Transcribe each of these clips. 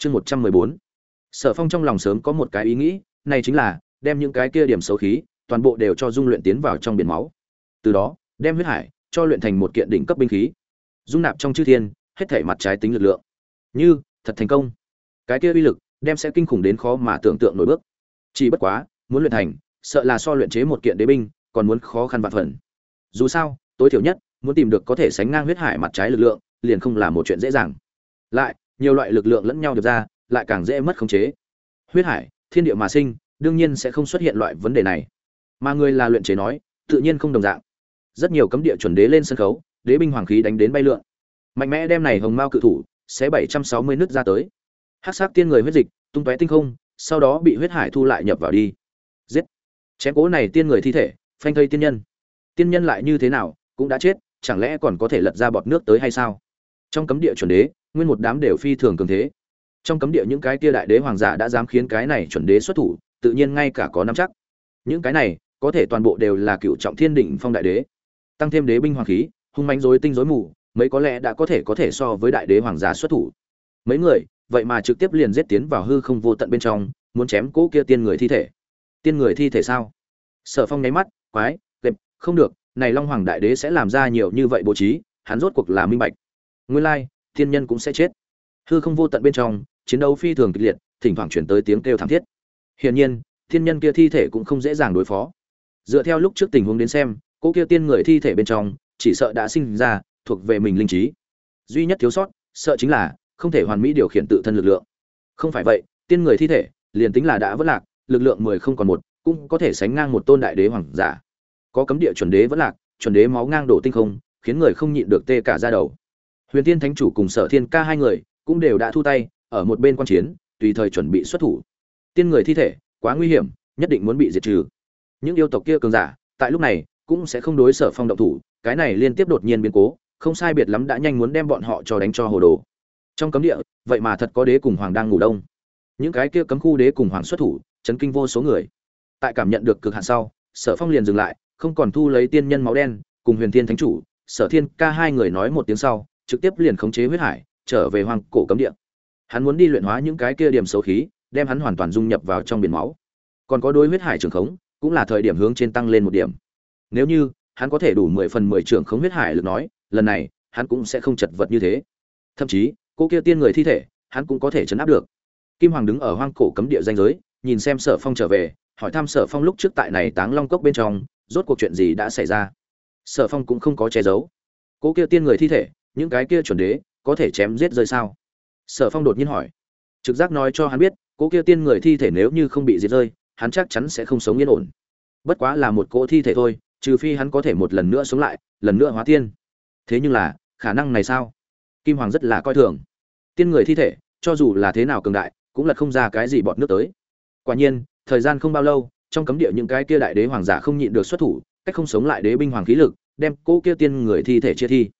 chương một trăm mười bốn. Sở phong trong lòng sớm có một cái ý nghĩ, này chính là, đem những cái kia điểm xấu khí, toàn bộ đều cho dung luyện tiến vào trong biển máu. Từ đó, đem huyết hải, cho luyện thành một kiện đỉnh cấp binh khí. Dung nạp trong chư thiên, hết thể mặt trái tính lực lượng. Như, thật thành công. Cái kia uy lực, đem sẽ kinh khủng đến khó mà tưởng tượng nổi bước. Chỉ bất quá, muốn luyện thành, sợ là so luyện chế một kiện đế binh, còn muốn khó khăn vạn phần. Dù sao, tối thiểu nhất, muốn tìm được có thể sánh ngang huyết hải mặt trái lực lượng, liền không là một chuyện dễ dàng. Lại nhiều loại lực lượng lẫn nhau được ra, lại càng dễ mất khống chế. Huyết hải, thiên địa mà sinh, đương nhiên sẽ không xuất hiện loại vấn đề này. Mà người là luyện chế nói, tự nhiên không đồng dạng. Rất nhiều cấm địa chuẩn đế lên sân khấu, đế binh hoàng khí đánh đến bay lượn. Mạnh mẽ đem này hồng mao cự thủ sẽ bảy trăm sáu mươi nước ra tới. Hắc sắc tiên người huyết dịch, tung tóe tinh không, sau đó bị huyết hải thu lại nhập vào đi. Giết. Chém cố này tiên người thi thể, phanh thây tiên nhân. Tiên nhân lại như thế nào, cũng đã chết, chẳng lẽ còn có thể lật ra bọt nước tới hay sao? Trong cấm địa chuẩn đế nguyên một đám đều phi thường cường thế. Trong cấm địa những cái kia đại đế hoàng giả đã dám khiến cái này chuẩn đế xuất thủ tự nhiên ngay cả có năm chắc. Những cái này có thể toàn bộ đều là cựu trọng thiên đỉnh phong đại đế. Tăng thêm đế binh hoàng khí hung mãnh rối tinh rối mù mấy có lẽ đã có thể có thể so với đại đế hoàng giả xuất thủ. Mấy người vậy mà trực tiếp liền giết tiến vào hư không vô tận bên trong muốn chém cỗ kia tiên người thi thể. Tiên người thi thể sao? Sở phong nháy mắt quái lẹp, không được này long hoàng đại đế sẽ làm ra nhiều như vậy bố trí hắn rốt cuộc là minh bạch. Nguyên lai thiên nhân cũng sẽ chết. Hư không vô tận bên trong, chiến đấu phi thường kịch liệt, thỉnh thoảng chuyển tới tiếng kêu thảm thiết. Hiển nhiên, thiên nhân kia thi thể cũng không dễ dàng đối phó. Dựa theo lúc trước tình huống đến xem, cô kia tiên người thi thể bên trong, chỉ sợ đã sinh ra, thuộc về mình linh trí. Duy nhất thiếu sót, sợ chính là, không thể hoàn mỹ điều khiển tự thân lực lượng. Không phải vậy, tiên người thi thể, liền tính là đã vất lạc, lực lượng mười không còn một, cũng có thể sánh ngang một tôn đại đế hoàng giả. Có cấm địa chuẩn đế vất lạc, chuẩn đế máu ngang đổ tinh không, khiến người không nhịn được tê cả ra đầu huyền tiên thánh chủ cùng sở thiên ca hai người cũng đều đã thu tay, ở một bên quan chiến, tùy thời chuẩn bị xuất thủ. Tiên người thi thể, quá nguy hiểm, nhất định muốn bị diệt trừ. Những yêu tộc kia cường giả, tại lúc này, cũng sẽ không đối sở phong động thủ, cái này liên tiếp đột nhiên biến cố, không sai biệt lắm đã nhanh muốn đem bọn họ cho đánh cho hồ đồ. Trong cấm địa, vậy mà thật có đế cùng hoàng đang ngủ đông. Những cái kia cấm khu đế cùng hoàng xuất thủ, chấn kinh vô số người. Tại cảm nhận được cực hạn sau, sở phong liền dừng lại, không còn thu lấy tiên nhân máu đen, cùng huyền thiên thánh chủ, sở thiên ca hai người nói một tiếng sau trực tiếp liền khống chế huyết hải, trở về hoang cổ cấm địa. Hắn muốn đi luyện hóa những cái kia điểm xấu khí, đem hắn hoàn toàn dung nhập vào trong biển máu. Còn có đối huyết hải trường khống, cũng là thời điểm hướng trên tăng lên một điểm. Nếu như, hắn có thể đủ mười phần mười trường khống huyết hải lực nói, lần này, hắn cũng sẽ không chật vật như thế. Thậm chí, cô kia tiên người thi thể, hắn cũng có thể chấn áp được. Kim hoàng đứng ở hoang cổ cấm địa danh giới, nhìn xem sở phong trở về, hỏi thăm sở phong lúc trước tại này táng long cốc bên trong, rốt cuộc chuyện gì đã xảy ra. Sở phong cũng không có che giấu. Cô kia tiên người thi thể những cái kia chuẩn đế có thể chém giết rơi sao? Sở phong đột nhiên hỏi. Trực giác nói cho hắn biết, cỗ kia tiên người thi thể nếu như không bị giết rơi, hắn chắc chắn sẽ không sống yên ổn. Bất quá là một cỗ thi thể thôi, trừ phi hắn có thể một lần nữa sống lại, lần nữa hóa tiên. Thế nhưng là, khả năng này sao? Kim hoàng rất là coi thường. Tiên người thi thể, cho dù là thế nào cường đại, cũng là không ra cái gì bọt nước tới. Quả nhiên, thời gian không bao lâu, trong cấm địa những cái kia đại đế hoàng giả không nhịn được xuất thủ, cách không sống lại đế binh hoàng khí lực, đem cỗ kia tiên người thi thể chia thi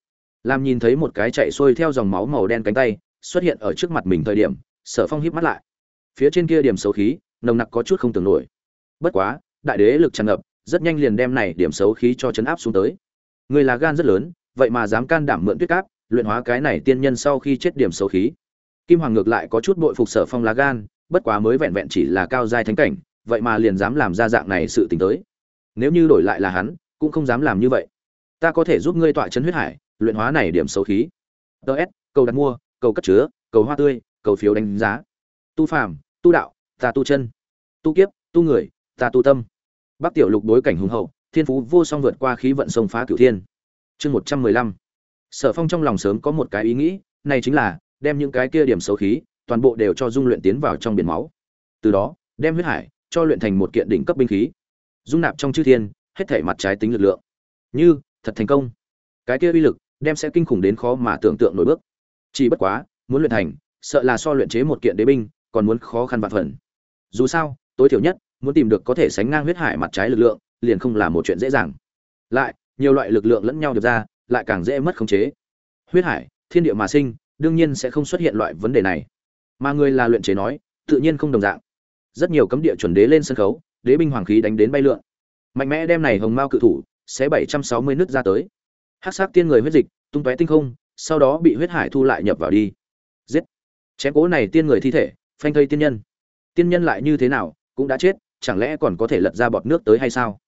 làm nhìn thấy một cái chạy xuôi theo dòng máu màu đen cánh tay, xuất hiện ở trước mặt mình thời điểm, sở phong híp mắt lại. Phía trên kia điểm xấu khí, nồng nặc có chút không tưởng nổi. Bất quá, đại đế lực tràn ngập, rất nhanh liền đem này điểm xấu khí cho chấn áp xuống tới. Người là gan rất lớn, vậy mà dám can đảm mượn tuyết cáp, luyện hóa cái này tiên nhân sau khi chết điểm xấu khí. Kim hoàng ngược lại có chút bội phục sở phong lá gan, bất quá mới vẹn vẹn chỉ là cao giai thánh cảnh, vậy mà liền dám làm ra dạng này sự tình tới. Nếu như đổi lại là hắn, cũng không dám làm như vậy. Ta có thể giúp ngươi tọa chấn huyết hải luyện hóa này điểm xấu khí. Ts cầu đặt mua, cầu cất chứa, cầu hoa tươi, cầu phiếu đánh giá. Tu phàm, tu đạo, ta tu chân. Tu kiếp, tu người, ta tu tâm. Bắc tiểu lục đối cảnh hùng hậu, thiên phú vô song vượt qua khí vận sông phá cửu thiên. Chương một trăm mười lăm. Sở phong trong lòng sớm có một cái ý nghĩ, này chính là, đem những cái kia điểm xấu khí, toàn bộ đều cho dung luyện tiến vào trong biển máu. Từ đó, đem huyết hải, cho luyện thành một kiện đỉnh cấp binh khí. Dung nạp trong chư thiên, hết thể mặt trái tính lực lượng. Như, thật thành công. Cái kia uy lực đem sẽ kinh khủng đến khó mà tưởng tượng nổi bước. Chỉ bất quá, muốn luyện thành, sợ là so luyện chế một kiện đế binh, còn muốn khó khăn vạn phần. Dù sao, tối thiểu nhất, muốn tìm được có thể sánh ngang huyết hải mặt trái lực lượng, liền không là một chuyện dễ dàng. Lại, nhiều loại lực lượng lẫn nhau được ra, lại càng dễ mất khống chế. Huyết hải, thiên địa mà sinh, đương nhiên sẽ không xuất hiện loại vấn đề này. Mà người là luyện chế nói, tự nhiên không đồng dạng. Rất nhiều cấm địa chuẩn đế lên sân khấu, đế binh hoàng khí đánh đến bay lượn. Mạnh mẽ đem này hồng mao cự thủ, sẽ bảy trăm sáu mươi nứt ra tới hắc sắc tiên người huyết dịch, tung tóe tinh không, sau đó bị huyết hải thu lại nhập vào đi. Giết! Chém cố này tiên người thi thể, phanh thây tiên nhân. Tiên nhân lại như thế nào, cũng đã chết, chẳng lẽ còn có thể lật ra bọt nước tới hay sao?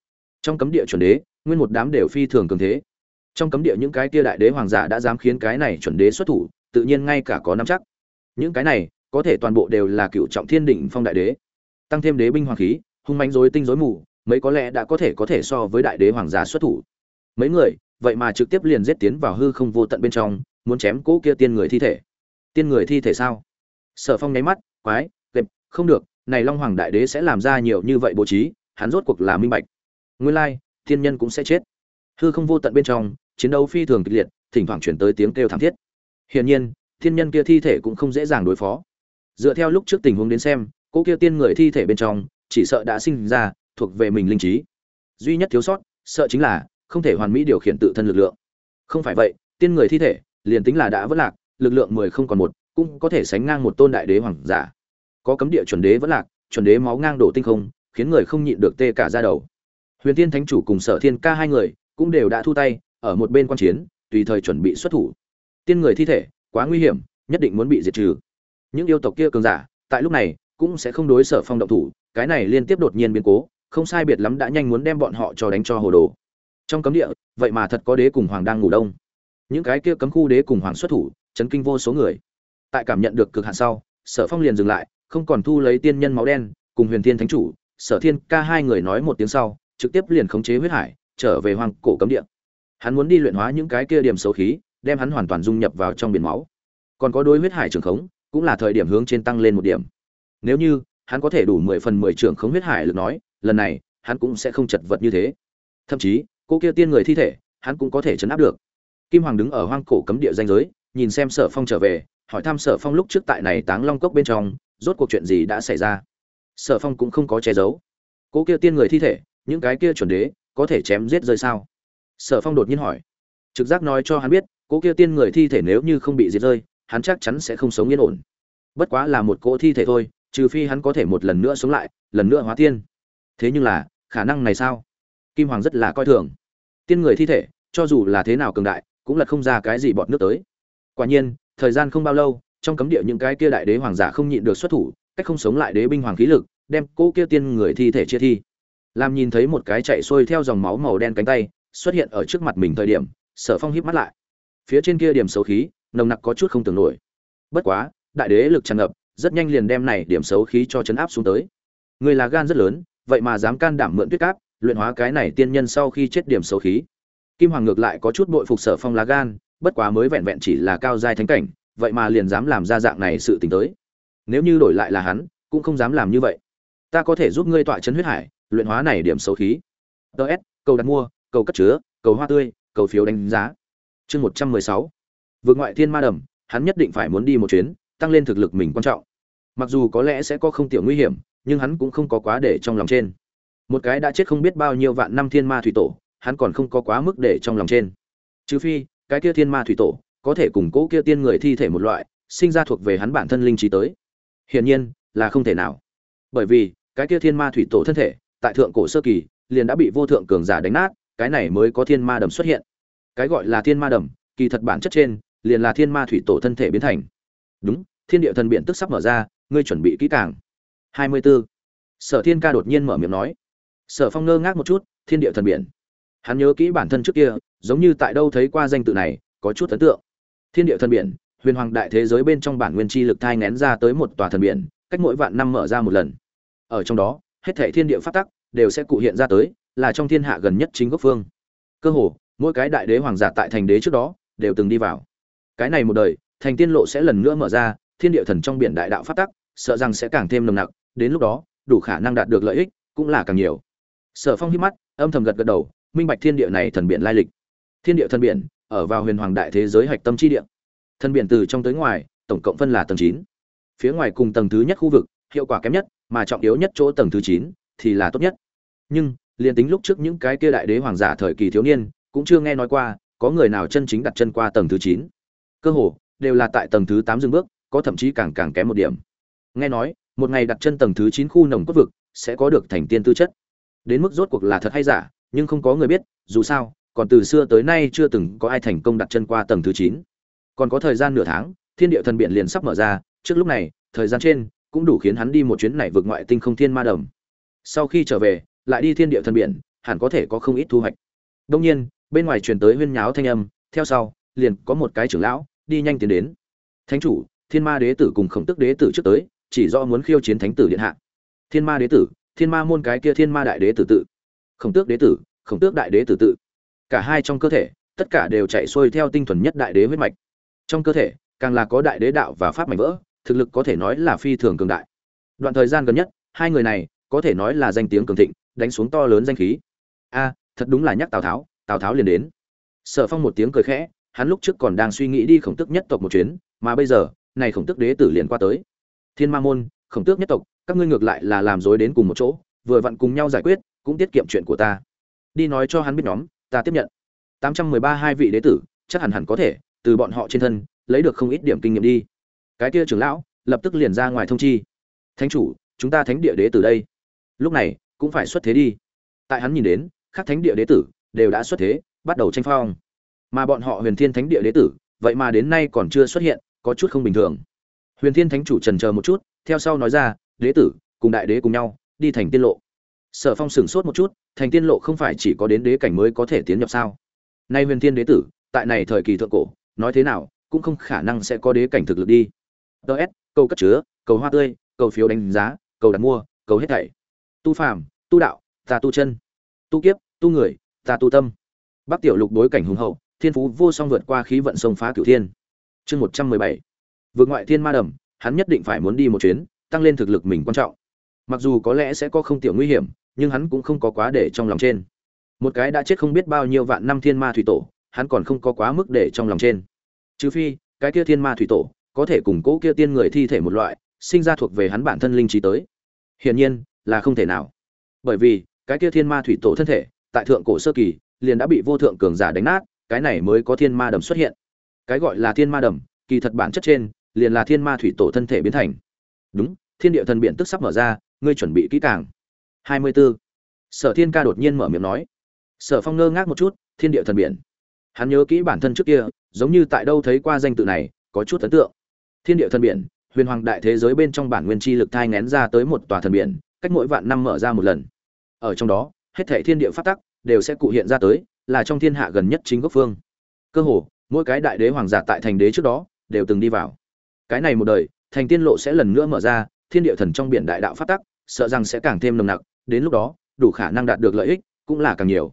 Trong cấm địa chuẩn đế, nguyên một đám đều phi thường cường thế. Trong cấm địa những cái kia đại đế hoàng giả đã dám khiến cái này chuẩn đế xuất thủ, tự nhiên ngay cả có năm chắc. Những cái này, có thể toàn bộ đều là cựu trọng thiên đỉnh phong đại đế. Tăng thêm đế binh hoàng khí, hung mánh rối tinh rối mù, mấy có lẽ đã có thể có thể so với đại đế hoàng giả xuất thủ. Mấy người vậy mà trực tiếp liền giết tiến vào hư không vô tận bên trong, muốn chém cỗ kia tiên người thi thể. Tiên người thi thể sao? Sở phong nháy mắt, quái đẹp không được, này long hoàng đại đế sẽ làm ra nhiều như vậy bố trí, hắn rốt cuộc là minh bạch. Nguyên lai, thiên nhân cũng sẽ chết. Hư không vô tận bên trong, chiến đấu phi thường kịch liệt, thỉnh thoảng chuyển tới tiếng kêu thảm thiết. Hiển nhiên, thiên nhân kia thi thể cũng không dễ dàng đối phó. Dựa theo lúc trước tình huống đến xem cô kia tiên người thi thể bên trong, chỉ sợ đã sinh ra, thuộc về mình linh trí. Duy nhất thiếu sót, sợ chính là không thể hoàn mỹ điều khiển tự thân lực lượng. Không phải vậy, tiên người thi thể, liền tính là đã vất lạc, lực lượng mười không còn một, cũng có thể sánh ngang một tôn đại đế hoàng giả. Có cấm địa chuẩn đế vẫn lạc, chuẩn đế máu ngang đổ tinh không, khiến người không nhịn được tê cả ra đầu. Huyền tiên thánh chủ cùng sở thiên ca hai người cũng đều đã thu tay, ở một bên quan chiến, tùy thời chuẩn bị xuất thủ. Tiên người thi thể, quá nguy hiểm, nhất định muốn bị diệt trừ. Những yêu tộc kia cường giả, tại lúc này, cũng sẽ không đối sở phong động thủ, cái này liên tiếp đột nhiên biến cố, không sai biệt lắm đã nhanh muốn đem bọn họ cho đánh cho hồ đồ trong cấm địa, vậy mà thật có đế cùng hoàng đang ngủ đông. Những cái kia cấm khu đế cùng hoàng xuất thủ, chấn kinh vô số người. Tại cảm nhận được cực hạn sau, sở phong liền dừng lại, không còn thu lấy tiên nhân máu đen, cùng huyền thiên thánh chủ, sở thiên ca hai người nói một tiếng sau, trực tiếp liền khống chế huyết hải, trở về hoàng cổ cấm địa. Hắn muốn đi luyện hóa những cái kia điểm xấu khí, đem hắn hoàn toàn dung nhập vào trong biển máu. Còn có đôi huyết hải trường khống, cũng là thời điểm hướng trên tăng lên một điểm. Nếu như, hắn có thể đủ mười phần mười trường khống huyết hải lực nói, lần này, hắn cũng sẽ không chật vật như thế. Thậm chí cô kia tiên người thi thể, hắn cũng có thể chấn áp được. Kim hoàng đứng ở hoang cổ cấm địa danh giới, nhìn xem sở phong trở về, hỏi thăm sở phong lúc trước tại này táng long cốc bên trong, rốt cuộc chuyện gì đã xảy ra. Sở phong cũng không có che giấu. Cô kia tiên người thi thể, những cái kia chuẩn đế, có thể chém giết rơi sao? Sở phong đột nhiên hỏi. Trực giác nói cho hắn biết, cô kia tiên người thi thể nếu như không bị diệt rơi, hắn chắc chắn sẽ không sống yên ổn. Bất quá là một cỗ thi thể thôi, trừ phi hắn có thể một lần nữa sống lại, lần nữa hóa tiên. Thế nhưng là, khả năng này sao? Kim hoàng rất là coi thường tiên người thi thể, cho dù là thế nào cường đại, cũng là không ra cái gì bọt nước tới. Quả nhiên, thời gian không bao lâu, trong cấm địa những cái kia đại đế hoàng giả không nhịn được xuất thủ, cách không sống lại đế binh hoàng khí lực, đem cô kia tiên người thi thể chia thi. Làm nhìn thấy một cái chạy xuôi theo dòng máu màu đen cánh tay, xuất hiện ở trước mặt mình thời điểm, sở phong híp mắt lại. Phía trên kia điểm xấu khí, nồng nặc có chút không tưởng nổi. Bất quá, đại đế lực tràn ngập, rất nhanh liền đem này điểm xấu khí cho chấn áp xuống tới. Người là gan rất lớn, vậy mà dám can đảm mượn tuyết cáp luyện hóa cái này tiên nhân sau khi chết điểm xấu khí. Kim hoàng ngược lại có chút bội phục sở phong lá gan, bất quá mới vẹn vẹn chỉ là cao giai thánh cảnh, vậy mà liền dám làm ra dạng này sự tình tới. Nếu như đổi lại là hắn, cũng không dám làm như vậy. Ta có thể giúp ngươi tọa chấn huyết hải, luyện hóa này điểm xấu khí. Ts cầu đặt mua, cầu cất chứa, cầu hoa tươi, cầu phiếu đánh giá. Chương một trăm mười sáu. Vượt ngoại thiên ma đầm, hắn nhất định phải muốn đi một chuyến, tăng lên thực lực mình quan trọng. Mặc dù có lẽ sẽ có không tiểu nguy hiểm, nhưng hắn cũng không có quá để trong lòng trên một cái đã chết không biết bao nhiêu vạn năm thiên ma thủy tổ, hắn còn không có quá mức để trong lòng trên. Trừ phi, cái kia thiên ma thủy tổ, có thể cùng cố kia tiên người thi thể một loại, sinh ra thuộc về hắn bản thân linh trí tới. Hiển nhiên, là không thể nào. Bởi vì, cái kia thiên ma thủy tổ thân thể, tại thượng cổ sơ kỳ, liền đã bị vô thượng cường giả đánh nát, cái này mới có thiên ma đầm xuất hiện. Cái gọi là thiên ma đầm, kỳ thật bản chất trên, liền là thiên ma thủy tổ thân thể biến thành. Đúng, thiên địa thần biện tức sắp mở ra, ngươi chuẩn bị kỹ càng. Hai mươi 24. sở thiên ca đột nhiên mở miệng nói sở phong ngơ ngác một chút, thiên địa thần biển. Hắn nhớ kỹ bản thân trước kia, giống như tại đâu thấy qua danh tự này, có chút ấn tượng. Thiên địa thần biển, huyền hoàng đại thế giới bên trong bản nguyên chi lực thai ngén ra tới một tòa thần biển, cách mỗi vạn năm mở ra một lần. Ở trong đó, hết thảy thiên địa phát tắc đều sẽ cụ hiện ra tới, là trong thiên hạ gần nhất chính gốc phương. Cơ hồ, mỗi cái đại đế hoàng giả tại thành đế trước đó, đều từng đi vào. Cái này một đời, thành tiên lộ sẽ lần nữa mở ra, thiên địa thần trong biển đại đạo phát tắc, sợ rằng sẽ càng thêm nồng nặc, đến lúc đó, đủ khả năng đạt được lợi ích cũng là càng nhiều sở phong hít mắt, âm thầm gật gật đầu, minh bạch thiên địa này thần biển lai lịch. Thiên địa thần biển, ở vào huyền hoàng đại thế giới hạch tâm chi địa. Thần biển từ trong tới ngoài, tổng cộng phân là tầng chín. Phía ngoài cùng tầng thứ nhất khu vực, hiệu quả kém nhất, mà trọng yếu nhất chỗ tầng thứ chín thì là tốt nhất. Nhưng, liền tính lúc trước những cái kia đại đế hoàng giả thời kỳ thiếu niên, cũng chưa nghe nói qua, có người nào chân chính đặt chân qua tầng thứ chín. Cơ hồ, đều là tại tầng thứ tám dừng bước, có thậm chí càng càng kém một điểm. Nghe nói, một ngày đặt chân tầng thứ chín khu nồng cốt vực, sẽ có được thành tiên tư chất đến mức rốt cuộc là thật hay giả, nhưng không có người biết, dù sao, còn từ xưa tới nay chưa từng có ai thành công đặt chân qua tầng thứ chín. Còn có thời gian nửa tháng, thiên địa thần biển liền sắp mở ra, trước lúc này, thời gian trên, cũng đủ khiến hắn đi một chuyến này vượt ngoại tinh không thiên ma đồng. sau khi trở về, lại đi thiên địa thần biển, hẳn có thể có không ít thu hoạch. Đông nhiên, bên ngoài truyền tới huyên nháo thanh âm, theo sau, liền có một cái trưởng lão, đi nhanh tiến đến. Thánh chủ, thiên ma đế tử cùng khổng tức đế tử trước tới, chỉ do muốn khiêu chiến thánh tử điện hạ. Thiên ma đế tử thiên ma môn cái kia thiên ma đại đế tử tự. Khổng tước đế tử, khổng tước đại đế tử tự. Cả hai trong cơ thể, tất cả đều chạy xuôi theo tinh thuần nhất đại đế huyết mạch. Trong cơ thể, càng là có đại đế đạo và pháp mạnh vỡ, thực lực có thể nói là phi thường cường đại. Đoạn thời gian gần nhất, hai người này, có thể nói là danh tiếng cường thịnh, đánh xuống to lớn danh khí. A, thật đúng là nhắc tào tháo tào tháo liền đến. Sở phong một tiếng cười khẽ, hắn lúc trước còn đang suy nghĩ đi khổng tức nhất tộc một chuyến, mà bây giờ, này khổng tức đế tử liền qua tới. Thiên ma môn, khổng tước nhất tộc các ngươi ngược lại là làm dối đến cùng một chỗ, vừa vặn cùng nhau giải quyết, cũng tiết kiệm chuyện của ta. Đi nói cho hắn biết nhóm, ta tiếp nhận. Tám trăm mười ba hai vị đế tử, chắc hẳn hẳn có thể, từ bọn họ trên thân, lấy được không ít điểm kinh nghiệm đi. Cái kia trưởng lão, lập tức liền ra ngoài thông chi. Thánh chủ, chúng ta thánh địa đế tử đây. Lúc này, cũng phải xuất thế đi. Tại hắn nhìn đến, các thánh địa đế tử đều đã xuất thế, bắt đầu tranh phong. Mà bọn họ huyền thiên thánh địa đế tử, vậy mà đến nay còn chưa xuất hiện, có chút không bình thường. Huyền thiên thánh chủ trần chờ một chút, theo sau nói ra đế tử, cùng đại đế cùng nhau, đi thành tiên lộ. Sở phong sửng sốt một chút, thành tiên lộ không phải chỉ có đến đế cảnh mới có thể tiến nhập sao? Nay huyền thiên đế tử, tại này thời kỳ thượng cổ, nói thế nào, cũng không khả năng sẽ có đế cảnh thực lực đi. Ts câu cất chứa, cầu hoa tươi, cầu phiếu đánh giá, cầu đặt mua, cầu hết thảy. Tu phàm, tu đạo, ta tu chân. Tu kiếp, tu người, ta tu tâm. Bắc tiểu lục đối cảnh hùng hậu, thiên phú vô song vượt qua khí vận sông phá cửu thiên. Chương một trăm mười bảy. Vượt ngoại thiên ma đầm, hắn nhất định phải muốn đi một chuyến tăng lên thực lực mình quan trọng. Mặc dù có lẽ sẽ có không tiểu nguy hiểm, nhưng hắn cũng không có quá để trong lòng trên. Một cái đã chết không biết bao nhiêu vạn năm thiên ma thủy tổ, hắn còn không có quá mức để trong lòng trên. Trừ phi, cái kia thiên ma thủy tổ, có thể cùng cố kia tiên người thi thể một loại, sinh ra thuộc về hắn bản thân linh trí tới. Hiển nhiên, là không thể nào. Bởi vì, cái kia thiên ma thủy tổ thân thể, tại thượng cổ sơ kỳ, liền đã bị vô thượng cường giả đánh nát, cái này mới có thiên ma đầm xuất hiện. Cái gọi là thiên ma đầm, kỳ thật bản chất trên, liền là thiên ma thủy tổ thân thể biến thành đúng, thiên địa thần biện tức sắp mở ra, ngươi chuẩn bị kỹ càng. Hai mươi 24. sở thiên ca đột nhiên mở miệng nói. Sở phong ngơ ngác một chút, thiên địa thần biển. Hắn nhớ kỹ bản thân trước kia, giống như tại đâu thấy qua danh tự này, có chút ấn tượng. Thiên địa thần biển, huyền hoàng đại thế giới bên trong bản nguyên chi lực thai ngén ra tới một tòa thần biển, cách mỗi vạn năm mở ra một lần. Ở trong đó, hết thể thiên địa phát tắc đều sẽ cụ hiện ra tới, là trong thiên hạ gần nhất chính gốc phương. Cơ hồ, mỗi cái đại đế hoàng giả tại thành đế trước đó, đều từng đi vào. Cái này một đời thành tiên lộ sẽ lần nữa mở ra, thiên địa thần trong biển đại đạo phát tắc, sợ rằng sẽ càng thêm nồng nặc, đến lúc đó, đủ khả năng đạt được lợi ích cũng là càng nhiều.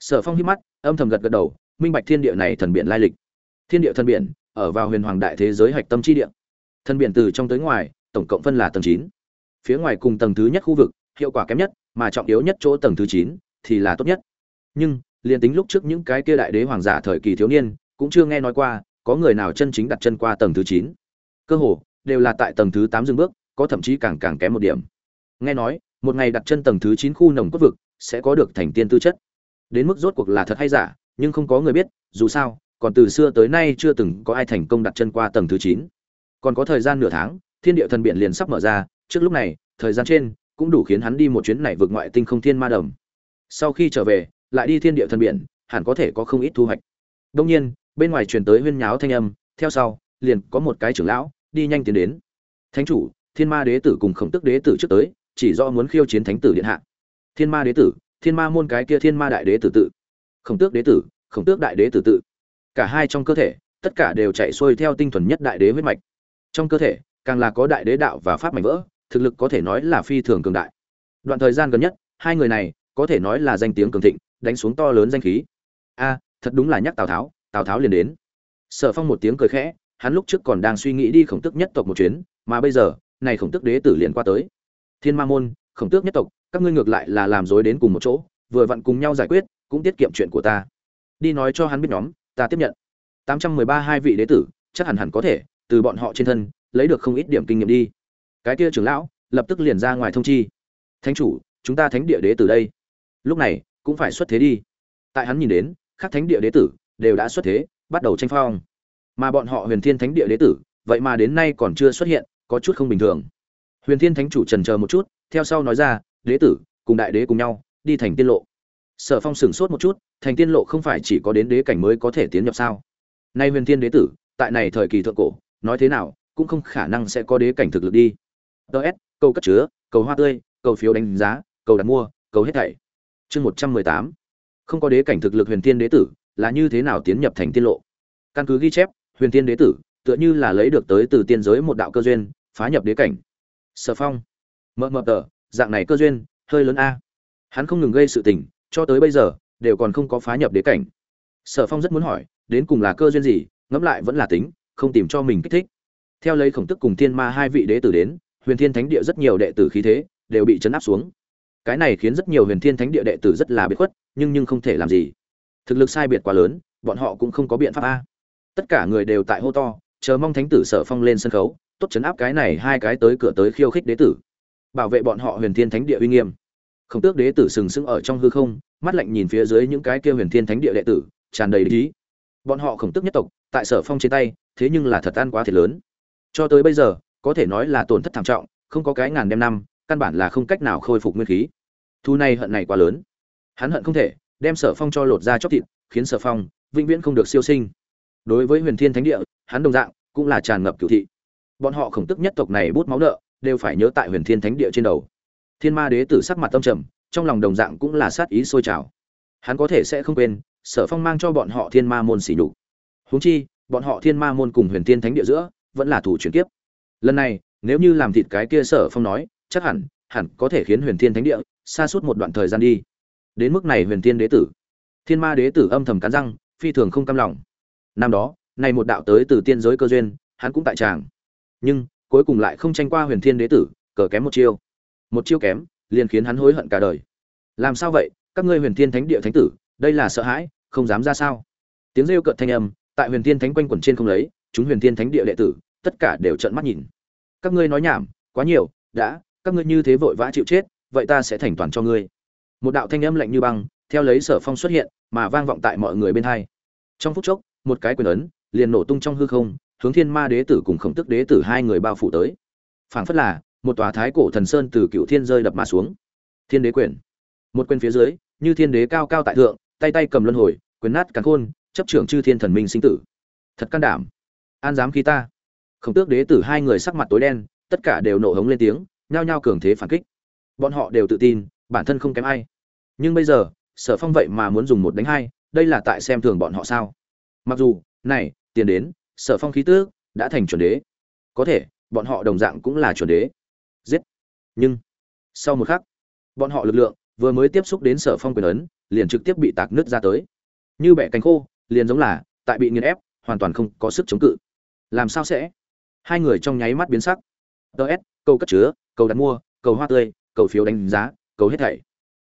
Sở phong hít mắt, âm thầm gật gật đầu, minh bạch thiên địa này thần biển lai lịch. Thiên địa thần biển, ở vào huyền hoàng đại thế giới hạch tâm chi địa. Thần biển từ trong tới ngoài, tổng cộng phân là tầng chín. Phía ngoài cùng tầng thứ nhất khu vực, hiệu quả kém nhất, mà trọng yếu nhất chỗ tầng thứ chín thì là tốt nhất. Nhưng, liền tính lúc trước những cái kia đại đế hoàng giả thời kỳ thiếu niên, cũng chưa nghe nói qua có người nào chân chính đặt chân qua tầng thứ chín. Cơ hồ đều là tại tầng thứ tám dừng bước, có thậm chí càng càng kém một điểm. Nghe nói, một ngày đặt chân tầng thứ chín khu nồng cốt vực, sẽ có được thành tiên tư chất. Đến mức rốt cuộc là thật hay giả, nhưng không có người biết, dù sao, còn từ xưa tới nay chưa từng có ai thành công đặt chân qua tầng thứ chín. Còn có thời gian nửa tháng, thiên địa thần biển liền sắp mở ra, trước lúc này, thời gian trên, cũng đủ khiến hắn đi một chuyến này vượt ngoại tinh không thiên ma đầm. Sau khi trở về, lại đi thiên địa thần biển, hẳn có thể có không ít thu hoạch. Đông nhiên, bên ngoài truyền tới huyên nháo thanh âm, theo sau, liền có một cái trưởng lão đi nhanh tiến đến. Thánh chủ, thiên ma đế tử cùng khổng tức đế tử trước tới, chỉ do muốn khiêu chiến thánh tử điện hạ. Thiên ma đế tử, thiên ma môn cái kia thiên ma đại đế tử tự. Khổng tước đế tử, khổng tước đại đế tử tự. Cả hai trong cơ thể, tất cả đều chạy xuôi theo tinh thuần nhất đại đế huyết mạch. Trong cơ thể, càng là có đại đế đạo và pháp mảnh vỡ, thực lực có thể nói là phi thường cường đại. Đoạn thời gian gần nhất, hai người này, có thể nói là danh tiếng cường thịnh, đánh xuống to lớn danh khí. A, thật đúng là nhắc tào tháo tào tháo liền đến. Sở phong một tiếng cười khẽ hắn lúc trước còn đang suy nghĩ đi khổng tức nhất tộc một chuyến, mà bây giờ, này khổng tức đế tử liền qua tới. Thiên ma môn, khổng tước nhất tộc, các ngươi ngược lại là làm dối đến cùng một chỗ, vừa vặn cùng nhau giải quyết, cũng tiết kiệm chuyện của ta. Đi nói cho hắn biết nhóm, ta tiếp nhận. Tám trăm mười ba hai vị đế tử, chắc hẳn hẳn có thể, từ bọn họ trên thân, lấy được không ít điểm kinh nghiệm đi. Cái kia trưởng lão, lập tức liền ra ngoài thông chi. Thánh chủ, chúng ta thánh địa đế tử đây. Lúc này, cũng phải xuất thế đi. Tại hắn nhìn đến, các thánh địa đế tử đều đã xuất thế, bắt đầu tranh phong mà bọn họ huyền thiên thánh địa đế tử, vậy mà đến nay còn chưa xuất hiện, có chút không bình thường. Huyền thiên thánh chủ trần chờ một chút, theo sau nói ra, đế tử, cùng đại đế cùng nhau, đi thành tiên lộ. Sở phong sửng sốt một chút, thành tiên lộ không phải chỉ có đến đế cảnh mới có thể tiến nhập sao? Nay huyền thiên đế tử, tại này thời kỳ thượng cổ, nói thế nào, cũng không khả năng sẽ có đế cảnh thực lực đi. Ts câu cất chứa, cầu hoa tươi, cầu phiếu đánh giá, cầu đặt mua, cầu hết thảy. Chương một trăm mười tám. Không có đế cảnh thực lực huyền thiên đế tử, là như thế nào tiến nhập thành tiên lộ? Căn cứ ghi chép huyền thiên đế tử, tựa như là lấy được tới từ tiên giới một đạo cơ duyên, phá nhập đế cảnh. Sở phong. Mờ mờ tờ, dạng này cơ duyên, hơi lớn a. Hắn không ngừng gây sự tình, cho tới bây giờ, đều còn không có phá nhập đế cảnh. Sở phong rất muốn hỏi, đến cùng là cơ duyên gì, ngẫm lại vẫn là tính, không tìm cho mình kích thích. Theo lấy khổng tức cùng thiên ma hai vị đế tử đến, huyền thiên thánh địa rất nhiều đệ tử khí thế, đều bị chấn áp xuống. Cái này khiến rất nhiều huyền thiên thánh địa đệ tử rất là biệt khuất, nhưng nhưng không thể làm gì. Thực lực sai biệt quá lớn, bọn họ cũng không có biện pháp a tất cả người đều tại hô to, chờ mong thánh tử sở phong lên sân khấu, tốt chấn áp cái này hai cái tới cửa tới khiêu khích đế tử. Bảo vệ bọn họ huyền thiên thánh địa uy nghiêm. Khổng tước đế tử sừng sững ở trong hư không, mắt lạnh nhìn phía dưới những cái kia huyền thiên thánh địa đệ tử, tràn đầy lý bọn họ khổng tước nhất tộc, tại sở phong trên tay, thế nhưng là thật ăn quá thiệt lớn. Cho tới bây giờ, có thể nói là tổn thất thảm trọng, không có cái ngàn đêm năm, căn bản là không cách nào khôi phục nguyên khí. Thu này hận này quá lớn. Hắn hận không thể, đem sở phong cho lột ra chóc thịt, khiến sở phong vĩnh viễn không được siêu sinh đối với huyền thiên thánh địa, hắn đồng dạng cũng là tràn ngập cửu thị. Bọn họ khổng tức nhất tộc này bút máu nợ đều phải nhớ tại huyền thiên thánh địa trên đầu. Thiên ma đế tử sắc mặt tâm trầm, trong lòng đồng dạng cũng là sát ý sôi trào. Hắn có thể sẽ không quên, sở phong mang cho bọn họ thiên ma môn xỉ nhục. Huống chi, bọn họ thiên ma môn cùng huyền thiên thánh địa giữa vẫn là thủ chuyển tiếp lần này, nếu như làm thịt cái kia sở phong nói, chắc hẳn hẳn có thể khiến huyền thiên thánh địa xa suốt một đoạn thời gian đi. Đến mức này huyền thiên đế tử. Thiên ma đế tử âm thầm cắn răng, phi thường không cam lòng năm đó này một đạo tới từ tiên giới cơ duyên, hắn cũng tại tràng. Nhưng, cuối cùng lại không tranh qua huyền thiên đế tử, cờ kém một chiêu. Một chiêu kém, liền khiến hắn hối hận cả đời. Làm sao vậy? Các ngươi huyền thiên thánh địa thánh tử, đây là sợ hãi, không dám ra sao? Tiếng rêu cợt thanh âm, tại huyền thiên thánh quanh quẩn trên không lấy, chúng huyền thiên thánh địa đệ tử, tất cả đều trợn mắt nhìn. Các ngươi nói nhảm, quá nhiều, đã, các ngươi như thế vội vã chịu chết, vậy ta sẽ thành toàn cho ngươi. Một đạo thanh âm lạnh như băng, theo lấy sở phong xuất hiện, mà vang vọng tại mọi người bên hai. Trong phút chốc một cái quyền ấn, liền nổ tung trong hư không, hướng thiên ma đế tử cùng khổng tức đế tử hai người bao phủ tới. Phảng phất là, một tòa thái cổ thần sơn từ cựu thiên rơi đập mà xuống. Thiên đế quyền. Một quyền phía dưới, như thiên đế cao cao tại thượng, tay tay cầm luân hồi, quyền nát cắn khôn, chấp trưởng chư thiên thần minh sinh tử. Thật can đảm. An dám khi ta. Khổng tước đế tử hai người sắc mặt tối đen, tất cả đều nổ hống lên tiếng, nhao nhao cường thế phản kích. Bọn họ đều tự tin, bản thân không kém ai. Nhưng bây giờ, sở phong vậy mà muốn dùng một đánh hai, đây là tại xem thường bọn họ sao? Mặc dù, này, tiền đến, sở phong khí tước đã thành chuẩn đế. Có thể, bọn họ đồng dạng cũng là chuẩn đế. Giết. Nhưng, sau một khắc, bọn họ lực lượng vừa mới tiếp xúc đến sở phong quyền ấn, liền trực tiếp bị tạc nứt ra tới. Như bẻ cánh khô, liền giống là, tại bị nghiền ép, hoàn toàn không có sức chống cự. Làm sao sẽ? Hai người trong nháy mắt biến sắc. Ts câu cất chứa, cầu đặt mua, cầu hoa tươi, cầu phiếu đánh giá, cầu hết thảy.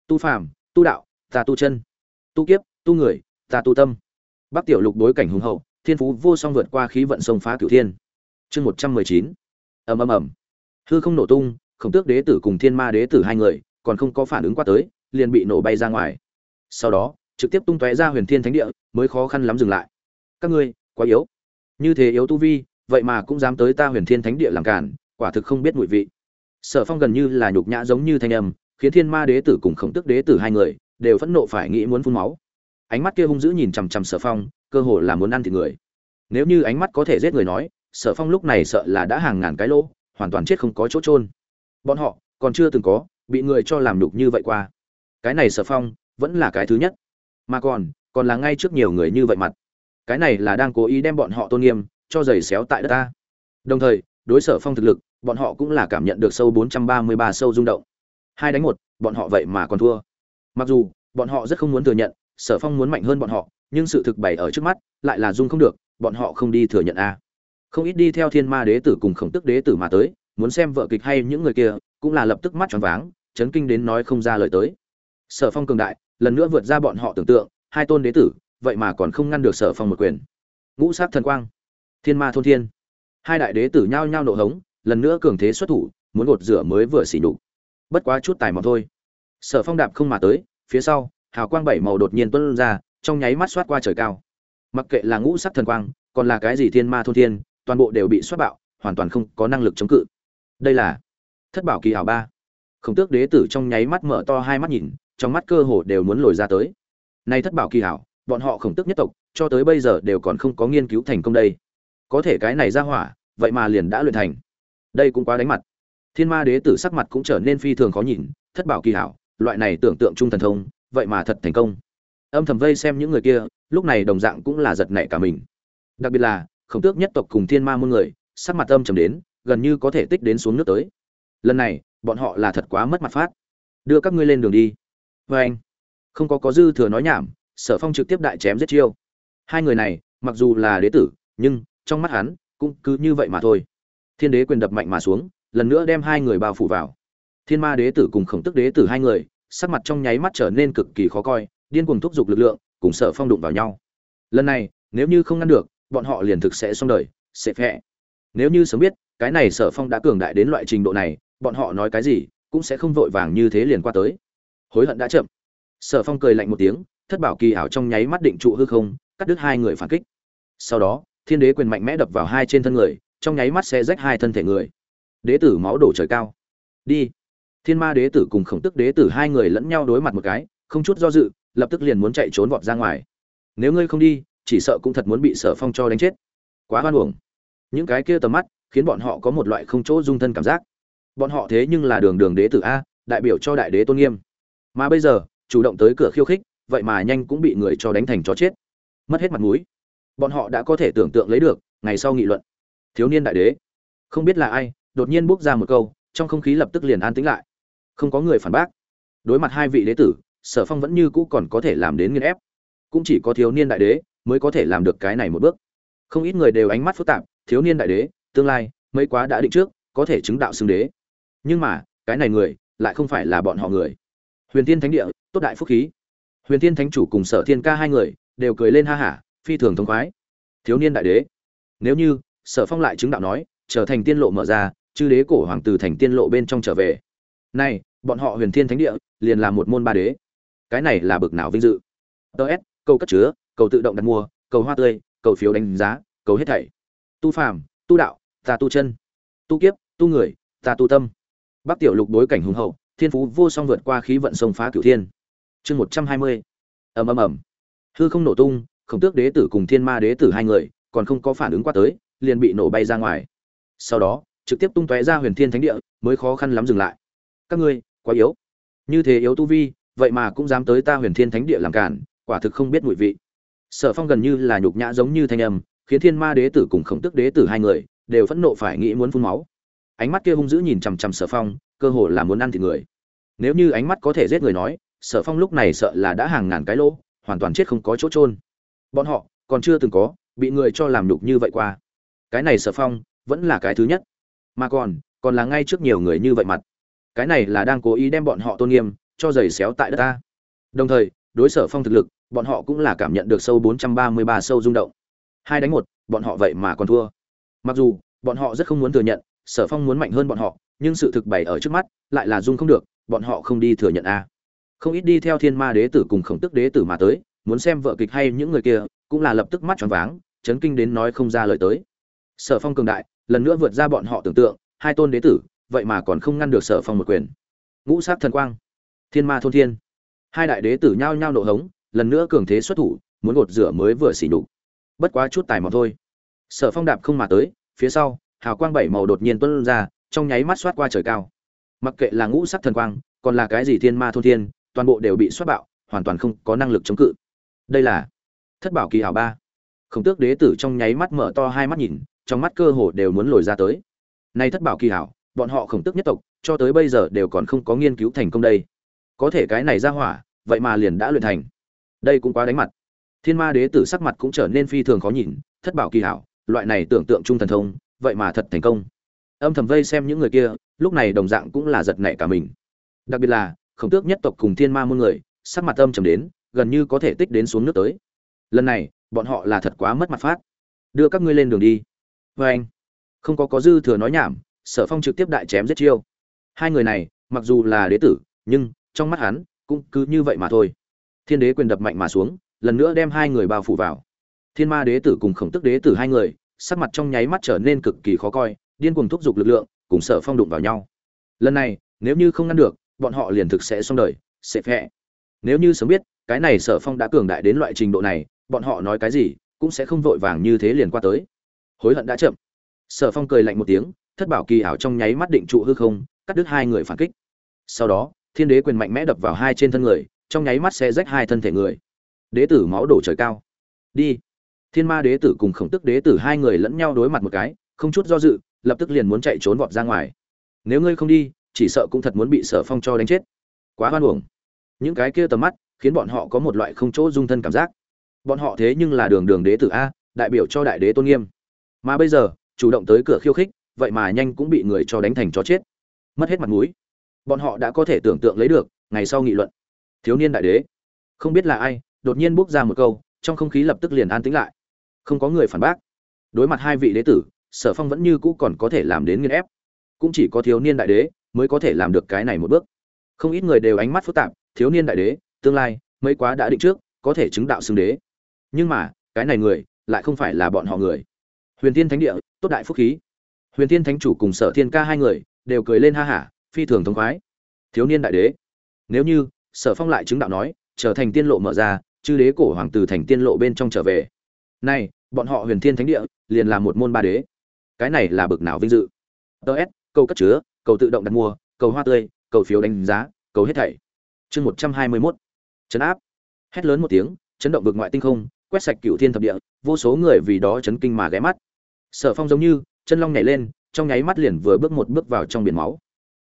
Tu phàm, tu đạo, ta tu chân. Tu kiếp, tu người, ta tu tâm bắc tiểu lục đối cảnh hùng hậu, thiên phú vô song vượt qua khí vận sông phá cửu thiên. Chương một trăm mười chín. Ầm ầm ầm. Hư không nổ tung, khổng tước đế tử cùng thiên ma đế tử hai người, còn không có phản ứng qua tới, liền bị nổ bay ra ngoài. Sau đó, trực tiếp tung tóe ra huyền thiên thánh địa, mới khó khăn lắm dừng lại. Các ngươi, quá yếu. Như thế yếu tu vi, vậy mà cũng dám tới ta huyền thiên thánh địa làm cản, quả thực không biết mùi vị. Sở phong gần như là nhục nhã giống như thanh âm, khiến thiên ma đế tử cùng khổng Tước đế tử hai người, đều phẫn nộ phải nghĩ muốn phun máu ánh mắt kia hung dữ nhìn chằm chằm sở phong, cơ hồ là muốn ăn thịt người. Nếu như ánh mắt có thể giết người nói, sở phong lúc này sợ là đã hàng ngàn cái lỗ, hoàn toàn chết không có chỗ trôn bọn họ còn chưa từng có bị người cho làm đục như vậy qua. Cái này sở phong vẫn là cái thứ nhất. Mà còn còn là ngay trước nhiều người như vậy mặt. Cái này là đang cố ý đem bọn họ tôn nghiêm, cho giày xéo tại đất ta. Đồng thời, đối sở phong thực lực, bọn họ cũng là cảm nhận được sâu 433 sâu rung động. Hai đánh một, bọn họ vậy mà còn thua. Mặc dù, bọn họ rất không muốn thừa nhận sở phong muốn mạnh hơn bọn họ, nhưng sự thực bày ở trước mắt, lại là dung không được, bọn họ không đi thừa nhận a. Không ít đi theo thiên ma đế tử cùng khổng tức đế tử mà tới, muốn xem vợ kịch hay những người kia, cũng là lập tức mắt tròn váng, chấn kinh đến nói không ra lời tới. Sở phong cường đại, lần nữa vượt ra bọn họ tưởng tượng, hai tôn đế tử, vậy mà còn không ngăn được sở phong một quyền. Ngũ sát thần quang, thiên ma thôn thiên. Hai đại đế tử nhao nhao nộ hống, lần nữa cường thế xuất thủ, muốn gột rửa mới vừa xỉ nhục. bất quá chút tài mọc thôi. Sở phong đạp không mà tới, phía sau hào quang bảy màu đột nhiên tuôn ra, trong nháy mắt xoát qua trời cao. Mặc kệ là ngũ sắc thần quang, còn là cái gì thiên ma thôn thiên, toàn bộ đều bị xoát bạo, hoàn toàn không có năng lực chống cự. Đây là thất bảo kỳ hảo ba. Khổng tước đế tử trong nháy mắt mở to hai mắt nhìn, trong mắt cơ hồ đều muốn lồi ra tới. Nay thất bảo kỳ hảo, bọn họ khổng tước nhất tộc, cho tới bây giờ đều còn không có nghiên cứu thành công đây. Có thể cái này ra hỏa, vậy mà liền đã luyện thành. Đây cũng quá đánh mặt. Thiên ma đế tử sắc mặt cũng trở nên phi thường khó nhìn, thất bảo kỳ hảo, loại này tưởng tượng trung thần thông vậy mà thật thành công. Âm thầm vây xem những người kia, lúc này đồng dạng cũng là giật nảy cả mình. Đặc biệt là, khổng tước nhất tộc cùng thiên ma muôn người, sắc mặt âm trầm đến, gần như có thể tích đến xuống nước tới. Lần này, bọn họ là thật quá mất mặt phát. Đưa các ngươi lên đường đi. Vê anh, không có có dư thừa nói nhảm, sở phong trực tiếp đại chém giết chiêu. Hai người này, mặc dù là đế tử, nhưng, trong mắt hắn, cũng cứ như vậy mà thôi. Thiên đế quyền đập mạnh mà xuống, lần nữa đem hai người bao phủ vào. Thiên ma đế tử cùng khổng tức đế tử hai người sắc mặt trong nháy mắt trở nên cực kỳ khó coi, điên cuồng thúc giục lực lượng, cùng sở phong đụng vào nhau. Lần này, nếu như không ngăn được, bọn họ liền thực sẽ xong đời, sẽ phệ. nếu như sớm biết, cái này sở phong đã cường đại đến loại trình độ này, bọn họ nói cái gì, cũng sẽ không vội vàng như thế liền qua tới. Hối hận đã chậm. Sở phong cười lạnh một tiếng, thất bảo kỳ ảo trong nháy mắt định trụ hư không, cắt đứt hai người phản kích. Sau đó, thiên đế quyền mạnh mẽ đập vào hai trên thân người, trong nháy mắt sẽ rách hai thân thể người. Đế tử máu đổ trời cao. Đi thiên ma đế tử cùng khổng tức đế tử hai người lẫn nhau đối mặt một cái, không chút do dự, lập tức liền muốn chạy trốn vọt ra ngoài. Nếu ngươi không đi, chỉ sợ cũng thật muốn bị sở phong cho đánh chết. Quá hoan uổng. Những cái kia tầm mắt, khiến bọn họ có một loại không chỗ dung thân cảm giác. Bọn họ thế nhưng là đường đường đế tử a, đại biểu cho đại đế tôn nghiêm. Mà bây giờ, chủ động tới cửa khiêu khích, vậy mà nhanh cũng bị người cho đánh thành chó chết. Mất hết mặt mũi. Bọn họ đã có thể tưởng tượng lấy được, ngày sau nghị luận. Thiếu niên đại đế. Không biết là ai, đột nhiên bốc ra một câu, trong không khí lập tức liền an tĩnh lại không có người phản bác. Đối mặt hai vị đế tử, sở phong vẫn như cũ còn có thể làm đến nghiên ép. Cũng chỉ có thiếu niên đại đế mới có thể làm được cái này một bước. Không ít người đều ánh mắt phức tạp, thiếu niên đại đế, tương lai, mấy quá đã định trước, có thể chứng đạo xưng đế. Nhưng mà, cái này người lại không phải là bọn họ người. Huyền tiên thánh địa, tốt đại phúc khí. Huyền tiên thánh chủ cùng sở thiên ca hai người đều cười lên ha hả, phi thường thông khoái. Thiếu niên đại đế, nếu như sở phong lại chứng đạo nói, trở thành tiên lộ mở ra, chư đế cổ hoàng từ thành tiên lộ bên trong trở về. Này bọn họ huyền thiên thánh địa liền là một môn ba đế. Cái này là bực nào vinh dự. Ts câu cất chứa, cầu tự động đặt mua, cầu hoa tươi, cầu phiếu đánh giá, cầu hết thảy. Tu phàm, tu đạo, ta tu chân. Tu kiếp, tu người, ta tu tâm. Bắc tiểu lục đối cảnh hùng hậu, thiên phú vô song vượt qua khí vận sông phá cửu thiên. Chương một trăm hai mươi. Ầm ầm ầm. Hư không nổ tung, khổng tước đế tử cùng thiên ma đế tử hai người, còn không có phản ứng qua tới, liền bị nổ bay ra ngoài. Sau đó, trực tiếp tung tóe ra huyền thiên thánh địa, mới khó khăn lắm dừng lại. Các ngươi quá yếu. Như thế yếu tu vi, vậy mà cũng dám tới ta huyền thiên thánh địa làm cản, quả thực không biết mùi vị. Sở phong gần như là nhục nhã giống như thanh âm, khiến thiên ma đế tử cùng khổng tức đế tử hai người đều phẫn nộ phải nghĩ muốn phun máu. Ánh mắt kia hung dữ nhìn chằm chằm sở phong, cơ hồ là muốn ăn thịt người. Nếu như ánh mắt có thể giết người nói, sở phong lúc này sợ là đã hàng ngàn cái lỗ, hoàn toàn chết không có chỗ trôn bọn họ còn chưa từng có bị người cho làm nhục như vậy qua. Cái này sở phong vẫn là cái thứ nhất. Mà còn còn là ngay trước nhiều người như vậy mặt cái này là đang cố ý đem bọn họ tôn nghiêm, cho giày xéo tại đất ta. Đồng thời, đối sở phong thực lực, bọn họ cũng là cảm nhận được sâu 433 sâu rung động. Hai đánh một, bọn họ vậy mà còn thua. Mặc dù, bọn họ rất không muốn thừa nhận, sở phong muốn mạnh hơn bọn họ, nhưng sự thực bày ở trước mắt, lại là dung không được, bọn họ không đi thừa nhận a. Không ít đi theo thiên ma đế tử cùng khổng tức đế tử mà tới, muốn xem vợ kịch hay những người kia, cũng là lập tức mắt tròn váng, chấn kinh đến nói không ra lời tới. Sở phong cường đại, lần nữa vượt ra bọn họ tưởng tượng, hai tôn đế tử vậy mà còn không ngăn được sở phong một quyền. Ngũ sát thần quang, thiên ma thôn thiên. Hai đại đế tử nhao nhao nộ hống, lần nữa cường thế xuất thủ, muốn gột rửa mới vừa xỉ nhục. Bất quá chút tài mò thôi. Sở phong đạp không mà tới, phía sau, hào quang bảy màu đột nhiên tuân ra, trong nháy mắt xoát qua trời cao. Mặc kệ là ngũ sắc thần quang, còn là cái gì thiên ma thôn thiên, toàn bộ đều bị xoát bạo, hoàn toàn không có năng lực chống cự. Đây là thất bảo kỳ hào ba. Khổng tước đế tử trong nháy mắt mở to hai mắt nhìn, trong mắt cơ hồ đều muốn lồi ra tới. Nay thất bảo kỳ hảo bọn họ khổng tước nhất tộc, cho tới bây giờ đều còn không có nghiên cứu thành công đây. Có thể cái này ra hỏa, vậy mà liền đã luyện thành. Đây cũng quá đánh mặt. Thiên ma đế tử sắc mặt cũng trở nên phi thường khó nhìn, thất bảo kỳ hảo, loại này tưởng tượng trung thần thông, vậy mà thật thành công. Âm thầm vây xem những người kia, lúc này đồng dạng cũng là giật nảy cả mình. Đặc biệt là, khổng tước nhất tộc cùng thiên ma muôn người, sắc mặt âm trầm đến, gần như có thể tích đến xuống nước tới. Lần này, bọn họ là thật quá mất mặt phát. Đưa các ngươi lên đường đi. Vê anh. Không có có dư thừa nói nhảm sở phong trực tiếp đại chém giết chiêu. Hai người này, mặc dù là đế tử, nhưng trong mắt hắn cũng cứ như vậy mà thôi. Thiên đế quyền đập mạnh mà xuống, lần nữa đem hai người bao phủ vào. Thiên ma đế tử cùng khổng tức đế tử hai người, sắc mặt trong nháy mắt trở nên cực kỳ khó coi, điên cuồng thúc giục lực lượng, cùng sở phong đụng vào nhau. Lần này, nếu như không ngăn được, bọn họ liền thực sẽ xong đời, sẽ phẹ nếu như sớm biết, cái này sở phong đã cường đại đến loại trình độ này, bọn họ nói cái gì cũng sẽ không vội vàng như thế liền qua tới. Hối hận đã chậm. Sở phong cười lạnh một tiếng thất bảo kỳ ảo trong nháy mắt định trụ hư không, cắt đứt hai người phản kích. Sau đó, thiên đế quyền mạnh mẽ đập vào hai trên thân người, trong nháy mắt sẽ rách hai thân thể người. Đế tử máu đổ trời cao. Đi. Thiên ma đế tử cùng khổng tức đế tử hai người lẫn nhau đối mặt một cái, không chút do dự, lập tức liền muốn chạy trốn vọt ra ngoài. Nếu ngươi không đi, chỉ sợ cũng thật muốn bị sở phong cho đánh chết. Quá hoan uổng. Những cái kia tầm mắt, khiến bọn họ có một loại không chỗ dung thân cảm giác. Bọn họ thế nhưng là đường đường đế tử a, đại biểu cho đại đế tôn nghiêm. Mà bây giờ, chủ động tới cửa khiêu khích vậy mà nhanh cũng bị người cho đánh thành chó chết. Mất hết mặt mũi. Bọn họ đã có thể tưởng tượng lấy được, ngày sau nghị luận. Thiếu niên đại đế. Không biết là ai, đột nhiên bốc ra một câu, trong không khí lập tức liền an tĩnh lại. Không có người phản bác. Đối mặt hai vị đế tử, sở phong vẫn như cũ còn có thể làm đến nghiên ép. Cũng chỉ có thiếu niên đại đế mới có thể làm được cái này một bước. Không ít người đều ánh mắt phức tạp, thiếu niên đại đế, tương lai, mấy quá đã định trước, có thể chứng đạo xưng đế. Nhưng mà, cái này người, lại không phải là bọn họ người. Huyền thiên thánh địa, tốt đại phúc khí huyền thiên thánh chủ cùng sở thiên ca hai người đều cười lên ha hả, phi thường thống khoái. Thiếu niên đại đế, nếu như sở phong lại chứng đạo nói, trở thành tiên lộ mở ra, chư đế cổ hoàng từ thành tiên lộ bên trong trở về. Nay bọn họ huyền thiên thánh địa liền là một môn ba đế. Cái này là bực nào vinh dự. Ts câu cất chứa, cầu tự động đặt mua, cầu hoa tươi, cầu phiếu đánh giá, cầu hết thảy. Chương một trăm hai mươi mốt. Chấn áp. Hét lớn một tiếng, chấn động vực ngoại tinh không, quét sạch cựu thiên thập địa, vô số người vì đó chấn kinh mà ghé mắt. Sở phong giống như chân long nhảy lên, trong nháy mắt liền vừa bước một bước vào trong biển máu.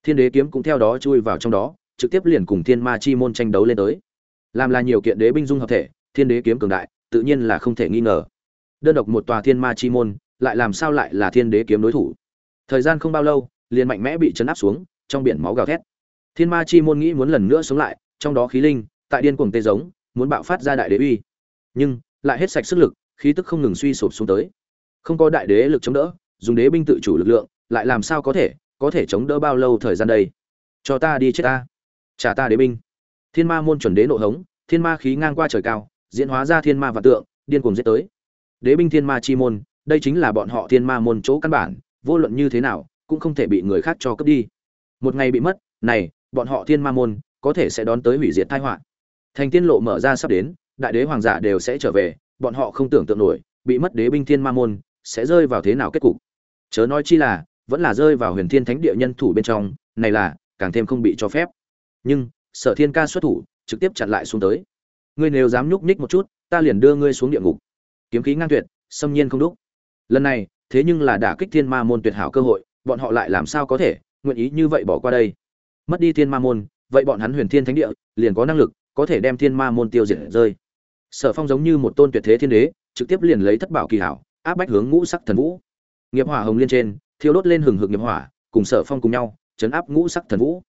Thiên đế kiếm cũng theo đó chui vào trong đó, trực tiếp liền cùng thiên ma chi môn tranh đấu lên tới. Làm là nhiều kiện đế binh dung hợp thể, thiên đế kiếm cường đại, tự nhiên là không thể nghi ngờ. Đơn độc một tòa thiên ma chi môn, lại làm sao lại là thiên đế kiếm đối thủ? Thời gian không bao lâu, liền mạnh mẽ bị chấn áp xuống, trong biển máu gào thét. Thiên ma chi môn nghĩ muốn lần nữa sống lại, trong đó khí linh, tại điên cuồng tê giống, muốn bạo phát ra đại đế uy. Nhưng, lại hết sạch sức lực, khí tức không ngừng suy sụp xuống tới. Không có đại đế lực chống đỡ dùng đế binh tự chủ lực lượng, lại làm sao có thể có thể chống đỡ bao lâu thời gian đây? Cho ta đi chết ta. Trả ta đế binh. Thiên ma môn chuẩn đế nộ hống, thiên ma khí ngang qua trời cao, diễn hóa ra thiên ma và tượng, điên cuồng giết tới. Đế binh thiên ma chi môn, đây chính là bọn họ thiên ma môn chỗ căn bản, vô luận như thế nào, cũng không thể bị người khác cho cướp đi. Một ngày bị mất, này, bọn họ thiên ma môn, có thể sẽ đón tới hủy diệt tai họa. Thành tiên lộ mở ra sắp đến, đại đế hoàng giả đều sẽ trở về, bọn họ không tưởng tượng nổi, bị mất đế binh thiên ma môn, sẽ rơi vào thế nào kết cục? Chớ nói chi là, vẫn là rơi vào huyền thiên thánh địa nhân thủ bên trong, này là, càng thêm không bị cho phép. Nhưng, sở thiên ca xuất thủ, trực tiếp chặn lại xuống tới. Ngươi nếu dám nhúc nhích một chút, ta liền đưa ngươi xuống địa ngục. Kiếm khí ngang tuyệt, xâm nhiên không đúc. Lần này, thế nhưng là đả kích thiên ma môn tuyệt hảo cơ hội, bọn họ lại làm sao có thể, nguyện ý như vậy bỏ qua đây? Mất đi thiên ma môn, vậy bọn hắn huyền thiên thánh địa, liền có năng lực, có thể đem thiên ma môn tiêu diệt rơi. Sở phong giống như một tôn tuyệt thế thiên đế, trực tiếp liền lấy thất bảo kỳ hảo, áp bách hướng ngũ sắc thần vũ nghiệp hỏa hồng liên trên, thiêu đốt lên hừng hực nghiệp hỏa, cùng sở phong cùng nhau, chấn áp ngũ sắc thần vũ.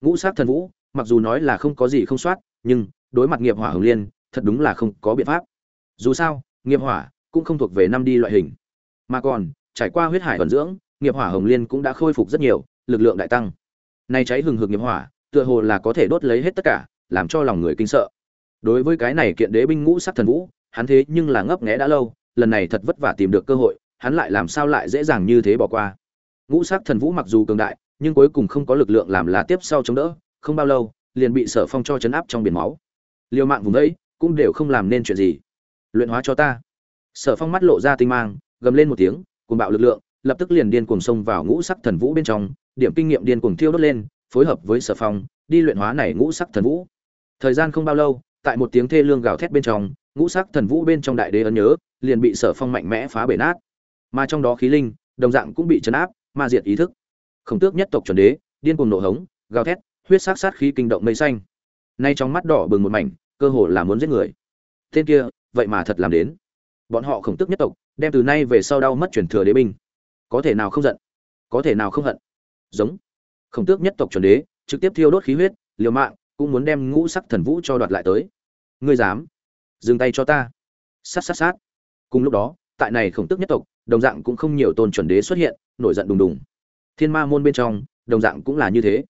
Ngũ sắc thần vũ, mặc dù nói là không có gì không soát, nhưng đối mặt nghiệp hỏa hồng liên, thật đúng là không có biện pháp. Dù sao, nghiệp hỏa cũng không thuộc về năm đi loại hình. Mà còn, trải qua huyết hải vận dưỡng, nghiệp hỏa hồng liên cũng đã khôi phục rất nhiều, lực lượng đại tăng. Nay cháy hừng hực nghiệp hỏa, tựa hồ là có thể đốt lấy hết tất cả, làm cho lòng người kinh sợ. Đối với cái này kiện đế binh ngũ sắc thần vũ, hắn thế nhưng là ngấp nghé đã lâu, lần này thật vất vả tìm được cơ hội hắn lại làm sao lại dễ dàng như thế bỏ qua. Ngũ sắc thần vũ mặc dù cường đại, nhưng cuối cùng không có lực lượng làm lá tiếp sau chống đỡ, không bao lâu, liền bị sở phong cho chấn áp trong biển máu. Liều mạng vùng đấy, cũng đều không làm nên chuyện gì. Luyện hóa cho ta. Sở phong mắt lộ ra tinh mang, gầm lên một tiếng cùng bạo lực lượng, lập tức liền điên cuồng xông vào ngũ sắc thần vũ bên trong, điểm kinh nghiệm điên cuồng thiêu đốt lên, phối hợp với sở phong, đi luyện hóa này ngũ sắc thần vũ. Thời gian không bao lâu, tại một tiếng thê lương gào thét bên trong, ngũ sắc thần vũ bên trong đại đế ấn nhớ, liền bị sở phong mạnh mẽ phá bể nát mà trong đó khí linh, đồng dạng cũng bị chấn áp, ma diệt ý thức. Khổng tước nhất tộc chuẩn đế, điên cuồng nổ hống, gào thét, huyết sắc sát khí kinh động mây xanh. Nay trong mắt đỏ bừng một mảnh, cơ hồ là muốn giết người. Tên kia, vậy mà thật làm đến. Bọn họ khổng tước nhất tộc, đem từ nay về sau đau mất truyền thừa đế binh. Có thể nào không giận? Có thể nào không hận? Giống. Khổng tước nhất tộc chuẩn đế, trực tiếp thiêu đốt khí huyết, liều mạng, cũng muốn đem ngũ sắc thần vũ cho đoạt lại tới. Ngươi dám? Dừng tay cho ta. Sát sát sát. Cùng lúc đó, tại này khổng tước nhất tộc đồng dạng cũng không nhiều tôn chuẩn đế xuất hiện, nổi giận đùng đùng. Thiên ma môn bên trong, đồng dạng cũng là như thế.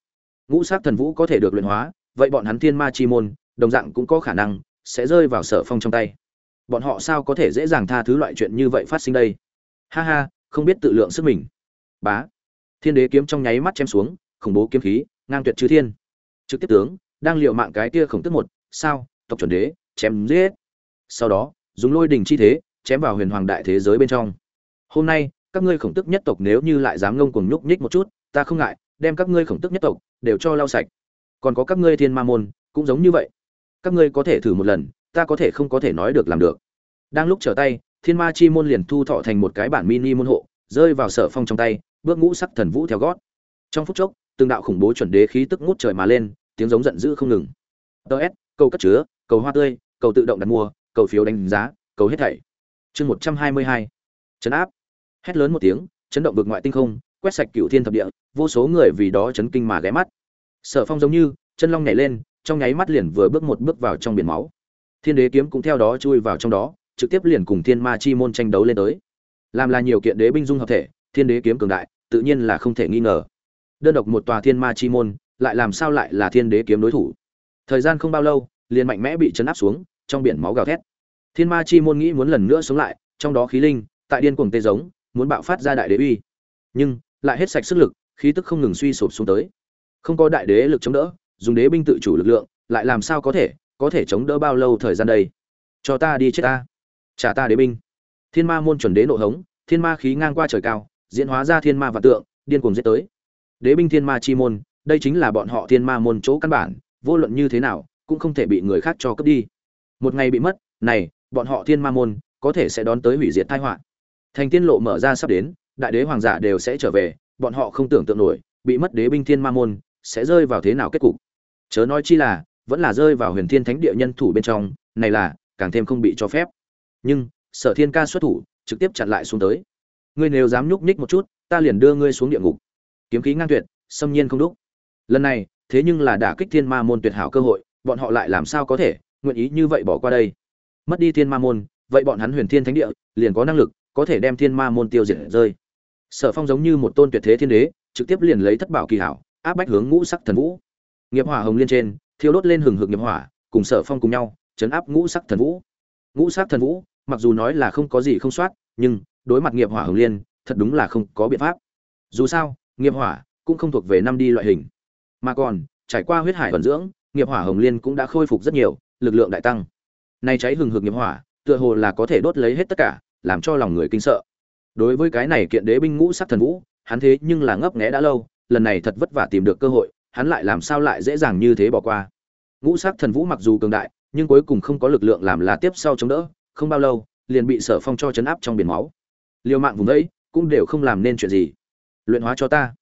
Ngũ sắc thần vũ có thể được luyện hóa, vậy bọn hắn thiên ma chi môn, đồng dạng cũng có khả năng sẽ rơi vào sở phong trong tay. Bọn họ sao có thể dễ dàng tha thứ loại chuyện như vậy phát sinh đây? Ha ha, không biết tự lượng sức mình. Bá. Thiên đế kiếm trong nháy mắt chém xuống, khủng bố kiếm khí, ngang tuyệt chư thiên. Trực tiếp tướng, đang liệu mạng cái kia khổng tức một, sao, tộc chuẩn đế, chém giết. Sau đó, dùng lôi đình chi thế, chém vào huyền hoàng đại thế giới bên trong hôm nay, các ngươi khổng tức nhất tộc nếu như lại dám ngông cuồng nhúc nhích một chút, ta không ngại, đem các ngươi khổng tức nhất tộc đều cho lau sạch. Còn có các ngươi thiên ma môn, cũng giống như vậy. Các ngươi có thể thử một lần, ta có thể không có thể nói được làm được. Đang lúc trở tay, thiên ma chi môn liền thu thọ thành một cái bản mini môn hộ, rơi vào sở phong trong tay, bước ngũ sắc thần vũ theo gót. Trong phút chốc, từng đạo khủng bố chuẩn đế khí tức ngút trời mà lên, tiếng giống giận dữ không ngừng. Ts cầu cất chứa, cầu hoa tươi, cầu tự động đặt mua, cầu phiếu đánh giá, cầu hết thảy. Chương một trăm hai mươi hai chấn áp. Hét lớn một tiếng, chấn động vực ngoại tinh không, quét sạch cựu thiên thập địa, vô số người vì đó chấn kinh mà ghé mắt. Sở phong giống như, chân long nhảy lên, trong nháy mắt liền vừa bước một bước vào trong biển máu. Thiên đế kiếm cũng theo đó chui vào trong đó, trực tiếp liền cùng thiên ma chi môn tranh đấu lên tới. Làm là nhiều kiện đế binh dung hợp thể, thiên đế kiếm cường đại, tự nhiên là không thể nghi ngờ. Đơn độc một tòa thiên ma chi môn, lại làm sao lại là thiên đế kiếm đối thủ? Thời gian không bao lâu, liền mạnh mẽ bị chấn áp xuống, trong biển máu gào thét. Thiên ma chi môn nghĩ muốn lần nữa sống lại, trong đó khí linh tại điên cuồng tê giống, muốn bạo phát ra đại đế uy. Nhưng, lại hết sạch sức lực, khí tức không ngừng suy sụp xuống tới. Không có đại đế lực chống đỡ, dùng đế binh tự chủ lực lượng, lại làm sao có thể có thể chống đỡ bao lâu thời gian đây? Cho ta đi chết ta. Trả ta đế binh. Thiên ma môn chuẩn đế nộ hống, thiên ma khí ngang qua trời cao, diễn hóa ra thiên ma và tượng, điên cuồng giết tới. Đế binh thiên ma chi môn, đây chính là bọn họ thiên ma môn chỗ căn bản, vô luận như thế nào, cũng không thể bị người khác cho cướp đi. Một ngày bị mất, này, bọn họ thiên ma môn, có thể sẽ đón tới hủy diệt tai họa thành tiên lộ mở ra sắp đến, đại đế hoàng giả đều sẽ trở về, bọn họ không tưởng tượng nổi, bị mất đế binh thiên ma môn, sẽ rơi vào thế nào kết cục? Chớ nói chi là, vẫn là rơi vào huyền thiên thánh địa nhân thủ bên trong, này là, càng thêm không bị cho phép. Nhưng, sở thiên ca xuất thủ, trực tiếp chặn lại xuống tới. Ngươi nếu dám nhúc nhích một chút, ta liền đưa ngươi xuống địa ngục. Kiếm khí ngang tuyệt, xâm nhiên không đúc. Lần này, thế nhưng là đả kích thiên ma môn tuyệt hảo cơ hội, bọn họ lại làm sao có thể, nguyện ý như vậy bỏ qua đây? Mất đi thiên ma môn, vậy bọn hắn huyền thiên thánh địa, liền có năng lực có thể đem thiên ma môn tiêu diệt rơi. Sở phong giống như một tôn tuyệt thế thiên đế, trực tiếp liền lấy thất bảo kỳ hảo, áp bách hướng ngũ sắc thần vũ. Nghiệp hỏa hồng liên trên, thiêu đốt lên hừng hực nghiệp hỏa, cùng sở phong cùng nhau, chấn áp ngũ sắc thần vũ. Ngũ sắc thần vũ, mặc dù nói là không có gì không soát, nhưng đối mặt nghiệp hỏa hồng liên, thật đúng là không có biện pháp. Dù sao, nghiệp hỏa cũng không thuộc về năm đi loại hình. Mà còn, trải qua huyết hải vận dưỡng, nghiệp hỏa hồng liên cũng đã khôi phục rất nhiều, lực lượng đại tăng. Nay cháy hừng hực nghiệp hỏa, tựa hồ là có thể đốt lấy hết tất cả làm cho lòng người kinh sợ. Đối với cái này kiện đế binh ngũ sắc thần vũ, hắn thế nhưng là ngấp nghé đã lâu, lần này thật vất vả tìm được cơ hội, hắn lại làm sao lại dễ dàng như thế bỏ qua. Ngũ sắc thần vũ mặc dù cường đại, nhưng cuối cùng không có lực lượng làm lá tiếp sau chống đỡ, không bao lâu, liền bị sở phong cho chấn áp trong biển máu. Liều mạng vùng ấy cũng đều không làm nên chuyện gì. Luyện hóa cho ta.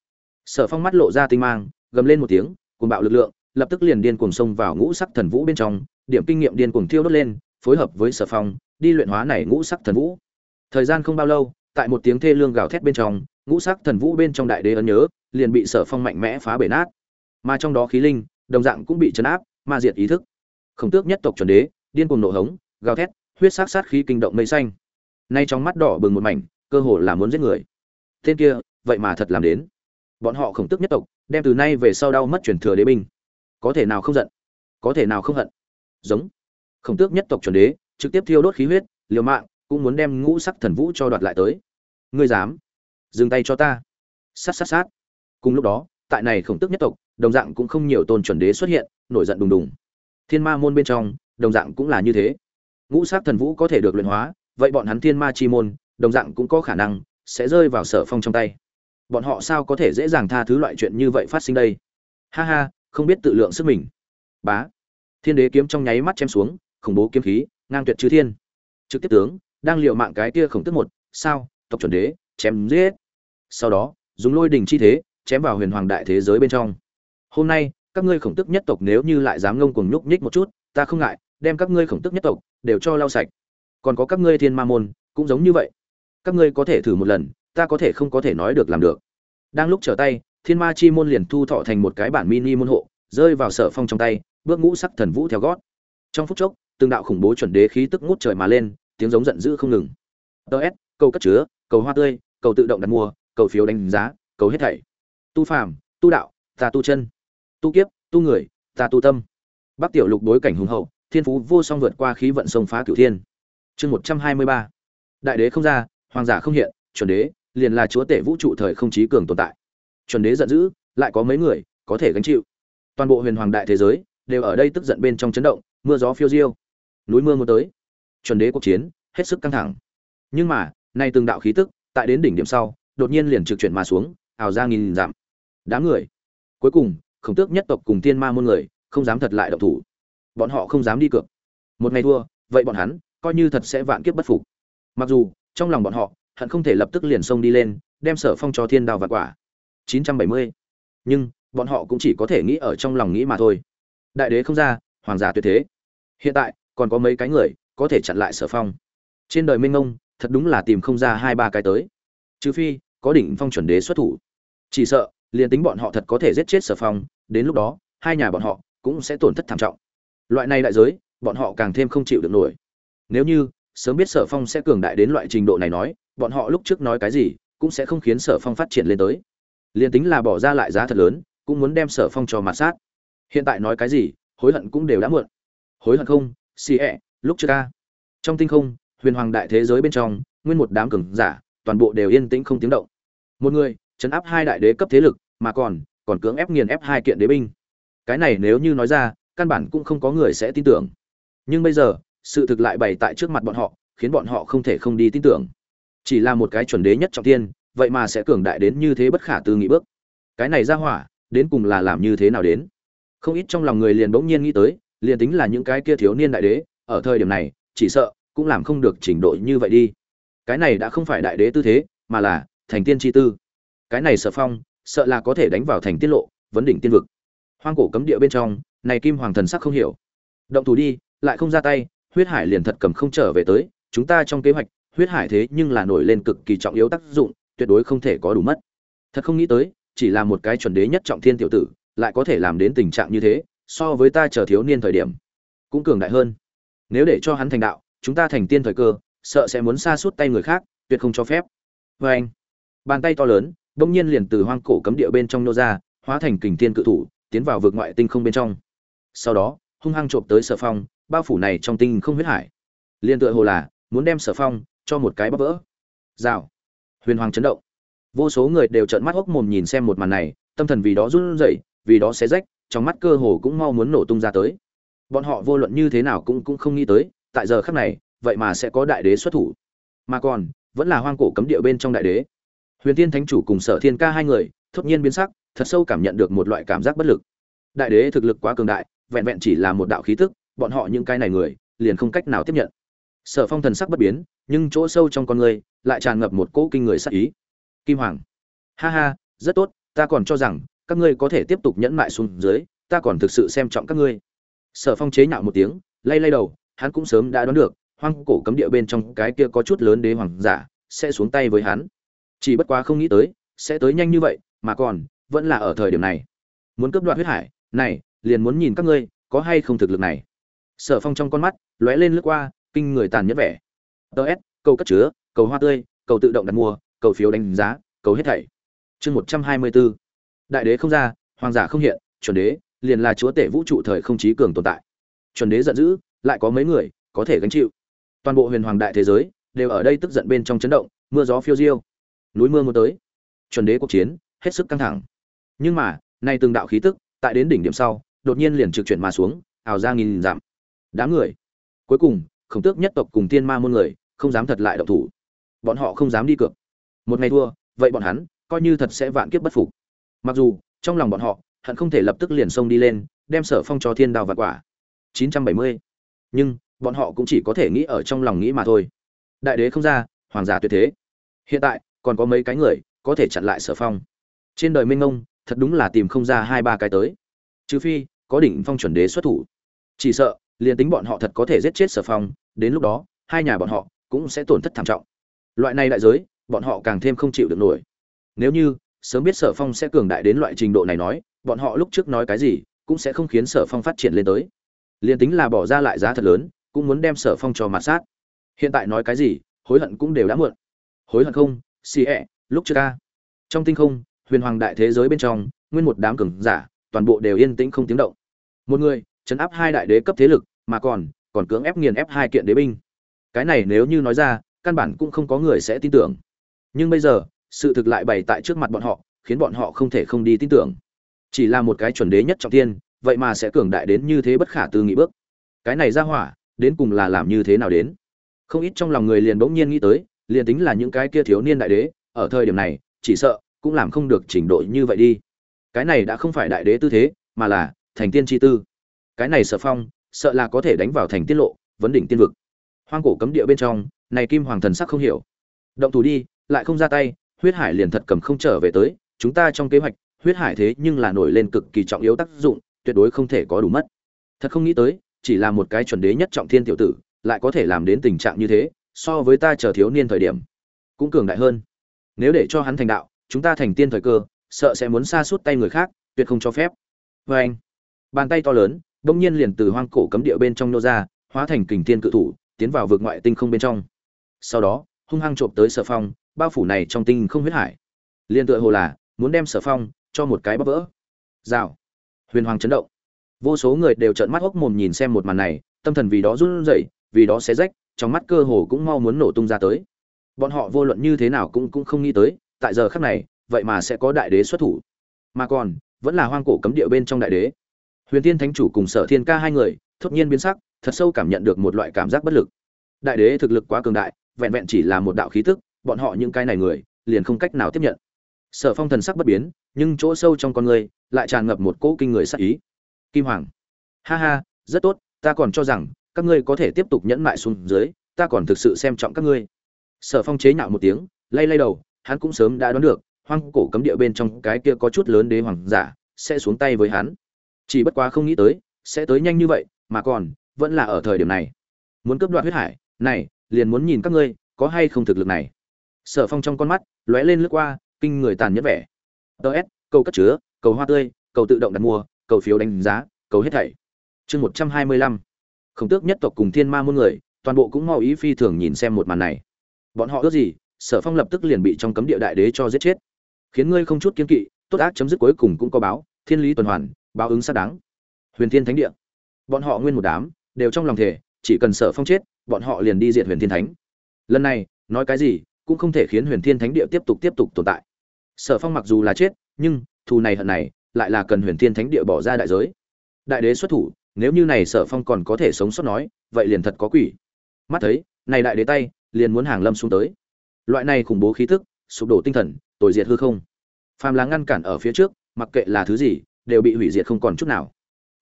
Sở phong mắt lộ ra tinh mang, gầm lên một tiếng, cuồng bạo lực lượng, lập tức liền điên cuồng xông vào ngũ sắc thần vũ bên trong, điểm kinh nghiệm điên cuồng thiêu đốt lên, phối hợp với sở phong, đi luyện hóa này ngũ sắc thần vũ thời gian không bao lâu, tại một tiếng thê lương gào thét bên trong, ngũ sắc thần vũ bên trong đại đế ấn nhớ, liền bị sở phong mạnh mẽ phá bể nát. Mà trong đó khí linh, đồng dạng cũng bị chấn áp, ma diệt ý thức. Khổng tước nhất tộc chuẩn đế, điên cuồng nổ hống, gào thét, huyết sắc sát khí kinh động mây xanh. Nay trong mắt đỏ bừng một mảnh, cơ hồ là muốn giết người. Tên kia, vậy mà thật làm đến. Bọn họ khổng tước nhất tộc, đem từ nay về sau đau mất truyền thừa đế binh. Có thể nào không giận? Có thể nào không hận? Giống. Khổng tước nhất tộc chuẩn đế, trực tiếp thiêu đốt khí huyết, liều mạng cũng muốn đem ngũ sắc thần vũ cho đoạt lại tới. Ngươi dám? Dừng tay cho ta. Sát sát sát. Cùng lúc đó, tại này khổng tức nhất tộc, đồng dạng cũng không nhiều tôn chuẩn đế xuất hiện, nổi giận đùng đùng. Thiên ma môn bên trong, đồng dạng cũng là như thế. Ngũ sắc thần vũ có thể được luyện hóa, vậy bọn hắn thiên ma chi môn, đồng dạng cũng có khả năng sẽ rơi vào sở phong trong tay. Bọn họ sao có thể dễ dàng tha thứ loại chuyện như vậy phát sinh đây? Ha ha, không biết tự lượng sức mình. Bá. Thiên đế kiếm trong nháy mắt chém xuống, khủng bố kiếm khí, ngang tuyệt chư thiên. Trực tiếp tướng đang liều mạng cái kia khổng tức một, sao, tộc chuẩn đế, chém giết. Sau đó, dùng lôi đình chi thế, chém vào huyền hoàng đại thế giới bên trong. Hôm nay, các ngươi khổng tức nhất tộc nếu như lại dám ngông cuồng nhúc nhích một chút, ta không ngại, đem các ngươi khổng tức nhất tộc đều cho lau sạch. Còn có các ngươi thiên ma môn, cũng giống như vậy. Các ngươi có thể thử một lần, ta có thể không có thể nói được làm được. Đang lúc trở tay, thiên ma chi môn liền thu thọ thành một cái bản mini môn hộ, rơi vào sở phong trong tay, bước ngũ sắc thần vũ theo gót. Trong phút chốc, từng đạo khủng bố chuẩn đế khí tức ngút trời mà lên tiếng giống giận dữ không ngừng. Ts cầu cất chứa, cầu hoa tươi, cầu tự động đặt mua, cầu phiếu đánh giá, cầu hết thảy. Tu phàm, tu đạo, ta tu chân. Tu kiếp, tu người, ta tu tâm. Bắc tiểu lục đối cảnh hùng hậu, thiên phú vô song vượt qua khí vận sông phá cửu thiên. Chương một trăm hai mươi ba. Đại đế không ra, hoàng giả không hiện, chuẩn đế, liền là chúa tể vũ trụ thời không chí cường tồn tại. Chuẩn đế giận dữ, lại có mấy người, có thể gánh chịu. Toàn bộ huyền hoàng đại thế giới, đều ở đây tức giận bên trong chấn động, mưa gió phiêu diêu. Núi mưa muốn tới chuẩn đế cuộc chiến, hết sức căng thẳng. Nhưng mà, nay từng đạo khí tức, tại đến đỉnh điểm sau, đột nhiên liền trực chuyển mà xuống ảo ra nghìn dặm. Đám người. Cuối cùng, khổng tước nhất tộc cùng tiên ma môn người, không dám thật lại động thủ. Bọn họ không dám đi cược. Một ngày thua, vậy bọn hắn, coi như thật sẽ vạn kiếp bất phục. Mặc dù, trong lòng bọn họ, hận không thể lập tức liền xông đi lên, đem sở phong cho thiên đào và quả. 970. nhưng, bọn họ cũng chỉ có thể nghĩ ở trong lòng nghĩ mà thôi. Đại đế không ra, hoàng giả tuyệt thế. Hiện tại, còn có mấy cái người có thể chặn lại sở phong. Trên đời minh ngông thật đúng là tìm không ra hai ba cái tới. Trừ phi, có đỉnh phong chuẩn đế xuất thủ. Chỉ sợ, liền tính bọn họ thật có thể giết chết sở phong, đến lúc đó, hai nhà bọn họ cũng sẽ tổn thất thảm trọng. Loại này đại giới, bọn họ càng thêm không chịu được nổi. Nếu như, sớm biết sở phong sẽ cường đại đến loại trình độ này nói, bọn họ lúc trước nói cái gì, cũng sẽ không khiến sở phong phát triển lên tới. Liền tính là bỏ ra lại giá thật lớn, cũng muốn đem sở phong cho mặt sát. Hiện tại nói cái gì, hối hận cũng đều đã muộn. Hối hận không? Xì ẹ lúc trước ca, trong tinh không, huyền hoàng đại thế giới bên trong, nguyên một đám cường giả, toàn bộ đều yên tĩnh không tiếng động. Một người, chấn áp hai đại đế cấp thế lực, mà còn còn cưỡng ép nghiền ép hai kiện đế binh. Cái này nếu như nói ra, căn bản cũng không có người sẽ tin tưởng. Nhưng bây giờ, sự thực lại bày tại trước mặt bọn họ, khiến bọn họ không thể không đi tin tưởng. Chỉ là một cái chuẩn đế nhất trọng tiên vậy mà sẽ cường đại đến như thế bất khả tư nghị bước. Cái này ra hỏa, đến cùng là làm như thế nào đến? Không ít trong lòng người liền bỗng nhiên nghĩ tới, liền tính là những cái kia thiếu niên đại đế ở thời điểm này, chỉ sợ, cũng làm không được trình độ như vậy đi. Cái này đã không phải đại đế tư thế, mà là, thành tiên chi tư. Cái này sợ phong, sợ là có thể đánh vào thành tiết lộ, vấn đỉnh tiên vực. Hoang cổ cấm địa bên trong, này kim hoàng thần sắc không hiểu. Động thủ đi, lại không ra tay, huyết hải liền thật cầm không trở về tới, chúng ta trong kế hoạch, huyết hải thế nhưng là nổi lên cực kỳ trọng yếu tác dụng, tuyệt đối không thể có đủ mất. Thật không nghĩ tới, chỉ là một cái chuẩn đế nhất trọng thiên tiểu tử, lại có thể làm đến tình trạng như thế, so với ta chờ thiếu niên thời điểm, cũng cường đại hơn nếu để cho hắn thành đạo, chúng ta thành tiên thời cơ, sợ sẽ muốn xa suốt tay người khác, tuyệt không cho phép. Vê anh, bàn tay to lớn, đông nhiên liền từ hoang cổ cấm địa bên trong nô ra, hóa thành kình tiên cự thủ, tiến vào vực ngoại tinh không bên trong. Sau đó, hung hăng trộm tới sở phong, bao phủ này trong tinh không huyết hải. Liền tựa hồ là, muốn đem sở phong, cho một cái bắp vỡ. Rào. Huyền hoàng chấn động. Vô số người đều trợn mắt hốc mồm nhìn xem một màn này, tâm thần vì đó run rẩy, vì đó xé rách, trong mắt cơ hồ cũng mau muốn nổ tung ra tới bọn họ vô luận như thế nào cũng cũng không nghĩ tới, tại giờ khắc này, vậy mà sẽ có đại đế xuất thủ. Mà còn, vẫn là hoang cổ cấm địa bên trong đại đế. Huyền tiên thánh chủ cùng sở thiên ca hai người, thốt nhiên biến sắc, thật sâu cảm nhận được một loại cảm giác bất lực. Đại đế thực lực quá cường đại, vẹn vẹn chỉ là một đạo khí tức, bọn họ những cái này người, liền không cách nào tiếp nhận. Sở phong thần sắc bất biến, nhưng chỗ sâu trong con người, lại tràn ngập một cỗ kinh người sắc ý. Kim hoàng. Ha ha, rất tốt, ta còn cho rằng, các ngươi có thể tiếp tục nhẫn mại xuống dưới, ta còn thực sự xem trọng các ngươi sở phong chế nhạo một tiếng, lay lay đầu, hắn cũng sớm đã đoán được, hoang cổ cấm địa bên trong cái kia có chút lớn đế hoàng giả sẽ xuống tay với hắn. Chỉ bất quá không nghĩ tới, sẽ tới nhanh như vậy, mà còn, vẫn là ở thời điểm này. Muốn cướp đoạt huyết hải, này, liền muốn nhìn các ngươi, có hay không thực lực này. Sở phong trong con mắt, lóe lên lướt qua, kinh người tàn nhẫn vẻ. Ts cầu cất chứa, cầu hoa tươi, cầu tự động đặt mua, cầu phiếu đánh giá, cầu hết thảy. Chương một trăm hai mươi bốn. Đại đế không ra, hoàng giả không hiện, chuẩn đế liền là chúa tể vũ trụ thời không chí cường tồn tại. Chuẩn đế giận dữ, lại có mấy người có thể gánh chịu. Toàn bộ huyền hoàng đại thế giới đều ở đây tức giận bên trong chấn động, mưa gió phiêu diêu. Núi mưa muốn tới. Chuẩn đế cuộc chiến hết sức căng thẳng. Nhưng mà, nay từng đạo khí tức, tại đến đỉnh điểm sau, đột nhiên liền trực chuyển mà xuống ảo ra nghìn giảm đám người. Cuối cùng, khổng tước nhất tộc cùng tiên ma môn người không dám thật lại động thủ. Bọn họ không dám đi cược. Một ngày thua, vậy bọn hắn coi như thật sẽ vạn kiếp bất phục. Mặc dù, trong lòng bọn họ hận không thể lập tức liền xông đi lên, đem sở phong cho thiên đao và quả. 970. nhưng, bọn họ cũng chỉ có thể nghĩ ở trong lòng nghĩ mà thôi. Đại đế không ra, hoàng giả tuyệt thế. Hiện tại, còn có mấy cái người, có thể chặn lại sở phong. Trên đời minh ngông, thật đúng là tìm không ra hai ba cái tới. Trừ phi, có đỉnh phong chuẩn đế xuất thủ. Chỉ sợ, liền tính bọn họ thật có thể giết chết sở phong, đến lúc đó, hai nhà bọn họ cũng sẽ tổn thất thảm trọng. Loại này đại giới, bọn họ càng thêm không chịu được nổi. Nếu như, sớm biết sở phong sẽ cường đại đến loại trình độ này nói bọn họ lúc trước nói cái gì cũng sẽ không khiến sở phong phát triển lên tới. Liền tính là bỏ ra lại giá thật lớn, cũng muốn đem sở phong cho mặt sát. Hiện tại nói cái gì, hối hận cũng đều đã muộn. Hối hận không? Xì ẹ, lúc trước ca trong tinh không, huyền hoàng đại thế giới bên trong, nguyên một đám cường giả, toàn bộ đều yên tĩnh không tiếng động. Một người, chấn áp hai đại đế cấp thế lực, mà còn còn cưỡng ép nghiền ép hai kiện đế binh. Cái này nếu như nói ra, căn bản cũng không có người sẽ tin tưởng. Nhưng bây giờ, sự thực lại bày tại trước mặt bọn họ, khiến bọn họ không thể không đi tin tưởng chỉ là một cái chuẩn đế nhất trọng thiên, vậy mà sẽ cường đại đến như thế bất khả tư nghị bước. Cái này ra hỏa đến cùng là làm như thế nào đến? Không ít trong lòng người liền bỗng nhiên nghĩ tới liền tính là những cái kia thiếu niên đại đế ở thời điểm này chỉ sợ cũng làm không được trình độ như vậy đi. Cái này đã không phải đại đế tư thế mà là thành tiên chi tư. Cái này sợ phong sợ là có thể đánh vào thành tiết lộ vấn đỉnh tiên vực. Hoang cổ cấm địa bên trong này kim hoàng thần sắc không hiểu. Động thủ đi lại không ra tay huyết hải liền thật cầm không trở về tới chúng ta trong kế hoạch huyết hải thế nhưng là nổi lên cực kỳ trọng yếu tác dụng, tuyệt đối không thể có đủ mất. Thật không nghĩ tới, chỉ là một cái chuẩn đế nhất trọng thiên tiểu tử, lại có thể làm đến tình trạng như thế, so với ta chờ thiếu niên thời điểm, cũng cường đại hơn. Nếu để cho hắn thành đạo, chúng ta thành tiên thời cơ, sợ sẽ muốn xa suốt tay người khác, tuyệt không cho phép. Vê anh, bàn tay to lớn, bỗng nhiên liền từ hoang cổ cấm địa bên trong nô ra, hóa thành kình tiên cự thủ, tiến vào vực ngoại tinh không bên trong. Sau đó, hung hăng trộm tới sở phong, bao phủ này trong tinh không huyết hải. Liên tựa hồ là, muốn đem sở phong cho một cái bắp vỡ. Rào. Huyền hoàng chấn động. Vô số người đều trợn mắt hốc mồm nhìn xem một màn này, tâm thần vì đó run rẩy, vì đó xé rách, trong mắt cơ hồ cũng mau muốn nổ tung ra tới. Bọn họ vô luận như thế nào cũng cũng không nghĩ tới, tại giờ khắc này, vậy mà sẽ có đại đế xuất thủ. Mà còn, vẫn là hoang cổ cấm địa bên trong đại đế. Huyền tiên thánh chủ cùng sở thiên ca hai người, thốt nhiên biến sắc, thật sâu cảm nhận được một loại cảm giác bất lực. Đại đế thực lực quá cường đại, vẹn vẹn chỉ là một đạo khí tức, bọn họ những cái này người, liền không cách nào tiếp nhận. Sở phong thần sắc bất biến nhưng chỗ sâu trong con người lại tràn ngập một cỗ kinh người sắc ý. Kim hoàng. Ha ha, rất tốt, ta còn cho rằng các ngươi có thể tiếp tục nhẫn mại xuống dưới, ta còn thực sự xem trọng các ngươi. Sở phong chế nhạo một tiếng, lay lay đầu, hắn cũng sớm đã đoán được, hoang cổ cấm địa bên trong cái kia có chút lớn đế hoàng giả sẽ xuống tay với hắn. Chỉ bất quá không nghĩ tới, sẽ tới nhanh như vậy, mà còn, vẫn là ở thời điểm này. Muốn cướp đoạt huyết hải, này, liền muốn nhìn các ngươi, có hay không thực lực này. Sở phong trong con mắt lóe lên lướt qua, kinh người tàn nhẫn vẻ ts cầu cất chứa, cầu hoa tươi, cầu tự động đặt mua, cầu phiếu đánh giá, cầu hết thảy. Chương một trăm hai mươi lăm. Khổng tước nhất tộc cùng thiên ma muôn người, toàn bộ cũng mau ý phi thường nhìn xem một màn này. Bọn họ ước gì, sở phong lập tức liền bị trong cấm địa đại đế cho giết chết. Khiến ngươi không chút kiên kỵ, tốt ác chấm dứt cuối cùng cũng có báo, thiên lý tuần hoàn, báo ứng xác đáng. Huyền thiên thánh địa. Bọn họ nguyên một đám, đều trong lòng thể chỉ cần sở phong chết, bọn họ liền đi diệt huyền thiên thánh. Lần này, nói cái gì, cũng không thể khiến huyền thiên thánh địa tiếp tục tiếp tục tồn tại sở phong mặc dù là chết, nhưng, thù này hận này, lại là cần huyền thiên thánh địa bỏ ra đại giới. Đại đế xuất thủ, nếu như này sở phong còn có thể sống sót nói, vậy liền thật có quỷ. Mắt thấy, này đại đế tay, liền muốn hàng lâm xuống tới. Loại này khủng bố khí tức, sụp đổ tinh thần, tồi diệt hư không. Phàm là ngăn cản ở phía trước, mặc kệ là thứ gì, đều bị hủy diệt không còn chút nào.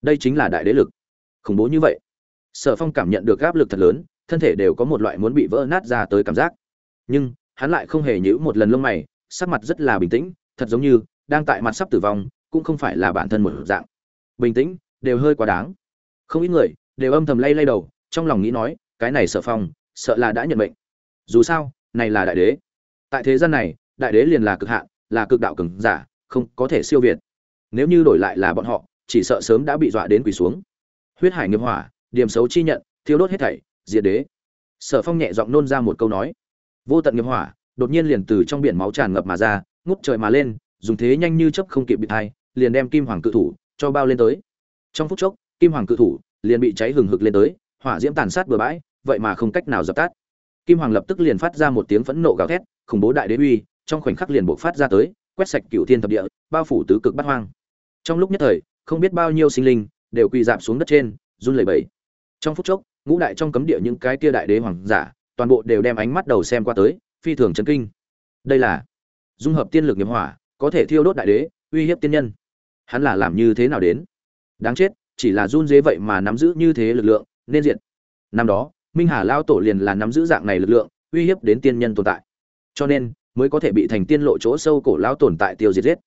Đây chính là đại đế lực. Khủng bố như vậy. Sở phong cảm nhận được áp lực thật lớn, thân thể đều có một loại muốn bị vỡ nát ra tới cảm giác. Nhưng, hắn lại không hề nhữ một lần lông mày sắc mặt rất là bình tĩnh, thật giống như đang tại mặt sắp tử vong, cũng không phải là bản thân một dạng. Bình tĩnh, đều hơi quá đáng. Không ít người đều âm thầm lay lay đầu, trong lòng nghĩ nói, cái này sở phong, sợ là đã nhận mệnh. Dù sao, này là đại đế. Tại thế gian này, đại đế liền là cực hạn, là cực đạo cường giả, không có thể siêu việt. Nếu như đổi lại là bọn họ, chỉ sợ sớm đã bị dọa đến quỳ xuống. Huyết hải nghiệp hỏa, điểm xấu chi nhận, thiêu đốt hết thảy, diệt đế. Sở phong nhẹ giọng nôn ra một câu nói. Vô tận nghiệp hỏa đột nhiên liền từ trong biển máu tràn ngập mà ra, ngút trời mà lên, dùng thế nhanh như chớp không kịp bị thai liền đem kim hoàng cự thủ cho bao lên tới. Trong phút chốc, kim hoàng cự thủ liền bị cháy hừng hực lên tới, hỏa diễm tàn sát bừa bãi, vậy mà không cách nào dập tắt. Kim hoàng lập tức liền phát ra một tiếng phẫn nộ gào thét, khủng bố đại đế uy, trong khoảnh khắc liền buộc phát ra tới, quét sạch cựu thiên thập địa, bao phủ tứ cực bát hoang. Trong lúc nhất thời, không biết bao nhiêu sinh linh đều quỳ dạp xuống đất trên, run lẩy bẩy. Trong phút chốc, ngũ đại trong cấm địa những cái kia đại đế hoàng giả, toàn bộ đều đem ánh mắt đầu xem qua tới phi thường chấn kinh. Đây là dung hợp tiên lực nghiệp hỏa, có thể thiêu đốt đại đế, uy hiếp tiên nhân. Hắn là làm như thế nào đến? Đáng chết, chỉ là run dế vậy mà nắm giữ như thế lực lượng, nên diện năm đó, minh hà lao tổ liền là nắm giữ dạng này lực lượng, uy hiếp đến tiên nhân tồn tại. Cho nên, mới có thể bị thành tiên lộ chỗ sâu cổ lao tồn tại tiêu diệt giết.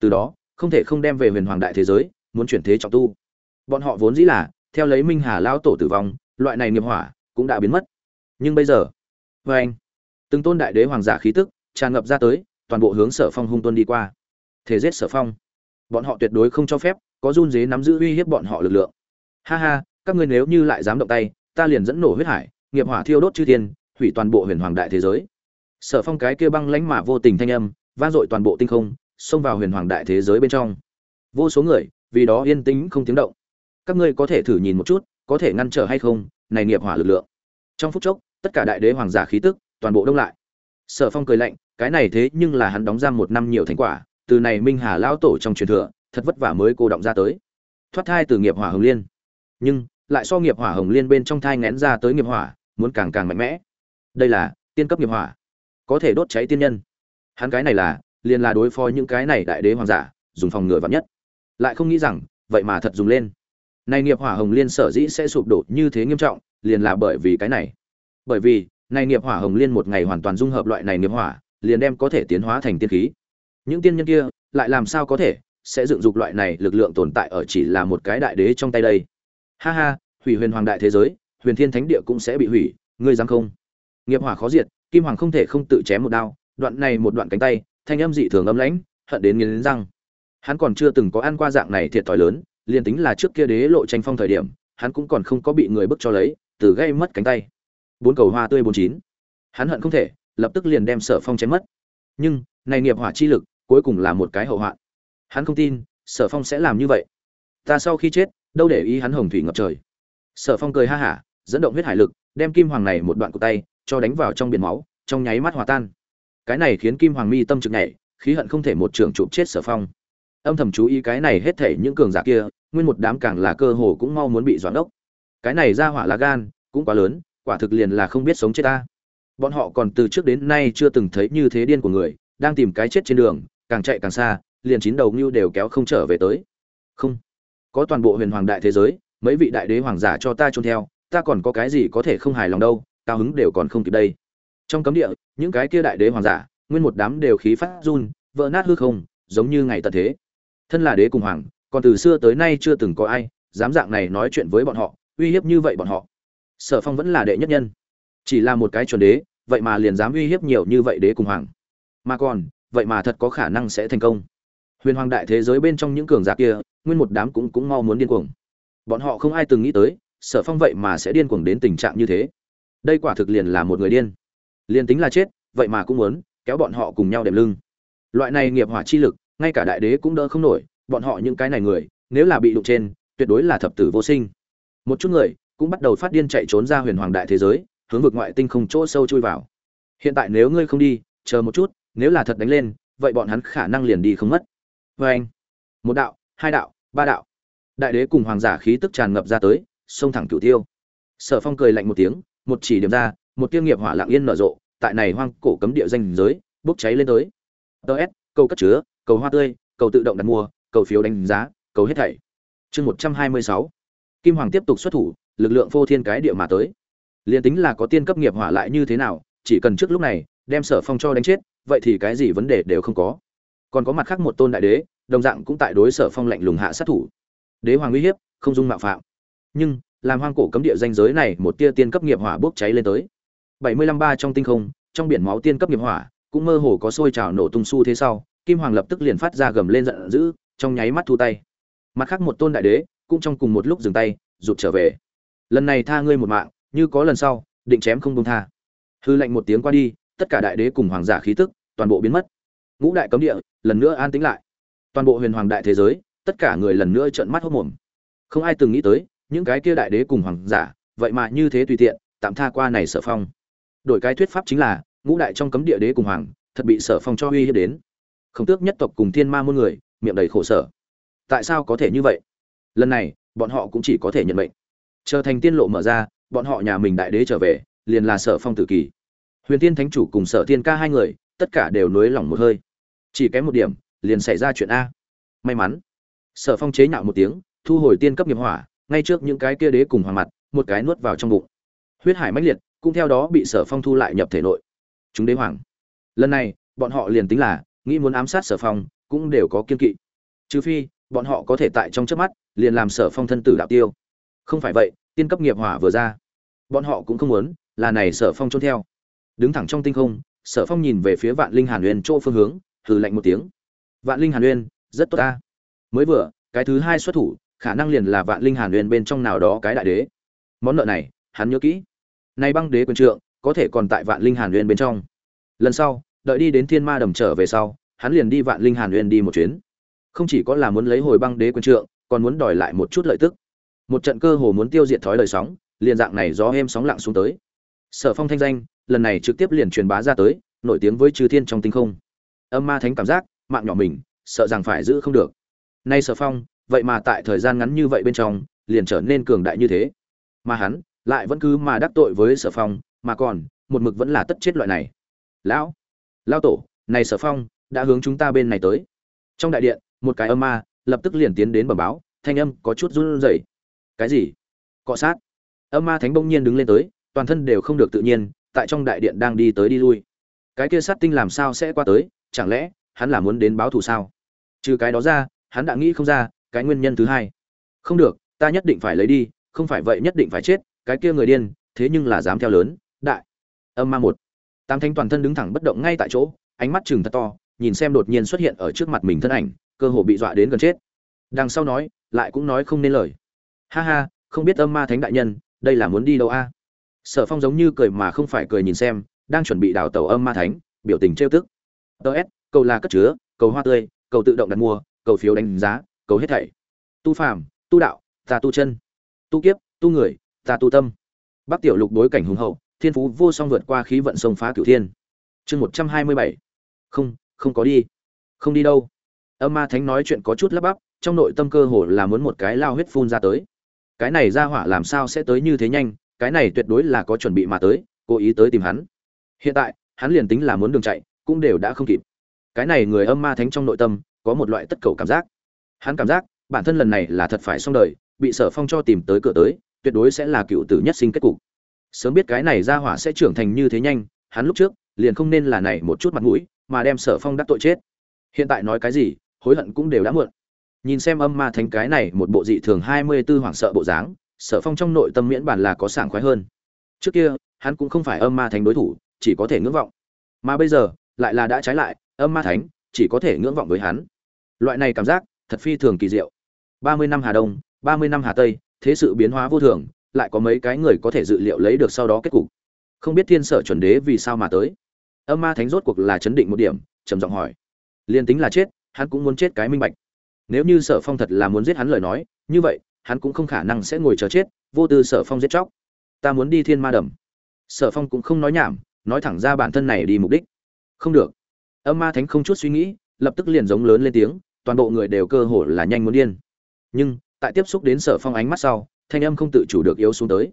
Từ đó, không thể không đem về huyền hoàng đại thế giới, muốn chuyển thế trọng tu. Bọn họ vốn dĩ là, theo lấy minh hà lao tổ tử vong, loại này nghiệp hỏa cũng đã biến mất. Nhưng bây giờ với vâng anh từng tôn đại đế hoàng giả khí tức tràn ngập ra tới, toàn bộ hướng sở phong hung tuân đi qua. Thế giết sở phong. Bọn họ tuyệt đối không cho phép có run dế nắm giữ uy hiếp bọn họ lực lượng. Ha ha, các ngươi nếu như lại dám động tay, ta liền dẫn nổ huyết hải, nghiệp hỏa thiêu đốt chư thiên, hủy toàn bộ huyền hoàng đại thế giới. Sở phong cái kia băng lánh mà vô tình thanh âm, vang dội toàn bộ tinh không, xông vào huyền hoàng đại thế giới bên trong. Vô số người, vì đó yên tĩnh không tiếng động. Các ngươi có thể thử nhìn một chút, có thể ngăn trở hay không, này nghiệp hỏa lực lượng. Trong phút chốc, tất cả đại đế hoàng giả khí tức toàn bộ đông lại. Sở phong cười lạnh, cái này thế nhưng là hắn đóng giam một năm nhiều thành quả, từ này minh hà lão tổ trong truyền thừa, thật vất vả mới cô động ra tới. Thoát thai từ nghiệp hỏa hồng liên. Nhưng, lại so nghiệp hỏa hồng liên bên trong thai ngén ra tới nghiệp hỏa, muốn càng càng mạnh mẽ. Đây là, tiên cấp nghiệp hỏa. Có thể đốt cháy tiên nhân. Hắn cái này là, liền là đối phó những cái này đại đế hoàng giả, dùng phòng ngừa vắn nhất. Lại không nghĩ rằng, vậy mà thật dùng lên. Này nghiệp hỏa hồng liên sở dĩ sẽ sụp đổ như thế nghiêm trọng, liền là bởi vì cái này. Bởi vì này nghiệp hỏa hồng liên một ngày hoàn toàn dung hợp loại này nghiệp hỏa, liền đem có thể tiến hóa thành tiên khí. Những tiên nhân kia, lại làm sao có thể sẽ dựng dục loại này lực lượng tồn tại ở chỉ là một cái đại đế trong tay đây? Ha ha, hủy huyền hoàng đại thế giới, huyền thiên thánh địa cũng sẽ bị hủy, ngươi dám không? Nghiệp hỏa khó diệt, kim hoàng không thể không tự chém một đao, đoạn này một đoạn cánh tay, thanh âm dị thường âm lãnh, hận đến nghiến răng. Hắn còn chưa từng có ăn qua dạng này thiệt thòi lớn, liền tính là trước kia đế lộ tranh phong thời điểm, hắn cũng còn không có bị người bức cho lấy, từ gây mất cánh tay bốn cầu hoa tươi bốn chín. Hắn hận không thể, lập tức liền đem sở phong chém mất. Nhưng, này nghiệp hỏa chi lực, cuối cùng là một cái hậu hoạn. Hắn không tin, sở phong sẽ làm như vậy. Ta sau khi chết, đâu để ý hắn hồng thủy ngập trời. Sở phong cười ha hả, dẫn động huyết hải lực, đem kim hoàng này một đoạn của tay, cho đánh vào trong biển máu, trong nháy mắt hòa tan. Cái này khiến kim hoàng mi tâm trực nhảy, khí hận không thể một trường chụp chết sở phong. Âm thầm chú ý cái này hết thể những cường giả kia, nguyên một đám càng là cơ hồ cũng mau muốn bị doãn ốc cái này ra hỏa lá gan, cũng quá lớn quả thực liền là không biết sống chết ta. Bọn họ còn từ trước đến nay chưa từng thấy như thế điên của người, đang tìm cái chết trên đường, càng chạy càng xa, liền chín đầu ngưu đều kéo không trở về tới. Không. Có toàn bộ huyền hoàng đại thế giới, mấy vị đại đế hoàng giả cho ta trôn theo, ta còn có cái gì có thể không hài lòng đâu, cao hứng đều còn không kịp đây. Trong cấm địa, những cái kia đại đế hoàng giả, nguyên một đám đều khí phát run, vỡ nát hư không, giống như ngày tận thế. Thân là đế cùng hoàng, còn từ xưa tới nay chưa từng có ai dám dạng này nói chuyện với bọn họ, uy hiếp như vậy bọn họ sở phong vẫn là đệ nhất nhân. Chỉ là một cái chuẩn đế, vậy mà liền dám uy hiếp nhiều như vậy đế cùng hoàng. Mà còn, vậy mà thật có khả năng sẽ thành công. Huyền hoàng đại thế giới bên trong những cường giả kia, nguyên một đám cũng cũng mau muốn điên cuồng. Bọn họ không ai từng nghĩ tới, sở phong vậy mà sẽ điên cuồng đến tình trạng như thế. Đây quả thực liền là một người điên. Liền tính là chết, vậy mà cũng muốn kéo bọn họ cùng nhau đệm lưng. Loại này nghiệp hỏa chi lực, ngay cả đại đế cũng đỡ không nổi, bọn họ những cái này người, nếu là bị đụng trên, tuyệt đối là thập tử vô sinh. Một chút người cũng bắt đầu phát điên chạy trốn ra huyền hoàng đại thế giới, hướng vực ngoại tinh không chỗ sâu chui vào. Hiện tại nếu ngươi không đi, chờ một chút, nếu là thật đánh lên, vậy bọn hắn khả năng liền đi không mất. Vê anh. Một đạo, hai đạo, ba đạo. Đại đế cùng hoàng giả khí tức tràn ngập ra tới, xông thẳng cửu tiêu. Sở phong cười lạnh một tiếng, một chỉ điểm ra, một tiêu nghiệp hỏa lặng yên nở rộ, tại này hoang cổ cấm địa danh giới, bốc cháy lên tới. Ts câu cất chứa, cầu hoa tươi, cầu tự động đặt mua, cầu phiếu đánh giá, cầu hết thảy. Chương một trăm hai mươi sáu. Kim hoàng tiếp tục xuất thủ lực lượng phô thiên cái địa mà tới. Liền tính là có tiên cấp nghiệp hỏa lại như thế nào, chỉ cần trước lúc này, đem sở phong cho đánh chết, vậy thì cái gì vấn đề đều không có. Còn có mặt khác một tôn đại đế, đồng dạng cũng tại đối sở phong lạnh lùng hạ sát thủ. Đế hoàng uy hiếp, không dung mạo phạm. Nhưng, làm hoang cổ cấm địa danh giới này một tia tiên cấp nghiệp hỏa bốc cháy lên tới. Bảy mươi lăm ba trong tinh không, trong biển máu tiên cấp nghiệp hỏa, cũng mơ hồ có sôi trào nổ tung su thế sau, kim hoàng lập tức liền phát ra gầm lên giận dữ, trong nháy mắt thu tay. Mặt khác một tôn đại đế, cũng trong cùng một lúc dừng tay, rụt trở về lần này tha ngươi một mạng, như có lần sau, định chém không công tha. Hư lệnh một tiếng qua đi, tất cả đại đế cùng hoàng giả khí tức, toàn bộ biến mất. Ngũ đại cấm địa, lần nữa an tĩnh lại. Toàn bộ huyền hoàng đại thế giới, tất cả người lần nữa trợn mắt hốt mồm. Không ai từng nghĩ tới, những cái kia đại đế cùng hoàng giả, vậy mà như thế tùy tiện, tạm tha qua này sở phong. Đổi cái thuyết pháp chính là, ngũ đại trong cấm địa đế cùng hoàng, thật bị sở phong cho uy hiếp đến. Khổng tước nhất tộc cùng thiên ma muôn người, miệng đầy khổ sở. Tại sao có thể như vậy? Lần này, bọn họ cũng chỉ có thể nhận mệnh chờ thành tiên lộ mở ra, bọn họ nhà mình đại đế trở về, liền là sở phong tử kỳ. Huyền tiên thánh chủ cùng sở tiên ca hai người, tất cả đều nối lỏng một hơi. Chỉ kém một điểm, liền xảy ra chuyện a. May mắn. Sở phong chế nhạo một tiếng, thu hồi tiên cấp nghiệp hỏa, ngay trước những cái kia đế cùng hoàng mặt, một cái nuốt vào trong bụng. Huyết hải mãnh liệt, cũng theo đó bị sở phong thu lại nhập thể nội. Chúng đế hoàng. Lần này, bọn họ liền tính là, nghĩ muốn ám sát sở phong, cũng đều có kiên kỵ. Trừ phi, bọn họ có thể tại trong trước mắt, liền làm sở phong thân tử đạo tiêu không phải vậy, tiên cấp nghiệp hỏa vừa ra. Bọn họ cũng không muốn, là này sở phong trốn theo. Đứng thẳng trong tinh không, sở phong nhìn về phía vạn linh hàn uyên chỗ phương hướng, hừ lạnh một tiếng. Vạn linh hàn uyên, rất tốt ta. Mới vừa, cái thứ hai xuất thủ, khả năng liền là vạn linh hàn uyên bên trong nào đó cái đại đế. Món nợ này, hắn nhớ kỹ. Nay băng đế quân trượng, có thể còn tại vạn linh hàn uyên bên trong. Lần sau, đợi đi đến thiên ma đầm trở về sau, hắn liền đi vạn linh hàn uyên đi một chuyến. Không chỉ có là muốn lấy hồi băng đế quân trượng, còn muốn đòi lại một chút lợi tức một trận cơ hồ muốn tiêu diệt thói đời sóng, liền dạng này gió êm sóng lặng xuống tới. Sở phong thanh danh, lần này trực tiếp liền truyền bá ra tới, nổi tiếng với chư thiên trong tinh không. Âm ma thánh cảm giác, mạng nhỏ mình, sợ rằng phải giữ không được. Nay sở phong, vậy mà tại thời gian ngắn như vậy bên trong, liền trở nên cường đại như thế. Mà hắn, lại vẫn cứ mà đắc tội với sở phong, mà còn, một mực vẫn là tất chết loại này. Lão lao tổ, này sở phong, đã hướng chúng ta bên này tới. Trong đại điện, một cái âm ma, lập tức liền tiến đến bẩm báo, thanh âm có chút run rẩy cái gì? Cọ sát. Âm ma thánh bỗng nhiên đứng lên tới, toàn thân đều không được tự nhiên, tại trong đại điện đang đi tới đi lui. Cái kia sát tinh làm sao sẽ qua tới? Chẳng lẽ hắn là muốn đến báo thù sao? Trừ cái đó ra, hắn đã nghĩ không ra, cái nguyên nhân thứ hai. Không được, ta nhất định phải lấy đi, không phải vậy nhất định phải chết, cái kia người điên, thế nhưng là dám theo lớn, đại. Âm ma một. Tam thanh toàn thân đứng thẳng bất động ngay tại chỗ, ánh mắt chừng thật to, nhìn xem đột nhiên xuất hiện ở trước mặt mình thân ảnh, cơ hồ bị dọa đến gần chết. Đằng sau nói, lại cũng nói không nên lời ha ha, không biết âm ma thánh đại nhân, đây là muốn đi đâu a? Sở phong giống như cười mà không phải cười nhìn xem, đang chuẩn bị đào tàu âm ma thánh, biểu tình trêu tức. Ts cầu là cất chứa, cầu hoa tươi, cầu tự động đặt mua, cầu phiếu đánh giá, cầu hết thảy. Tu phàm, tu đạo, ta tu chân. Tu kiếp, tu người, ta tu tâm. Bắc tiểu lục đối cảnh hùng hậu, thiên phú vô song vượt qua khí vận sông phá cửu thiên. Chương một trăm hai mươi bảy. Không không có đi. Không đi đâu. Âm ma thánh nói chuyện có chút lắp bắp, trong nội tâm cơ hồ là muốn một cái lao huyết phun ra tới cái này ra hỏa làm sao sẽ tới như thế nhanh, cái này tuyệt đối là có chuẩn bị mà tới, cố ý tới tìm hắn. Hiện tại, hắn liền tính là muốn đường chạy, cũng đều đã không kịp. Cái này người âm ma thánh trong nội tâm, có một loại tất cầu cảm giác. Hắn cảm giác, bản thân lần này là thật phải xong đời, bị sở phong cho tìm tới cửa tới, tuyệt đối sẽ là cựu tử nhất sinh kết cục. Sớm biết cái này ra hỏa sẽ trưởng thành như thế nhanh, hắn lúc trước, liền không nên là này một chút mặt mũi, mà đem sở phong đắc tội chết. Hiện tại nói cái gì, hối hận cũng đều đã muộn nhìn xem âm ma thánh cái này một bộ dị thường hai mươi 24 hoảng sợ bộ dáng, sở phong trong nội tâm miễn bản là có sảng khoái hơn. Trước kia, hắn cũng không phải âm ma thánh đối thủ, chỉ có thể ngưỡng vọng. Mà bây giờ, lại là đã trái lại, âm ma thánh chỉ có thể ngưỡng vọng với hắn. Loại này cảm giác, thật phi thường kỳ diệu. ba mươi năm hà đông, ba mươi năm hà tây, thế sự biến hóa vô thường, lại có mấy cái người có thể dự liệu lấy được sau đó kết cục. Không biết thiên sở chuẩn đế vì sao mà tới. Âm ma thánh rốt cuộc là chấn định một điểm, trầm giọng hỏi. Liên tính là chết, hắn cũng muốn chết cái minh bạch nếu như sở phong thật là muốn giết hắn lời nói, như vậy, hắn cũng không khả năng sẽ ngồi chờ chết, vô tư sở phong giết chóc. Ta muốn đi thiên ma đầm. Sở phong cũng không nói nhảm, nói thẳng ra bản thân này đi mục đích. Không được. Âm ma thánh không chút suy nghĩ, lập tức liền giống lớn lên tiếng, toàn bộ người đều cơ hồ là nhanh muốn điên. Nhưng, tại tiếp xúc đến sở phong ánh mắt sau, thanh âm không tự chủ được yếu xuống tới.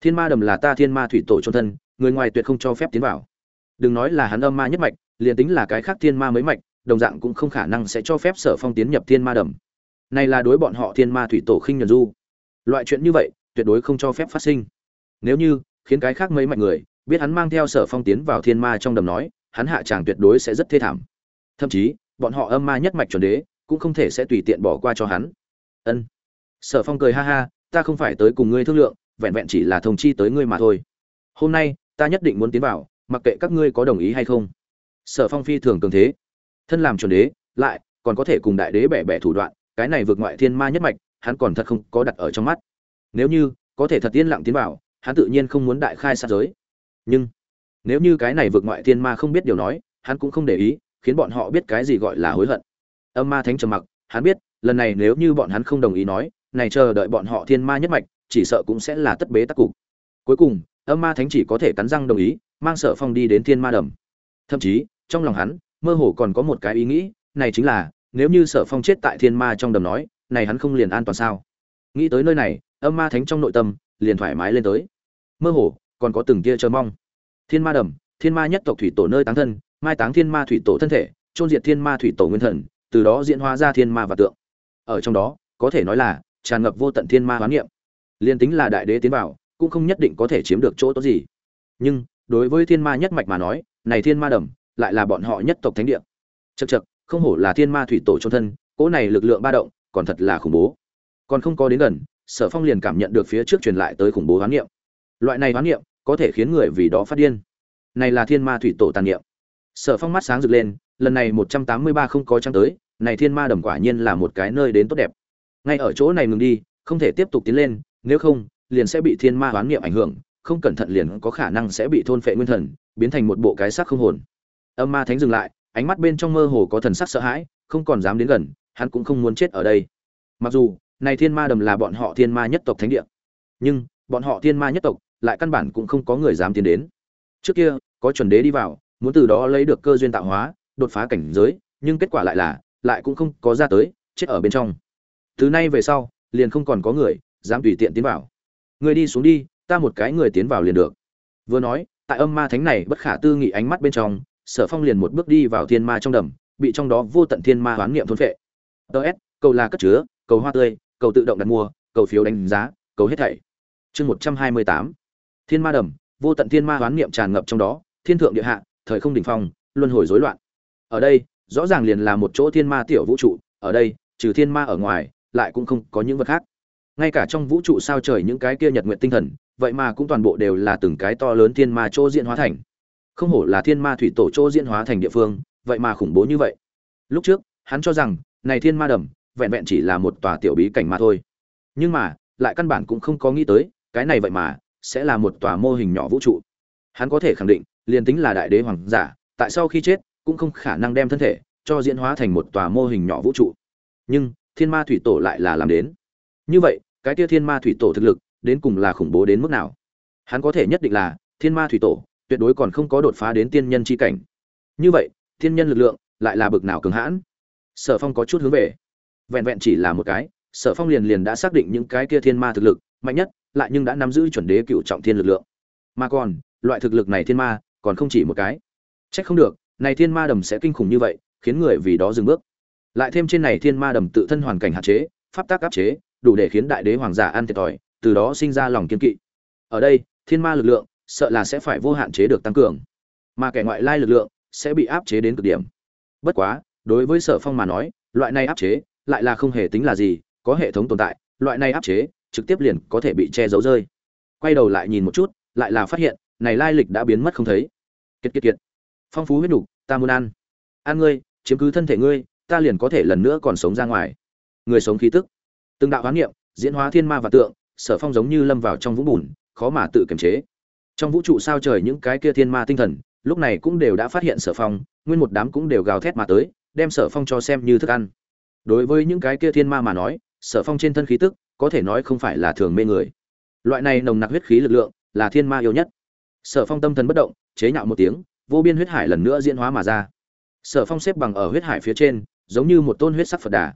Thiên ma đầm là ta thiên ma thủy tổ trong thân, người ngoài tuyệt không cho phép tiến vào. Đừng nói là hắn âm ma nhất mạch, liền tính là cái khác thiên ma mới mạch đồng dạng cũng không khả năng sẽ cho phép sở phong tiến nhập thiên ma đầm. Này là đối bọn họ thiên ma thủy tổ khinh nhuần du. Loại chuyện như vậy, tuyệt đối không cho phép phát sinh. Nếu như, khiến cái khác mấy mạnh người, biết hắn mang theo sở phong tiến vào thiên ma trong đầm nói, hắn hạ tràng tuyệt đối sẽ rất thê thảm. Thậm chí, bọn họ âm ma nhất mạch chuẩn đế, cũng không thể sẽ tùy tiện bỏ qua cho hắn. Ân. Sở phong cười ha ha, ta không phải tới cùng ngươi thương lượng, vẹn vẹn chỉ là thông chi tới ngươi mà thôi. Hôm nay, ta nhất định muốn tiến vào, mặc kệ các ngươi có đồng ý hay không. Sở phong phi thường cường thế thân làm chuẩn đế, lại còn có thể cùng đại đế bẻ bẻ thủ đoạn, cái này vượt ngoại thiên ma nhất mạch, hắn còn thật không có đặt ở trong mắt. Nếu như có thể thật yên lặng tiến vào, hắn tự nhiên không muốn đại khai sát giới. Nhưng nếu như cái này vượt ngoại thiên ma không biết điều nói, hắn cũng không để ý, khiến bọn họ biết cái gì gọi là hối hận. Âm ma thánh trầm mặc, hắn biết, lần này nếu như bọn hắn không đồng ý nói, này chờ đợi bọn họ thiên ma nhất mạch, chỉ sợ cũng sẽ là tất bế tắc cục. Cuối cùng, âm ma thánh chỉ có thể cắn răng đồng ý, mang sở phong đi đến thiên ma đầm. Thậm chí, trong lòng hắn mơ hồ còn có một cái ý nghĩ, này chính là, nếu như sở phong chết tại thiên ma trong đầm nói, này hắn không liền an toàn sao? Nghĩ tới nơi này, âm ma thánh trong nội tâm, liền thoải mái lên tới. Mơ hồ, còn có từng tia chờ mong. Thiên ma đầm, thiên ma nhất tộc thủy tổ nơi táng thân, mai táng thiên ma thủy tổ thân thể trôn diệt thiên ma thủy tổ nguyên thần, từ đó diễn hóa ra thiên ma và tượng. Ở trong đó, có thể nói là, tràn ngập vô tận thiên ma hoán niệm. Liền tính là đại đế tiến vào, cũng không nhất định có thể chiếm được chỗ tốt gì. Nhưng, đối với thiên ma nhất mạch mà nói, này thiên ma đầm lại là bọn họ nhất tộc thánh địa. Chật chật không hổ là thiên ma thủy tổ trong thân, cỗ này lực lượng ba động, còn thật là khủng bố. Còn không có đến gần, sở phong liền cảm nhận được phía trước truyền lại tới khủng bố hoán niệm. Loại này hoán niệm, có thể khiến người vì đó phát điên. Này là thiên ma thủy tổ tàn niệm. Sở phong mắt sáng rực lên, lần này một trăm tám mươi ba không có trăng tới, này thiên ma đầm quả nhiên là một cái nơi đến tốt đẹp. Ngay ở chỗ này ngừng đi, không thể tiếp tục tiến lên, nếu không, liền sẽ bị thiên ma hoán niệm ảnh hưởng, không cẩn thận liền có khả năng sẽ bị thôn phệ nguyên thần, biến thành một bộ cái xác không hồn âm ma thánh dừng lại, ánh mắt bên trong mơ hồ có thần sắc sợ hãi, không còn dám đến gần, hắn cũng không muốn chết ở đây. Mặc dù, này thiên ma đầm là bọn họ thiên ma nhất tộc thánh địa, nhưng bọn họ thiên ma nhất tộc lại căn bản cũng không có người dám tiến đến. Trước kia, có chuẩn đế đi vào, muốn từ đó lấy được cơ duyên tạo hóa, đột phá cảnh giới, nhưng kết quả lại là, lại cũng không có ra tới, chết ở bên trong. Từ nay về sau, liền không còn có người dám tùy tiện tiến vào. Người đi xuống đi, ta một cái người tiến vào liền được. Vừa nói, tại âm ma thánh này bất khả tư nghị ánh mắt bên trong sở phong liền một bước đi vào thiên ma trong đầm, bị trong đó vô tận thiên ma hoán niệm thôn phệ. Ts cầu là cất chứa, cầu hoa tươi, cầu tự động đặt mua, cầu phiếu đánh giá, cầu hết thảy. Chương một trăm hai mươi tám. Thiên ma đầm, vô tận thiên ma hoán niệm tràn ngập trong đó, thiên thượng địa hạ, thời không đỉnh phong, luân hồi rối loạn. Ở đây, rõ ràng liền là một chỗ thiên ma tiểu vũ trụ, ở đây, trừ thiên ma ở ngoài, lại cũng không có những vật khác. Ngay cả trong vũ trụ sao trời những cái kia nhật nguyện tinh thần, vậy mà cũng toàn bộ đều là từng cái to lớn thiên ma chỗ diện hóa thành không hổ là thiên ma thủy tổ chỗ diễn hóa thành địa phương, vậy mà khủng bố như vậy. Lúc trước, hắn cho rằng, này thiên ma đầm, vẹn vẹn chỉ là một tòa tiểu bí cảnh mà thôi. Nhưng mà, lại căn bản cũng không có nghĩ tới, cái này vậy mà, sẽ là một tòa mô hình nhỏ vũ trụ. Hắn có thể khẳng định, liền tính là đại đế hoàng giả, tại sau khi chết, cũng không khả năng đem thân thể, cho diễn hóa thành một tòa mô hình nhỏ vũ trụ. Nhưng, thiên ma thủy tổ lại là làm đến. Như vậy, cái tia thiên ma thủy tổ thực lực, đến cùng là khủng bố đến mức nào? Hắn có thể nhất định là, thiên ma thủy tổ tuyệt đối còn không có đột phá đến tiên nhân chi cảnh. Như vậy thiên nhân lực lượng lại là bực nào cường hãn? Sở phong có chút hướng về. Vẹn vẹn chỉ là một cái, sở phong liền liền đã xác định những cái kia thiên ma thực lực, mạnh nhất, lại nhưng đã nắm giữ chuẩn đế cựu trọng thiên lực lượng. Mà còn, loại thực lực này thiên ma, còn không chỉ một cái. Chắc không được, này thiên ma đầm sẽ kinh khủng như vậy, khiến người vì đó dừng bước. Lại thêm trên này thiên ma đầm tự thân hoàn cảnh hạn chế, pháp tác áp chế, đủ để khiến đại đế hoàng giả ăn thiệt thòi, từ đó sinh ra lòng kiên kỵ. Ở đây, thiên ma lực lượng sợ là sẽ phải vô hạn chế được tăng cường. Mà kẻ ngoại lai lực lượng sẽ bị áp chế đến cực điểm. Bất quá đối với sở phong mà nói loại này áp chế lại là không hề tính là gì có hệ thống tồn tại loại này áp chế trực tiếp liền có thể bị che giấu rơi. Quay đầu lại nhìn một chút lại là phát hiện này lai lịch đã biến mất không thấy. Kiệt kiệt kiệt. Phong phú huyết đủ, ta muốn ăn. Ăn ngươi chiếm cứ thân thể ngươi ta liền có thể lần nữa còn sống ra ngoài. Người sống khí tức. Từng đạo hoán niệm diễn hóa thiên ma và tượng sở phong giống như lâm vào trong vũng bùn khó mà tự kiềm chế trong vũ trụ sao trời những cái kia thiên ma tinh thần, lúc này cũng đều đã phát hiện sở phong, nguyên một đám cũng đều gào thét mà tới, đem sở phong cho xem như thức ăn. Đối với những cái kia thiên ma mà nói, sở phong trên thân khí tức, có thể nói không phải là thường mê người. Loại này nồng nặc huyết khí lực lượng, là thiên ma yêu nhất. Sở phong tâm thần bất động, chế nhạo một tiếng, vô biên huyết hải lần nữa diễn hóa mà ra. Sở phong xếp bằng ở huyết hải phía trên, giống như một tôn huyết sắc phật đà.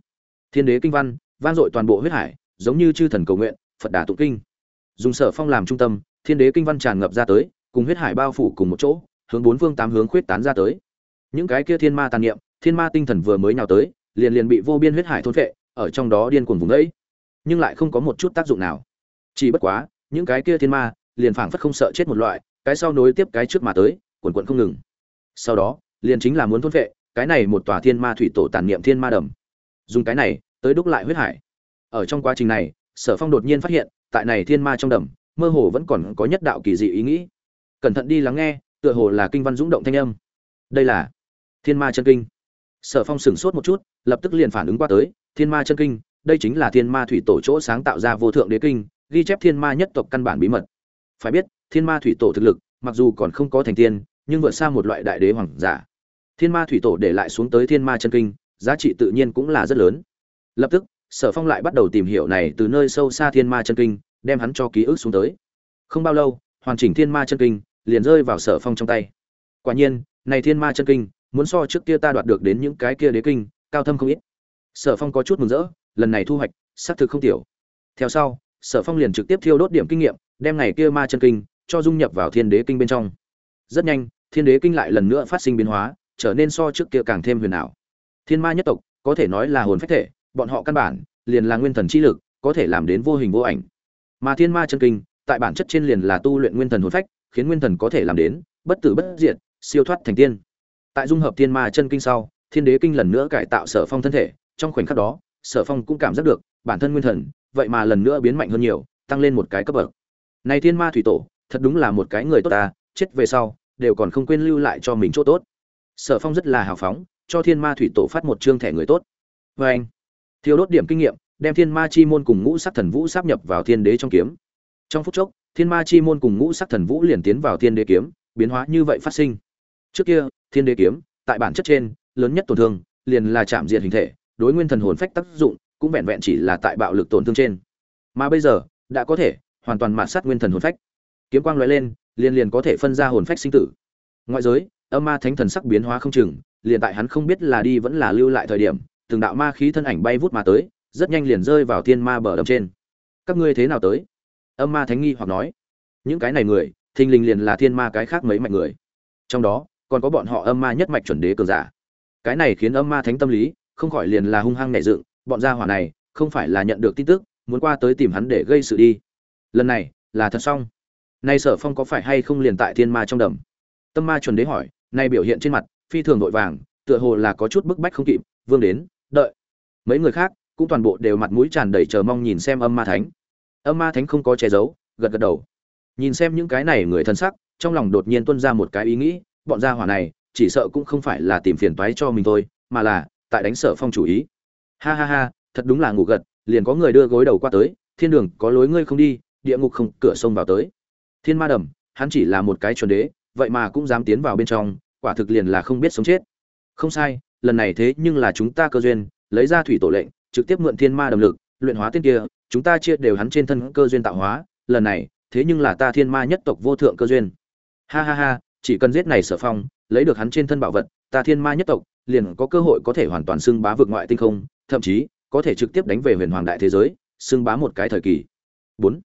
Thiên đế kinh văn, vang dội toàn bộ huyết hải, giống như chư thần cầu nguyện, phật đà tụng kinh. Dùng sở phong làm trung tâm thiên đế kinh văn tràn ngập ra tới, cùng huyết hải bao phủ cùng một chỗ, hướng bốn phương tám hướng khuyết tán ra tới. Những cái kia thiên ma tàn niệm, thiên ma tinh thần vừa mới nhào tới, liền liền bị vô biên huyết hải thôn phệ, ở trong đó điên cuồng vùng đấy nhưng lại không có một chút tác dụng nào. Chỉ bất quá, những cái kia thiên ma, liền phảng phất không sợ chết một loại, cái sau nối tiếp cái trước mà tới, quần quận không ngừng. Sau đó, liền chính là muốn thôn phệ, cái này một tòa thiên ma thủy tổ tàn niệm thiên ma đầm. Dùng cái này, tới đúc lại huyết hải. Ở trong quá trình này, sở phong đột nhiên phát hiện, tại này thiên ma trong đầm mơ hồ vẫn còn có nhất đạo kỳ dị ý nghĩ. Cẩn thận đi lắng nghe, tựa hồ là kinh văn dũng động thanh âm. Đây là thiên ma chân kinh. Sở phong sửng sốt một chút, lập tức liền phản ứng qua tới, thiên ma chân kinh, đây chính là thiên ma thủy tổ chỗ sáng tạo ra vô thượng đế kinh, ghi chép thiên ma nhất tộc căn bản bí mật. Phải biết, thiên ma thủy tổ thực lực, mặc dù còn không có thành tiên, nhưng vượt xa một loại đại đế hoàng giả. Thiên ma thủy tổ để lại xuống tới thiên ma chân kinh, giá trị tự nhiên cũng là rất lớn. Lập tức, sở phong lại bắt đầu tìm hiểu này từ nơi sâu xa thiên ma chân kinh đem hắn cho ký ức xuống tới. Không bao lâu, hoàn chỉnh thiên ma chân kinh liền rơi vào sở phong trong tay. Quả nhiên, này thiên ma chân kinh muốn so trước kia ta đoạt được đến những cái kia đế kinh, cao thâm không ít. Sở phong có chút mừng rỡ, lần này thu hoạch, xác thực không tiểu. Theo sau, sở phong liền trực tiếp thiêu đốt điểm kinh nghiệm, đem ngày kia ma chân kinh cho dung nhập vào thiên đế kinh bên trong. Rất nhanh, thiên đế kinh lại lần nữa phát sinh biến hóa, trở nên so trước kia càng thêm huyền ảo. Thiên ma nhất tộc, có thể nói là hồn phách thể, bọn họ căn bản liền là nguyên thần chi lực, có thể làm đến vô hình vô ảnh mà thiên ma chân kinh, tại bản chất trên liền là tu luyện nguyên thần hồn phách, khiến nguyên thần có thể làm đến bất tử bất diệt, siêu thoát thành tiên. Tại dung hợp thiên ma chân kinh sau, thiên đế kinh lần nữa cải tạo sở phong thân thể, trong khoảnh khắc đó, sở phong cũng cảm giác được, bản thân nguyên thần, vậy mà lần nữa biến mạnh hơn nhiều, tăng lên một cái cấp bậc. Này thiên ma thủy tổ, thật đúng là một cái người tốt ta, chết về sau, đều còn không quên lưu lại cho mình chỗ tốt. Sở phong rất là hào phóng, cho thiên ma thủy tổ phát một chương thẻ người tốt. Vê anh. Thiếu đốt điểm kinh nghiệm đem thiên ma chi môn cùng ngũ sắc thần vũ sáp nhập vào thiên đế trong kiếm. Trong phút chốc, thiên ma chi môn cùng ngũ sắc thần vũ liền tiến vào thiên đế kiếm, biến hóa như vậy phát sinh. Trước kia, thiên đế kiếm, tại bản chất trên, lớn nhất tổn thương, liền là chạm diệt hình thể, đối nguyên thần hồn phách tác dụng, cũng vẹn vẹn chỉ là tại bạo lực tổn thương trên. Mà bây giờ, đã có thể, hoàn toàn mạt sát nguyên thần hồn phách. Kiếm quang lóe lên, liền liền có thể phân ra hồn phách sinh tử. Ngoại giới, âm ma thánh thần sắc biến hóa không chừng, liền tại hắn không biết là đi vẫn là lưu lại thời điểm, từng đạo ma khí thân ảnh bay vút mà tới rất nhanh liền rơi vào thiên ma bờ đầm trên. Các ngươi thế nào tới? Âm ma thánh nghi hoặc nói. Những cái này người, thình lình liền là thiên ma cái khác mấy mạnh người. Trong đó, còn có bọn họ âm ma nhất mạch chuẩn đế cường giả. Cái này khiến âm ma thánh tâm lý, không khỏi liền là hung hăng nảy dựng, bọn gia hỏa này, không phải là nhận được tin tức, muốn qua tới tìm hắn để gây sự đi. Lần này, là thật xong. Nay sở phong có phải hay không liền tại thiên ma trong đầm? Tâm ma chuẩn đế hỏi, nay biểu hiện trên mặt, phi thường vội vàng, tựa hồ là có chút bức bách không kịp, vương đến, đợi. Mấy người khác cũng toàn bộ đều mặt mũi tràn đầy chờ mong nhìn xem âm ma thánh. Âm ma thánh không có che giấu, gật gật đầu. Nhìn xem những cái này người thân sắc, trong lòng đột nhiên tuân ra một cái ý nghĩ, bọn gia hỏa này, chỉ sợ cũng không phải là tìm phiền toái cho mình thôi, mà là, tại đánh sở phong chủ ý. Ha ha ha, thật đúng là ngủ gật, liền có người đưa gối đầu qua tới, thiên đường, có lối ngươi không đi, địa ngục không, cửa sông vào tới. Thiên ma đầm, hắn chỉ là một cái chuẩn đế, vậy mà cũng dám tiến vào bên trong, quả thực liền là không biết sống chết. Không sai, lần này thế nhưng là chúng ta cơ duyên, lấy ra thủy tổ lệnh trực tiếp mượn thiên ma đồng lực, luyện hóa tiên kia, chúng ta chia đều hắn trên thân cơ duyên tạo hóa, lần này, thế nhưng là ta thiên ma nhất tộc vô thượng cơ duyên. Ha ha ha, chỉ cần giết này sở phong, lấy được hắn trên thân bảo vật, ta thiên ma nhất tộc, liền có cơ hội có thể hoàn toàn xưng bá vượt ngoại tinh không, thậm chí, có thể trực tiếp đánh về huyền hoàng đại thế giới, xưng bá một cái thời kỳ. Bốn.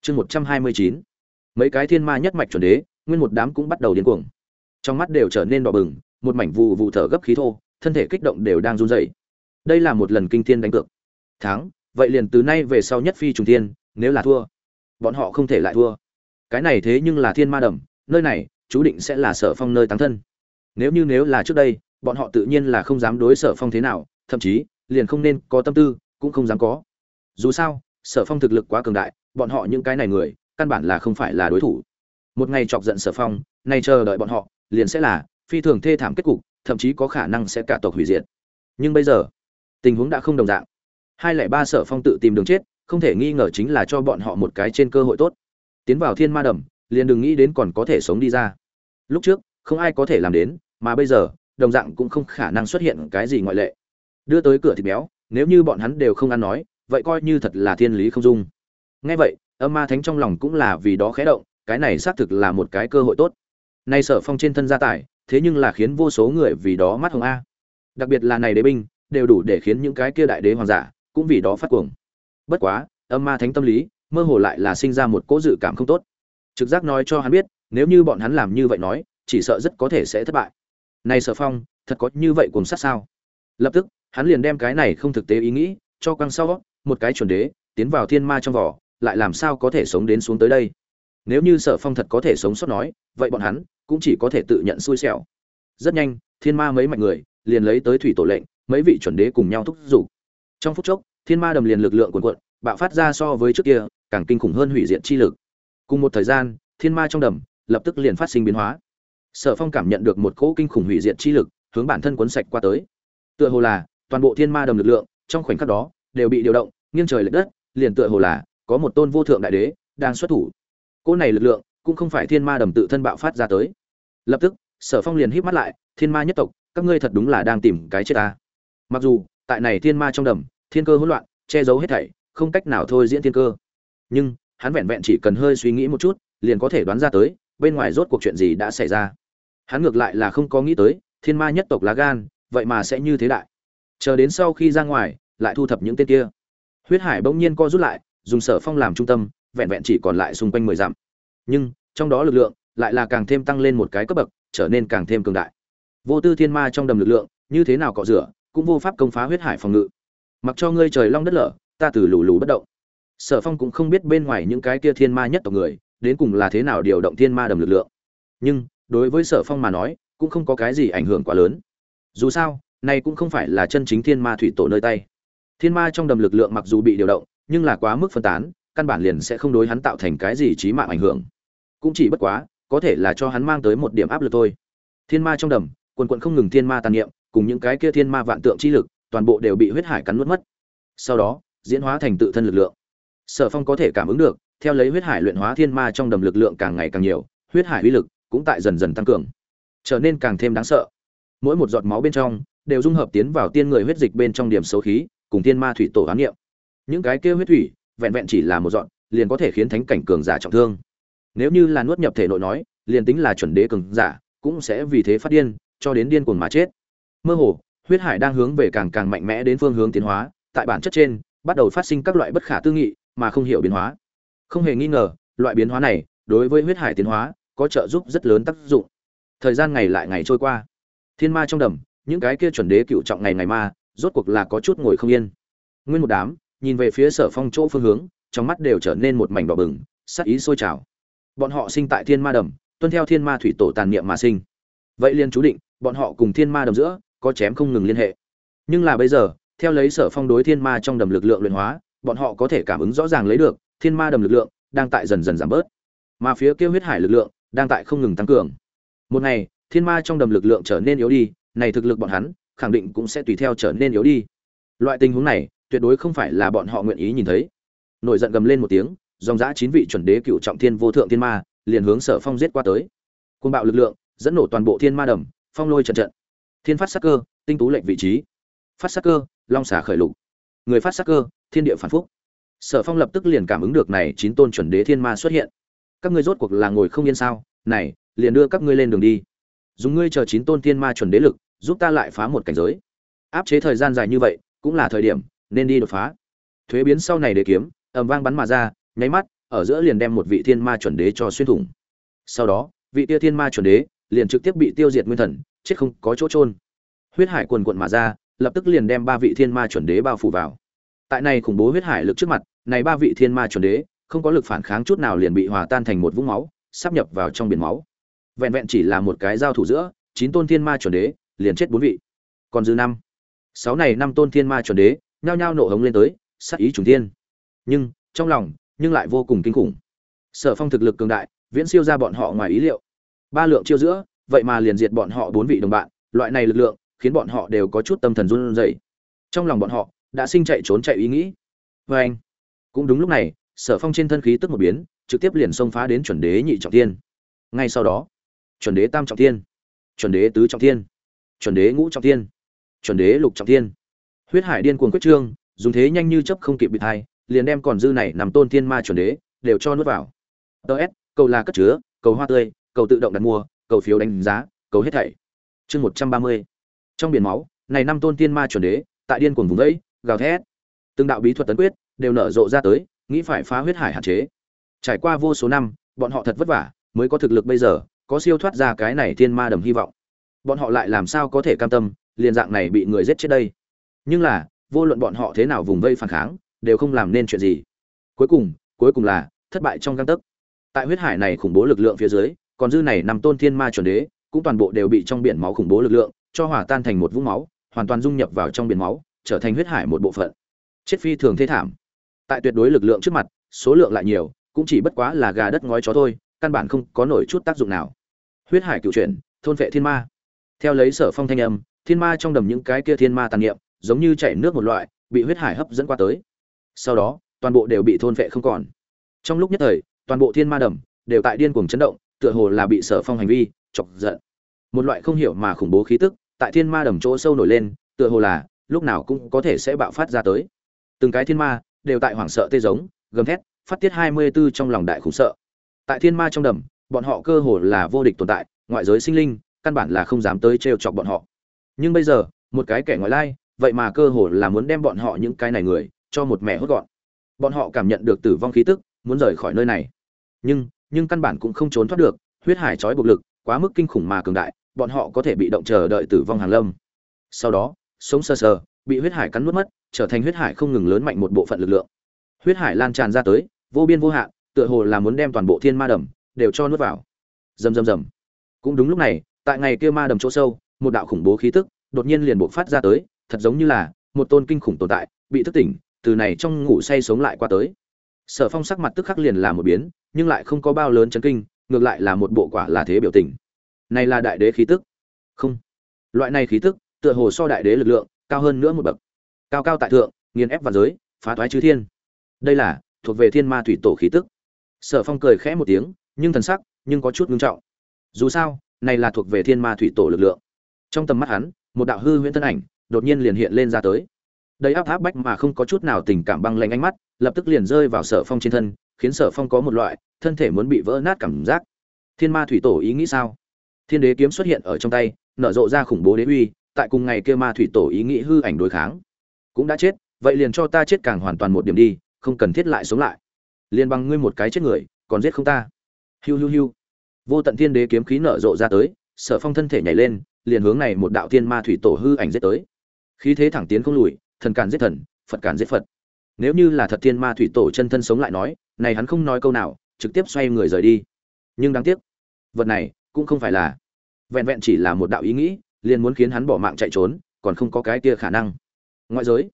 Chương một trăm hai mươi chín. Mấy cái thiên ma nhất mạch chuẩn đế, nguyên một đám cũng bắt đầu điên cuồng. Trong mắt đều trở nên đỏ bừng, một mảnh vụ vụ thở gấp khí thô, thân thể kích động đều đang run rẩy đây là một lần kinh thiên đánh cược. Thắng, vậy liền từ nay về sau nhất phi trùng thiên, nếu là thua, bọn họ không thể lại thua. Cái này thế nhưng là thiên ma đầm, nơi này, chú định sẽ là sở phong nơi tán thân. Nếu như nếu là trước đây, bọn họ tự nhiên là không dám đối sở phong thế nào, thậm chí, liền không nên có tâm tư, cũng không dám có. Dù sao, sở phong thực lực quá cường đại, bọn họ những cái này người, căn bản là không phải là đối thủ. Một ngày chọc giận sở phong, nay chờ đợi bọn họ, liền sẽ là phi thường thê thảm kết cục, thậm chí có khả năng sẽ cả tộc hủy diệt. Nhưng bây giờ tình huống đã không đồng dạng. Hai lẻ ba sở phong tự tìm đường chết, không thể nghi ngờ chính là cho bọn họ một cái trên cơ hội tốt. Tiến vào thiên ma đầm, liền đừng nghĩ đến còn có thể sống đi ra. Lúc trước, không ai có thể làm đến, mà bây giờ, đồng dạng cũng không khả năng xuất hiện cái gì ngoại lệ. Đưa tới cửa thịt béo, nếu như bọn hắn đều không ăn nói, vậy coi như thật là thiên lý không dung. Nghe vậy, âm ma thánh trong lòng cũng là vì đó khẽ động, cái này xác thực là một cái cơ hội tốt. Nay sở phong trên thân gia tài, thế nhưng là khiến vô số người vì đó mắt hồng a. Đặc biệt là này đế binh đều đủ để khiến những cái kia đại đế hoàng giả cũng vì đó phát cuồng. Bất quá, âm ma thánh tâm lý, mơ hồ lại là sinh ra một cỗ dự cảm không tốt. Trực giác nói cho hắn biết, nếu như bọn hắn làm như vậy nói, chỉ sợ rất có thể sẽ thất bại. Này sở phong, thật có như vậy cùng sát sao? Lập tức, hắn liền đem cái này không thực tế ý nghĩ, cho quăng sau, một cái chuẩn đế, tiến vào thiên ma trong vỏ, lại làm sao có thể sống đến xuống tới đây? Nếu như sở phong thật có thể sống sót nói, vậy bọn hắn cũng chỉ có thể tự nhận xui xẻo. Rất nhanh, thiên ma mấy mạnh người, liền lấy tới thủy tổ lệnh mấy vị chuẩn đế cùng nhau thúc giục. Trong phút chốc, thiên ma đầm liền lực lượng cuồn cuộn, bạo phát ra so với trước kia, càng kinh khủng hơn hủy diệt chi lực. Cùng một thời gian, thiên ma trong đầm lập tức liền phát sinh biến hóa. Sở phong cảm nhận được một cỗ kinh khủng hủy diệt chi lực, hướng bản thân cuốn sạch qua tới. Tựa hồ là, toàn bộ thiên ma đầm lực lượng, trong khoảnh khắc đó, đều bị điều động, nghiêng trời lệch đất, liền tựa hồ là, có một tôn vô thượng đại đế, đang xuất thủ. Cỗ này lực lượng, cũng không phải thiên ma đầm tự thân bạo phát ra tới. Lập tức, sở phong liền híp mắt lại, thiên ma nhất tộc, các ngươi thật đúng là đang tìm cái chết ta mặc dù, tại này thiên ma trong đầm, thiên cơ hỗn loạn, che giấu hết thảy, không cách nào thôi diễn thiên cơ. Nhưng, hắn vẹn vẹn chỉ cần hơi suy nghĩ một chút, liền có thể đoán ra tới, bên ngoài rốt cuộc chuyện gì đã xảy ra. Hắn ngược lại là không có nghĩ tới, thiên ma nhất tộc lá gan, vậy mà sẽ như thế đại. Chờ đến sau khi ra ngoài, lại thu thập những tên kia. Huyết hải bỗng nhiên co rút lại, dùng sở phong làm trung tâm, vẹn vẹn chỉ còn lại xung quanh mười dặm. Nhưng, trong đó lực lượng lại là càng thêm tăng lên một cái cấp bậc, trở nên càng thêm cường đại. Vô tư thiên ma trong đầm lực lượng, như thế nào cọ rửa cũng vô pháp công phá huyết hải phòng ngự. Mặc cho ngươi trời long đất lở, ta từ lù lù bất động. Sở phong cũng không biết bên ngoài những cái kia thiên ma nhất tộc người, đến cùng là thế nào điều động thiên ma đầm lực lượng. Nhưng, đối với sở phong mà nói, cũng không có cái gì ảnh hưởng quá lớn. Dù sao, này cũng không phải là chân chính thiên ma thủy tổ nơi tay. Thiên ma trong đầm lực lượng mặc dù bị điều động, nhưng là quá mức phân tán, căn bản liền sẽ không đối hắn tạo thành cái gì trí mạng ảnh hưởng. Cũng chỉ bất quá, có thể là cho hắn mang tới một điểm áp lực thôi. Thiên ma trong đầm, quần quận không ngừng thiên ma tàn niệm cùng những cái kia thiên ma vạn tượng chi lực, toàn bộ đều bị huyết hải cắn nuốt mất. Sau đó, diễn hóa thành tự thân lực lượng. Sở phong có thể cảm ứng được, theo lấy huyết hải luyện hóa thiên ma trong đầm lực lượng càng ngày càng nhiều, huyết hải uy lực cũng tại dần dần tăng cường, trở nên càng thêm đáng sợ. Mỗi một giọt máu bên trong, đều dung hợp tiến vào tiên người huyết dịch bên trong điểm xấu khí, cùng thiên ma thủy tổ hoán niệm. Những cái kia huyết thủy, vẹn vẹn chỉ là một giọt, liền có thể khiến thánh cảnh cường giả trọng thương. Nếu như là nuốt nhập thể nội nói, liền tính là chuẩn đế cường giả, cũng sẽ vì thế phát điên, cho đến điên cuồng mà chết mơ hồ, huyết hải đang hướng về càng càng mạnh mẽ đến phương hướng tiến hóa, tại bản chất trên, bắt đầu phát sinh các loại bất khả tư nghị, mà không hiểu biến hóa. Không hề nghi ngờ, loại biến hóa này, đối với huyết hải tiến hóa, có trợ giúp rất lớn tác dụng. Thời gian ngày lại ngày trôi qua. Thiên ma trong đầm, những cái kia chuẩn đế cựu trọng ngày ngày ma, rốt cuộc là có chút ngồi không yên. Nguyên một đám, nhìn về phía sở phong chỗ phương hướng, trong mắt đều trở nên một mảnh đỏ bừng, sắc ý sôi trào. Bọn họ sinh tại thiên ma đầm, tuân theo thiên ma thủy tổ tàn niệm mà sinh. Vậy liền chú định, bọn họ cùng thiên ma đầm giữa có chém không ngừng liên hệ. Nhưng là bây giờ, theo lấy sở phong đối thiên ma trong đầm lực lượng luyện hóa, bọn họ có thể cảm ứng rõ ràng lấy được, thiên ma đầm lực lượng đang tại dần dần giảm bớt. Mà phía kia huyết hải lực lượng đang tại không ngừng tăng cường. Một ngày, thiên ma trong đầm lực lượng trở nên yếu đi, này thực lực bọn hắn, khẳng định cũng sẽ tùy theo trở nên yếu đi. Loại tình huống này, tuyệt đối không phải là bọn họ nguyện ý nhìn thấy. Nổi giận gầm lên một tiếng, dòng dã chín vị chuẩn đế cựu trọng thiên vô thượng thiên ma, liền hướng sở phong giết qua tới. Côn bạo lực lượng, dẫn nổ toàn bộ thiên ma đầm, phong lôi trận trận thiên phát sắc cơ, tinh tú lệnh vị trí. Phát sắc cơ, long xả khởi lục. Người phát sắc cơ, thiên địa phản phúc. Sở phong lập tức liền cảm ứng được này chín tôn chuẩn đế thiên ma xuất hiện. Các ngươi rốt cuộc là ngồi không yên sao? Này, liền đưa các ngươi lên đường đi. Dùng ngươi chờ chín tôn thiên ma chuẩn đế lực, giúp ta lại phá một cảnh giới. Áp chế thời gian dài như vậy, cũng là thời điểm, nên đi đột phá. Thuế biến sau này để kiếm, ầm vang bắn mà ra, nháy mắt, ở giữa liền đem một vị thiên ma chuẩn đế cho xuyên thủng. Sau đó, vị tia thiên ma chuẩn đế liền trực tiếp bị tiêu diệt nguyên thần chết không có chỗ trôn huyết hải quần quận mà ra, lập tức liền đem ba vị thiên ma chuẩn đế bao phủ vào. Tại này khủng bố huyết hải lực trước mặt, này ba vị thiên ma chuẩn đế, không có lực phản kháng chút nào liền bị hòa tan thành một vũng máu sắp nhập vào trong biển máu. Vẹn vẹn chỉ là một cái giao thủ giữa, chín tôn thiên ma chuẩn đế, liền chết bốn vị. Còn dư năm. Sáu này năm tôn thiên ma chuẩn đế, nhao nhao nổ hống lên tới, sát ý trùng thiên. Nhưng, trong lòng, nhưng lại vô cùng kinh khủng. Sở phong thực lực cường đại, viễn siêu ra bọn họ ngoài ý liệu. Ba lượng chiêu giữa vậy mà liền diệt bọn họ bốn vị đồng bạn, loại này lực lượng khiến bọn họ đều có chút tâm thần run rẩy. Trong lòng bọn họ đã sinh chạy trốn chạy ý nghĩ. Và anh, cũng đúng lúc này, sở phong trên thân khí tức một biến, trực tiếp liền xông phá đến chuẩn đế nhị trọng thiên. Ngay sau đó, chuẩn đế tam trọng thiên, chuẩn đế tứ trọng thiên, chuẩn đế ngũ trọng thiên, chuẩn đế lục trọng thiên. Huyết hải điên cuồng quyết trương, dùng thế nhanh như chớp không kịp bị thai, liền đem còn dư này nằm tôn thiên ma chuẩn đế đều cho nuốt vào. Ts cầu là cất chứa, cầu hoa tươi, cầu tự động đặt mua cầu phiếu đánh giá cầu hết thảy. Chương một trăm ba mươi. Trong biển máu này năm tôn tiên ma chuẩn đế tại điên cuồng vùng vẫy, gào thét. Từng đạo bí thuật tấn quyết đều nở rộ ra tới nghĩ phải phá huyết hải hạn chế. Trải qua vô số năm bọn họ thật vất vả mới có thực lực bây giờ có siêu thoát ra cái này thiên ma đầm hy vọng. Bọn họ lại làm sao có thể cam tâm liền dạng này bị người giết chết đây? Nhưng là vô luận bọn họ thế nào vùng vây phản kháng đều không làm nên chuyện gì. Cuối cùng cuối cùng là thất bại trong gang tấc. Tại huyết hải này khủng bố lực lượng phía dưới còn dư này nằm tôn thiên ma chuẩn đế, cũng toàn bộ đều bị trong biển máu khủng bố lực lượng, cho hòa tan thành một vũng máu, hoàn toàn dung nhập vào trong biển máu, trở thành huyết hải một bộ phận. Chết phi thường thế thảm. Tại tuyệt đối lực lượng trước mặt, số lượng lại nhiều, cũng chỉ bất quá là gà đất ngói chó thôi, căn bản không có nổi chút tác dụng nào. Huyết hải cựu chuyển, thôn vệ thiên ma. Theo lấy sở phong thanh âm, thiên ma trong đầm những cái kia thiên ma tàn niệm, giống như chảy nước một loại, bị huyết hải hấp dẫn qua tới. Sau đó, toàn bộ đều bị thôn vệ không còn. Trong lúc nhất thời, toàn bộ thiên ma đầm đều tại điên cuồng chấn động tựa hồ là bị sở phong hành vi, chọc giận. Một loại không hiểu mà khủng bố khí tức tại thiên ma đầm chỗ sâu nổi lên, tựa hồ là lúc nào cũng có thể sẽ bạo phát ra tới. Từng cái thiên ma đều tại hoảng sợ tê giống, gầm thét, phát tiết hai mươi 24 trong lòng đại khủng sợ. Tại thiên ma trong đầm, bọn họ cơ hồ là vô địch tồn tại, ngoại giới sinh linh căn bản là không dám tới trêu chọc bọn họ. Nhưng bây giờ, một cái kẻ ngoại lai, vậy mà cơ hồ là muốn đem bọn họ những cái này người cho một mẹ hốt gọn. Bọn họ cảm nhận được tử vong khí tức, muốn rời khỏi nơi này. Nhưng nhưng căn bản cũng không trốn thoát được, huyết hải trói buộc lực, quá mức kinh khủng mà cường đại, bọn họ có thể bị động chờ đợi tử vong hàng lâm. Sau đó, sống sờ sờ, bị huyết hải cắn nuốt mất, trở thành huyết hải không ngừng lớn mạnh một bộ phận lực lượng. Huyết hải lan tràn ra tới, vô biên vô hạn, tựa hồ là muốn đem toàn bộ thiên ma đầm đều cho nuốt vào. Rầm rầm rầm. Cũng đúng lúc này, tại ngày kia ma đầm chỗ sâu, một đạo khủng bố khí tức đột nhiên liền bộc phát ra tới, thật giống như là một tôn kinh khủng tồn tại, bị thức tỉnh, từ này trong ngủ say sống lại qua tới sở phong sắc mặt tức khắc liền là một biến, nhưng lại không có bao lớn chấn kinh, ngược lại là một bộ quả là thế biểu tình. Này là đại đế khí tức. Không. Loại này khí tức, tựa hồ so đại đế lực lượng, cao hơn nữa một bậc. Cao cao tại thượng, nghiền ép vào giới, phá thoái chư thiên. Đây là, thuộc về thiên ma thủy tổ khí tức. Sở phong cười khẽ một tiếng, nhưng thần sắc, nhưng có chút ngưng trọng. Dù sao, này là thuộc về thiên ma thủy tổ lực lượng. Trong tầm mắt hắn, một đạo hư huyễn thân ảnh, đột nhiên liền hiện lên ra tới đầy áp áp bách mà không có chút nào tình cảm băng lạnh ánh mắt, lập tức liền rơi vào sở phong trên thân, khiến sở phong có một loại, thân thể muốn bị vỡ nát cảm giác. Thiên ma thủy tổ ý nghĩ sao? Thiên đế kiếm xuất hiện ở trong tay, nở rộ ra khủng bố đế uy, tại cùng ngày kia ma thủy tổ ý nghĩ hư ảnh đối kháng. Cũng đã chết, vậy liền cho ta chết càng hoàn toàn một điểm đi, không cần thiết lại sống lại. Liền bằng ngươi một cái chết người, còn giết không ta. Hiu hiu hiu. Vô tận thiên đế kiếm khí nở rộ ra tới, sở phong thân thể nhảy lên, liền hướng này một đạo thiên ma thủy tổ hư ảnh giết tới. Khí thế thẳng tiến không lùi thần càn giết thần, phật càn giết phật. Nếu như là thật thiên ma thủy tổ chân thân sống lại nói, này hắn không nói câu nào, trực tiếp xoay người rời đi. Nhưng đáng tiếc, vật này cũng không phải là. Vẹn vẹn chỉ là một đạo ý nghĩ, liền muốn khiến hắn bỏ mạng chạy trốn, còn không có cái kia khả năng. Ngoại giới,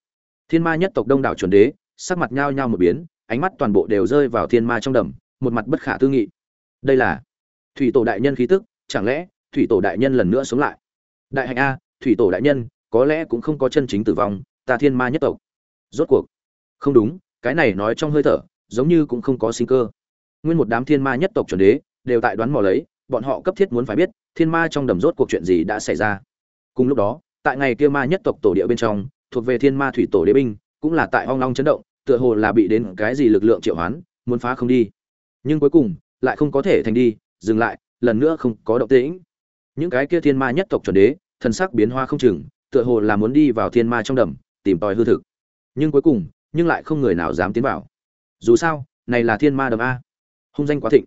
thiên ma nhất tộc đông đảo chuẩn đế, sắc mặt nhao nhao một biến, ánh mắt toàn bộ đều rơi vào thiên ma trong đầm, một mặt bất khả tư nghị. Đây là thủy tổ đại nhân khí tức, chẳng lẽ thủy tổ đại nhân lần nữa sống lại? Đại hạnh a, thủy tổ đại nhân, có lẽ cũng không có chân chính tử vong ta thiên ma nhất tộc. Rốt cuộc. Không đúng, cái này nói trong hơi thở, giống như cũng không có sinh cơ. Nguyên một đám thiên ma nhất tộc chuẩn đế, đều tại đoán mò lấy, bọn họ cấp thiết muốn phải biết, thiên ma trong đầm rốt cuộc chuyện gì đã xảy ra. Cùng lúc đó, tại ngày kia ma nhất tộc tổ địa bên trong, thuộc về thiên ma thủy tổ đế binh, cũng là tại hoang long chấn động, tựa hồ là bị đến cái gì lực lượng triệu hoán, muốn phá không đi. Nhưng cuối cùng, lại không có thể thành đi, dừng lại, lần nữa không có động tĩnh. Những cái kia thiên ma nhất tộc chuẩn đế, thần sắc biến hoa không chừng, tựa hồ là muốn đi vào thiên ma trong đầm tìm tòi hư thực. Nhưng cuối cùng, nhưng lại không người nào dám tiến vào. Dù sao, này là thiên ma đầm a. Hung danh quá thịnh.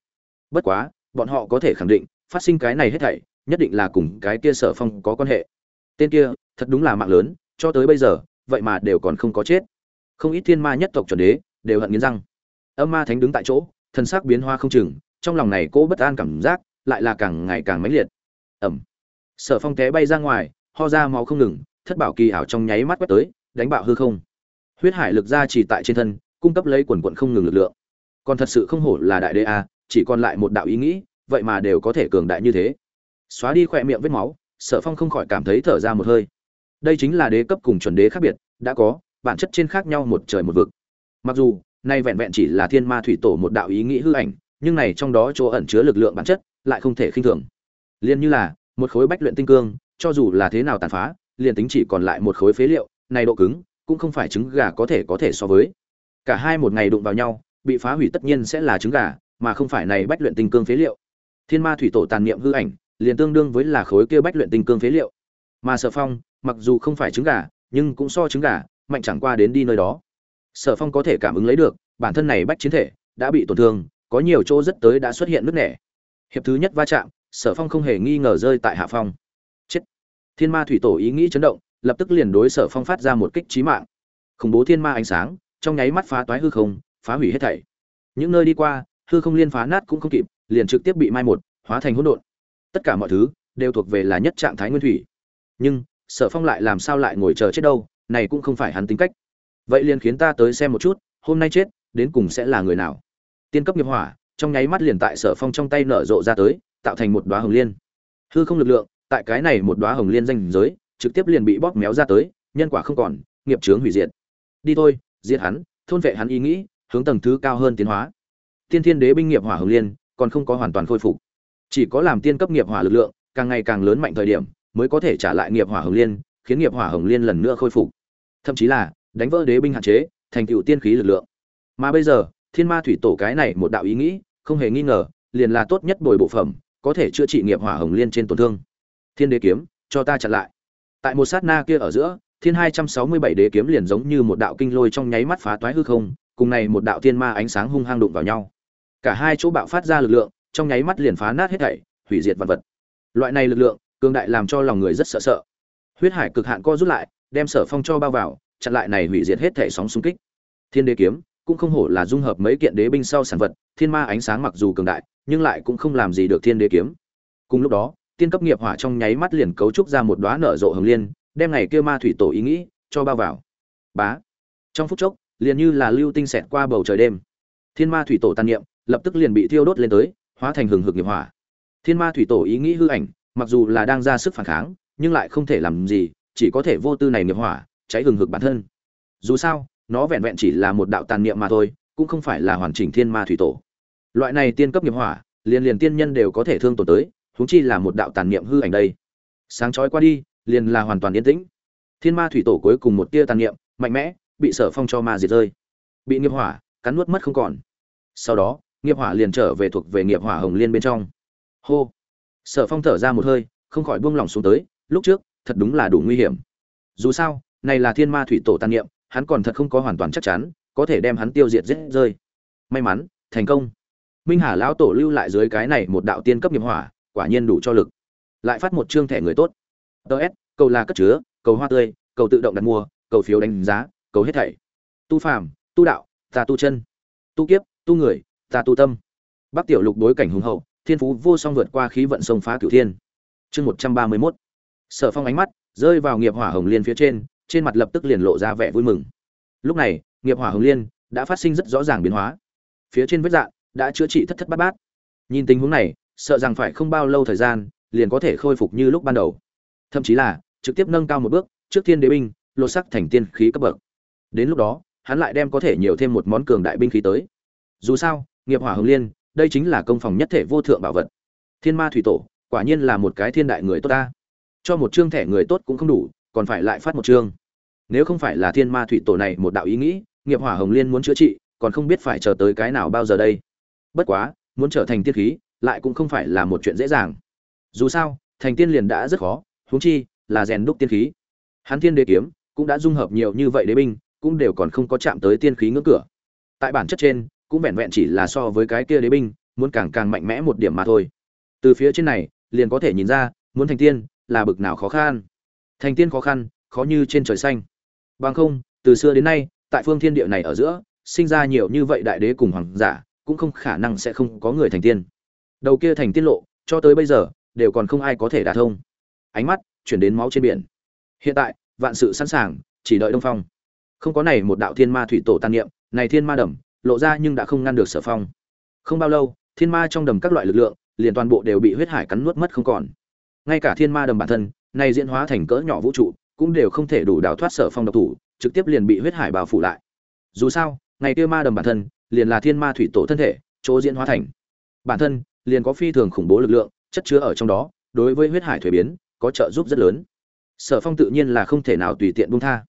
Bất quá, bọn họ có thể khẳng định, phát sinh cái này hết thảy, nhất định là cùng cái kia sở phong có quan hệ. Tên kia, thật đúng là mạng lớn, cho tới bây giờ, vậy mà đều còn không có chết. Không ít thiên ma nhất tộc chuẩn đế, đều hận nghiến răng. Âm ma thánh đứng tại chỗ thân xác biến hoa không chừng, trong lòng này cô bất an cảm giác, lại là càng ngày càng mãnh liệt. Ẩm. Sở phong té bay ra ngoài, ho ra máu không ngừng, thất bảo kỳ ảo trong nháy mắt quét tới đánh bạo hư không. Huyết hải lực ra chỉ tại trên thân, cung cấp lấy quần quận không ngừng lực lượng. Còn thật sự không hổ là đại đế a, chỉ còn lại một đạo ý nghĩ, vậy mà đều có thể cường đại như thế. Xóa đi khỏe miệng vết máu, sở phong không khỏi cảm thấy thở ra một hơi. Đây chính là đế cấp cùng chuẩn đế khác biệt, đã có, bản chất trên khác nhau một trời một vực. Mặc dù, nay vẹn vẹn chỉ là thiên ma thủy tổ một đạo ý nghĩ hư ảnh, nhưng này trong đó chỗ ẩn chứa lực lượng bản chất, lại không thể khinh thường. Liền như là, một khối bách luyện tinh cương, cho dù là thế nào tàn phá, liền tính chỉ còn lại một khối phế liệu này độ cứng, cũng không phải trứng gà có thể có thể so với. Cả hai một ngày đụng vào nhau, bị phá hủy tất nhiên sẽ là trứng gà, mà không phải này bách luyện tinh cương phế liệu. Thiên ma thủy tổ tàn niệm hư ảnh, liền tương đương với là khối kia bách luyện tinh cương phế liệu. Mà sở phong, mặc dù không phải trứng gà, nhưng cũng so trứng gà, mạnh chẳng qua đến đi nơi đó. Sở phong có thể cảm ứng lấy được, bản thân này bách chiến thể đã bị tổn thương, có nhiều chỗ rất tới đã xuất hiện nứt nẻ. Hiệp thứ nhất va chạm, sở phong không hề nghi ngờ rơi tại hạ phong. Chết. Thiên ma thủy tổ ý nghĩ chấn động lập tức liền đối sở phong phát ra một kích trí mạng. Khủng bố thiên ma ánh sáng, trong nháy mắt phá toái hư không, phá hủy hết thảy. Những nơi đi qua, hư không liên phá nát cũng không kịp, liền trực tiếp bị mai một, hóa thành hỗn độn. Tất cả mọi thứ đều thuộc về là nhất trạng thái nguyên thủy. Nhưng, sở phong lại làm sao lại ngồi chờ chết đâu, này cũng không phải hắn tính cách. Vậy liền khiến ta tới xem một chút, hôm nay chết, đến cùng sẽ là người nào? Tiên cấp nghiệp hỏa, trong nháy mắt liền tại sở phong trong tay nở rộ ra tới, tạo thành một đoá hồng liên. Hư không lực lượng, tại cái này một đoá hồng liên danh giới trực tiếp liền bị bóp méo ra tới, nhân quả không còn, nghiệp chướng hủy diệt. Đi thôi, diệt hắn, thôn vệ hắn ý nghĩ, hướng tầng thứ cao hơn tiến hóa. Tiên thiên đế binh nghiệp hỏa hồng liên, còn không có hoàn toàn khôi phục. Chỉ có làm tiên cấp nghiệp hỏa lực lượng, càng ngày càng lớn mạnh thời điểm, mới có thể trả lại nghiệp hỏa hồng liên, khiến nghiệp hỏa hồng liên lần nữa khôi phục. Thậm chí là, đánh vỡ đế binh hạn chế, thành tựu tiên khí lực lượng. Mà bây giờ, thiên ma thủy tổ cái này một đạo ý nghĩ, không hề nghi ngờ, liền là tốt nhất bồi bộ phẩm, có thể chữa trị nghiệp hỏa hồng liên trên tổn thương. Thiên đế kiếm, cho ta chặn lại tại một sát na kia ở giữa, thiên hai trăm sáu mươi bảy đế kiếm liền giống như một đạo kinh lôi trong nháy mắt phá toái hư không, cùng này một đạo thiên ma ánh sáng hung hăng đụng vào nhau. Cả hai chỗ bạo phát ra lực lượng, trong nháy mắt liền phá nát hết thảy, hủy diệt vật vật. Loại này lực lượng, cường đại làm cho lòng người rất sợ sợ. Huyết hải cực hạn co rút lại, đem sở phong cho bao vào, chặn lại này hủy diệt hết thảy sóng xung kích. Thiên đế kiếm, cũng không hổ là dung hợp mấy kiện đế binh sau sản vật, thiên ma ánh sáng mặc dù cường đại, nhưng lại cũng không làm gì được thiên đế kiếm. Cùng lúc đó tiên cấp nghiệp hỏa trong nháy mắt liền cấu trúc ra một đóa nở rộ hồng liên, đem ngày kia ma thủy tổ ý nghĩ cho bao vào. Bá. Trong phút chốc, liền như là lưu tinh xẹt qua bầu trời đêm. Thiên ma thủy tổ tàn niệm, lập tức liền bị thiêu đốt lên tới, hóa thành hừng hực nghiệp hỏa. Thiên ma thủy tổ ý nghĩ hư ảnh, mặc dù là đang ra sức phản kháng, nhưng lại không thể làm gì, chỉ có thể vô tư này nghiệp hỏa, cháy hừng hực bản thân. Dù sao, nó vẹn vẹn chỉ là một đạo tàn niệm mà thôi, cũng không phải là hoàn chỉnh thiên ma thủy tổ. Loại này tiên cấp nghiệp hỏa, liền liền tiên nhân đều có thể thương tổn tới huống chi là một đạo tàn niệm hư ảnh đây. Sáng chói qua đi, liền là hoàn toàn yên tĩnh. Thiên ma thủy tổ cuối cùng một tia tàn niệm, mạnh mẽ, bị sở phong cho ma diệt rơi. Bị nghiệp hỏa, cắn nuốt mất không còn. Sau đó, nghiệp hỏa liền trở về thuộc về nghiệp hỏa hồng liên bên trong. Hô! Sở phong thở ra một hơi, không khỏi buông lỏng xuống tới, lúc trước, thật đúng là đủ nguy hiểm. Dù sao, này là thiên ma thủy tổ tàn niệm, hắn còn thật không có hoàn toàn chắc chắn, có thể đem hắn tiêu diệt giết rơi. May mắn, thành công. Minh hà lão tổ lưu lại dưới cái này một đạo tiên cấp nghiệp hỏa quả nhiên đủ cho lực. Lại phát một chương thẻ người tốt. Ts cầu là cất chứa, cầu hoa tươi, cầu tự động đặt mua, cầu phiếu đánh giá, cầu hết thảy. Tu phàm, tu đạo, ta tu chân. Tu kiếp, tu người, ta tu tâm. Bắc tiểu lục đối cảnh hùng hậu, thiên phú vô song vượt qua khí vận sông phá cửu thiên. Chương một trăm ba mươi mốt. Sở phong ánh mắt rơi vào nghiệp hỏa hồng liên phía trên trên mặt lập tức liền lộ ra vẻ vui mừng. Lúc này, nghiệp hỏa hồng liên đã phát sinh rất rõ ràng biến hóa. Phía trên vết dạn đã chữa trị thất thất bát bát. Nhìn tình huống này sợ rằng phải không bao lâu thời gian, liền có thể khôi phục như lúc ban đầu. Thậm chí là, trực tiếp nâng cao một bước, trước thiên đế binh, lột sắc thành tiên khí cấp bậc. Đến lúc đó, hắn lại đem có thể nhiều thêm một món cường đại binh khí tới. Dù sao, nghiệp hỏa hồng liên, đây chính là công phòng nhất thể vô thượng bảo vật. Thiên ma thủy tổ, quả nhiên là một cái thiên đại người tốt ta. Cho một chương thẻ người tốt cũng không đủ, còn phải lại phát một chương. Nếu không phải là thiên ma thủy tổ này một đạo ý nghĩ, nghiệp hỏa hồng liên muốn chữa trị, còn không biết phải chờ tới cái nào bao giờ đây. Bất quá, muốn trở thành tiên khí lại cũng không phải là một chuyện dễ dàng. Dù sao, thành tiên liền đã rất khó, huống chi là rèn đúc tiên khí. Hắn thiên đế kiếm cũng đã dung hợp nhiều như vậy đế binh, cũng đều còn không có chạm tới tiên khí ngưỡng cửa. Tại bản chất trên, cũng vẹn vẹn chỉ là so với cái kia đế binh, muốn càng càng mạnh mẽ một điểm mà thôi. Từ phía trên này, liền có thể nhìn ra, muốn thành tiên là bực nào khó khăn. Thành tiên khó khăn, khó như trên trời xanh. Bằng không, từ xưa đến nay, tại phương thiên địa này ở giữa, sinh ra nhiều như vậy đại đế cùng hoàng giả, cũng không khả năng sẽ không có người thành tiên đầu kia thành tiết lộ, cho tới bây giờ, đều còn không ai có thể đả thông. Ánh mắt chuyển đến máu trên biển. Hiện tại, vạn sự sẵn sàng, chỉ đợi đông phong. Không có này một đạo thiên ma thủy tổ tàn niệm, này thiên ma đầm, lộ ra nhưng đã không ngăn được sở phong. Không bao lâu, thiên ma trong đầm các loại lực lượng, liền toàn bộ đều bị huyết hải cắn nuốt mất không còn. Ngay cả thiên ma đầm bản thân, này diễn hóa thành cỡ nhỏ vũ trụ, cũng đều không thể đủ đào thoát sở phong độc thủ, trực tiếp liền bị huyết hải bao phủ lại. Dù sao, ngày kia ma đầm bản thân, liền là thiên ma thủy tổ thân thể, chỗ diễn hóa thành. Bản thân liền có phi thường khủng bố lực lượng, chất chứa ở trong đó, đối với huyết hải thuế biến, có trợ giúp rất lớn. Sở phong tự nhiên là không thể nào tùy tiện buông tha.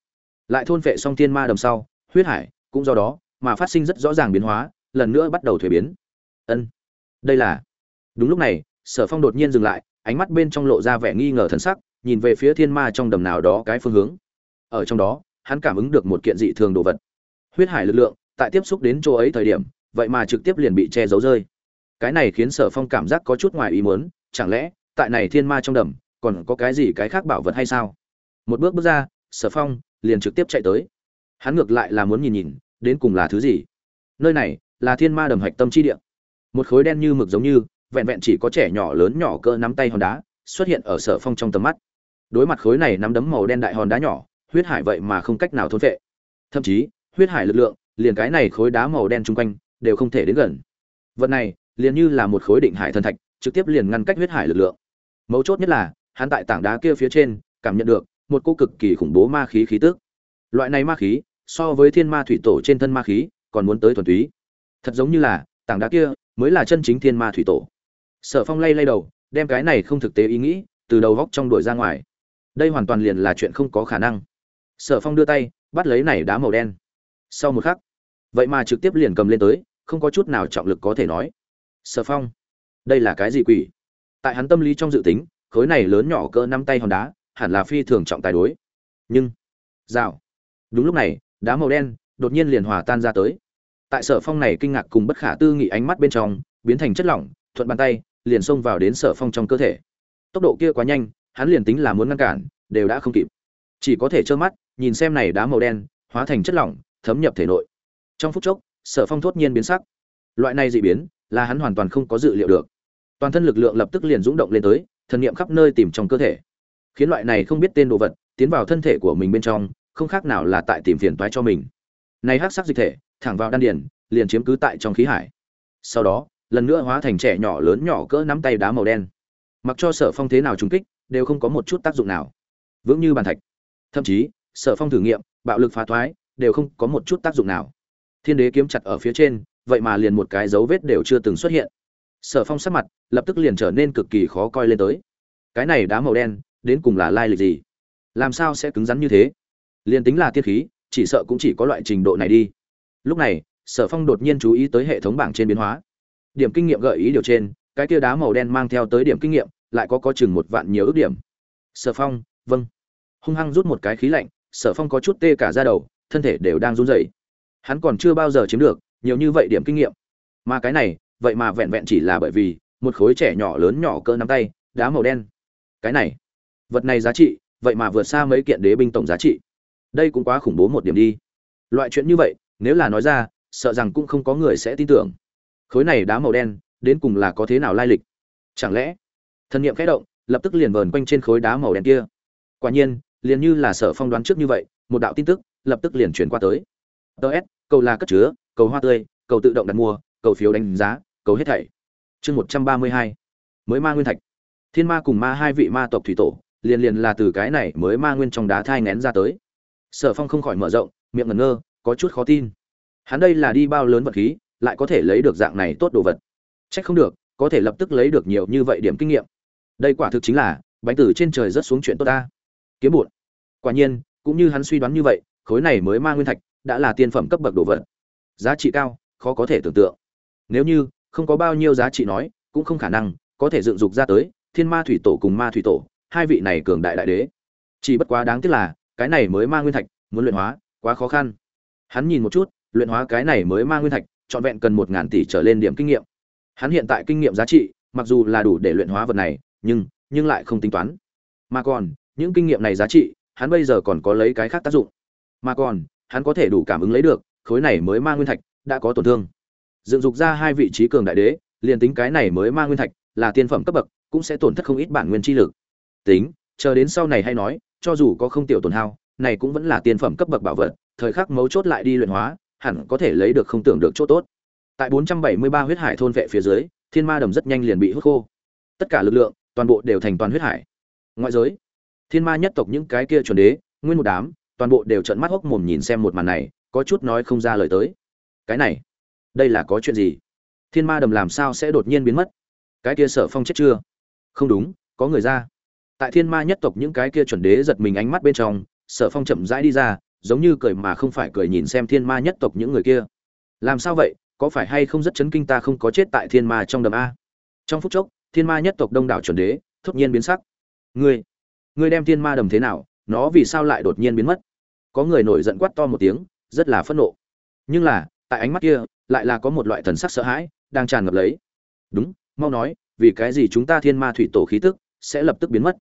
Lại thôn vệ xong thiên ma đầm sau, huyết hải cũng do đó mà phát sinh rất rõ ràng biến hóa, lần nữa bắt đầu thuế biến. Ân, đây là đúng lúc này, sở phong đột nhiên dừng lại, ánh mắt bên trong lộ ra vẻ nghi ngờ thần sắc, nhìn về phía thiên ma trong đầm nào đó cái phương hướng. Ở trong đó, hắn cảm ứng được một kiện dị thường đồ vật. Huyết hải lực lượng, tại tiếp xúc đến chỗ ấy thời điểm, vậy mà trực tiếp liền bị che giấu rơi cái này khiến sở phong cảm giác có chút ngoài ý muốn, chẳng lẽ, tại này thiên ma trong đầm, còn có cái gì cái khác bảo vật hay sao? Một bước bước ra, sở phong, liền trực tiếp chạy tới. Hắn ngược lại là muốn nhìn nhìn, đến cùng là thứ gì? Nơi này, là thiên ma đầm hạch tâm chi địa. Một khối đen như mực giống như, vẹn vẹn chỉ có trẻ nhỏ lớn nhỏ cỡ nắm tay hòn đá, xuất hiện ở sở phong trong tầm mắt. Đối mặt khối này nắm đấm màu đen đại hòn đá nhỏ, huyết hải vậy mà không cách nào thôn vệ thậm chí, huyết hải lực lượng, liền cái này khối đá màu đen chung quanh, đều không thể đến gần. Vật này liền như là một khối định hải thần thạch, trực tiếp liền ngăn cách huyết hải lực lượng. Mấu chốt nhất là, hắn tại tảng đá kia phía trên, cảm nhận được một cô cực kỳ khủng bố ma khí khí tức. Loại này ma khí, so với thiên ma thủy tổ trên thân ma khí, còn muốn tới thuần túy. Thật giống như là, tảng đá kia mới là chân chính thiên ma thủy tổ. Sở phong lay lay đầu, đem cái này không thực tế ý nghĩ, từ đầu góc trong đuổi ra ngoài. Đây hoàn toàn liền là chuyện không có khả năng. Sở phong đưa tay, bắt lấy này đá màu đen. Sau một khắc, vậy mà trực tiếp liền cầm lên tới, không có chút nào trọng lực có thể nói sở phong, đây là cái gì quỷ? Tại hắn tâm lý trong dự tính, khối này lớn nhỏ cỡ năm tay hòn đá, hẳn là phi thường trọng tài đối. Nhưng, rào. Đúng lúc này, đá màu đen đột nhiên liền hòa tan ra tới. Tại sở phong này kinh ngạc cùng bất khả tư nghị ánh mắt bên trong, biến thành chất lỏng, thuận bàn tay, liền xông vào đến sở phong trong cơ thể. Tốc độ kia quá nhanh, hắn liền tính là muốn ngăn cản, đều đã không kịp. Chỉ có thể trơ mắt, nhìn xem này đá màu đen, hóa thành chất lỏng, thấm nhập thể nội. Trong phút chốc, sở phong thốt nhiên biến sắc. Loại này dị biến là hắn hoàn toàn không có dự liệu được. Toàn thân lực lượng lập tức liền rung động lên tới, thần niệm khắp nơi tìm trong cơ thể. Khiến loại này không biết tên đồ vật tiến vào thân thể của mình bên trong, không khác nào là tại tìm phiền toái cho mình. Này hắc sắc dịch thể, thẳng vào đan điền, liền chiếm cứ tại trong khí hải. Sau đó, lần nữa hóa thành trẻ nhỏ lớn nhỏ cỡ nắm tay đá màu đen. Mặc cho sở phong thế nào trúng kích, đều không có một chút tác dụng nào. Vững như bàn thạch. Thậm chí, sở phong thử nghiệm, bạo lực phá thoái, đều không có một chút tác dụng nào. Thiên đế kiếm chặt ở phía trên vậy mà liền một cái dấu vết đều chưa từng xuất hiện. Sở phong sắc mặt lập tức liền trở nên cực kỳ khó coi lên tới. Cái này đá màu đen, đến cùng là lai lịch gì? Làm sao sẽ cứng rắn như thế? Liền tính là tiên khí, chỉ sợ cũng chỉ có loại trình độ này đi. Lúc này, sở phong đột nhiên chú ý tới hệ thống bảng trên biến hóa. Điểm kinh nghiệm gợi ý điều trên, cái kia đá màu đen mang theo tới điểm kinh nghiệm, lại có có chừng một vạn nhiều ước điểm. Sở phong vâng. Hung hăng rút một cái khí lạnh, sở phong có chút tê cả ra đầu, thân thể đều đang run rẩy. Hắn còn chưa bao giờ chiếm được nhiều như vậy điểm kinh nghiệm. Mà cái này, vậy mà vẹn vẹn chỉ là bởi vì một khối trẻ nhỏ lớn nhỏ cỡ nắm tay, đá màu đen. Cái này, vật này giá trị, vậy mà vượt xa mấy kiện đế binh tổng giá trị. Đây cũng quá khủng bố một điểm đi. Loại chuyện như vậy, nếu là nói ra, sợ rằng cũng không có người sẽ tin tưởng. Khối này đá màu đen, đến cùng là có thế nào lai lịch? Chẳng lẽ thần niệm khẽ động, lập tức liền vờn quanh trên khối đá màu đen kia? Quả nhiên, liền như là sở phong đoán trước như vậy, một đạo tin tức lập tức liền chuyển qua tới. Ts cầu là cất chứa cầu hoa tươi, cầu tự động đặt mua, cầu phiếu đánh giá, cầu hết thảy. Chương một trăm ba mươi hai, mới ma nguyên thạch. Thiên ma cùng ma hai vị ma tộc thủy tổ, liền liền là từ cái này mới ma nguyên trong đá thai ngén ra tới. Sở phong không khỏi mở rộng, miệng ngẩn ngơ, có chút khó tin. Hắn đây là đi bao lớn vật khí, lại có thể lấy được dạng này tốt đồ vật? Trách không được, có thể lập tức lấy được nhiều như vậy điểm kinh nghiệm. Đây quả thực chính là, bánh tử trên trời rất xuống chuyện tốt ta. Kiếm bụn quả nhiên, cũng như hắn suy đoán như vậy, khối này mới ma nguyên thạch, đã là tiên phẩm cấp bậc đồ vật giá trị cao, khó có thể tưởng tượng. Nếu như không có bao nhiêu giá trị nói, cũng không khả năng có thể dựng dục ra tới thiên ma thủy tổ cùng ma thủy tổ, hai vị này cường đại đại đế. Chỉ bất quá đáng tiếc là, cái này mới ma nguyên thạch, muốn luyện hóa, quá khó khăn. Hắn nhìn một chút, luyện hóa cái này mới ma nguyên thạch, trọn vẹn cần một ngàn tỷ trở lên điểm kinh nghiệm. Hắn hiện tại kinh nghiệm giá trị, mặc dù là đủ để luyện hóa vật này, nhưng nhưng lại không tính toán. Mà còn, những kinh nghiệm này giá trị, hắn bây giờ còn có lấy cái khác tác dụng. Mà còn, hắn có thể đủ cảm ứng lấy được khối này mới ma nguyên thạch, đã có tổn thương. Dựng dục ra hai vị trí cường đại đế, liền tính cái này mới ma nguyên thạch là tiên phẩm cấp bậc, cũng sẽ tổn thất không ít bản nguyên chi lực. Tính, chờ đến sau này hay nói, cho dù có không tiểu tổn hao, này cũng vẫn là tiên phẩm cấp bậc bảo vật, thời khắc mấu chốt lại đi luyện hóa, hẳn có thể lấy được không tưởng được chỗ tốt. Tại 473 huyết hải thôn vệ phía dưới, thiên ma đầm rất nhanh liền bị hút khô. Tất cả lực lượng, toàn bộ đều thành toàn huyết hải. Ngoại giới, thiên ma nhất tộc những cái kia chuẩn đế, nguyên một đám, toàn bộ đều trợn mắt hốc mồm nhìn xem một màn này có chút nói không ra lời tới. Cái này, đây là có chuyện gì? Thiên ma đầm làm sao sẽ đột nhiên biến mất? Cái kia sở phong chết chưa? Không đúng, có người ra. Tại thiên ma nhất tộc những cái kia chuẩn đế giật mình ánh mắt bên trong sở phong chậm rãi đi ra, giống như cười mà không phải cười nhìn xem thiên ma nhất tộc những người kia. Làm sao vậy? Có phải hay không rất chấn kinh ta không có chết tại thiên ma trong đầm a? Trong phút chốc, thiên ma nhất tộc đông đảo chuẩn đế, thốt nhiên biến sắc. Ngươi ngươi đem thiên ma đầm thế nào? Nó vì sao lại đột nhiên biến mất? Có người nổi giận quát to một tiếng rất là phẫn nộ. Nhưng là tại ánh mắt kia lại là có một loại thần sắc sợ hãi đang tràn ngập lấy. Đúng mau nói vì cái gì chúng ta thiên ma thủy tổ khí tức sẽ lập tức biến mất?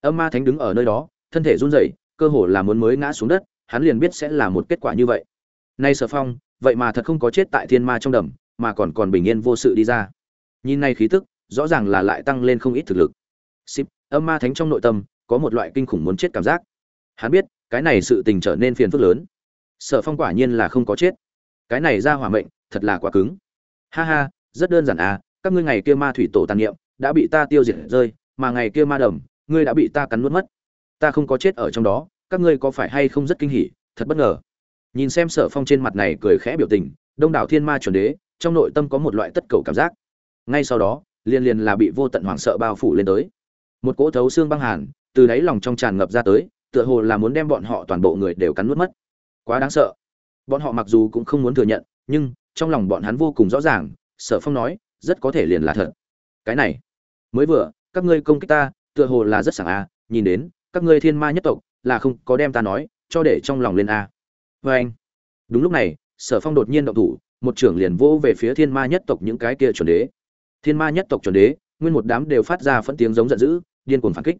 Âm ma thánh đứng ở nơi đó thân thể run rẩy cơ hồ là muốn mới ngã xuống đất hắn liền biết sẽ là một kết quả như vậy. Nay sở phong vậy mà thật không có chết tại thiên ma trong đầm mà còn còn bình yên vô sự đi ra. Nhìn nay khí tức rõ ràng là lại tăng lên không ít thực lực. Sip, âm ma thánh trong nội tâm có một loại kinh khủng muốn chết cảm giác. Hắn biết cái này sự tình trở nên phiền phức lớn sở phong quả nhiên là không có chết. Cái này ra hỏa mệnh, thật là quá cứng. Ha ha, rất đơn giản à các ngươi ngày kia ma thủy tổ tàn niệm, đã bị ta tiêu diệt rơi, mà ngày kia ma đầm, ngươi đã bị ta cắn nuốt mất. Ta không có chết ở trong đó, các ngươi có phải hay không rất kinh hỉ, thật bất ngờ. Nhìn xem sở phong trên mặt này cười khẽ biểu tình, đông đảo thiên ma chuẩn đế, trong nội tâm có một loại tất cầu cảm giác. Ngay sau đó, liền liền là bị vô tận hoảng sợ bao phủ lên tới. Một cỗ thấu xương băng hàn, từ đáy lòng trong tràn ngập ra tới, tựa hồ là muốn đem bọn họ toàn bộ người đều cắn nuốt mất quá đáng sợ. Bọn họ mặc dù cũng không muốn thừa nhận, nhưng trong lòng bọn hắn vô cùng rõ ràng, sở phong nói, rất có thể liền là thật. Cái này, mới vừa, các ngươi công kích ta, tựa hồ là rất sảng a, nhìn đến, các ngươi thiên ma nhất tộc, là không có đem ta nói, cho để trong lòng lên a. Vê anh, đúng lúc này, sở phong đột nhiên động thủ, một trưởng liền vô về phía thiên ma nhất tộc những cái kia chuẩn đế. Thiên ma nhất tộc chuẩn đế, nguyên một đám đều phát ra phẫn tiếng giống giận dữ, điên cuồng phản kích.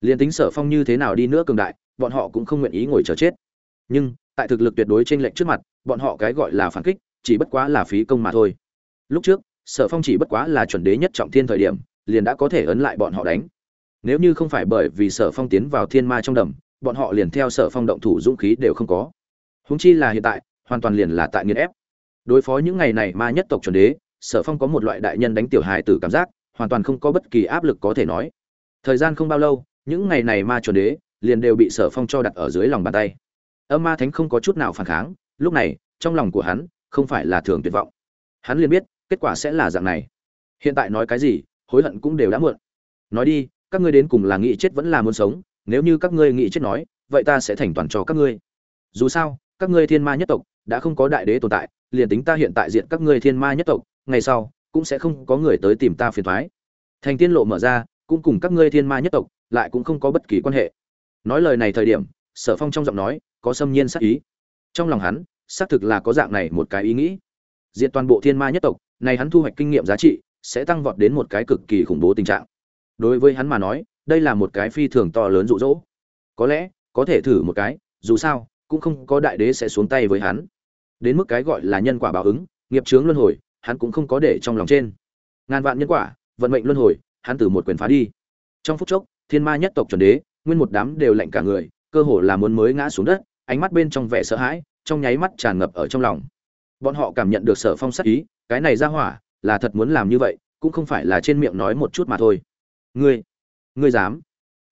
Liền tính sở phong như thế nào đi nữa cường đại, bọn họ cũng không nguyện ý ngồi chờ chết. Nhưng tại thực lực tuyệt đối trên lệnh trước mặt, bọn họ cái gọi là phản kích, chỉ bất quá là phí công mà thôi. Lúc trước, sở phong chỉ bất quá là chuẩn đế nhất trọng thiên thời điểm, liền đã có thể ấn lại bọn họ đánh. Nếu như không phải bởi vì sở phong tiến vào thiên ma trong đầm, bọn họ liền theo sở phong động thủ dũng khí đều không có. Húng chi là hiện tại, hoàn toàn liền là tại nghiên ép. Đối phó những ngày này ma nhất tộc chuẩn đế, sở phong có một loại đại nhân đánh tiểu hài tử cảm giác, hoàn toàn không có bất kỳ áp lực có thể nói. Thời gian không bao lâu, những ngày này ma chuẩn đế, liền đều bị sở phong cho đặt ở dưới lòng bàn tay âm ma thánh không có chút nào phản kháng, lúc này, trong lòng của hắn, không phải là thường tuyệt vọng. Hắn liền biết, kết quả sẽ là dạng này. Hiện tại nói cái gì, hối hận cũng đều đã muộn. Nói đi, các ngươi đến cùng là nghĩ chết vẫn là muốn sống, nếu như các ngươi nghĩ chết nói, vậy ta sẽ thành toàn cho các ngươi. Dù sao, các ngươi thiên ma nhất tộc, đã không có đại đế tồn tại, liền tính ta hiện tại diện các ngươi thiên ma nhất tộc, ngày sau, cũng sẽ không có người tới tìm ta phiền thoái thành tiên lộ mở ra, cũng cùng các ngươi thiên ma nhất tộc, lại cũng không có bất kỳ quan hệ. Nói lời này thời điểm, sở phong trong giọng nói có xâm nhiên sát ý. Trong lòng hắn, xác thực là có dạng này một cái ý nghĩ. Diện toàn bộ thiên ma nhất tộc, này hắn thu hoạch kinh nghiệm giá trị, sẽ tăng vọt đến một cái cực kỳ khủng bố tình trạng. Đối với hắn mà nói, đây là một cái phi thường to lớn rụ rỗ có lẽ, có thể thử một cái, dù sao, cũng không có đại đế sẽ xuống tay với hắn. Đến mức cái gọi là nhân quả báo ứng, nghiệp chướng luân hồi, hắn cũng không có để trong lòng trên. Ngàn vạn nhân quả, vận mệnh luân hồi, hắn từ một quyền phá đi. Trong phút chốc, thiên ma nhất tộc chuẩn đế, nguyên một đám đều lạnh cả người, cơ hồ là muốn mới ngã xuống đất ánh mắt bên trong vẻ sợ hãi, trong nháy mắt tràn ngập ở trong lòng. Bọn họ cảm nhận được sở phong sắc ý, cái này ra hỏa, là thật muốn làm như vậy, cũng không phải là trên miệng nói một chút mà thôi. Ngươi ngươi dám.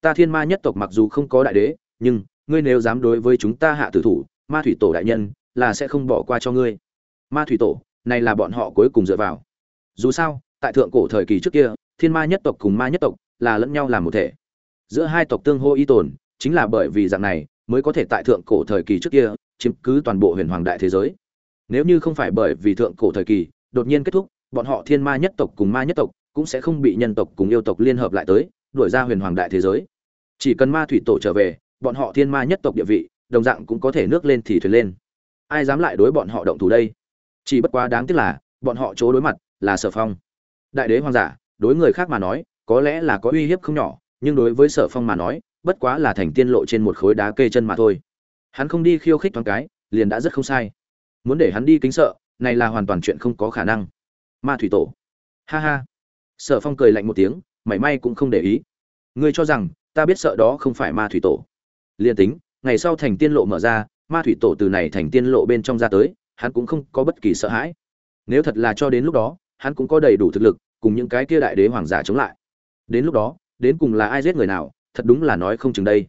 Ta thiên ma nhất tộc mặc dù không có đại đế, nhưng, ngươi nếu dám đối với chúng ta hạ tử thủ, ma thủy tổ đại nhân, là sẽ không bỏ qua cho ngươi. Ma thủy tổ, này là bọn họ cuối cùng dựa vào. Dù sao, tại thượng cổ thời kỳ trước kia, thiên ma nhất tộc cùng ma nhất tộc là lẫn nhau làm một thể. Giữa hai tộc tương hô y tồn, chính là bởi vì dạng này mới có thể tại thượng cổ thời kỳ trước kia chiếm cứ toàn bộ huyền hoàng đại thế giới. Nếu như không phải bởi vì thượng cổ thời kỳ đột nhiên kết thúc, bọn họ thiên ma nhất tộc cùng ma nhất tộc cũng sẽ không bị nhân tộc cùng yêu tộc liên hợp lại tới, đuổi ra huyền hoàng đại thế giới. Chỉ cần ma thủy tổ trở về, bọn họ thiên ma nhất tộc địa vị, đồng dạng cũng có thể nước lên thì thuyền lên. Ai dám lại đối bọn họ động thủ đây? Chỉ bất quá đáng tiếc là, bọn họ chỗ đối mặt là sở phong. Đại đế hoàng giả, đối người khác mà nói, có lẽ là có uy hiếp không nhỏ, nhưng đối với sở phong mà nói bất quá là thành tiên lộ trên một khối đá kê chân mà thôi. Hắn không đi khiêu khích thoáng cái, liền đã rất không sai. Muốn để hắn đi kính sợ, này là hoàn toàn chuyện không có khả năng. Ma thủy tổ. Ha ha. Sở phong cười lạnh một tiếng, mảy may cũng không để ý. Ngươi cho rằng, ta biết sợ đó không phải ma thủy tổ. Liền tính, ngày sau thành tiên lộ mở ra, ma thủy tổ từ này thành tiên lộ bên trong ra tới, hắn cũng không có bất kỳ sợ hãi. Nếu thật là cho đến lúc đó, hắn cũng có đầy đủ thực lực, cùng những cái kia đại đế hoàng giả chống lại. Đến lúc đó, đến cùng là ai giết người nào thật đúng là nói không chừng đây.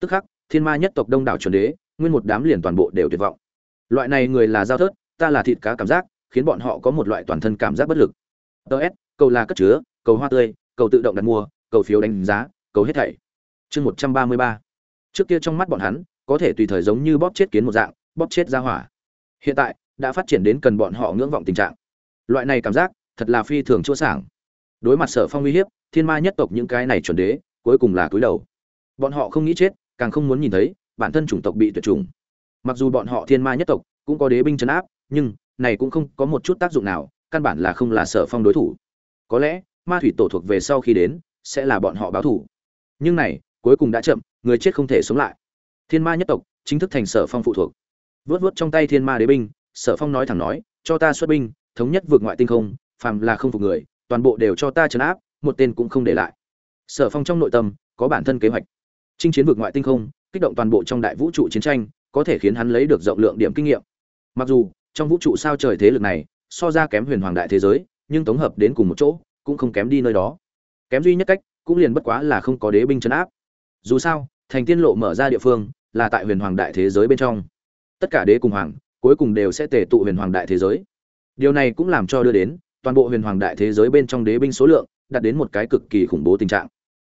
Tức khắc, thiên ma nhất tộc đông đảo chuẩn đế, nguyên một đám liền toàn bộ đều tuyệt vọng. Loại này người là giao thớt, ta là thịt cá cảm giác, khiến bọn họ có một loại toàn thân cảm giác bất lực. Ts cầu là cất chứa, cầu hoa tươi, cầu tự động đặt mua, cầu phiếu đánh giá, cầu hết thảy. Chương một trăm ba mươi ba. Trước kia trong mắt bọn hắn, có thể tùy thời giống như bóp chết kiến một dạng, bóp chết ra hỏa. Hiện tại, đã phát triển đến cần bọn họ ngưỡng vọng tình trạng. Loại này cảm giác, thật là phi thường chua sảng. Đối mặt sở phong uy hiếp, thiên ma nhất tộc những cái này chuẩn đế cuối cùng là cúi đầu. Bọn họ không nghĩ chết, càng không muốn nhìn thấy, bản thân chủng tộc bị tuyệt chủng. Mặc dù bọn họ thiên ma nhất tộc cũng có đế binh chấn áp, nhưng này cũng không có một chút tác dụng nào, căn bản là không là sở phong đối thủ. Có lẽ, ma thủy tổ thuộc về sau khi đến, sẽ là bọn họ báo thủ. Nhưng này, cuối cùng đã chậm, người chết không thể sống lại. Thiên ma nhất tộc chính thức thành sở phong phụ thuộc. Vớt vớt trong tay thiên ma đế binh, sở phong nói thẳng nói, cho ta xuất binh, thống nhất vượt ngoại tinh không, phàm là không phục người, toàn bộ đều cho ta chấn áp, một tên cũng không để lại sở phong trong nội tâm có bản thân kế hoạch. Chinh chiến vượt ngoại tinh không, kích động toàn bộ trong đại vũ trụ chiến tranh, có thể khiến hắn lấy được rộng lượng điểm kinh nghiệm. Mặc dù, trong vũ trụ sao trời thế lực này, so ra kém huyền hoàng đại thế giới, nhưng tổng hợp đến cùng một chỗ, cũng không kém đi nơi đó. Kém duy nhất cách, cũng liền bất quá là không có đế binh chấn áp. Dù sao, thành tiên lộ mở ra địa phương, là tại huyền hoàng đại thế giới bên trong. Tất cả đế cùng hoàng, cuối cùng đều sẽ tề tụ huyền hoàng đại thế giới. Điều này cũng làm cho đưa đến, toàn bộ huyền hoàng đại thế giới bên trong đế binh số lượng, đạt đến một cái cực kỳ khủng bố tình trạng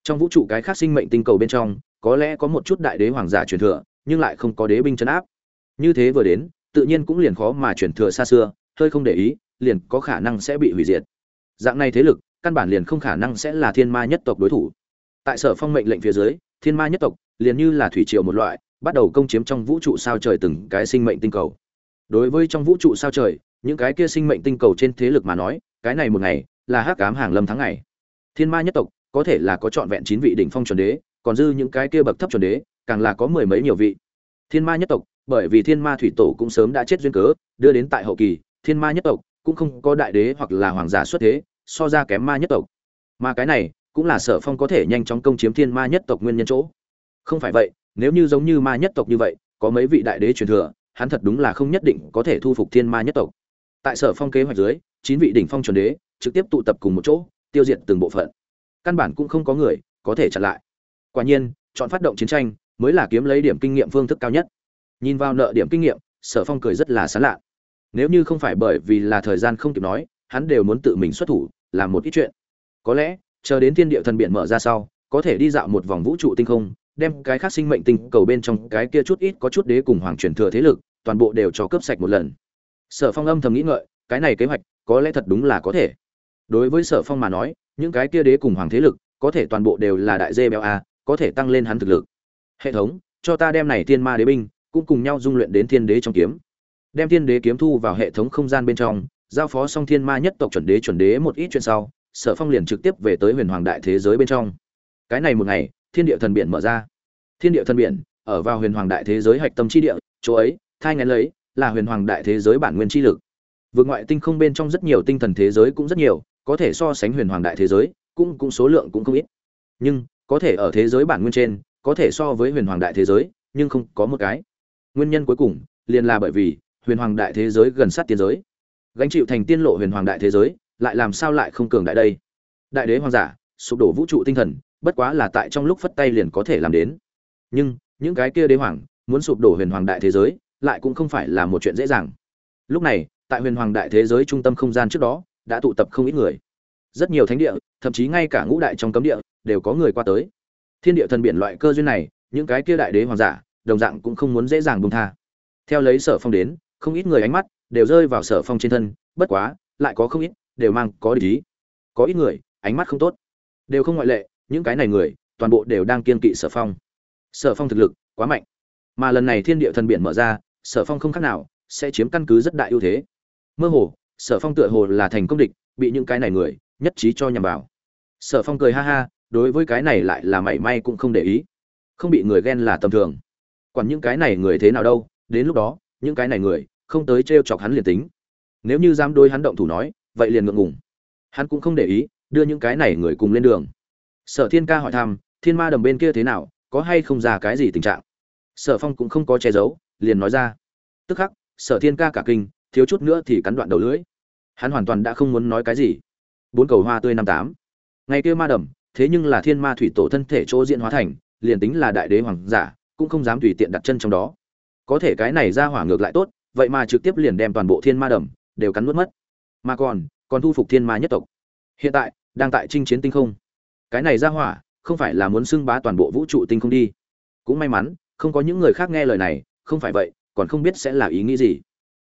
trong vũ trụ cái khác sinh mệnh tinh cầu bên trong, có lẽ có một chút đại đế hoàng giả truyền thừa, nhưng lại không có đế binh chấn áp. Như thế vừa đến, tự nhiên cũng liền khó mà truyền thừa xa xưa, hơi không để ý, liền có khả năng sẽ bị hủy diệt. Dạng này thế lực, căn bản liền không khả năng sẽ là thiên ma nhất tộc đối thủ. Tại sở phong mệnh lệnh phía dưới, thiên ma nhất tộc liền như là thủy triều một loại, bắt đầu công chiếm trong vũ trụ sao trời từng cái sinh mệnh tinh cầu. Đối với trong vũ trụ sao trời, những cái kia sinh mệnh tinh cầu trên thế lực mà nói, cái này một ngày là hắc ám hàng lâm tháng ngày. Thiên ma nhất tộc có thể là có trọn vẹn chín vị đỉnh phong chuẩn đế, còn dư những cái kia bậc thấp chuẩn đế, càng là có mười mấy nhiều vị. Thiên ma nhất tộc, bởi vì thiên ma thủy tổ cũng sớm đã chết duyên cớ, đưa đến tại hậu kỳ, thiên ma nhất tộc cũng không có đại đế hoặc là hoàng giả xuất thế, so ra kém ma nhất tộc. Mà cái này cũng là sở phong có thể nhanh chóng công chiếm thiên ma nhất tộc nguyên nhân chỗ. Không phải vậy, nếu như giống như ma nhất tộc như vậy, có mấy vị đại đế truyền thừa, hắn thật đúng là không nhất định có thể thu phục thiên ma nhất tộc. Tại sở phong kế hoạch dưới, chín vị đỉnh phong chuẩn đế trực tiếp tụ tập cùng một chỗ, tiêu diệt từng bộ phận căn bản cũng không có người có thể chặn lại. Quả nhiên, chọn phát động chiến tranh mới là kiếm lấy điểm kinh nghiệm phương thức cao nhất. Nhìn vào nợ điểm kinh nghiệm, sở phong cười rất là sán lạ. Nếu như không phải bởi vì là thời gian không kịp nói, hắn đều muốn tự mình xuất thủ, làm một ít chuyện. Có lẽ, chờ đến thiên địa thần biển mở ra sau, có thể đi dạo một vòng vũ trụ tinh không, đem cái khác sinh mệnh tinh cầu bên trong cái kia chút ít có chút đế cùng hoàng truyền thừa thế lực, toàn bộ đều cho cướp sạch một lần. Sở phong âm thầm nghĩ ngợi, cái này kế hoạch có lẽ thật đúng là có thể. Đối với sở phong mà nói những cái kia đế cùng hoàng thế lực, có thể toàn bộ đều là đại dê béo a, có thể tăng lên hắn thực lực. Hệ thống, cho ta đem này thiên ma đế binh, cũng cùng nhau dung luyện đến thiên đế trong kiếm. Đem thiên đế kiếm thu vào hệ thống không gian bên trong, giao phó xong thiên ma nhất tộc chuẩn đế chuẩn đế một ít chuyện sau, sở phong liền trực tiếp về tới huyền hoàng đại thế giới bên trong. Cái này một ngày, thiên địa thần biển mở ra. Thiên địa thần biển, ở vào huyền hoàng đại thế giới hạch tâm chi địa, chỗ ấy, thai ngén lấy, là huyền hoàng đại thế giới bản nguyên chi lực. Vượt ngoại tinh không bên trong rất nhiều tinh thần thế giới cũng rất nhiều có thể so sánh huyền hoàng đại thế giới, cũng cũng số lượng cũng không ít. Nhưng, có thể ở thế giới bản nguyên trên, có thể so với huyền hoàng đại thế giới, nhưng không có một cái. Nguyên nhân cuối cùng, liền là bởi vì, huyền hoàng đại thế giới gần sát tiên giới. Gánh chịu thành tiên lộ huyền hoàng đại thế giới, lại làm sao lại không cường đại đây? Đại đế hoàng giả, sụp đổ vũ trụ tinh thần, bất quá là tại trong lúc phất tay liền có thể làm đến. Nhưng, những cái kia đế hoàng, muốn sụp đổ huyền hoàng đại thế giới, lại cũng không phải là một chuyện dễ dàng. Lúc này, tại huyền hoàng đại thế giới trung tâm không gian trước đó đã tụ tập không ít người. Rất nhiều thánh địa, thậm chí ngay cả ngũ đại trong cấm địa, đều có người qua tới. Thiên địa thần biển loại cơ duyên này, những cái kia đại đế hoàng giả, đồng dạng cũng không muốn dễ dàng buông tha. Theo lấy sở phong đến, không ít người ánh mắt đều rơi vào sở phong trên thân, bất quá, lại có không ít đều mang có ý. Có ít người, ánh mắt không tốt. Đều không ngoại lệ, những cái này người, toàn bộ đều đang kiên kỵ sở phong. Sở phong thực lực quá mạnh. Mà lần này thiên địa thần biển mở ra, sở phong không khác nào, sẽ chiếm căn cứ rất đại ưu thế. Mơ hồ sở phong tựa hồ là thành công địch, bị những cái này người nhất trí cho nhằm vào. Sở phong cười ha ha, đối với cái này lại là mảy may cũng không để ý. Không bị người ghen là tầm thường. Còn những cái này người thế nào đâu, đến lúc đó, những cái này người không tới t r e o chọc hắn liền tính. Nếu như dám đôi hắn động thủ nói, vậy liền ngượng ngùng. Hắn cũng không để ý, đưa những cái này người cùng lên đường. Sở thiên ca hỏi thăm, thiên ma đầm bên kia thế nào, có hay không ra cái gì tình trạng? Sở phong cũng không có che giấu, liền nói ra. Tức khắc, sở thiên ca cả kinh, thiếu chút nữa thì cắn đoạn đầu lưỡi hắn hoàn toàn đã không muốn nói cái gì. Bốn cầu hoa tươi năm tám. Ngày kia ma đầm, thế nhưng là thiên ma thủy tổ thân thể chỗ diện hóa thành, liền tính là đại đế hoàng giả, cũng không dám tùy tiện đặt chân trong đó. Có thể cái này ra hỏa ngược lại tốt, vậy mà trực tiếp liền đem toàn bộ thiên ma đầm, đều cắn nuốt mất. Mà còn còn thu phục thiên ma nhất tộc. Hiện tại, đang tại chinh chiến tinh không. Cái này ra hỏa, không phải là muốn xưng bá toàn bộ vũ trụ tinh không đi. Cũng may mắn, không có những người khác nghe lời này, không phải vậy, còn không biết sẽ là ý nghĩ gì.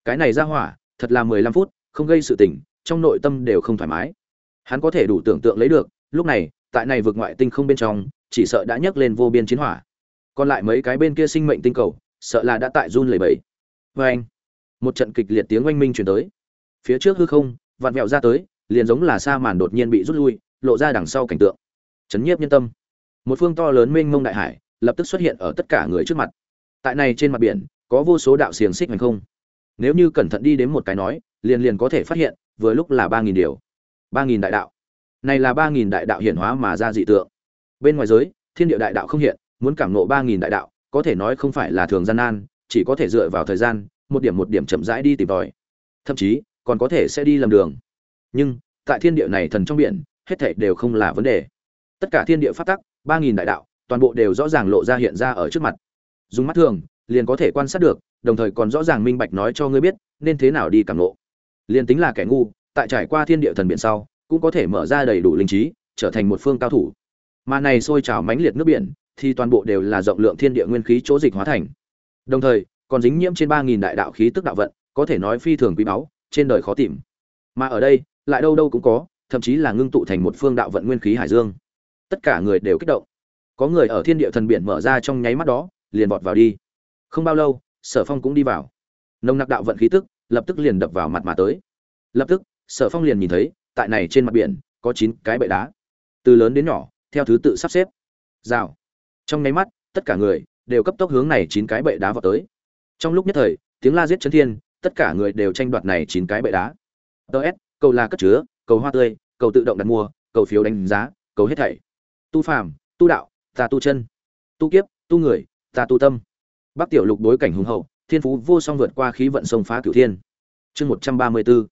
Cái này ra hỏa, thật là mười lăm phút không gây sự tình, trong nội tâm đều không thoải mái. Hắn có thể đủ tưởng tượng lấy được, lúc này, tại này vượt ngoại tinh không bên trong, chỉ sợ đã nhấc lên vô biên chiến hỏa. Còn lại mấy cái bên kia sinh mệnh tinh cầu, sợ là đã tại run lẩy bẩy. Vê anh, một trận kịch liệt tiếng oanh minh truyền tới. Phía trước hư không, vặn vẹo ra tới, liền giống là sa màn đột nhiên bị rút lui, lộ ra đằng sau cảnh tượng. Chấn nhiếp nhân tâm. Một phương to lớn mênh mông đại hải, lập tức xuất hiện ở tất cả người trước mặt. Tại này trên mặt biển, có vô số đạo xiềng xích hành không. Nếu như cẩn thận đi đến một cái nói liền liền có thể phát hiện, vừa lúc là ba nghìn điều. ba nghìn đại đạo. Này là ba nghìn đại đạo hiển hóa mà ra dị tượng. Bên ngoài giới, thiên địa đại đạo không hiện, muốn cảm nộ ba nghìn đại đạo, có thể nói không phải là thường gian nan, chỉ có thể dựa vào thời gian, một điểm một điểm chậm rãi đi tìm tòi. Thậm chí, còn có thể sẽ đi lầm đường. Nhưng, tại thiên địa này thần trong biển, hết thảy đều không là vấn đề. Tất cả thiên địa phát tắc, ba nghìn đại đạo, toàn bộ đều rõ ràng lộ ra hiện ra ở trước mặt. Dùng mắt thường, liền có thể quan sát được, đồng thời còn rõ ràng minh bạch nói cho ngươi biết, nên thế nào đi cảm nộ liền tính là kẻ ngu, tại trải qua thiên địa thần biển sau, cũng có thể mở ra đầy đủ linh trí, trở thành một phương cao thủ. Mà này sôi trào mãnh liệt nước biển, thì toàn bộ đều là rộng lượng thiên địa nguyên khí chỗ dịch hóa thành. Đồng thời, còn dính nhiễm trên ba nghìn đại đạo khí tức đạo vận, có thể nói phi thường quý báu, trên đời khó tìm. Mà ở đây, lại đâu đâu cũng có, thậm chí là ngưng tụ thành một phương đạo vận nguyên khí hải dương. Tất cả người đều kích động. Có người ở thiên địa thần biển mở ra trong nháy mắt đó, liền vọt vào đi. Không bao lâu, sở phong cũng đi vào. Nồng nặc đạo vận khí tức lập tức liền đập vào mặt mà tới. Lập tức, sở phong liền nhìn thấy, tại này trên mặt biển, có chín cái bệ đá. Từ lớn đến nhỏ, theo thứ tự sắp xếp. Rào. Trong nháy mắt, tất cả người đều cấp tốc hướng này chín cái bệ đá vào tới. Trong lúc nhất thời, tiếng la giết chấn thiên, tất cả người đều tranh đoạt này chín cái bệ đá. Ts cầu là cất chứa, cầu hoa tươi, cầu tự động đặt mua, cầu phiếu đánh giá, cầu hết thảy. Tu phàm, tu đạo, ta tu chân. Tu kiếp, tu người, ta tu tâm. Bắc tiểu lục đối cảnh hùng hậu thiên phú vô song vượt qua khí vận sông phá cửu thiên. Chương một trăm ba mươi bốn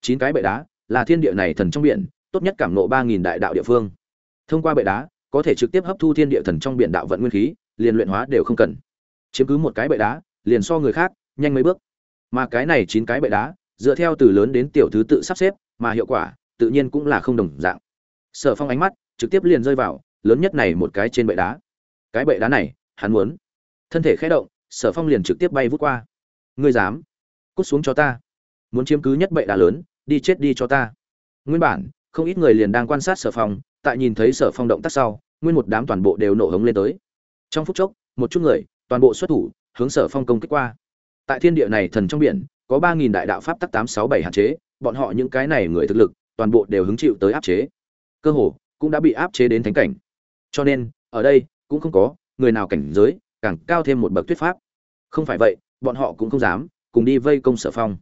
chín cái bệ đá, là thiên địa này thần trong biển, tốt nhất cảm ngộ ba nghìn đại đạo địa phương. Thông qua bệ đá, có thể trực tiếp hấp thu thiên địa thần trong biển đạo vận nguyên khí, liền luyện hóa đều không cần. Chiếm cứ một cái bệ đá, liền so người khác, nhanh mấy bước. Mà cái này chín cái bệ đá, dựa theo từ lớn đến tiểu thứ tự sắp xếp, mà hiệu quả, tự nhiên cũng là không đồng dạng. Sở phong ánh mắt, trực tiếp liền rơi vào, lớn nhất này một cái trên bệ đá. Cái bệ đá này, hắn muốn. Thân thể khẽ động sở phong liền trực tiếp bay vút qua. Ngươi dám? Cút xuống cho ta. Muốn chiếm cứ nhất bệ đá lớn, đi chết đi cho ta. Nguyên bản, không ít người liền đang quan sát sở phong, tại nhìn thấy sở phong động tác sau, nguyên một đám toàn bộ đều nổ hống lên tới. Trong phút chốc, một chút người, toàn bộ xuất thủ, hướng sở phong công kích qua. Tại thiên địa này thần trong biển, có ba nghìn đại đạo pháp tắc tám sáu bảy hạn chế, bọn họ những cái này người thực lực, toàn bộ đều hứng chịu tới áp chế. Cơ hồ, cũng đã bị áp chế đến thánh cảnh. Cho nên, ở đây, cũng không có người nào cảnh giới càng cao thêm một bậc thuyết pháp. Không phải vậy, bọn họ cũng không dám cùng đi vây công sở phong.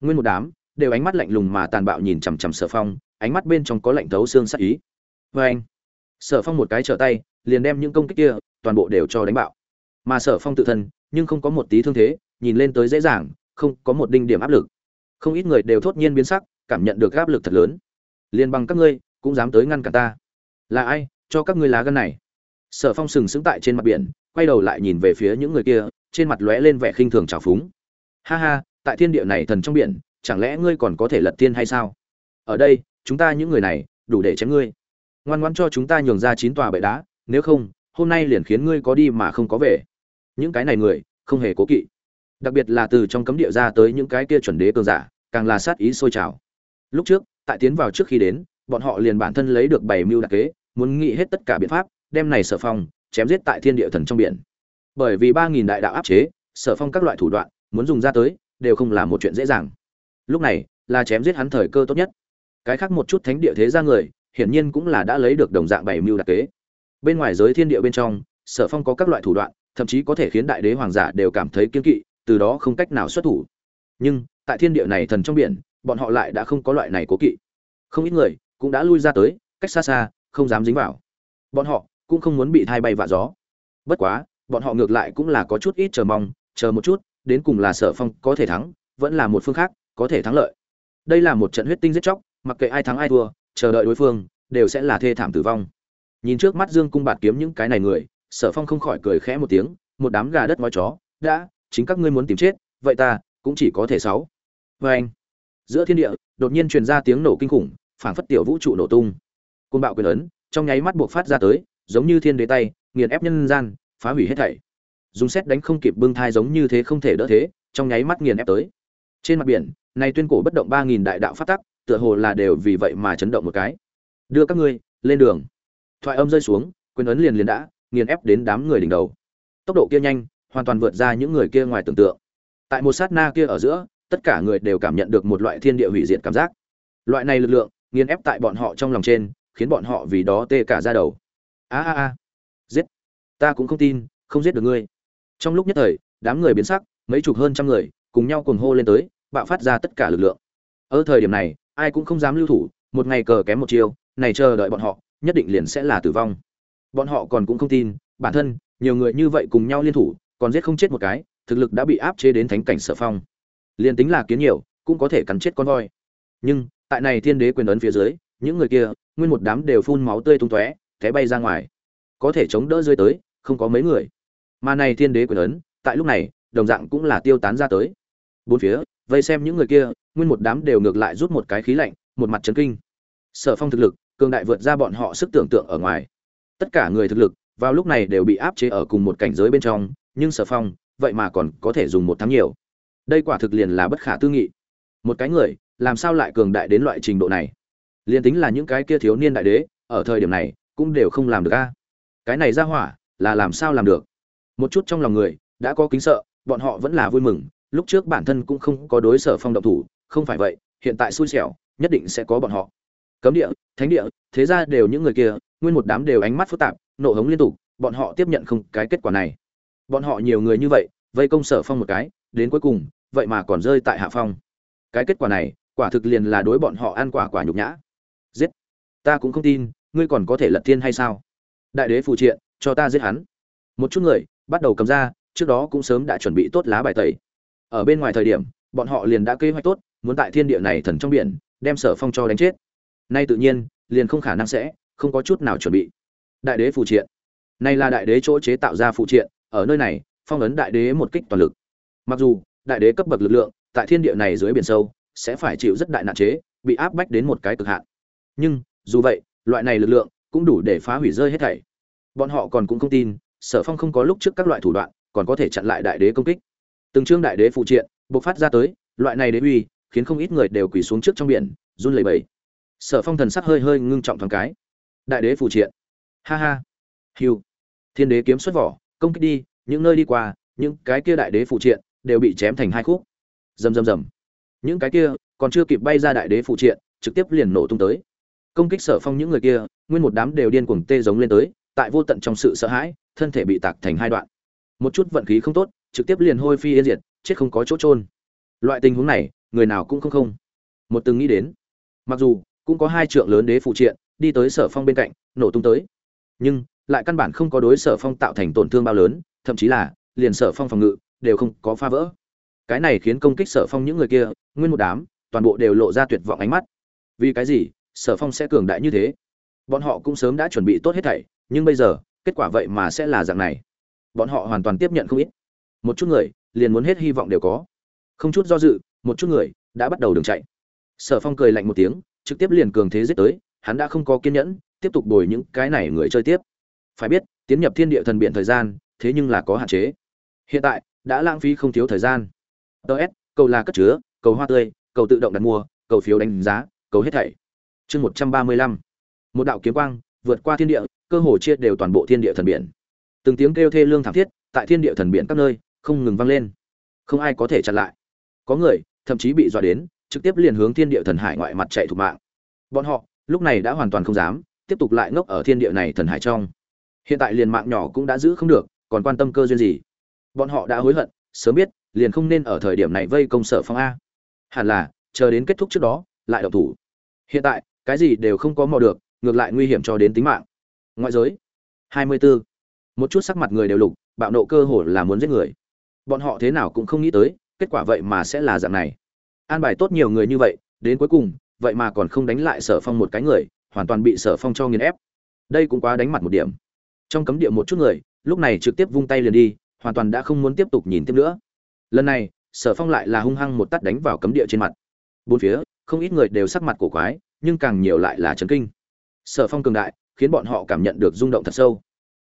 Nguyên một đám đều ánh mắt lạnh lùng mà tàn bạo nhìn chằm chằm sở phong, ánh mắt bên trong có lạnh thấu xương sắc ý. Vê anh, sở phong một cái trở tay, liền đem những công kích kia toàn bộ đều cho đánh bạo. Mà sở phong tự thân, nhưng không có một tí thương thế, nhìn lên tới dễ dàng, không có một đinh điểm áp lực. Không ít người đều thốt nhiên biến sắc, cảm nhận được áp lực thật lớn. Liền bằng các ngươi cũng dám tới ngăn cả ta. Là ai cho các ngươi lá gân này? Sở phong sừng sững tại trên mặt biển quay đầu lại nhìn về phía những người kia, trên mặt lóe lên vẻ khinh thường trào phúng. Ha ha, tại thiên địa này thần trong biển, chẳng lẽ ngươi còn có thể lật thiên hay sao? Ở đây, chúng ta những người này, đủ để chém ngươi. Ngoan ngoãn cho chúng ta nhường ra chín tòa bệ đá, nếu không, hôm nay liền khiến ngươi có đi mà không có về. Những cái này người, không hề cố kỵ. Đặc biệt là từ trong cấm địa ra tới những cái kia chuẩn đế cường giả, càng là sát ý sôi trào. Lúc trước, tại tiến vào trước khi đến, bọn họ liền bản thân lấy được bảy mưu đặc kế, muốn nghĩ hết tất cả biện pháp, đem này sở phong chém giết tại thiên địa thần trong biển. Bởi vì ba nghìn đại đạo áp chế, sở phong các loại thủ đoạn, muốn dùng ra tới, đều không là một chuyện dễ dàng. Lúc này, là chém giết hắn thời cơ tốt nhất. Cái khác một chút thánh địa thế ra người, hiển nhiên cũng là đã lấy được đồng dạng bảy mưu đặc kế. Bên ngoài giới thiên địa bên trong, sở phong có các loại thủ đoạn, thậm chí có thể khiến đại đế hoàng giả đều cảm thấy kiên kỵ, từ đó không cách nào xuất thủ. Nhưng, tại thiên địa này thần trong biển, bọn họ lại đã không có loại này cố kỵ. Không ít người cũng đã lui ra tới, cách xa xa, không dám dính vào. Bọn họ cũng không muốn bị thay bay vạ gió. Bất quá, bọn họ ngược lại cũng là có chút ít chờ mong, chờ một chút, đến cùng là sở phong có thể thắng, vẫn là một phương khác có thể thắng lợi. Đây là một trận huyết tinh giết chóc, mặc kệ ai thắng ai thua, chờ đợi đối phương, đều sẽ là thê thảm tử vong. Nhìn trước mắt dương cung bạt kiếm những cái này người, sở phong không khỏi cười khẽ một tiếng, một đám gà đất ngói chó, đã, chính các ngươi muốn tìm chết, vậy ta cũng chỉ có thể sáu. Vê anh, giữa thiên địa, đột nhiên truyền ra tiếng nổ kinh khủng, phảng phất tiểu vũ trụ nổ tung. Côn bạo quyền ấn trong nháy mắt buộc phát ra tới giống như thiên đế tay, nghiền ép nhân gian, phá hủy hết thảy. Dùng xét đánh không kịp bưng thai giống như thế không thể đỡ thế, trong nháy mắt nghiền ép tới. Trên mặt biển nay tuyên cổ bất động ba nghìn đại đạo phát tắc, tựa hồ là đều vì vậy mà chấn động một cái. Đưa các ngươi, lên đường. Thoại âm rơi xuống, quyền ấn liền liền đã, nghiền ép đến đám người đỉnh đầu. Tốc độ kia nhanh, hoàn toàn vượt ra những người kia ngoài tưởng tượng. Tại một sát na kia ở giữa, tất cả người đều cảm nhận được một loại thiên địa hủy diệt cảm giác. Loại này lực lượng, nghiền ép tại bọn họ trong lòng trên, khiến bọn họ vì đó tê cả ra đầu a a a, giết. Ta cũng không tin, không giết được ngươi. Trong lúc nhất thời, đám người biến sắc, mấy chục hơn trăm người, cùng nhau cuồng hô lên tới, bạo phát ra tất cả lực lượng. Ở thời điểm này, ai cũng không dám lưu thủ, một ngày cờ kém một chiều này chờ đợi bọn họ, nhất định liền sẽ là tử vong. Bọn họ còn cũng không tin, bản thân, nhiều người như vậy cùng nhau liên thủ, còn giết không chết một cái, thực lực đã bị áp chế đến thánh cảnh sở phong. Liền tính là kiến nhiều, cũng có thể cắn chết con voi. Nhưng, tại này thiên đế quyền ấn phía dưới, những người kia, nguyên một đám đều phun máu tươi tung tóe té bay ra ngoài. Có thể chống đỡ rơi tới, không có mấy người. Mà này thiên đế quyền ấn, tại lúc này, đồng dạng cũng là tiêu tán ra tới. Bốn phía, vây xem những người kia, nguyên một đám đều ngược lại rút một cái khí lạnh, một mặt chấn kinh. Sở phong thực lực, cường đại vượt ra bọn họ sức tưởng tượng ở ngoài. Tất cả người thực lực, vào lúc này đều bị áp chế ở cùng một cảnh giới bên trong, nhưng sở phong, vậy mà còn có thể dùng một tháng nhiều. Đây quả thực liền là bất khả tư nghị. Một cái người, làm sao lại cường đại đến loại trình độ này? Liền tính là những cái kia thiếu niên đại đế, ở thời điểm này cũng đều không làm được a. Cái này ra hỏa, là làm sao làm được? Một chút trong lòng người, đã có kính sợ, bọn họ vẫn là vui mừng. Lúc trước bản thân cũng không có đối sở phong động thủ, không phải vậy, hiện tại xui xẻo, nhất định sẽ có bọn họ. Cấm địa, thánh địa, thế ra đều những người kia, nguyên một đám đều ánh mắt phức tạp, nộ hống liên tục, bọn họ tiếp nhận không cái kết quả này. Bọn họ nhiều người như vậy, vây công sở phong một cái, đến cuối cùng, vậy mà còn rơi tại hạ phong. Cái kết quả này, quả thực liền là đối bọn họ ăn quả quả nhục nhã. Giết. Ta cũng không tin ngươi còn có thể lật thiên hay sao? Đại đế phụ triện, cho ta giết hắn. Một chút người, bắt đầu cầm ra, trước đó cũng sớm đã chuẩn bị tốt lá bài tẩy. Ở bên ngoài thời điểm, bọn họ liền đã kế hoạch tốt, muốn tại thiên địa này thần trong biển, đem sở phong cho đánh chết. Nay tự nhiên, liền không khả năng sẽ, không có chút nào chuẩn bị. Đại đế phụ triện. Nay là đại đế chỗ chế tạo ra phụ triện, ở nơi này, phong ấn đại đế một kích toàn lực. Mặc dù, đại đế cấp bậc lực lượng, tại thiên địa này dưới biển sâu, sẽ phải chịu rất đại nạn chế, bị áp bách đến một cái cực hạn. Nhưng, dù vậy loại này lực lượng cũng đủ để phá hủy rơi hết thảy. Bọn họ còn cũng không tin, sở phong không có lúc trước các loại thủ đoạn, còn có thể chặn lại đại đế công kích. Từng chương đại đế phụ triện, bộc phát ra tới, loại này đế uy, khiến không ít người đều quỳ xuống trước trong biển, run lẩy bẩy. Sở phong thần sắc hơi hơi ngưng trọng thoáng cái. Đại đế phụ triện. Ha ha. Hiu thiên đế kiếm xuất vỏ, công kích đi, những nơi đi qua, những cái kia đại đế phụ triện đều bị chém thành hai khúc. Rầm rầm rầm. Những cái kia còn chưa kịp bay ra đại đế phụ triện, trực tiếp liền nổ tung tới công kích sở phong những người kia, nguyên một đám đều điên cuồng tê giống lên tới, tại vô tận trong sự sợ hãi, thân thể bị tạc thành hai đoạn. Một chút vận khí không tốt, trực tiếp liền hôi phi yên diệt, chết không có chỗ trôn loại tình huống này, người nào cũng không không. Một từng nghĩ đến. Mặc dù, cũng có hai trượng lớn đế phụ triện, đi tới sở phong bên cạnh, nổ tung tới. Nhưng, lại căn bản không có đối sở phong tạo thành tổn thương bao lớn, thậm chí là, liền sở phong phòng ngự, đều không có phá vỡ. Cái này khiến công kích sở phong những người kia, nguyên một đám, toàn bộ đều lộ ra tuyệt vọng ánh mắt. Vì cái gì? Sở phong sẽ cường đại như thế. Bọn họ cũng sớm đã chuẩn bị tốt hết thảy, nhưng bây giờ, kết quả vậy mà sẽ là dạng này. Bọn họ hoàn toàn tiếp nhận không ít. Một chút người, liền muốn hết hy vọng đều có. Không chút do dự, một chút người, đã bắt đầu đường chạy. Sở phong cười lạnh một tiếng, trực tiếp liền cường thế giết tới, hắn đã không có kiên nhẫn, tiếp tục bồi những cái này người chơi tiếp. Phải biết, tiến nhập thiên địa thần biện thời gian, thế nhưng là có hạn chế. Hiện tại, đã lãng phí không thiếu thời gian. Ts cầu là cất chứa, cầu hoa tươi, cầu tự động đặt mua, cầu phiếu đánh giá, cầu hết thảy chương một trăm ba mươi lăm. Một đạo kiếm quang vượt qua thiên địa, cơ hồ chia đều toàn bộ thiên địa thần biển. Từng tiếng kêu thê lương thảm thiết tại thiên địa thần biển các nơi không ngừng vang lên. Không ai có thể chặn lại. Có người, thậm chí bị dọa đến, trực tiếp liền hướng thiên địa thần hải ngoại mặt chạy thục mạng. Bọn họ, lúc này đã hoàn toàn không dám, tiếp tục lại ngốc ở thiên địa này thần hải trong. Hiện tại liền mạng nhỏ cũng đã giữ không được, còn quan tâm cơ duyên gì? Bọn họ đã hối hận, sớm biết, liền không nên ở thời điểm này vây công sở phong a. Hẳn là, chờ đến kết thúc trước đó, lại độc thủ. Hiện tại cái gì đều không có mò được, ngược lại nguy hiểm cho đến tính mạng. Ngoại giới 24. một chút sắc mặt người đều lục, bạo nộ cơ hồ là muốn giết người. Bọn họ thế nào cũng không nghĩ tới, kết quả vậy mà sẽ là dạng này. An bài tốt nhiều người như vậy, đến cuối cùng, vậy mà còn không đánh lại sở phong một cái người, hoàn toàn bị sở phong cho nghiền ép. Đây cũng quá đánh mặt một điểm. Trong cấm địa một chút người, lúc này trực tiếp vung tay liền đi, hoàn toàn đã không muốn tiếp tục nhìn tiếp nữa. Lần này, sở phong lại là hung hăng một tắt đánh vào cấm địa trên mặt. Bốn phía, không ít người đều sắc mặt cổ quái nhưng càng nhiều lại là chấn kinh. Sở phong cường đại, khiến bọn họ cảm nhận được rung động thật sâu.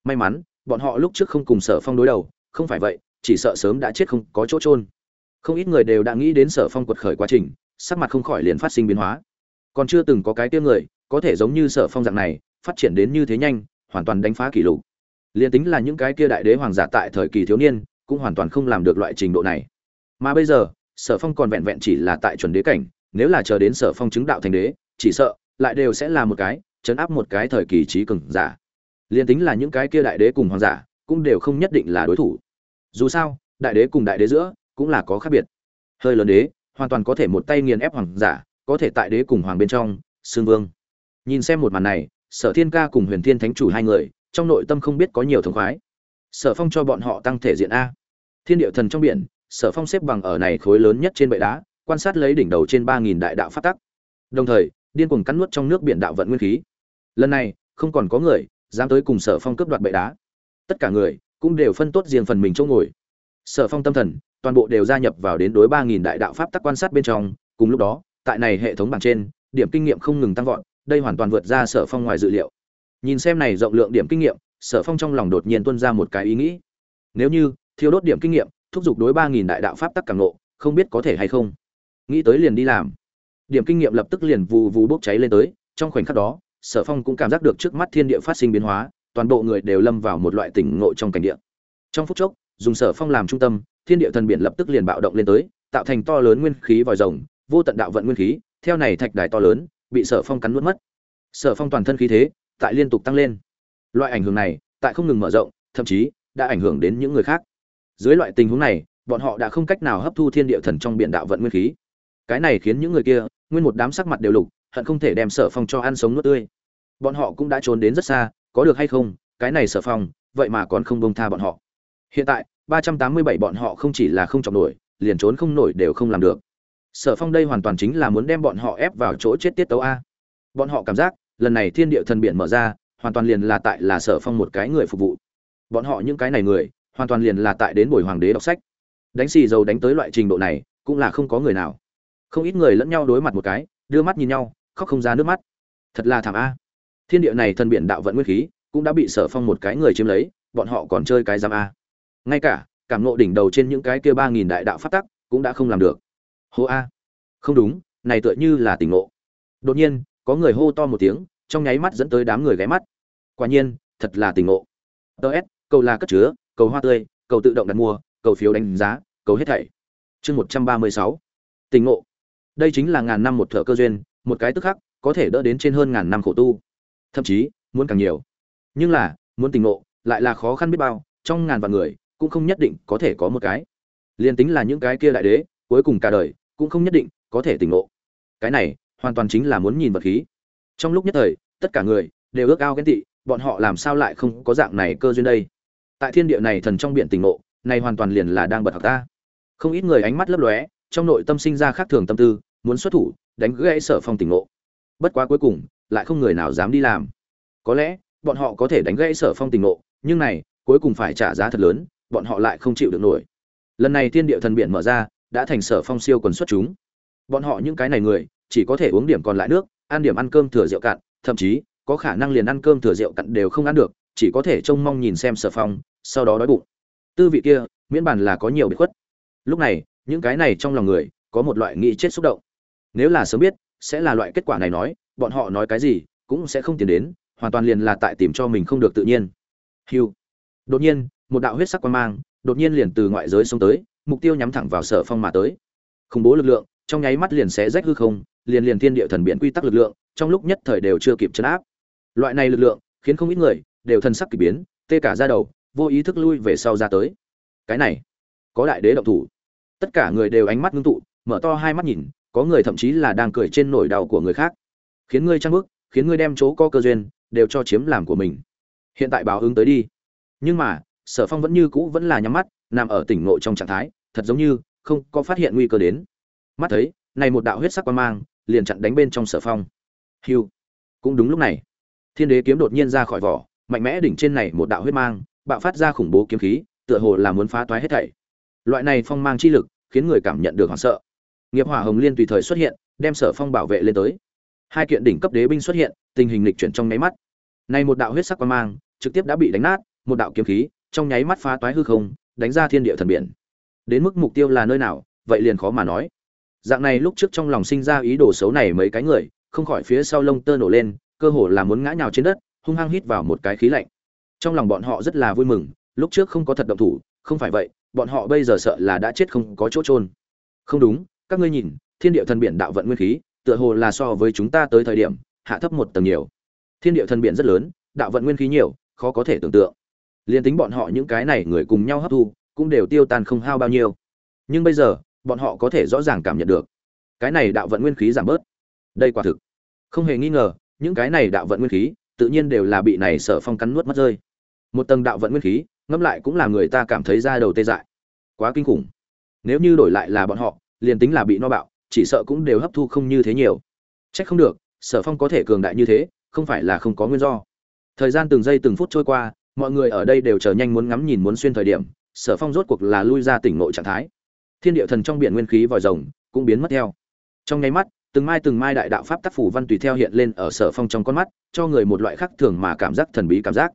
May mắn, bọn họ lúc trước không cùng sở phong đối đầu, không phải vậy, chỉ sợ sớm đã chết không có chỗ trôn không ít người đều đã nghĩ đến sở phong quật khởi quá trình, sắc mặt không khỏi liền phát sinh biến hóa. Còn chưa từng có cái tiêu người, có thể giống như sở phong dạng này, phát triển đến như thế nhanh, hoàn toàn đánh phá kỷ lục. Liền tính là những cái kia đại đế hoàng giả tại thời kỳ thiếu niên, cũng hoàn toàn không làm được loại trình độ này. Mà bây giờ, sở phong còn vẹn vẹn chỉ là tại chuẩn đế cảnh, nếu là chờ đến sở phong chứng đạo thành đế chỉ sợ, lại đều sẽ là một cái, chấn áp một cái thời kỳ trí cường giả. Liền tính là những cái kia đại đế cùng hoàng giả, cũng đều không nhất định là đối thủ. Dù sao, đại đế cùng đại đế giữa, cũng là có khác biệt. Hơi lớn đế, hoàn toàn có thể một tay nghiền ép hoàng giả, có thể tại đế cùng hoàng bên trong, xương vương. Nhìn xem một màn này, sở thiên ca cùng huyền thiên thánh chủ hai người, trong nội tâm không biết có nhiều thống khoái. Sở phong cho bọn họ tăng thể diện a. Thiên địa thần trong biển, sở phong xếp bằng ở này khối lớn nhất trên bệ đá, quan sát lấy đỉnh đầu trên ba nghìn đại đạo phát tắc. Đồng thời điên cuồng cắn nuốt trong nước biển đạo vận nguyên khí. Lần này, không còn có người dám tới cùng sở phong cướp đoạt bệ đá. Tất cả người cũng đều phân tốt riêng phần mình chỗ ngồi. Sở phong tâm thần, toàn bộ đều gia nhập vào đến đối ba nghìn đại đạo pháp tắc quan sát bên trong. Cùng lúc đó, tại này hệ thống bảng trên, điểm kinh nghiệm không ngừng tăng vọt, đây hoàn toàn vượt ra sở phong ngoài dự liệu. Nhìn xem này rộng lượng điểm kinh nghiệm, sở phong trong lòng đột nhiên tuôn ra một cái ý nghĩ. Nếu như thiếu đốt điểm kinh nghiệm, thúc giục đối ba nghìn đại đạo pháp tắc càng nộ không biết có thể hay không. Nghĩ tới liền đi làm điểm kinh nghiệm lập tức liền vù vù bốc cháy lên tới, trong khoảnh khắc đó, sở phong cũng cảm giác được trước mắt thiên địa phát sinh biến hóa, toàn bộ người đều lâm vào một loại tỉnh ngộ trong cảnh địa. Trong phút chốc, dùng sở phong làm trung tâm, thiên địa thần biển lập tức liền bạo động lên tới, tạo thành to lớn nguyên khí vòi rồng, vô tận đạo vận nguyên khí, theo này thạch đài to lớn, bị sở phong cắn nuốt mất. Sở phong toàn thân khí thế, tại liên tục tăng lên. Loại ảnh hưởng này, tại không ngừng mở rộng, thậm chí, đã ảnh hưởng đến những người khác. Dưới loại tình huống này, bọn họ đã không cách nào hấp thu thiên địa thần trong biển đạo vận nguyên khí cái này khiến những người kia, nguyên một đám sắc mặt đều lục, hận không thể đem sở phong cho ăn sống nuốt tươi. Bọn họ cũng đã trốn đến rất xa, có được hay không, cái này sở phong, vậy mà còn không bông tha bọn họ. Hiện tại, ba trăm tám mươi bảy bọn họ không chỉ là không chọc nổi, liền trốn không nổi đều không làm được. Sở phong đây hoàn toàn chính là muốn đem bọn họ ép vào chỗ chết tiết tấu a. Bọn họ cảm giác, lần này thiên địa thần biển mở ra, hoàn toàn liền là tại là sở phong một cái người phục vụ. Bọn họ những cái này người, hoàn toàn liền là tại đến buổi hoàng đế đọc sách. Đánh xì dầu đánh tới loại trình độ này, cũng là không có người nào không ít người lẫn nhau đối mặt một cái, đưa mắt nhìn nhau, khóc không ra nước mắt. Thật là thảm a. Thiên địa này thần biển đạo vận nguyên khí, cũng đã bị sở phong một cái người chiếm lấy, bọn họ còn chơi cái giam a. Ngay cả, cảm nộ đỉnh đầu trên những cái kia ba nghìn đại đạo phát tắc, cũng đã không làm được. Hô a. Không đúng, này tựa như là tỉnh ngộ. Đột nhiên, có người hô to một tiếng, trong nháy mắt dẫn tới đám người ghé mắt. Quả nhiên, thật là tỉnh ngộ. Ts cầu là cất chứa, cầu hoa tươi, cầu tự động đặt mua, cầu phiếu đánh giá, cầu hết thảy. Chương một trăm ba mươi sáu. Tỉnh ngộ đây chính là ngàn năm một thợ cơ duyên, một cái tức khắc, có thể đỡ đến trên hơn ngàn năm khổ tu. Thậm chí, muốn càng nhiều. Nhưng là, muốn tình ngộ, lại là khó khăn biết bao, trong ngàn vạn người, cũng không nhất định có thể có một cái. Liền tính là những cái kia đại đế, cuối cùng cả đời, cũng không nhất định có thể tình ngộ. Cái này, hoàn toàn chính là muốn nhìn vật khí. Trong lúc nhất thời, tất cả người, đều ước ao ghen tị, bọn họ làm sao lại không có dạng này cơ duyên đây? Tại thiên địa này thần trong biển tình ngộ, này hoàn toàn liền là đang bật học ta. Không ít người ánh mắt lấp lóe, trong nội tâm sinh ra khác thường tâm tư muốn xuất thủ, đánh gãy sở phong tỉnh ngộ. Bất quá cuối cùng, lại không người nào dám đi làm. Có lẽ, bọn họ có thể đánh gãy sở phong tỉnh ngộ, nhưng này, cuối cùng phải trả giá thật lớn, bọn họ lại không chịu được nổi. Lần này thiên địa thần biển mở ra, đã thành sở phong siêu quần xuất chúng. Bọn họ những cái này người, chỉ có thể uống điểm còn lại nước, ăn điểm ăn cơm thừa rượu cạn, thậm chí, có khả năng liền ăn cơm thừa rượu cặn đều không ăn được, chỉ có thể trông mong nhìn xem sở phong, sau đó đói bụng. Tư vị kia, miễn bàn là có nhiều bị khuất. Lúc này, những cái này trong lòng người, có một loại nghĩ chết xúc động nếu là sớm biết, sẽ là loại kết quả này nói, bọn họ nói cái gì cũng sẽ không tiến đến, hoàn toàn liền là tại tìm cho mình không được tự nhiên. Hiu đột nhiên, một đạo huyết sắc quan mang đột nhiên liền từ ngoại giới xông tới, mục tiêu nhắm thẳng vào sở phong mà tới. Khủng bố lực lượng, trong nháy mắt liền sẽ rách hư không, liền liền thiên địa thần biện quy tắc lực lượng, trong lúc nhất thời đều chưa kịp chấn áp. Loại này lực lượng, khiến không ít người đều thân sắc kỳ biến, tê cả ra đầu, vô ý thức lui về sau ra tới. Cái này, có đại đế động thủ. Tất cả người đều ánh mắt ngưng tụ, mở to hai mắt nhìn có người thậm chí là đang cười trên nỗi đau của người khác. Khiến ngươi trang bức khiến ngươi đem chỗ có cơ duyên, đều cho chiếm làm của mình. Hiện tại báo ứng tới đi. Nhưng mà, sở phong vẫn như cũ vẫn là nhắm mắt, nằm ở tỉnh nội trong trạng thái, thật giống như không có phát hiện nguy cơ đến. Mắt thấy, này một đạo huyết sắc quan mang, liền chặn đánh bên trong sở phong. Hiu! Cũng đúng lúc này, thiên đế kiếm đột nhiên ra khỏi vỏ, mạnh mẽ đỉnh trên này một đạo huyết mang, bạo phát ra khủng bố kiếm khí, tựa hồ là muốn phá toái hết thảy. Loại này phong mang chi lực, khiến người cảm nhận được hoảng sợ nghiệp hỏa hồng liên tùy thời xuất hiện, đem sở phong bảo vệ lên tới. Hai kiện đỉnh cấp đế binh xuất hiện, tình hình lịch chuyển trong nháy mắt. Này một đạo huyết sắc quan mang, trực tiếp đã bị đánh nát, một đạo kiếm khí, trong nháy mắt phá toái hư không, đánh ra thiên địa thần biển. Đến mức mục tiêu là nơi nào, vậy liền khó mà nói. Dạng này lúc trước trong lòng sinh ra ý đồ xấu này mấy cái người, không khỏi phía sau lông tơ nổ lên, cơ hồ là muốn ngã nhào trên đất, hung hăng hít vào một cái khí lạnh. Trong lòng bọn họ rất là vui mừng, lúc trước không có thật động thủ, không phải vậy, bọn họ bây giờ sợ là đã chết không có chỗ trôn không đúng các ngươi nhìn, thiên địa thần biển đạo vận nguyên khí, tựa hồ là so với chúng ta tới thời điểm, hạ thấp một tầng nhiều. Thiên địa thần biển rất lớn, đạo vận nguyên khí nhiều, khó có thể tưởng tượng. Liền tính bọn họ những cái này người cùng nhau hấp thu, cũng đều tiêu tan không hao bao nhiêu. Nhưng bây giờ, bọn họ có thể rõ ràng cảm nhận được, cái này đạo vận nguyên khí giảm bớt. Đây quả thực, không hề nghi ngờ, những cái này đạo vận nguyên khí, tự nhiên đều là bị này sở phong cắn nuốt mất rơi. Một tầng đạo vận nguyên khí, ngẫm lại cũng là người ta cảm thấy ra đầu tê dại. Quá kinh khủng. Nếu như đổi lại là bọn họ liền tính là bị no bạo, chỉ sợ cũng đều hấp thu không như thế nhiều. Trách không được, sở phong có thể cường đại như thế, không phải là không có nguyên do. Thời gian từng giây từng phút trôi qua, mọi người ở đây đều chờ nhanh muốn ngắm nhìn muốn xuyên thời điểm, sở phong rốt cuộc là lui ra tỉnh nội trạng thái. Thiên địa thần trong biển nguyên khí vòi rồng cũng biến mất theo. Trong nháy mắt, từng mai từng mai đại đạo pháp tác phủ văn tùy theo hiện lên ở sở phong trong con mắt, cho người một loại khác thường mà cảm giác thần bí cảm giác.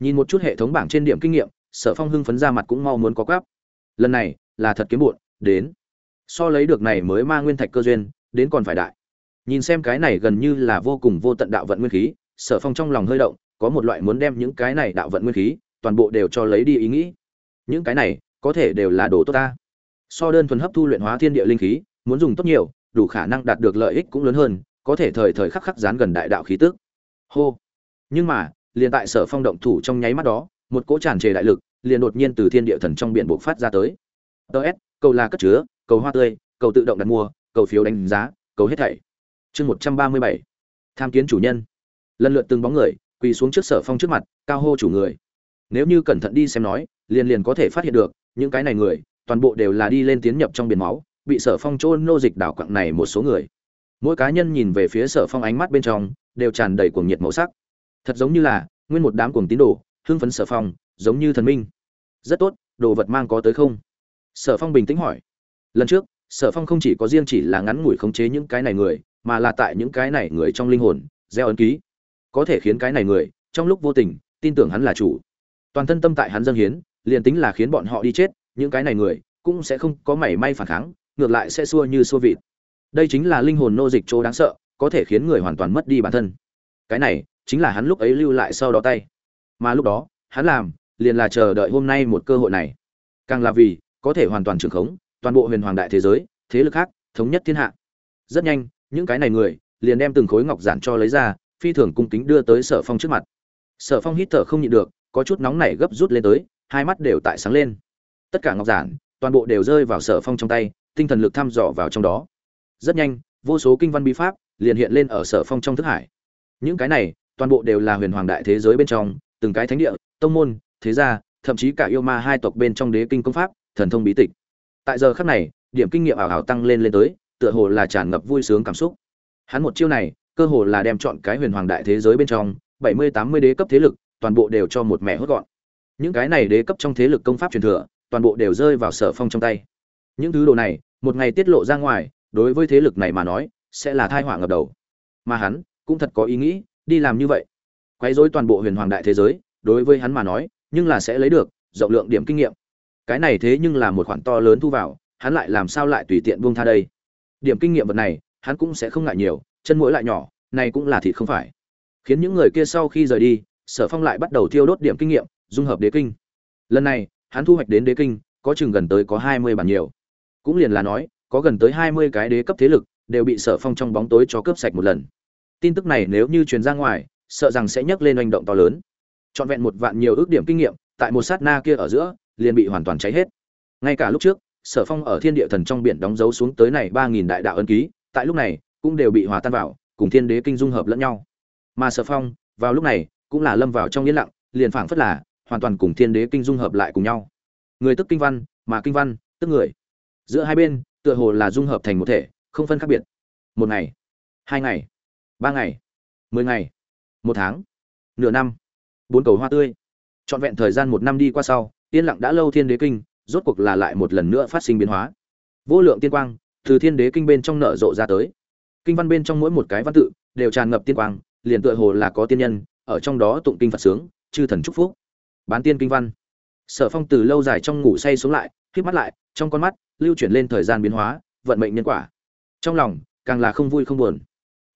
Nhìn một chút hệ thống bảng trên điểm kinh nghiệm, sở phong hưng phấn ra mặt cũng mau muốn có quáp. Lần này là thật kiếm bụn đến so lấy được này mới ma nguyên thạch cơ duyên, đến còn phải đại. Nhìn xem cái này gần như là vô cùng vô tận đạo vận nguyên khí, sở phong trong lòng hơi động, có một loại muốn đem những cái này đạo vận nguyên khí, toàn bộ đều cho lấy đi ý nghĩ. Những cái này, có thể đều là đồ tốt ta. So đơn thuần hấp thu luyện hóa thiên địa linh khí, muốn dùng tốt nhiều, đủ khả năng đạt được lợi ích cũng lớn hơn, có thể thời thời khắc khắc dán gần đại đạo khí tức. Hô. Nhưng mà, liền tại sở phong động thủ trong nháy mắt đó, một cỗ tràn trề đại lực, liền đột nhiên từ thiên địa thần trong biển bộc phát ra tới. Ts cầu là cất chứa cầu hoa tươi, cầu tự động đặt mua, cầu phiếu đánh giá, cầu hết thảy. Chương một trăm ba mươi bảy. Tham kiến chủ nhân. Lần lượt từng bóng người, quỳ xuống trước sở phong trước mặt, cao hô chủ người. Nếu như cẩn thận đi xem nói, liền liền có thể phát hiện được, những cái này người, toàn bộ đều là đi lên tiến nhập trong biển máu, bị sở phong chỗ nô dịch đảo quặng này một số người. Mỗi cá nhân nhìn về phía sở phong ánh mắt bên trong, đều tràn đầy cuồng nhiệt màu sắc. Thật giống như là, nguyên một đám cuồng tín đồ, hưng phấn sở phong, giống như thần minh. Rất tốt, đồ vật mang có tới không? Sở phong bình tĩnh hỏi lần trước, sở phong không chỉ có riêng chỉ là ngắn ngủi khống chế những cái này người, mà là tại những cái này người trong linh hồn, gieo ấn ký. Có thể khiến cái này người, trong lúc vô tình, tin tưởng hắn là chủ. Toàn thân tâm tại hắn dâng hiến, liền tính là khiến bọn họ đi chết, những cái này người, cũng sẽ không có mảy may phản kháng, ngược lại sẽ xua như xua vịt. Đây chính là linh hồn nô dịch chỗ đáng sợ, có thể khiến người hoàn toàn mất đi bản thân. Cái này, chính là hắn lúc ấy lưu lại sau đó tay. Mà lúc đó, hắn làm, liền là chờ đợi hôm nay một cơ hội này. Càng là vì, có thể hoàn toàn trường khống toàn bộ huyền hoàng đại thế giới, thế lực khác, thống nhất thiên hạ. Rất nhanh, những cái này người, liền đem từng khối ngọc giản cho lấy ra, phi thường cung kính đưa tới sở phong trước mặt. Sở phong hít thở không nhịn được, có chút nóng nảy gấp rút lên tới, hai mắt đều tại sáng lên. Tất cả ngọc giản, toàn bộ đều rơi vào sở phong trong tay, tinh thần lực thăm dò vào trong đó. Rất nhanh, vô số kinh văn bí pháp liền hiện lên ở sở phong trong thức hải. Những cái này, toàn bộ đều là huyền hoàng đại thế giới bên trong, từng cái thánh địa, tông môn, thế gia, thậm chí cả yêu ma hai tộc bên trong đế kinh công pháp, thần thông bí tịch tại giờ khắc này, điểm kinh nghiệm ảo ảo tăng lên lên tới, tựa hồ là tràn ngập vui sướng cảm xúc. Hắn một chiêu này, cơ hồ là đem chọn cái huyền hoàng đại thế giới bên trong, bảy mươi tám mươi đế cấp thế lực, toàn bộ đều cho một mẹ hốt gọn. Những cái này đế cấp trong thế lực công pháp truyền thừa, toàn bộ đều rơi vào sở phong trong tay. Những thứ đồ này, một ngày tiết lộ ra ngoài, đối với thế lực này mà nói, sẽ là thai họa ngập đầu. Mà hắn, cũng thật có ý nghĩ, đi làm như vậy. Quấy rối toàn bộ huyền hoàng đại thế giới, đối với hắn mà nói, nhưng là sẽ lấy được rộng lượng điểm kinh nghiệm cái này thế nhưng là một khoản to lớn thu vào, hắn lại làm sao lại tùy tiện buông tha đây? Điểm kinh nghiệm vật này, hắn cũng sẽ không ngại nhiều, chân mũi lại nhỏ, này cũng là thịt không phải. Khiến những người kia sau khi rời đi, sở phong lại bắt đầu thiêu đốt điểm kinh nghiệm, dung hợp đế kinh. Lần này, hắn thu hoạch đến đế kinh, có chừng gần tới có hai mươi bản nhiều. Cũng liền là nói, có gần tới hai mươi cái đế cấp thế lực, đều bị sở phong trong bóng tối cho cướp sạch một lần. Tin tức này nếu như truyền ra ngoài, sợ rằng sẽ nhấc lên hành động to lớn. Trọn vẹn một vạn nhiều ước điểm kinh nghiệm, tại một sát na kia ở giữa liền bị hoàn toàn cháy hết. Ngay cả lúc trước, sở phong ở thiên địa thần trong biển đóng dấu xuống tới này ba nghìn đại đạo ân ký, tại lúc này, cũng đều bị hòa tan vào, cùng thiên đế kinh dung hợp lẫn nhau. Mà sở phong, vào lúc này, cũng là lâm vào trong yên lặng, liền phảng phất là hoàn toàn cùng thiên đế kinh dung hợp lại cùng nhau. Người tức kinh văn, mà kinh văn, tức người. Giữa hai bên, tựa hồ là dung hợp thành một thể, không phân khác biệt. Một ngày, hai ngày, ba ngày, mười ngày, một tháng, nửa năm, bốn cầu hoa tươi. Trọn vẹn thời gian một năm đi qua sau yên lặng đã lâu thiên đế kinh, rốt cuộc là lại một lần nữa phát sinh biến hóa. Vô lượng tiên quang, từ thiên đế kinh bên trong nở rộ ra tới. Kinh văn bên trong mỗi một cái văn tự, đều tràn ngập tiên quang, liền tựa hồ là có tiên nhân, ở trong đó tụng kinh phật sướng, chư thần chúc phúc. Bán tiên kinh văn. Sở phong từ lâu dài trong ngủ say xuống lại hít mắt lại, trong con mắt lưu chuyển lên thời gian biến hóa, vận mệnh nhân quả. Trong lòng, càng là không vui không buồn.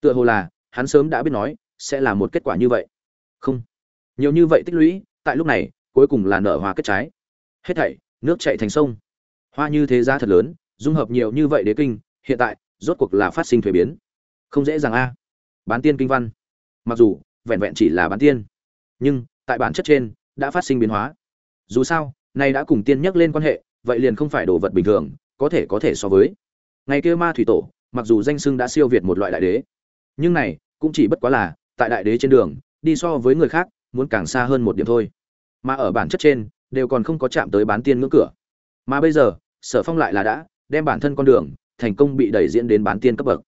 Tựa hồ là, hắn sớm đã biết nói, sẽ là một kết quả như vậy. Không. Nhiều như vậy tích lũy, tại lúc này cuối cùng là nở hoa kết trái. Hết thảy, nước chảy thành sông. Hoa như thế giá thật lớn, dung hợp nhiều như vậy đế kinh, hiện tại, rốt cuộc là phát sinh thuế biến. Không dễ dàng a. Bán tiên kinh văn. Mặc dù, vẹn vẹn chỉ là bán tiên, nhưng, tại bản chất trên, đã phát sinh biến hóa. Dù sao, nay đã cùng tiên nhắc lên quan hệ, vậy liền không phải đồ vật bình thường, có thể có thể so với. Ngày kia ma thủy tổ, mặc dù danh xưng đã siêu việt một loại đại đế, nhưng này, cũng chỉ bất quá là, tại đại đế trên đường, đi so với người khác, muốn càng xa hơn một điểm thôi mà ở bản chất trên, đều còn không có chạm tới bán tiên ngưỡng cửa. Mà bây giờ, sở phong lại là đã đem bản thân con đường thành công bị đẩy diễn đến bán tiên cấp bậc.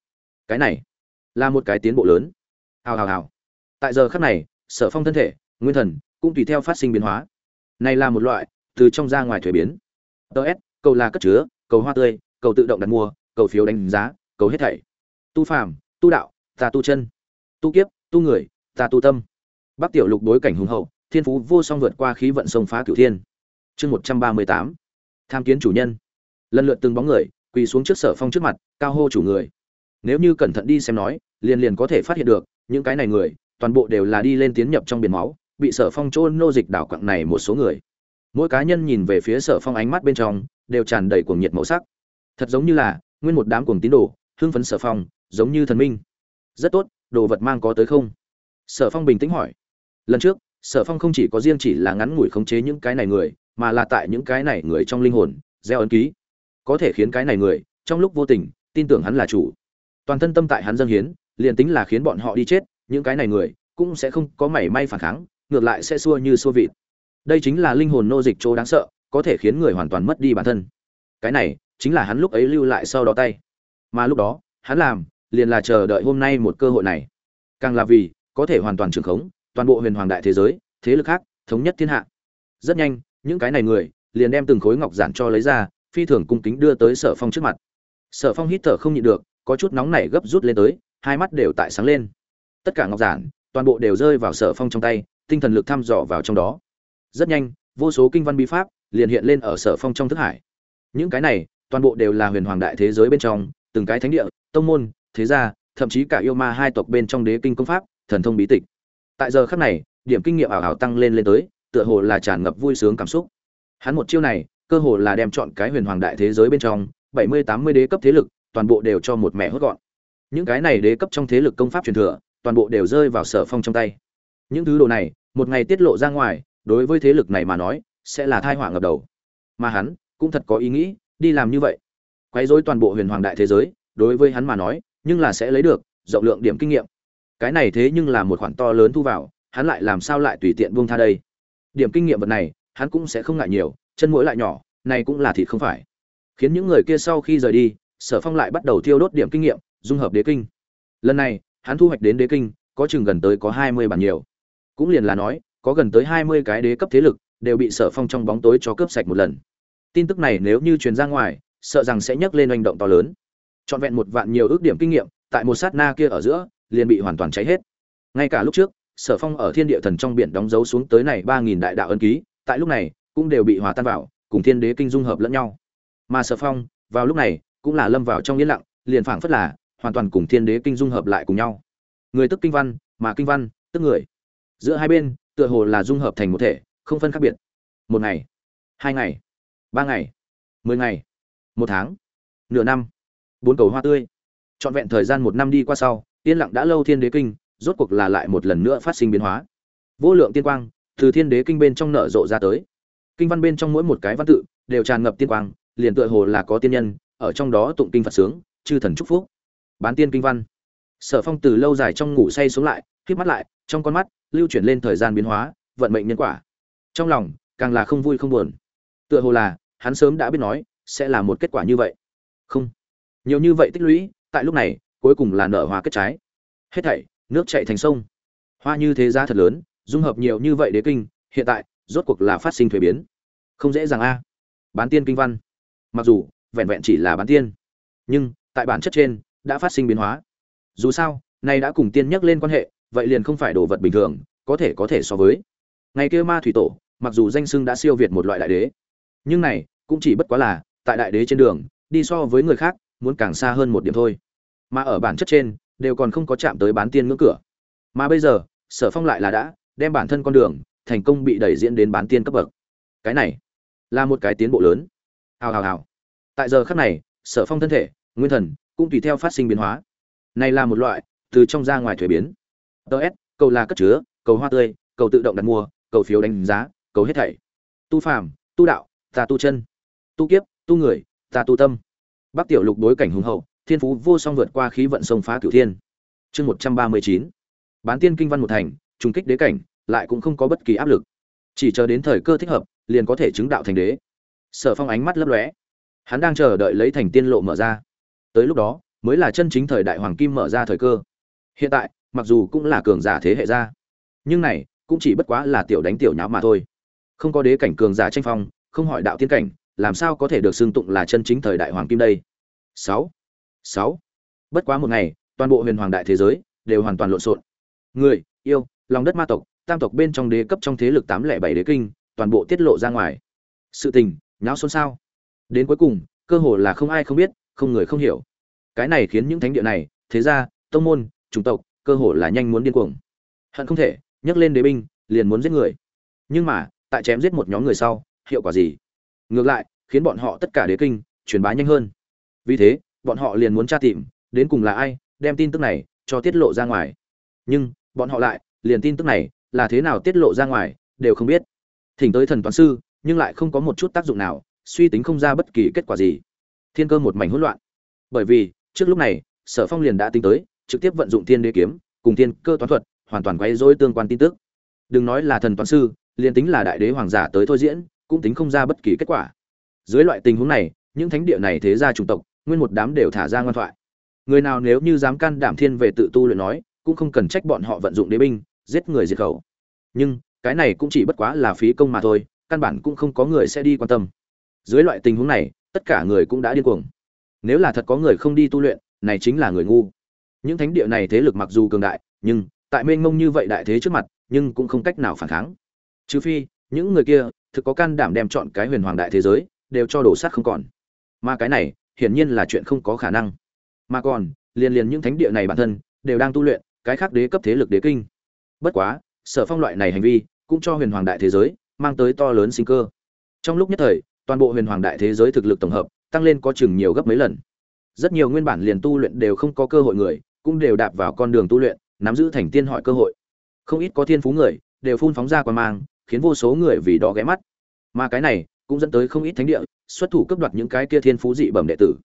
Cái này là một cái tiến bộ lớn. Hào hào hào. Tại giờ khắc này, sở phong thân thể, nguyên thần cũng tùy theo phát sinh biến hóa. Này là một loại từ trong ra ngoài thuế biến. Ts cầu là cất chứa, cầu hoa tươi, cầu tự động đặt mua, cầu phiếu đánh giá, cầu hết thảy. Tu phàm, tu đạo, ta tu chân. Tu kiếp, tu người, ta tu tâm. Bác tiểu lục đối cảnh hùng hậu thiên phú vô song vượt qua khí vận sông phá cửu thiên. Chương một trăm ba mươi tám, tham kiến chủ nhân. Lần lượt từng bóng người, quỳ xuống trước sở phong trước mặt, cao hô chủ người. Nếu như cẩn thận đi xem nói, liền liền có thể phát hiện được, những cái này người, toàn bộ đều là đi lên tiến nhập trong biển máu, bị sở phong trôn nô dịch đảo quặng này một số người. Mỗi cá nhân nhìn về phía sở phong ánh mắt bên trong, đều tràn đầy cuồng nhiệt màu sắc. Thật giống như là, nguyên một đám cuồng tín đồ, hưng phấn sở phong, giống như thần minh. Rất tốt, đồ vật mang có tới không? Sở phong bình tĩnh hỏi. Lần trước sở phong không chỉ có riêng chỉ là ngắn ngủi khống chế những cái này người, mà là tại những cái này người trong linh hồn, gieo ấn ký. Có thể khiến cái này người, trong lúc vô tình, tin tưởng hắn là chủ. Toàn thân tâm tại hắn dâng hiến, liền tính là khiến bọn họ đi chết, những cái này người, cũng sẽ không có mảy may phản kháng, ngược lại sẽ xua như xua vịt. Đây chính là linh hồn nô dịch chỗ đáng sợ, có thể khiến người hoàn toàn mất đi bản thân. Cái này, chính là hắn lúc ấy lưu lại sau đó tay. Mà lúc đó, hắn làm, liền là chờ đợi hôm nay một cơ hội này. Càng là vì, có thể hoàn toàn trường khống toàn bộ huyền hoàng đại thế giới, thế lực khác, thống nhất thiên hạ. Rất nhanh, những cái này người, liền đem từng khối ngọc giản cho lấy ra, phi thường cung kính đưa tới sở phong trước mặt. Sở phong hít thở không nhịn được, có chút nóng nảy gấp rút lên tới, hai mắt đều tại sáng lên. Tất cả ngọc giản, toàn bộ đều rơi vào sở phong trong tay, tinh thần lực thăm dò vào trong đó. Rất nhanh, vô số kinh văn bí pháp liền hiện lên ở sở phong trong thức hải. Những cái này, toàn bộ đều là huyền hoàng đại thế giới bên trong, từng cái thánh địa, tông môn, thế gia, thậm chí cả yêu ma hai tộc bên trong đế kinh công pháp, thần thông bí tịch tại giờ khắc này, điểm kinh nghiệm ảo ảo tăng lên lên tới, tựa hồ là tràn ngập vui sướng cảm xúc. Hắn một chiêu này, cơ hồ là đem chọn cái huyền hoàng đại thế giới bên trong, bảy mươi tám mươi đế cấp thế lực, toàn bộ đều cho một mẹ hốt gọn. Những cái này đế cấp trong thế lực công pháp truyền thừa, toàn bộ đều rơi vào sở phong trong tay. Những thứ đồ này, một ngày tiết lộ ra ngoài, đối với thế lực này mà nói, sẽ là thai họa ngập đầu. Mà hắn, cũng thật có ý nghĩ, đi làm như vậy. Quấy rối toàn bộ huyền hoàng đại thế giới, đối với hắn mà nói, nhưng là sẽ lấy được rộng lượng điểm kinh nghiệm cái này thế nhưng là một khoản to lớn thu vào, hắn lại làm sao lại tùy tiện buông tha đây? Điểm kinh nghiệm vật này, hắn cũng sẽ không ngại nhiều, chân mũi lại nhỏ, này cũng là thịt không phải. Khiến những người kia sau khi rời đi, sở phong lại bắt đầu thiêu đốt điểm kinh nghiệm, dung hợp đế kinh. Lần này, hắn thu hoạch đến đế kinh, có chừng gần tới có hai mươi bản nhiều. Cũng liền là nói, có gần tới hai mươi cái đế cấp thế lực, đều bị sở phong trong bóng tối cho cướp sạch một lần. Tin tức này nếu như truyền ra ngoài, sợ rằng sẽ nhấc lên hành động to lớn. Trọn vẹn một vạn nhiều ước điểm kinh nghiệm, tại một sát na kia ở giữa liền bị hoàn toàn cháy hết. Ngay cả lúc trước, sở phong ở thiên địa thần trong biển đóng dấu xuống tới này ba nghìn đại đạo ân ký, tại lúc này, cũng đều bị hòa tan vào, cùng thiên đế kinh dung hợp lẫn nhau. Mà sở phong, vào lúc này, cũng là lâm vào trong yên lặng, liền phảng phất là, hoàn toàn cùng thiên đế kinh dung hợp lại cùng nhau. Người tức kinh văn, mà kinh văn, tức người. Giữa hai bên, tựa hồ là dung hợp thành một thể, không phân khác biệt. Một ngày, hai ngày, ba ngày, mười ngày, một tháng, nửa năm, bốn cầu hoa tươi. Trọn vẹn thời gian một năm đi qua sau yên lặng đã lâu thiên đế kinh, rốt cuộc là lại một lần nữa phát sinh biến hóa. Vô lượng tiên quang, từ thiên đế kinh bên trong nở rộ ra tới. Kinh văn bên trong mỗi một cái văn tự, đều tràn ngập tiên quang, liền tựa hồ là có tiên nhân, ở trong đó tụng kinh phật sướng, chư thần chúc phúc. Bán tiên kinh văn. Sở phong từ lâu dài trong ngủ say xuống lại k mắt lại, trong con mắt, lưu chuyển lên thời gian biến hóa, vận mệnh nhân quả. Trong lòng, càng là không vui không buồn. Tựa hồ là, hắn sớm đã biết nói, sẽ là một kết quả như vậy. Không. Nhiều như vậy tích lũy, tại lúc này cuối cùng là nở hoa kết trái. Hết thảy, nước chảy thành sông. Hoa như thế giá thật lớn, dung hợp nhiều như vậy đế kinh, hiện tại, rốt cuộc là phát sinh thuế biến. Không dễ dàng a. Bán tiên kinh văn. Mặc dù, vẹn vẹn chỉ là bán tiên, nhưng, tại bản chất trên, đã phát sinh biến hóa. Dù sao, nay đã cùng tiên nhắc lên quan hệ, vậy liền không phải đồ vật bình thường, có thể có thể so với. Ngày kia ma thủy tổ, mặc dù danh xưng đã siêu việt một loại đại đế, nhưng này, cũng chỉ bất quá là, tại đại đế trên đường, đi so với người khác, muốn càng xa hơn một điểm thôi mà ở bản chất trên, đều còn không có chạm tới bán tiên ngưỡng cửa. Mà bây giờ, sở phong lại là đã đem bản thân con đường thành công bị đẩy diễn đến bán tiên cấp bậc. Cái này là một cái tiến bộ lớn. Hào hào hào. Tại giờ khắc này, sở phong thân thể, nguyên thần cũng tùy theo phát sinh biến hóa. Này là một loại từ trong ra ngoài thuế biến. Ts cầu là cất chứa, cầu hoa tươi, cầu tự động đặt mua, cầu phiếu đánh giá, cầu hết thảy. Tu phàm, tu đạo, ta tu chân. Tu kiếp, tu người, ta tu tâm. Bắc tiểu lục đối cảnh hùng hậu thiên phú vô song vượt qua khí vận sông phá cửu thiên. Chương một trăm ba mươi chín. Bán tiên kinh văn một thành, trùng kích đế cảnh, lại cũng không có bất kỳ áp lực. Chỉ chờ đến thời cơ thích hợp, liền có thể chứng đạo thành đế. Sở phong ánh mắt lấp lóe. Hắn đang chờ đợi lấy thành tiên lộ mở ra. Tới lúc đó, mới là chân chính thời đại hoàng kim mở ra thời cơ. Hiện tại, mặc dù cũng là cường giả thế hệ ra, nhưng này cũng chỉ bất quá là tiểu đánh tiểu nháo mà thôi. Không có đế cảnh cường giả tranh phong, không hỏi đạo tiên cảnh, làm sao có thể được xưng tụng là chân chính thời đại hoàng kim đây? Sáu sáu. Bất quá một ngày, toàn bộ huyền hoàng đại thế giới đều hoàn toàn lộn xộn. Người, yêu, lòng đất ma tộc, tam tộc bên trong đế cấp trong thế lực tám lẻ bảy đế kinh, toàn bộ tiết lộ ra ngoài. Sự tình, nháo xôn xao. Đến cuối cùng, cơ hồ là không ai không biết, không người không hiểu. Cái này khiến những thánh địa này, thế ra tông môn, chủng tộc, cơ hồ là nhanh muốn điên cuồng. Hận không thể, nhấc lên đế binh, liền muốn giết người. Nhưng mà, tại chém giết một nhóm người sau, hiệu quả gì? Ngược lại, khiến bọn họ tất cả đế kinh, truyền bá nhanh hơn. Vì thế bọn họ liền muốn tra tìm, đến cùng là ai, đem tin tức này cho tiết lộ ra ngoài. Nhưng, bọn họ lại, liền tin tức này là thế nào tiết lộ ra ngoài, đều không biết. Thỉnh tới thần toán sư, nhưng lại không có một chút tác dụng nào, suy tính không ra bất kỳ kết quả gì. Thiên cơ một mảnh hỗn loạn. Bởi vì, trước lúc này, sở phong liền đã tính tới, trực tiếp vận dụng thiên đế kiếm, cùng thiên cơ toán thuật, hoàn toàn quay dối tương quan tin tức. Đừng nói là thần toán sư, liền tính là đại đế hoàng giả tới thôi diễn, cũng tính không ra bất kỳ kết quả. Dưới loại tình huống này, những thánh địa này thế ra chủng tộc nguyên một đám đều thả ra ngoan thoại. Người nào nếu như dám can đảm thiên về tự tu luyện nói, cũng không cần trách bọn họ vận dụng đế binh, giết người diệt khẩu. Nhưng, cái này cũng chỉ bất quá là phí công mà thôi, căn bản cũng không có người sẽ đi quan tâm. Dưới loại tình huống này, tất cả người cũng đã điên cuồng. Nếu là thật có người không đi tu luyện, này chính là người ngu. Những thánh địa này thế lực mặc dù cường đại, nhưng, tại mênh mông như vậy đại thế trước mặt, nhưng cũng không cách nào phản kháng. Trừ phi, những người kia, thực có can đảm đem chọn cái huyền hoàng đại thế giới, đều cho đổ sát không còn. Mà cái này hiển nhiên là chuyện không có khả năng. Mà còn, liền liền những thánh địa này bản thân, đều đang tu luyện, cái khác đế cấp thế lực đế kinh. Bất quá, sở phong loại này hành vi, cũng cho huyền hoàng đại thế giới, mang tới to lớn sinh cơ. Trong lúc nhất thời, toàn bộ huyền hoàng đại thế giới thực lực tổng hợp, tăng lên có chừng nhiều gấp mấy lần. Rất nhiều nguyên bản liền tu luyện đều không có cơ hội người, cũng đều đạp vào con đường tu luyện, nắm giữ thành tiên hỏi cơ hội. Không ít có thiên phú người, đều phun phóng ra qua mang, khiến vô số người vì đó ghé mắt. Mà cái này cũng dẫn tới không ít thánh địa, xuất thủ cướp đoạt những cái kia thiên phú dị bẩm đệ tử.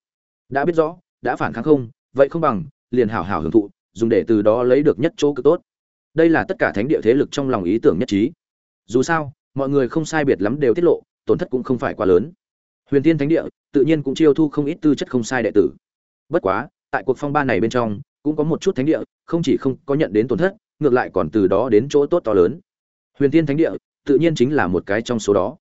Đã biết rõ, đã phản kháng không, vậy không bằng, liền hảo hảo hưởng thụ, dùng để từ đó lấy được nhất chỗ cực tốt. Đây là tất cả thánh địa thế lực trong lòng ý tưởng nhất trí. Dù sao, mọi người không sai biệt lắm đều tiết lộ, tổn thất cũng không phải quá lớn. Huyền tiên thánh địa, tự nhiên cũng chiêu thu không ít tư chất không sai đệ tử. Bất quá, tại cuộc phong ba này bên trong, cũng có một chút thánh địa, không chỉ không có nhận đến tổn thất, ngược lại còn từ đó đến chỗ tốt to lớn. Huyền tiên thánh địa, tự nhiên chính là một cái trong số đó.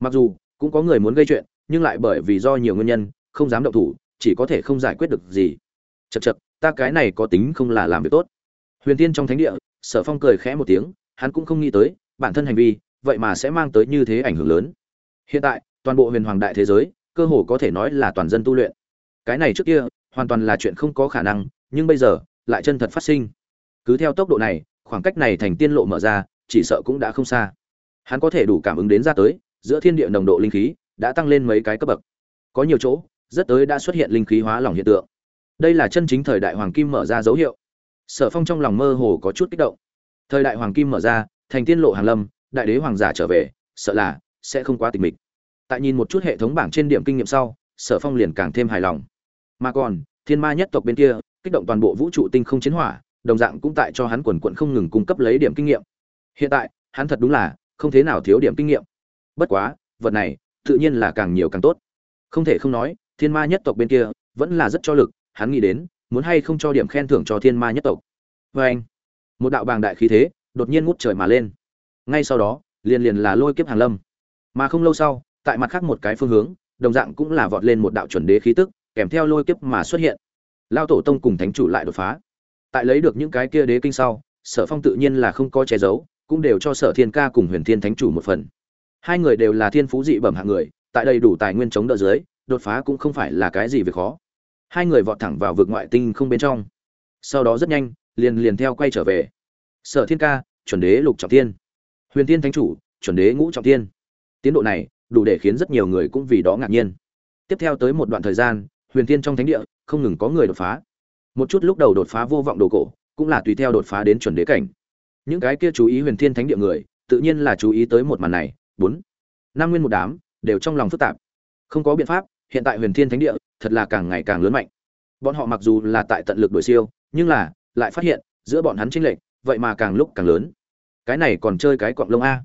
Mặc dù cũng có người muốn gây chuyện, nhưng lại bởi vì do nhiều nguyên nhân, không dám động thủ, chỉ có thể không giải quyết được gì. Chật chật ta cái này có tính không là làm việc tốt. Huyền tiên trong thánh địa, sở phong cười khẽ một tiếng, hắn cũng không nghĩ tới, bản thân hành vi, vậy mà sẽ mang tới như thế ảnh hưởng lớn. Hiện tại, toàn bộ huyền hoàng đại thế giới, cơ hồ có thể nói là toàn dân tu luyện. Cái này trước kia, hoàn toàn là chuyện không có khả năng, nhưng bây giờ, lại chân thật phát sinh. Cứ theo tốc độ này, khoảng cách này thành tiên lộ mở ra, chỉ sợ cũng đã không xa. Hắn có thể đủ cảm ứng đến ra tới giữa thiên địa nồng độ linh khí đã tăng lên mấy cái cấp bậc. Có nhiều chỗ, rất tới đã xuất hiện linh khí hóa lỏng hiện tượng. Đây là chân chính thời đại hoàng kim mở ra dấu hiệu. Sở phong trong lòng mơ hồ có chút kích động. Thời đại hoàng kim mở ra, thành tiên lộ hàng lâm, đại đế hoàng giả trở về, sợ là sẽ không quá tịch mịch. Tại nhìn một chút hệ thống bảng trên điểm kinh nghiệm sau, sở phong liền càng thêm hài lòng. Mà còn, thiên ma nhất tộc bên kia, kích động toàn bộ vũ trụ tinh không chiến hỏa, đồng dạng cũng tại cho hắn quần quận không ngừng cung cấp lấy điểm kinh nghiệm. Hiện tại, hắn thật đúng là không thế nào thiếu điểm kinh nghiệm bất quá, vật này, tự nhiên là càng nhiều càng tốt. Không thể không nói, thiên ma nhất tộc bên kia vẫn là rất cho lực, hắn nghĩ đến, muốn hay không cho điểm khen thưởng cho thiên ma nhất tộc. Vê anh, một đạo bàng đại khí thế đột nhiên ngút trời mà lên. Ngay sau đó, liền liền là lôi kiếp hàng lâm. Mà không lâu sau, tại mặt khác một cái phương hướng, đồng dạng cũng là vọt lên một đạo chuẩn đế khí tức, kèm theo lôi kiếp mà xuất hiện. Lao tổ tông cùng thánh chủ lại đột phá. Tại lấy được những cái kia đế kinh sau, sở phong tự nhiên là không có che giấu, cũng đều cho sở thiên ca cùng huyền thiên thánh chủ một phần hai người đều là thiên phú dị bẩm hạng người, tại đây đủ tài nguyên chống đỡ dưới, đột phá cũng không phải là cái gì việc khó. Hai người vọt thẳng vào vực ngoại tinh không bên trong. Sau đó rất nhanh, liền liền theo quay trở về. Sở thiên ca, chuẩn đế lục trọng thiên. Huyền thiên thánh chủ, chuẩn đế ngũ trọng thiên. Tiến độ này, đủ để khiến rất nhiều người cũng vì đó ngạc nhiên. Tiếp theo tới một đoạn thời gian, huyền thiên trong thánh địa, không ngừng có người đột phá. Một chút lúc đầu đột phá vô vọng đồ cổ, cũng là tùy theo đột phá đến chuẩn đế cảnh. Những cái kia chú ý huyền thiên thánh địa người, tự nhiên là chú ý tới một màn này bốn. Năm nguyên một đám đều trong lòng phức tạp. Không có biện pháp, hiện tại huyền thiên thánh địa thật là càng ngày càng lớn mạnh. Bọn họ mặc dù là tại tận lực đổi siêu, nhưng là lại phát hiện giữa bọn hắn chênh lệch, vậy mà càng lúc càng lớn. Cái này còn chơi cái quạng lông a.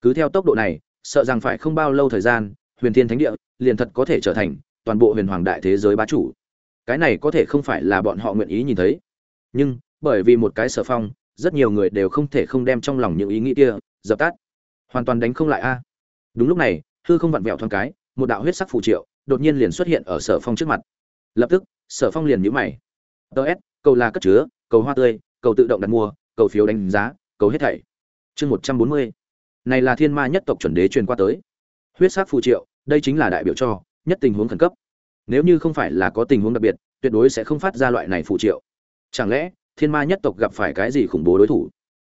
Cứ theo tốc độ này, sợ rằng phải không bao lâu thời gian, huyền thiên thánh địa liền thật có thể trở thành toàn bộ huyền hoàng đại thế giới bá chủ. Cái này có thể không phải là bọn họ nguyện ý nhìn thấy. Nhưng, bởi vì một cái sở phong, rất nhiều người đều không thể không đem trong lòng những ý nghĩ kia dập tắt hoàn toàn đánh không lại a. Đúng lúc này, hư không vặn vẹo thoáng cái, một đạo huyết sắc phù triệu đột nhiên liền xuất hiện ở sở phong trước mặt. Lập tức, sở phong liền nhíu mày. Tờ s, cầu là cất chứa, cầu hoa tươi, cầu tự động đặt mua, cầu phiếu đánh giá, cầu hết thảy. Chương một trăm bốn mươi. Này là thiên ma nhất tộc chuẩn đế truyền qua tới. Huyết sắc phù triệu, đây chính là đại biểu cho nhất tình huống khẩn cấp. Nếu như không phải là có tình huống đặc biệt, tuyệt đối sẽ không phát ra loại này phù triệu. Chẳng lẽ, thiên ma nhất tộc gặp phải cái gì khủng bố đối thủ?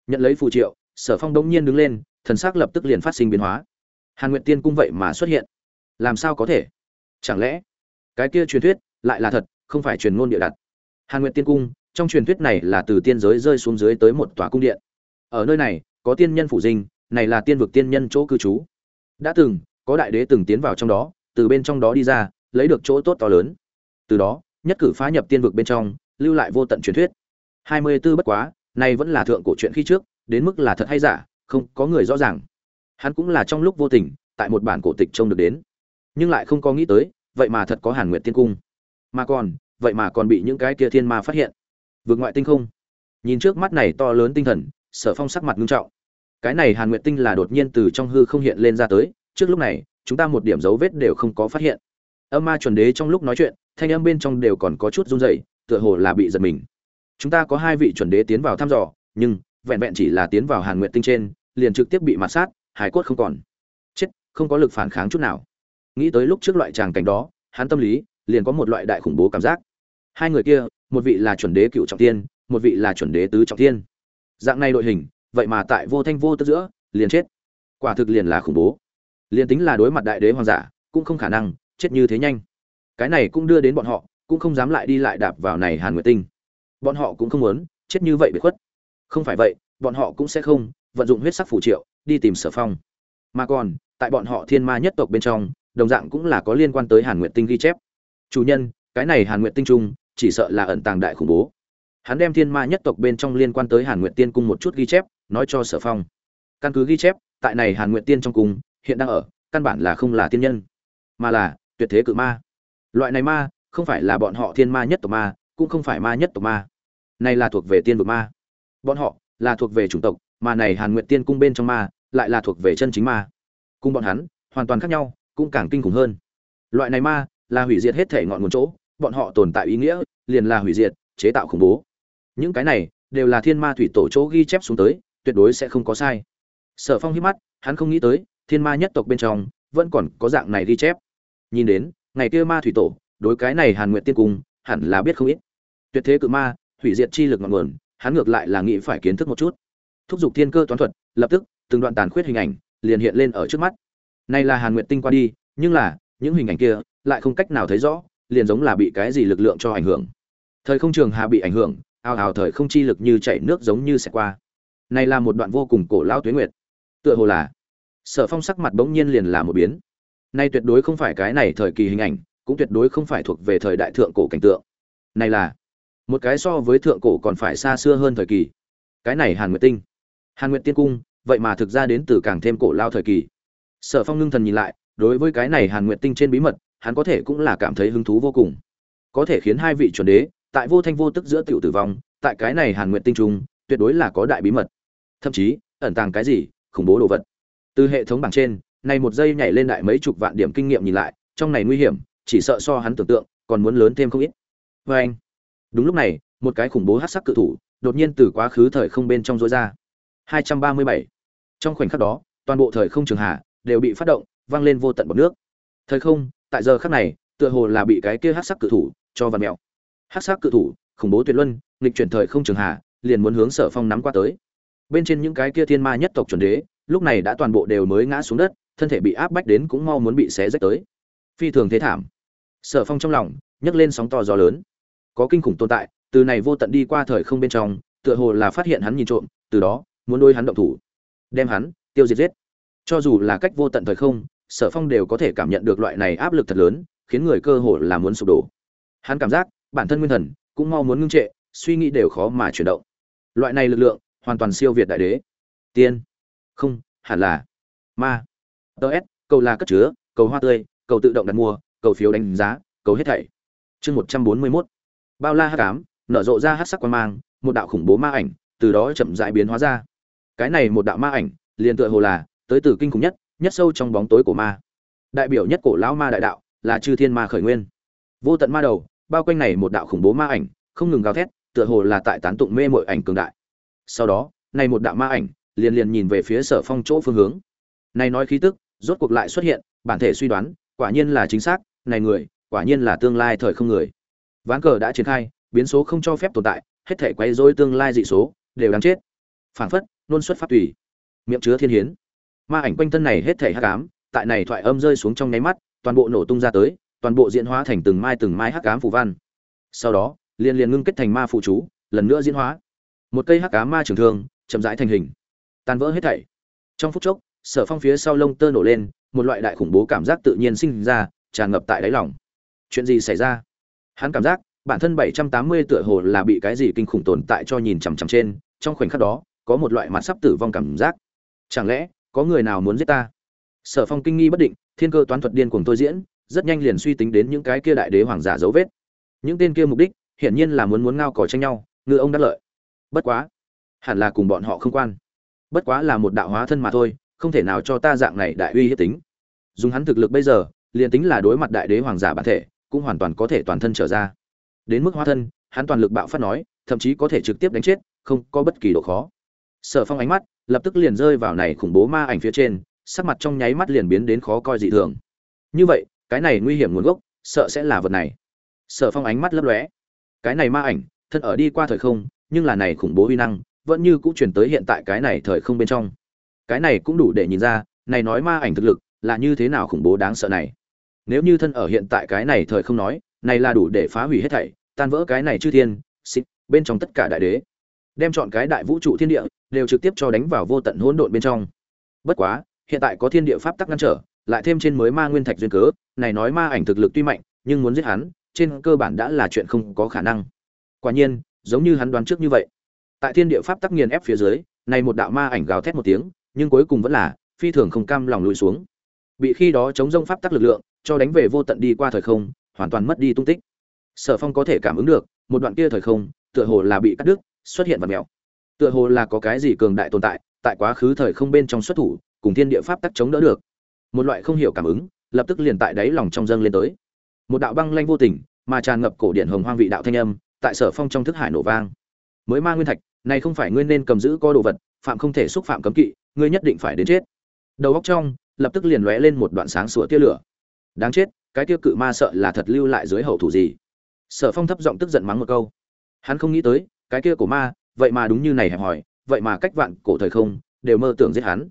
Nhận lấy phù triệu, sở phong đông nhiên đứng lên thần sắc lập tức liền phát sinh biến hóa. Hàn nguyện tiên cung vậy mà xuất hiện. Làm sao có thể? Chẳng lẽ cái kia truyền thuyết lại là thật, không phải truyền ngôn địa đặt? Hàn nguyện tiên cung, trong truyền thuyết này là từ tiên giới rơi xuống dưới tới một tòa cung điện. Ở nơi này, có tiên nhân phủ dinh, này là tiên vực tiên nhân chỗ cư trú. Đã từng, có đại đế từng tiến vào trong đó, từ bên trong đó đi ra, lấy được chỗ tốt to lớn. Từ đó, nhất cử phá nhập tiên vực bên trong, lưu lại vô tận truyền thuyết. Hai mươi 24 bất quá, này vẫn là thượng cổ chuyện khi trước, đến mức là thật hay giả không có người rõ ràng. Hắn cũng là trong lúc vô tình, tại một bản cổ tịch trông được đến. Nhưng lại không có nghĩ tới, vậy mà thật có hàn nguyệt tiên cung. Mà còn, vậy mà còn bị những cái kia thiên ma phát hiện. Vượt ngoại tinh không. Nhìn trước mắt này to lớn tinh thần, sở phong sắc mặt nghiêm trọng. Cái này hàn nguyệt tinh là đột nhiên từ trong hư không hiện lên ra tới, trước lúc này, chúng ta một điểm dấu vết đều không có phát hiện. Âm ma chuẩn đế trong lúc nói chuyện, thanh âm bên trong đều còn có chút run rẩy, tựa hồ là bị giật mình. Chúng ta có hai vị chuẩn đế tiến vào thăm dò, nhưng vẹn vẹn chỉ là tiến vào hàn nguyện tinh trên, liền trực tiếp bị mạt sát hải cốt không còn. Chết, không có lực phản kháng chút nào. Nghĩ tới lúc trước loại tràng cảnh đó, hắn tâm lý liền có một loại đại khủng bố cảm giác. Hai người kia, một vị là chuẩn đế cựu trọng tiên một vị là chuẩn đế tứ trọng tiên dạng này đội hình, vậy mà tại vô thanh vô tức giữa, liền chết. Quả thực liền là khủng bố. Liền tính là đối mặt đại đế hoàng giả, cũng không khả năng chết như thế nhanh. Cái này cũng đưa đến bọn họ, cũng không dám lại đi lại đạp vào này hàn nguyệt tinh. Bọn họ cũng không muốn chết như vậy bị khuất không phải vậy, bọn họ cũng sẽ không vận dụng huyết sắc phù triệu đi tìm sở phong. Mà còn, tại bọn họ thiên ma nhất tộc bên trong, đồng dạng cũng là có liên quan tới hàn nguyện tinh ghi chép. Chủ nhân, cái này hàn nguyện tinh trung, chỉ sợ là ẩn tàng đại khủng bố. Hắn đem thiên ma nhất tộc bên trong liên quan tới hàn nguyện tiên cung một chút ghi chép, nói cho sở phong. Căn cứ ghi chép, tại này hàn nguyện tiên trong cung, hiện đang ở, căn bản là không là tiên nhân, mà là tuyệt thế cự ma. Loại này ma, không phải là bọn họ thiên ma nhất tộc ma, cũng không phải ma nhất tộc ma. Này là thuộc về tiên vực ma bọn họ là thuộc về chủng tộc, mà này hàn nguyện tiên cung bên trong ma lại là thuộc về chân chính ma. Cung bọn hắn hoàn toàn khác nhau, cũng càng kinh khủng hơn. Loại này ma là hủy diệt hết thể ngọn nguồn chỗ, bọn họ tồn tại ý nghĩa liền là hủy diệt, chế tạo khủng bố. Những cái này đều là thiên ma thủy tổ chỗ ghi chép xuống tới, tuyệt đối sẽ không có sai. Sở phong hiếp mắt, hắn không nghĩ tới, thiên ma nhất tộc bên trong vẫn còn có dạng này ghi chép. Nhìn đến, ngày kia ma thủy tổ đối cái này hàn nguyện tiên cung hẳn là biết không ít. Tuyệt thế cự ma, hủy diệt chi lực ngọn nguồn hắn ngược lại là nghĩ phải kiến thức một chút. Thúc giục thiên cơ toán thuật, lập tức, từng đoạn tàn khuyết hình ảnh liền hiện lên ở trước mắt. Này là hàn nguyện tinh qua đi, nhưng là, những hình ảnh kia lại không cách nào thấy rõ, liền giống là bị cái gì lực lượng cho ảnh hưởng. Thời không trường hà bị ảnh hưởng ào ào thời không chi lực như chảy nước giống như sẽ qua. Này là một đoạn vô cùng cổ lao tuyến nguyệt. Tựa hồ là, sở phong sắc mặt bỗng nhiên liền là một biến. Nay tuyệt đối không phải cái này thời kỳ hình ảnh, cũng tuyệt đối không phải thuộc về thời đại thượng cổ cảnh tượng. Này là một cái so với thượng cổ còn phải xa xưa hơn thời kỳ. Cái này hàn nguyệt tinh. Hàn nguyệt tiên cung, vậy mà thực ra đến từ càng thêm cổ lao thời kỳ. Sở phong ngưng thần nhìn lại, đối với cái này hàn nguyệt tinh trên bí mật, hắn có thể cũng là cảm thấy hứng thú vô cùng. Có thể khiến hai vị chuẩn đế, tại vô thanh vô tức giữa tiểu tử vong, tại cái này hàn nguyệt tinh trung, tuyệt đối là có đại bí mật. Thậm chí, ẩn tàng cái gì, khủng bố đồ vật. Từ hệ thống bảng trên, này một giây nhảy lên đại mấy chục vạn điểm kinh nghiệm nhìn lại, trong này nguy hiểm, chỉ sợ so hắn tưởng tượng, còn muốn lớn thêm không ít. Vê anh đúng lúc này, một cái khủng bố hát sắc cự thủ đột nhiên từ quá khứ thời không bên trong rối ra. 237. trong khoảnh khắc đó, toàn bộ thời không trường hạ đều bị phát động, vang lên vô tận bọt nước. Thời không, tại giờ khắc này, tựa hồ là bị cái kia hát sắc cự thủ cho vằn mèo. Hát sắc cự thủ, khủng bố tuyệt luân, nghịch chuyển thời không trường hạ, liền muốn hướng sở phong nắm qua tới. Bên trên những cái kia thiên ma nhất tộc chuẩn đế, lúc này đã toàn bộ đều mới ngã xuống đất, thân thể bị áp bách đến cũng mau muốn bị xé rách tới. Phi thường thế thảm. Sở phong trong lòng nhấc lên sóng to gió lớn có kinh khủng tồn tại, từ này vô tận đi qua thời không bên trong, tựa hồ là phát hiện hắn nhìn trộm, từ đó, muốn đôi hắn động thủ. Đem hắn, tiêu diệt giết. Cho dù là cách vô tận thời không, sở phong đều có thể cảm nhận được loại này áp lực thật lớn, khiến người cơ hồ là muốn sụp đổ. Hắn cảm giác, bản thân nguyên thần, cũng mau muốn ngưng trệ, suy nghĩ đều khó mà chuyển động. Loại này lực lượng, hoàn toàn siêu việt đại đế. Tiên. Không, hẳn là. Ma. Ts cầu là cất chứa, cầu hoa tươi, cầu tự động đặt mua, cầu phiếu đánh giá, cầu hết thảy. Chương một trăm bốn mươi mốt bao la hát cám nở rộ ra hát sắc quan mang, một đạo khủng bố ma ảnh từ đó chậm dại biến hóa ra. Cái này một đạo ma ảnh, liền tựa hồ là tới từ kinh khủng nhất nhất sâu trong bóng tối của ma. Đại biểu nhất cổ lão ma đại đạo là chư thiên ma khởi nguyên. Vô tận ma đầu, bao quanh này một đạo khủng bố ma ảnh, không ngừng gào thét, tựa hồ là tại tán tụng mê mội ảnh cường đại. Sau đó, này một đạo ma ảnh liền liền nhìn về phía sở phong chỗ phương hướng. Này nói khí tức, rốt cuộc lại xuất hiện, bản thể suy đoán, quả nhiên là chính xác, này người, quả nhiên là tương lai thời không người ván cờ đã triển khai, biến số không cho phép tồn tại, hết thể quay dối tương lai dị số, đều đáng chết. Phản phất, nôn xuất pháp tùy. Miệng chứa thiên hiến. Ma ảnh quanh thân này hết thể hắc ám, tại này thoại âm rơi xuống trong nháy mắt, toàn bộ nổ tung ra tới, toàn bộ diễn hóa thành từng mai từng mai hắc ám phù văn. Sau đó liền liền ngưng kết thành ma phụ chú, lần nữa diễn hóa. Một cây hắc ám ma trường thương, chậm rãi thành hình. Tan vỡ hết thảy. Trong phút chốc, sở phong phía sau lông tơ nổ lên, một loại đại khủng bố cảm giác tự nhiên sinh ra, tràn ngập tại đáy lòng. Chuyện gì xảy ra? Hắn cảm giác, bản thân 780 tựa hồ là bị cái gì kinh khủng tồn tại cho nhìn chằm chằm trên, trong khoảnh khắc đó, có một loại mặt sắp tử vong cảm giác. Chẳng lẽ, có người nào muốn giết ta? Sở phong kinh nghi bất định, thiên cơ toán thuật điên cuồng tôi diễn, rất nhanh liền suy tính đến những cái kia đại đế hoàng giả dấu vết. Những tên kia mục đích, hiển nhiên là muốn muốn ngao cỏ tranh nhau, ngựa ông đắc lợi. Bất quá, hẳn là cùng bọn họ không quan. Bất quá là một đạo hóa thân mà thôi, không thể nào cho ta dạng này đại uy hiếp tính. Dùng hắn thực lực bây giờ, liền tính là đối mặt đại đế hoàng giả bản thể cũng hoàn toàn có thể toàn thân trở ra. Đến mức hóa thân, hắn toàn lực bạo phát nói, thậm chí có thể trực tiếp đánh chết, không có bất kỳ độ khó. Sở phong ánh mắt lập tức liền rơi vào này khủng bố ma ảnh phía trên, sắc mặt trong nháy mắt liền biến đến khó coi dị thường. Như vậy, cái này nguy hiểm nguồn gốc, sợ sẽ là vật này. Sở phong ánh mắt lấp lóe. Cái này ma ảnh, thân ở đi qua thời không, nhưng là này khủng bố uy năng, vẫn như cũng truyền tới hiện tại cái này thời không bên trong. Cái này cũng đủ để nhìn ra, này nói ma ảnh thực lực là như thế nào khủng bố đáng sợ này nếu như thân ở hiện tại cái này thời không nói, này là đủ để phá hủy hết thảy, tan vỡ cái này chư thiên xích bên trong tất cả đại đế. Đem chọn cái đại vũ trụ thiên địa, đều trực tiếp cho đánh vào vô tận hỗn độn bên trong. Bất quá, hiện tại có thiên địa pháp tắc ngăn trở, lại thêm trên mới ma nguyên thạch duyên cớ, này nói ma ảnh thực lực tuy mạnh, nhưng muốn giết hắn, trên cơ bản đã là chuyện không có khả năng. Quả nhiên, giống như hắn đoán trước như vậy. Tại thiên địa pháp tắc nghiền ép phía dưới, này một đạo ma ảnh gào thét một tiếng, nhưng cuối cùng vẫn là phi thường không cam lòng lùi xuống. Bị khi đó chống rông pháp tắc lực lượng cho đánh về vô tận đi qua thời không, hoàn toàn mất đi tung tích. Sở phong có thể cảm ứng được, một đoạn kia thời không, tựa hồ là bị cắt đứt, xuất hiện vật mèo. Tựa hồ là có cái gì cường đại tồn tại tại quá khứ thời không bên trong xuất thủ, cùng thiên địa pháp tắc chống đỡ được. Một loại không hiểu cảm ứng, lập tức liền tại đáy lòng trong dâng lên tới. Một đạo băng lanh vô tình, mà tràn ngập cổ điển hồng hoang vị đạo thanh âm, tại sở phong trong thức hải nổ vang. Mới ma nguyên thạch, này không phải ngươi nên cầm giữ có đồ vật, phạm không thể xúc phạm cấm kỵ, ngươi nhất định phải đến chết. Đầu óc trong, lập tức liền lóe lên một đoạn sáng sủa tia lửa đáng chết, cái tiêu cự ma sợ là thật lưu lại dưới hậu thủ gì? Sở phong thấp giọng tức giận mắng một câu. Hắn không nghĩ tới, cái kia của ma, vậy mà đúng như này hẹp hòi, vậy mà cách vạn cổ thời không, đều mơ tưởng giết hắn.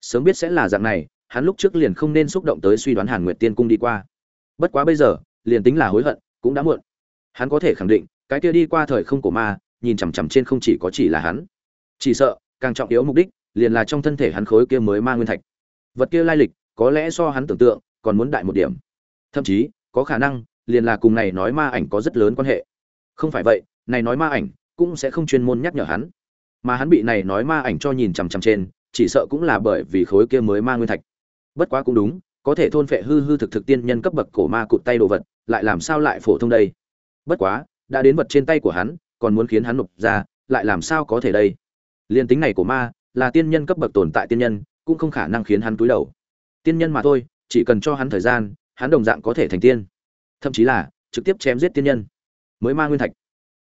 Sớm biết sẽ là dạng này, hắn lúc trước liền không nên xúc động tới suy đoán hàn nguyệt tiên cung đi qua. Bất quá bây giờ, liền tính là hối hận, cũng đã muộn. Hắn có thể khẳng định, cái kia đi qua thời không của ma, nhìn chằm chằm trên không chỉ có chỉ là hắn. Chỉ sợ, càng trọng yếu mục đích, liền là trong thân thể hắn khối kia mới ma nguyên thạch. Vật kia lai lịch, có lẽ so hắn tưởng tượng còn muốn đại một điểm. Thậm chí, có khả năng, liền là cùng này nói ma ảnh có rất lớn quan hệ. Không phải vậy, này nói ma ảnh cũng sẽ không chuyên môn nhắc nhở hắn. Mà hắn bị này nói ma ảnh cho nhìn chằm chằm trên, chỉ sợ cũng là bởi vì khối kia mới ma nguyên thạch. Bất quá cũng đúng, có thể thôn phệ hư hư thực thực tiên nhân cấp bậc cổ ma cụt tay đồ vật, lại làm sao lại phổ thông đây? Bất quá, đã đến vật trên tay của hắn, còn muốn khiến hắn nộp ra, lại làm sao có thể đây? Liên tính này của ma là tiên nhân cấp bậc tồn tại tiên nhân, cũng không khả năng khiến hắn túi đầu. Tiên nhân mà thôi chỉ cần cho hắn thời gian, hắn đồng dạng có thể thành tiên. Thậm chí là, trực tiếp chém giết tiên nhân. Mới ma nguyên thạch.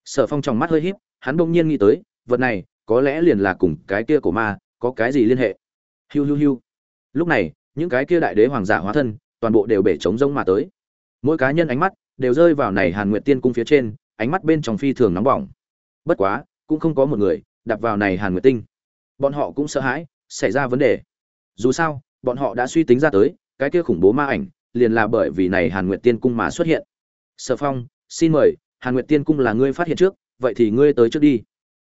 Sở phong trong mắt hơi híp, hắn đông nhiên nghĩ tới, vật này, có lẽ liền là cùng cái kia của ma, có cái gì liên hệ. Hiu hiu hiu. Lúc này, những cái kia đại đế hoàng giả hóa thân, toàn bộ đều bể trống rông mà tới. Mỗi cá nhân ánh mắt đều rơi vào này hàn nguyệt tiên cung phía trên, ánh mắt bên trong phi thường nóng bỏng. Bất quá, cũng không có một người đạp vào này hàn nguyệt tinh. Bọn họ cũng sợ hãi, xảy ra vấn đề. Dù sao, bọn họ đã suy tính ra tới cái kia khủng bố ma ảnh liền là bởi vì này hàn nguyệt tiên cung mà xuất hiện. Sở phong, xin mời, hàn nguyệt tiên cung là ngươi phát hiện trước, vậy thì ngươi tới trước đi.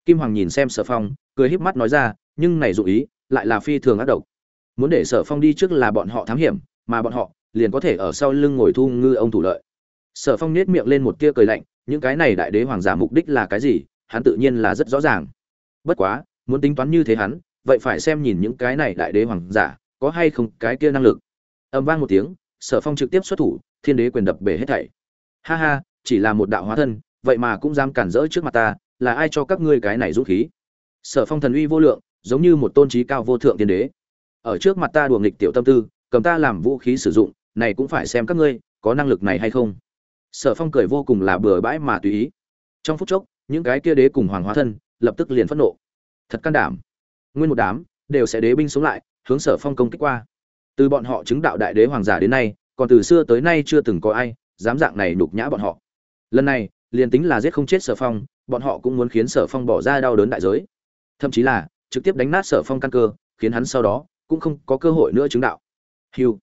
Kim hoàng nhìn xem sở phong, cười híp mắt nói ra, nhưng này dụ ý, lại là phi thường ác độc. Muốn để sở phong đi trước là bọn họ thám hiểm, mà bọn họ liền có thể ở sau lưng ngồi thu ngư ông thủ lợi. Sở phong nết miệng lên một tia cười lạnh, những cái này đại đế hoàng giả mục đích là cái gì, hắn tự nhiên là rất rõ ràng. Bất quá, muốn tính toán như thế hắn, vậy phải xem nhìn những cái này đại đế hoàng giả, có hay không cái kia năng lực âm vang một tiếng, sở phong trực tiếp xuất thủ, thiên đế quyền đập bể hết thảy. Ha ha, chỉ là một đạo hóa thân, vậy mà cũng dám cản rỡ trước mặt ta, là ai cho các ngươi cái này dũng khí? Sở phong thần uy vô lượng, giống như một tôn trí cao vô thượng Thiên đế. Ở trước mặt ta đùa nghịch tiểu tâm tư, cầm ta làm vũ khí sử dụng, này cũng phải xem các ngươi, có năng lực này hay không? Sở phong cười vô cùng là bừa bãi mà tùy ý. Trong phút chốc, những cái kia đế cùng hoàng hóa thân, lập tức liền phẫn nộ. Thật can đảm. Nguyên một đám, đều sẽ đế binh sống lại, hướng sở phong công kích qua từ bọn họ chứng đạo đại đế hoàng giả đến nay, còn từ xưa tới nay chưa từng có ai dám dạng này nhục nhã bọn họ. Lần này, liền tính là giết không chết sở phong, bọn họ cũng muốn khiến sở phong bỏ ra đau đớn đại giới. Thậm chí là, trực tiếp đánh nát sở phong căn cơ, khiến hắn sau đó cũng không có cơ hội nữa chứng đạo. Hiu.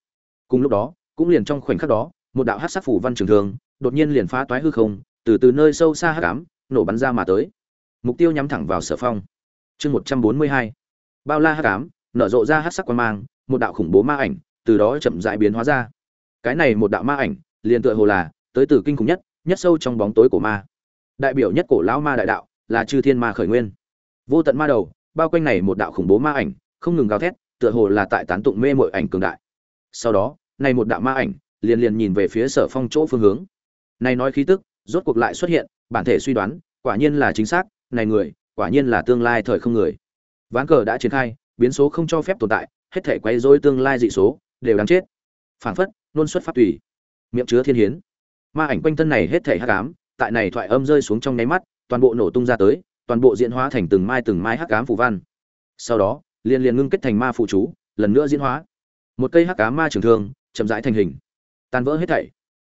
Cùng lúc đó, cũng liền trong khoảnh khắc đó, một đạo hát sắc phủ văn trường thường đột nhiên liền phá toái hư không, từ từ nơi sâu xa hắc ám, nổ bắn ra mà tới. Mục tiêu nhắm thẳng vào sở phong. Chương một trăm bốn mươi hai. Bao la hắc ám, nở rộ ra hát sắc quan mang một đạo khủng bố ma ảnh từ đó chậm rãi biến hóa ra. Cái này một đạo ma ảnh liền tựa hồ là tới từ kinh khủng nhất nhất sâu trong bóng tối của ma. Đại biểu nhất cổ lão ma đại đạo là chư thiên ma khởi nguyên. Vô tận ma đầu, bao quanh này một đạo khủng bố ma ảnh không ngừng gào thét, tựa hồ là tại tán tụng mê mội ảnh cường đại. Sau đó, này một đạo ma ảnh liền liền nhìn về phía sở phong chỗ phương hướng. Này nói khí tức, rốt cuộc lại xuất hiện, bản thể suy đoán, quả nhiên là chính xác, này người, quả nhiên là tương lai thời không người. Ván cờ đã triển khai, biến số không cho phép tồn tại hết thể quay dối tương lai dị số, đều đáng chết. Phảng phất luôn xuất phát tùy. Miệng chứa thiên hiến. Ma ảnh quanh thân này hết thể hắc ám, tại này thoại âm rơi xuống trong nháy mắt, toàn bộ nổ tung ra tới, toàn bộ diễn hóa thành từng mai từng mai hắc ám phù văn. Sau đó, liền liền ngưng kết thành ma phụ chú, lần nữa diễn hóa. Một cây hắc ám ma trường thương, chậm rãi thành hình. Tan vỡ hết thảy.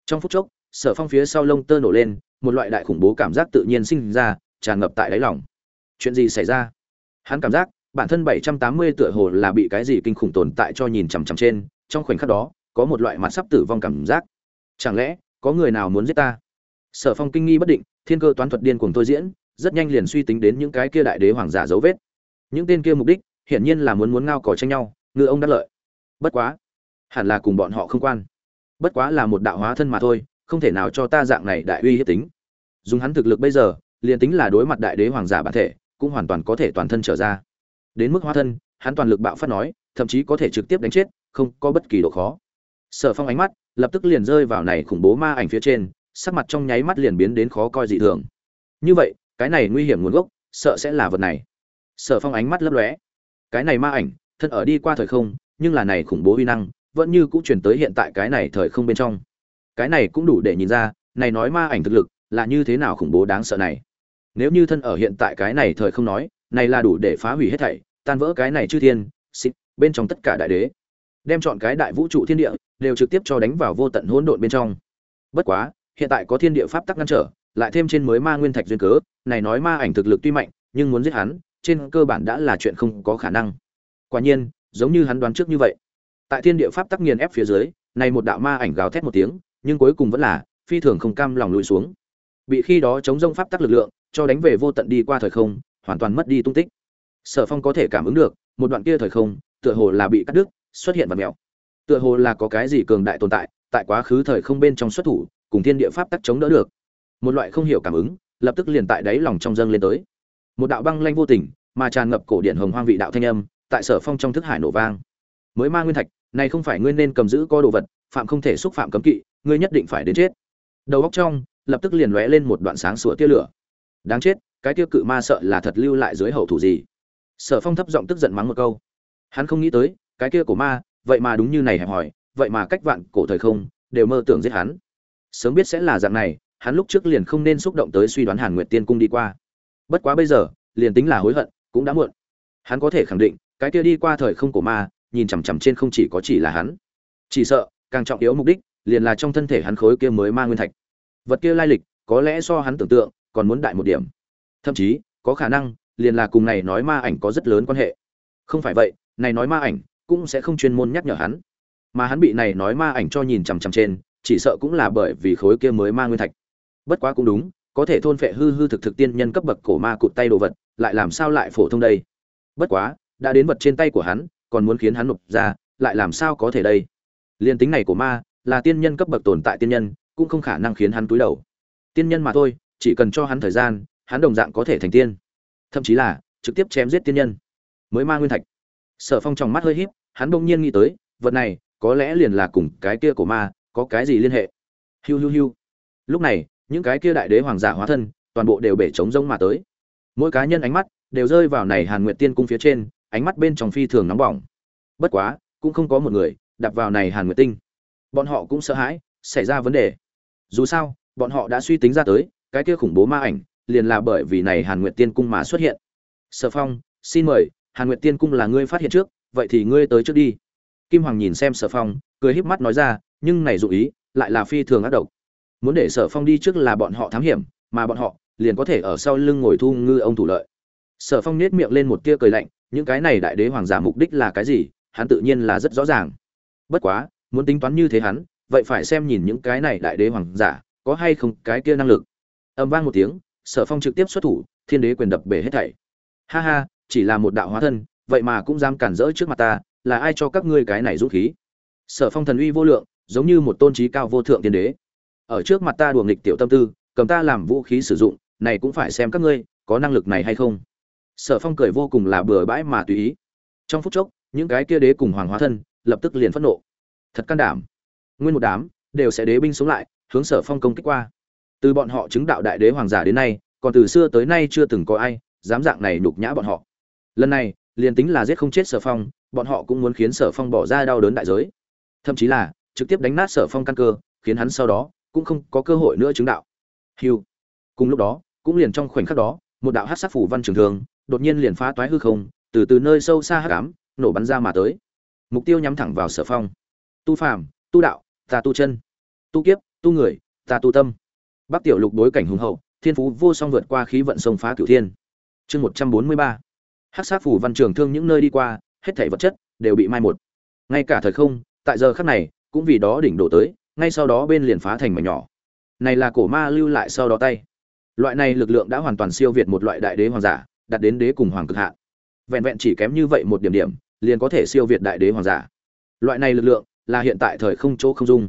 Trong phút chốc, sở phong phía sau lông tơ nổ lên, một loại đại khủng bố cảm giác tự nhiên sinh ra, tràn ngập tại đáy lòng. Chuyện gì xảy ra? Hắn cảm giác bản thân 780 tựa hồ là bị cái gì kinh khủng tồn tại cho nhìn chằm chằm trên, trong khoảnh khắc đó, có một loại mặt sắp tử vong cảm giác. Chẳng lẽ có người nào muốn giết ta? Sở Phong kinh nghi bất định, thiên cơ toán thuật điên cuồng tôi diễn, rất nhanh liền suy tính đến những cái kia đại đế hoàng giả dấu vết. Những tên kia mục đích, hiển nhiên là muốn muốn ngao cỏ tranh nhau, ngư ông đắc lợi bất quá hẳn là cùng bọn họ không quan bất quá là một đạo hóa thân mà thôi không thể nào cho ta dạng này đại uy hiếp tính dùng hắn thực lực bây giờ liền tính là đối mặt đại đế hoàng giả bản thể cũng hoàn toàn có thể toàn thân trở ra đến mức hóa thân, hắn toàn lực bạo phát nói, thậm chí có thể trực tiếp đánh chết, không có bất kỳ độ khó. Sở phong ánh mắt lập tức liền rơi vào này khủng bố ma ảnh phía trên, sắc mặt trong nháy mắt liền biến đến khó coi dị thường. Như vậy, cái này nguy hiểm nguồn gốc, sợ sẽ là vật này. Sở phong ánh mắt lấp lóe. Cái này ma ảnh, thân ở đi qua thời không, nhưng là này khủng bố uy năng, vẫn như cũng truyền tới hiện tại cái này thời không bên trong. Cái này cũng đủ để nhìn ra, này nói ma ảnh thực lực là như thế nào khủng bố đáng sợ này. Nếu như thân ở hiện tại cái này thời không nói, này là đủ để phá hủy hết thảy tan vỡ cái này chư thiên, xịt, bên trong tất cả đại đế. Đem chọn cái đại vũ trụ thiên địa, đều trực tiếp cho đánh vào vô tận hỗn độn bên trong. Bất quá, hiện tại có thiên địa pháp tắc ngăn trở, lại thêm trên mới ma nguyên thạch duyên cớ, này nói ma ảnh thực lực tuy mạnh, nhưng muốn giết hắn, trên cơ bản đã là chuyện không có khả năng. Quả nhiên, giống như hắn đoán trước như vậy. Tại thiên địa pháp tắc nghiền ép phía dưới, này một đạo ma ảnh gào thét một tiếng, nhưng cuối cùng vẫn là, phi thường không cam lòng lùi xuống. Bị khi đó chống rông pháp tắc lực lượng, cho đánh về vô tận đi qua thời không, hoàn toàn mất đi tung tích sở phong có thể cảm ứng được, một đoạn kia thời không, tựa hồ là bị cắt đứt, xuất hiện vật mèo. Tựa hồ là có cái gì cường đại tồn tại tại quá khứ thời không bên trong xuất thủ, cùng thiên địa pháp tắc chống đỡ được. Một loại không hiểu cảm ứng, lập tức liền tại đáy lòng trong dâng lên tới. Một đạo băng lanh vô tình, mà tràn ngập cổ điện hồng hoang vị đạo thanh âm, tại sở phong trong thức hải nổ vang. Mới ma nguyên thạch, này không phải ngươi nên cầm giữ co đồ vật, phạm không thể xúc phạm cấm kỵ, ngươi nhất định phải đến chết. Đầu góc trong, lập tức liền lóe lên một đoạn sáng sủa tia lửa. Đáng chết, cái tiêu cự ma sợ là thật lưu lại dưới hậu thủ gì? Sở phong thấp giọng tức giận mắng một câu. Hắn không nghĩ tới, cái kia của ma, vậy mà đúng như này hẹp hỏi vậy mà cách vạn cổ thời không, đều mơ tưởng giết hắn. Sớm biết sẽ là dạng này, hắn lúc trước liền không nên xúc động tới suy đoán hàn nguyệt tiên cung đi qua. Bất quá bây giờ, liền tính là hối hận, cũng đã muộn. Hắn có thể khẳng định, cái kia đi qua thời không của ma, nhìn chằm chằm trên không chỉ có chỉ là hắn. Chỉ sợ, càng trọng yếu mục đích, liền là trong thân thể hắn khối kia mới ma nguyên thạch. Vật kia lai lịch, có lẽ so hắn tưởng tượng, còn muốn đại một điểm. Thậm chí, có khả năng liền là cùng này nói ma ảnh có rất lớn quan hệ. Không phải vậy, này nói ma ảnh cũng sẽ không chuyên môn nhắc nhở hắn. Mà hắn bị này nói ma ảnh cho nhìn chằm chằm trên, chỉ sợ cũng là bởi vì khối kia mới ma nguyên thạch. Bất quá cũng đúng, có thể thôn phệ hư hư thực thực tiên nhân cấp bậc cổ ma cụt tay đồ vật, lại làm sao lại phổ thông đây? Bất quá, đã đến vật trên tay của hắn, còn muốn khiến hắn nộp ra, lại làm sao có thể đây? Liên tính này của ma là tiên nhân cấp bậc tồn tại tiên nhân, cũng không khả năng khiến hắn túi đầu. Tiên nhân mà thôi, chỉ cần cho hắn thời gian, hắn đồng dạng có thể thành tiên thậm chí là trực tiếp chém giết tiên nhân. Mới ma nguyên thạch. Sở phong trong mắt hơi híp, hắn bỗng nhiên nghĩ tới, vật này có lẽ liền là cùng cái kia của ma có cái gì liên hệ. Hiu hiu hiu. Lúc này, những cái kia đại đế hoàng giả hóa thân, toàn bộ đều bể trống rông mà tới. Mỗi cá nhân ánh mắt đều rơi vào này hàn nguyệt tiên cung phía trên, ánh mắt bên trong phi thường nóng bỏng. Bất quá, cũng không có một người đạp vào này hàn nguyệt tinh. Bọn họ cũng sợ hãi, xảy ra vấn đề. Dù sao, bọn họ đã suy tính ra tới, cái kia khủng bố ma ảnh liền là bởi vì này hàn nguyệt tiên cung mà xuất hiện. Sở phong, xin mời, hàn nguyệt tiên cung là ngươi phát hiện trước, vậy thì ngươi tới trước đi. Kim hoàng nhìn xem sở phong, cười híp mắt nói ra, nhưng này dụ ý, lại là phi thường ác độc. Muốn để sở phong đi trước là bọn họ thám hiểm, mà bọn họ liền có thể ở sau lưng ngồi thu ngư ông thủ lợi. Sở phong nhếch miệng lên một tia cười lạnh, những cái này đại đế hoàng giả mục đích là cái gì, hắn tự nhiên là rất rõ ràng. Bất quá, muốn tính toán như thế hắn, vậy phải xem nhìn những cái này đại đế hoàng giả, có hay không cái kia năng lực. Âm vang một tiếng sở phong trực tiếp xuất thủ, thiên đế quyền đập bể hết thảy. Ha ha, chỉ là một đạo hóa thân, vậy mà cũng dám cản rỡ trước mặt ta, là ai cho các ngươi cái này rút khí? Sở phong thần uy vô lượng, giống như một tôn trí cao vô thượng tiên đế. Ở trước mặt ta đùa nghịch tiểu tâm tư, cầm ta làm vũ khí sử dụng, này cũng phải xem các ngươi, có năng lực này hay không? Sở phong cười vô cùng là bừa bãi mà tùy ý. Trong phút chốc, những cái kia đế cùng hoàng hóa thân, lập tức liền phẫn nộ. Thật can đảm. Nguyên một đám, đều sẽ đế binh sống lại, hướng sở phong công kích qua từ bọn họ chứng đạo đại đế hoàng giả đến nay, còn từ xưa tới nay chưa từng có ai dám dạng này nhục nhã bọn họ. Lần này, liền tính là giết không chết sở phong, bọn họ cũng muốn khiến sở phong bỏ ra đau đớn đại giới. Thậm chí là, trực tiếp đánh nát sở phong căn cơ, khiến hắn sau đó cũng không có cơ hội nữa chứng đạo. Hiu. Cùng lúc đó, cũng liền trong khoảnh khắc đó, một đạo hát sát phủ văn trường thường, đột nhiên liền phá toái hư không, từ từ nơi sâu xa hát cám nổ bắn ra mà tới. Mục tiêu nhắm thẳng vào sở phong. Tu phàm, tu đạo, ta tu chân. Tu kiếp, tu người, ta tu tâm bắc tiểu lục đối cảnh hùng hậu, thiên phú vô song vượt qua khí vận sông phá cửu thiên. Chương một trăm bốn mươi ba. Hắc sát phủ văn trường thương những nơi đi qua, hết thảy vật chất đều bị mai một. Ngay cả thời không, tại giờ khắc này, cũng vì đó đỉnh đổ tới, ngay sau đó bên liền phá thành mảnh nhỏ. Này là cổ ma lưu lại sau đó tay. Loại này lực lượng đã hoàn toàn siêu việt một loại đại đế hoàng giả đạt đến đế cùng hoàng cực hạ vẹn vẹn chỉ kém như vậy một điểm điểm, liền có thể siêu việt đại đế hoàng giả. Loại này lực lượng là hiện tại thời không chỗ không dung.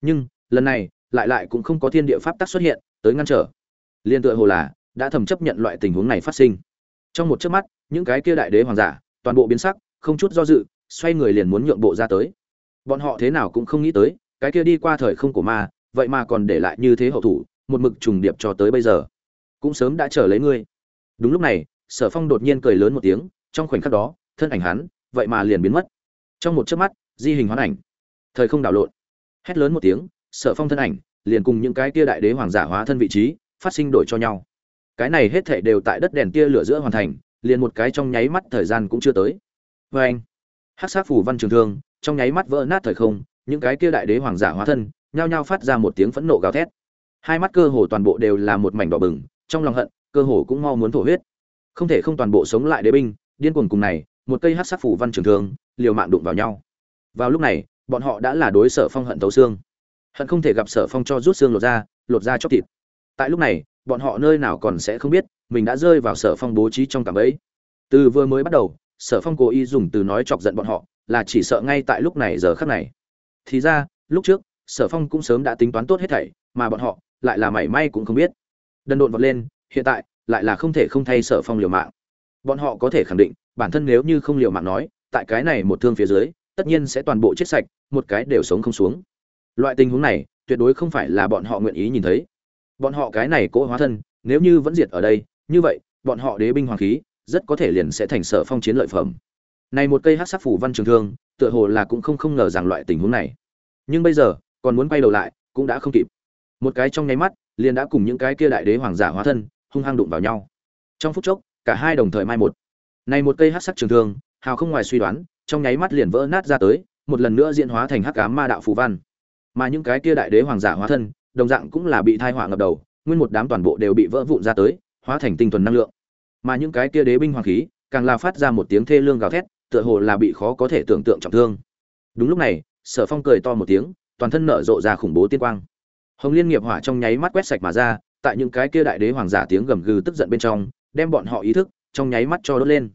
Nhưng, lần này lại lại cũng không có thiên địa pháp tắc xuất hiện, tới ngăn trở. Liên tựa hồ là đã thầm chấp nhận loại tình huống này phát sinh. Trong một chớp mắt, những cái kia đại đế hoàng giả, toàn bộ biến sắc, không chút do dự, xoay người liền muốn nhượng bộ ra tới. Bọn họ thế nào cũng không nghĩ tới, cái kia đi qua thời không của ma, vậy mà còn để lại như thế hậu thủ, một mực trùng điệp cho tới bây giờ. Cũng sớm đã chờ lấy ngươi. Đúng lúc này, sở phong đột nhiên cười lớn một tiếng, trong khoảnh khắc đó, thân ảnh hắn, vậy mà liền biến mất. Trong một chớp mắt, di hình hoán ảnh. Thời không đảo lộn. Hét lớn một tiếng sở phong thân ảnh, liền cùng những cái kia đại đế hoàng giả hóa thân vị trí, phát sinh đổi cho nhau. Cái này hết thảy đều tại đất đèn tia lửa giữa hoàn thành, liền một cái trong nháy mắt thời gian cũng chưa tới. Vê anh hắc sát phủ văn trường thương, trong nháy mắt vỡ nát thời không, những cái kia đại đế hoàng giả hóa thân, nhao nhao phát ra một tiếng phẫn nộ gào thét. Hai mắt cơ hồ toàn bộ đều là một mảnh đỏ bừng, trong lòng hận, cơ hồ cũng mau muốn thổ huyết. Không thể không toàn bộ sống lại đế binh, điên cuồng cùng này, một cây hắc sát phủ văn trường thương, liều mạng đụng vào nhau. Vào lúc này, bọn họ đã là đối sở phong hận tấu xương hận không thể gặp sở phong cho rút xương lột ra lột ra chóc thịt. Tại lúc này, bọn họ nơi nào còn sẽ không biết, mình đã rơi vào sở phong bố trí trong cảm ấy từ vừa mới bắt đầu, sở phong cố ý dùng từ nói chọc giận bọn họ, là chỉ sợ ngay tại lúc này giờ khắc này. Thì ra, lúc trước, sở phong cũng sớm đã tính toán tốt hết thảy, mà bọn họ lại là mảy may cũng không biết. Đần độn vọt lên, hiện tại lại là không thể không thay sở phong liều mạng. Bọn họ có thể khẳng định, bản thân nếu như không liều mạng nói, tại cái này một thương phía dưới, tất nhiên sẽ toàn bộ chết sạch, một cái đều sống không xuống loại tình huống này, tuyệt đối không phải là bọn họ nguyện ý nhìn thấy. Bọn họ cái này cỗ hóa thân, nếu như vẫn diệt ở đây, như vậy, bọn họ đế binh hoàng khí, rất có thể liền sẽ thành sở phong chiến lợi phẩm. Này một cây hát sắc phủ văn trường thương, tựa hồ là cũng không không ngờ rằng loại tình huống này. Nhưng bây giờ, còn muốn quay đầu lại, cũng đã không kịp. Một cái trong nháy mắt, liền đã cùng những cái kia đại đế hoàng giả hóa thân, hung hăng đụng vào nhau. Trong phút chốc, cả hai đồng thời mai một. Này một cây hát sắc trường thương, hào không ngoài suy đoán, trong nháy mắt liền vỡ nát ra tới, một lần nữa diễn hóa thành hắc ám ma đạo phù văn mà những cái kia đại đế hoàng giả hóa thân, đồng dạng cũng là bị thai họa ngập đầu, nguyên một đám toàn bộ đều bị vỡ vụn ra tới, hóa thành tinh thuần năng lượng. Mà những cái kia đế binh hoàng khí, càng là phát ra một tiếng thê lương gào thét, tựa hồ là bị khó có thể tưởng tượng trọng thương. Đúng lúc này, sở phong cười to một tiếng, toàn thân nở rộ ra khủng bố tiên quang. Hồng liên nghiệp hỏa trong nháy mắt quét sạch mà ra, tại những cái kia đại đế hoàng giả tiếng gầm gừ tức giận bên trong, đem bọn họ ý thức trong nháy mắt cho đốt lên.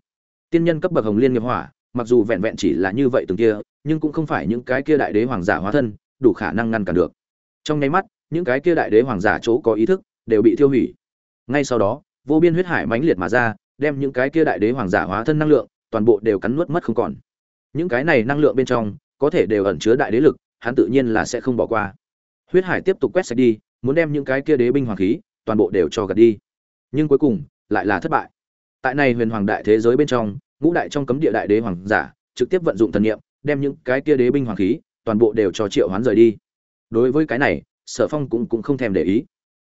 Tiên nhân cấp bậc hồng liên nghiệp hỏa, mặc dù vẹn vẹn chỉ là như vậy từng kia, nhưng cũng không phải những cái kia đại đế hoàng giả hóa thân đủ khả năng ngăn cản được. Trong nháy mắt, những cái kia đại đế hoàng giả chỗ có ý thức đều bị tiêu hủy. Ngay sau đó, vô biên huyết hải mãnh liệt mà ra, đem những cái kia đại đế hoàng giả hóa thân năng lượng, toàn bộ đều cắn nuốt mất không còn. Những cái này năng lượng bên trong, có thể đều ẩn chứa đại đế lực, hắn tự nhiên là sẽ không bỏ qua. Huyết hải tiếp tục quét sạch đi, muốn đem những cái kia đế binh hoàng khí, toàn bộ đều cho gạt đi. Nhưng cuối cùng, lại là thất bại. Tại này huyền hoàng đại thế giới bên trong, ngũ đại trong cấm địa đại đế hoàng giả trực tiếp vận dụng thần niệm, đem những cái kia đế binh hoàng khí toàn bộ đều cho triệu hoán rời đi. Đối với cái này, sở phong cũng cũng không thèm để ý.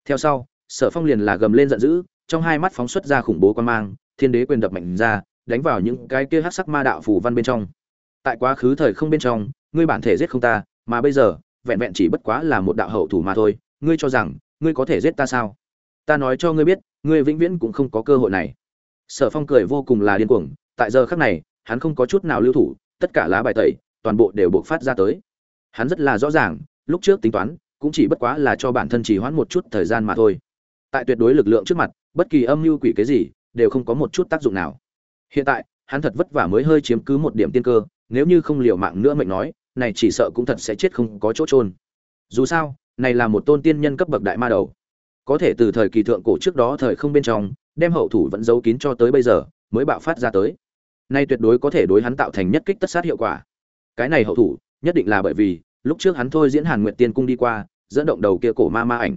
Theo sau, sở phong liền là gầm lên giận dữ, trong hai mắt phóng xuất ra khủng bố quan mang, thiên đế quyền đập mạnh ra, đánh vào những cái kia hát sắc ma đạo phủ văn bên trong. Tại quá khứ thời không bên trong, ngươi bản thể giết không ta, mà bây giờ, vẹn vẹn chỉ bất quá là một đạo hậu thủ mà thôi, ngươi cho rằng, ngươi có thể giết ta sao? Ta nói cho ngươi biết, ngươi vĩnh viễn cũng không có cơ hội này. Sở phong cười vô cùng là điên cuồng, tại giờ khắc này, hắn không có chút nào lưu thủ, tất cả lá bài tẩy toàn bộ đều buộc phát ra tới. Hắn rất là rõ ràng, lúc trước tính toán, cũng chỉ bất quá là cho bản thân trì hoãn một chút thời gian mà thôi. Tại tuyệt đối lực lượng trước mặt, bất kỳ âm mưu quỷ cái gì, đều không có một chút tác dụng nào. Hiện tại, hắn thật vất vả mới hơi chiếm cứ một điểm tiên cơ, nếu như không liều mạng nữa mệnh nói, này chỉ sợ cũng thật sẽ chết không có chỗ trôn dù sao, này là một tôn tiên nhân cấp bậc đại ma đầu. Có thể từ thời kỳ thượng cổ trước đó thời không bên trong, đem hậu thủ vẫn giấu kín cho tới bây giờ, mới bạo phát ra tới. Nay tuyệt đối có thể đối hắn tạo thành nhất kích tất sát hiệu quả cái này hậu thủ, nhất định là bởi vì, lúc trước hắn thôi diễn hàn nguyện tiên cung đi qua, dẫn động đầu kia cổ ma ma ảnh.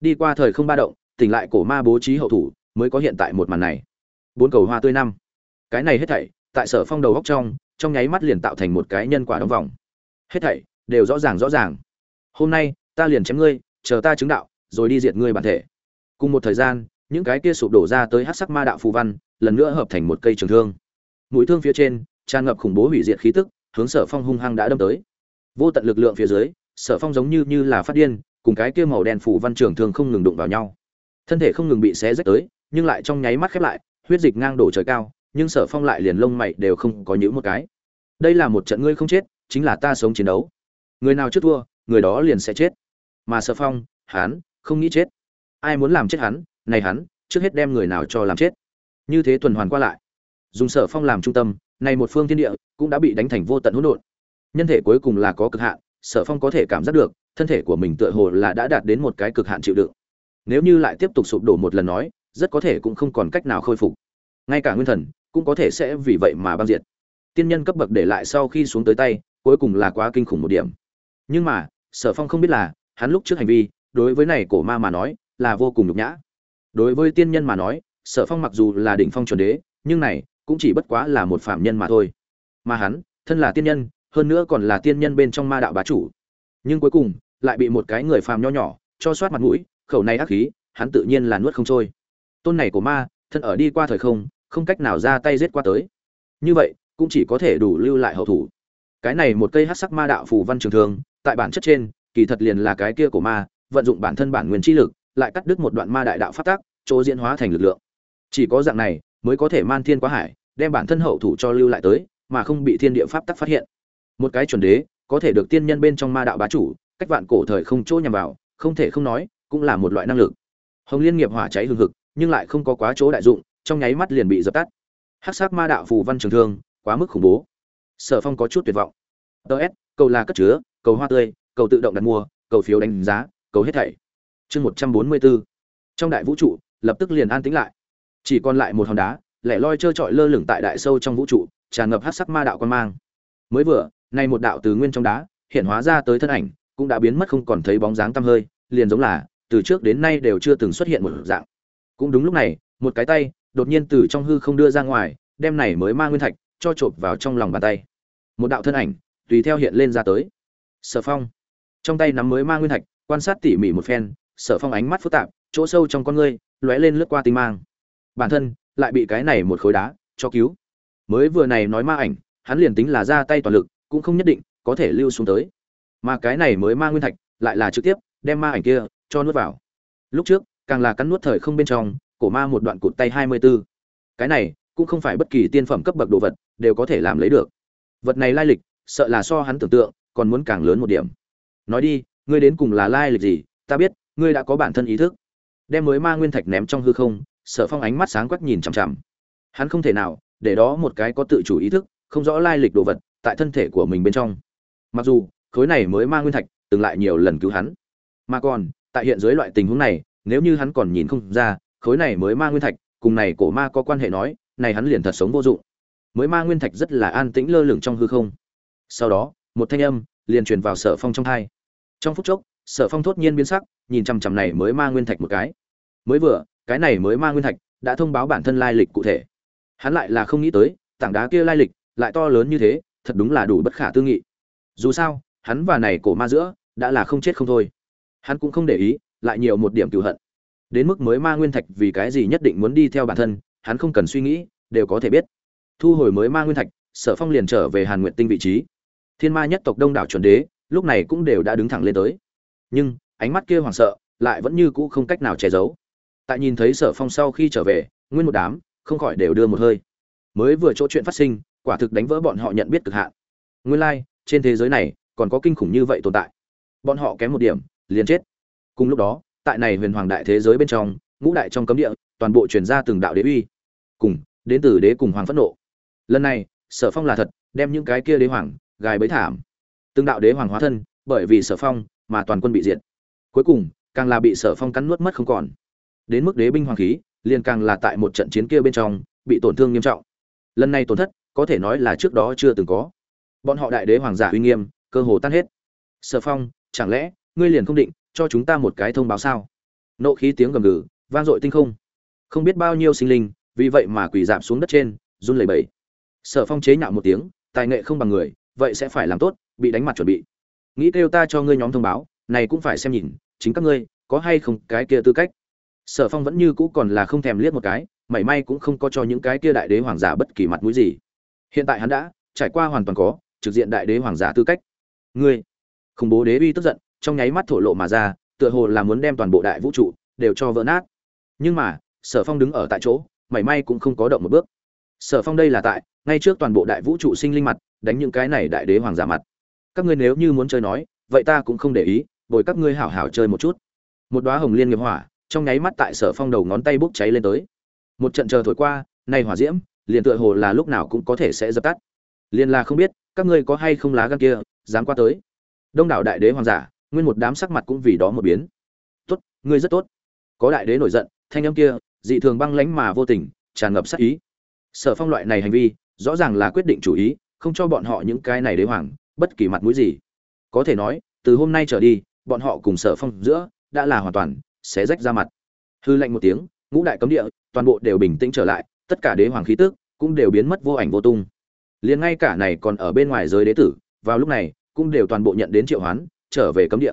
Đi qua thời không ba động, tỉnh lại cổ ma bố trí hậu thủ, mới có hiện tại một màn này. Bốn cầu hoa tươi năm. Cái này hết thảy, tại sở phong đầu góc trong trong nháy mắt liền tạo thành một cái nhân quả đóng vòng. Hết thảy, đều rõ ràng rõ ràng. Hôm nay, ta liền chém ngươi, chờ ta chứng đạo, rồi đi diệt ngươi bản thể. Cùng một thời gian, những cái kia sụp đổ ra tới hát sắc ma đạo phù văn, lần nữa hợp thành một cây trường thương. Mũi thương phía trên, tràn ngập khủng bố hủy diệt khí tức hướng sở phong hung hăng đã đâm tới. Vô tận lực lượng phía dưới, sở phong giống như như là phát điên, cùng cái kia màu đen phủ văn trường thường không ngừng đụng vào nhau. Thân thể không ngừng bị xé rách tới, nhưng lại trong nháy mắt khép lại, huyết dịch ngang đổ trời cao, nhưng sở phong lại liền lông mày đều không có nhữ một cái. Đây là một trận ngươi không chết, chính là ta sống chiến đấu. Người nào trước thua, người đó liền sẽ chết. Mà sở phong, hắn, không nghĩ chết. Ai muốn làm chết hắn, này hắn, trước hết đem người nào cho làm chết. Như thế tuần hoàn qua lại. Dùng sở phong làm trung tâm này một phương thiên địa cũng đã bị đánh thành vô tận hỗn độn. Nhân thể cuối cùng là có cực hạn, sở phong có thể cảm giác được, thân thể của mình tựa hồ là đã đạt đến một cái cực hạn chịu đựng. Nếu như lại tiếp tục sụp đổ một lần nói, rất có thể cũng không còn cách nào khôi phục. Ngay cả nguyên thần cũng có thể sẽ vì vậy mà băng diệt. Tiên nhân cấp bậc để lại sau khi xuống tới tay, cuối cùng là quá kinh khủng một điểm. Nhưng mà, sở phong không biết là, hắn lúc trước hành vi, đối với này cổ ma mà nói, là vô cùng nhục nhã. Đối với tiên nhân mà nói, sở phong mặc dù là đỉnh phong chuẩn đế, nhưng này cũng chỉ bất quá là một phạm nhân mà thôi. Mà hắn, thân là tiên nhân, hơn nữa còn là tiên nhân bên trong ma đạo bá chủ. Nhưng cuối cùng, lại bị một cái người phàm nho nhỏ, cho soát mặt mũi, khẩu này ác khí, hắn tự nhiên là nuốt không trôi. Tôn này của ma, thân ở đi qua thời không không cách nào ra tay giết qua tới. Như vậy, cũng chỉ có thể đủ lưu lại hậu thủ. Cái này một cây hắc sắc ma đạo phù văn trường thường, tại bản chất trên, kỳ thật liền là cái kia của ma, vận dụng bản thân bản nguyên chi lực, lại cắt đứt một đoạn ma đại đạo phát tác chỗ diễn hóa thành lực lượng. Chỉ có dạng này mới có thể man thiên quá hải, đem bản thân hậu thủ cho lưu lại tới, mà không bị thiên địa pháp tắc phát hiện. Một cái chuẩn đế, có thể được tiên nhân bên trong ma đạo bá chủ, cách vạn cổ thời không chỗ nhằm vào, không thể không nói, cũng là một loại năng lực. Hồng liên nghiệp hỏa cháy hừng hực, nhưng lại không có quá chỗ đại dụng, trong nháy mắt liền bị dập tắt. Hắc sắc ma đạo phù văn trường thương, quá mức khủng bố. Sở phong có chút tuyệt vọng. Ts cầu là cất chứa, cầu hoa tươi, cầu tự động đặt mua, cầu phiếu đánh giá, cầu hết thảy. Chương một trăm bốn mươi bốn. Trong đại vũ trụ, lập tức liền an tĩnh lại chỉ còn lại một hòn đá, lẻ loi trơ trọi lơ lửng tại đại sâu trong vũ trụ, tràn ngập hát sắc ma đạo quan mang. Mới vừa nay một đạo từ nguyên trong đá, hiện hóa ra tới thân ảnh, cũng đã biến mất không còn thấy bóng dáng tăm hơi, liền giống là, từ trước đến nay đều chưa từng xuất hiện một dạng. Cũng đúng lúc này, một cái tay, đột nhiên từ trong hư không đưa ra ngoài, đem này mới ma nguyên thạch, cho chộp vào trong lòng bàn tay. Một đạo thân ảnh, tùy theo hiện lên ra tới. Sở phong. Trong tay nắm mới ma nguyên thạch, quan sát tỉ mỉ một phen, sở phong ánh mắt phức tạp, chỗ sâu trong con ngươi, lóe lên lướt qua tinh mang bản thân lại bị cái này một khối đá cho cứu. Mới vừa này nói ma ảnh, hắn liền tính là ra tay toàn lực, cũng không nhất định có thể lưu xuống tới. Mà cái này mới ma nguyên thạch lại là trực tiếp đem ma ảnh kia cho nuốt vào. Lúc trước, càng là cắn nuốt thời không bên trong, cổ ma một đoạn cụt tay hai mươi 24. cái này cũng không phải bất kỳ tiên phẩm cấp bậc đồ vật đều có thể làm lấy được. Vật này lai lịch, sợ là so hắn tưởng tượng còn muốn càng lớn một điểm. Nói đi, ngươi đến cùng là lai lịch gì? Ta biết, ngươi đã có bản thân ý thức. Đem mới ma nguyên thạch ném trong hư không sở phong ánh mắt sáng quắc nhìn chằm chằm. Hắn không thể nào, để đó một cái có tự chủ ý thức, không rõ lai lịch đồ vật, tại thân thể của mình bên trong. Mặc dù, khối này mới ma nguyên thạch, từng lại nhiều lần cứu hắn. Mà còn, tại hiện dưới loại tình huống này, nếu như hắn còn nhìn không ra, khối này mới ma nguyên thạch, cùng này cổ ma có quan hệ nói, này hắn liền thật sống vô dụng. Mới ma nguyên thạch rất là an tĩnh lơ lửng trong hư không. Sau đó, một thanh âm liền truyền vào sở phong trong thai. Trong phút chốc, sở phong thốt nhiên biến sắc, nhìn chằm chằm này mới ma nguyên thạch một cái. Mới vừa cái này mới ma nguyên thạch, đã thông báo bản thân lai lịch cụ thể. Hắn lại là không nghĩ tới, tảng đá kia lai lịch lại to lớn như thế, thật đúng là đủ bất khả tư nghị. Dù sao, hắn và này cổ ma giữa, đã là không chết không thôi. Hắn cũng không để ý, lại nhiều một điểm cựu hận. Đến mức mới ma nguyên thạch vì cái gì nhất định muốn đi theo bản thân, hắn không cần suy nghĩ, đều có thể biết. Thu hồi mới ma nguyên thạch, sở phong liền trở về hàn nguyện tinh vị trí. Thiên ma nhất tộc đông đảo chuẩn đế, lúc này cũng đều đã đứng thẳng lên tới. Nhưng, ánh mắt kia hoảng sợ, lại vẫn như cũ không cách nào che giấu tại nhìn thấy sở phong sau khi trở về nguyên một đám không khỏi đều đưa một hơi. Mới vừa chỗ chuyện phát sinh quả thực đánh vỡ bọn họ nhận biết cực hạn. Nguyên lai、like, trên thế giới này còn có kinh khủng như vậy tồn tại. Bọn họ kém một điểm liền chết. Cùng lúc đó tại này huyền hoàng đại thế giới bên trong ngũ đại trong cấm địa toàn bộ truyền ra từng đạo đế uy. Cùng đến từ đế cùng hoàng phẫn nộ. Lần này sở phong là thật đem những cái kia đế hoàng gài bấy thảm. Từng đạo đế hoàng hóa thân bởi vì sở phong mà toàn quân bị diệt. Cuối cùng càng là bị sở phong cắn nuốt mất không còn đến mức đế binh hoàng khí, liền càng là tại một trận chiến kia bên trong, bị tổn thương nghiêm trọng. Lần này tổn thất, có thể nói là trước đó chưa từng có. Bọn họ đại đế hoàng giả uy nghiêm, cơ hồ tan hết. Sở phong, chẳng lẽ, ngươi liền không định, cho chúng ta một cái thông báo sao? Nộ khí tiếng gầm gừ, vang dội tinh không. Không biết bao nhiêu sinh linh, vì vậy mà quỳ dạp xuống đất trên, run lẩy bẩy. Sở phong chế nhạo một tiếng, tài nghệ không bằng người, vậy sẽ phải làm tốt, bị đánh mặt chuẩn bị. Nghĩ kêu ta cho ngươi nhóm thông báo, này cũng phải xem nhìn, chính các ngươi, có hay không cái kia tư cách sở phong vẫn như cũ còn là không thèm liếc một cái, mảy may cũng không có cho những cái kia đại đế hoàng giả bất kỳ mặt mũi gì. Hiện tại hắn đã trải qua hoàn toàn có, trực diện đại đế hoàng giả tư cách. Ngươi, khủng bố đế uy tức giận, trong nháy mắt thổ lộ mà ra, tựa hồ là muốn đem toàn bộ đại vũ trụ đều cho vỡ nát. Nhưng mà, sở phong đứng ở tại chỗ, mảy may cũng không có động một bước. Sở phong đây là tại, ngay trước toàn bộ đại vũ trụ sinh linh mặt, đánh những cái này đại đế hoàng giả mặt. Các ngươi nếu như muốn chơi nói, vậy ta cũng không để ý, bồi các ngươi hảo hảo chơi một chút. Một đóa hồng liên nghiệp hỏa trong nháy mắt tại sở phong đầu ngón tay bốc cháy lên tới. Một trận chờ thổi qua, nay hỏa diễm, liền tựa hồ là lúc nào cũng có thể sẽ dập tắt. Liền là không biết, các ngươi có hay không lá gan kia, dám qua tới. Đông đảo đại đế hoàng giả, nguyên một đám sắc mặt cũng vì đó một biến. Tốt, ngươi rất tốt. Có đại đế nổi giận, thanh âm kia, dị thường băng lãnh mà vô tình, tràn ngập sát ý. Sở phong loại này hành vi, rõ ràng là quyết định chủ ý, không cho bọn họ những cái này đế hoàng, bất kỳ mặt mũi gì. Có thể nói, từ hôm nay trở đi, bọn họ cùng sở phong giữa, đã là hoàn toàn sẽ rách ra mặt. Hư lạnh một tiếng, ngũ đại cấm địa, toàn bộ đều bình tĩnh trở lại, tất cả đế hoàng khí tức cũng đều biến mất vô ảnh vô tung. Liền ngay cả này còn ở bên ngoài giới đế tử, vào lúc này, cũng đều toàn bộ nhận đến triệu hoán, trở về cấm địa.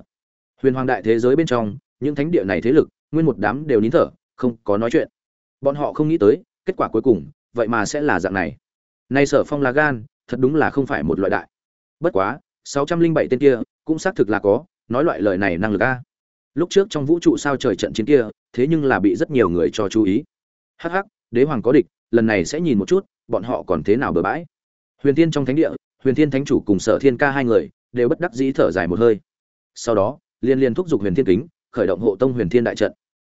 Huyền hoàng đại thế giới bên trong, những thánh địa này thế lực, nguyên một đám đều nín thở, không có nói chuyện. Bọn họ không nghĩ tới, kết quả cuối cùng, vậy mà sẽ là dạng này. Nay sở phong là gan, thật đúng là không phải một loại đại. Bất quá, sáu trăm linh bảy tên kia, cũng xác thực là có, nói loại lời này năng lực a lúc trước trong vũ trụ sao trời trận chiến kia, thế nhưng là bị rất nhiều người cho chú ý. Hắc hắc, đế hoàng có địch, lần này sẽ nhìn một chút, bọn họ còn thế nào bừa bãi. Huyền thiên trong thánh địa, huyền thiên thánh chủ cùng sở thiên ca hai người, đều bất đắc dĩ thở dài một hơi. Sau đó, liên liên thúc giục huyền thiên kính, khởi động hộ tông huyền thiên đại trận.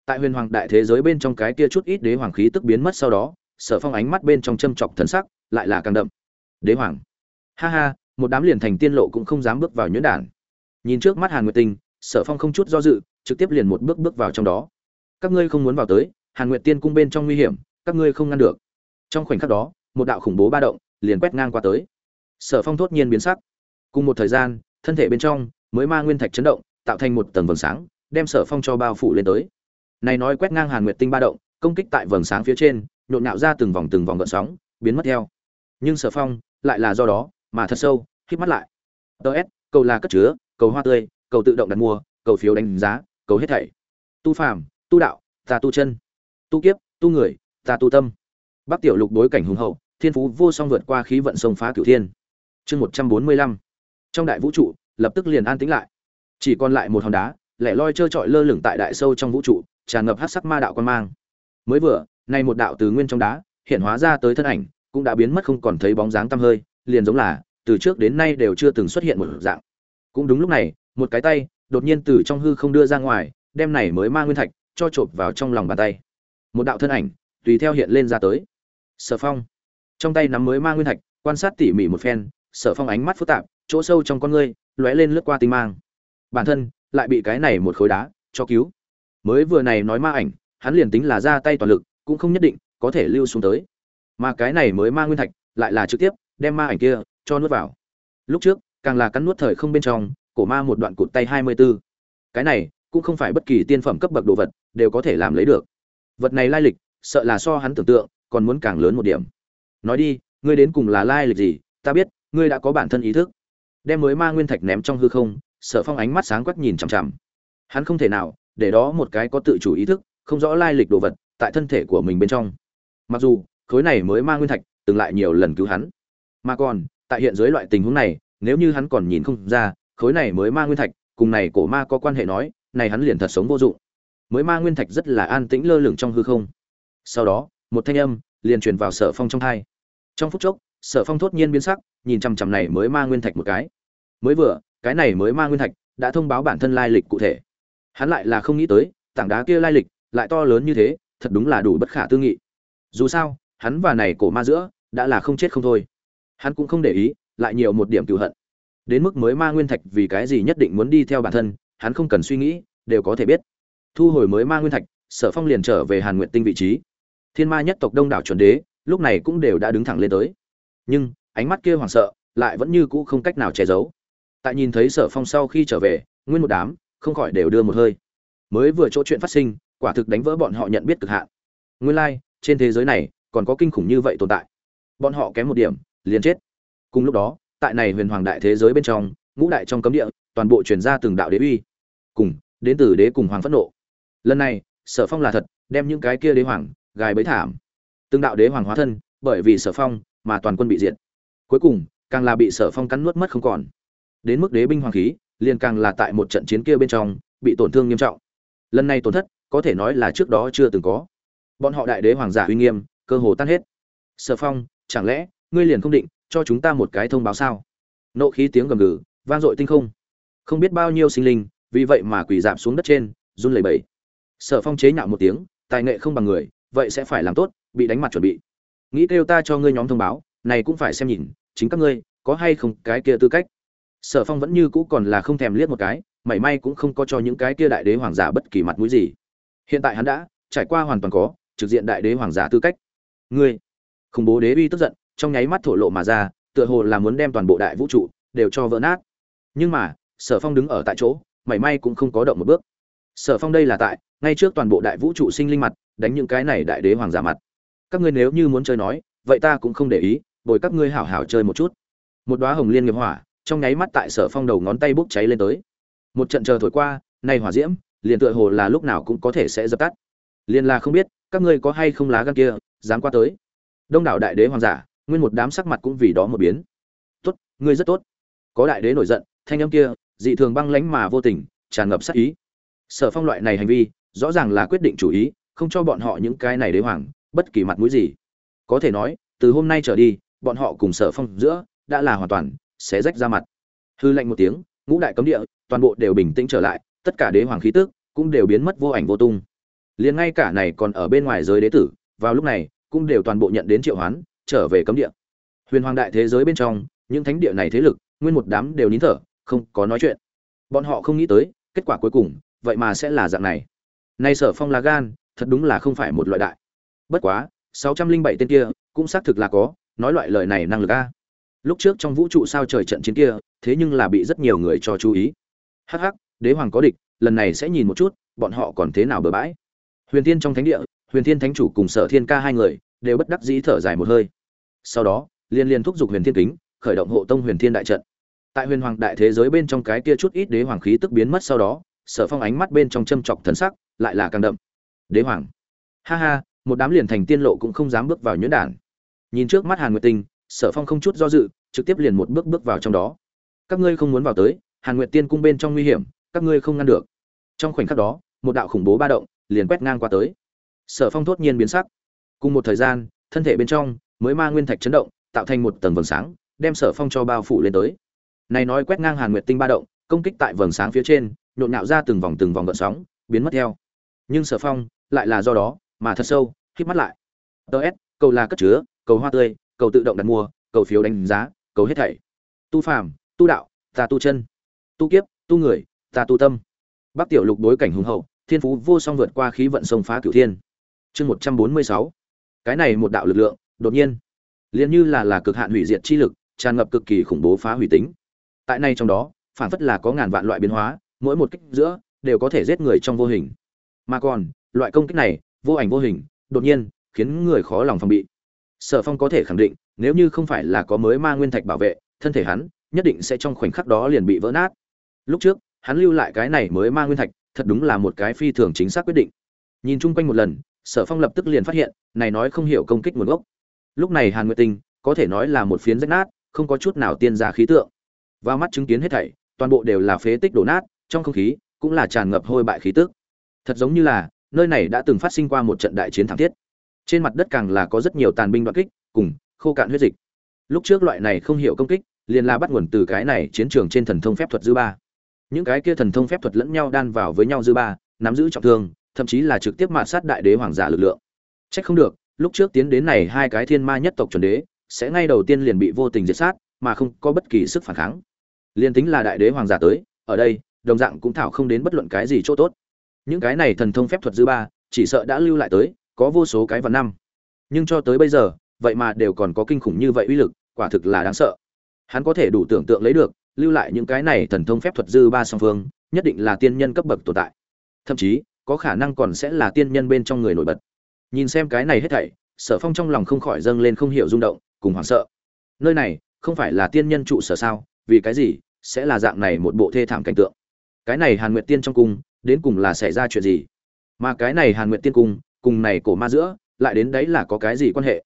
Tại huyền hoàng đại thế giới bên trong cái kia chút ít đế hoàng khí tức biến mất sau đó, sở phong ánh mắt bên trong châm chọc thần sắc, lại là càng đậm. Đế hoàng. Ha ha, một đám liền thành tiên lộ cũng không dám bước vào nhuyễn đản nhìn trước mắt hàn nguyệt tinh sở phong không chút do dự, trực tiếp liền một bước bước vào trong đó. Các ngươi không muốn vào tới, hàn nguyệt tiên cung bên trong nguy hiểm, các ngươi không ngăn được. Trong khoảnh khắc đó, một đạo khủng bố ba động liền quét ngang qua tới. Sở phong thốt nhiên biến sắc. Cùng một thời gian, thân thể bên trong mới ma nguyên thạch chấn động, tạo thành một tầng vầng sáng, đem sở phong cho bao phủ lên tới. Này nói quét ngang hàn nguyệt tinh ba động, công kích tại vầng sáng phía trên, nhộn nhạo ra từng vòng từng vòng gợn sóng, biến mất theo. Nhưng sở phong lại là do đó, mà thật sâu, hít mắt lại. Ts cầu là cất chứa, cầu hoa tươi cầu tự động đặt mua, cầu phiếu đánh giá, cầu hết thảy. Tu phàm, tu đạo, ta tu chân. Tu kiếp, tu người, ta tu tâm. Bắc tiểu lục đối cảnh hùng hậu, thiên phú vô song vượt qua khí vận sông phá cửu thiên. Chương một trăm bốn mươi lăm. Trong đại vũ trụ, lập tức liền an tĩnh lại. Chỉ còn lại một hòn đá, lẻ loi trơ trọi lơ lửng tại đại sâu trong vũ trụ, tràn ngập hát sắc ma đạo quan mang. Mới vừa, nay một đạo từ nguyên trong đá, hiện hóa ra tới thân ảnh, cũng đã biến mất không còn thấy bóng dáng tăm hơi, liền giống là, từ trước đến nay đều chưa từng xuất hiện một dạng. Cũng đúng lúc này một cái tay, đột nhiên từ trong hư không đưa ra ngoài, đem này mới ma nguyên thạch, cho chộp vào trong lòng bàn tay. Một đạo thân ảnh, tùy theo hiện lên ra tới. Sở phong. Trong tay nắm mới ma nguyên thạch, quan sát tỉ mỉ một phen, sở phong ánh mắt phức tạp, chỗ sâu trong con ngươi, lóe lên lướt qua tinh mang. Bản thân, lại bị cái này một khối đá, cho cứu. Mới vừa này nói ma ảnh, hắn liền tính là ra tay toàn lực, cũng không nhất định có thể lưu xuống tới. Mà cái này mới ma nguyên thạch, lại là trực tiếp đem ma ảnh kia cho nuốt vào. Lúc trước, càng là cắn nuốt thời không bên trong cổ ma một đoạn cụt tay hai mươi 24. cái này, cũng không phải bất kỳ tiên phẩm cấp bậc đồ vật, đều có thể làm lấy được. Vật này lai lịch, sợ là so hắn tưởng tượng, còn muốn càng lớn một điểm. Nói đi, ngươi đến cùng là lai lịch gì, ta biết, ngươi đã có bản thân ý thức. Đem mới ma nguyên thạch ném trong hư không, sở phong ánh mắt sáng quắc nhìn chằm chằm. Hắn không thể nào, để đó một cái có tự chủ ý thức, không rõ lai lịch đồ vật, tại thân thể của mình bên trong. Mặc dù, khối này mới ma nguyên thạch, từng lại nhiều lần cứu hắn. Mà còn, tại hiện dưới loại tình huống này, nếu như hắn còn nhìn không ra khối này mới ma nguyên thạch, cùng này cổ ma có quan hệ nói, này hắn liền thật sống vô dụng. Mới ma nguyên thạch rất là an tĩnh lơ lửng trong hư không. Sau đó, một thanh âm liền truyền vào sở phong trong thai. Trong phút chốc, sở phong thốt nhiên biến sắc, nhìn chằm chằm này mới ma nguyên thạch một cái. Mới vừa, cái này mới ma nguyên thạch đã thông báo bản thân lai lịch cụ thể. Hắn lại là không nghĩ tới, tảng đá kia lai lịch lại to lớn như thế, thật đúng là đủ bất khả tư nghị. Dù sao, hắn và này cổ ma giữa đã là không chết không thôi. Hắn cũng không để ý, lại nhiều một điểm cựu hận đến mức mới ma nguyên thạch vì cái gì nhất định muốn đi theo bản thân hắn không cần suy nghĩ đều có thể biết. Thu hồi mới ma nguyên thạch sở phong liền trở về hàn nguyện tinh vị trí. Thiên ma nhất tộc đông đảo chuẩn đế lúc này cũng đều đã đứng thẳng lên tới. Nhưng ánh mắt kia hoảng sợ lại vẫn như cũ không cách nào che giấu. Tại nhìn thấy sở phong sau khi trở về nguyên một đám không khỏi đều đưa một hơi. Mới vừa chỗ chuyện phát sinh quả thực đánh vỡ bọn họ nhận biết cực hạn. Nguyên lai、like, trên thế giới này còn có kinh khủng như vậy tồn tại. Bọn họ kém một điểm liền chết. Cùng lúc đó tại này huyền hoàng đại thế giới bên trong, ngũ đại trong cấm địa, toàn bộ truyền ra từng đạo đế uy. Cùng, đến từ đế cùng hoàng phẫn nộ. Lần này, sở phong là thật, đem những cái kia đế hoàng, gài bấy thảm. Từng đạo đế hoàng hóa thân, bởi vì sở phong mà toàn quân bị diệt. Cuối cùng, càng là bị sở phong cắn nuốt mất không còn. Đến mức đế binh hoàng khí, liền càng là tại một trận chiến kia bên trong, bị tổn thương nghiêm trọng. Lần này tổn thất, có thể nói là trước đó chưa từng có. Bọn họ đại đế hoàng giả uy nghiêm, cơ hồ tan hết. Sở phong, chẳng lẽ, ngươi liền không định cho chúng ta một cái thông báo sao? Nộ khí tiếng gầm gừ, vang dội tinh không. Không biết bao nhiêu sinh linh, vì vậy mà quỳ dạp xuống đất trên, run lẩy bẩy. Sở phong chế nhạo một tiếng, tài nghệ không bằng người, vậy sẽ phải làm tốt, bị đánh mặt chuẩn bị. Nghĩ kêu ta cho ngươi nhóm thông báo, này cũng phải xem nhìn, chính các ngươi, có hay không cái kia tư cách. Sở phong vẫn như cũ còn là không thèm liếc một cái, mảy may cũng không có cho những cái kia đại đế hoàng giả bất kỳ mặt mũi gì. Hiện tại hắn đã trải qua hoàn toàn có, trực diện đại đế hoàng giả tư cách. Ngươi, khủng bố đế uy tức giận trong nháy mắt thổ lộ mà ra, tựa hồ là muốn đem toàn bộ đại vũ trụ đều cho vỡ nát. Nhưng mà, sở phong đứng ở tại chỗ, mảy may cũng không có động một bước. Sở phong đây là tại, ngay trước toàn bộ đại vũ trụ sinh linh mặt, đánh những cái này đại đế hoàng giả mặt. Các ngươi nếu như muốn chơi nói, vậy ta cũng không để ý, bồi các ngươi hảo hảo chơi một chút. Một đóa hồng liên nghiệp hỏa, trong nháy mắt tại sở phong đầu ngón tay bốc cháy lên tới. Một trận chờ thổi qua, nay hỏa diễm, liền tựa hồ là lúc nào cũng có thể sẽ dập tắt. Liền là không biết, các ngươi có hay không lá gan kia, dám qua tới. Đông đảo đại đế hoàng giả nguyên một đám sắc mặt cũng vì đó một biến. Tốt, ngươi rất tốt. Có đại đế nổi giận, thanh âm kia, dị thường băng lãnh mà vô tình, tràn ngập sát ý. Sở phong loại này hành vi, rõ ràng là quyết định chủ ý, không cho bọn họ những cái này đế hoàng, bất kỳ mặt mũi gì. Có thể nói, từ hôm nay trở đi, bọn họ cùng sở phong giữa, đã là hoàn toàn, sẽ rách ra mặt. Hư lệnh một tiếng, ngũ đại cấm địa, toàn bộ đều bình tĩnh trở lại, tất cả đế hoàng khí tức cũng đều biến mất vô ảnh vô tung. Liền ngay cả này còn ở bên ngoài giới đế tử, vào lúc này, cũng đều toàn bộ nhận đến triệu hoán trở về cấm địa. Huyền hoàng đại thế giới bên trong, những thánh địa này thế lực, nguyên một đám đều nín thở, không có nói chuyện. Bọn họ không nghĩ tới, kết quả cuối cùng, vậy mà sẽ là dạng này. Nay sở phong là gan, thật đúng là không phải một loại đại. Bất quá, sáu trăm linh bảy tên kia, cũng xác thực là có, nói loại lời này năng lực a. Lúc trước trong vũ trụ sao trời trận chiến kia, thế nhưng là bị rất nhiều người cho chú ý. Hắc hắc, đế hoàng có địch, lần này sẽ nhìn một chút, bọn họ còn thế nào bừa bãi. Huyền thiên trong thánh địa, huyền thiên thánh chủ cùng sở thiên ca hai người, đều bất đắc dĩ thở dài một hơi sau đó, liên liên thúc giục huyền thiên kính, khởi động hộ tông huyền thiên đại trận. Tại huyền hoàng đại thế giới bên trong cái kia chút ít đế hoàng khí tức biến mất sau đó, sở phong ánh mắt bên trong châm chọc thần sắc lại là càng đậm. Đế hoàng. Ha ha, một đám liền thành tiên lộ cũng không dám bước vào nhuyễn đản. Nhìn trước mắt hàn nguyệt tinh, sở phong không chút do dự, trực tiếp liền một bước bước vào trong đó. Các ngươi không muốn vào tới, hàn nguyệt tiên cung bên trong nguy hiểm, các ngươi không ngăn được. Trong khoảnh khắc đó, một đạo khủng bố ba động liền quét ngang qua tới. Sở phong thốt nhiên biến sắc. Cùng một thời gian, thân thể bên trong mới ma nguyên thạch chấn động tạo thành một tầng vầng sáng đem sở phong cho bao phủ lên tới. Này nói quét ngang hàn nguyệt tinh ba động công kích tại vầng sáng phía trên nhộn nhạo ra từng vòng từng vòng gợn sóng biến mất theo. Nhưng sở phong lại là do đó mà thật sâu khép mắt lại. DS, cầu là cất chứa cầu hoa tươi cầu tự động đặt mua cầu phiếu đánh giá cầu hết thảy. Tu phàm tu đạo ta tu chân. Tu kiếp tu người ta tu tâm. Bác tiểu lục đối cảnh hùng hậu thiên phú vô song vượt qua khí vận sông phá cửu thiên. Chương một trăm bốn mươi sáu. Cái này một đạo lực lượng đột nhiên, liền như là là cực hạn hủy diệt chi lực, tràn ngập cực kỳ khủng bố phá hủy tính. Tại này trong đó, phản phất là có ngàn vạn loại biến hóa, mỗi một kích giữa đều có thể giết người trong vô hình. Mà còn, loại công kích này, vô ảnh vô hình, đột nhiên khiến người khó lòng phòng bị. Sở phong có thể khẳng định, nếu như không phải là có mới ma nguyên thạch bảo vệ, thân thể hắn nhất định sẽ trong khoảnh khắc đó liền bị vỡ nát. Lúc trước, hắn lưu lại cái này mới ma nguyên thạch, thật đúng là một cái phi thường chính xác quyết định. Nhìn chung quanh một lần, sở phong lập tức liền phát hiện, này nói không hiểu công kích nguồn gốc lúc này hàn nguyệt tinh, có thể nói là một phiến rách nát, không có chút nào tiên ra khí tượng. Vào mắt chứng kiến hết thảy, toàn bộ đều là phế tích đổ nát, trong không khí cũng là tràn ngập hôi bại khí tức. Thật giống như là, nơi này đã từng phát sinh qua một trận đại chiến thảm thiết. Trên mặt đất càng là có rất nhiều tàn binh đoạn kích, cùng khô cạn huyết dịch. Lúc trước loại này không hiểu công kích, liền là bắt nguồn từ cái này chiến trường trên thần thông phép thuật dư ba. Những cái kia thần thông phép thuật lẫn nhau đan vào với nhau dư ba, nắm giữ trọng thương, thậm chí là trực tiếp mạt sát đại đế hoàng giả lực lượng. Trách không được lúc trước tiến đến này hai cái thiên ma nhất tộc chuẩn đế, sẽ ngay đầu tiên liền bị vô tình diệt sát, mà không có bất kỳ sức phản kháng. Liên tính là đại đế hoàng giả tới, ở đây, đồng dạng cũng thảo không đến bất luận cái gì chỗ tốt. Những cái này thần thông phép thuật dư ba, chỉ sợ đã lưu lại tới, có vô số cái vạn năm. Nhưng cho tới bây giờ, vậy mà đều còn có kinh khủng như vậy uy lực, quả thực là đáng sợ. Hắn có thể đủ tưởng tượng lấy được, lưu lại những cái này thần thông phép thuật dư ba song phương, nhất định là tiên nhân cấp bậc tồn tại. Thậm chí, có khả năng còn sẽ là tiên nhân bên trong người nổi bật nhìn xem cái này hết thảy, sở phong trong lòng không khỏi dâng lên không hiểu rung động, cùng hoảng sợ. Nơi này, không phải là tiên nhân trụ sở sao, vì cái gì, sẽ là dạng này một bộ thê thảm cảnh tượng? Cái này hàn nguyệt tiên trong cung, đến cùng là xảy ra chuyện gì? Mà cái này hàn nguyệt tiên cung, cùng này cổ ma giữa, lại đến đấy là có cái gì quan hệ?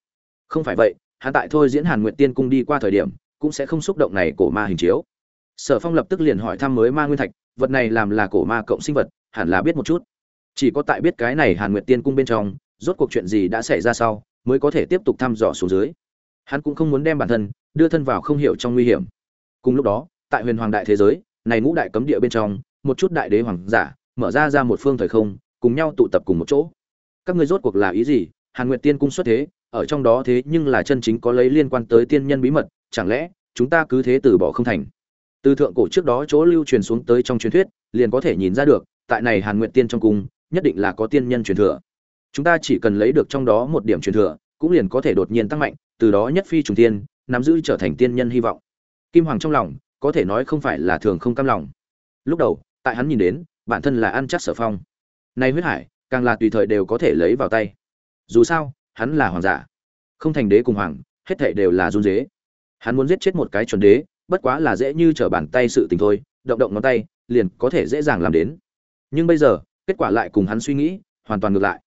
Không phải vậy hạ tại thôi diễn hàn nguyệt tiên cung đi qua thời điểm, cũng sẽ không xúc động này cổ ma hình chiếu. Sở phong lập tức liền hỏi thăm mới ma nguyên thạch, vật này làm là cổ ma cộng sinh vật, hẳn là biết một chút. Chỉ có tại biết cái này hàn nguyệt tiên cung bên trong rốt cuộc chuyện gì đã xảy ra sau, mới có thể tiếp tục thăm dò xuống dưới. Hắn cũng không muốn đem bản thân đưa thân vào không hiểu trong nguy hiểm. Cùng lúc đó, tại huyền hoàng đại thế giới, này ngũ đại cấm địa bên trong, một chút đại đế hoàng giả mở ra ra một phương thời không, cùng nhau tụ tập cùng một chỗ. Các ngươi rốt cuộc là ý gì? Hàn nguyệt tiên cung xuất thế, ở trong đó thế nhưng là chân chính có lấy liên quan tới tiên nhân bí mật, chẳng lẽ chúng ta cứ thế từ bỏ không thành? Từ thượng cổ trước đó chỗ lưu truyền xuống tới trong truyền thuyết, liền có thể nhìn ra được, tại này hàn nguyện tiên trong cung, nhất định là có tiên nhân truyền thừa chúng ta chỉ cần lấy được trong đó một điểm truyền thừa, cũng liền có thể đột nhiên tăng mạnh, từ đó nhất phi trùng tiên nắm giữ trở thành tiên nhân hy vọng. Kim hoàng trong lòng, có thể nói không phải là thường không cam lòng. Lúc đầu, tại hắn nhìn đến, bản thân là ăn chắc sở phong. Nay huyết hải, càng là tùy thời đều có thể lấy vào tay. Dù sao, hắn là hoàng giả. Không thành đế cùng hoàng, hết thảy đều là run dế hắn muốn giết chết một cái chuẩn đế, bất quá là dễ như trở bàn tay sự tình thôi, động động ngón tay, liền có thể dễ dàng làm đến. Nhưng bây giờ, kết quả lại cùng hắn suy nghĩ, hoàn toàn ngược lại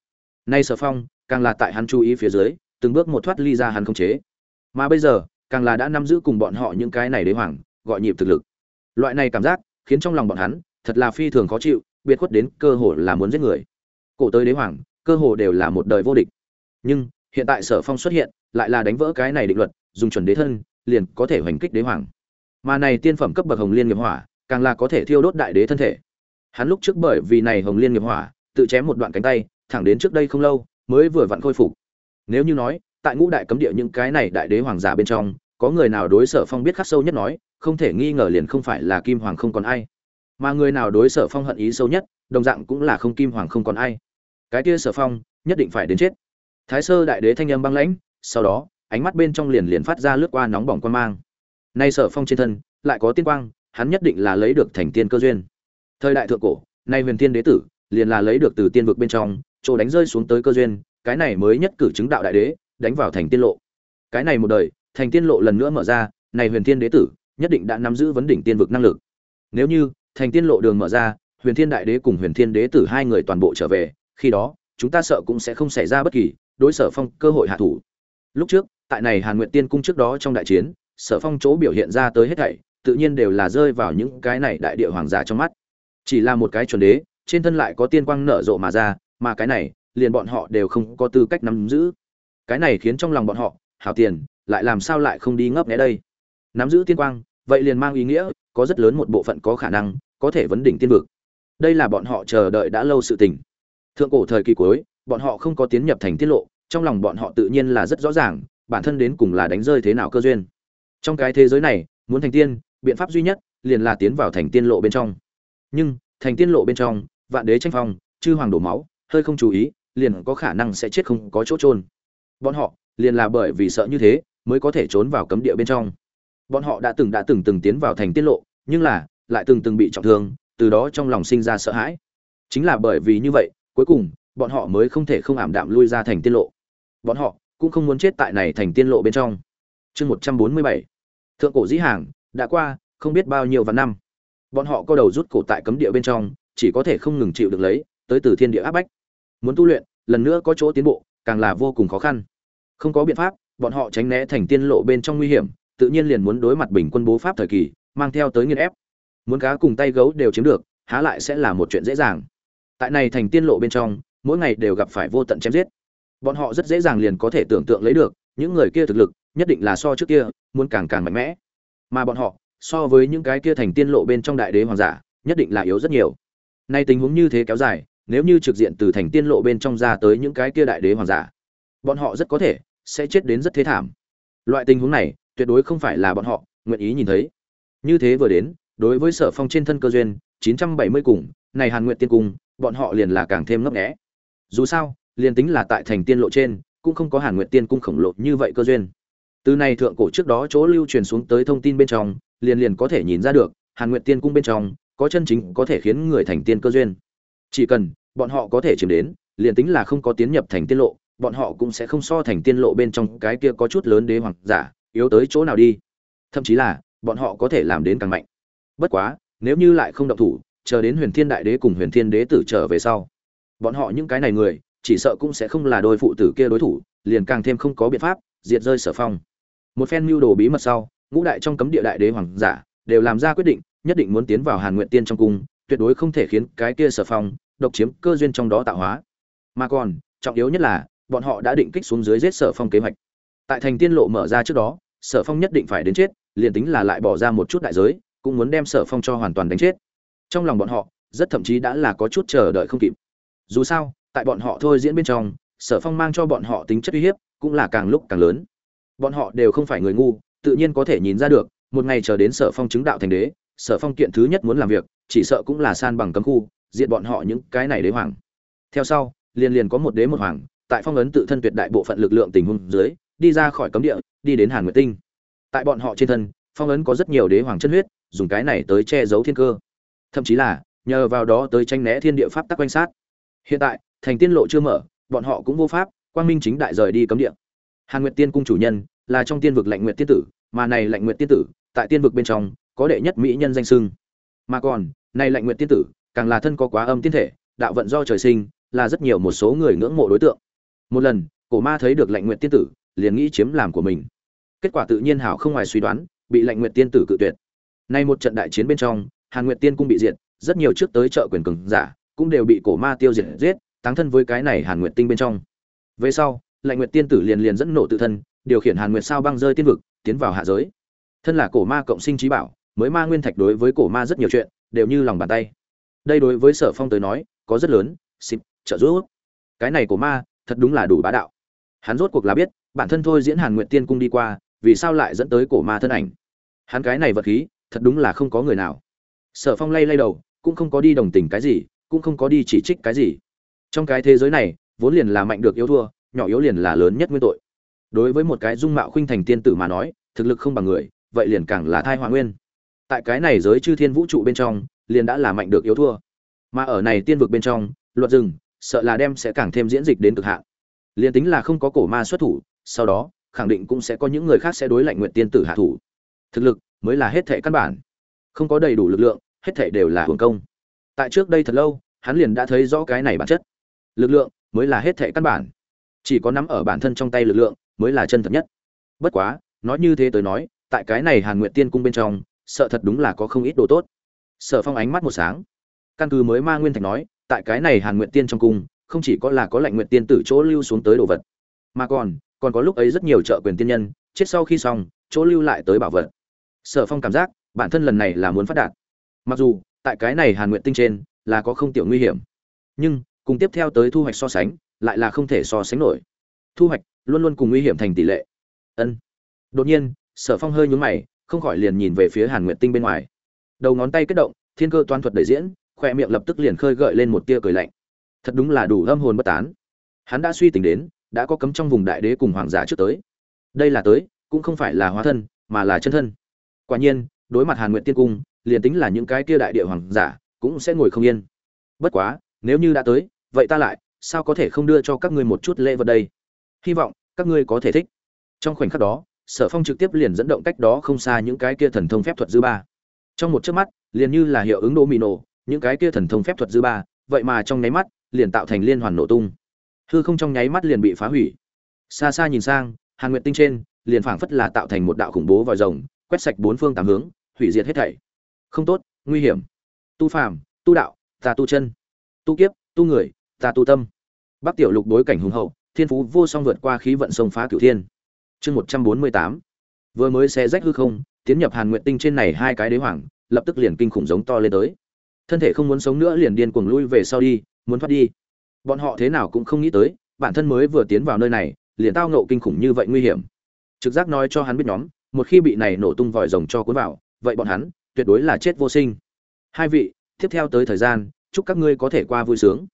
nay sở phong, càng là tại hắn chú ý phía dưới, từng bước một thoát ly ra hắn không chế. Mà bây giờ, càng là đã nắm giữ cùng bọn họ những cái này đế hoàng, gọi nhịp thực lực. Loại này cảm giác, khiến trong lòng bọn hắn, thật là phi thường khó chịu, biệt khuất đến cơ hồ là muốn giết người. Cổ tới đế hoàng, cơ hồ đều là một đời vô địch. Nhưng, hiện tại sở phong xuất hiện, lại là đánh vỡ cái này định luật, dùng chuẩn đế thân, liền có thể hoành kích đế hoàng. Mà này tiên phẩm cấp bậc hồng liên nghiệp hỏa, càng là có thể thiêu đốt đại đế thân thể. Hắn lúc trước bởi vì này hồng liên nghiệp hỏa, tự chém một đoạn cánh tay thẳng đến trước đây không lâu, mới vừa vặn khôi phục. Nếu như nói, tại ngũ đại cấm địa những cái này đại đế hoàng giả bên trong, có người nào đối sở phong biết khắc sâu nhất nói, không thể nghi ngờ liền không phải là kim hoàng không còn ai. Mà người nào đối sở phong hận ý sâu nhất, đồng dạng cũng là không kim hoàng không còn ai. Cái kia sở phong, nhất định phải đến chết. Thái sơ đại đế thanh âm băng lãnh, sau đó, ánh mắt bên trong liền liền phát ra lướt qua nóng bỏng quan mang. Nay sở phong trên thân, lại có tiên quang, hắn nhất định là lấy được thành tiên cơ duyên. Thời đại thượng cổ, nay huyền tiên đế tử, liền là lấy được từ tiên vực bên trong chỗ đánh rơi xuống tới cơ duyên, cái này mới nhất cử chứng đạo đại đế, đánh vào thành tiên lộ. Cái này một đời, thành tiên lộ lần nữa mở ra, này huyền tiên đế tử, nhất định đã nắm giữ vấn đỉnh tiên vực năng lực. Nếu như, thành tiên lộ đường mở ra, huyền thiên đại đế cùng huyền thiên đế tử hai người toàn bộ trở về, khi đó, chúng ta sợ cũng sẽ không xảy ra bất kỳ đối sở phong cơ hội hạ thủ. Lúc trước, tại này hàn nguyện tiên cung trước đó trong đại chiến, sở phong chỗ biểu hiện ra tới hết thảy, tự nhiên đều là rơi vào những cái này đại địa hoàng giả trong mắt. Chỉ là một cái chuẩn đế, trên thân lại có tiên quang nở rộ mà ra mà cái này, liền bọn họ đều không có tư cách nắm giữ. Cái này khiến trong lòng bọn họ, hảo tiền, lại làm sao lại không đi ngấp nghé đây? Nắm giữ tiên quang, vậy liền mang ý nghĩa, có rất lớn một bộ phận có khả năng, có thể vấn đỉnh tiên vực. Đây là bọn họ chờ đợi đã lâu sự tình. Thượng cổ thời kỳ cuối, bọn họ không có tiến nhập thành tiết lộ, trong lòng bọn họ tự nhiên là rất rõ ràng, bản thân đến cùng là đánh rơi thế nào cơ duyên. Trong cái thế giới này, muốn thành tiên, biện pháp duy nhất, liền là tiến vào thành tiên lộ bên trong. Nhưng, thành tiên lộ bên trong, vạn đế tranh phong, chư hoàng đổ máu hơi không chú ý, liền có khả năng sẽ chết không có chỗ trôn bọn họ liền là bởi vì sợ như thế mới có thể trốn vào cấm địa bên trong. Bọn họ đã từng đã từng từng tiến vào thành tiên lộ, nhưng là lại từng từng bị trọng thương, từ đó trong lòng sinh ra sợ hãi. Chính là bởi vì như vậy, cuối cùng bọn họ mới không thể không ảm đạm lui ra thành tiên lộ. Bọn họ cũng không muốn chết tại này thành tiên lộ bên trong. Chương một trăm bốn mươi bảy, thượng cổ dĩ hàng, đã qua không biết bao nhiêu vạn năm. Bọn họ co đầu rút cổ tại cấm địa bên trong, chỉ có thể không ngừng chịu được lấy, tới từ thiên địa áp bách muốn tu luyện, lần nữa có chỗ tiến bộ, càng là vô cùng khó khăn. Không có biện pháp, bọn họ tránh né thành tiên lộ bên trong nguy hiểm, tự nhiên liền muốn đối mặt bình quân bố pháp thời kỳ, mang theo tới nghiên ép. Muốn cá cùng tay gấu đều chiếm được, há lại sẽ là một chuyện dễ dàng. Tại này thành tiên lộ bên trong, mỗi ngày đều gặp phải vô tận chém giết. Bọn họ rất dễ dàng liền có thể tưởng tượng lấy được, những người kia thực lực, nhất định là so trước kia, muốn càng càng mạnh mẽ. Mà bọn họ, so với những cái kia thành tiên lộ bên trong đại đế hoàng giả, nhất định là yếu rất nhiều. Nay tình huống như thế kéo dài nếu như trực diện từ thành tiên lộ bên trong ra tới những cái kia đại đế hoàng giả, bọn họ rất có thể sẽ chết đến rất thế thảm. Loại tình huống này, tuyệt đối không phải là bọn họ nguyện ý nhìn thấy. Như thế vừa đến, đối với sở phong trên thân cơ duyên 970 cùng, này hàn nguyện tiên cung, bọn họ liền là càng thêm ngấp nghé. Dù sao, liền tính là tại thành tiên lộ trên, cũng không có hàn nguyện tiên cung khổng lồ như vậy cơ duyên. Từ này thượng cổ trước đó chỗ lưu truyền xuống tới thông tin bên trong, liền liền có thể nhìn ra được, hàn nguyện tiên cung bên trong, có chân chính có thể khiến người thành tiên cơ duyên chỉ cần, bọn họ có thể chiếm đến, liền tính là không có tiến nhập thành tiên lộ, bọn họ cũng sẽ không so thành tiên lộ bên trong cái kia có chút lớn đế hoàng giả, yếu tới chỗ nào đi. Thậm chí là, bọn họ có thể làm đến càng mạnh. Bất quá, nếu như lại không động thủ, chờ đến huyền thiên đại đế cùng huyền thiên đế tử trở về sau, bọn họ những cái này người, chỉ sợ cũng sẽ không là đôi phụ tử kia đối thủ, liền càng thêm không có biện pháp, diệt rơi sở phong. Một phen mưu đồ bí mật sau, ngũ đại trong cấm địa đại đế hoàng giả, đều làm ra quyết định, nhất định muốn tiến vào hàn nguyện tiên trong cung tuyệt đối không thể khiến cái kia sở phong, độc chiếm cơ duyên trong đó tạo hóa. Mà còn, trọng yếu nhất là, bọn họ đã định kích xuống dưới giết sở phong kế hoạch. Tại thành tiên lộ mở ra trước đó, sở phong nhất định phải đến chết, liền tính là lại bỏ ra một chút đại giới, cũng muốn đem sở phong cho hoàn toàn đánh chết. Trong lòng bọn họ, rất thậm chí đã là có chút chờ đợi không kịp. Dù sao, tại bọn họ thôi diễn bên trong, sở phong mang cho bọn họ tính chất uy hiếp, cũng là càng lúc càng lớn. Bọn họ đều không phải người ngu, tự nhiên có thể nhìn ra được, một ngày chờ đến sở phong chứng đạo thành đế sở phong kiện thứ nhất muốn làm việc, chỉ sợ cũng là san bằng cấm khu diện bọn họ những cái này đế hoàng. Theo sau, liền liền có một đế một hoàng, tại phong ấn tự thân tuyệt đại bộ phận lực lượng tình huống dưới, đi ra khỏi cấm địa, đi đến hàn nguyệt tinh. Tại bọn họ trên thân, phong ấn có rất nhiều đế hoàng chân huyết, dùng cái này tới che giấu thiên cơ. Thậm chí là, nhờ vào đó tới tranh né thiên địa pháp tắc quanh sát. Hiện tại, thành tiên lộ chưa mở, bọn họ cũng vô pháp, quang minh chính đại rời đi cấm địa. Hàn nguyệt tiên cung chủ nhân là trong tiên vực lạnh nguyệt tiên tử, mà này lạnh nguyệt tiên tử, tại tiên vực bên trong có đệ nhất mỹ nhân danh sưng. Mà còn này lạnh nguyệt tiên tử, càng là thân có quá âm tiên thể, đạo vận do trời sinh, là rất nhiều một số người ngưỡng mộ đối tượng. Một lần, cổ ma thấy được lạnh nguyệt tiên tử, liền nghĩ chiếm làm của mình. Kết quả tự nhiên hảo không ngoài suy đoán, bị lạnh nguyệt tiên tử cự tuyệt. Nay một trận đại chiến bên trong, hàn nguyệt tiên cung bị diệt, rất nhiều trước tới chợ quyền cường giả cũng đều bị cổ ma tiêu diệt giết, táng thân với cái này hàn nguyệt tinh bên trong. Về sau, lạnh nguyệt tiên tử liền liền dẫn nổ tự thân, điều khiển hàn nguyệt sao băng rơi tiên vực, tiến vào hạ giới. Thân là cổ ma cộng sinh trí bảo mới ma nguyên thạch đối với cổ ma rất nhiều chuyện, đều như lòng bàn tay. Đây đối với sở phong tới nói, có rất lớn, xịp, trợ giúp. Cái này của ma, thật đúng là đủ bá đạo. Hắn rốt cuộc là biết, bản thân thôi diễn hàn nguyện tiên cung đi qua, vì sao lại dẫn tới cổ ma thân ảnh. Hắn cái này vật khí, thật đúng là không có người nào. Sở phong lay lay đầu, cũng không có đi đồng tình cái gì, cũng không có đi chỉ trích cái gì. Trong cái thế giới này, vốn liền là mạnh được yếu thua, nhỏ yếu liền là lớn nhất nguyên tội. Đối với một cái dung mạo khuynh thành tiên tử mà nói, thực lực không bằng người, vậy liền càng là thai hoa nguyên tại cái này giới chư thiên vũ trụ bên trong, liền đã là mạnh được yếu thua. Mà ở này tiên vực bên trong, luật rừng, sợ là đem sẽ càng thêm diễn dịch đến cực hạn. Liền tính là không có cổ ma xuất thủ, sau đó, khẳng định cũng sẽ có những người khác sẽ đối lạnh nguyện tiên tử hạ thủ. Thực lực mới là hết thể căn bản. Không có đầy đủ lực lượng, hết thể đều là hưởng công. Tại trước đây thật lâu, hắn liền đã thấy rõ cái này bản chất. Lực lượng mới là hết thể căn bản. Chỉ có nắm ở bản thân trong tay lực lượng mới là chân thật nhất. Bất quá, nói như thế tới nói, tại cái này hàn nguyện tiên cung bên trong sợ thật đúng là có không ít đồ tốt. Sở phong ánh mắt một sáng. Căn cứ mới ma nguyên thạch nói, tại cái này hàn nguyện tiên trong cung, không chỉ có là có lạnh nguyện tiên tử chỗ lưu xuống tới đồ vật, mà còn còn có lúc ấy rất nhiều trợ quyền tiên nhân, chết sau khi xong, chỗ lưu lại tới bảo vật. Sở phong cảm giác, bản thân lần này là muốn phát đạt. Mặc dù, tại cái này hàn nguyện tinh trên, là có không tiểu nguy hiểm. Nhưng, cùng tiếp theo tới thu hoạch so sánh, lại là không thể so sánh nổi. Thu hoạch, luôn luôn cùng nguy hiểm thành tỷ lệ. Ân. Đột nhiên, sở phong hơi nhúng mày không khỏi liền nhìn về phía hàn Nguyệt tinh bên ngoài. Đầu ngón tay kết động, thiên cơ toan thuật đẩy diễn, khoe miệng lập tức liền khơi gợi lên một tia cười lạnh. Thật đúng là đủ âm hồn bất tán. Hắn đã suy tính đến, đã có cấm trong vùng đại đế cùng hoàng giả trước tới. Đây là tới, cũng không phải là hóa thân, mà là chân thân. Quả nhiên, đối mặt hàn Nguyệt tiên cung, liền tính là những cái kia đại địa hoàng giả, cũng sẽ ngồi không yên. Bất quá, nếu như đã tới, vậy ta lại, sao có thể không đưa cho các ngươi một chút lễ vật đây? Hy vọng, các ngươi có thể thích. Trong khoảnh khắc đó sở phong trực tiếp liền dẫn động cách đó không xa những cái kia thần thông phép thuật dư ba. Trong một chớp mắt, liền như là hiệu ứng đô mì nổ những cái kia thần thông phép thuật dư ba, vậy mà trong nháy mắt, liền tạo thành liên hoàn nổ tung. Hư không trong nháy mắt liền bị phá hủy. Xa xa nhìn sang, hàn nguyện tinh trên, liền phảng phất là tạo thành một đạo khủng bố vòi rồng, quét sạch bốn phương tám hướng, hủy diệt hết thảy. Không tốt, nguy hiểm. Tu phàm, tu đạo, ta tu chân. Tu kiếp, tu người, ta tu tâm. Bắc tiểu lục đối cảnh hùng hậu, thiên phú vô song vượt qua khí vận sông phá cửu thiên chương một trăm bốn mươi tám. Vừa mới xe rách hư không, tiến nhập hàn nguyện tinh trên này hai cái đế hoàng, lập tức liền kinh khủng giống to lên tới. Thân thể không muốn sống nữa liền điên cuồng lui về sau đi, muốn thoát đi. Bọn họ thế nào cũng không nghĩ tới, bản thân mới vừa tiến vào nơi này, liền tao ngộ kinh khủng như vậy nguy hiểm. Trực giác nói cho hắn biết nhóm, một khi bị này nổ tung vòi rồng cho cuốn vào, vậy bọn hắn tuyệt đối là chết vô sinh. Hai vị, tiếp theo tới thời gian, chúc các ngươi có thể qua vui sướng.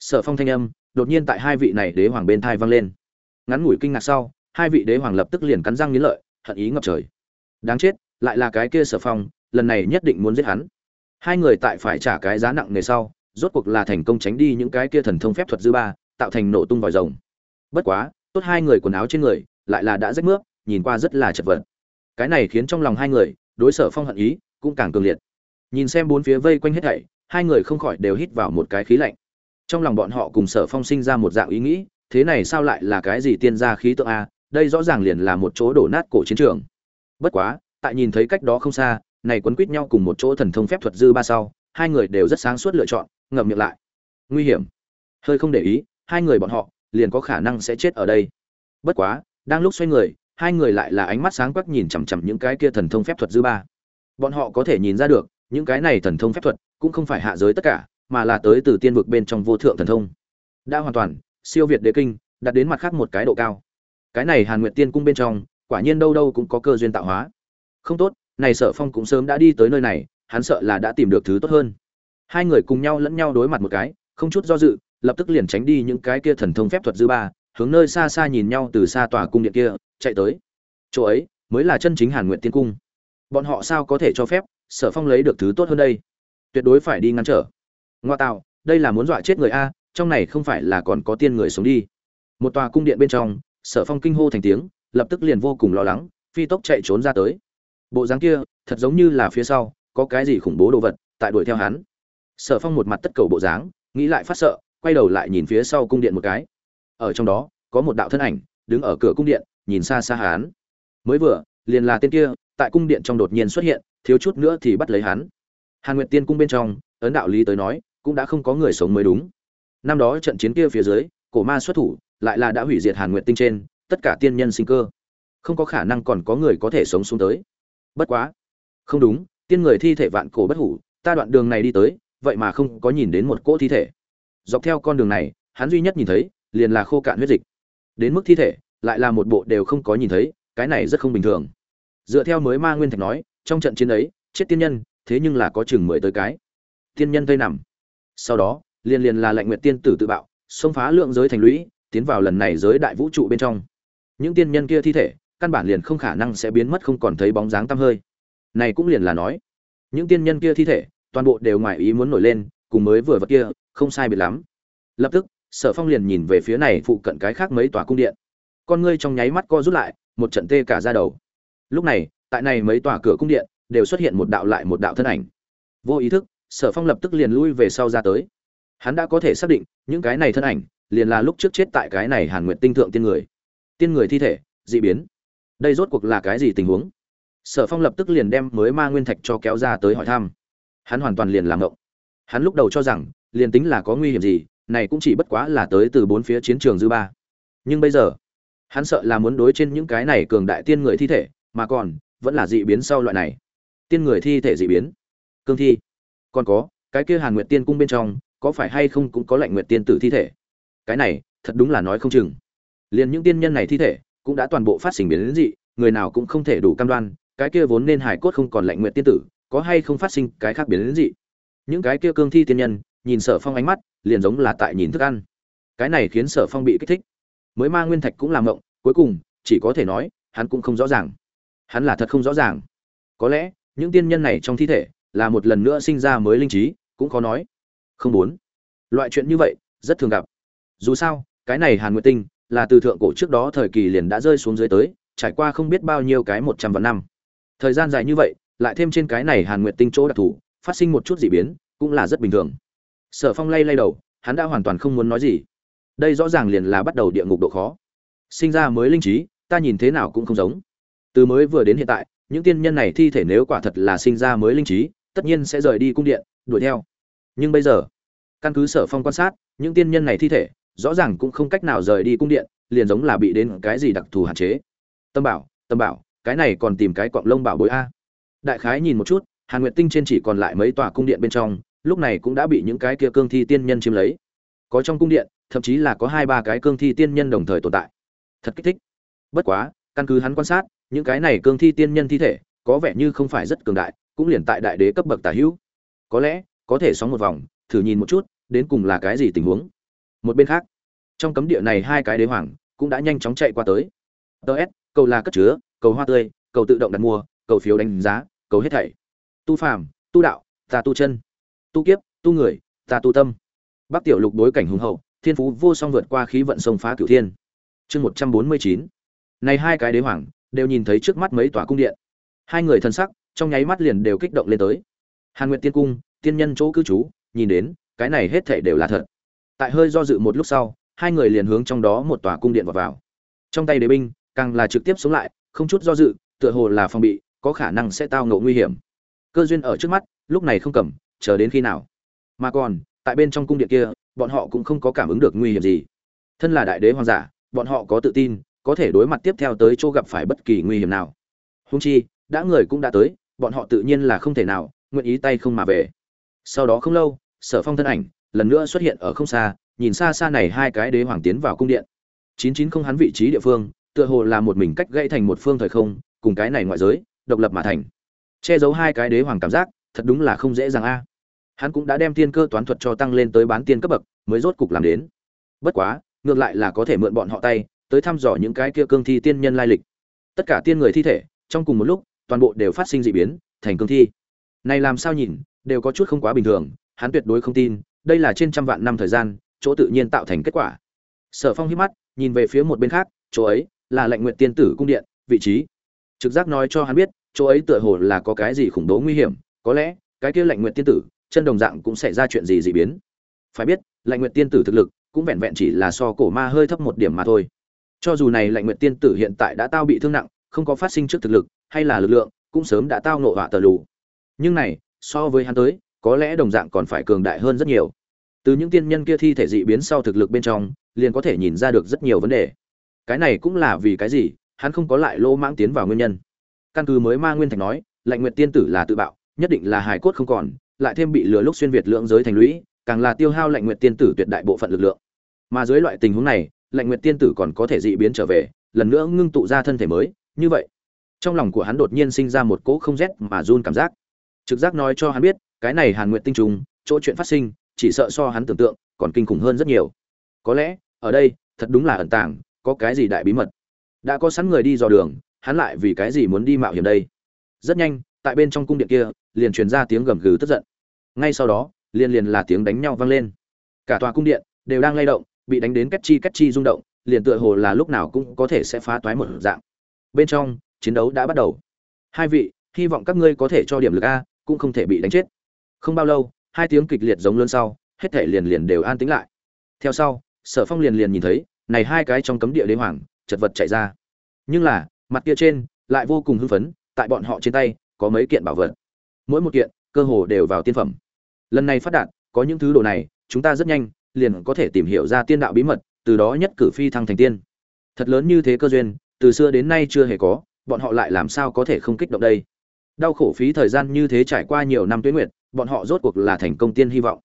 Sở phong thanh âm đột nhiên tại hai vị này đế hoàng bên thai vang lên. Ngắn ngủi kinh ngạc sau hai vị đế hoàng lập tức liền cắn răng nghiến lợi, hận ý ngập trời. Đáng chết, lại là cái kia sở phong, lần này nhất định muốn giết hắn. Hai người tại phải trả cái giá nặng nề sau, rốt cuộc là thành công tránh đi những cái kia thần thông phép thuật dư ba, tạo thành nổ tung vòi rồng. Bất quá, tốt hai người quần áo trên người, lại là đã rách mướp, nhìn qua rất là chật vật. Cái này khiến trong lòng hai người, đối sở phong hận ý, cũng càng cường liệt. Nhìn xem bốn phía vây quanh hết thảy, hai người không khỏi đều hít vào một cái khí lạnh. Trong lòng bọn họ cùng sở phong sinh ra một dạng ý nghĩ, thế này sao lại là cái gì tiên gia khí tượng a đây rõ ràng liền là một chỗ đổ nát cổ chiến trường. Bất quá, tại nhìn thấy cách đó không xa, này quấn quýt nhau cùng một chỗ thần thông phép thuật dư ba sau, hai người đều rất sáng suốt lựa chọn, ngậm miệng lại. Nguy hiểm. Hơi không để ý, hai người bọn họ liền có khả năng sẽ chết ở đây. Bất quá, đang lúc xoay người, hai người lại là ánh mắt sáng quắc nhìn chằm chằm những cái kia thần thông phép thuật dư ba. Bọn họ có thể nhìn ra được, những cái này thần thông phép thuật cũng không phải hạ giới tất cả, mà là tới từ tiên vực bên trong vô thượng thần thông. Đã hoàn toàn, siêu việt đế kinh, đạt đến mặt khác một cái độ cao cái này hàn nguyệt tiên cung bên trong, quả nhiên đâu đâu cũng có cơ duyên tạo hóa. Không tốt, này sở phong cũng sớm đã đi tới nơi này, hắn sợ là đã tìm được thứ tốt hơn. Hai người cùng nhau lẫn nhau đối mặt một cái, không chút do dự, lập tức liền tránh đi những cái kia thần thông phép thuật dư ba, hướng nơi xa xa nhìn nhau từ xa tòa cung điện kia, chạy tới. Chỗ ấy, mới là chân chính hàn nguyện tiên cung. Bọn họ sao có thể cho phép, sở phong lấy được thứ tốt hơn đây? Tuyệt đối phải đi ngăn trở. Ngoa tạo, đây là muốn dọa chết người a, trong này không phải là còn có tiên người sống đi. Một tòa cung điện bên trong sở phong kinh hô thành tiếng, lập tức liền vô cùng lo lắng, phi tốc chạy trốn ra tới. Bộ dáng kia, thật giống như là phía sau, có cái gì khủng bố đồ vật, tại đuổi theo hắn. Sở phong một mặt tất cầu bộ dáng, nghĩ lại phát sợ, quay đầu lại nhìn phía sau cung điện một cái. Ở trong đó, có một đạo thân ảnh, đứng ở cửa cung điện, nhìn xa xa hắn. Mới vừa, liền là tên kia, tại cung điện trong đột nhiên xuất hiện, thiếu chút nữa thì bắt lấy hắn. Hàn nguyệt tiên cung bên trong, ấn đạo lý tới nói, cũng đã không có người sống mới đúng. Năm đó trận chiến kia phía dưới cổ ma xuất thủ, lại là đã hủy diệt hàn nguyệt tinh trên, tất cả tiên nhân sinh cơ. Không có khả năng còn có người có thể sống xuống tới. Bất quá. Không đúng, tiên người thi thể vạn cổ bất hủ, ta đoạn đường này đi tới, vậy mà không có nhìn đến một cỗ thi thể. Dọc theo con đường này, hắn duy nhất nhìn thấy, liền là khô cạn huyết dịch. Đến mức thi thể, lại là một bộ đều không có nhìn thấy, cái này rất không bình thường. Dựa theo mới ma nguyên thạch nói, trong trận chiến ấy, chết tiên nhân, thế nhưng là có chừng mười tới cái. Tiên nhân vây nằm. Sau đó, liền liền là lệnh nguyện tiên tử tự bạo xông phá lượng giới thành lũy, tiến vào lần này giới đại vũ trụ bên trong. Những tiên nhân kia thi thể, căn bản liền không khả năng sẽ biến mất không còn thấy bóng dáng tăm hơi. Này cũng liền là nói, những tiên nhân kia thi thể, toàn bộ đều ngoài ý muốn nổi lên, cùng mới vừa vật kia, không sai biệt lắm. Lập tức, sở phong liền nhìn về phía này phụ cận cái khác mấy tòa cung điện. Con ngươi trong nháy mắt co rút lại, một trận tê cả ra đầu. Lúc này, tại này mấy tòa cửa cung điện, đều xuất hiện một đạo lại một đạo thân ảnh. Vô ý thức, sở phong lập tức liền lui về sau ra tới hắn đã có thể xác định, những cái này thân ảnh, liền là lúc trước chết tại cái này hàn nguyện tinh thượng tiên người. Tiên người thi thể, dị biến. Đây rốt cuộc là cái gì tình huống? Sở phong lập tức liền đem mới ma nguyên thạch cho kéo ra tới hỏi thăm. Hắn hoàn toàn liền làm ngộng. Hắn lúc đầu cho rằng, liền tính là có nguy hiểm gì, này cũng chỉ bất quá là tới từ bốn phía chiến trường dư ba. Nhưng bây giờ, hắn sợ là muốn đối trên những cái này cường đại tiên người thi thể, mà còn, vẫn là dị biến sau loại này. Tiên người thi thể dị biến. Cương thi. Còn có, cái kia hàn nguyệt tiên cung bên trong có phải hay không cũng có lệnh nguyệt tiên tử thi thể? Cái này, thật đúng là nói không chừng. Liền những tiên nhân này thi thể, cũng đã toàn bộ phát sinh biến đến dị, người nào cũng không thể đủ cam đoan, cái kia vốn nên hải cốt không còn lệnh nguyệt tiên tử, có hay không phát sinh cái khác biến đến dị? Những cái kia cương thi tiên nhân, nhìn sở phong ánh mắt, liền giống là tại nhìn thức ăn. Cái này khiến sở phong bị kích thích. Mới ma nguyên thạch cũng làm ngộng cuối cùng, chỉ có thể nói, hắn cũng không rõ ràng. Hắn là thật không rõ ràng. Có lẽ, những tiên nhân này trong thi thể, là một lần nữa sinh ra mới linh trí, cũng khó nói không bốn loại chuyện như vậy, rất thường gặp. Dù sao, cái này hàn nguyệt tinh, là từ thượng cổ trước đó thời kỳ liền đã rơi xuống dưới tới, trải qua không biết bao nhiêu cái một trăm vạn năm. Thời gian dài như vậy, lại thêm trên cái này hàn nguyệt tinh chỗ đặc thù, phát sinh một chút dị biến, cũng là rất bình thường. Sở phong lay lay đầu, hắn đã hoàn toàn không muốn nói gì. Đây rõ ràng liền là bắt đầu địa ngục độ khó. Sinh ra mới linh trí, ta nhìn thế nào cũng không giống. Từ mới vừa đến hiện tại, những tiên nhân này thi thể nếu quả thật là sinh ra mới linh trí, tất nhiên sẽ rời đi cung điện, đuổi theo nhưng bây giờ, căn cứ sở phong quan sát, những tiên nhân này thi thể, rõ ràng cũng không cách nào rời đi cung điện, liền giống là bị đến cái gì đặc thù hạn chế. Tâm bảo tâm bảo, cái này còn tìm cái cọng lông bảo bối a. Đại khái nhìn một chút, hàn nguyệt tinh trên chỉ còn lại mấy tòa cung điện bên trong, lúc này cũng đã bị những cái kia cương thi tiên nhân chiếm lấy. Có trong cung điện, thậm chí là có hai ba cái cương thi tiên nhân đồng thời tồn tại. Thật kích thích. Bất quá, căn cứ hắn quan sát, những cái này cương thi tiên nhân thi thể, có vẻ như không phải rất cường đại, cũng liền tại đại đế cấp bậc tả hữu. Có lẽ có thể sóng một vòng, thử nhìn một chút, đến cùng là cái gì tình huống. Một bên khác, trong cấm địa này hai cái đế hoàng cũng đã nhanh chóng chạy qua tới. Ts cầu là cất chứa, cầu hoa tươi, cầu tự động đặt mua, cầu phiếu đánh giá, cầu hết thảy. Tu phàm, tu đạo, ta tu chân. Tu kiếp, tu người, ta tu tâm. Bắc tiểu lục đối cảnh hùng hậu, thiên phú vô song vượt qua khí vận sông phá cửu thiên. Chương một trăm bốn mươi chín. Này hai cái đế hoàng đều nhìn thấy trước mắt mấy tòa cung điện. Hai người thân sắc trong nháy mắt liền đều kích động lên tới. Hàn nguyệt tiên cung tiên nhân chỗ cư trú, nhìn đến, cái này hết thảy đều là thật. Tại hơi do dự một lúc sau, hai người liền hướng trong đó một tòa cung điện vào vào. Trong tay đế binh, càng là trực tiếp sống lại, không chút do dự, tựa hồ là phòng bị, có khả năng sẽ tao ngộ nguy hiểm. Cơ duyên ở trước mắt, lúc này không cầm, chờ đến khi nào? Mà còn, tại bên trong cung điện kia, bọn họ cũng không có cảm ứng được nguy hiểm gì. Thân là đại đế hoàng giả, bọn họ có tự tin, có thể đối mặt tiếp theo tới chỗ gặp phải bất kỳ nguy hiểm nào. Húng chi, đã người cũng đã tới, bọn họ tự nhiên là không thể nào, nguyện ý tay không mà về sau đó không lâu, sở phong thân ảnh lần nữa xuất hiện ở không xa, nhìn xa xa này hai cái đế hoàng tiến vào cung điện. Chín chín không hắn vị trí địa phương, tựa hồ là một mình cách gãy thành một phương thời không, cùng cái này ngoại giới, độc lập mà thành. Che giấu hai cái đế hoàng cảm giác, thật đúng là không dễ dàng a. Hắn cũng đã đem tiên cơ toán thuật cho tăng lên tới bán tiên cấp bậc, mới rốt cục làm đến. Bất quá, ngược lại là có thể mượn bọn họ tay, tới thăm dò những cái kia cương thi tiên nhân lai lịch. Tất cả tiên người thi thể, trong cùng một lúc, toàn bộ đều phát sinh dị biến, thành cương thi. Này làm sao nhìn đều có chút không quá bình thường, hắn tuyệt đối không tin, đây là trên trăm vạn năm thời gian, chỗ tự nhiên tạo thành kết quả. Sở phong hít mắt, nhìn về phía một bên khác, chỗ ấy là lệnh nguyện tiên tử cung điện, vị trí. Trực giác nói cho hắn biết, chỗ ấy tựa hồ là có cái gì khủng bố nguy hiểm, có lẽ, cái kia lệnh nguyện tiên tử, chân đồng dạng cũng sẽ ra chuyện gì dị biến. Phải biết, lệnh nguyện tiên tử thực lực cũng vẹn vẹn chỉ là so cổ ma hơi thấp một điểm mà thôi. Cho dù này lệnh nguyện tiên tử hiện tại đã tao bị thương nặng, không có phát sinh trước thực lực, hay là lực lượng, cũng sớm đã tao nộ họa tờ lù. Nhưng này so với hắn tới, có lẽ đồng dạng còn phải cường đại hơn rất nhiều. Từ những tiên nhân kia thi thể dị biến sau thực lực bên trong, liền có thể nhìn ra được rất nhiều vấn đề. Cái này cũng là vì cái gì, hắn không có lại lô mãng tiến vào nguyên nhân. Căn cứ mới ma nguyên thạch nói, lạnh nguyện tiên tử là tự bạo, nhất định là hài cốt không còn, lại thêm bị lừa lúc xuyên việt lượng giới thành lũy, càng là tiêu hao lạnh nguyện tiên tử tuyệt đại bộ phận lực lượng. Mà dưới loại tình huống này, lạnh nguyện tiên tử còn có thể dị biến trở về, lần nữa ngưng tụ ra thân thể mới, như vậy. Trong lòng của hắn đột nhiên sinh ra một cỗ không rét mà run cảm giác trực giác nói cho hắn biết, cái này hàn nguyện tinh trùng, chỗ chuyện phát sinh, chỉ sợ so hắn tưởng tượng còn kinh khủng hơn rất nhiều. Có lẽ, ở đây, thật đúng là ẩn tàng, có cái gì đại bí mật. Đã có sẵn người đi dò đường, hắn lại vì cái gì muốn đi mạo hiểm đây? Rất nhanh, tại bên trong cung điện kia, liền truyền ra tiếng gầm gừ tức giận. Ngay sau đó, liền liền là tiếng đánh nhau vang lên. Cả tòa cung điện đều đang lay động, bị đánh đến cách chi cách chi rung động, liền tựa hồ là lúc nào cũng có thể sẽ phá toái một dạng. Bên trong, chiến đấu đã bắt đầu. Hai vị, hy vọng các ngươi có thể cho điểm lực a cũng không thể bị đánh chết. Không bao lâu, hai tiếng kịch liệt giống lớn sau, hết thể liền liền đều an tĩnh lại. Theo sau, sở phong liền liền nhìn thấy, này hai cái trong cấm địa đế hoàng, chật vật chạy ra. Nhưng là, mặt kia trên, lại vô cùng hưng phấn, tại bọn họ trên tay, có mấy kiện bảo vật. Mỗi một kiện, cơ hồ đều vào tiên phẩm. Lần này phát đạt, có những thứ đồ này, chúng ta rất nhanh, liền có thể tìm hiểu ra tiên đạo bí mật, từ đó nhất cử phi thăng thành tiên. Thật lớn như thế cơ duyên, từ xưa đến nay chưa hề có, bọn họ lại làm sao có thể không kích động đây? Đau khổ phí thời gian như thế trải qua nhiều năm tuyến nguyệt, bọn họ rốt cuộc là thành công tiên hy vọng.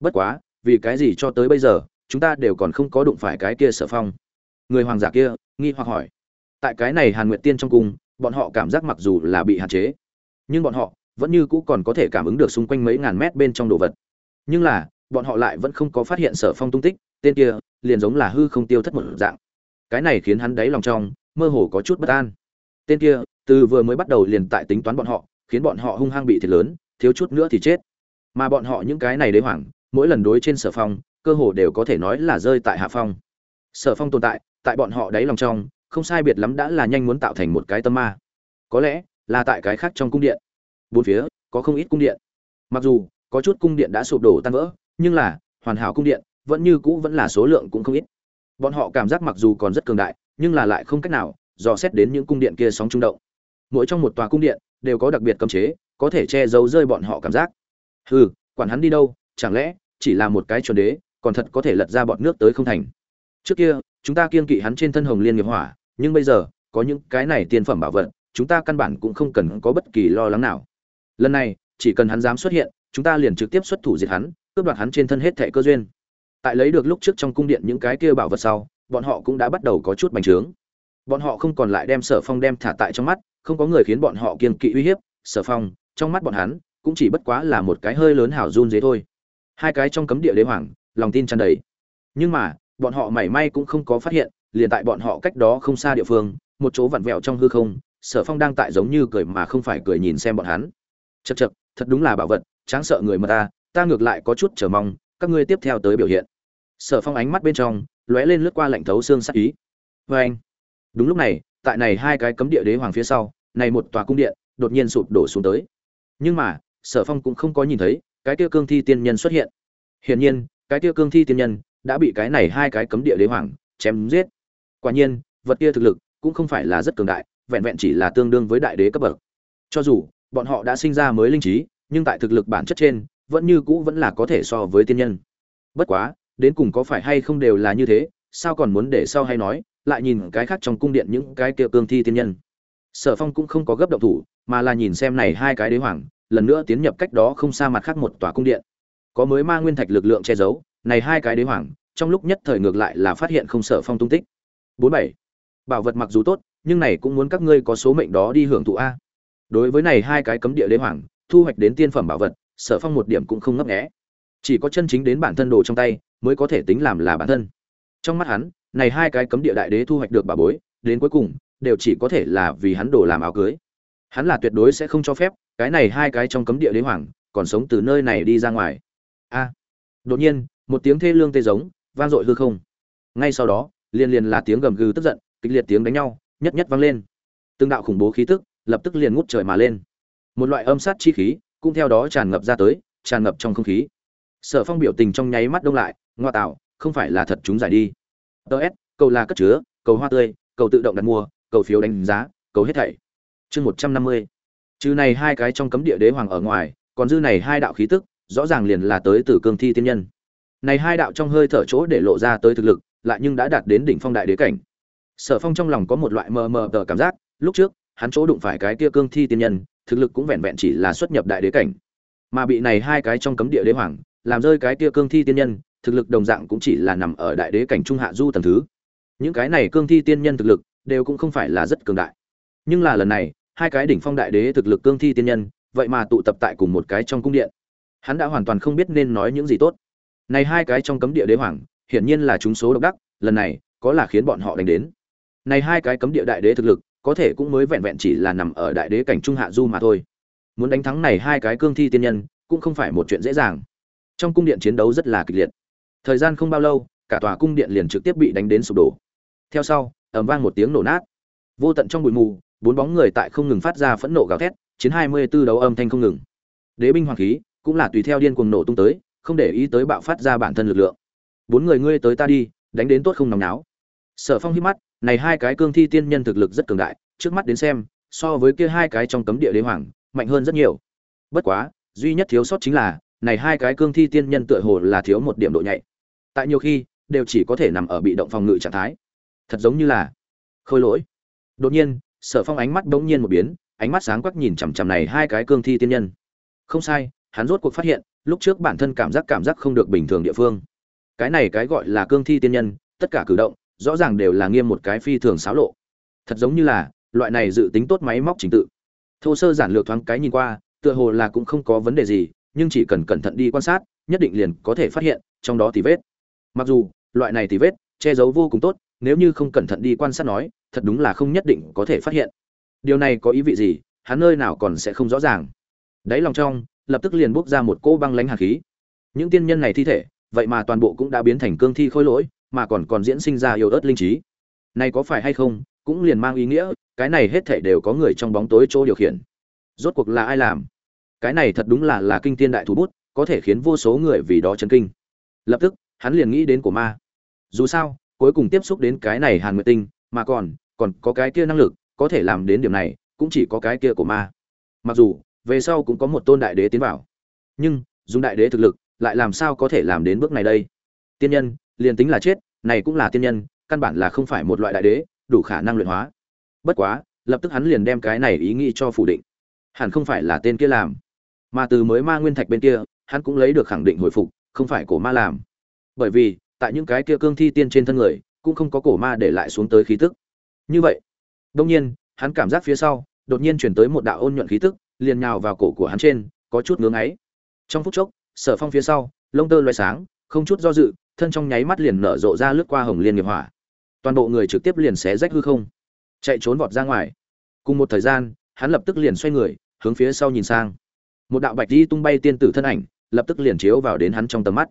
Bất quá, vì cái gì cho tới bây giờ, chúng ta đều còn không có đụng phải cái kia sở phong? Người hoàng giả kia, nghi hoặc hỏi. Tại cái này hàn nguyệt tiên trong cung, bọn họ cảm giác mặc dù là bị hạn chế, nhưng bọn họ vẫn như cũ còn có thể cảm ứng được xung quanh mấy ngàn mét bên trong đồ vật. Nhưng là, bọn họ lại vẫn không có phát hiện sở phong tung tích, tên kia liền giống là hư không tiêu thất một dạng. Cái này khiến hắn đáy lòng trong, mơ hồ có chút bất an tên kia, từ vừa mới bắt đầu liền tại tính toán bọn họ, khiến bọn họ hung hăng bị thiệt lớn, thiếu chút nữa thì chết. Mà bọn họ những cái này đế hoảng mỗi lần đối trên sở phong, cơ hồ đều có thể nói là rơi tại hạ phong. Sở phong tồn tại tại bọn họ đáy lòng trong, không sai biệt lắm đã là nhanh muốn tạo thành một cái tâm ma. Có lẽ, là tại cái khác trong cung điện. Bốn phía, có không ít cung điện. Mặc dù, có chút cung điện đã sụp đổ tan vỡ, nhưng là, hoàn hảo cung điện, vẫn như cũ vẫn là số lượng cũng không ít. Bọn họ cảm giác mặc dù còn rất cường đại, nhưng là lại không cách nào dò xét đến những cung điện kia sóng trung động. Mỗi trong một tòa cung điện đều có đặc biệt cấm chế, có thể che giấu rơi bọn họ cảm giác. Hừ, quản hắn đi đâu, chẳng lẽ chỉ là một cái chuẩn đế, còn thật có thể lật ra bọn nước tới không thành? Trước kia, chúng ta kiên kỵ hắn trên thân hồng liên nghiệp hỏa, nhưng bây giờ, có những cái này tiên phẩm bảo vật, chúng ta căn bản cũng không cần có bất kỳ lo lắng nào. Lần này, chỉ cần hắn dám xuất hiện, chúng ta liền trực tiếp xuất thủ diệt hắn, cướp đoạt hắn trên thân hết thệ cơ duyên. Tại lấy được lúc trước trong cung điện những cái kia bảo vật sau, bọn họ cũng đã bắt đầu có chút bành trướng bọn họ không còn lại đem sở phong đem thả tại trong mắt, không có người khiến bọn họ kiên kỵ uy hiếp, sở phong, trong mắt bọn hắn, cũng chỉ bất quá là một cái hơi lớn hảo run dế thôi. Hai cái trong cấm địa đế hoàng, lòng tin tràn đầy. Nhưng mà, bọn họ mảy may cũng không có phát hiện, liền tại bọn họ cách đó không xa địa phương, một chỗ vặn vẹo trong hư không, sở phong đang tại giống như cười mà không phải cười nhìn xem bọn hắn. Chật chật thật đúng là bảo vật, tráng sợ người mà ta ta ngược lại có chút chờ mong, các ngươi tiếp theo tới biểu hiện. Sở phong ánh mắt bên trong, lóe lên lướt qua lạnh thấu xương sắc ý. Vê anh đúng lúc này, tại này hai cái cấm địa đế hoàng phía sau, này một tòa cung điện đột nhiên sụp đổ xuống tới. Nhưng mà, sở phong cũng không có nhìn thấy cái kia cương thi tiên nhân xuất hiện. Hiển nhiên, cái kia cương thi tiên nhân đã bị cái này hai cái cấm địa đế hoàng chém giết. Quả nhiên, vật kia thực lực cũng không phải là rất cường đại, vẹn vẹn chỉ là tương đương với đại đế cấp bậc. Cho dù, bọn họ đã sinh ra mới linh trí, nhưng tại thực lực bản chất trên, vẫn như cũ vẫn là có thể so với tiên nhân. Bất quá, đến cùng có phải hay không đều là như thế, sao còn muốn để sau hay nói lại nhìn cái khác trong cung điện những cái kia cương thi tiên nhân. Sở phong cũng không có gấp động thủ, mà là nhìn xem này hai cái đế hoàng, lần nữa tiến nhập cách đó không xa mặt khác một tòa cung điện. Có mới ma nguyên thạch lực lượng che giấu, này hai cái đế hoàng, trong lúc nhất thời ngược lại là phát hiện không sở phong tung tích. Bốn bảy, bảo vật mặc dù tốt, nhưng này cũng muốn các ngươi có số mệnh đó đi hưởng thụ a. Đối với này hai cái cấm địa đế hoàng, thu hoạch đến tiên phẩm bảo vật, sở phong một điểm cũng không ngấp nghé. Chỉ có chân chính đến bản thân đồ trong tay, mới có thể tính làm là bản thân. Trong mắt hắn này hai cái cấm địa đại đế thu hoạch được bà bối, đến cuối cùng, đều chỉ có thể là vì hắn đổ làm áo cưới. Hắn là tuyệt đối sẽ không cho phép, cái này hai cái trong cấm địa đế hoàng, còn sống từ nơi này đi ra ngoài. A. Đột nhiên, một tiếng thê lương tê giống, vang dội hư không. Ngay sau đó liên liên là tiếng gầm gừ tức giận, kịch liệt tiếng đánh nhau, nhất nhất vang lên. Từng đạo khủng bố khí tức, lập tức liền ngút trời mà lên. Một loại âm sát chi khí, cũng theo đó tràn ngập ra tới, tràn ngập trong không khí. Sở phong biểu tình trong nháy mắt đông lại, ngoa tạo, không phải là thật chúng giải đi ts cầu là cất chứa, cầu hoa tươi, cầu tự động đặt mua, cầu phiếu đánh giá, cầu hết thảy. Chương một trăm năm mươi. Trừ này hai cái trong cấm địa đế hoàng ở ngoài, còn dư này hai đạo khí tức, rõ ràng liền là tới từ cương thi tiên nhân. Này hai đạo trong hơi thở chỗ để lộ ra tới thực lực, lại nhưng đã đạt đến đỉnh phong đại đế cảnh. Sở phong trong lòng có một loại mờ mờ tờ cảm giác, lúc trước, hắn chỗ đụng phải cái kia cương thi tiên nhân, thực lực cũng vẹn vẹn chỉ là xuất nhập đại đế cảnh. Mà bị này hai cái trong cấm địa đế hoàng, làm rơi cái kia cương thi tiên nhân thực lực đồng dạng cũng chỉ là nằm ở đại đế cảnh trung hạ du tầng thứ. Những cái này cương thi tiên nhân thực lực đều cũng không phải là rất cường đại. Nhưng là lần này, hai cái đỉnh phong đại đế thực lực cương thi tiên nhân, vậy mà tụ tập tại cùng một cái trong cung điện. Hắn đã hoàn toàn không biết nên nói những gì tốt. Này hai cái trong cấm địa đế hoàng, hiển nhiên là chúng số độc đắc, lần này, có là khiến bọn họ đánh đến. Này hai cái cấm địa đại đế thực lực, có thể cũng mới vẹn vẹn chỉ là nằm ở đại đế cảnh trung hạ du mà thôi. Muốn đánh thắng này hai cái cương thi tiên nhân, cũng không phải một chuyện dễ dàng. Trong cung điện chiến đấu rất là kịch liệt thời gian không bao lâu, cả tòa cung điện liền trực tiếp bị đánh đến sụp đổ. Theo sau, ầm vang một tiếng nổ nát. Vô tận trong bụi mù, bốn bóng người tại không ngừng phát ra phẫn nộ gào thét, chiến hai mươi tư đấu âm thanh không ngừng. Đế binh hoàng khí cũng là tùy theo điên cuồng nổ tung tới, không để ý tới bạo phát ra bản thân lực lượng. Bốn người ngươi tới ta đi, đánh đến tốt không nóng náo. Sở phong hít mắt, này hai cái cương thi tiên nhân thực lực rất cường đại, trước mắt đến xem, so với kia hai cái trong cấm địa đế hoàng, mạnh hơn rất nhiều. Bất quá, duy nhất thiếu sót chính là, này hai cái cương thi tiên nhân tựa hồ là thiếu một điểm độ nhạy tại nhiều khi, đều chỉ có thể nằm ở bị động phòng ngự trạng thái. Thật giống như là, khôi lỗi. Đột nhiên, sở phong ánh mắt bỗng nhiên một biến, ánh mắt sáng quắc nhìn chằm chằm này hai cái cương thi tiên nhân. Không sai, hắn rốt cuộc phát hiện, lúc trước bản thân cảm giác cảm giác không được bình thường địa phương. Cái này cái gọi là cương thi tiên nhân, tất cả cử động, rõ ràng đều là nghiêm một cái phi thường xáo lộ. Thật giống như là, loại này dự tính tốt máy móc trình tự. Thô sơ giản lược thoáng cái nhìn qua, tựa hồ là cũng không có vấn đề gì, nhưng chỉ cần cẩn thận đi quan sát, nhất định liền có thể phát hiện, trong đó thì vết mặc dù, loại này thì vết, che giấu vô cùng tốt, nếu như không cẩn thận đi quan sát nói, thật đúng là không nhất định có thể phát hiện. Điều này có ý vị gì, hắn nơi nào còn sẽ không rõ ràng. Đáy lòng trong, lập tức liền bốc ra một cô băng lánh hạt khí. Những tiên nhân này thi thể, vậy mà toàn bộ cũng đã biến thành cương thi khôi lỗi, mà còn còn diễn sinh ra yêu ớt linh trí. Này có phải hay không, cũng liền mang ý nghĩa, cái này hết thảy đều có người trong bóng tối chỗ điều khiển. Rốt cuộc là ai làm? Cái này thật đúng là là kinh tiên đại thủ bút, có thể khiến vô số người vì đó chấn kinh. Lập tức hắn liền nghĩ đến của ma. Dù sao, cuối cùng tiếp xúc đến cái này hàn nguyệt tinh, mà còn còn có cái kia năng lực, có thể làm đến điểm này, cũng chỉ có cái kia của ma. Mặc dù, về sau cũng có một tôn đại đế tiến vào. Nhưng, dùng đại đế thực lực, lại làm sao có thể làm đến bước này đây? Tiên nhân, liền tính là chết, này cũng là tiên nhân, căn bản là không phải một loại đại đế, đủ khả năng luyện hóa. Bất quá, lập tức hắn liền đem cái này ý nghĩ cho phủ định. Hẳn không phải là tên kia làm. Mà từ mới ma nguyên thạch bên kia, hắn cũng lấy được khẳng định hồi phục, không phải cổ ma làm bởi vì, tại những cái kia cương thi tiên trên thân người, cũng không có cổ ma để lại xuống tới khí tức. Như vậy đông nhiên, hắn cảm giác phía sau, đột nhiên chuyển tới một đạo ôn nhuận khí tức, liền nhào vào cổ của hắn trên, có chút ngưỡng ấy trong phút chốc, sở phong phía sau, lông tơ loay sáng, không chút do dự, thân trong nháy mắt liền nở rộ ra lướt qua hồng liên nghiệp hỏa. Toàn bộ người trực tiếp liền xé rách hư không, chạy trốn vọt ra ngoài. Cùng một thời gian, hắn lập tức liền xoay người, hướng phía sau nhìn sang. Một đạo bạch di tung bay tiên tử thân ảnh, lập tức liền chiếu vào đến hắn trong tầm mắt.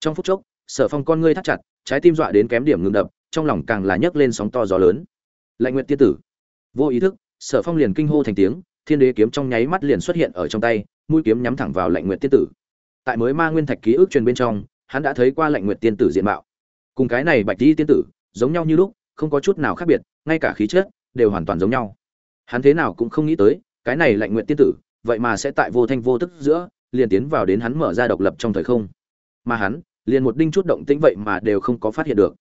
Trong phút chốc sở phong con ngươi thắt chặt, trái tim dọa đến kém điểm ngừng đập, trong lòng càng là nhấc lên sóng to gió lớn. Lạnh nguyện tiên tử, vô ý thức, sở phong liền kinh hô thành tiếng, thiên đế kiếm trong nháy mắt liền xuất hiện ở trong tay, mũi kiếm nhắm thẳng vào lạnh nguyện tiên tử. Tại mới ma nguyên thạch ký ức truyền bên trong, hắn đã thấy qua lạnh nguyện tiên tử diện mạo. Cùng cái này bạch di tiên tử, giống nhau như lúc, không có chút nào khác biệt, ngay cả khí chất, đều hoàn toàn giống nhau. Hắn thế nào cũng không nghĩ tới, cái này lạnh nguyện tiên tử, vậy mà sẽ tại vô thanh vô tức giữa, liền tiến vào đến hắn mở ra độc lập trong thời không. Mà hắn liền một đinh chút động tĩnh vậy mà đều không có phát hiện được.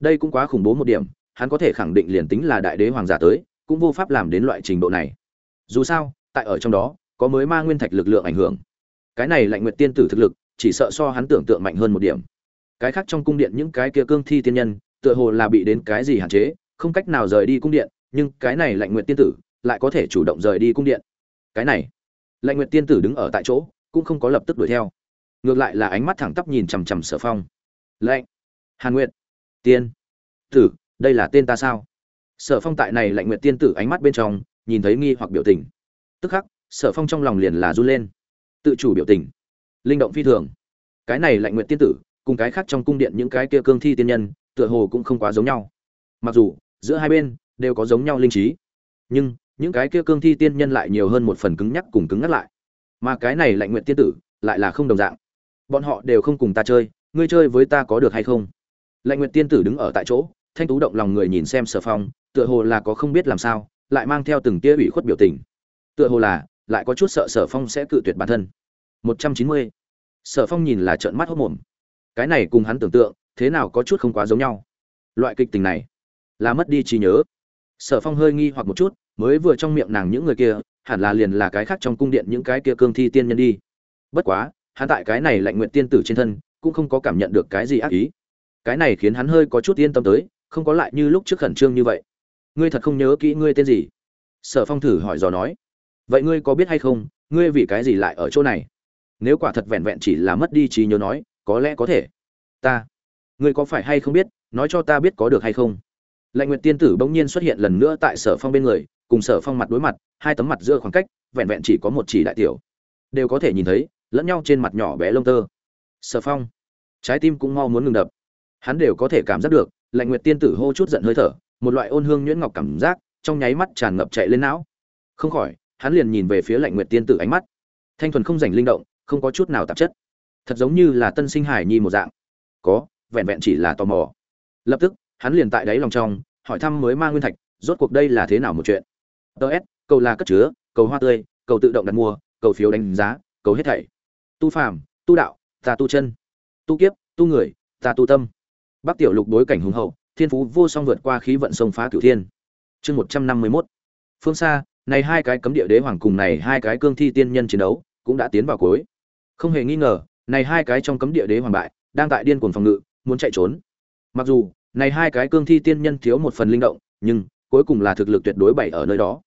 Đây cũng quá khủng bố một điểm, hắn có thể khẳng định liền tính là đại đế hoàng giả tới, cũng vô pháp làm đến loại trình độ này. Dù sao, tại ở trong đó, có mới ma nguyên thạch lực lượng ảnh hưởng. Cái này lạnh nguyệt tiên tử thực lực, chỉ sợ so hắn tưởng tượng mạnh hơn một điểm. Cái khác trong cung điện những cái kia cương thi tiên nhân, tựa hồ là bị đến cái gì hạn chế, không cách nào rời đi cung điện, nhưng cái này lạnh nguyệt tiên tử lại có thể chủ động rời đi cung điện. Cái này, lạnh nguyệt tiên tử đứng ở tại chỗ, cũng không có lập tức đuổi theo ngược lại là ánh mắt thẳng tắp nhìn chằm chằm sở phong. Lạnh hàn nguyệt. Tiên. Tử, đây là tên ta sao? Sở phong tại này lạnh nguyệt tiên tử ánh mắt bên trong, nhìn thấy nghi hoặc biểu tình. Tức khắc, sở phong trong lòng liền là run lên. Tự chủ biểu tình. Linh động phi thường. Cái này lạnh nguyệt tiên tử, cùng cái khác trong cung điện những cái kia cương thi tiên nhân, tựa hồ cũng không quá giống nhau. Mặc dù, giữa hai bên, đều có giống nhau linh trí. Nhưng, những cái kia cương thi tiên nhân lại nhiều hơn một phần cứng nhắc cùng cứng ngắt lại. Mà cái này lạnh nguyện tiên tử, lại là không đồng dạng bọn họ đều không cùng ta chơi, ngươi chơi với ta có được hay không? Lạnh nguyện tiên tử đứng ở tại chỗ, thanh tú động lòng người nhìn xem sở phong, tựa hồ là có không biết làm sao, lại mang theo từng tia ủy khuất biểu tình. Tựa hồ là, lại có chút sợ sở phong sẽ cự tuyệt bản thân. Một trăm chín mươi. Sở phong nhìn là trợn mắt hốc mồm. Cái này cùng hắn tưởng tượng, thế nào có chút không quá giống nhau. Loại kịch tình này, là mất đi trí nhớ. Sở phong hơi nghi hoặc một chút, mới vừa trong miệng nàng những người kia, hẳn là liền là cái khác trong cung điện những cái kia cương thi tiên nhân đi. Bất quá hắn tại cái này lạnh nguyện tiên tử trên thân, cũng không có cảm nhận được cái gì ác ý. Cái này khiến hắn hơi có chút yên tâm tới, không có lại như lúc trước khẩn trương như vậy. Ngươi thật không nhớ kỹ ngươi tên gì? Sở phong thử hỏi dò nói. Vậy ngươi có biết hay không, ngươi vì cái gì lại ở chỗ này? Nếu quả thật vẹn vẹn chỉ là mất đi trí nhớ nói, có lẽ có thể. Ta, ngươi có phải hay không biết, nói cho ta biết có được hay không? Lạnh nguyện tiên tử bỗng nhiên xuất hiện lần nữa tại sở phong bên người, cùng sở phong mặt đối mặt, hai tấm mặt giữa khoảng cách, vẹn vẹn chỉ có một chỉ đại tiểu. Đều có thể nhìn thấy lẫn nhau trên mặt nhỏ bé lông tơ. Sở phong, trái tim cũng mau muốn ngừng đập. Hắn đều có thể cảm giác được, lạnh nguyệt tiên tử hô chút giận hơi thở, một loại ôn hương nhuyễn ngọc cảm giác trong nháy mắt tràn ngập chạy lên não. Không khỏi, hắn liền nhìn về phía lạnh nguyệt tiên tử ánh mắt. Thanh thuần không rảnh linh động, không có chút nào tạp chất. Thật giống như là tân sinh hải nhi một dạng. Có, vẹn vẹn chỉ là tò mò. Lập tức, hắn liền tại đáy lòng trong, hỏi thăm mới mang nguyên thạch, rốt cuộc đây là thế nào một chuyện. Ts cầu là cất chứa, cầu hoa tươi, cầu tự động đặt mua, cầu phiếu đánh giá, cầu hết thảy tu phàm, tu đạo ta tu chân, tu kiếp, tu người ta tu tâm. Bắc tiểu lục đối cảnh hùng hậu, thiên phú vô song vượt qua khí vận sông phá cửu thiên. Chương một trăm năm mươi mốt. Phương xa, này hai cái cấm địa đế hoàng cùng này hai cái cương thi tiên nhân chiến đấu, cũng đã tiến vào cuối. Không hề nghi ngờ, này hai cái trong cấm địa đế hoàng bại, đang tại điên cuồng phòng ngự, muốn chạy trốn. Mặc dù, này hai cái cương thi tiên nhân thiếu một phần linh động, nhưng, cuối cùng là thực lực tuyệt đối bảy ở nơi đó.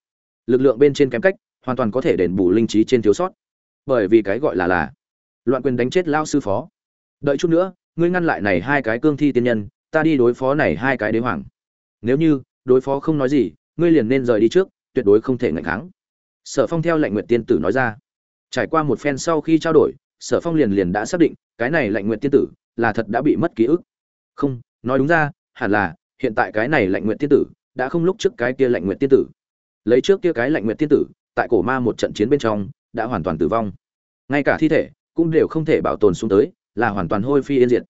Lực lượng bên trên kém cách, hoàn toàn có thể đền bù linh trí trên thiếu sót. Bởi vì cái gọi là là loạn quyền đánh chết lao sư phó. Đợi chút nữa, ngươi ngăn lại này hai cái cương thi tiên nhân, ta đi đối phó này hai cái đế hoàng. Nếu như, đối phó không nói gì, ngươi liền nên rời đi trước, tuyệt đối không thể ngạnh kháng. Sở phong theo lệnh nguyện tiên tử nói ra. Trải qua một phen sau khi trao đổi, sở phong liền liền đã xác định, cái này lệnh nguyện tiên tử là thật đã bị mất ký ức. Không, nói đúng ra, hẳn là, hiện tại cái này lệnh nguyện tiên tử đã không lúc trước cái kia lệnh nguyện tiên tử. Lấy trước kia cái lệnh nguyện tiên tử, tại cổ ma một trận chiến bên trong, đã hoàn toàn tử vong. Ngay cả thi thể cũng đều không thể bảo tồn xuống tới, là hoàn toàn hôi phi yên diệt.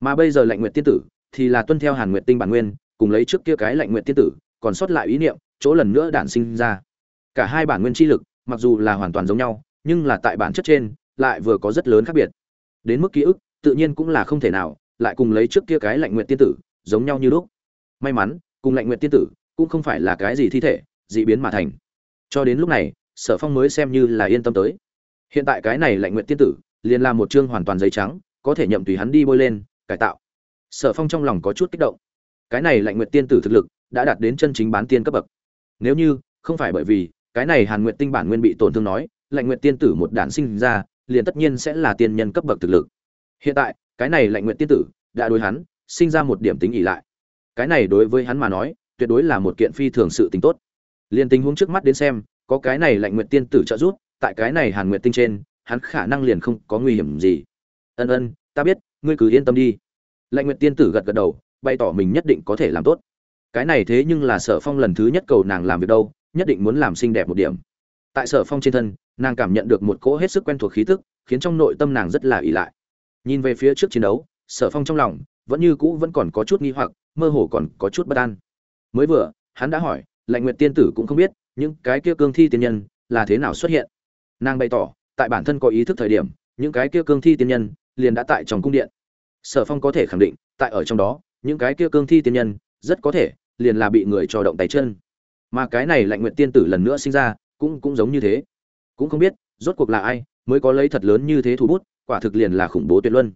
Mà bây giờ lệnh nguyện tiên tử thì là tuân theo hàn nguyện tinh bản nguyên, cùng lấy trước kia cái lệnh nguyện tiên tử, còn sót lại ý niệm, chỗ lần nữa đản sinh ra. Cả hai bản nguyên chi lực, mặc dù là hoàn toàn giống nhau, nhưng là tại bản chất trên, lại vừa có rất lớn khác biệt. Đến mức ký ức, tự nhiên cũng là không thể nào, lại cùng lấy trước kia cái lệnh nguyện tiên tử, giống nhau như lúc. May mắn, cùng lệnh nguyện tiên tử, cũng không phải là cái gì thi thể, dị biến mà thành. Cho đến lúc này, sở phong mới xem như là yên tâm tới. Hiện tại cái này lệnh nguyện tiên tử liền làm một chương hoàn toàn giấy trắng, có thể nhậm tùy hắn đi bôi lên, cải tạo. Sở phong trong lòng có chút kích động. Cái này lệnh nguyện tiên tử thực lực đã đạt đến chân chính bán tiên cấp bậc. Nếu như không phải bởi vì cái này hàn nguyện tinh bản nguyên bị tổn thương nói lệnh nguyện tiên tử một đản sinh ra, liền tất nhiên sẽ là tiên nhân cấp bậc thực lực. Hiện tại, cái này lệnh nguyện tiên tử đã đối hắn sinh ra một điểm tính ỉ lại. Cái này đối với hắn mà nói, tuyệt đối là một kiện phi thường sự tính tốt. Liền tình huống trước mắt đến xem, có cái này lệnh nguyện tiên tử trợ giúp, tại cái này hàn nguyện tinh trên hắn khả năng liền không có nguy hiểm gì. Ân ân, ta biết, ngươi cứ yên tâm đi. Lệnh nguyện tiên tử gật gật đầu, bày tỏ mình nhất định có thể làm tốt. Cái này thế nhưng là sở phong lần thứ nhất cầu nàng làm việc đâu, nhất định muốn làm xinh đẹp một điểm. Tại sở phong trên thân, nàng cảm nhận được một cỗ hết sức quen thuộc khí tức, khiến trong nội tâm nàng rất là ỷ lại. Nhìn về phía trước chiến đấu, sở phong trong lòng vẫn như cũ vẫn còn có chút nghi hoặc, mơ hồ còn có chút bất an. Mới vừa, hắn đã hỏi lệnh nguyệt tiên tử cũng không biết, những cái kia cương thi tiên nhân là thế nào xuất hiện. Nàng bày tỏ tại bản thân có ý thức thời điểm, những cái kia cương thi tiên nhân liền đã tại trong cung điện. Sở phong có thể khẳng định, tại ở trong đó, những cái kia cương thi tiên nhân rất có thể liền là bị người trò động tay chân. Mà cái này lạnh nguyện tiên tử lần nữa sinh ra, cũng cũng giống như thế. Cũng không biết, rốt cuộc là ai mới có lấy thật lớn như thế thủ bút, quả thực liền là khủng bố tuyệt luân.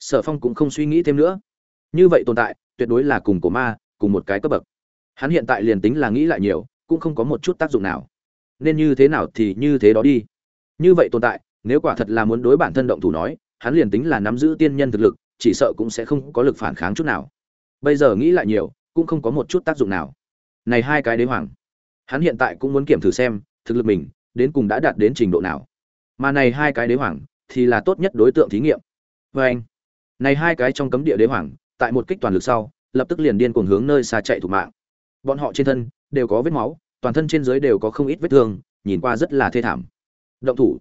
Sở phong cũng không suy nghĩ thêm nữa. Như vậy tồn tại, tuyệt đối là cùng của ma, cùng một cái cấp bậc. Hắn hiện tại liền tính là nghĩ lại nhiều, cũng không có một chút tác dụng nào. Nên như thế nào thì như thế đó đi như vậy tồn tại, nếu quả thật là muốn đối bản thân động thủ nói, hắn liền tính là nắm giữ tiên nhân thực lực, chỉ sợ cũng sẽ không có lực phản kháng chút nào. Bây giờ nghĩ lại nhiều, cũng không có một chút tác dụng nào. Này hai cái đế hoàng, hắn hiện tại cũng muốn kiểm thử xem, thực lực mình, đến cùng đã đạt đến trình độ nào. Mà này hai cái đế hoàng, thì là tốt nhất đối tượng thí nghiệm. Vê anh, này hai cái trong cấm địa đế hoàng, tại một kích toàn lực sau, lập tức liền điên cuồng hướng nơi xa chạy thủ mạng. Bọn họ trên thân, đều có vết máu, toàn thân trên dưới đều có không ít vết thương, nhìn qua rất là thê thảm động thủ.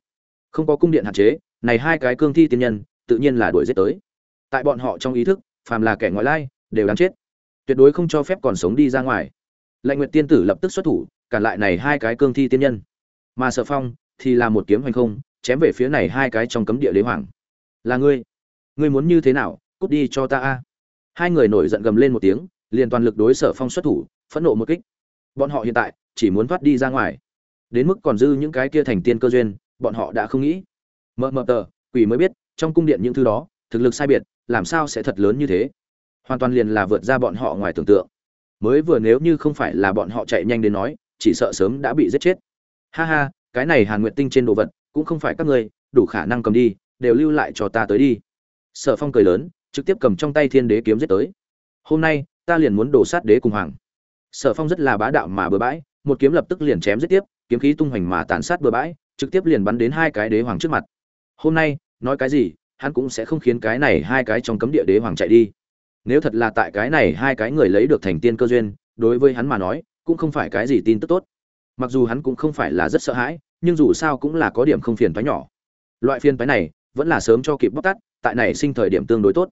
Không có cung điện hạn chế, này hai cái cương thi tiên nhân, tự nhiên là đuổi giết tới. Tại bọn họ trong ý thức, phàm là kẻ ngoại lai, đều đáng chết. Tuyệt đối không cho phép còn sống đi ra ngoài. Lệnh nguyệt tiên tử lập tức xuất thủ, cản lại này hai cái cương thi tiên nhân. Mà sở phong thì là một kiếm hành không, chém về phía này hai cái trong cấm địa đế hoàng. Là ngươi. Ngươi muốn như thế nào, cút đi cho ta a. Hai người nổi giận gầm lên một tiếng, liền toàn lực đối sở phong xuất thủ, phẫn nộ một kích. Bọn họ hiện tại chỉ muốn thoát đi ra ngoài đến mức còn dư những cái kia thành tiên cơ duyên, bọn họ đã không nghĩ. Mờ mờ tờ, quỷ mới biết, trong cung điện những thứ đó, thực lực sai biệt, làm sao sẽ thật lớn như thế? Hoàn toàn liền là vượt ra bọn họ ngoài tưởng tượng. Mới vừa nếu như không phải là bọn họ chạy nhanh đến nói, chỉ sợ sớm đã bị giết chết. Ha ha, cái này hàn nguyệt tinh trên đồ vật, cũng không phải các ngươi, đủ khả năng cầm đi, đều lưu lại cho ta tới đi. Sở phong cười lớn, trực tiếp cầm trong tay thiên đế kiếm giết tới. Hôm nay, ta liền muốn đổ sát đế cùng hoàng. Sở phong rất là bá đạo mà bừa bãi, một kiếm lập tức liền chém giết tiếp kiếm khí tung hoành mà tàn sát bừa bãi, trực tiếp liền bắn đến hai cái đế hoàng trước mặt. Hôm nay, nói cái gì, hắn cũng sẽ không khiến cái này hai cái trong cấm địa đế hoàng chạy đi. Nếu thật là tại cái này hai cái người lấy được thành tiên cơ duyên, đối với hắn mà nói, cũng không phải cái gì tin tức tốt. Mặc dù hắn cũng không phải là rất sợ hãi, nhưng dù sao cũng là có điểm không phiền toái nhỏ. Loại phiền toái này, vẫn là sớm cho kịp bóc tát, tại này sinh thời điểm tương đối tốt.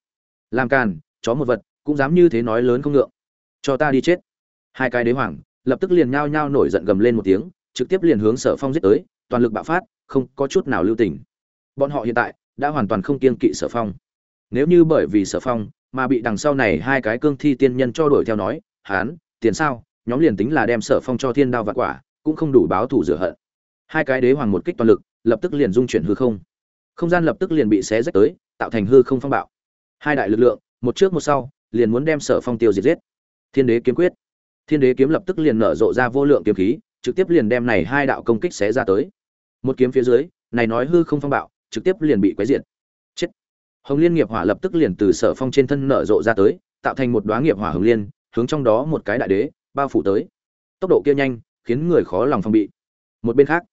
Làm càn, chó một vật, cũng dám như thế nói lớn không ngượng. Cho ta đi chết. Hai cái đế hoàng, lập tức liền nhao nhao nổi giận gầm lên một tiếng trực tiếp liền hướng sở phong giết tới, toàn lực bạo phát, không có chút nào lưu tình. Bọn họ hiện tại đã hoàn toàn không kiên kỵ sở phong. Nếu như bởi vì sở phong mà bị đằng sau này hai cái cương thi tiên nhân cho đuổi theo nói, hán, tiền sao? Nhóm liền tính là đem sở phong cho thiên đao vạn quả, cũng không đủ báo thủ rửa hận. Hai cái đế hoàng một kích toàn lực, lập tức liền dung chuyển hư không. Không gian lập tức liền bị xé rách tới, tạo thành hư không phong bạo. Hai đại lực lượng, một trước một sau, liền muốn đem sở phong tiêu diệt giết. Thiên đế kiếm quyết. Thiên đế kiếm lập tức liền nở rộ ra vô lượng kiếm khí trực tiếp liền đem này hai đạo công kích xé ra tới. Một kiếm phía dưới, này nói hư không phong bạo, trực tiếp liền bị quấy diệt. Chết. Hồng liên nghiệp hỏa lập tức liền từ sở phong trên thân nở rộ ra tới, tạo thành một đoá nghiệp hỏa hồng liên, hướng trong đó một cái đại đế, bao phủ tới. Tốc độ kia nhanh, khiến người khó lòng phòng bị. Một bên khác,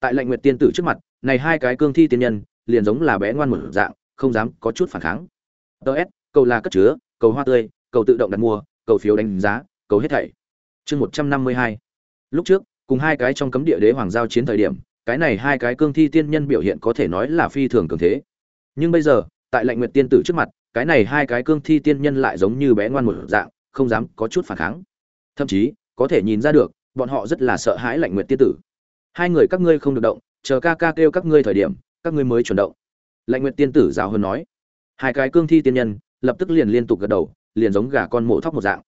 tại lệnh nguyệt tiên tử trước mặt, này hai cái cương thi tiên nhân, liền giống là bé ngoan một dạng, không dám có chút phản kháng. Ts cầu là cất chứa, cầu hoa tươi, cầu tự động đặt mua, cầu phiếu đánh giá, cầu hết thảy. Chương một trăm năm mươi hai. Lúc trước cùng hai cái trong cấm địa đế hoàng giao chiến thời điểm, cái này hai cái cương thi tiên nhân biểu hiện có thể nói là phi thường cường thế. Nhưng bây giờ, tại lệnh nguyệt tiên tử trước mặt, cái này hai cái cương thi tiên nhân lại giống như bé ngoan một dạng, không dám có chút phản kháng. Thậm chí, có thể nhìn ra được, bọn họ rất là sợ hãi lệnh nguyệt tiên tử. Hai người các ngươi không được động, chờ ca ca kêu các ngươi thời điểm, các ngươi mới chuẩn động. Lệnh nguyệt tiên tử rào hơn nói. Hai cái cương thi tiên nhân, lập tức liền liên tục gật đầu, liền giống gà con mổ thóc một dạng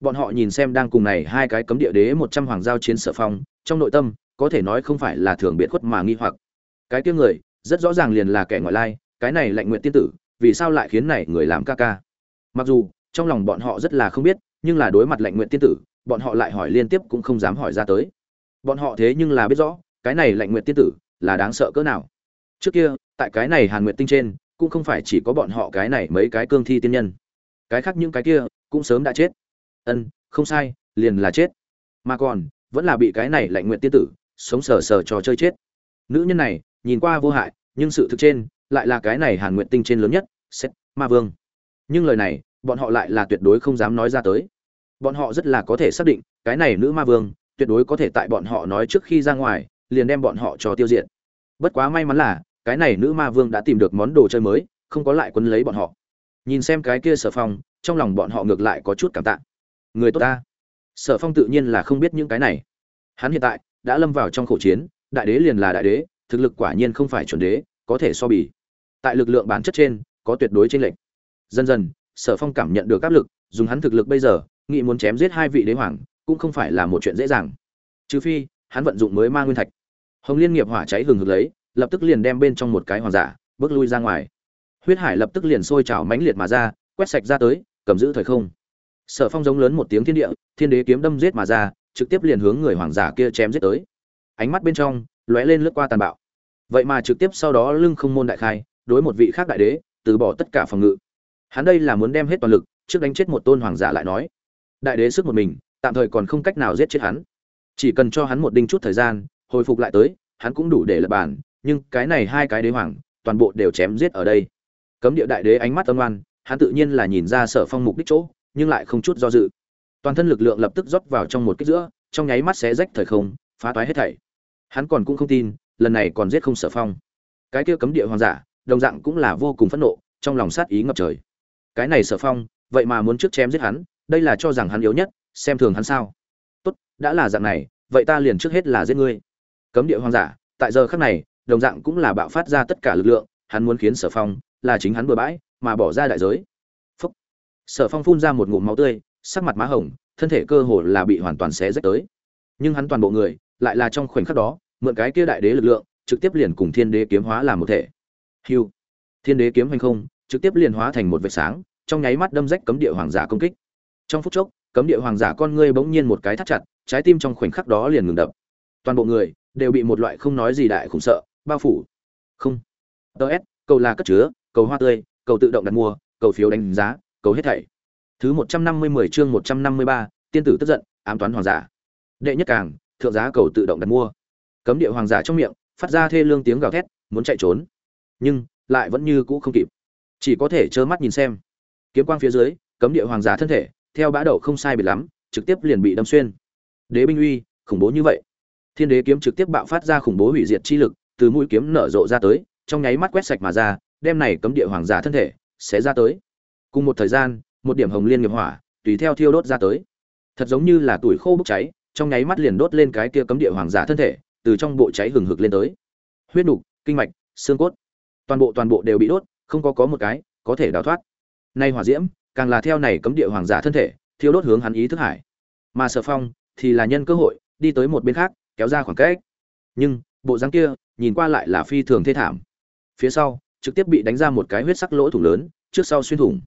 bọn họ nhìn xem đang cùng này hai cái cấm địa đế một trăm hoàng giao chiến sở phong, trong nội tâm, có thể nói không phải là thường biệt khuất mà nghi hoặc. Cái kia người, rất rõ ràng liền là kẻ ngoại lai, cái này lệnh nguyện tiên tử, vì sao lại khiến này người làm ca ca? Mặc dù, trong lòng bọn họ rất là không biết, nhưng là đối mặt lệnh nguyện tiên tử, bọn họ lại hỏi liên tiếp cũng không dám hỏi ra tới. Bọn họ thế nhưng là biết rõ, cái này lệnh nguyện tiên tử, là đáng sợ cỡ nào. Trước kia, tại cái này hàn nguyện tinh trên, cũng không phải chỉ có bọn họ cái này mấy cái cương thi tiên nhân. Cái khác những cái kia, cũng sớm đã chết ân, không sai, liền là chết. Mà còn, vẫn là bị cái này lạnh nguyện tiên tử, sống sờ sờ trò chơi chết. Nữ nhân này, nhìn qua vô hại, nhưng sự thực trên, lại là cái này hàn nguyện tinh trên lớn nhất xét ma vương. Nhưng lời này, bọn họ lại là tuyệt đối không dám nói ra tới. Bọn họ rất là có thể xác định, cái này nữ ma vương, tuyệt đối có thể tại bọn họ nói trước khi ra ngoài, liền đem bọn họ cho tiêu diệt. Bất quá may mắn là, cái này nữ ma vương đã tìm được món đồ chơi mới, không có lại quấn lấy bọn họ. Nhìn xem cái kia sở phong, trong lòng bọn họ ngược lại có chút cảm tạ người tốt ta. Sở phong tự nhiên là không biết những cái này. Hắn hiện tại đã lâm vào trong khẩu chiến, đại đế liền là đại đế, thực lực quả nhiên không phải chuẩn đế, có thể so bì. Tại lực lượng bản chất trên, có tuyệt đối trên lệnh dần dần, sở phong cảm nhận được áp lực, dùng hắn thực lực bây giờ, nghĩ muốn chém giết hai vị đế hoàng, cũng không phải là một chuyện dễ dàng. Trừ phi, hắn vận dụng mới ma nguyên thạch. Hồng liên nghiệp hỏa cháy hừng hực lấy, lập tức liền đem bên trong một cái hoàng giả, bước lui ra ngoài. Huyết hải lập tức liền sôi trào mãnh liệt mà ra, quét sạch ra tới, cầm giữ thời không sở phong giống lớn một tiếng thiên địa, thiên đế kiếm đâm giết mà ra, trực tiếp liền hướng người hoàng giả kia chém giết tới. Ánh mắt bên trong, lóe lên lướt qua tàn bạo. Vậy mà trực tiếp sau đó lưng không môn đại khai, đối một vị khác đại đế, từ bỏ tất cả phòng ngự. Hắn đây là muốn đem hết toàn lực, trước đánh chết một tôn hoàng giả lại nói. Đại đế sức một mình, tạm thời còn không cách nào giết chết hắn. Chỉ cần cho hắn một đinh chút thời gian, hồi phục lại tới, hắn cũng đủ để lập bản nhưng cái này hai cái đế hoàng, toàn bộ đều chém giết ở đây. Cấm địa đại đế ánh mắt âm ngoan, hắn tự nhiên là nhìn ra sở phong mục đích chỗ nhưng lại không chút do dự. Toàn thân lực lượng lập tức rót vào trong một kích giữa, trong nháy mắt xé rách thời không, phá toái hết thảy. Hắn còn cũng không tin, lần này còn giết không sở phong. Cái kia cấm địa hoàng giả, đồng dạng cũng là vô cùng phẫn nộ, trong lòng sát ý ngập trời. Cái này sở phong, vậy mà muốn trước chém giết hắn, đây là cho rằng hắn yếu nhất, xem thường hắn sao? Tốt, đã là dạng này, vậy ta liền trước hết là giết ngươi. Cấm địa hoàng giả, tại giờ khắc này, đồng dạng cũng là bạo phát ra tất cả lực lượng, hắn muốn khiến sở phong, là chính hắn bừa bãi, mà bỏ ra đại giới sở phong phun ra một ngụm máu tươi, sắc mặt má hồng, thân thể cơ hồ là bị hoàn toàn xé rách tới. Nhưng hắn toàn bộ người, lại là trong khoảnh khắc đó, mượn cái kia đại đế lực lượng, trực tiếp liền cùng thiên đế kiếm hóa làm một thể. Hiu thiên đế kiếm hành không, trực tiếp liền hóa thành một vệt sáng, trong nháy mắt đâm rách cấm địa hoàng giả công kích. Trong phút chốc, cấm địa hoàng giả con ngươi bỗng nhiên một cái thắt chặt, trái tim trong khoảnh khắc đó liền ngừng đập. Toàn bộ người đều bị một loại không nói gì đại khủng sợ, bao phủ. Không. Ts cầu là cất chứa, cầu hoa tươi, cầu tự động đặt mua, cầu phiếu đánh giá cầu hết thảy. Thứ một trăm năm mươi mười chương một trăm năm mươi ba, tiên tử tức giận, ám toán hoàng giả. Đệ nhất càng, thượng giá cầu tự động đặt mua. Cấm địa hoàng giả trong miệng, phát ra thê lương tiếng gào thét, muốn chạy trốn. Nhưng, lại vẫn như cũ không kịp. Chỉ có thể trơ mắt nhìn xem. Kiếm quang phía dưới, cấm địa hoàng giả thân thể, theo bã đậu không sai biệt lắm, trực tiếp liền bị đâm xuyên. Đế binh uy, khủng bố như vậy. Thiên đế kiếm trực tiếp bạo phát ra khủng bố hủy diệt chi lực, từ mũi kiếm nở rộ ra tới, trong nháy mắt quét sạch mà ra, đem này cấm địa hoàng giả thân thể sẽ ra tới cùng một thời gian, một điểm hồng liên nghiệp hỏa, tùy theo thiêu đốt ra tới. Thật giống như là tuổi khô bốc cháy, trong nháy mắt liền đốt lên cái kia cấm địa hoàng giả thân thể, từ trong bộ cháy hừng hực lên tới. Huyết đục kinh mạch, xương cốt. Toàn bộ toàn bộ đều bị đốt, không có có một cái có thể đào thoát. Nay hỏa diễm, càng là theo này cấm địa hoàng giả thân thể, thiêu đốt hướng hắn ý thức hải. Mà sở phong thì là nhân cơ hội, đi tới một bên khác, kéo ra khoảng cách. Nhưng, bộ dáng kia, nhìn qua lại là phi thường thê thảm. Phía sau, trực tiếp bị đánh ra một cái huyết sắc lỗ thủng lớn, trước sau xuyên thủng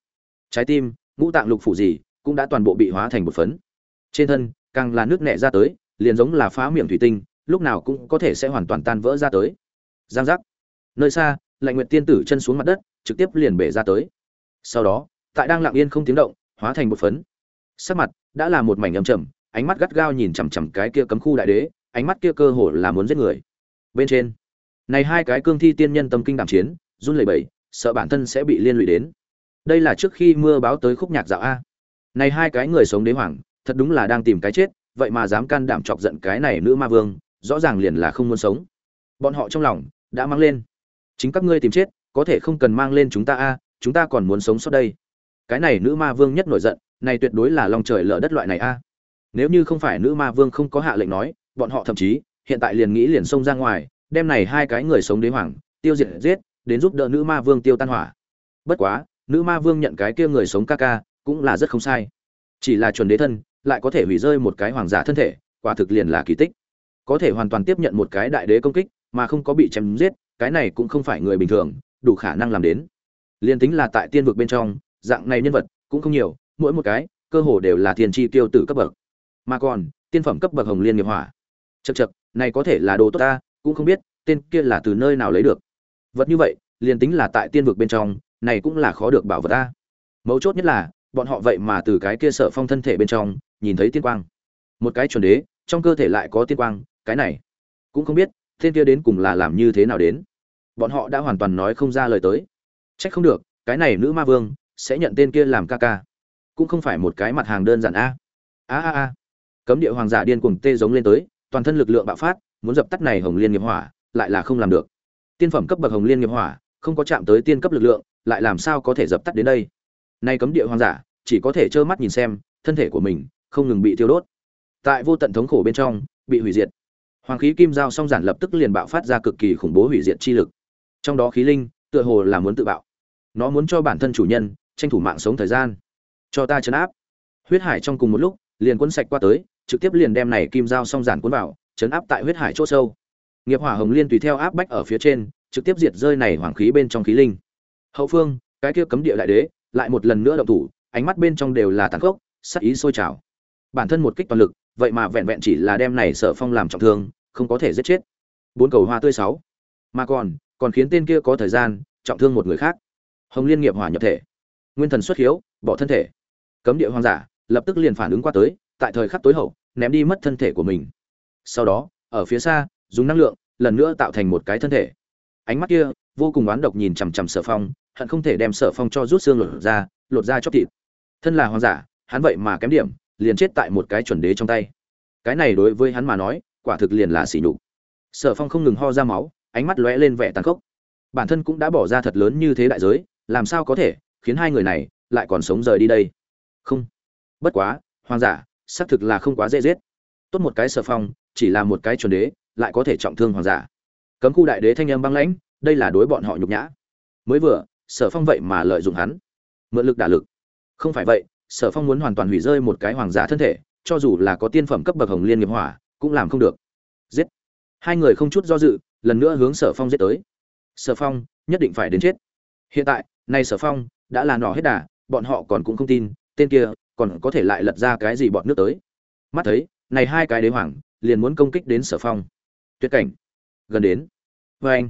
trái tim, ngũ tạng lục phủ gì, cũng đã toàn bộ bị hóa thành một phấn. Trên thân, càng là nước nẹ ra tới, liền giống là phá miệng thủy tinh, lúc nào cũng có thể sẽ hoàn toàn tan vỡ ra tới. Giang giác. Nơi xa, lạnh nguyệt tiên tử chân xuống mặt đất, trực tiếp liền bể ra tới. Sau đó, tại đang lặng yên không tiếng động, hóa thành một phấn. Sắc mặt đã là một mảnh âm trầm, ánh mắt gắt gao nhìn chằm chằm cái kia cấm khu đại đế, ánh mắt kia cơ hồ là muốn giết người. Bên trên, này hai cái cương thi tiên nhân tâm kinh đảm chiến, run lẩy bẩy, sợ bản thân sẽ bị liên lụy đến đây là trước khi mưa báo tới khúc nhạc dạo a. Này hai cái người sống đế hoàng, thật đúng là đang tìm cái chết, vậy mà dám can đảm chọc giận cái này nữ ma vương, rõ ràng liền là không muốn sống. Bọn họ trong lòng đã mang lên. Chính các ngươi tìm chết, có thể không cần mang lên chúng ta a, chúng ta còn muốn sống sót đây. Cái này nữ ma vương nhất nổi giận, này tuyệt đối là lòng trời lở đất loại này a. Nếu như không phải nữ ma vương không có hạ lệnh nói, bọn họ thậm chí, hiện tại liền nghĩ liền xông ra ngoài, đem này hai cái người sống đế hoàng, tiêu diệt giết, đến giúp đỡ nữ ma vương tiêu tan hỏa. Bất quá nữ ma vương nhận cái kia người sống ca ca, cũng là rất không sai. Chỉ là chuẩn đế thân, lại có thể hủy rơi một cái hoàng giả thân thể, quả thực liền là kỳ tích. Có thể hoàn toàn tiếp nhận một cái đại đế công kích, mà không có bị chém giết, cái này cũng không phải người bình thường, đủ khả năng làm đến. Liên tính là tại tiên vực bên trong, dạng này nhân vật cũng không nhiều, mỗi một cái, cơ hồ đều là thiên tri tiêu tử cấp bậc. Mà còn, tiên phẩm cấp bậc hồng liên nghiệp hỏa. Chật chật này có thể là đồ tốt ta, cũng không biết, tên kia là từ nơi nào lấy được. Vật như vậy, liền tính là tại tiên vực bên trong này cũng là khó được bảo vật ta. Mấu chốt nhất là, bọn họ vậy mà từ cái kia sợ phong thân thể bên trong, nhìn thấy tiên quang. Một cái chuẩn đế, trong cơ thể lại có tiên quang, cái này cũng không biết tên kia đến cùng là làm như thế nào đến. Bọn họ đã hoàn toàn nói không ra lời tới. Trách không được, cái này nữ ma vương sẽ nhận tên kia làm ca ca. Cũng không phải một cái mặt hàng đơn giản a. A a a. Cấm địa hoàng giả điên cuồng tê giống lên tới, toàn thân lực lượng bạo phát, muốn dập tắt này hồng liên nghiệp hỏa, lại là không làm được. Tiên phẩm cấp bậc hồng liên nghiệp hỏa, không có chạm tới tiên cấp lực lượng lại làm sao có thể dập tắt đến đây? Nay cấm địa hoàng giả chỉ có thể trơ mắt nhìn xem, thân thể của mình không ngừng bị tiêu đốt. Tại vô tận thống khổ bên trong, bị hủy diệt. Hoàng khí kim giao song giản lập tức liền bạo phát ra cực kỳ khủng bố hủy diệt chi lực. Trong đó khí linh, tựa hồ là muốn tự bạo. Nó muốn cho bản thân chủ nhân tranh thủ mạng sống thời gian. Cho ta chấn áp. Huyết hải trong cùng một lúc, liền quân sạch qua tới, trực tiếp liền đem này kim giao song giản cuốn vào, chấn áp tại huyết hải chỗ sâu. Nghiệp hỏa hồng liên tùy theo áp bách ở phía trên, trực tiếp diệt rơi này hoàng khí bên trong khí linh hậu phương, cái kia cấm địa đại đế, lại một lần nữa động thủ, ánh mắt bên trong đều là tàn khốc sắc ý sôi trào. Bản thân một kích toàn lực, vậy mà vẹn vẹn chỉ là đem này sở phong làm trọng thương, không có thể giết chết. Bốn cầu hoa tươi sáu. Mà còn còn khiến tên kia có thời gian, trọng thương một người khác. Hồng liên nghiệp hỏa nhập thể. Nguyên thần xuất hiếu, bỏ thân thể. Cấm địa hoang giả lập tức liền phản ứng qua tới, tại thời khắc tối hậu, ném đi mất thân thể của mình. Sau đó, ở phía xa, dùng năng lượng, lần nữa tạo thành một cái thân thể ánh mắt kia, vô cùng oán độc nhìn chằm chằm sở phong, hận không thể đem sở phong cho rút xương lột ra lột ra chóc thịt. Thân là hoàng giả, hắn vậy mà kém điểm, liền chết tại một cái chuẩn đế trong tay. Cái này đối với hắn mà nói, quả thực liền là xỉ nhục. Sở phong không ngừng ho ra máu, ánh mắt lóe lên vẻ tàn khốc. Bản thân cũng đã bỏ ra thật lớn như thế đại giới, làm sao có thể, khiến hai người này lại còn sống rời đi đây? Không. Bất quá, hoàng giả, xác thực là không quá dễ giết. Tốt một cái sở phong, chỉ là một cái chuẩn đế, lại có thể trọng thương hoàng giả cấm khu đại đế thanh âm băng lãnh, đây là đối bọn họ nhục nhã. Mới vừa, sở phong vậy mà lợi dụng hắn. Mượn lực đả lực. Không phải vậy, sở phong muốn hoàn toàn hủy rơi một cái hoàng giả thân thể, cho dù là có tiên phẩm cấp bậc hồng liên nghiệp hỏa, cũng làm không được. Giết. Hai người không chút do dự, lần nữa hướng sở phong giết tới. Sở phong, nhất định phải đến chết. Hiện tại, nay sở phong, đã là nỏ hết đà, bọn họ còn cũng không tin, tên kia, còn có thể lại lật ra cái gì bọn nước tới. Mắt thấy, này hai cái đế hoàng, liền muốn công kích đến sở phong. Tuyệt cảnh gần đến. Vê anh.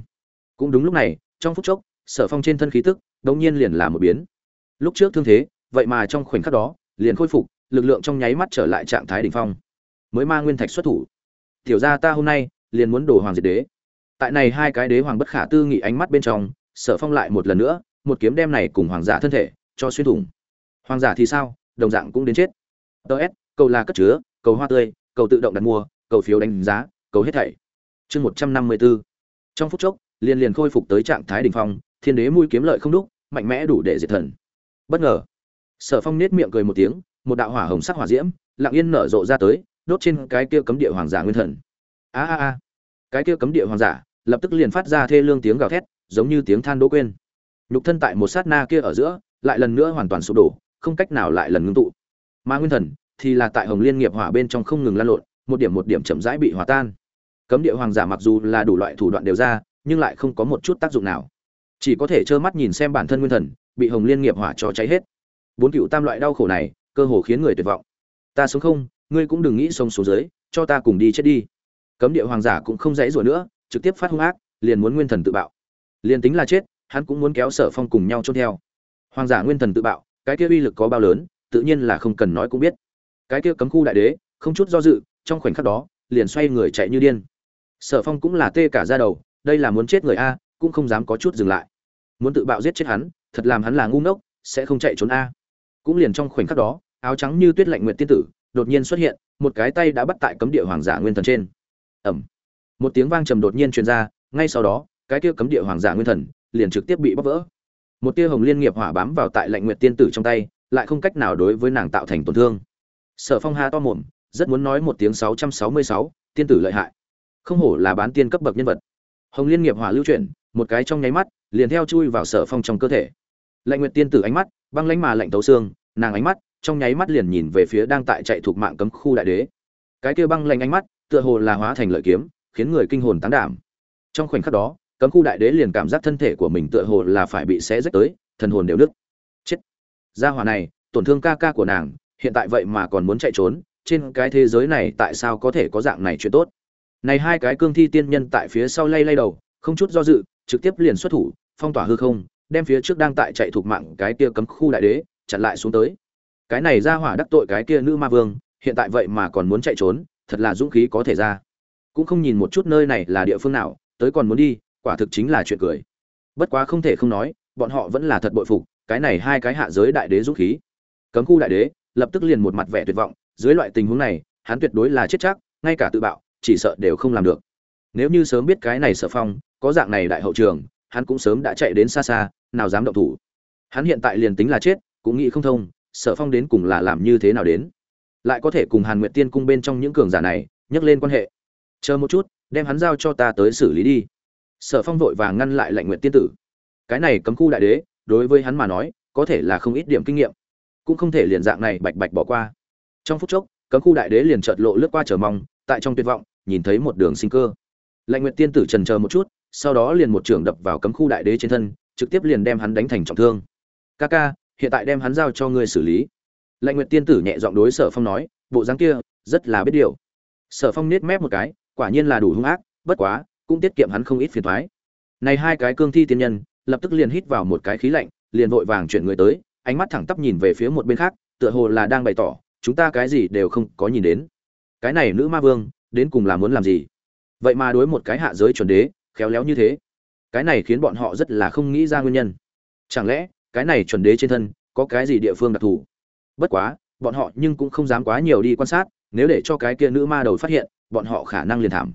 Cũng đúng lúc này, trong phút chốc, sở phong trên thân khí tức, đống nhiên liền là một biến. Lúc trước thương thế, vậy mà trong khoảnh khắc đó, liền khôi phục, lực lượng trong nháy mắt trở lại trạng thái đỉnh phong. Mới mang nguyên thạch xuất thủ. Tiểu gia ta hôm nay, liền muốn đổ hoàng diệt đế. Tại này hai cái đế hoàng bất khả tư nghị ánh mắt bên trong, sở phong lại một lần nữa, một kiếm đem này cùng hoàng giả thân thể, cho xuyên thủng. Hoàng giả thì sao? Đồng dạng cũng đến chết. Ts cầu là cất chứa, cầu hoa tươi, cầu tự động đặt mua, cầu phiếu đánh giá, cầu hết thảy chương một trăm năm mươi bốn trong phút chốc, liền liền khôi phục tới trạng thái đỉnh phong, thiên đế mũi kiếm lợi không đúc, mạnh mẽ đủ để diệt thần. Bất ngờ, sở phong nết miệng cười một tiếng, một đạo hỏa hồng sắc hỏa diễm, lặng yên nở rộ ra tới, đốt trên cái kia cấm địa hoàng giả nguyên thần. A a a. Cái kia cấm địa hoàng giả lập tức liền phát ra thê lương tiếng gào thét, giống như tiếng than đỗ quên. Nhục thân tại một sát na kia ở giữa, lại lần nữa hoàn toàn sụp đổ, không cách nào lại lần ngưng tụ. Mà nguyên thần thì là tại hồng liên nghiệp hỏa bên trong không ngừng lan lộn, một điểm một điểm chậm rãi bị hòa tan cấm địa hoàng giả mặc dù là đủ loại thủ đoạn đều ra, nhưng lại không có một chút tác dụng nào. Chỉ có thể trơ mắt nhìn xem bản thân nguyên thần, bị hồng liên nghiệp hỏa cho cháy hết. Bốn cựu tam loại đau khổ này, cơ hồ khiến người tuyệt vọng. Ta sống không, ngươi cũng đừng nghĩ sống xuống dưới, cho ta cùng đi chết đi. Cấm địa hoàng giả cũng không dãy rủa nữa, trực tiếp phát hung ác, liền muốn nguyên thần tự bạo. Liền tính là chết, hắn cũng muốn kéo sở phong cùng nhau trôn theo. Hoàng giả nguyên thần tự bạo, cái kia uy lực có bao lớn, tự nhiên là không cần nói cũng biết. Cái kia cấm khu đại đế, không chút do dự, trong khoảnh khắc đó, liền xoay người chạy như điên sở phong cũng là tê cả ra đầu, đây là muốn chết người a, cũng không dám có chút dừng lại. Muốn tự bạo giết chết hắn, thật làm hắn là ngu ngốc, sẽ không chạy trốn a. Cũng liền trong khoảnh khắc đó, áo trắng như tuyết lạnh nguyện tiên tử, đột nhiên xuất hiện, một cái tay đã bắt tại cấm địa hoàng giả nguyên thần trên. Ẩm một tiếng vang trầm đột nhiên truyền ra, ngay sau đó, cái kia cấm địa hoàng giả nguyên thần liền trực tiếp bị bóc vỡ. Một tia hồng liên nghiệp hỏa bám vào tại lạnh nguyệt tiên tử trong tay, lại không cách nào đối với nàng tạo thành tổn thương. Sở phong ha to mồm, rất muốn nói một tiếng sáu trăm sáu mươi sáu, tiên tử lợi hại không hổ là bán tiên cấp bậc nhân vật. Hồng liên nghiệp hỏa lưu chuyển, một cái trong nháy mắt, liền theo chui vào sở phong trong cơ thể. Lạnh nguyệt tiên tử ánh mắt, băng lánh mà lạnh tấu xương, nàng ánh mắt, trong nháy mắt liền nhìn về phía đang tại chạy thuộc mạng cấm khu đại đế. Cái kia băng lạnh ánh mắt, tựa hồ là hóa thành lợi kiếm, khiến người kinh hồn tán đảm. Trong khoảnh khắc đó, cấm khu đại đế liền cảm giác thân thể của mình tựa hồ là phải bị xé rách tới, thần hồn đều đứt chết! Gia hỏa này, tổn thương ca ca của nàng, hiện tại vậy mà còn muốn chạy trốn, trên cái thế giới này tại sao có thể có dạng này chuyện tốt? Này hai cái cương thi tiên nhân tại phía sau lay lay đầu, không chút do dự, trực tiếp liền xuất thủ, phong tỏa hư không, đem phía trước đang tại chạy thuộc mạng cái kia cấm khu đại đế, chặn lại xuống tới. Cái này ra hỏa đắc tội cái kia nữ ma vương, hiện tại vậy mà còn muốn chạy trốn, thật là dũng khí có thể ra. Cũng không nhìn một chút nơi này là địa phương nào, tới còn muốn đi, quả thực chính là chuyện cười. Bất quá không thể không nói, bọn họ vẫn là thật bội phục, cái này hai cái hạ giới đại đế dũng khí. Cấm khu đại đế, lập tức liền một mặt vẻ tuyệt vọng, dưới loại tình huống này, hắn tuyệt đối là chết chắc, ngay cả tự bạo chỉ sợ đều không làm được. Nếu như sớm biết cái này sở phong, có dạng này đại hậu trường, hắn cũng sớm đã chạy đến xa xa, nào dám động thủ. Hắn hiện tại liền tính là chết, cũng nghĩ không thông, sở phong đến cùng là làm như thế nào đến. Lại có thể cùng hàn nguyệt tiên cung bên trong những cường giả này, nhắc lên quan hệ. Chờ một chút, đem hắn giao cho ta tới xử lý đi. Sở phong vội vàng ngăn lại lệnh nguyện tiên tử. Cái này cấm khu đại đế, đối với hắn mà nói, có thể là không ít điểm kinh nghiệm. Cũng không thể liền dạng này bạch bạch bỏ qua. Trong phút chốc, cấm khu đại đế liền chợt lộ lướt qua chờ mong, tại trong tuyệt vọng nhìn thấy một đường sinh cơ. Lãnh Nguyệt tiên tử trần chờ một chút, sau đó liền một trường đập vào cấm khu đại đế trên thân, trực tiếp liền đem hắn đánh thành trọng thương. Ca ca, hiện tại đem hắn giao cho ngươi xử lý. Lạnh nguyệt tiên tử nhẹ giọng đối sở phong nói, bộ dáng kia, rất là biết điều. Sở phong nết mép một cái, quả nhiên là đủ hung ác, bất quá, cũng tiết kiệm hắn không ít phiền thoái này hai cái cương thi tiên nhân, lập tức liền hít vào một cái khí lạnh, liền vội vàng chuyển người tới, ánh mắt thẳng tắp nhìn về phía một bên khác, tựa hồ là đang bày tỏ, chúng ta cái gì đều không có nhìn đến. Cái này nữ ma vương đến cùng là muốn làm gì? Vậy mà đối một cái hạ giới chuẩn đế, khéo léo như thế. Cái này khiến bọn họ rất là không nghĩ ra nguyên nhân. Chẳng lẽ, cái này chuẩn đế trên thân, có cái gì địa phương đặc thù? Bất quá, bọn họ nhưng cũng không dám quá nhiều đi quan sát, nếu để cho cái kia nữ ma đầu phát hiện, bọn họ khả năng liền thảm.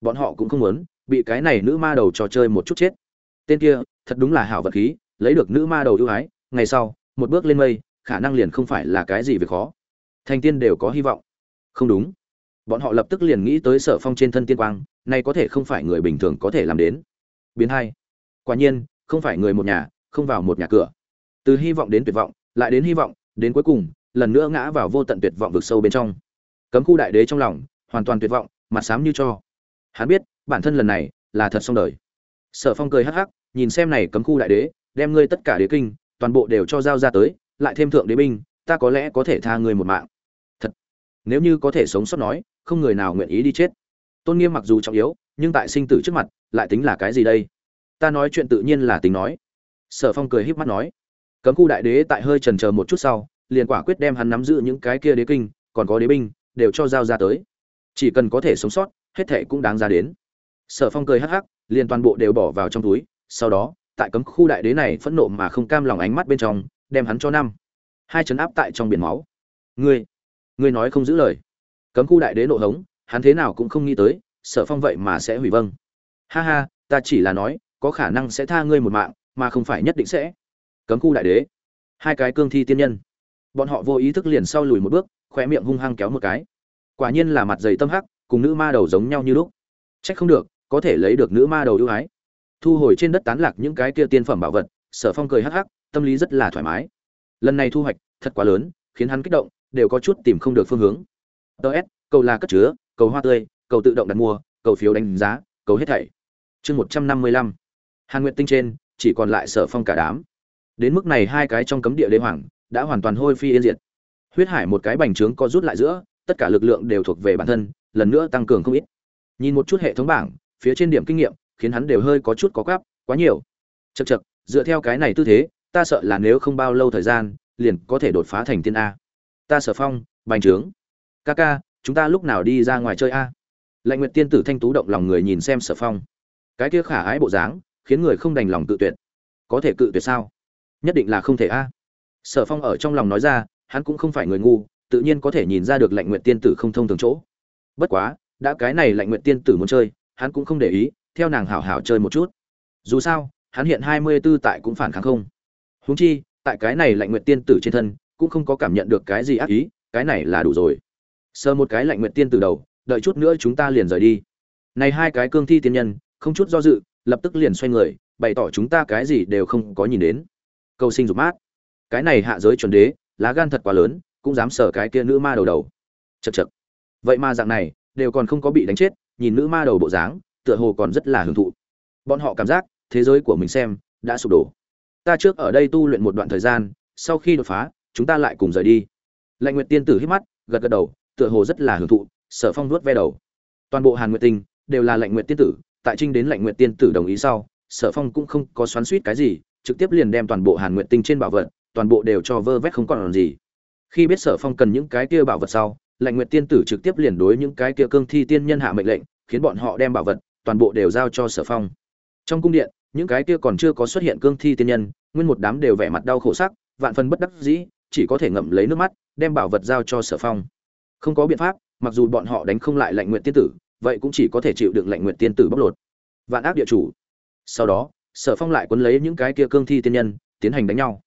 Bọn họ cũng không muốn, bị cái này nữ ma đầu trò chơi một chút chết. Tên kia, thật đúng là hảo vật khí, lấy được nữ ma đầu ưu ái, ngày sau, một bước lên mây, khả năng liền không phải là cái gì việc khó. Thành tiên đều có hy vọng. Không đúng bọn họ lập tức liền nghĩ tới sở phong trên thân tiên quang, nay có thể không phải người bình thường có thể làm đến. Biến hai. Quả nhiên, không phải người một nhà, không vào một nhà cửa. Từ hy vọng đến tuyệt vọng, lại đến hy vọng, đến cuối cùng, lần nữa ngã vào vô tận tuyệt vọng vực sâu bên trong. Cấm khu đại đế trong lòng, hoàn toàn tuyệt vọng, mặt xám như cho. Hắn biết, bản thân lần này, là thật xong đời. Sở phong cười hắc hắc, nhìn xem này cấm khu đại đế, đem ngươi tất cả đế kinh, toàn bộ đều cho giao ra tới, lại thêm thượng đế binh, ta có lẽ có thể tha ngươi một mạng. Thật. Nếu như có thể sống sót nói không người nào nguyện ý đi chết. Tôn nghiêm mặc dù trọng yếu, nhưng tại sinh tử trước mặt, lại tính là cái gì đây? Ta nói chuyện tự nhiên là tính nói. Sở phong cười híp mắt nói. Cấm khu đại đế tại hơi trần chờ một chút sau, liền quả quyết đem hắn nắm giữ những cái kia đế kinh, còn có đế binh, đều cho giao ra tới. Chỉ cần có thể sống sót, hết thệ cũng đáng ra đến. Sở phong cười hắc hắc, liền toàn bộ đều bỏ vào trong túi. Sau đó, tại cấm khu đại đế này phẫn nộ mà không cam lòng ánh mắt bên trong, đem hắn cho năm. Hai chấn áp tại trong biển máu. Ngươi ngươi nói không giữ lời cấm khu đại đế nộ hống, hắn thế nào cũng không nghĩ tới, sở phong vậy mà sẽ hủy vâng. Ha ha, ta chỉ là nói, có khả năng sẽ tha ngươi một mạng, mà không phải nhất định sẽ. Cấm khu đại đế. Hai cái cương thi tiên nhân. Bọn họ vô ý thức liền sau lùi một bước khoe miệng hung hăng kéo một cái. Quả nhiên là mặt dày tâm hắc, cùng nữ ma đầu giống nhau như lúc. Trách không được, có thể lấy được nữ ma đầu ưu ái. Thu hồi trên đất tán lạc những cái kia tiên phẩm bảo vật, sở phong cười hắc hắc, tâm lý rất là thoải mái. Lần này thu hoạch thật quá lớn, khiến hắn kích động, đều có chút tìm không được phương hướng ts cầu là cất chứa, cầu hoa tươi, cầu tự động đặt mua, cầu phiếu đánh giá, cầu hết thảy. Chương một trăm năm mươi lăm. Hàn nguyện tinh trên, chỉ còn lại sở phong cả đám. Đến mức này hai cái trong cấm địa đế hoàng đã hoàn toàn hôi phi yên diệt. Huyết hải một cái bành trướng co rút lại giữa, tất cả lực lượng đều thuộc về bản thân, lần nữa tăng cường không ít. Nhìn một chút hệ thống bảng, phía trên điểm kinh nghiệm, khiến hắn đều hơi có chút có gáp quá nhiều. Chật chật dựa theo cái này tư thế, ta sợ là nếu không bao lâu thời gian, liền có thể đột phá thành tiên a. Ta sở phong, bành trướng ca ca, chúng ta lúc nào đi ra ngoài chơi a? Lạnh nguyện tiên tử thanh tú động lòng người nhìn xem sở phong. Cái kia khả ái bộ dáng, khiến người không đành lòng tự tuyệt. Có thể cự tuyệt sao? Nhất định là không thể a. Sở phong ở trong lòng nói ra, hắn cũng không phải người ngu, tự nhiên có thể nhìn ra được lạnh nguyện tiên tử không thông thường chỗ. Bất quá, đã cái này lạnh nguyện tiên tử muốn chơi, hắn cũng không để ý, theo nàng hảo hảo chơi một chút. Dù sao, hắn hiện hai mươi 24 tại cũng phản kháng không. Huống chi, tại cái này lạnh nguyện tiên tử trên thân, cũng không có cảm nhận được cái gì ác ý, cái này là đủ rồi sờ một cái lạnh nguyện tiên từ đầu, đợi chút nữa chúng ta liền rời đi. Này hai cái cương thi tiên nhân, không chút do dự, lập tức liền xoay người, bày tỏ chúng ta cái gì đều không có nhìn đến. Câu sinh dục mát. Cái này hạ giới chuẩn đế, lá gan thật quá lớn, cũng dám sờ cái kia nữ ma đầu đầu. Chật chật vậy mà dạng này, đều còn không có bị đánh chết, nhìn nữ ma đầu bộ dáng, tựa hồ còn rất là hưởng thụ. Bọn họ cảm giác, thế giới của mình xem, đã sụp đổ. Ta trước ở đây tu luyện một đoạn thời gian, sau khi đột phá, chúng ta lại cùng rời đi. Lạnh nguyệt tiên tử hít mắt, gật gật đầu tựa hồ rất là hưởng thụ, sở phong nuốt ve đầu. Toàn bộ hàn nguyệt tinh đều là lệnh nguyệt tiên tử, tại trinh đến lệnh nguyệt tiên tử đồng ý sau, sở phong cũng không có xoắn suýt cái gì, trực tiếp liền đem toàn bộ hàn nguyệt tinh trên bảo vật, toàn bộ đều cho vơ vét không còn làm gì. Khi biết sở phong cần những cái kia bảo vật sau lệnh nguyệt tiên tử trực tiếp liền đối những cái kia cương thi tiên nhân hạ mệnh lệnh, khiến bọn họ đem bảo vật, toàn bộ đều giao cho sở phong. Trong cung điện, những cái kia còn chưa có xuất hiện cương thi tiên nhân, nguyên một đám đều vẻ mặt đau khổ sắc, vạn phần bất đắc dĩ, chỉ có thể ngậm lấy nước mắt, đem bảo vật giao cho sở phong không có biện pháp, mặc dù bọn họ đánh không lại lạnh nguyện tiên tử, vậy cũng chỉ có thể chịu đựng lạnh nguyện tiên tử bóc lột. Vạn ác địa chủ. Sau đó, sở phong lại quấn lấy những cái kia cương thi tiên nhân, tiến hành đánh nhau.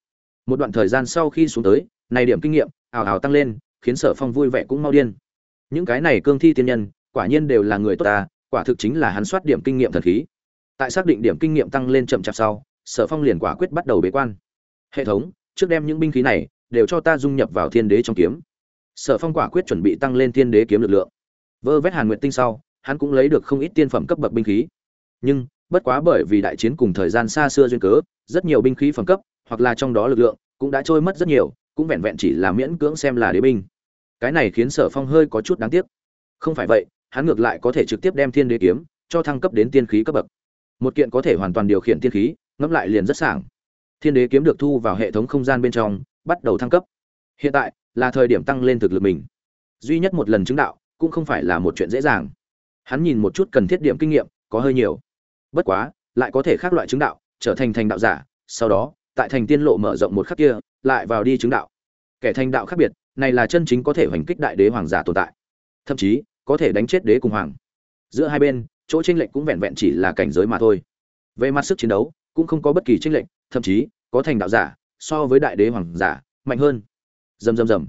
Một đoạn thời gian sau khi xuống tới, này điểm kinh nghiệm, ào ào tăng lên, khiến sở phong vui vẻ cũng mau điên. Những cái này cương thi tiên nhân, quả nhiên đều là người tốt ta, quả thực chính là hắn soát điểm kinh nghiệm thần khí. Tại xác định điểm kinh nghiệm tăng lên chậm chạp sau, sở phong liền quả quyết bắt đầu bế quan. Hệ thống, trước đem những binh khí này, đều cho ta dung nhập vào thiên đế trong kiếm sở phong quả quyết chuẩn bị tăng lên thiên đế kiếm lực lượng. Vơ vét hàn nguyện tinh sau, hắn cũng lấy được không ít tiên phẩm cấp bậc binh khí. Nhưng, bất quá bởi vì đại chiến cùng thời gian xa xưa duyên cớ, rất nhiều binh khí phẩm cấp, hoặc là trong đó lực lượng, cũng đã trôi mất rất nhiều, cũng vẹn vẹn chỉ là miễn cưỡng xem là đế binh. Cái này khiến sở phong hơi có chút đáng tiếc. Không phải vậy, hắn ngược lại có thể trực tiếp đem thiên đế kiếm cho thăng cấp đến tiên khí cấp bậc. Một kiện có thể hoàn toàn điều khiển tiên khí, ngẫm lại liền rất sảng. Thiên đế kiếm được thu vào hệ thống không gian bên trong, bắt đầu thăng cấp. Hiện tại là thời điểm tăng lên thực lực mình. Duy nhất một lần chứng đạo, cũng không phải là một chuyện dễ dàng. Hắn nhìn một chút cần thiết điểm kinh nghiệm, có hơi nhiều. Bất quá, lại có thể khác loại chứng đạo, trở thành thành đạo giả, sau đó, tại thành tiên lộ mở rộng một khắc kia, lại vào đi chứng đạo. Kẻ thành đạo khác biệt, này là chân chính có thể hoành kích đại đế hoàng giả tồn tại. Thậm chí, có thể đánh chết đế cùng hoàng. Giữa hai bên, chỗ tranh lệch cũng vẹn vẹn chỉ là cảnh giới mà thôi. Về mặt sức chiến đấu, cũng không có bất kỳ tranh lệch, thậm chí, có thành đạo giả, so với đại đế hoàng giả, mạnh hơn rầm rầm rầm.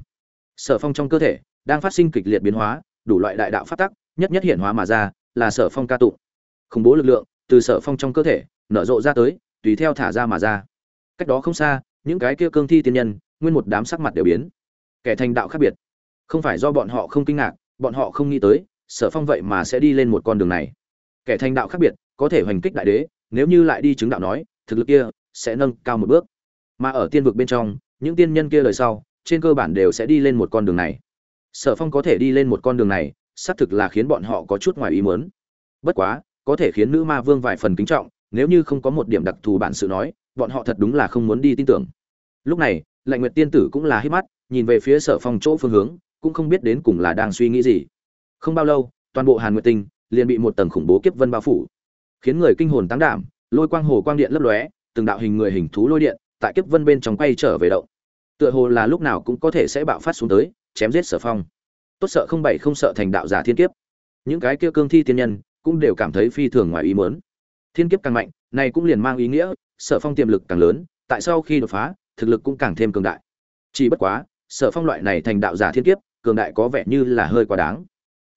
Sở phong trong cơ thể đang phát sinh kịch liệt biến hóa, đủ loại đại đạo phát tắc, nhất nhất hiện hóa mà ra, là sở phong ca tụng. Khủng bố lực lượng từ sở phong trong cơ thể nở rộ ra tới, tùy theo thả ra mà ra. Cách đó không xa, những cái kia cương thi tiên nhân, nguyên một đám sắc mặt đều biến. Kẻ thành đạo khác biệt. Không phải do bọn họ không kinh ngạc, bọn họ không nghĩ tới, sở phong vậy mà sẽ đi lên một con đường này. Kẻ thành đạo khác biệt, có thể hoành kích đại đế, nếu như lại đi chứng đạo nói, thực lực kia sẽ nâng cao một bước. Mà ở tiên vực bên trong, những tiên nhân kia lời sau trên cơ bản đều sẽ đi lên một con đường này. Sở phong có thể đi lên một con đường này, xác thực là khiến bọn họ có chút ngoài ý muốn. Bất quá, có thể khiến nữ ma vương vài phần kính trọng, nếu như không có một điểm đặc thù bản sự nói, bọn họ thật đúng là không muốn đi tin tưởng. Lúc này, lạnh nguyệt tiên tử cũng là hít mắt, nhìn về phía sở phong chỗ phương hướng, cũng không biết đến cùng là đang suy nghĩ gì. Không bao lâu, toàn bộ hàn nguyệt tinh liền bị một tầng khủng bố kiếp vân bao phủ. Khiến người kinh hồn tăng đảm, lôi quang hồ quang điện lấp lóe, từng đạo hình người hình thú lôi điện tại kiếp vân bên trong quay trở về động tựa hồ là lúc nào cũng có thể sẽ bạo phát xuống tới, chém giết sở phong. Tốt sợ không bảy không sợ thành đạo giả thiên kiếp. Những cái kia cương thi tiên nhân cũng đều cảm thấy phi thường ngoài ý mớn thiên kiếp càng mạnh, này cũng liền mang ý nghĩa, sở phong tiềm lực càng lớn, tại sau khi đột phá, thực lực cũng càng thêm cường đại. Chỉ bất quá, sở phong loại này thành đạo giả thiên kiếp, cường đại có vẻ như là hơi quá đáng.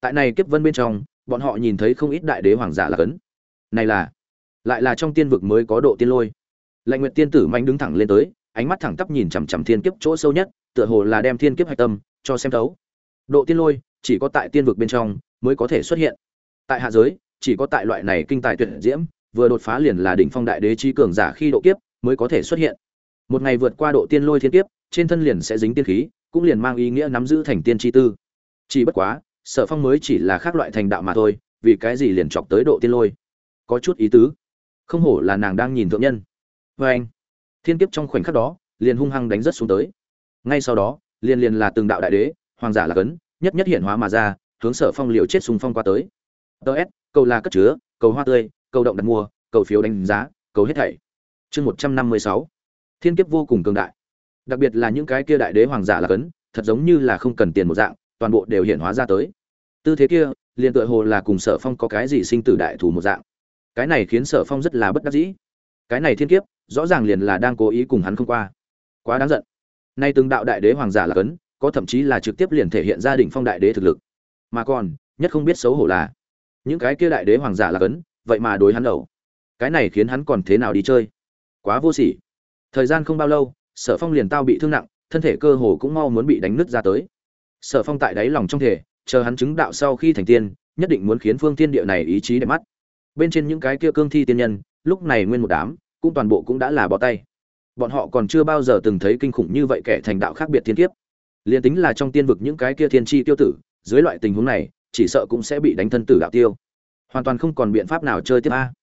Tại này kiếp vân bên trong, bọn họ nhìn thấy không ít đại đế hoàng giả là cấn. Này là, lại là trong tiên vực mới có độ tiên lôi. Lạnh nguyệt tiên tử mạnh đứng thẳng lên tới ánh mắt thẳng tắp nhìn chằm chằm thiên kiếp chỗ sâu nhất, tựa hồ là đem thiên kiếp hạch tâm, cho xem thấu. Độ tiên lôi, chỉ có tại tiên vực bên trong mới có thể xuất hiện. Tại hạ giới, chỉ có tại loại này kinh tài tuyệt diễm, vừa đột phá liền là đỉnh phong đại đế chi cường giả khi độ kiếp mới có thể xuất hiện. Một ngày vượt qua độ tiên lôi thiên kiếp, trên thân liền sẽ dính tiên khí, cũng liền mang ý nghĩa nắm giữ thành tiên chi tư. Chỉ bất quá, sở phong mới chỉ là khác loại thành đạo mà thôi, vì cái gì liền chọc tới độ tiên lôi? Có chút ý tứ. Không hổ là nàng đang nhìn thượng nhân. Vê anh thiên kiếp trong khoảnh khắc đó, liền hung hăng đánh rất xuống tới. Ngay sau đó, liền liền là từng đạo đại đế, hoàng giả là cấn, nhất nhất hiện hóa mà ra, hướng sở phong liều chết sùng phong qua tới. Ts cầu là cất chứa, cầu hoa tươi, cầu động đặt mua, cầu phiếu đánh giá, cầu hết thảy. Chương một trăm năm mươi sáu. Thiên kiếp vô cùng cường đại. Đặc biệt là những cái kia đại đế hoàng giả là cấn, thật giống như là không cần tiền một dạng, toàn bộ đều hiện hóa ra tới. Tư thế kia, liền tựa hồ là cùng sở phong có cái gì sinh tử đại thù một dạng. Cái này khiến sở phong rất là bất đắc dĩ cái này thiên kiếp, rõ ràng liền là đang cố ý cùng hắn không qua. Quá đáng giận. Nay từng đạo đại đế hoàng giả là cấn, có thậm chí là trực tiếp liền thể hiện gia đình phong đại đế thực lực. Mà còn, nhất không biết xấu hổ là, những cái kia đại đế hoàng giả là cấn, vậy mà đối hắn đầu. Cái này khiến hắn còn thế nào đi chơi? Quá vô sỉ. Thời gian không bao lâu, sở phong liền tao bị thương nặng, thân thể cơ hồ cũng mau muốn bị đánh nứt ra tới. Sở phong tại đáy lòng trong thể chờ hắn chứng đạo sau khi thành tiên, nhất định muốn khiến phương tiên địa này ý chí đẹp mắt. Bên trên những cái kia cương thi tiên nhân lúc này nguyên một đám cũng toàn bộ cũng đã là bỏ tay. Bọn họ còn chưa bao giờ từng thấy kinh khủng như vậy kẻ thành đạo khác biệt thiên kiếp. Liền tính là trong tiên vực những cái kia thiên chi tiêu tử, dưới loại tình huống này, chỉ sợ cũng sẽ bị đánh thân tử đạo tiêu. Hoàn toàn không còn biện pháp nào chơi tiếp a.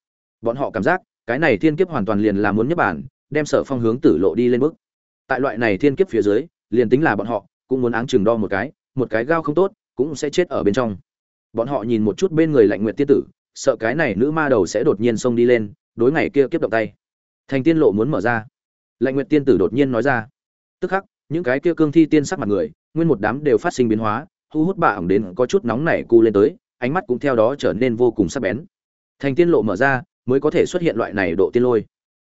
Bọn họ cảm giác, cái này thiên kiếp hoàn toàn liền là muốn nhấp bản đem sở phong hướng tử lộ đi lên bước. Tại loại này thiên kiếp phía dưới, liền tính là bọn họ, cũng muốn áng chừng đo một cái một cái gao không tốt, cũng sẽ chết ở bên trong. Bọn họ nhìn một chút bên người lạnh nguyện tiên tử, sợ cái này nữ ma đầu sẽ đột nhiên xông đi lên đối ngày kia kiếp động tay. Thành tiên lộ muốn mở ra. Lệnh nguyện tiên tử đột nhiên nói ra. Tức khắc, những cái kia cương thi tiên sắc mặt người, nguyên một đám đều phát sinh biến hóa, thu hút bà ổng đến có chút nóng nảy cu lên tới, ánh mắt cũng theo đó trở nên vô cùng sắc bén. Thành tiên lộ mở ra, mới có thể xuất hiện loại này độ tiên lôi.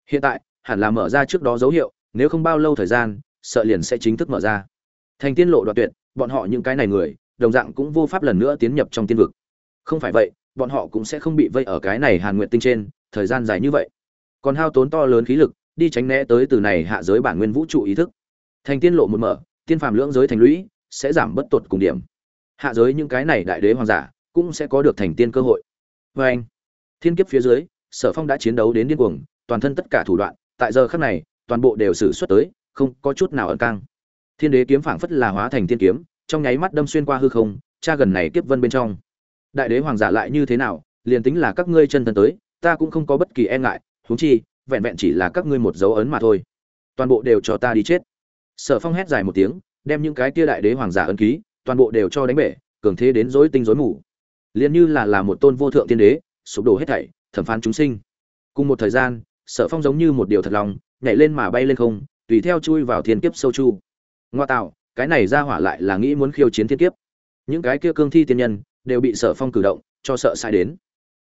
Hiện tại, hẳn là mở ra trước đó dấu hiệu, nếu không bao lâu thời gian, sợ liền sẽ chính thức mở ra. Thành tiên lộ đoạn tuyệt, bọn họ những cái này người, đồng dạng cũng vô pháp lần nữa tiến nhập trong tiên vực. Không phải vậy, bọn họ cũng sẽ không bị vây ở cái này hàn nguyện tinh trên thời gian dài như vậy. Còn hao tốn to lớn khí lực, đi tránh né tới từ này hạ giới bản nguyên vũ trụ ý thức. Thành tiên lộ một mở, tiên phàm lưỡng giới thành lũy, sẽ giảm bất tột cùng điểm. Hạ giới những cái này đại đế hoàng giả, cũng sẽ có được thành tiên cơ hội. Vê anh, thiên kiếp phía dưới, sở phong đã chiến đấu đến điên cuồng, toàn thân tất cả thủ đoạn, tại giờ khắc này, toàn bộ đều xử xuất tới, không có chút nào ẩn căng thiên đế kiếm phảng phất là hóa thành thiên kiếm, trong nháy mắt đâm xuyên qua hư không cha gần này kiếp vân bên trong. Đại đế hoàng giả lại như thế nào, liền tính là các ngươi chân thân tới ta cũng không có bất kỳ e ngại, huống chi, vẹn vẹn chỉ là các ngươi một dấu ấn mà thôi. Toàn bộ đều cho ta đi chết. Sở phong hét dài một tiếng, đem những cái kia đại đế hoàng giả ấn ký, toàn bộ đều cho đánh bể, cường thế đến dối tinh dối mù. Liền như là là một tôn vô thượng tiên đế, sụp đổ hết thảy, thẩm phán chúng sinh. Cùng một thời gian, sở phong giống như một điều thật lòng, nhảy lên mà bay lên không, tùy theo chui vào thiên kiếp sâu chu. Ngoa tạo, cái này ra hỏa lại là nghĩ muốn khiêu chiến thiên kiếp. Những cái kia cương thi tiên nhân, đều bị sở phong cử động, cho sợ sai đến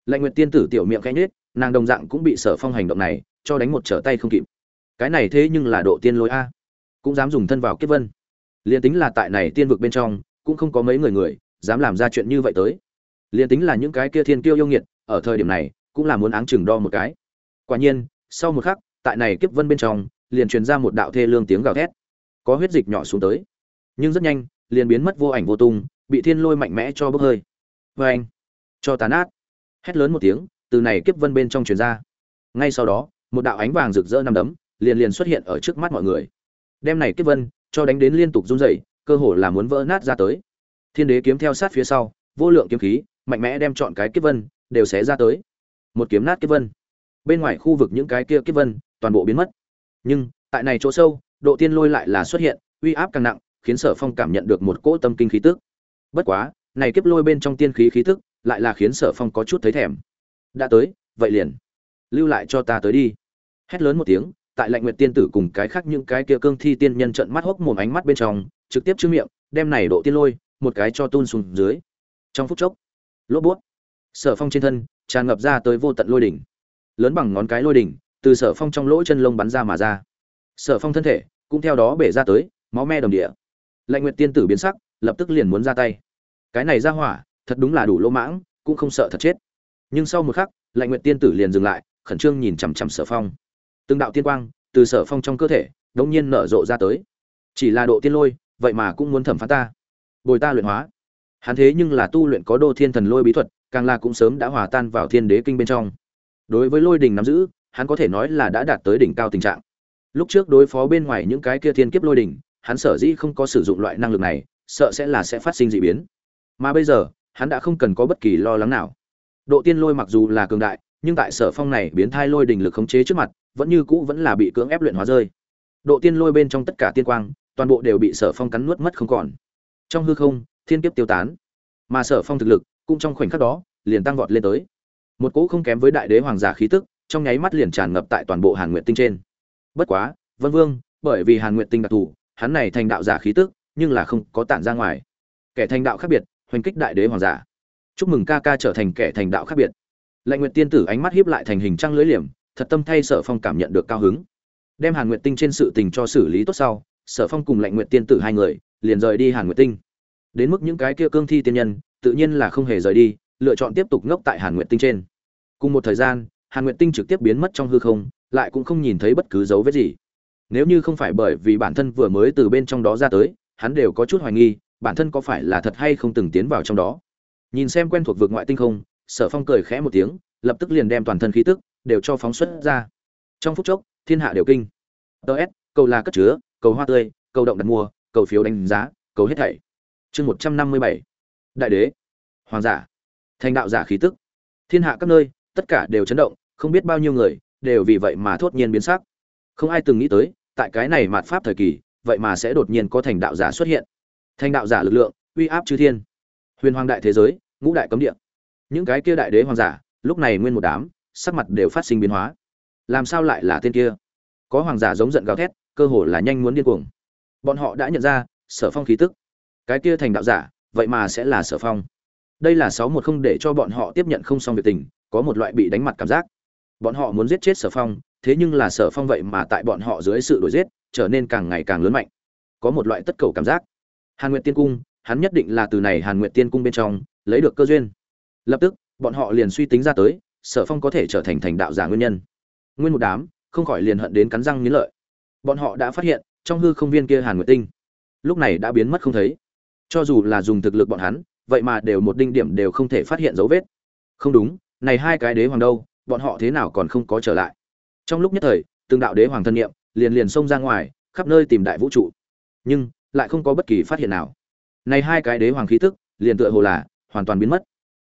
lệnh nguyệt tiên tử tiểu miệng khẽ nhếch, nàng đồng dạng cũng bị sở phong hành động này cho đánh một trở tay không kịp. Cái này thế nhưng là độ tiên lối a. Cũng dám dùng thân vào kiếp vân. Liền tính là tại này tiên vực bên trong cũng không có mấy người người dám làm ra chuyện như vậy tới. Liền tính là những cái kia thiên kiêu yêu nghiệt ở thời điểm này cũng là muốn áng chừng đo một cái. Quả nhiên sau một khắc tại này kiếp vân bên trong liền truyền ra một đạo thê lương tiếng gào thét. Có huyết dịch nhỏ xuống tới. Nhưng rất nhanh liền biến mất vô ảnh vô tung bị thiên lôi mạnh mẽ cho bốc hơi. Vê anh. Cho tàn át hét lớn một tiếng, từ này kiếp vân bên trong truyền ra. Ngay sau đó, một đạo ánh vàng rực rỡ năm đấm liền liền xuất hiện ở trước mắt mọi người. Đem này kiếp vân cho đánh đến liên tục run rẩy, cơ hồ là muốn vỡ nát ra tới. Thiên đế kiếm theo sát phía sau, vô lượng kiếm khí, mạnh mẽ đem chọn cái kiếp vân đều xé ra tới. Một kiếm nát kiếp vân. Bên ngoài khu vực những cái kia kiếp vân toàn bộ biến mất. Nhưng, tại này chỗ sâu, độ tiên lôi lại là xuất hiện, uy áp càng nặng, khiến sở phong cảm nhận được một cỗ tâm kinh khí tức. Bất quá, này kiếp lôi bên trong tiên khí khí tức lại là khiến sở phong có chút thấy thèm. Đã tới, vậy liền. Lưu lại cho ta tới đi. Hét lớn một tiếng, tại lạnh nguyệt tiên tử cùng cái khác những cái kia cương thi tiên nhân trận mắt hốc mồm ánh mắt bên trong, trực tiếp chữ miệng, đem này độ tiên lôi, một cái cho tun xuống dưới. Trong phút chốc, lốp buốt sở phong trên thân, tràn ngập ra tới vô tận lôi đỉnh. Lớn bằng ngón cái lôi đỉnh, từ sở phong trong lỗ chân lông bắn ra mà ra. Sở phong thân thể cũng theo đó bể ra tới, máu me đồng địa. Lạnh nguyệt tiên tử biến sắc, lập tức liền muốn ra tay. Cái này ra hỏa thật đúng là đủ lỗ mãng, cũng không sợ thật chết. Nhưng sau một khắc, lạnh nguyện tiên tử liền dừng lại, khẩn trương nhìn chằm chằm sở phong. Từng đạo tiên quang từ sở phong trong cơ thể đống nhiên nở rộ ra tới. Chỉ là độ tiên lôi, vậy mà cũng muốn thẩm phán ta. Bồi ta luyện hóa. Hắn thế nhưng là tu luyện có đô thiên thần lôi bí thuật, càng là cũng sớm đã hòa tan vào thiên đế kinh bên trong. Đối với lôi đình nắm giữ, hắn có thể nói là đã đạt tới đỉnh cao tình trạng. Lúc trước đối phó bên ngoài những cái kia thiên kiếp lôi đình, hắn sở dĩ không có sử dụng loại năng lực này, sợ sẽ là sẽ phát sinh d ị biến. Mà bây giờ hắn đã không cần có bất kỳ lo lắng nào. Độ tiên lôi mặc dù là cường đại, nhưng tại sở phong này biến thai lôi đình lực khống chế trước mặt, vẫn như cũ vẫn là bị cưỡng ép luyện hóa rơi. Độ tiên lôi bên trong tất cả tiên quang, toàn bộ đều bị sở phong cắn nuốt mất không còn. Trong hư không, thiên kiếp tiêu tán. Mà sở phong thực lực, cũng trong khoảnh khắc đó, liền tăng vọt lên tới. Một cỗ không kém với đại đế hoàng giả khí tức, trong nháy mắt liền tràn ngập tại toàn bộ hàn nguyện tinh trên. Bất quá, vân vương, bởi vì hàn nguyện tinh đặc thù, hắn này thành đạo giả khí tức, nhưng là không có tản ra ngoài. Kẻ thành đạo khác biệt hoành kích đại đế hoàng giả. Chúc mừng ca ca trở thành kẻ thành đạo khác biệt. Lệnh nguyện tiên tử ánh mắt hiếp lại thành hình trăng lưới liềm, thật tâm thay sở phong cảm nhận được cao hứng. Đem hàn nguyện tinh trên sự tình cho xử lý tốt sau, sở phong cùng lệnh nguyện tiên tử hai người liền rời đi hàn nguyện tinh. Đến mức những cái kia cương thi tiên nhân, tự nhiên là không hề rời đi, lựa chọn tiếp tục ngốc tại hàn nguyện tinh trên. Cùng một thời gian, hàn nguyện tinh trực tiếp biến mất trong hư không, lại cũng không nhìn thấy bất cứ dấu vết gì. Nếu như không phải bởi vì bản thân vừa mới từ bên trong đó ra tới, hắn đều có chút hoài nghi bản thân có phải là thật hay không từng tiến vào trong đó. Nhìn xem quen thuộc vực ngoại tinh không, sở phong cười khẽ một tiếng, lập tức liền đem toàn thân khí tức đều cho phóng xuất ra. Trong phút chốc, thiên hạ đều kinh. Ts cầu là cất chứa, cầu hoa tươi, cầu động đặt mua, cầu phiếu đánh giá, cầu hết thảy. Chương một trăm năm mươi bảy. Đại đế. Hoàng giả. Thành đạo giả khí tức. Thiên hạ các nơi, tất cả đều chấn động, không biết bao nhiêu người đều vì vậy mà thốt nhiên biến sắc. Không ai từng nghĩ tới, tại cái này mạt pháp thời kỳ, vậy mà sẽ đột nhiên có thành đạo giả xuất hiện thành đạo giả lực lượng, uy áp chư thiên. Huyền hoàng đại thế giới, ngũ đại cấm địa. Những cái kia đại đế hoàng giả, lúc này nguyên một đám, sắc mặt đều phát sinh biến hóa. Làm sao lại là tên kia? Có hoàng giả giống giận gào thét, cơ hồ là nhanh muốn điên cuồng. Bọn họ đã nhận ra, sở phong khí tức. Cái kia thành đạo giả, vậy mà sẽ là sở phong. Đây là sáu một không để cho bọn họ tiếp nhận không xong việc tình, có một loại bị đánh mặt cảm giác. Bọn họ muốn giết chết sở phong, thế nhưng là sở phong vậy mà tại bọn họ dưới sự đuổi giết, trở nên càng ngày càng lớn mạnh. Có một loại tất cầu cảm giác hàn nguyệt tiên cung, hắn nhất định là từ này hàn nguyệt tiên cung bên trong, lấy được cơ duyên. Lập tức, bọn họ liền suy tính ra tới, sở phong có thể trở thành thành đạo giả nguyên nhân. Nguyên một đám, không khỏi liền hận đến cắn răng nghiến lợi. Bọn họ đã phát hiện, trong hư không viên kia hàn nguyệt tinh, lúc này đã biến mất không thấy. Cho dù là dùng thực lực bọn hắn, vậy mà đều một đinh điểm đều không thể phát hiện dấu vết. Không đúng, này hai cái đế hoàng đâu, bọn họ thế nào còn không có trở lại. Trong lúc nhất thời, từng đạo đế hoàng thân nhiệm, liền liền xông ra ngoài, khắp nơi tìm đại vũ trụ. Nhưng lại không có bất kỳ phát hiện nào. Này hai cái đế hoàng khí tức, liền tựa hồ là hoàn toàn biến mất.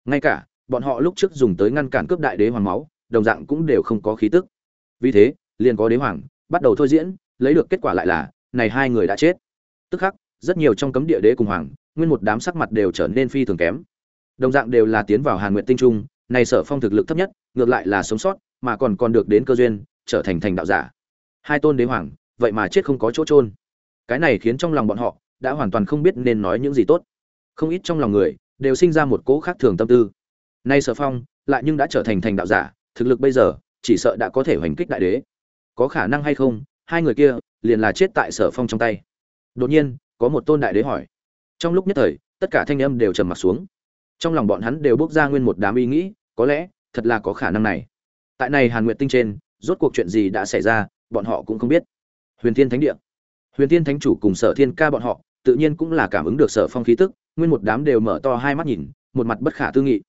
Ngay cả, bọn họ lúc trước dùng tới ngăn cản cướp đại đế hoàng máu, đồng dạng cũng đều không có khí tức. Vì thế, liền có đế hoàng, bắt đầu thôi diễn, lấy được kết quả lại là, này hai người đã chết. Tức khắc, rất nhiều trong cấm địa đế cùng hoàng, nguyên một đám sắc mặt đều trở nên phi thường kém. Đồng dạng đều là tiến vào hàn nguyện tinh trung, này sở phong thực lực thấp nhất, ngược lại là sống sót, mà còn còn được đến cơ duyên, trở thành thành đạo giả. Hai tôn đế hoàng, vậy mà chết không có chỗ trôn cái này khiến trong lòng bọn họ đã hoàn toàn không biết nên nói những gì tốt. Không ít trong lòng người đều sinh ra một cỗ khác thường tâm tư. Nay sở phong lại nhưng đã trở thành thành đạo giả, thực lực bây giờ chỉ sợ đã có thể hoành kích đại đế. Có khả năng hay không, hai người kia liền là chết tại sở phong trong tay. Đột nhiên, có một tôn đại đế hỏi. Trong lúc nhất thời, tất cả thanh âm đều trầm mặc xuống. Trong lòng bọn hắn đều bước ra nguyên một đám ý nghĩ, có lẽ thật là có khả năng này. Tại này hàn nguyệt tinh trên, rốt cuộc chuyện gì đã xảy ra, bọn họ cũng không biết. Huyền thiên thánh địa huyền thiên thánh chủ cùng sở thiên ca bọn họ, tự nhiên cũng là cảm ứng được sở phong khí tức, nguyên một đám đều mở to hai mắt nhìn, một mặt bất khả tư nghị.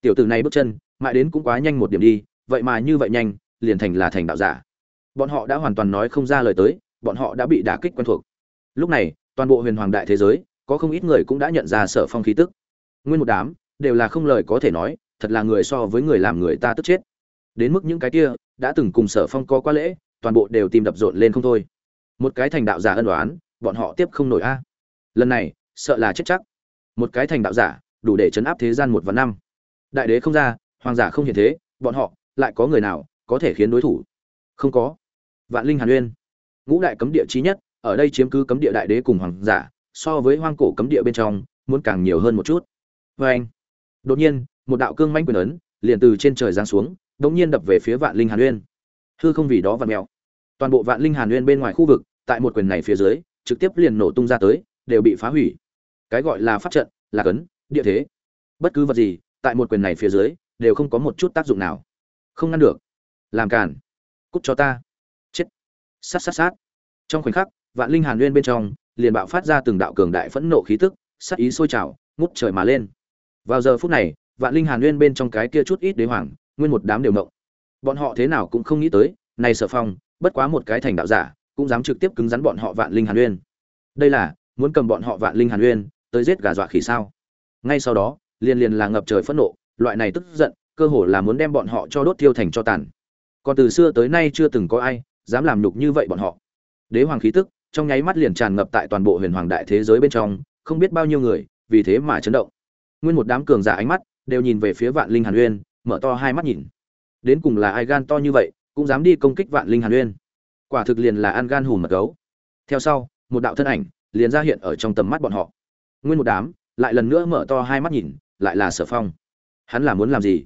Tiểu tử này bước chân, mãi đến cũng quá nhanh một điểm đi, vậy mà như vậy nhanh, liền thành là thành đạo giả. Bọn họ đã hoàn toàn nói không ra lời tới, bọn họ đã bị đả kích quen thuộc. Lúc này, toàn bộ huyền hoàng đại thế giới, có không ít người cũng đã nhận ra sở phong khí tức. Nguyên một đám, đều là không lời có thể nói, thật là người so với người làm người ta tức chết. Đến mức những cái kia, đã từng cùng sở phong có qua lễ, toàn bộ đều tìm đập rộn lên không thôi một cái thành đạo giả ân đoán bọn họ tiếp không nổi a. Lần này, sợ là chết chắc. Một cái thành đạo giả, đủ để chấn áp thế gian một vạn năm. Đại đế không ra, hoàng giả không hiện thế, bọn họ, lại có người nào có thể khiến đối thủ? Không có. Vạn linh hàn uyên. Ngũ đại cấm địa trí nhất, ở đây chiếm cứ cấm địa đại đế cùng hoàng giả, so với hoang cổ cấm địa bên trong, muốn càng nhiều hơn một chút. Vê anh, đột nhiên, một đạo cương manh quyền ấn, liền từ trên trời giáng xuống đống nhiên đập về phía vạn linh hàn uyên. Hư không vì đó vặn mèo toàn bộ vạn linh hàn nguyên bên ngoài khu vực, tại một quyền này phía dưới, trực tiếp liền nổ tung ra tới, đều bị phá hủy. Cái gọi là pháp trận, là cấn, địa thế. Bất cứ vật gì, tại một quyền này phía dưới, đều không có một chút tác dụng nào. Không ngăn được. Làm cản cút cho ta. Chết. Sát sát sát. Trong khoảnh khắc, vạn linh hàn nguyên bên trong, liền bạo phát ra từng đạo cường đại phẫn nộ khí tức, sát ý sôi trào, ngút trời mà lên. Vào giờ phút này, vạn linh hàn nguyên bên trong cái kia chút ít đế hoàng, nguyên một đám đều mộng bọn họ thế nào cũng không nghĩ tới, này sở phong bất quá một cái thành đạo giả, cũng dám trực tiếp cứng rắn bọn họ vạn linh hàn uyên. Đây là, muốn cầm bọn họ vạn linh hàn uyên, tới giết gà dọa khỉ sao? Ngay sau đó, liền liền là ngập trời phẫn nộ, loại này tức giận, cơ hồ là muốn đem bọn họ cho đốt tiêu thành cho tàn. Còn từ xưa tới nay chưa từng có ai dám làm nhục như vậy bọn họ. Đế hoàng khí tức, trong nháy mắt liền tràn ngập tại toàn bộ huyền hoàng đại thế giới bên trong, không biết bao nhiêu người, vì thế mà chấn động. Nguyên một đám cường giả ánh mắt đều nhìn về phía vạn linh hàn uyên, mở to hai mắt nhìn. Đến cùng là ai gan to như vậy cũng dám đi công kích vạn linh hàn uyên. Quả thực liền là ăn gan hùm mật gấu. Theo sau, một đạo thân ảnh liền ra hiện ở trong tầm mắt bọn họ. Nguyên một đám lại lần nữa mở to hai mắt nhìn, lại là sở phong. Hắn là muốn làm gì?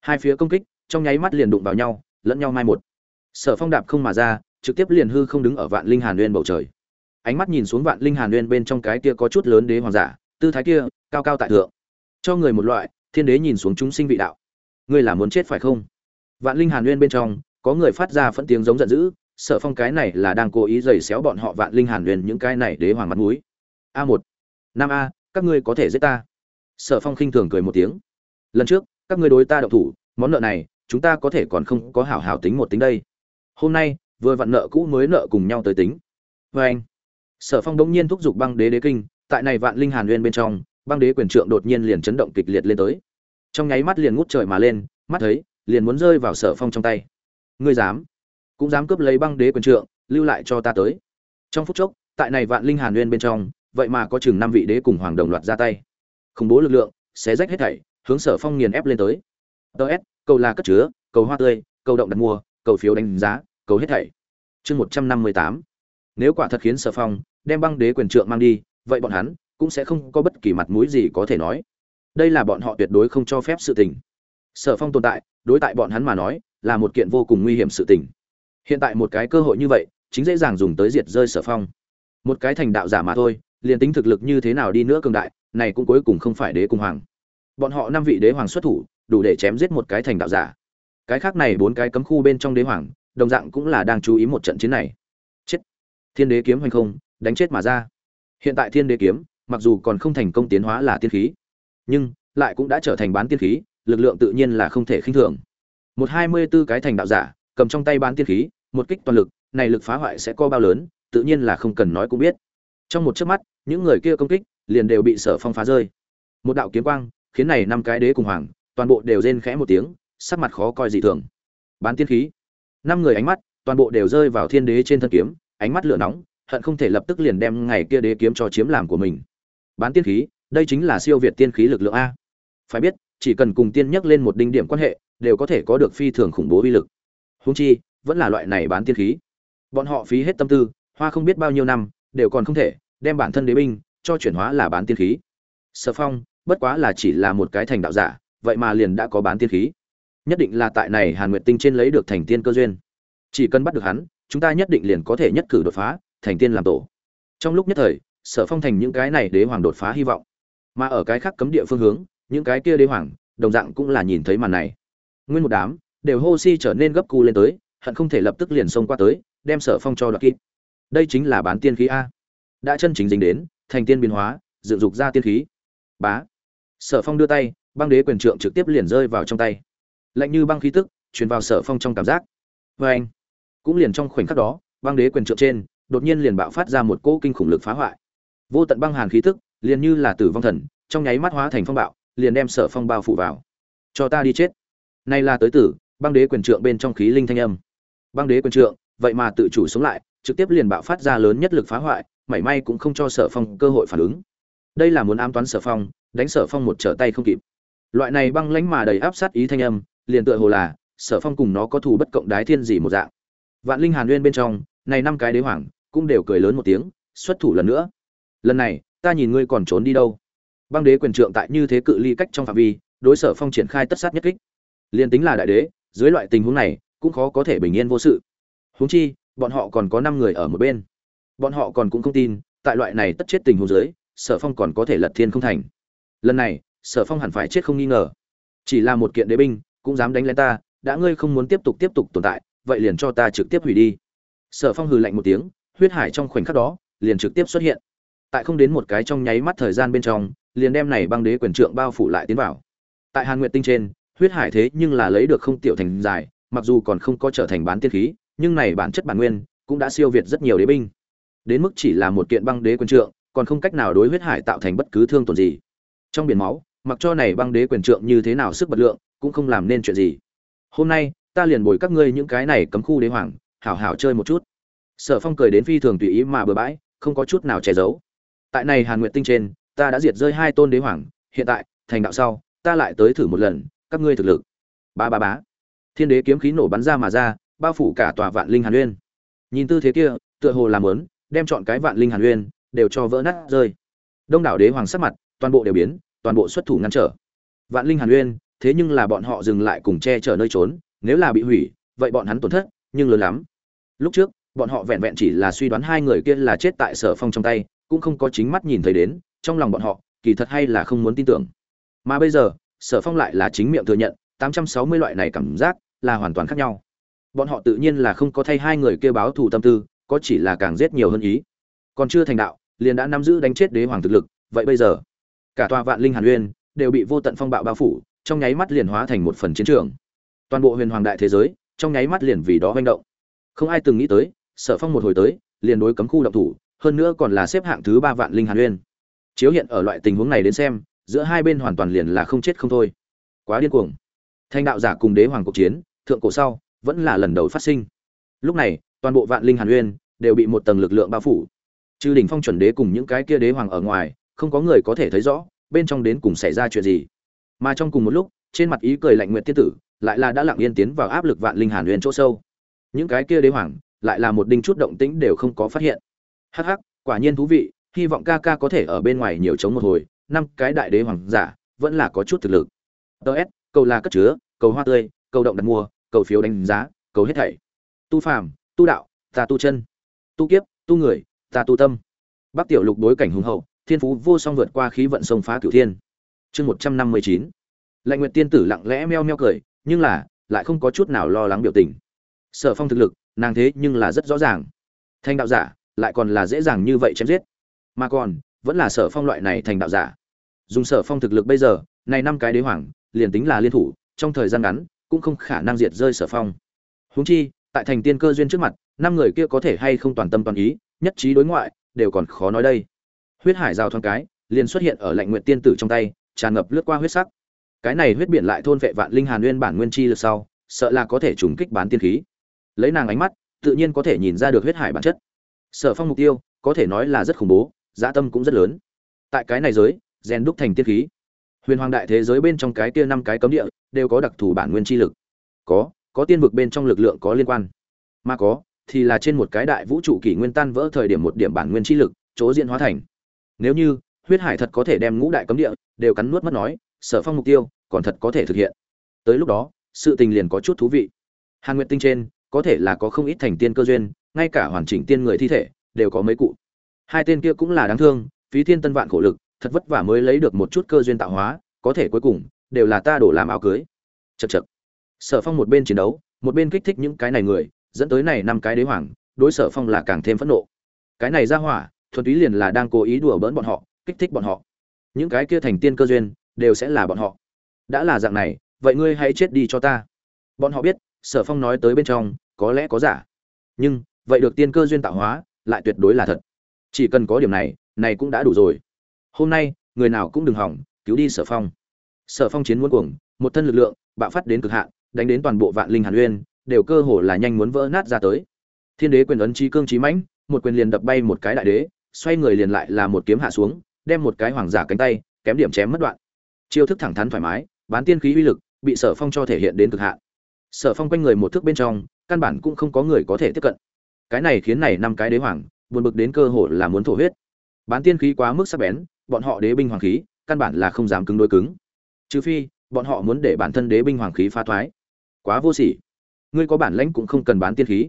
Hai phía công kích, trong nháy mắt liền đụng vào nhau, lẫn nhau mai một. Sở phong đạp không mà ra, trực tiếp liền hư không đứng ở vạn linh hàn uyên bầu trời. Ánh mắt nhìn xuống vạn linh hàn uyên bên trong cái kia có chút lớn đế hoàng giả, tư thái kia, cao cao tại thượng. Cho người một loại, thiên đế nhìn xuống chúng sinh vị đạo. Ngươi là muốn chết phải không? Vạn linh hàn uyên bên trong có người phát ra phẫn tiếng giống giận dữ, sở phong cái này là đang cố ý giày xéo bọn họ vạn linh hàn huyền những cái này đế hoàng mặt mũi. A một. Năm a, các ngươi có thể giết ta. Sở phong khinh thường cười một tiếng. Lần trước, các ngươi đối ta đậu thủ, món nợ này, chúng ta có thể còn không có hảo hảo tính một tính đây. Hôm nay, vừa vặn nợ cũ mới nợ cùng nhau tới tính. Vê anh sở phong đống nhiên thúc giục băng đế đế kinh, tại này vạn linh hàn nguyên bên trong, băng đế quyền trượng đột nhiên liền chấn động kịch liệt lên tới. Trong nháy mắt liền ngút trời mà lên, mắt thấy, liền muốn rơi vào sở phong trong tay ngươi dám, cũng dám cướp lấy băng đế quyền trượng, lưu lại cho ta tới. Trong phút chốc, tại này vạn linh hàn nguyên bên trong, vậy mà có chừng năm vị đế cùng hoàng đồng loạt ra tay. Khủng bố lực lượng, xé rách hết thảy, hướng sở phong nghiền ép lên tới. Ts cầu là cất chứa, cầu hoa tươi, cầu động đặt mua, cầu phiếu đánh giá, cầu hết thảy. Chương một trăm năm mươi tám. Nếu quả thật khiến sở phong đem băng đế quyền trượng mang đi, vậy bọn hắn cũng sẽ không có bất kỳ mặt mũi gì có thể nói. Đây là bọn họ tuyệt đối không cho phép sự tình. Sở phong tồn tại, đối tại bọn hắn mà nói là một kiện vô cùng nguy hiểm sự tình. Hiện tại một cái cơ hội như vậy, chính dễ dàng dùng tới diệt rơi sở phong. Một cái thành đạo giả mà thôi, liền tính thực lực như thế nào đi nữa cường đại, này cũng cuối cùng không phải đế cùng hoàng. Bọn họ năm vị đế hoàng xuất thủ, đủ để chém giết một cái thành đạo giả. Cái khác này bốn cái cấm khu bên trong đế hoàng, đồng dạng cũng là đang chú ý một trận chiến này. Chết! Thiên đế kiếm hoành không, đánh chết mà ra. Hiện tại thiên đế kiếm, mặc dù còn không thành công tiến hóa là tiên khí, nhưng lại cũng đã trở thành bán tiên khí, lực lượng tự nhiên là không thể khinh thường một hai mươi b ố cái thành đạo giả, cầm trong tay bán tiên khí, một kích toàn lực, này lực phá hoại sẽ có bao lớn, tự nhiên là không cần nói cũng biết. Trong một chớp mắt, những người kia công kích liền đều bị sở phong phá rơi. Một đạo kiếm quang, khiến này năm cái đế cùng hoàng, toàn bộ đều rên khẽ một tiếng, sắc mặt khó coi dị thường. Bán tiên khí. Năm người ánh mắt, toàn bộ đều rơi vào thiên đế trên thân kiếm, ánh mắt lửa nóng, hận không thể lập tức liền đem ngày kia đế kiếm cho chiếm làm của mình. Bán tiên khí, đây chính là siêu việt tiên khí lực lượng a. Phải biết, chỉ cần cùng tiên nhắc lên một đinh điểm quan hệ đều có thể có được phi thường khủng bố uy lực. Huống chi, vẫn là loại này bán tiên khí. Bọn họ phí hết tâm tư, hoa không biết bao nhiêu năm, đều còn không thể đem bản thân đế binh cho chuyển hóa là bán tiên khí. Sở phong, bất quá là chỉ là một cái thành đạo giả, vậy mà liền đã có bán tiên khí. Nhất định là tại này hàn nguyệt tinh trên lấy được thành tiên cơ duyên. Chỉ cần bắt được hắn, chúng ta nhất định liền có thể nhất cử đột phá, thành tiên làm tổ. Trong lúc nhất thời, sở phong thành những cái này đế hoàng đột phá hy vọng. Mà ở cái khác cấm địa phương hướng, những cái kia đế hoàng, đồng dạng cũng là nhìn thấy màn này nguyên một đám, đều hô si trở nên gấp cu lên tới, hận không thể lập tức liền xông qua tới, đem sở phong cho đoạt kịp. Đây chính là bán tiên khí a. Đã chân chính dính đến, thành tiên biến hóa, dựng dục ra tiên khí. Bá. Sở phong đưa tay, băng đế quyền trượng trực tiếp liền rơi vào trong tay. Lạnh như băng khí tức, truyền vào sở phong trong cảm giác. Vê anh, cũng liền trong khoảnh khắc đó, băng đế quyền trượng trên, đột nhiên liền bạo phát ra một cỗ kinh khủng lực phá hoại. Vô tận băng hàn khí tức, liền như là tử vong thần, trong nháy mắt hóa thành phong bạo, liền đem sở phong bao phủ vào. Cho ta đi chết nay là tới tử, băng đế quyền trượng bên trong khí linh thanh âm. Băng đế quyền trượng, vậy mà tự chủ sống lại, trực tiếp liền bạo phát ra lớn nhất lực phá hoại, mảy may cũng không cho sở phong cơ hội phản ứng. Đây là muốn ám toán sở phong, đánh sở phong một trở tay không kịp. Loại này băng lánh mà đầy áp sát ý thanh âm, liền tựa hồ là sở phong cùng nó có thù bất cộng đái thiên gì một dạng. Vạn linh hàn nguyên bên trong, này năm cái đế hoàng cũng đều cười lớn một tiếng, xuất thủ lần nữa. Lần này, ta nhìn ngươi còn trốn đi đâu? Băng đế quyền trượng tại như thế cự ly cách trong phạm vi, đối sở phong triển khai tất sát nhất kích liền tính là đại đế, dưới loại tình huống này, cũng khó có thể bình yên vô sự. Huống chi, bọn họ còn có năm người ở một bên. Bọn họ còn cũng không tin, tại loại này tất chết tình huống dưới, sở phong còn có thể lật thiên không thành. Lần này, sở phong hẳn phải chết không nghi ngờ. Chỉ là một kiện đế binh, cũng dám đánh lên ta, đã ngươi không muốn tiếp tục tiếp tục tồn tại, vậy liền cho ta trực tiếp hủy đi. Sở phong hừ lạnh một tiếng, huyết hải trong khoảnh khắc đó, liền trực tiếp xuất hiện. Tại không đến một cái trong nháy mắt thời gian bên trong, liền đem này băng đế quyền trượng bao phủ lại tiến vào. Tại hàn nguyệt tinh trên huyết hải thế nhưng là lấy được không tiểu thành dài, mặc dù còn không có trở thành bán tiên khí, nhưng này bản chất bản nguyên cũng đã siêu việt rất nhiều đế binh. Đến mức chỉ là một kiện băng đế quyền trượng, còn không cách nào đối huyết hải tạo thành bất cứ thương tổn gì. Trong biển máu, mặc cho này băng đế quyền trượng như thế nào sức bật lượng, cũng không làm nên chuyện gì. Hôm nay, ta liền bồi các ngươi những cái này cấm khu đế hoàng, hảo hảo chơi một chút. Sở phong cười đến phi thường tùy ý mà bừa bãi, không có chút nào che giấu. Tại này hàn nguyệt tinh trên, ta đã diệt rơi hai tôn đế hoàng, hiện tại, thành đạo sau, ta lại tới thử một lần các ngươi thực lực. Ba ba bá thiên đế kiếm khí nổ bắn ra mà ra, bao phủ cả tòa vạn linh hàn uyên. Nhìn tư thế kia, tựa hồ làm lớn đem chọn cái vạn linh hàn uyên đều cho vỡ nát rơi. Đông đảo đế hoàng sắc mặt, toàn bộ đều biến, toàn bộ xuất thủ ngăn trở. Vạn linh hàn uyên, thế nhưng là bọn họ dừng lại cùng che chở nơi trốn, nếu là bị hủy, vậy bọn hắn tổn thất, nhưng lớn lắm. Lúc trước, bọn họ vẹn vẹn chỉ là suy đoán hai người kia là chết tại sở phong trong tay, cũng không có chính mắt nhìn thấy đến, trong lòng bọn họ, kỳ thật hay là không muốn tin tưởng. Mà bây giờ sở phong lại là chính miệng thừa nhận, tám trăm sáu mươi loại này cảm giác là hoàn toàn khác nhau. Bọn họ tự nhiên là không có thay hai người kia báo thù tâm tư, có chỉ là càng giết nhiều hơn ý. Còn chưa thành đạo, liền đã nắm giữ đánh chết đế hoàng thực lực, vậy bây giờ, cả tòa vạn linh hàn uyên đều bị vô tận phong bạo bao phủ, trong nháy mắt liền hóa thành một phần chiến trường. Toàn bộ huyền hoàng đại thế giới, trong nháy mắt liền vì đó manh động. Không ai từng nghĩ tới, sở phong một hồi tới, liền đối cấm khu động thủ, hơn nữa còn là xếp hạng thứ ba vạn linh hàn uyên. Chiếu hiện ở loại tình huống này đến xem giữa hai bên hoàn toàn liền là không chết không thôi. Quá điên cuồng. Thanh đạo giả cùng đế hoàng cuộc chiến, thượng cổ sau, vẫn là lần đầu phát sinh. Lúc này, toàn bộ vạn linh hàn uyên đều bị một tầng lực lượng bao phủ. Trừ đỉnh phong chuẩn đế cùng những cái kia đế hoàng ở ngoài, không có người có thể thấy rõ bên trong đến cùng xảy ra chuyện gì. Mà trong cùng một lúc, trên mặt ý cười lạnh nguyệt tiên tử lại là đã lặng yên tiến vào áp lực vạn linh hàn uyên chỗ sâu. Những cái kia đế hoàng lại là một đinh chút động tĩnh đều không có phát hiện. Hắc hắc, quả nhiên thú vị, hy vọng ca ca có thể ở bên ngoài nhiều chống một hồi năm cái đại đế hoàng giả, vẫn là có chút thực lực. Ts cầu là cất chứa, cầu hoa tươi, cầu động đặt mua, cầu phiếu đánh giá, cầu hết thảy. Tu phàm, tu đạo, ta tu chân. Tu kiếp, tu người, ta tu tâm. Bắc tiểu lục đối cảnh hùng hậu, thiên phú vô song vượt qua khí vận sông phá cửu thiên. Chương một trăm năm mươi chín. Lạnh nguyệt tiên tử lặng lẽ meo meo cười, nhưng là, lại không có chút nào lo lắng biểu tình. Sở phong thực lực, nàng thế nhưng là rất rõ ràng. Thanh đạo giả, lại còn là dễ dàng như vậy chém giết. Mà còn, vẫn là sở phong loại này thành đạo giả dùng sở phong thực lực bây giờ, này năm cái đế hoàng, liền tính là liên thủ, trong thời gian ngắn, cũng không khả năng diệt rơi sở phong. Huống chi, tại thành tiên cơ duyên trước mặt, năm người kia có thể hay không toàn tâm toàn ý, nhất trí đối ngoại, đều còn khó nói đây. Huyết hải giao thoáng cái, liền xuất hiện ở lạnh nguyện tiên tử trong tay, tràn ngập lướt qua huyết sắc. Cái này huyết biển lại thôn vệ vạn linh hàn nguyên bản nguyên chi lực sau, sợ là có thể trùng kích bán tiên khí. Lấy nàng ánh mắt, tự nhiên có thể nhìn ra được huyết hải bản chất. Sở phong mục tiêu, có thể nói là rất khủng bố dã tâm cũng rất lớn. Tại cái này giới rèn đúc thành tiên khí. Huyền hoàng đại thế giới bên trong cái kia năm cái cấm địa đều có đặc thù bản nguyên chi lực. Có có tiên vực bên trong lực lượng có liên quan. Mà có, thì là trên một cái đại vũ trụ kỷ nguyên tan vỡ thời điểm một điểm bản nguyên chi lực, chỗ diễn hóa thành. Nếu như, huyết hải thật có thể đem ngũ đại cấm địa đều cắn nuốt mất nói, sở phong mục tiêu còn thật có thể thực hiện. Tới lúc đó, sự tình liền có chút thú vị. Hàn nguyệt tinh trên, có thể là có không ít thành tiên cơ duyên, ngay cả hoàn chỉnh tiên người thi thể đều có mấy cụ. Hai tên kia cũng là đáng thương, phí thiên tân vạn khổ lực thật vất vả mới lấy được một chút cơ duyên tạo hóa, có thể cuối cùng, đều là ta đổ làm áo cưới. Chật chật sở phong một bên chiến đấu, một bên kích thích những cái này người, dẫn tới này năm cái đế hoàng, đối sở phong là càng thêm phẫn nộ. Cái này ra hỏa, thuần túy liền là đang cố ý đùa bỡn bọn họ, kích thích bọn họ. Những cái kia thành tiên cơ duyên, đều sẽ là bọn họ. Đã là dạng này, vậy ngươi hãy chết đi cho ta. Bọn họ biết, sở phong nói tới bên trong, có lẽ có giả. Nhưng, vậy được tiên cơ duyên tạo hóa, lại tuyệt đối là thật. Chỉ cần có điểm này này cũng đã đủ rồi hôm nay, người nào cũng đừng hỏng, cứu đi sở phong. Sở phong chiến muốn cuồng, một thân lực lượng, bạo phát đến cực hạn, đánh đến toàn bộ vạn linh hàn uyên, đều cơ hồ là nhanh muốn vỡ nát ra tới. Thiên đế quyền ấn trí cương trí mãnh, một quyền liền đập bay một cái đại đế, xoay người liền lại là một kiếm hạ xuống, đem một cái hoàng giả cánh tay, kém điểm chém mất đoạn. Chiêu thức thẳng thắn thoải mái, bán tiên khí uy lực, bị sở phong cho thể hiện đến cực hạn. Sở phong quanh người một thước bên trong, căn bản cũng không có người có thể tiếp cận. Cái này khiến này năm cái đế hoàng, buồn bực đến cơ hồ là muốn thổ huyết. Bán tiên khí quá mức sắc bén bọn họ đế binh hoàng khí, căn bản là không dám cứng đối cứng. Trừ phi, bọn họ muốn để bản thân đế binh hoàng khí phá thoái. Quá vô sỉ. Ngươi có bản lãnh cũng không cần bán tiên khí.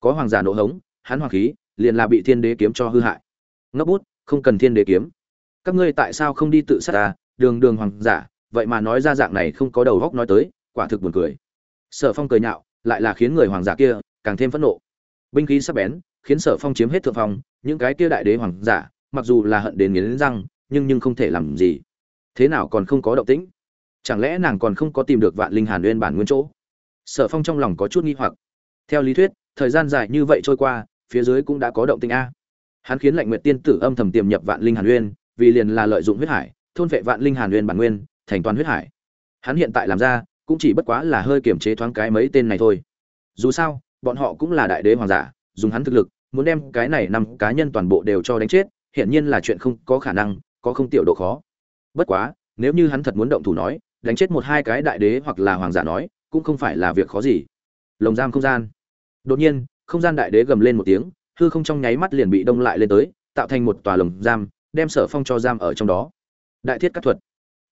Có hoàng giả nộ hống, hắn hoàng khí, liền là bị thiên đế kiếm cho hư hại. Ngấp bút, không cần thiên đế kiếm. Các ngươi tại sao không đi tự sát ta? Đường đường hoàng giả, vậy mà nói ra dạng này không có đầu góc nói tới, quả thực buồn cười. Sở phong cười nhạo, lại là khiến người hoàng giả kia càng thêm phẫn nộ. Binh khí sắp bén, khiến sở phong chiếm hết thượng phong, những cái kia đại đế hoàng giả, mặc dù là hận đến nghiến răng nhưng nhưng không thể làm gì. Thế nào còn không có động tĩnh? Chẳng lẽ nàng còn không có tìm được vạn linh hàn nguyên bản nguyên chỗ? Sở phong trong lòng có chút nghi hoặc. Theo lý thuyết, thời gian dài như vậy trôi qua, phía dưới cũng đã có động tĩnh a. Hắn khiến lệnh nguyệt tiên tử âm thầm tiềm nhập vạn linh hàn nguyên, vì liền là lợi dụng huyết hải, thôn vệ vạn linh hàn nguyên bản nguyên, thành toàn huyết hải. Hắn hiện tại làm ra, cũng chỉ bất quá là hơi kiềm chế thoáng cái mấy tên này thôi. Dù sao, bọn họ cũng là đại đế hoàng giả, dùng hắn thực lực, muốn đem cái này năm cá nhân toàn bộ đều cho đánh chết, hiển nhiên là chuyện không có khả năng có không tiểu độ khó. Bất quá, nếu như hắn thật muốn động thủ nói, đánh chết một hai cái đại đế hoặc là hoàng giả nói, cũng không phải là việc khó gì. Lồng giam không gian. Đột nhiên, không gian đại đế gầm lên một tiếng, hư không trong nháy mắt liền bị đông lại lên tới, tạo thành một tòa lồng giam, đem sở phong cho giam ở trong đó. Đại thiết các thuật.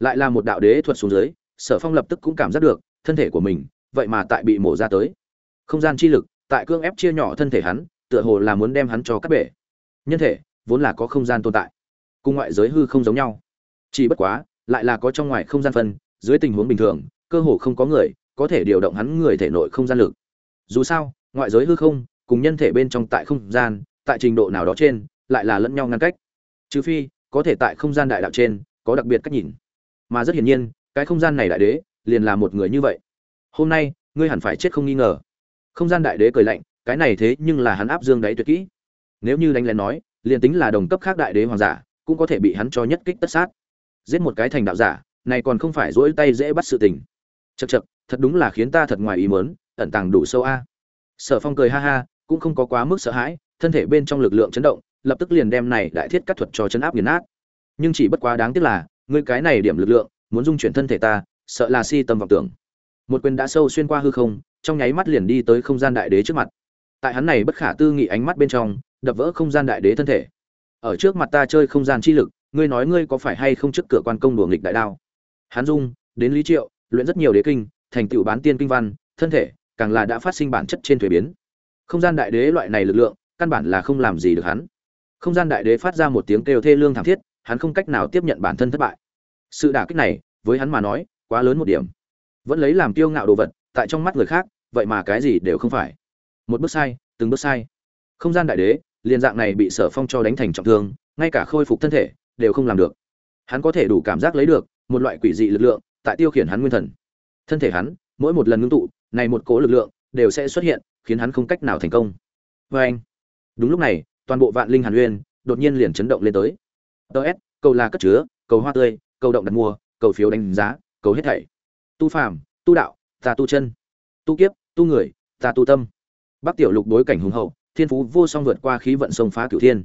Lại là một đạo đế thuật xuống dưới, sở phong lập tức cũng cảm giác được, thân thể của mình, vậy mà tại bị mổ ra tới. Không gian chi lực, tại cương ép chia nhỏ thân thể hắn, tựa hồ là muốn đem hắn cho cắt bể. Nhân thể, vốn là có không gian tồn tại cùng ngoại giới hư không giống nhau. Chỉ bất quá, lại là có trong ngoài không gian phân, dưới tình huống bình thường, cơ hồ không có người có thể điều động hắn người thể nội không gian lực. Dù sao, ngoại giới hư không, cùng nhân thể bên trong tại không gian, tại trình độ nào đó trên, lại là lẫn nhau ngăn cách. Trừ phi, có thể tại không gian đại đạo trên, có đặc biệt cách nhìn. Mà rất hiển nhiên, cái không gian này đại đế, liền là một người như vậy. Hôm nay, ngươi hẳn phải chết không nghi ngờ. Không gian đại đế cười lạnh, cái này thế nhưng là hắn áp dương đáy tuyệt kỹ. Nếu như đánh lén nói, liền tính là đồng cấp khác đại đế hoàng giả cũng có thể bị hắn cho nhất kích tất sát. Giết một cái thành đạo giả, này còn không phải rỗi tay dễ bắt sự tình. Chật chật thật đúng là khiến ta thật ngoài ý mớn ẩn tàng đủ sâu a. Sở phong cười ha ha, cũng không có quá mức sợ hãi, thân thể bên trong lực lượng chấn động, lập tức liền đem này đại thiết cắt thuật cho chấn áp nghiền nát. Nhưng chỉ bất quá đáng tiếc là, ngươi cái này điểm lực lượng, muốn dung chuyển thân thể ta, sợ là si tâm vọng tưởng. Một quyền đã sâu xuyên qua hư không, trong nháy mắt liền đi tới không gian đại đế trước mặt. Tại hắn này bất khả tư nghị ánh mắt bên trong, đập vỡ không gian đại đế thân thể ở trước mặt ta chơi không gian chi lực, ngươi nói ngươi có phải hay không trước cửa quan công đùa nghịch đại đao? Hán dung, đến lý triệu, luyện rất nhiều đế kinh, thành tựu bán tiên kinh văn, thân thể càng là đã phát sinh bản chất trên thuế biến. Không gian đại đế loại này lực lượng, căn bản là không làm gì được hắn. Không gian đại đế phát ra một tiếng kêu thê lương thảm thiết, hắn không cách nào tiếp nhận bản thân thất bại. Sự đả kích này, với hắn mà nói, quá lớn một điểm. Vẫn lấy làm kiêu ngạo đồ vật, tại trong mắt người khác, vậy mà cái gì đều không phải. Một bước sai, từng bước sai. Không gian đại đế liền dạng này bị sở phong cho đánh thành trọng thương, ngay cả khôi phục thân thể, đều không làm được. Hắn có thể đủ cảm giác lấy được, một loại quỷ dị lực lượng, tại tiêu khiển hắn nguyên thần. Thân thể hắn, mỗi một lần ngưng tụ, này một cố lực lượng, đều sẽ xuất hiện, khiến hắn không cách nào thành công. Vê anh, đúng lúc này, toàn bộ vạn linh hàn uyên đột nhiên liền chấn động lên tới. Ts cầu là cất chứa, cầu hoa tươi, cầu động đặt mua cầu phiếu đánh giá, cầu hết thảy. Tu phàm, tu đạo, ta tu chân. Tu kiếp, tu người, ta tu tâm. Bắc tiểu lục đối cảnh hùng hậu thiên phú vô song vượt qua khí vận sông phá cửu thiên.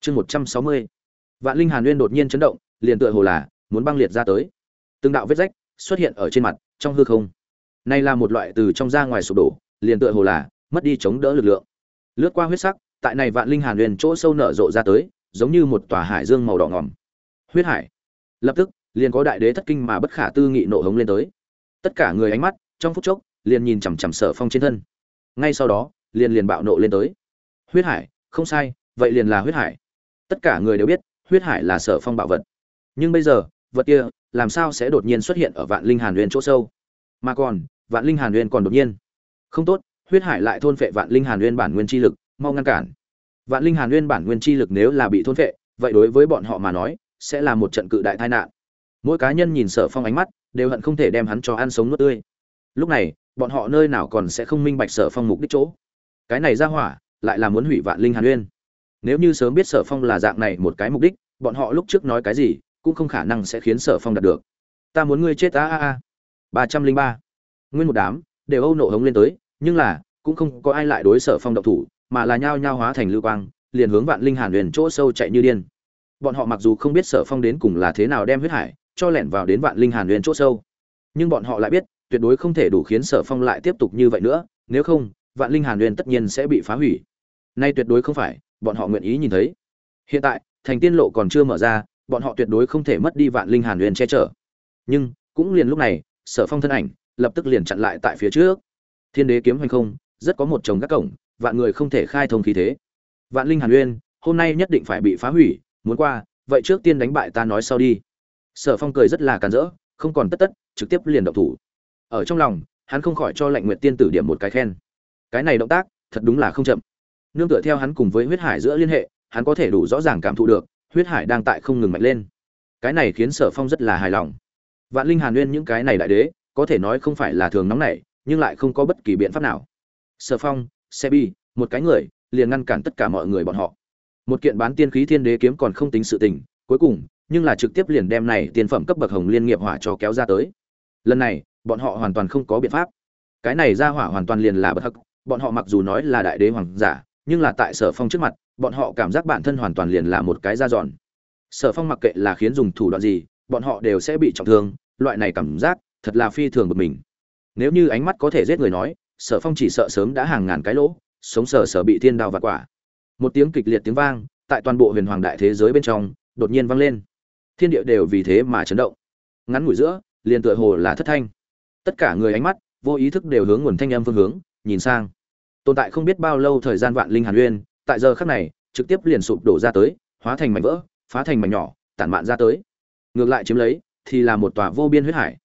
Chương một trăm sáu mươi. Vạn linh hàn nguyên đột nhiên chấn động, liền tựa hồ là muốn băng liệt ra tới. Từng đạo vết rách xuất hiện ở trên mặt, trong hư không. Này là một loại từ trong ra ngoài sụp đổ, liền tựa hồ là mất đi chống đỡ lực lượng. Lướt qua huyết sắc, tại này vạn linh hàn nguyên chỗ sâu nở rộ ra tới, giống như một tòa hải dương màu đỏ ngòm. Huyết hải. Lập tức, liền có đại đế thất kinh mà bất khả tư nghị nộ hống lên tới. Tất cả người ánh mắt, trong phút chốc, liền nhìn chằm chằm sở phong trên thân. Ngay sau đó, liền liền bạo nộ lên tới huyết hải, không sai, vậy liền là huyết hải. Tất cả người đều biết, huyết hải là sở phong Bảo vật. Nhưng bây giờ, vật kia, làm sao sẽ đột nhiên xuất hiện ở vạn linh hàn huyền chỗ sâu? Mà còn, vạn linh hàn huyền còn đột nhiên. Không tốt, huyết hải lại thôn phệ vạn linh hàn nguyên bản nguyên chi lực, mau ngăn cản. Vạn linh hàn nguyên bản nguyên chi lực nếu là bị thôn phệ, vậy đối với bọn họ mà nói, sẽ là một trận cự đại tai nạn. Mỗi cá nhân nhìn sở phong ánh mắt, đều hận không thể đem hắn cho ăn sống nuốt tươi. Lúc này, bọn họ nơi nào còn sẽ không minh bạch sở phong mục đích chỗ? Cái này ra hỏa lại là muốn hủy vạn linh hàn uyên. nếu như sớm biết sở phong là dạng này một cái mục đích, bọn họ lúc trước nói cái gì, cũng không khả năng sẽ khiến sở phong đạt được. Ta muốn ngươi chết, a a a. ba trăm linh ba. Nguyên một đám, đều âu nộ hống lên tới, nhưng là, cũng không có ai lại đối sở phong động thủ, mà là nhao nhao hóa thành lưu quang, liền hướng vạn linh hàn huyền chỗ sâu chạy như điên. Bọn họ mặc dù không biết sở phong đến cùng là thế nào đem huyết hải, cho lẻn vào đến vạn linh hàn huyền chỗ sâu. Nhưng bọn họ lại biết, tuyệt đối không thể đủ khiến sở phong lại tiếp tục như vậy nữa, nếu không, vạn linh hàn huyền tất nhiên sẽ bị phá hủy nay tuyệt đối không phải, bọn họ nguyện ý nhìn thấy. Hiện tại, thành tiên lộ còn chưa mở ra, bọn họ tuyệt đối không thể mất đi vạn linh hàn huyền che chở. Nhưng, cũng liền lúc này, sở phong thân ảnh, lập tức liền chặn lại tại phía trước. Thiên đế kiếm hoành không, rất có một chồng các cổng, vạn người không thể khai thông khí thế. Vạn linh hàn uyên hôm nay nhất định phải bị phá hủy, muốn qua, vậy trước tiên đánh bại ta nói sau đi. Sở phong cười rất là càn rỡ, không còn tất tất, trực tiếp liền động thủ. Ở trong lòng, hắn không khỏi cho lệnh nguyện tiên tử điểm một cái khen. Cái này động tác, thật đúng là không chậm nương tựa theo hắn cùng với huyết hải giữa liên hệ, hắn có thể đủ rõ ràng cảm thụ được, huyết hải đang tại không ngừng mạnh lên. Cái này khiến sở phong rất là hài lòng. Vạn linh hàn nguyên những cái này đại đế, có thể nói không phải là thường nóng nảy, nhưng lại không có bất kỳ biện pháp nào. Sở phong xe bi một cái người, liền ngăn cản tất cả mọi người bọn họ. Một kiện bán tiên khí thiên đế kiếm còn không tính sự tình, cuối cùng, nhưng là trực tiếp liền đem này tiền phẩm cấp bậc hồng liên nghiệp hỏa cho kéo ra tới. Lần này, bọn họ hoàn toàn không có biện pháp. Cái này ra hỏa hoàn toàn liền là bất hắc, bọn họ mặc dù nói là đại đế hoàng giả nhưng là tại sở phong trước mặt, bọn họ cảm giác bản thân hoàn toàn liền là một cái da giòn sở phong mặc kệ là khiến dùng thủ đoạn gì, bọn họ đều sẽ bị trọng thương, loại này cảm giác, thật là phi thường bực mình. Nếu như ánh mắt có thể giết người nói, sở phong chỉ sợ sớm đã hàng ngàn cái lỗ, sống sở sở bị thiên đao vặt quả. Một tiếng kịch liệt tiếng vang, tại toàn bộ huyền hoàng đại thế giới bên trong, đột nhiên vang lên. Thiên địa đều vì thế mà chấn động. Ngắn ngủi giữa, liền tựa hồ là thất thanh. Tất cả người ánh mắt, vô ý thức đều hướng nguồn thanh âm phương hướng, nhìn sang tồn tại không biết bao lâu thời gian vạn linh hàn uyên tại giờ khắc này, trực tiếp liền sụp đổ ra tới, hóa thành mảnh vỡ, phá thành mảnh nhỏ, tản mạn ra tới. Ngược lại chiếm lấy, thì là một tòa vô biên huyết hải.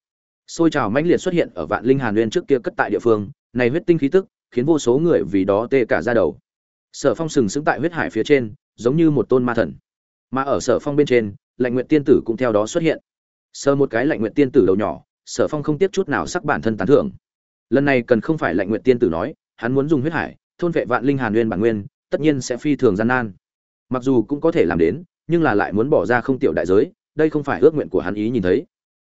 Xôi trào mãnh liệt xuất hiện ở vạn linh hàn uyên trước kia cất tại địa phương, này huyết tinh khí tức, khiến vô số người vì đó tê cả ra đầu. Sở phong sừng sững tại huyết hải phía trên, giống như một tôn ma thần. Mà ở sở phong bên trên, lạnh nguyện tiên tử cũng theo đó xuất hiện. Sơ một cái lạnh nguyện tiên tử đầu nhỏ, sở phong không tiếp chút nào sắc bản thân tán thưởng. Lần này cần không phải lạnh nguyện tiên tử nói hắn muốn dùng huyết hải, thôn vệ vạn linh hàn nguyên bản nguyên, tất nhiên sẽ phi thường gian nan. Mặc dù cũng có thể làm đến, nhưng là lại muốn bỏ ra không tiểu đại giới, đây không phải ước nguyện của hắn ý nhìn thấy.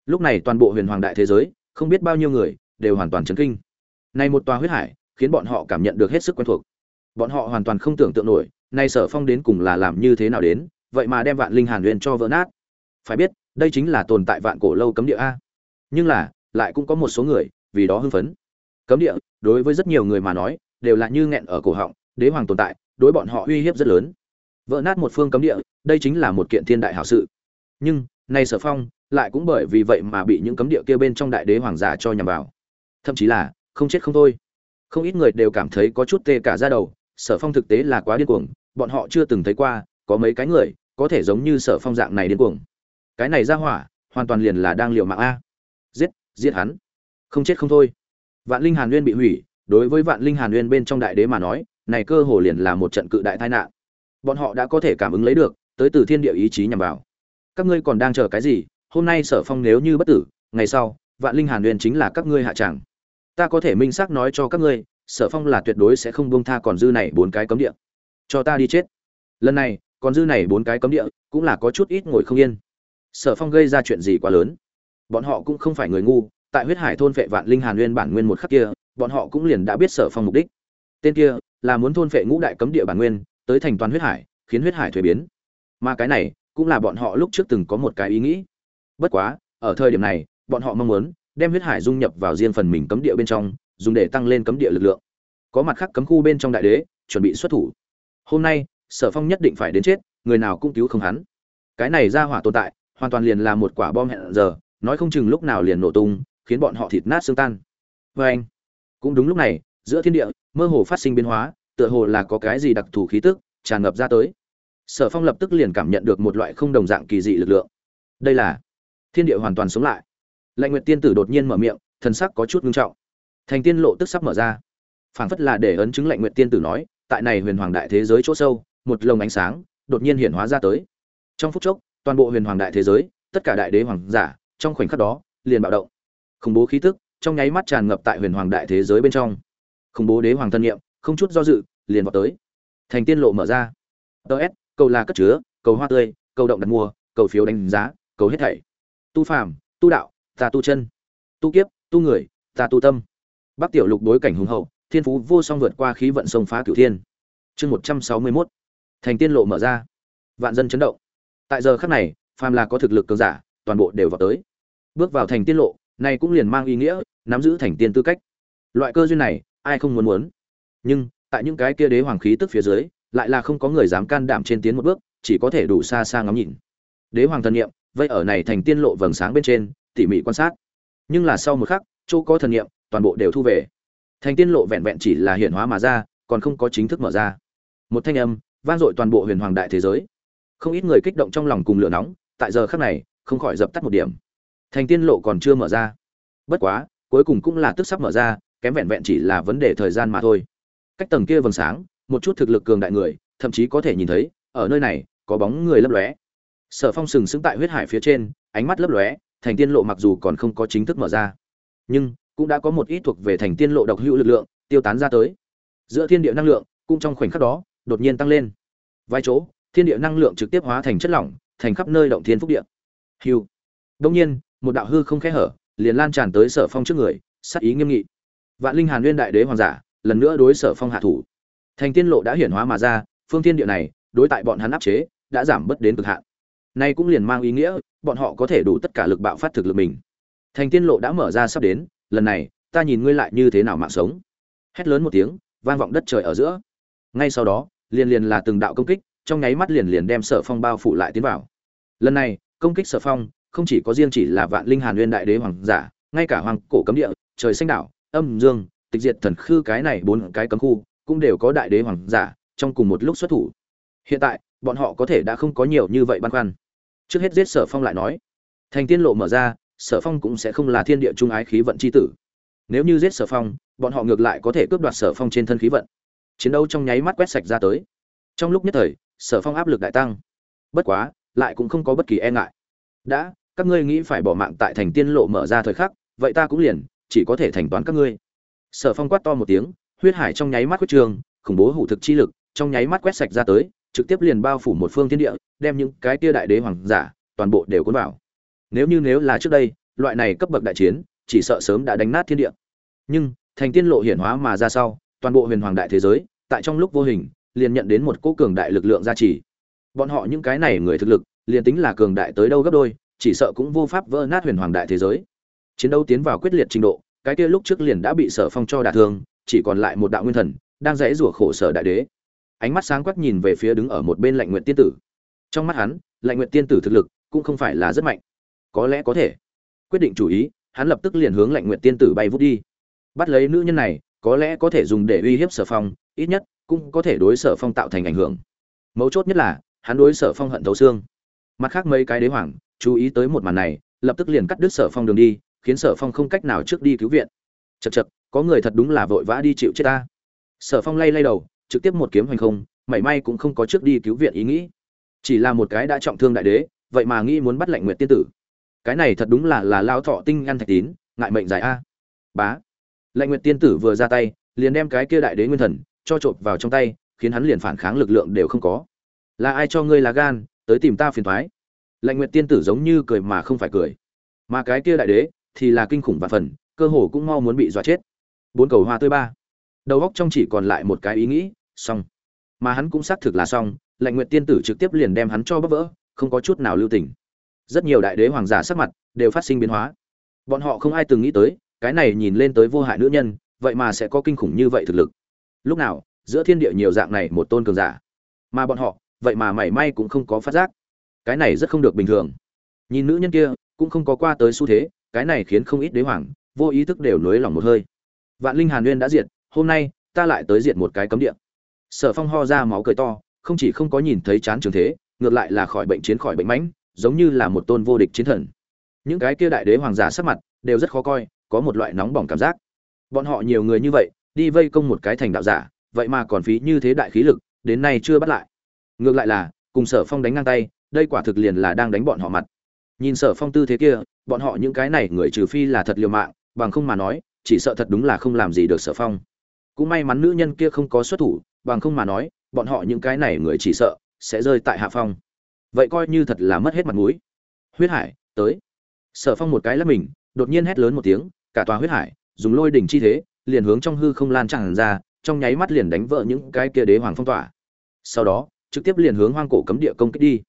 Lúc này toàn bộ huyền hoàng đại thế giới, không biết bao nhiêu người, đều hoàn toàn chấn kinh. Này một tòa huyết hải, khiến bọn họ cảm nhận được hết sức quen thuộc. Bọn họ hoàn toàn không tưởng tượng nổi, nay sở phong đến cùng là làm như thế nào đến, vậy mà đem vạn linh hàn nguyên cho vỡ nát. Phải biết, đây chính là tồn tại vạn cổ lâu cấm địa a. Nhưng là, lại cũng có một số người, vì đó hưng phấn cấm địa, đối với rất nhiều người mà nói, đều là như nghẹn ở cổ họng, đế hoàng tồn tại, đối bọn họ uy hiếp rất lớn. Vỡ nát một phương cấm địa, đây chính là một kiện thiên đại hảo sự. Nhưng, nay sở phong lại cũng bởi vì vậy mà bị những cấm địa kia bên trong đại đế hoàng giả cho nhằm vào. Thậm chí là, không chết không thôi. Không ít người đều cảm thấy có chút tê cả ra đầu, sở phong thực tế là quá điên cuồng, bọn họ chưa từng thấy qua, có mấy cái người có thể giống như sở phong dạng này điên cuồng. Cái này ra hỏa, hoàn toàn liền là đang liều mạng a. Giết giết hắn. Không chết không thôi vạn linh hàn nguyên bị hủy, đối với vạn linh hàn nguyên bên trong đại đế mà nói, này cơ hồ liền là một trận cự đại tai nạn. Bọn họ đã có thể cảm ứng lấy được, tới từ thiên địa ý chí nhằm vào. Các ngươi còn đang chờ cái gì? Hôm nay sở phong nếu như bất tử, ngày sau, vạn linh hàn nguyên chính là các ngươi hạ tràng ta có thể minh xác nói cho các ngươi, sở phong là tuyệt đối sẽ không buông tha còn dư này bốn cái cấm địa. Cho ta đi chết. Lần này, còn dư này bốn cái cấm địa, cũng là có chút ít ngồi không yên. Sở phong gây ra chuyện gì quá lớn? Bọn họ cũng không phải người ngu tại huyết hải thôn phệ vạn linh hàn nguyên bản nguyên một khắc kia, bọn họ cũng liền đã biết sở phong mục đích. Tên kia là muốn thôn phệ ngũ đại cấm địa bản nguyên, tới thành toàn huyết hải, khiến huyết hải thuế biến. Mà cái này cũng là bọn họ lúc trước từng có một cái ý nghĩ. Bất quá, ở thời điểm này, bọn họ mong muốn đem huyết hải dung nhập vào riêng phần mình cấm địa bên trong, dùng để tăng lên cấm địa lực lượng. Có mặt khác cấm khu bên trong đại đế, chuẩn bị xuất thủ. Hôm nay, sở phong nhất định phải đến chết, người nào cũng cứu không hắn. Cái này ra hỏa tồn tại, hoàn toàn liền là một quả bom hẹn giờ, nói không chừng lúc nào liền nổ tung khiến bọn họ thịt nát xương tan. Vê anh, cũng đúng lúc này, giữa thiên địa, mơ hồ phát sinh biến hóa, tựa hồ là có cái gì đặc thù khí tức tràn ngập ra tới. Sở phong lập tức liền cảm nhận được một loại không đồng dạng kỳ dị lực lượng. Đây là, thiên địa hoàn toàn sống lại. Lạnh nguyệt tiên tử đột nhiên mở miệng, thần sắc có chút ngưng trọng. Thành tiên lộ tức sắp mở ra. Phảng phất là để ấn chứng lạnh nguyệt tiên tử nói, tại này huyền hoàng đại thế giới chỗ sâu, một lồng ánh sáng đột nhiên hiện hóa ra tới. Trong phút chốc, toàn bộ huyền hoàng đại thế giới, tất cả đại đế hoàng giả, trong khoảnh khắc đó, liền bạo động khủng bố khí tức, trong nháy mắt tràn ngập tại huyền hoàng đại thế giới bên trong. Khủng bố đế hoàng thân nhiệm, không chút do dự, liền vào tới. Thành tiên lộ mở ra. Ts cầu là cất chứa, cầu hoa tươi, cầu động đặt mua cầu phiếu đánh giá, cầu hết thảy. Tu phàm, tu đạo, ta tu chân. Tu kiếp, tu người, ta tu tâm. Bắc tiểu lục đối cảnh hùng hậu, thiên phú vô song vượt qua khí vận sông phá cửu thiên. Chương một trăm sáu mươi mốt. Thành tiên lộ mở ra. Vạn dân chấn động. Tại giờ khắc này, phàm là có thực lực cường giả, toàn bộ đều vào tới. Bước vào thành tiên lộ này cũng liền mang ý nghĩa, nắm giữ thành tiên tư cách. Loại cơ duyên này, ai không muốn muốn? Nhưng, tại những cái kia đế hoàng khí tức phía dưới, lại là không có người dám can đảm trên tiến một bước, chỉ có thể đủ xa xa ngắm nhìn. Đế hoàng thần niệm vây ở này thành tiên lộ vầng sáng bên trên, tỉ mỉ quan sát. Nhưng là sau một khắc, chỗ có thần niệm, toàn bộ đều thu về. Thành tiên lộ vẹn vẹn chỉ là hiện hóa mà ra, còn không có chính thức mở ra. Một thanh âm, vang dội toàn bộ huyền hoàng đại thế giới. Không ít người kích động trong lòng cùng lửa nóng, tại giờ khắc này, không khỏi dập tắt một điểm thành tiên lộ còn chưa mở ra. Bất quá, cuối cùng cũng là tức sắp mở ra, kém vẹn vẹn chỉ là vấn đề thời gian mà thôi. Cách tầng kia vầng sáng, một chút thực lực cường đại người, thậm chí có thể nhìn thấy, ở nơi này, có bóng người lấp lóe. Sở phong sừng sững tại huyết hải phía trên, ánh mắt lấp lóe, thành tiên lộ mặc dù còn không có chính thức mở ra, nhưng cũng đã có một ít thuộc về thành tiên lộ độc hữu lực lượng, tiêu tán ra tới. Giữa thiên địa năng lượng, cũng trong khoảnh khắc đó, đột nhiên tăng lên. Vài chỗ, thiên địa năng lượng trực tiếp hóa thành chất lỏng, thành khắp nơi động thiên phúc địa. Hiu đông nhiên một đạo hư không khẽ hở, liền lan tràn tới sở phong trước người sắc ý nghiêm nghị. Vạn linh hàn nguyên đại đế hoàng giả, lần nữa đối sở phong hạ thủ. Thành tiên lộ đã hiển hóa mà ra, phương thiên địa này, đối tại bọn hắn áp chế, đã giảm bớt đến cực hạn. Nay cũng liền mang ý nghĩa, bọn họ có thể đủ tất cả lực bạo phát thực lực mình. Thành tiên lộ đã mở ra sắp đến, lần này, ta nhìn ngươi lại như thế nào mạng sống. Hét lớn một tiếng, vang vọng đất trời ở giữa. Ngay sau đó, liền liền là từng đạo công kích, trong nháy mắt liền liền đem sở phong bao phủ lại tiến vào. Lần này, công kích sở phong không chỉ có riêng chỉ là vạn linh hàn nguyên đại đế hoàng giả, ngay cả hoàng cổ cấm địa, trời xanh đảo, âm dương, tịch diệt thần khư cái này bốn cái cấm khu cũng đều có đại đế hoàng giả trong cùng một lúc xuất thủ. Hiện tại, bọn họ có thể đã không có nhiều như vậy băn khoăn. Trước hết giết sở phong lại nói, thành tiên lộ mở ra, sở phong cũng sẽ không là thiên địa trung ái khí vận c h i tử. Nếu như giết sở phong, bọn họ ngược lại có thể cướp đoạt sở phong trên thân khí vận. Chiến đấu trong nháy mắt quét sạch ra tới. Trong lúc nhất thời, sở phong áp lực đại tăng. Bất quá, lại cũng không có bất kỳ e ngại. Đã các ngươi nghĩ phải bỏ mạng tại thành tiên lộ mở ra thời khắc, vậy ta cũng liền, chỉ có thể thành toán các ngươi. Sở phong quát to một tiếng, huyết hải trong nháy mắt quyết trường khủng bố hủ thực chi lực trong nháy mắt quét sạch ra tới, trực tiếp liền bao phủ một phương thiên địa, đem những cái tia đại đế hoàng giả, toàn bộ đều cuốn vào. Nếu như nếu là trước đây, loại này cấp bậc đại chiến, chỉ sợ sớm đã đánh nát thiên địa. Nhưng, thành tiên lộ hiển hóa mà ra sau, toàn bộ huyền hoàng đại thế giới, tại trong lúc vô hình, liền nhận đến một cỗ cường đại lực lượng gia trì. Bọn họ những cái này người thực lực, liền tính là cường đại tới đâu gấp đôi chỉ sợ cũng vô pháp vỡ nát huyền hoàng đại thế giới. Chiến đấu tiến vào quyết liệt trình độ, cái kia lúc trước liền đã bị sở phong cho đả thương, chỉ còn lại một đạo nguyên thần, đang dãy rủa khổ sở đại đế. Ánh mắt sáng quắc nhìn về phía đứng ở một bên lạnh nguyện tiên tử. Trong mắt hắn, lạnh nguyện tiên tử thực lực cũng không phải là rất mạnh. Có lẽ có thể. Quyết định chủ ý, hắn lập tức liền hướng lạnh nguyện tiên tử bay vút đi. Bắt lấy nữ nhân này, có lẽ có thể dùng để uy hiếp sở phong, ít nhất cũng có thể đối sở phong tạo thành ảnh hưởng. Mấu chốt nhất là, hắn đối sở phong hận thấu xương. Mặt khác mấy cái đế hoàng chú ý tới một màn này, lập tức liền cắt đứt sở phong đường đi, khiến sở phong không cách nào trước đi cứu viện. Chật chật có người thật đúng là vội vã đi chịu chết ta. Sở phong lay lay đầu, trực tiếp một kiếm hoành không, mảy may cũng không có trước đi cứu viện ý nghĩ. Chỉ là một cái đã trọng thương đại đế, vậy mà nghĩ muốn bắt lệnh nguyện tiên tử. Cái này thật đúng là là lao thọ tinh ngăn thạch tín, ngại mệnh dài a. Bá. Lệnh nguyện tiên tử vừa ra tay, liền đem cái kia đại đế nguyên thần cho trộm vào trong tay, khiến hắn liền phản kháng lực lượng đều không có. Là ai cho ngươi là gan, tới tìm ta phiền thoái lạnh nguyệt tiên tử giống như cười mà không phải cười. Mà cái kia đại đế thì là kinh khủng và phần, cơ hồ cũng mau muốn bị dọa chết. Bốn cầu hoa tươi ba. Đầu góc trong chỉ còn lại một cái ý nghĩ, xong. Mà hắn cũng xác thực là xong, lạnh nguyệt tiên tử trực tiếp liền đem hắn cho bấp vỡ, không có chút nào lưu tình. Rất nhiều đại đế hoàng giả sắc mặt đều phát sinh biến hóa. Bọn họ không ai từng nghĩ tới, cái này nhìn lên tới vô hại nữ nhân, vậy mà sẽ có kinh khủng như vậy thực lực. Lúc nào, giữa thiên địa nhiều dạng này một tôn cường giả. Mà bọn họ, vậy mà mảy may cũng không có phát giác cái này rất không được bình thường. Nhìn nữ nhân kia, cũng không có qua tới xu thế, cái này khiến không ít đế hoàng, vô ý thức đều nới lòng một hơi. Vạn linh hàn nguyên đã diệt, hôm nay, ta lại tới diệt một cái cấm địa. Sở phong ho ra máu cười to, không chỉ không có nhìn thấy chán trường thế, ngược lại là khỏi bệnh chiến khỏi bệnh mãnh, giống như là một tôn vô địch chiến thần. Những cái kia đại đế hoàng giả sắc mặt, đều rất khó coi, có một loại nóng bỏng cảm giác. Bọn họ nhiều người như vậy, đi vây công một cái thành đạo giả, vậy mà còn phí như thế đại khí lực, đến nay chưa bắt lại. Ngược lại là, cùng sở phong đánh ngang tay đây quả thực liền là đang đánh bọn họ mặt. Nhìn sở phong tư thế kia, bọn họ những cái này người trừ phi là thật liều mạng, bằng không mà nói, chỉ sợ thật đúng là không làm gì được sở phong. Cũng may mắn nữ nhân kia không có xuất thủ, bằng không mà nói, bọn họ những cái này người chỉ sợ sẽ rơi tại hạ phong. Vậy coi như thật là mất hết mặt mũi. Huyết hải, tới. Sở phong một cái lắc mình, đột nhiên hét lớn một tiếng, cả tòa huyết hải dùng lôi đỉnh chi thế, liền hướng trong hư không lan tràn ra, trong nháy mắt liền đánh vỡ những cái kia đế hoàng phong tỏa. Sau đó, trực tiếp liền hướng hoang cổ cấm địa công kích đi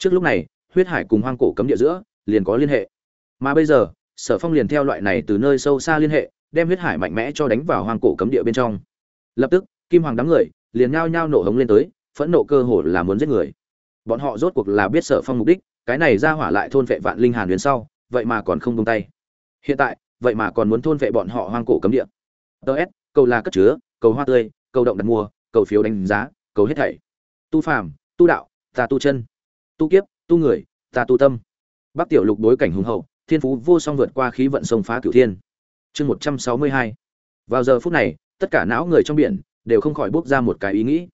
trước lúc này, huyết hải cùng hoang cổ cấm địa giữa liền có liên hệ. Mà bây giờ, sở phong liền theo loại này từ nơi sâu xa liên hệ, đem huyết hải mạnh mẽ cho đánh vào hoang cổ cấm địa bên trong. Lập tức, kim hoàng đám người liền nhao nhao nổ hống lên tới, phẫn nộ cơ hồ là muốn giết người. Bọn họ rốt cuộc là biết sở phong mục đích, cái này ra hỏa lại thôn vệ vạn linh hàn huyền sau, vậy mà còn không tung tay. Hiện tại, vậy mà còn muốn thôn vệ bọn họ hoang cổ cấm địa. Ts cầu là cất chứa, cầu hoa tươi, cầu động đặt mua cầu phiếu đánh giá, cầu hết thảy. Tu phàm, tu đạo, ta tu chân tu kiếp, tu người, ta tu tâm. Bắc tiểu lục đối cảnh hùng hậu, thiên phú vô song vượt qua khí vận sông phá cửu thiên. Chương một trăm sáu mươi hai. Vào giờ phút này, tất cả não người trong biển đều không khỏi bốc ra một cái ý nghĩ.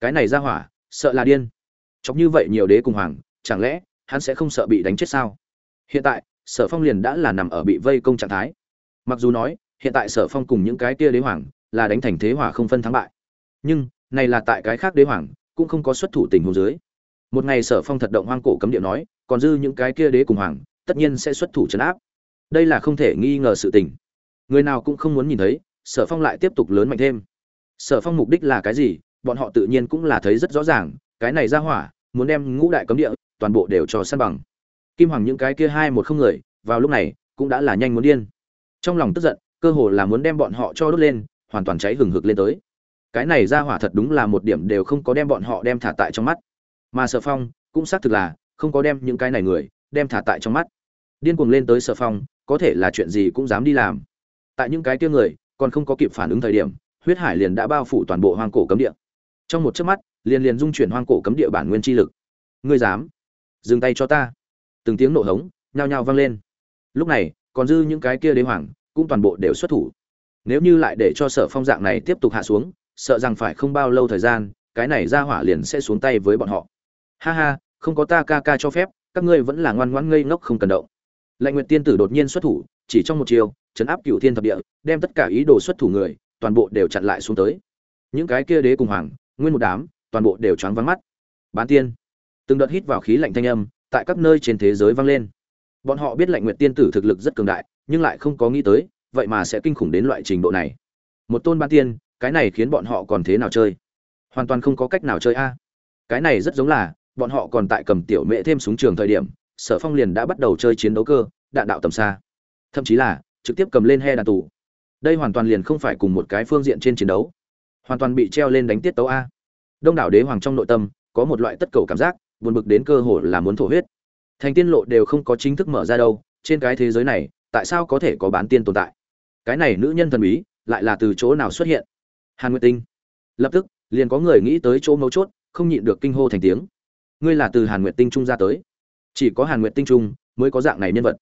Cái này ra hỏa, sợ là điên. Chọc như vậy nhiều đế cùng hoàng, chẳng lẽ hắn sẽ không sợ bị đánh chết sao? Hiện tại, sở phong liền đã là nằm ở bị vây công trạng thái. Mặc dù nói, hiện tại sở phong cùng những cái kia đế hoàng là đánh thành thế hỏa không phân thắng bại. Nhưng, này là tại cái khác đế hoàng cũng không có xuất thủ tình hồ dưới một ngày sở phong thật động hoang cổ cấm địa nói, còn dư những cái kia đế cùng hoàng, tất nhiên sẽ xuất thủ chấn áp. Đây là không thể nghi ngờ sự tình. Người nào cũng không muốn nhìn thấy, sở phong lại tiếp tục lớn mạnh thêm. Sở phong mục đích là cái gì, bọn họ tự nhiên cũng là thấy rất rõ ràng, cái này ra hỏa, muốn đem ngũ đại cấm địa, toàn bộ đều cho săn bằng. Kim hoàng những cái kia hai một không người, vào lúc này, cũng đã là nhanh muốn điên. Trong lòng tức giận, cơ hồ là muốn đem bọn họ cho đốt lên, hoàn toàn cháy hừng hực lên tới. Cái này ra hỏa thật đúng là một điểm đều không có đem bọn họ đem thả tại trong mắt mà sở phong cũng xác thực là không có đem những cái này người đem thả tại trong mắt. Điên cuồng lên tới sở phong, có thể là chuyện gì cũng dám đi làm. Tại những cái kia người còn không có kịp phản ứng thời điểm, huyết hải liền đã bao phủ toàn bộ hoang cổ cấm địa. Trong một chớp mắt, liền liền dung chuyển hoang cổ cấm địa bản nguyên chi lực. Ngươi dám? Dừng tay cho ta. Từng tiếng nổ hống, nhao nhao vang lên. Lúc này, còn dư những cái kia đế hoàng cũng toàn bộ đều xuất thủ. Nếu như lại để cho sở phong dạng này tiếp tục hạ xuống, sợ rằng phải không bao lâu thời gian, cái này ra hỏa liền sẽ xuống tay với bọn họ ha ha, không có ta ca ca cho phép, các ngươi vẫn là ngoan ngoãn ngây ngốc không cần động. Lệnh nguyệt tiên tử đột nhiên xuất thủ, chỉ trong một chiều chấn áp cựu thiên thập địa, đem tất cả ý đồ xuất thủ người, toàn bộ đều chặn lại xuống tới. Những cái kia đế cùng hoàng, nguyên một đám, toàn bộ đều choáng vắng mắt. Bán tiên. Từng đợt hít vào khí lạnh thanh âm, tại các nơi trên thế giới vang lên. Bọn họ biết lệnh nguyệt tiên tử thực lực rất cường đại, nhưng lại không có nghĩ tới, vậy mà sẽ kinh khủng đến loại trình độ này. Một tôn bán tiên, cái này khiến bọn họ còn thế nào chơi? Hoàn toàn không có cách nào chơi a. Cái này rất giống là bọn họ còn tại cầm tiểu mễ thêm súng trường thời điểm, sở phong liền đã bắt đầu chơi chiến đấu cơ, đạn đạo tầm xa. Thậm chí là, trực tiếp cầm lên he đạn tù. Đây hoàn toàn liền không phải cùng một cái phương diện trên chiến đấu. Hoàn toàn bị treo lên đánh tiết tấu a. Đông đảo đế hoàng trong nội tâm, có một loại tất cầu cảm giác, buồn bực đến cơ hồ là muốn thổ huyết. Thành tiên lộ đều không có chính thức mở ra đâu, trên cái thế giới này, tại sao có thể có bán tiên tồn tại? Cái này nữ nhân thần bí, lại là từ chỗ nào xuất hiện? Hàn nguyệt tinh. Lập tức, liền có người nghĩ tới chỗ mấu chốt, không nhịn được kinh hô thành tiếng ngươi là từ hàn nguyệt tinh trung ra tới. Chỉ có hàn nguyệt tinh trung mới có dạng này nhân vật.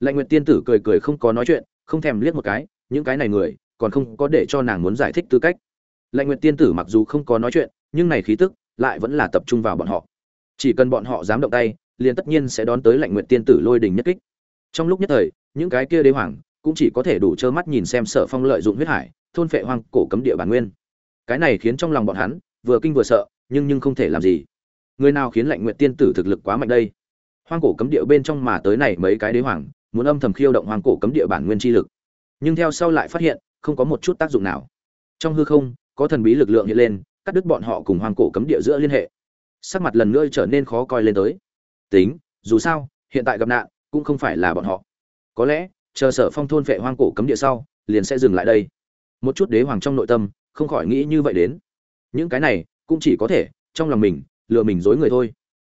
Lệnh nguyệt tiên tử cười cười không có nói chuyện, không thèm liếc một cái, những cái này người, còn không có để cho nàng muốn giải thích tư cách. Lệnh nguyệt tiên tử mặc dù không có nói chuyện, nhưng này khí tức lại vẫn là tập trung vào bọn họ. Chỉ cần bọn họ dám động tay, liền tất nhiên sẽ đón tới lệnh nguyệt tiên tử lôi đình nhất kích. Trong lúc nhất thời, những cái kia đế hoàng cũng chỉ có thể đủ trơ mắt nhìn xem sở phong lợi dụng huyết hải, thôn phệ hoang cổ cấm địa bản nguyên. Cái này khiến trong lòng bọn hắn vừa kinh vừa sợ, nhưng nhưng không thể làm gì người nào khiến lạnh nguyệt tiên tử thực lực quá mạnh đây? Hoang cổ cấm địa bên trong mà tới này mấy cái đế hoàng, muốn âm thầm khiêu động hoang cổ cấm địa bản nguyên chi lực. Nhưng theo sau lại phát hiện, không có một chút tác dụng nào. Trong hư không, có thần bí lực lượng hiện lên, cắt đứt bọn họ cùng hoang cổ cấm địa giữa liên hệ. Sắc mặt lần nữa trở nên khó coi lên tới. Tính, dù sao, hiện tại gặp nạn, cũng không phải là bọn họ. Có lẽ, chờ sở phong thôn vệ hoang cổ cấm địa sau, liền sẽ dừng lại đây. Một chút đế hoàng trong nội tâm, không khỏi nghĩ như vậy đến. Những cái này, cũng chỉ có thể, trong lòng mình lừa mình dối người thôi.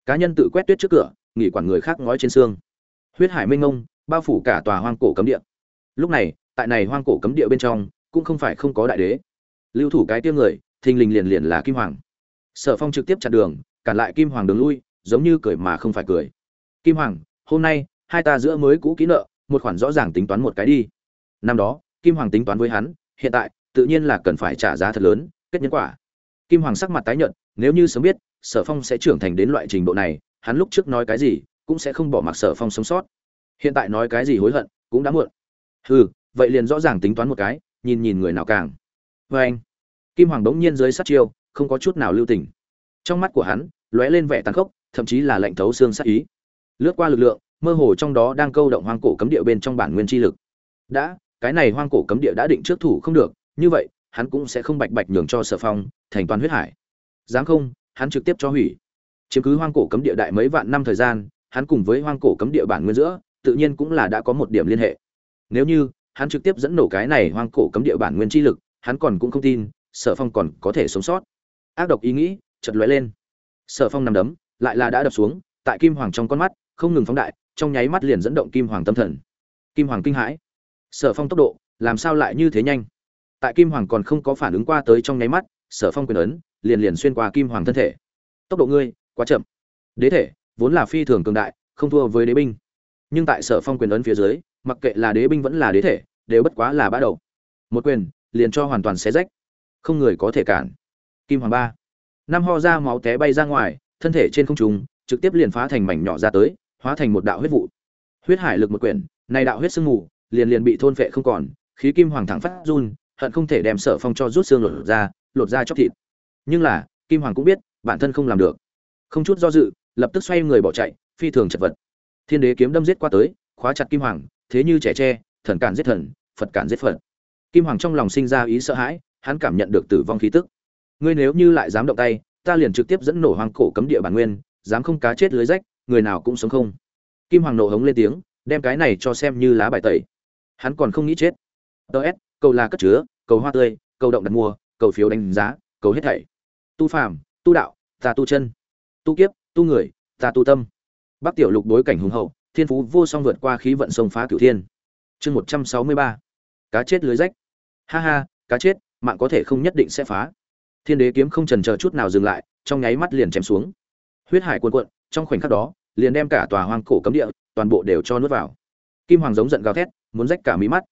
Cá nhân tự quét tuyết trước cửa, nghỉ quản người khác ngói trên xương. Huyết hải minh ngông bao phủ cả tòa hoang cổ cấm địa. Lúc này, tại này hoang cổ cấm địa bên trong, cũng không phải không có đại đế. Lưu thủ cái tiêu người, thình lình liền liền là kim hoàng. Sở phong trực tiếp chặn đường, cản lại kim hoàng đường lui, giống như cười mà không phải cười. Kim hoàng, hôm nay, hai ta giữa mới cũ kỹ nợ, một khoản rõ ràng tính toán một cái đi. Năm đó, kim hoàng tính toán với hắn, hiện tại, tự nhiên là cần phải trả giá thật lớn, kết nhân quả. Kim hoàng sắc mặt tái nhợt, nếu như sớm biết sở phong sẽ trưởng thành đến loại trình độ này, hắn lúc trước nói cái gì cũng sẽ không bỏ mặc sở phong sống sót. Hiện tại nói cái gì hối hận cũng đã muộn. Hừ, vậy liền rõ ràng tính toán một cái, nhìn nhìn người nào càng. Vê anh, kim hoàng đống nhiên dưới sát chiêu, không có chút nào lưu tình. Trong mắt của hắn, lóe lên vẻ tàn khốc, thậm chí là lạnh thấu xương sát ý. Lướt qua lực lượng, mơ hồ trong đó đang câu động hoang cổ cấm địa bên trong bản nguyên chi lực. Đã, cái này hoang cổ cấm địa đã định trước thủ không được, như vậy, hắn cũng sẽ không bạch bạch nhường cho sở phong thành toàn huyết hải. Dám không hắn trực tiếp cho hủy. Chiếm cứ hoang cổ cấm địa đại mấy vạn năm thời gian, hắn cùng với hoang cổ cấm địa bản nguyên giữa, tự nhiên cũng là đã có một điểm liên hệ. Nếu như, hắn trực tiếp dẫn nổ cái này hoang cổ cấm địa bản nguyên chi lực, hắn còn cũng không tin, sở phong còn có thể sống sót. Ác độc ý nghĩ chật lóe lên. Sở phong nằm đấm, lại là đã đập xuống, tại kim hoàng trong con mắt, không ngừng phóng đại, trong nháy mắt liền dẫn động kim hoàng tâm thần. Kim hoàng kinh hãi. Sở phong tốc độ, làm sao lại như thế nhanh? Tại kim hoàng còn không có phản ứng qua tới trong nháy mắt sở phong quyền ấn, liền liền xuyên qua kim hoàng thân thể. Tốc độ ngươi, quá chậm. Đế thể, vốn là phi thường cường đại, không thua với đế binh. Nhưng tại sở phong quyền ấn phía dưới, mặc kệ là đế binh vẫn là đế thể, đều bất quá là bã đầu. Một quyền, liền cho hoàn toàn xé rách. Không người có thể cản. Kim hoàng ba. Năm ho ra máu té bay ra ngoài, thân thể trên không trung, trực tiếp liền phá thành mảnh nhỏ ra tới, hóa thành một đạo huyết vụ. Huyết hải lực một quyển, này đạo huyết sương mù, liền liền bị thôn phệ không còn, khí kim hoàng thẳng phát run, hận không thể đem sở phong cho rút xương lột ra lột ra chóc thịt. Nhưng là, kim hoàng cũng biết, bản thân không làm được. Không chút do dự, lập tức xoay người bỏ chạy, phi thường chật vật. Thiên đế kiếm đâm giết qua tới, khóa chặt kim hoàng, thế như trẻ tre, thần cản giết thần, phật cản giết phật. Kim hoàng trong lòng sinh ra ý sợ hãi, hắn cảm nhận được tử vong khí tức. Ngươi nếu như lại dám động tay, ta liền trực tiếp dẫn nổ hoàng cổ cấm địa bản nguyên, dám không cá chết lưới rách, người nào cũng sống không. Kim hoàng nổ hống lên tiếng, đem cái này cho xem như lá bài tẩy. Hắn còn không nghĩ chết. Tớ s cầu là cất chứa, cầu hoa tươi, cầu động đặt mua cầu phiếu đánh giá, cầu hết thảy. Tu phàm, tu đạo, ta tu chân. Tu kiếp, tu người, ta tu tâm. Bắc tiểu lục đối cảnh hùng hậu, thiên phú vô song vượt qua khí vận sông phá cửu thiên. Chương một trăm sáu mươi ba. Cá chết lưới rách. Ha ha, cá chết, mạng có thể không nhất định sẽ phá. Thiên đế kiếm không trần chờ chút nào dừng lại, trong nháy mắt liền chém xuống. Huyết hải cuồn cuộn, trong khoảnh khắc đó, liền đem cả tòa hoang cổ cấm địa, toàn bộ đều cho nuốt vào. Kim hoàng giống giận gào thét, muốn rách cả mí mắt.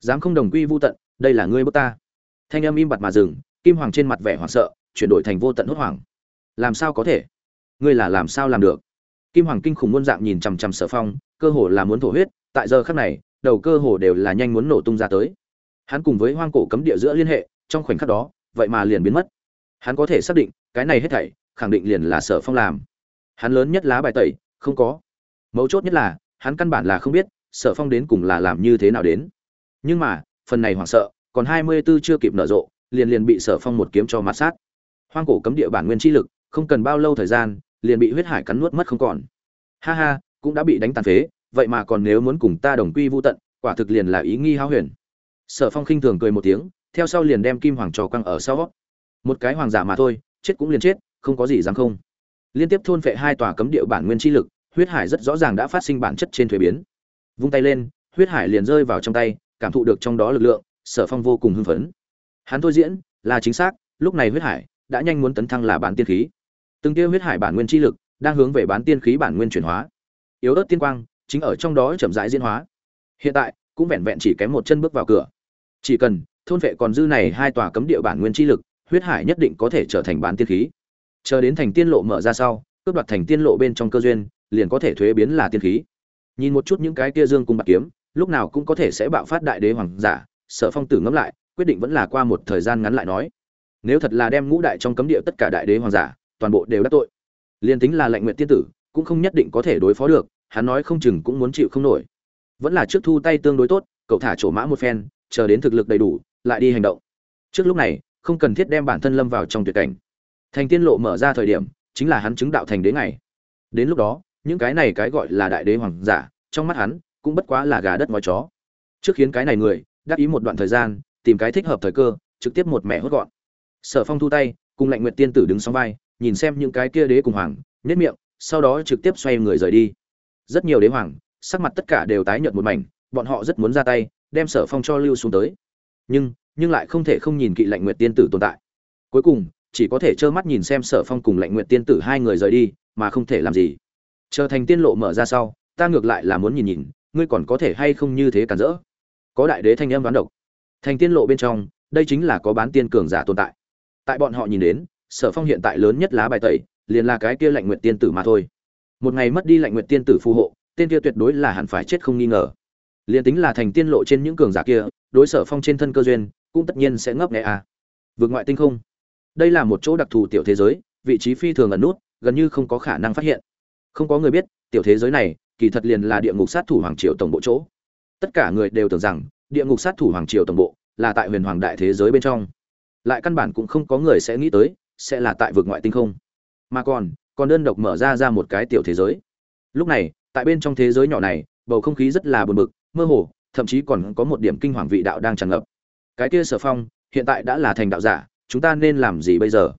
Dám không đồng quy vô tận, đây là ngươi bước ta thanh âm im bặt mà dừng, kim hoàng trên mặt vẻ hoảng sợ, chuyển đổi thành vô tận hốt hoảng. Làm sao có thể? Ngươi là làm sao làm được? Kim hoàng kinh khủng muôn dạng nhìn chằm chằm sở phong, cơ hồ là muốn thổ huyết, tại giờ khắc này, đầu cơ hồ đều là nhanh muốn nổ tung ra tới. Hắn cùng với hoang cổ cấm địa giữa liên hệ, trong khoảnh khắc đó, vậy mà liền biến mất. Hắn có thể xác định, cái này hết thảy, khẳng định liền là sở phong làm. Hắn lớn nhất lá bài tẩy, không có. Mấu chốt nhất là, hắn căn bản là không biết, sở phong đến cùng là làm như thế nào đến. Nhưng mà, phần này hoảng sợ còn hai mươi 24 chưa kịp nở rộ, liền liền bị sở phong một kiếm cho mặt sát. Hoang cổ cấm địa bản nguyên chi lực, không cần bao lâu thời gian, liền bị huyết hải cắn nuốt mất không còn. Ha ha, cũng đã bị đánh tàn phế, vậy mà còn nếu muốn cùng ta đồng quy vu tận, quả thực liền là ý nghi háo huyền. Sở phong khinh thường cười một tiếng, theo sau liền đem kim hoàng trò quăng ở sau. Một cái hoàng giả mà thôi, chết cũng liền chết, không có gì dám không. Liên tiếp thôn phệ hai tòa cấm địa bản nguyên chi lực, huyết hải rất rõ ràng đã phát sinh bản chất trên thuế biến. Vung tay lên, huyết hải liền rơi vào trong tay, cảm thụ được trong đó lực lượng sở phong vô cùng hưng phấn. Hắn thôi diễn, là chính xác, lúc này huyết hải đã nhanh muốn tấn thăng là bán tiên khí. Từng tiêu huyết hải bản nguyên chi lực đang hướng về bán tiên khí bản nguyên chuyển hóa. Yếu ớt tiên quang chính ở trong đó chậm rãi diễn hóa. Hiện tại, cũng vẹn vẹn chỉ kém một chân bước vào cửa. Chỉ cần, thôn vệ còn dư này hai tòa cấm địa bản nguyên chi lực, huyết hải nhất định có thể trở thành bán tiên khí. Chờ đến thành tiên lộ mở ra sau, cướp đoạt thành tiên lộ bên trong cơ duyên, liền có thể thuế biến là tiên khí. Nhìn một chút những cái kia dương cung bạc kiếm, lúc nào cũng có thể sẽ bạo phát đại đế hoàng giả sở phong tử ngẫm lại, quyết định vẫn là qua một thời gian ngắn lại nói. Nếu thật là đem ngũ đại trong cấm địa tất cả đại đế hoàng giả, toàn bộ đều đắc tội, liền tính là lệnh nguyện tiên tử, cũng không nhất định có thể đối phó được, hắn nói không chừng cũng muốn chịu không nổi. Vẫn là trước thu tay tương đối tốt, cậu thả chỗ mã một phen, chờ đến thực lực đầy đủ, lại đi hành động. Trước lúc này, không cần thiết đem bản thân lâm vào trong tuyệt cảnh. Thành tiên lộ mở ra thời điểm, chính là hắn chứng đạo thành đế ngày. Đến lúc đó, những cái này cái gọi là đại đế hoàng giả, trong mắt hắn, cũng bất quá là gà đất ngoài chó. Trước khiến cái này người đắc ý một đoạn thời gian, tìm cái thích hợp thời cơ, trực tiếp một mẻ hốt gọn. Sở phong thu tay, cùng lạnh nguyệt tiên tử đứng song vai, nhìn xem những cái kia đế cùng hoàng nhất miệng, sau đó trực tiếp xoay người rời đi. Rất nhiều đế hoàng, sắc mặt tất cả đều tái nhợt một mảnh, bọn họ rất muốn ra tay, đem sở phong cho lưu xuống tới. Nhưng nhưng lại không thể không nhìn kỵ lạnh nguyệt tiên tử tồn tại. Cuối cùng, chỉ có thể trơ mắt nhìn xem sở phong cùng lạnh nguyệt tiên tử hai người rời đi, mà không thể làm gì. Chờ thành tiên lộ mở ra sau, ta ngược lại là muốn nhìn nhìn, ngươi còn có thể hay không như thế cản rỡ có đại đế thanh âm đoán độc. Thành tiên lộ bên trong, đây chính là có bán tiên cường giả tồn tại. Tại bọn họ nhìn đến, sở phong hiện tại lớn nhất lá bài tẩy, liền là cái kia lạnh nguyện tiên tử mà thôi. Một ngày mất đi lạnh nguyện tiên tử phù hộ, tên kia tuyệt đối là hẳn phải chết không nghi ngờ. Liền tính là thành tiên lộ trên những cường giả kia, đối sở phong trên thân cơ duyên, cũng tất nhiên sẽ ngấp nghé à. vượt ngoại tinh không. Đây là một chỗ đặc thù tiểu thế giới, vị trí phi thường ẩn nút, gần như không có khả năng phát hiện. Không có người biết, tiểu thế giới này, kỳ thật liền là địa ngục sát thủ hoàng triều tổng bộ chỗ tất cả người đều tưởng rằng, địa ngục sát thủ hoàng triều tổng bộ là tại huyền hoàng đại thế giới bên trong. Lại căn bản cũng không có người sẽ nghĩ tới, sẽ là tại vực ngoại tinh không. Mà còn còn đơn độc mở ra ra một cái tiểu thế giới. Lúc này, tại bên trong thế giới nhỏ này, bầu không khí rất là buồn bực, mơ hồ, thậm chí còn có một điểm kinh hoàng vị đạo đang tràn ngập. Cái kia sở phong, hiện tại đã là thành đạo giả, chúng ta nên làm gì bây giờ?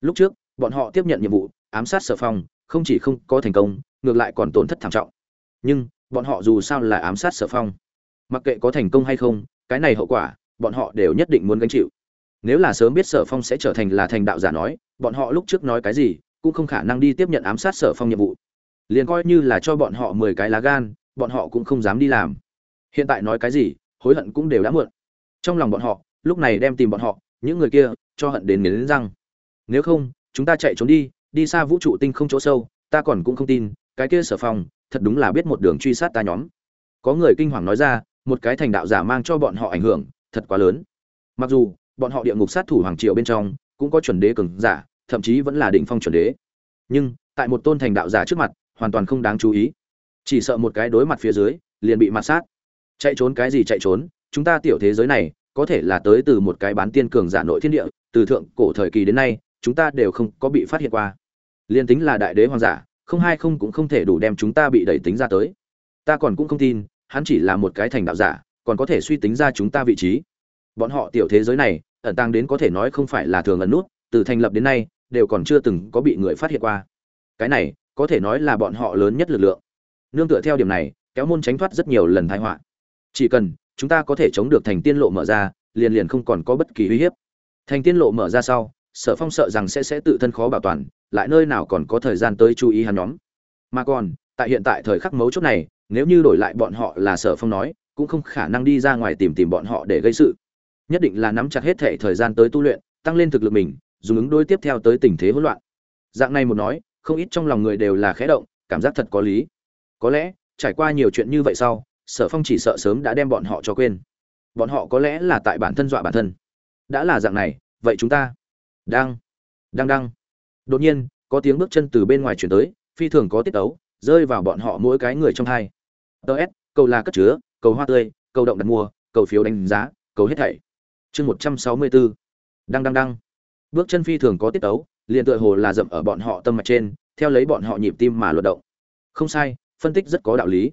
Lúc trước, bọn họ tiếp nhận nhiệm vụ, ám sát sở phong, không chỉ không có thành công, ngược lại còn tổn thất thảm trọng. Nhưng, bọn họ dù sao là ám sát sở phong mặc kệ có thành công hay không, cái này hậu quả, bọn họ đều nhất định muốn gánh chịu. Nếu là sớm biết sở phong sẽ trở thành là thành đạo giả nói, bọn họ lúc trước nói cái gì, cũng không khả năng đi tiếp nhận ám sát sở phong nhiệm vụ. Liền coi như là cho bọn họ mười cái lá gan, bọn họ cũng không dám đi làm. Hiện tại nói cái gì, hối hận cũng đều đã muộn. Trong lòng bọn họ, lúc này đem tìm bọn họ, những người kia, cho hận đến nghiến răng. Nếu không, chúng ta chạy trốn đi đi xa vũ trụ tinh không chỗ sâu, ta còn cũng không tin, cái kia sở phong, thật đúng là biết một đường truy sát ta nhóm. Có người kinh hoàng nói ra một cái thành đạo giả mang cho bọn họ ảnh hưởng, thật quá lớn. Mặc dù, bọn họ địa ngục sát thủ hoàng triều bên trong cũng có chuẩn đế cường giả, thậm chí vẫn là đỉnh phong chuẩn đế. Nhưng, tại một tôn thành đạo giả trước mặt, hoàn toàn không đáng chú ý. Chỉ sợ một cái đối mặt phía dưới, liền bị mặt sát. Chạy trốn cái gì chạy trốn, chúng ta tiểu thế giới này, có thể là tới từ một cái bán tiên cường giả nội thiên địa, từ thượng cổ thời kỳ đến nay, chúng ta đều không có bị phát hiện qua. Liên tính là đại đế hoàng giả, không hai không cũng không thể đủ đem chúng ta bị đẩy tính ra tới. Ta còn cũng không tin hắn chỉ là một cái thành đạo giả, còn có thể suy tính ra chúng ta vị trí. Bọn họ tiểu thế giới này, ẩn tàng đến có thể nói không phải là thường ẩn nút, từ thành lập đến nay, đều còn chưa từng có bị người phát hiện qua. Cái này, có thể nói là bọn họ lớn nhất lực lượng. Nương tựa theo điểm này, kéo môn tránh thoát rất nhiều lần tai họa. Chỉ cần, chúng ta có thể chống được thành tiên lộ mở ra, liền liền không còn có bất kỳ uy hiếp. Thành tiên lộ mở ra sau, sở phong sợ rằng sẽ sẽ tự thân khó bảo toàn, lại nơi nào còn có thời gian tới chú ý hắn nhóm. Mà còn, tại hiện tại thời khắc mấu chốt này nếu như đổi lại bọn họ là sở phong nói, cũng không khả năng đi ra ngoài tìm tìm bọn họ để gây sự. Nhất định là nắm chặt hết thể thời gian tới tu luyện, tăng lên thực lực mình, dùng ứng đối tiếp theo tới tình thế hỗn loạn. Dạng này một nói, không ít trong lòng người đều là khẽ động, cảm giác thật có lý. Có lẽ, trải qua nhiều chuyện như vậy sau, sở phong chỉ sợ sớm đã đem bọn họ cho quên. Bọn họ có lẽ là tại bản thân dọa bản thân. Đã là dạng này, vậy chúng ta? Đang. Đang đang. Đột nhiên, có tiếng bước chân từ bên ngoài chuyển tới, phi thường có tiết ấu rơi vào bọn họ mỗi cái người trong hai. Tờ cầu là cất chứa, cầu hoa tươi, cầu động đặt mua, cầu phiếu đánh giá, cầu hết thảy. Chương một trăm sáu mươi bốn đang đang đang bước chân phi thường có tiết tấu, liền tựa hồ là dậm ở bọn họ tâm mạch trên, theo lấy bọn họ nhịp tim mà luật động. Không sai, phân tích rất có đạo lý.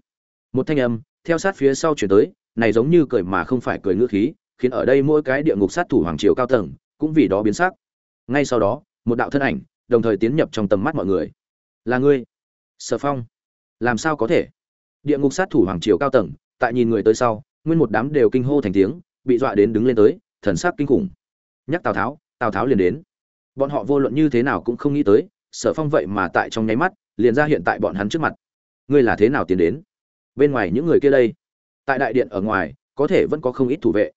Một thanh âm, theo sát phía sau chuyển tới, này giống như cười mà không phải cười ngữ khí, khiến ở đây mỗi cái địa ngục sát thủ hoàng triều cao tầng, cũng vì đó biến sắc. Ngay sau đó, một đạo thân ảnh, đồng thời tiến nhập trong tầm mắt mọi người. Là ngươi sở phong, làm sao có thể? Địa ngục sát thủ hoàng triều cao tầng, tại nhìn người tới sau, nguyên một đám đều kinh hô thành tiếng, bị dọa đến đứng lên tới, thần sắc kinh khủng. Nhắc tào tháo tào tháo liền đến. Bọn họ vô luận như thế nào cũng không nghĩ tới, sở phong vậy mà tại trong nháy mắt, liền ra hiện tại bọn hắn trước mặt. Ngươi là thế nào tiến đến? Bên ngoài những người kia đây, tại đại điện ở ngoài, có thể vẫn có không ít thủ vệ.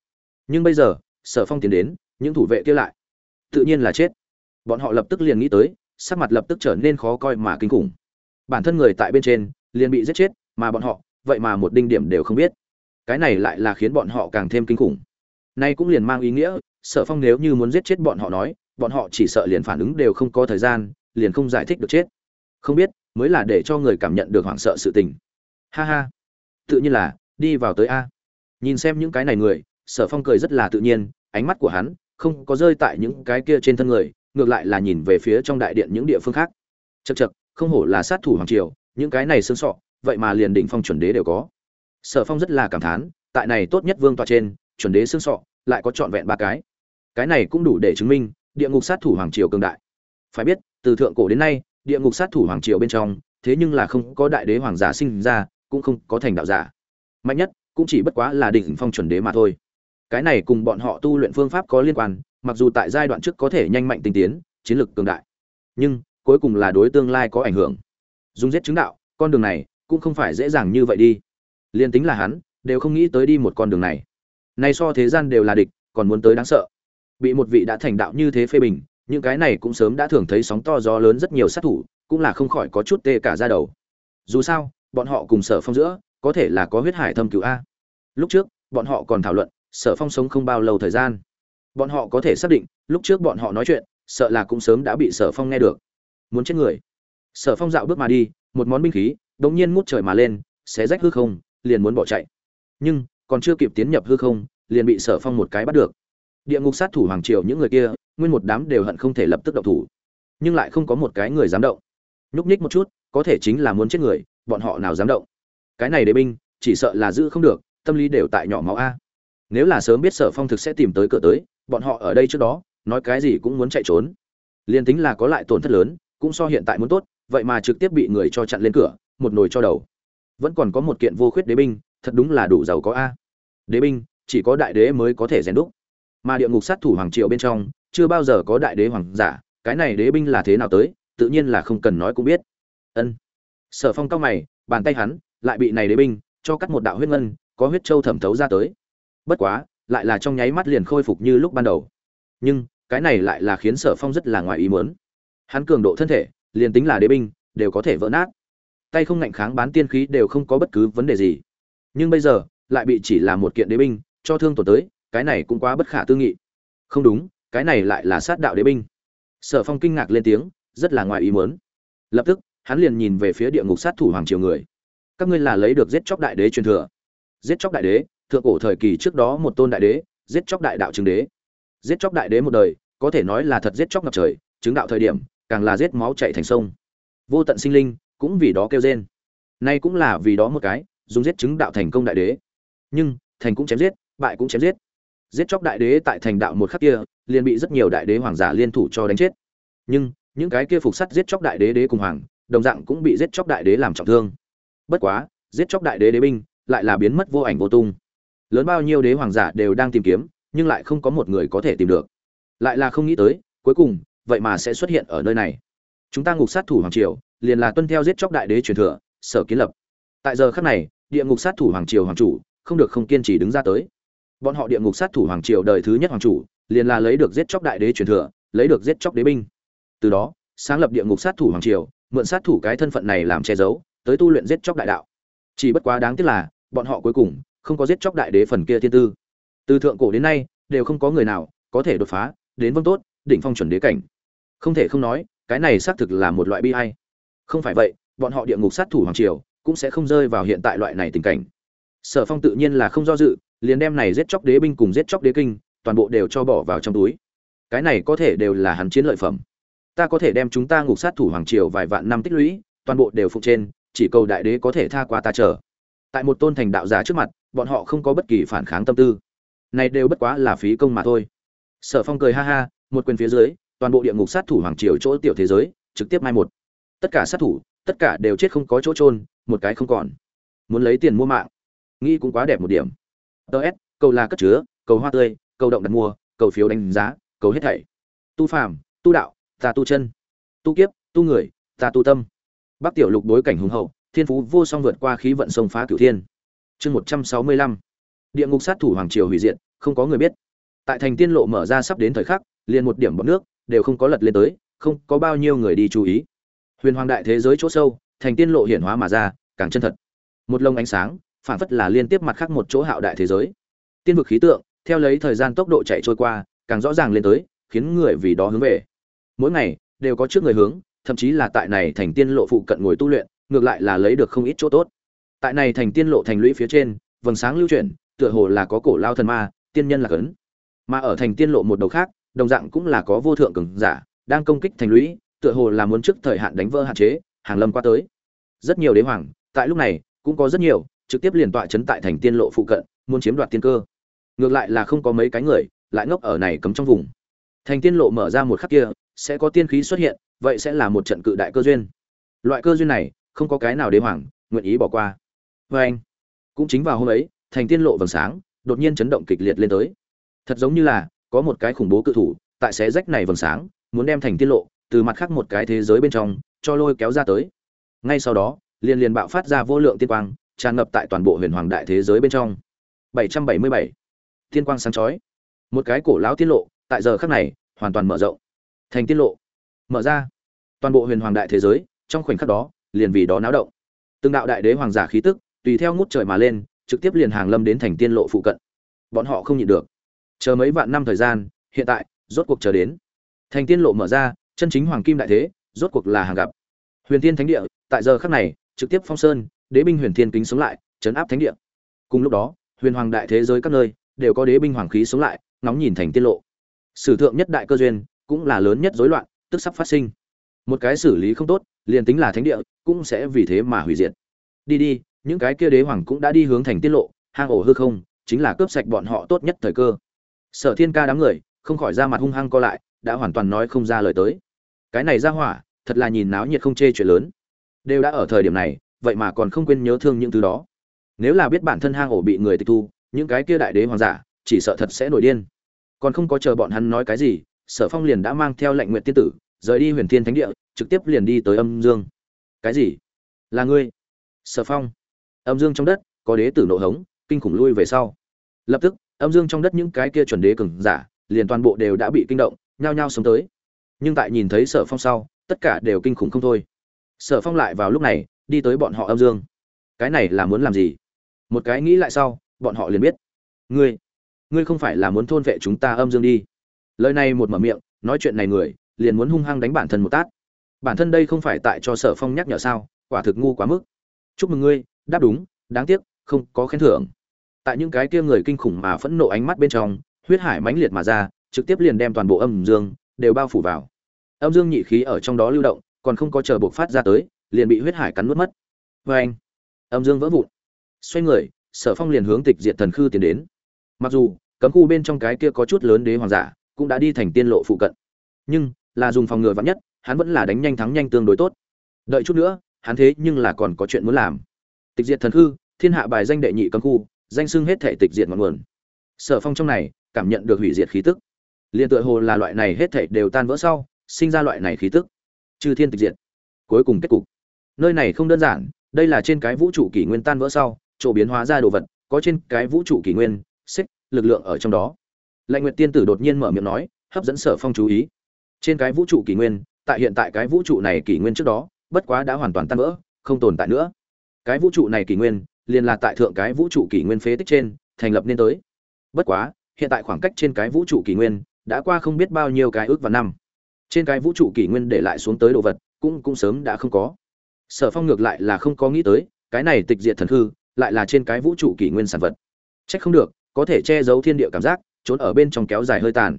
Nhưng bây giờ, sở phong tiến đến, những thủ vệ kia lại, tự nhiên là chết. Bọn họ lập tức liền nghĩ tới, sắc mặt lập tức trở nên khó coi mà kinh khủng bản thân người tại bên trên, liền bị giết chết, mà bọn họ, vậy mà một đinh điểm đều không biết. Cái này lại là khiến bọn họ càng thêm kinh khủng. Nay cũng liền mang ý nghĩa, sở phong nếu như muốn giết chết bọn họ nói, bọn họ chỉ sợ liền phản ứng đều không có thời gian, liền không giải thích được chết. Không biết, mới là để cho người cảm nhận được hoảng sợ sự tình. Ha ha. Tự nhiên là, đi vào tới a. Nhìn xem những cái này người, sở phong cười rất là tự nhiên, ánh mắt của hắn không có rơi tại những cái kia trên thân người, ngược lại là nhìn về phía trong đại điện những địa phương khác. Chật chật không hổ là sát thủ hoàng triều, những cái này xương sọ, vậy mà liền đỉnh phong chuẩn đế đều có. Sở phong rất là cảm thán, tại này tốt nhất vương tọa trên, chuẩn đế xương sọ lại có trọn vẹn ba cái. Cái này cũng đủ để chứng minh, địa ngục sát thủ hoàng triều cường đại. Phải biết, từ thượng cổ đến nay, địa ngục sát thủ hoàng triều bên trong, thế nhưng là không có đại đế hoàng giả sinh ra, cũng không có thành đạo giả. Mạnh nhất, cũng chỉ bất quá là đỉnh phong chuẩn đế mà thôi. Cái này cùng bọn họ tu luyện phương pháp có liên quan, mặc dù tại giai đoạn trước có thể nhanh mạnh tinh tiến, chiến lược cường đại. Nhưng cuối cùng là đối tương lai có ảnh hưởng. Dùng giết chứng đạo, con đường này cũng không phải dễ dàng như vậy đi. Liên tính là hắn, đều không nghĩ tới đi một con đường này. Nay so thế gian đều là địch, còn muốn tới đáng sợ. Bị một vị đã thành đạo như thế phê bình, những cái này cũng sớm đã thường thấy sóng to gió lớn rất nhiều sát thủ, cũng là không khỏi có chút tê cả ra đầu. Dù sao, bọn họ cùng sở phong giữa, có thể là có huyết hải thâm cứu a. Lúc trước, bọn họ còn thảo luận, sở phong sống không bao lâu thời gian. Bọn họ có thể xác định, lúc trước bọn họ nói chuyện, sợ là cũng sớm đã bị sở phong nghe được muốn chết người. Sở phong dạo bước mà đi, một món binh khí đ ỗ n g nhiên ngút trời mà lên, xé rách hư không, liền muốn bỏ chạy. Nhưng, còn chưa kịp tiến nhập hư không, liền bị sở phong một cái bắt được. Địa ngục sát thủ hoàng triều những người kia, nguyên một đám đều hận không thể lập tức động thủ. Nhưng lại không có một cái người dám động. Nhúc nhích một chút, có thể chính là muốn chết người, bọn họ nào dám động. Cái này đế binh, chỉ sợ là giữ không được, tâm lý đều tại nhỏ máu a. Nếu là sớm biết sở phong thực sẽ tìm tới cửa tới, bọn họ ở đây trước đó, nói cái gì cũng muốn chạy trốn. Liền tính là có lại tổn thất lớn cũng so hiện tại muốn tốt, vậy mà trực tiếp bị người cho chặn lên cửa, một nồi cho đầu. Vẫn còn có một kiện vô khuyết đế binh, thật đúng là đủ giàu có a. Đế binh, chỉ có đại đế mới có thể rèn đúc. Mà địa ngục sát thủ hoàng triệu bên trong, chưa bao giờ có đại đế hoàng giả, cái này đế binh là thế nào tới, tự nhiên là không cần nói cũng biết. Ân. Sở phong cao mày, bàn tay hắn, lại bị này đế binh, cho cắt một đạo huyết ngân, có huyết châu thẩm thấu ra tới. Bất quá, lại là trong nháy mắt liền khôi phục như lúc ban đầu. Nhưng, cái này lại là khiến sở phong rất là ngoài ý muốn hắn cường độ thân thể, liền tính là đế binh, đều có thể vỡ nát. Tay không ngạnh kháng bán tiên khí đều không có bất cứ vấn đề gì. Nhưng bây giờ, lại bị chỉ là một kiện đế binh, cho thương tổn tới, cái này cũng quá bất khả tư nghị. Không đúng, cái này lại là sát đạo đế binh. Sở phong kinh ngạc lên tiếng, rất là ngoài ý muốn. Lập tức, hắn liền nhìn về phía địa ngục sát thủ hoàng triều người. Các ngươi là lấy được giết chóc đại đế truyền thừa. Giết chóc đại đế, thượng cổ thời kỳ trước đó một tôn đại đế, giết chóc đại đạo trường đế. Giết chóc đại đế một đời, có thể nói là thật giết chóc ngập trời chứng đạo thời điểm, càng là giết máu chạy thành sông. Vô tận sinh linh cũng vì đó kêu rên. Nay cũng là vì đó một cái, dùng giết chứng đạo thành công đại đế. Nhưng, thành cũng chém giết, bại cũng chém giết. Giết chóc đại đế tại thành đạo một khắc kia, liền bị rất nhiều đại đế hoàng giả liên thủ cho đánh chết. Nhưng, những cái kia phục sắt giết chóc đại đế đế cùng hoàng, đồng dạng cũng bị giết chóc đại đế làm trọng thương. Bất quá, giết chóc đại đế đế binh lại là biến mất vô ảnh vô tung. Lớn bao nhiêu đế hoàng giả đều đang tìm kiếm, nhưng lại không có một người có thể tìm được. Lại là không nghĩ tới, cuối cùng vậy mà sẽ xuất hiện ở nơi này. Chúng ta ngục sát thủ hoàng triều, liền là tuân theo giết chóc đại đế truyền thừa, sở kiến lập. Tại giờ khắc này, địa ngục sát thủ hoàng triều hoàng chủ không được không kiên trì đứng ra tới. Bọn họ địa ngục sát thủ hoàng triều đời thứ nhất hoàng chủ, liền là lấy được giết chóc đại đế truyền thừa, lấy được giết chóc đế binh. Từ đó, sáng lập địa ngục sát thủ hoàng triều, mượn sát thủ cái thân phận này làm che giấu, tới tu luyện giết chóc đại đạo. Chỉ bất quá đáng tiếc là, bọn họ cuối cùng không có giết chóc đại đế phần kia thiên tư. Từ thượng cổ đến nay, đều không có người nào có thể đột phá đến vâng tốt, đỉnh phong chuẩn đế cảnh không thể không nói, cái này xác thực là một loại bi hay không phải vậy, bọn họ địa ngục sát thủ hoàng triều cũng sẽ không rơi vào hiện tại loại này tình cảnh. Sở phong tự nhiên là không do dự, liền đem này giết chóc đế binh cùng giết chóc đế kinh, toàn bộ đều cho bỏ vào trong túi. Cái này có thể đều là hắn chiến lợi phẩm. Ta có thể đem chúng ta ngục sát thủ hoàng triều vài vạn năm tích lũy, toàn bộ đều phục trên, chỉ cầu đại đế có thể tha qua ta chờ. Tại một tôn thành đạo giả trước mặt, bọn họ không có bất kỳ phản kháng tâm tư. Này đều bất quá là phí công mà thôi. Sở phong cười ha ha, một quyền phía dưới toàn bộ địa ngục sát thủ hoàng triều chỗ tiểu thế giới, trực tiếp mai một. Tất cả sát thủ, tất cả đều chết không có chỗ trôn một cái không còn. Muốn lấy tiền mua mạng. Nghĩ cũng quá đẹp một điểm. Ts cầu là cất chứa, cầu hoa tươi, cầu động đặt mua, cầu phiếu đánh giá, cầu hết thảy. Tu phàm, tu đạo, ta tu chân. Tu kiếp, tu người, ta tu tâm. Bắc tiểu lục đối cảnh hùng hậu, thiên phú vô song vượt qua khí vận sông phá cửu thiên. Chương một trăm sáu mươi lăm. Địa ngục sát thủ hoàng triều hủy diệt, không có người biết. Tại thành tiên lộ mở ra sắp đến thời khắc, liền một điểm bọc nước đều không có lật lên tới, không có bao nhiêu người đi chú ý. Huyền hoàng đại thế giới chỗ sâu, thành tiên lộ hiển hóa mà ra, càng chân thật. Một lông ánh sáng, phản phất là liên tiếp mặt khác một chỗ hạo đại thế giới. Tiên vực khí tượng, theo lấy thời gian tốc độ chạy trôi qua, càng rõ ràng lên tới, khiến người vì đó hướng về. Mỗi ngày, đều có trước người hướng, thậm chí là tại này thành tiên lộ phụ cận ngồi tu luyện, ngược lại là lấy được không ít chỗ tốt. Tại này thành tiên lộ thành lũy phía trên, vầng sáng lưu chuyển, tựa hồ là có cổ lao thần ma, tiên nhân là cấn. Mà ở thành tiên lộ một đầu khác đồng dạng cũng là có vô thượng cường giả, đang công kích thành lũy, tựa hồ là muốn trước thời hạn đánh vỡ hạn chế, hàng lâm qua tới. Rất nhiều đế hoàng, tại lúc này, cũng có rất nhiều, trực tiếp liền tọa chấn tại thành tiên lộ phụ cận, muốn chiếm đoạt tiên cơ. Ngược lại là không có mấy cái người, lại ngốc ở này cấm trong vùng. Thành tiên lộ mở ra một khắc kia, sẽ có tiên khí xuất hiện, vậy sẽ là một trận cự đại cơ duyên. Loại cơ duyên này, không có cái nào đế hoàng, nguyện ý bỏ qua. Vê anh, cũng chính vào hôm ấy, thành tiên lộ vầng sáng, đột nhiên chấn động kịch liệt lên tới. Thật giống như là có một cái khủng bố cự thủ, tại xé rách này vầng sáng, muốn đem thành tiên lộ, từ mặt khác một cái thế giới bên trong, cho lôi kéo ra tới. Ngay sau đó, liền liền bạo phát ra vô lượng tiên quang, tràn ngập tại toàn bộ huyền hoàng đại thế giới bên trong. 777 tiên quang sáng chói. Một cái cổ lão tiên lộ, tại giờ khắc này, hoàn toàn mở rộng. Thành tiên lộ. Mở ra. Toàn bộ huyền hoàng đại thế giới, trong khoảnh khắc đó, liền vì đó náo động. Từng đạo đại đế hoàng giả khí tức, tùy theo ngút trời mà lên, trực tiếp liền hàng lâm đến thành tiên lộ phụ cận. Bọn họ không nhịn được chờ mấy vạn năm thời gian, hiện tại, rốt cuộc chờ đến. Thành tiên lộ mở ra, chân chính hoàng kim đại thế, rốt cuộc là hàng gặp. Huyền thiên thánh địa, tại giờ khắc này, trực tiếp phong sơn, đế binh huyền thiên kính sống lại chấn áp thánh địa. Cùng lúc đó, huyền hoàng đại thế giới các nơi, đều có đế binh hoàng khí sống lại, ngóng nhìn thành tiên lộ. Sử thượng nhất đại cơ duyên, cũng là lớn nhất rối loạn, tức sắp phát sinh. Một cái xử lý không tốt, liền tính là thánh địa, cũng sẽ vì thế mà hủy diệt. Đi đi, những cái kia đế hoàng cũng đã đi hướng thành tiết lộ, hang ổ hư không, chính là cướp sạch bọn họ tốt nhất thời cơ sở thiên ca đám người, không khỏi ra mặt hung hăng co lại, đã hoàn toàn nói không ra lời tới. Cái này ra hỏa, thật là nhìn náo nhiệt không chê chuyện lớn. Đều đã ở thời điểm này, vậy mà còn không quên nhớ thương những thứ đó. Nếu là biết bản thân hang ổ bị người tịch thu, những cái kia đại đế hoàng giả, chỉ sợ thật sẽ nổi điên. Còn không có chờ bọn hắn nói cái gì, sở phong liền đã mang theo lệnh nguyện tiên tử, rời đi huyền thiên thánh địa, trực tiếp liền đi tới âm dương. Cái gì? Là ngươi? Sở phong. Âm dương trong đất, có đế tử nộ hống, kinh khủng lui về sau. Lập tức âm dương trong đất những cái kia chuẩn đế cường giả, liền toàn bộ đều đã bị kinh động, nhao nhao sống tới. Nhưng tại nhìn thấy sở phong sau, tất cả đều kinh khủng không thôi. Sở phong lại vào lúc này, đi tới bọn họ âm dương. Cái này là muốn làm gì? Một cái nghĩ lại sau, bọn họ liền biết. Ngươi ngươi không phải là muốn thôn vệ chúng ta âm dương đi. Lời này một mở miệng, nói chuyện này người, liền muốn hung hăng đánh bản thân một tát. Bản thân đây không phải tại cho sở phong nhắc nhở sao, quả thực ngu quá mức. Chúc mừng ngươi, đáp đúng, đáng tiếc, không có khen thưởng tại những cái kia người kinh khủng mà phẫn nộ ánh mắt bên trong, huyết hải mãnh liệt mà ra, trực tiếp liền đem toàn bộ âm dương đều bao phủ vào. Âm dương nhị khí ở trong đó lưu động, còn không có chờ buộc phát ra tới, liền bị huyết hải cắn nuốt mất. Vê anh, âm dương vỡ vụn. Xoay người, sở phong liền hướng tịch diệt thần khư tiến đến. Mặc dù, cấm khu bên trong cái kia có chút lớn đế hoàng giả, cũng đã đi thành tiên lộ phụ cận. Nhưng, là dùng phòng ngừa vắn nhất, hắn vẫn là đánh nhanh thắng nhanh tương đối tốt. Đợi chút nữa, hắn thế nhưng là còn có chuyện muốn làm. Tịch diệt thần khư, thiên hạ bài danh đệ nhị cấm khu danh xưng hết thể tịch diệt ngọn nguồn. Sở phong trong này cảm nhận được hủy diệt khí tức. Liền tựa hồ là loại này hết thể đều tan vỡ sau, sinh ra loại này khí tức. Chư thiên tịch diệt. Cuối cùng kết cục. Nơi này không đơn giản, đây là trên cái vũ trụ kỷ nguyên tan vỡ sau, chỗ biến hóa ra đồ vật, có trên cái vũ trụ kỷ nguyên, xích, lực lượng ở trong đó. Lệnh nguyệt tiên tử đột nhiên mở miệng nói, hấp dẫn sở phong chú ý. Trên cái vũ trụ kỷ nguyên, tại hiện tại cái vũ trụ này kỷ nguyên trước đó, bất quá đã hoàn toàn tan vỡ, không tồn tại nữa. Cái vũ trụ này kỷ nguyên liền là tại thượng cái vũ trụ kỷ nguyên phế tích trên, thành lập nên tới. Bất quá, hiện tại khoảng cách trên cái vũ trụ kỷ nguyên đã qua không biết bao nhiêu cái ước và năm. Trên cái vũ trụ kỷ nguyên để lại xuống tới đồ vật, cũng cũng sớm đã không có. Sở phong ngược lại là không có nghĩ tới, cái này tịch diệt thần hư, lại là trên cái vũ trụ kỷ nguyên sản vật. Trách không được, có thể che giấu thiên địa cảm giác, trốn ở bên trong kéo dài hơi tàn.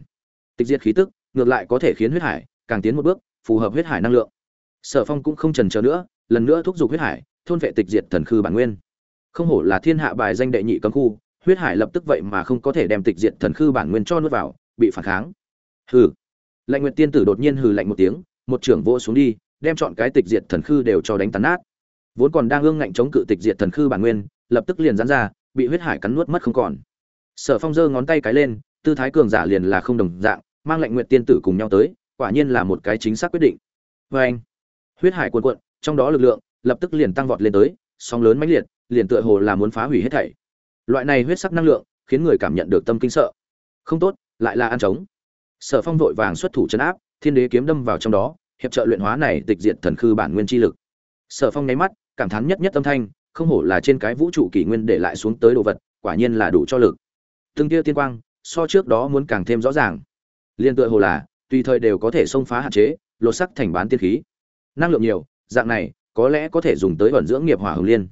Tịch diệt khí tức, ngược lại có thể khiến huyết hải càng tiến một bước, phù hợp huyết hải năng lượng. Sở phong cũng không trần chờ nữa, lần nữa thúc giục huyết hải, thôn vệ tịch diệt thần khư bản nguyên không hổ là thiên hạ bài danh đệ nhị cấm khu, huyết hải lập tức vậy mà không có thể đem tịch diệt thần khư bản nguyên cho nuốt vào, bị phản kháng. Hừ. Lạnh nguyệt tiên tử đột nhiên hừ lạnh một tiếng, một trưởng vô xuống đi, đem chọn cái tịch diệt thần khư đều cho đánh tàn nát. Vốn còn đang ương ngạnh chống cự tịch diệt thần khư bản nguyên, lập tức liền giãn ra, bị huyết hải cắn nuốt mất không còn. Sở phong giơ ngón tay cái lên, tư thái cường giả liền là không đồng dạng, mang lệnh nguyện tiên tử cùng nhau tới, quả nhiên là một cái chính xác quyết định. Vê anh huyết hải cuồn cuộn, trong đó lực lượng lập tức liền tăng vọt lên tới, sóng lớn mãnh liệt liền tựa hồ là muốn phá hủy hết thảy. Loại này huyết sắc năng lượng khiến người cảm nhận được tâm kinh sợ. Không tốt, lại là ăn trống. Sở phong vội vàng xuất thủ chấn áp, thiên đế kiếm đâm vào trong đó, hiệp trợ luyện hóa này tịch diệt thần khư bản nguyên chi lực. Sở phong nháy mắt, cảm thán nhất nhất âm thanh, không hổ là trên cái vũ trụ kỷ nguyên để lại xuống tới đồ vật, quả nhiên là đủ cho lực. Từng tia tiên quang, so trước đó muốn càng thêm rõ ràng. Liên tựa hồ là, tùy thời đều có thể xông phá hạn chế, lột sắc thành bán tiên khí. Năng lượng nhiều, dạng này, có lẽ có thể dùng tới vận dưỡng nghiệp hỏa hồng liên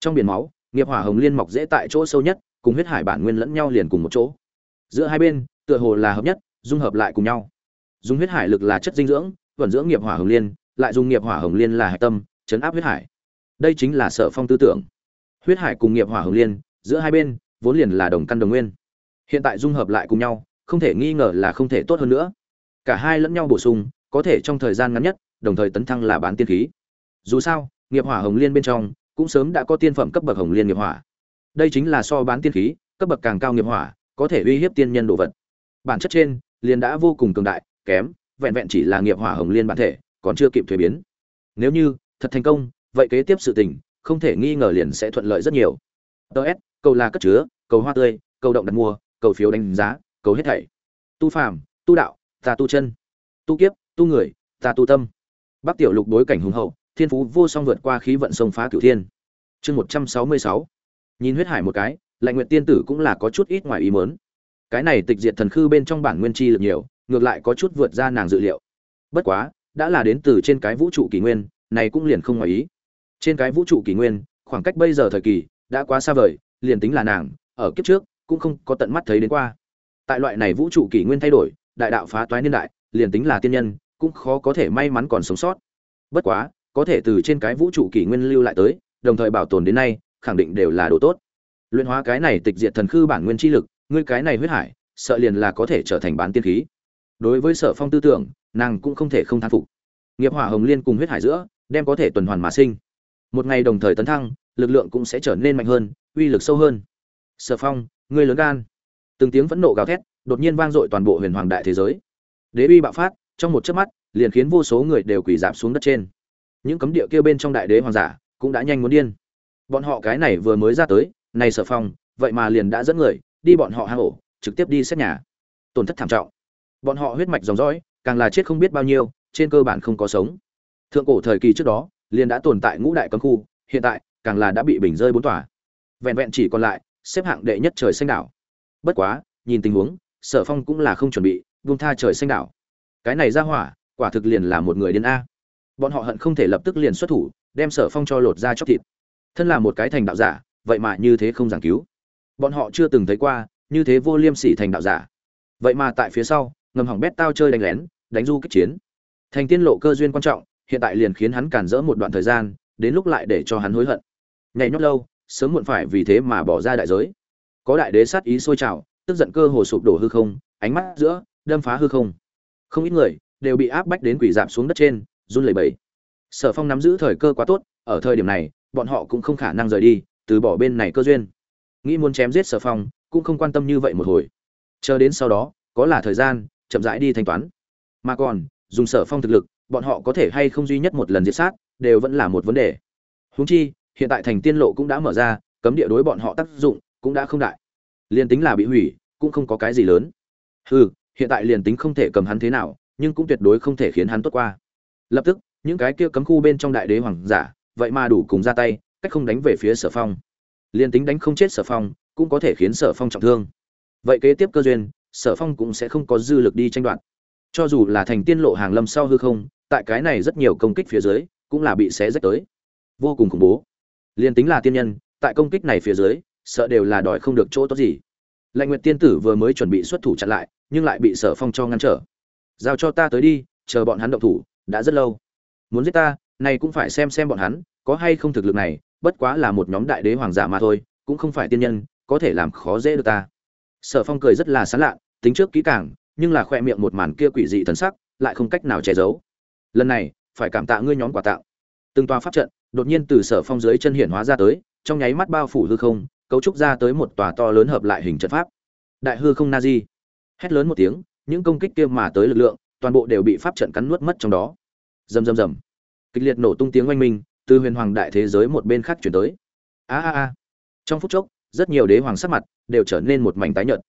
trong biển máu, nghiệp hỏa hồng liên mọc dễ tại chỗ sâu nhất, cùng huyết hải bản nguyên lẫn nhau liền cùng một chỗ. Giữa hai bên, tựa hồ là hợp nhất, dung hợp lại cùng nhau. Dùng huyết hải lực là chất dinh dưỡng, vận dưỡng nghiệp hỏa hồng liên, lại dùng nghiệp hỏa hồng liên là hạch tâm, chấn áp huyết hải. Đây chính là sở phong tư tưởng. Huyết hải cùng nghiệp hỏa hồng liên, giữa hai bên, vốn liền là đồng căn đồng nguyên. Hiện tại dung hợp lại cùng nhau, không thể nghi ngờ là không thể tốt hơn nữa. Cả hai lẫn nhau bổ sung, có thể trong thời gian ngắn nhất, đồng thời tấn thăng là bán tiên khí. Dù sao, nghiệp hỏa hồng liên bên trong cũng sớm đã có tiên phẩm cấp bậc hồng liên nghiệp hỏa. Đây chính là so bán tiên khí, cấp bậc càng cao nghiệp hỏa, có thể uy hiếp tiên nhân đồ vật. Bản chất trên, liền đã vô cùng cường đại, kém, vẹn vẹn chỉ là nghiệp hỏa hồng liên bản thể, còn chưa kịp thuế biến. Nếu như, thật thành công, vậy kế tiếp sự tình, không thể nghi ngờ liền sẽ thuận lợi rất nhiều. Ts cầu là cất chứa, cầu hoa tươi, cầu động đặt mua, cầu phiếu đánh giá, cầu hết thảy. Tu phàm, tu đạo, ta tu chân. Tu kiếp, tu người, ta tu tâm. Bắc tiểu lục đối cảnh hùng hậu thiên phú vô song vượt qua khí vận sông phá cửu thiên. Chương một trăm sáu mươi sáu. Nhìn huyết hải một cái, lạnh nguyện tiên tử cũng là có chút ít ngoài ý mớn cái này tịch diệt thần khư bên trong bản nguyên chi lực nhiều, ngược lại có chút vượt ra nàng dự liệu. Bất quá, đã là đến từ trên cái vũ trụ kỷ nguyên, này cũng liền không ngoài ý. Trên cái vũ trụ kỷ nguyên, khoảng cách bây giờ thời kỳ đã quá xa vời, liền tính là nàng, ở kiếp trước, cũng không có tận mắt thấy đến qua. Tại loại này vũ trụ kỷ nguyên thay đổi, đại đạo phá toái niên đại, liền tính là tiên nhân, cũng khó có thể may mắn còn sống sót. Bất quá có thể từ trên cái vũ trụ kỷ nguyên lưu lại tới, đồng thời bảo tồn đến nay, khẳng định đều là đồ tốt. Luyện hóa cái này tịch diệt thần khư bản nguyên chi lực, ngươi cái này huyết hải, sợ liền là có thể trở thành bán tiên khí. Đối với sở phong tư tưởng, nàng cũng không thể không thán phục. Nghiệp hỏa hồng liên cùng huyết hải giữa, đem có thể tuần hoàn mà sinh. Một ngày đồng thời tấn thăng, lực lượng cũng sẽ trở nên mạnh hơn, uy lực sâu hơn. Sở phong, ngươi lớn gan. Từng tiếng phẫn nộ gào thét, đột nhiên vang dội toàn bộ huyền hoàng đại thế giới. Đế uy bạo phát, trong một chớp mắt, liền khiến vô số người đều quỳ dạp xuống đất trên những cấm địa kia bên trong đại đế hoàng giả cũng đã nhanh muốn điên. Bọn họ cái này vừa mới ra tới, này sở phong, vậy mà liền đã dẫn người, đi bọn họ hang ổ, trực tiếp đi xét nhà. Tổn thất thảm trọng. Bọn họ huyết mạch dòng dõi, càng là chết không biết bao nhiêu, trên cơ bản không có sống. Thượng cổ thời kỳ trước đó, liền đã tồn tại ngũ đại cấm khu, hiện tại, càng là đã bị bình rơi bốn tòa. Vẹn vẹn chỉ còn lại, xếp hạng đệ nhất trời xanh đảo. Bất quá, nhìn tình huống, sở phong cũng là không chuẩn bị, buông tha trời xanh đảo. Cái này ra hỏa, quả thực liền là một người điên a bọn họ hận không thể lập tức liền xuất thủ, đem sở phong cho lột ra chóc thịt. Thân là một cái thành đạo giả, vậy mà như thế không giảng cứu. Bọn họ chưa từng thấy qua, như thế vô liêm sỉ thành đạo giả. Vậy mà tại phía sau, ngầm hỏng bét tao chơi đánh lén, đánh du kích chiến. Thành tiên lộ cơ duyên quan trọng, hiện tại liền khiến hắn cản rỡ một đoạn thời gian, đến lúc lại để cho hắn hối hận. Nhảy nhót lâu, sớm muộn phải vì thế mà bỏ ra đại giới. Có đại đế sát ý sôi trào, tức giận cơ hồ sụp đổ hư không, ánh mắt giữa, đâm phá hư không. Không ít người đều bị áp bách đến quỷ dạp xuống đất trên run lẩy bẩy. Sở phong nắm giữ thời cơ quá tốt, ở thời điểm này, bọn họ cũng không khả năng rời đi, từ bỏ bên này cơ duyên. Nghĩ muốn chém giết sở phong, cũng không quan tâm như vậy một hồi. Chờ đến sau đó, có là thời gian, chậm rãi đi thanh toán. Mà còn, dùng sở phong thực lực, bọn họ có thể hay không duy nhất một lần diệt sát, đều vẫn là một vấn đề. Huống chi, hiện tại thành tiên lộ cũng đã mở ra, cấm địa đối bọn họ tác dụng cũng đã không đại. Liền tính là bị hủy, cũng không có cái gì lớn. Hừ, hiện tại liền tính không thể cầm hắn thế nào, nhưng cũng tuyệt đối không thể khiến hắn tốt qua lập tức, những cái kia cấm khu bên trong đại đế hoàng giả, vậy mà đủ cùng ra tay, cách không đánh về phía sở phong. Liền tính đánh không chết sở phong, cũng có thể khiến sở phong trọng thương. Vậy kế tiếp cơ duyên, sở phong cũng sẽ không có dư lực đi tranh đoạt. Cho dù là thành tiên lộ hàng lâm sau hư không, tại cái này rất nhiều công kích phía dưới, cũng là bị xé rách tới. Vô cùng khủng bố. Liền tính là tiên nhân, tại công kích này phía dưới, sợ đều là đòi không được chỗ tốt gì. Lạnh nguyệt tiên tử vừa mới chuẩn bị xuất thủ chặn lại, nhưng lại bị sở phong cho ngăn trở. Giao cho ta tới đi, chờ bọn hắn động thủ đã rất lâu. Muốn giết ta, này cũng phải xem xem bọn hắn, có hay không thực lực này, bất quá là một nhóm đại đế hoàng giả mà thôi, cũng không phải tiên nhân, có thể làm khó dễ được ta. Sở phong cười rất là sán lạ tính trước kỹ càng, nhưng là khoe miệng một màn kia quỷ dị thần sắc, lại không cách nào che giấu. Lần này, phải cảm tạ ngươi nhóm quả tạo. Từng tòa pháp trận, đột nhiên từ sở phong dưới chân hiển hóa ra tới, trong nháy mắt bao phủ hư không, cấu trúc ra tới một tòa to lớn hợp lại hình trận pháp. Đại hư không na di hét lớn một tiếng, những công kích kia mà tới lực lượng, toàn bộ đều bị pháp trận cắn nuốt mất trong đó rầm rầm rầm. Kịch liệt nổ tung tiếng oanh minh, từ huyền hoàng đại thế giới một bên khác chuyển tới. A a a. Trong phút chốc, rất nhiều đế hoàng sắc mặt đều trở nên một mảnh tái nhợt.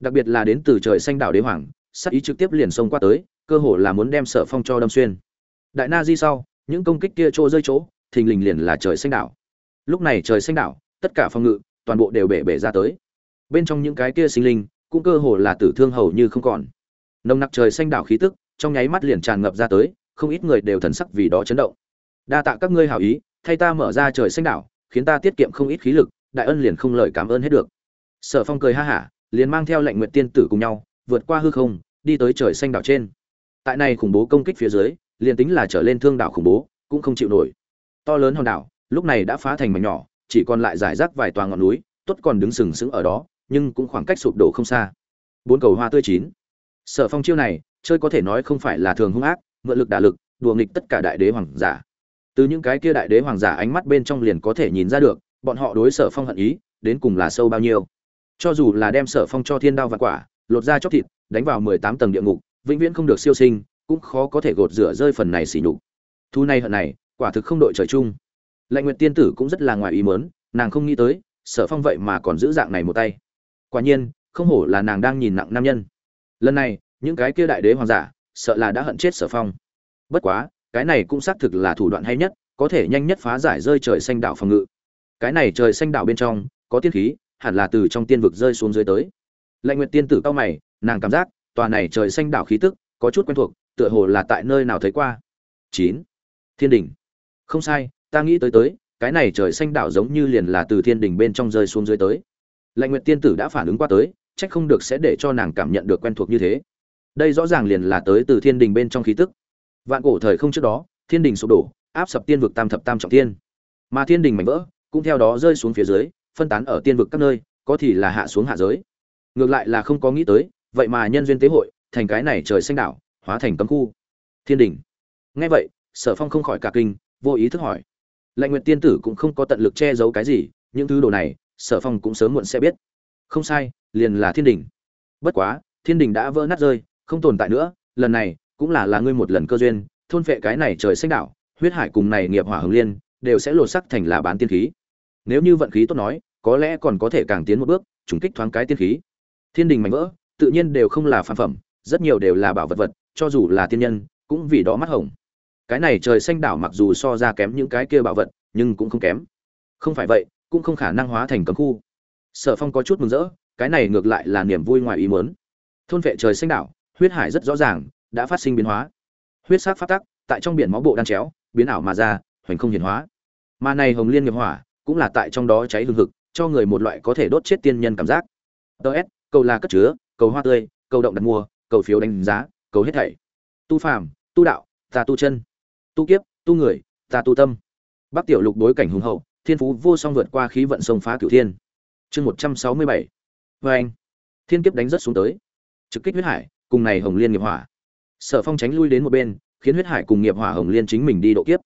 Đặc biệt là đến từ trời xanh đảo đế hoàng sắc ý trực tiếp liền xông qua tới, cơ hồ là muốn đem sở phong cho đâm xuyên. Đại na di sau, những công kích kia trô rơi chỗ, thình lình liền là trời xanh đảo. Lúc này trời xanh đảo, tất cả phòng ngự, toàn bộ đều bể bể ra tới. Bên trong những cái kia sinh linh, cũng cơ hồ là tử thương hầu như không còn. Nồng nặc trời xanh đảo khí tức, trong nháy mắt liền tràn ngập ra tới không ít người đều thần sắc vì đó chấn động. Đa tạ các ngươi hảo ý, thay ta mở ra trời xanh đảo, khiến ta tiết kiệm không ít khí lực, đại ân liền không lời cảm ơn hết được. Sở phong cười ha hả, liền mang theo lệnh nguyện tiên tử cùng nhau, vượt qua hư không, đi tới trời xanh đảo trên. Tại này khủng bố công kích phía dưới, liền tính là trở lên thương đảo khủng bố, cũng không chịu nổi. To lớn hòn đảo, lúc này đã phá thành mảnh nhỏ, chỉ còn lại giải rác vài tòa ngọn núi, tốt còn đứng sừng sững ở đó, nhưng cũng khoảng cách sụp đổ không xa. Bốn cầu hoa tươi chín. Sở phong chiêu này, chơi có thể nói không phải là thường hung ác mượn lực đả lực, đùa nghịch tất cả đại đế hoàng giả. Từ những cái kia đại đế hoàng giả ánh mắt bên trong liền có thể nhìn ra được, bọn họ đối sở phong hận ý, đến cùng là sâu bao nhiêu. Cho dù là đem sở phong cho thiên đao và quả, lột ra chóc thịt, đánh vào mười tám tầng địa ngục, vĩnh viễn không được siêu sinh, cũng khó có thể gột rửa rơi phần này xỉ nhục. Thu này hận này, quả thực không đội trời chung. Lệnh nguyệt tiên tử cũng rất là ngoài ý mớn nàng không nghĩ tới, sở phong vậy mà còn giữ dạng này một tay. Quả nhiên, không hổ là nàng đang nhìn nặng nam nhân. Lần này, những cái kia đại đế hoàng giả sợ là đã hận chết sở phong. Bất quá, cái này cũng xác thực là thủ đoạn hay nhất, có thể nhanh nhất phá giải rơi trời xanh đảo phòng ngự. Cái này trời xanh đảo bên trong, có tiên khí, hẳn là từ trong tiên vực rơi xuống dưới tới. Lệnh nguyệt tiên tử cao mày, nàng cảm giác, tòa này trời xanh đảo khí tức, có chút quen thuộc, tựa hồ là tại nơi nào thấy qua. Chín. Thiên đình. Không sai, ta nghĩ tới tới, cái này trời xanh đảo giống như liền là từ thiên đình bên trong rơi xuống dưới tới. Lệnh nguyệt tiên tử đã phản ứng qua tới trách không được sẽ để cho nàng cảm nhận được quen thuộc như thế đây rõ ràng liền là tới từ thiên đình bên trong khí tức. Vạn cổ thời không trước đó, thiên đình sụp đổ, áp sập tiên vực tam thập tam trọng thiên. Mà thiên đình mảnh vỡ cũng theo đó rơi xuống phía dưới, phân tán ở tiên vực các nơi, có thì là hạ xuống hạ giới. Ngược lại là không có nghĩ tới, vậy mà nhân duyên tế hội, thành cái này trời xanh đảo, hóa thành cấm khu. Thiên đình. Ngay vậy, sở phong không khỏi cả kinh, vô ý thức hỏi. Lệnh nguyện tiên tử cũng không có tận lực che giấu cái gì, những thứ đồ này, sở phong cũng sớm muộn sẽ biết. Không sai, liền là thiên đình. Bất quá, thiên đình đã vỡ nát rơi không tồn tại nữa, lần này cũng là là ngươi một lần cơ duyên, thôn phệ cái này trời xanh đảo, huyết hải cùng này nghiệp hỏa hồng liên đều sẽ lột sắc thành là bán tiên khí. Nếu như vận khí tốt nói, có lẽ còn có thể càng tiến một bước, trùng kích thoáng cái tiên khí. Thiên đình mạnh vỡ, tự nhiên đều không là phản phẩm, rất nhiều đều là bảo vật vật, cho dù là tiên nhân, cũng vì đó mắt hồng. Cái này trời xanh đảo mặc dù so ra kém những cái kia bảo vật, nhưng cũng không kém. Không phải vậy, cũng không khả năng hóa thành cấm khu. Sở phong có chút mừng rỡ, cái này ngược lại là niềm vui ngoài ý muốn. Thôn vệ trời xanh đảo huyết hải rất rõ ràng, đã phát sinh biến hóa. Huyết sắc phát tắc, tại trong biển máu bộ đan chéo, biến ảo mà ra, hoành không hiển hóa. Mà này hồng liên nghiệp hỏa, cũng là tại trong đó cháy hừng hực, cho người một loại có thể đốt chết tiên nhân cảm giác. Ts cầu là cất chứa, cầu hoa tươi, cầu động đặt mua, cầu phiếu đánh giá, cầu hết thảy. Tu phàm, tu đạo, ta tu chân. Tu kiếp, tu người, ta tu tâm. Bắc tiểu lục đối cảnh hùng hậu, thiên phú vô song vượt qua khí vận sông phá cửu thiên. Chương một trăm sáu mươi bảy. Vê anh thiên kiếp đánh rất xuống tới. Trực kích huyết hải cùng này hồng liên nghiệp hỏa. Sở phong tránh lui đến một bên, khiến huyết hải cùng nghiệp hỏa hồng liên chính mình đi độ kiếp.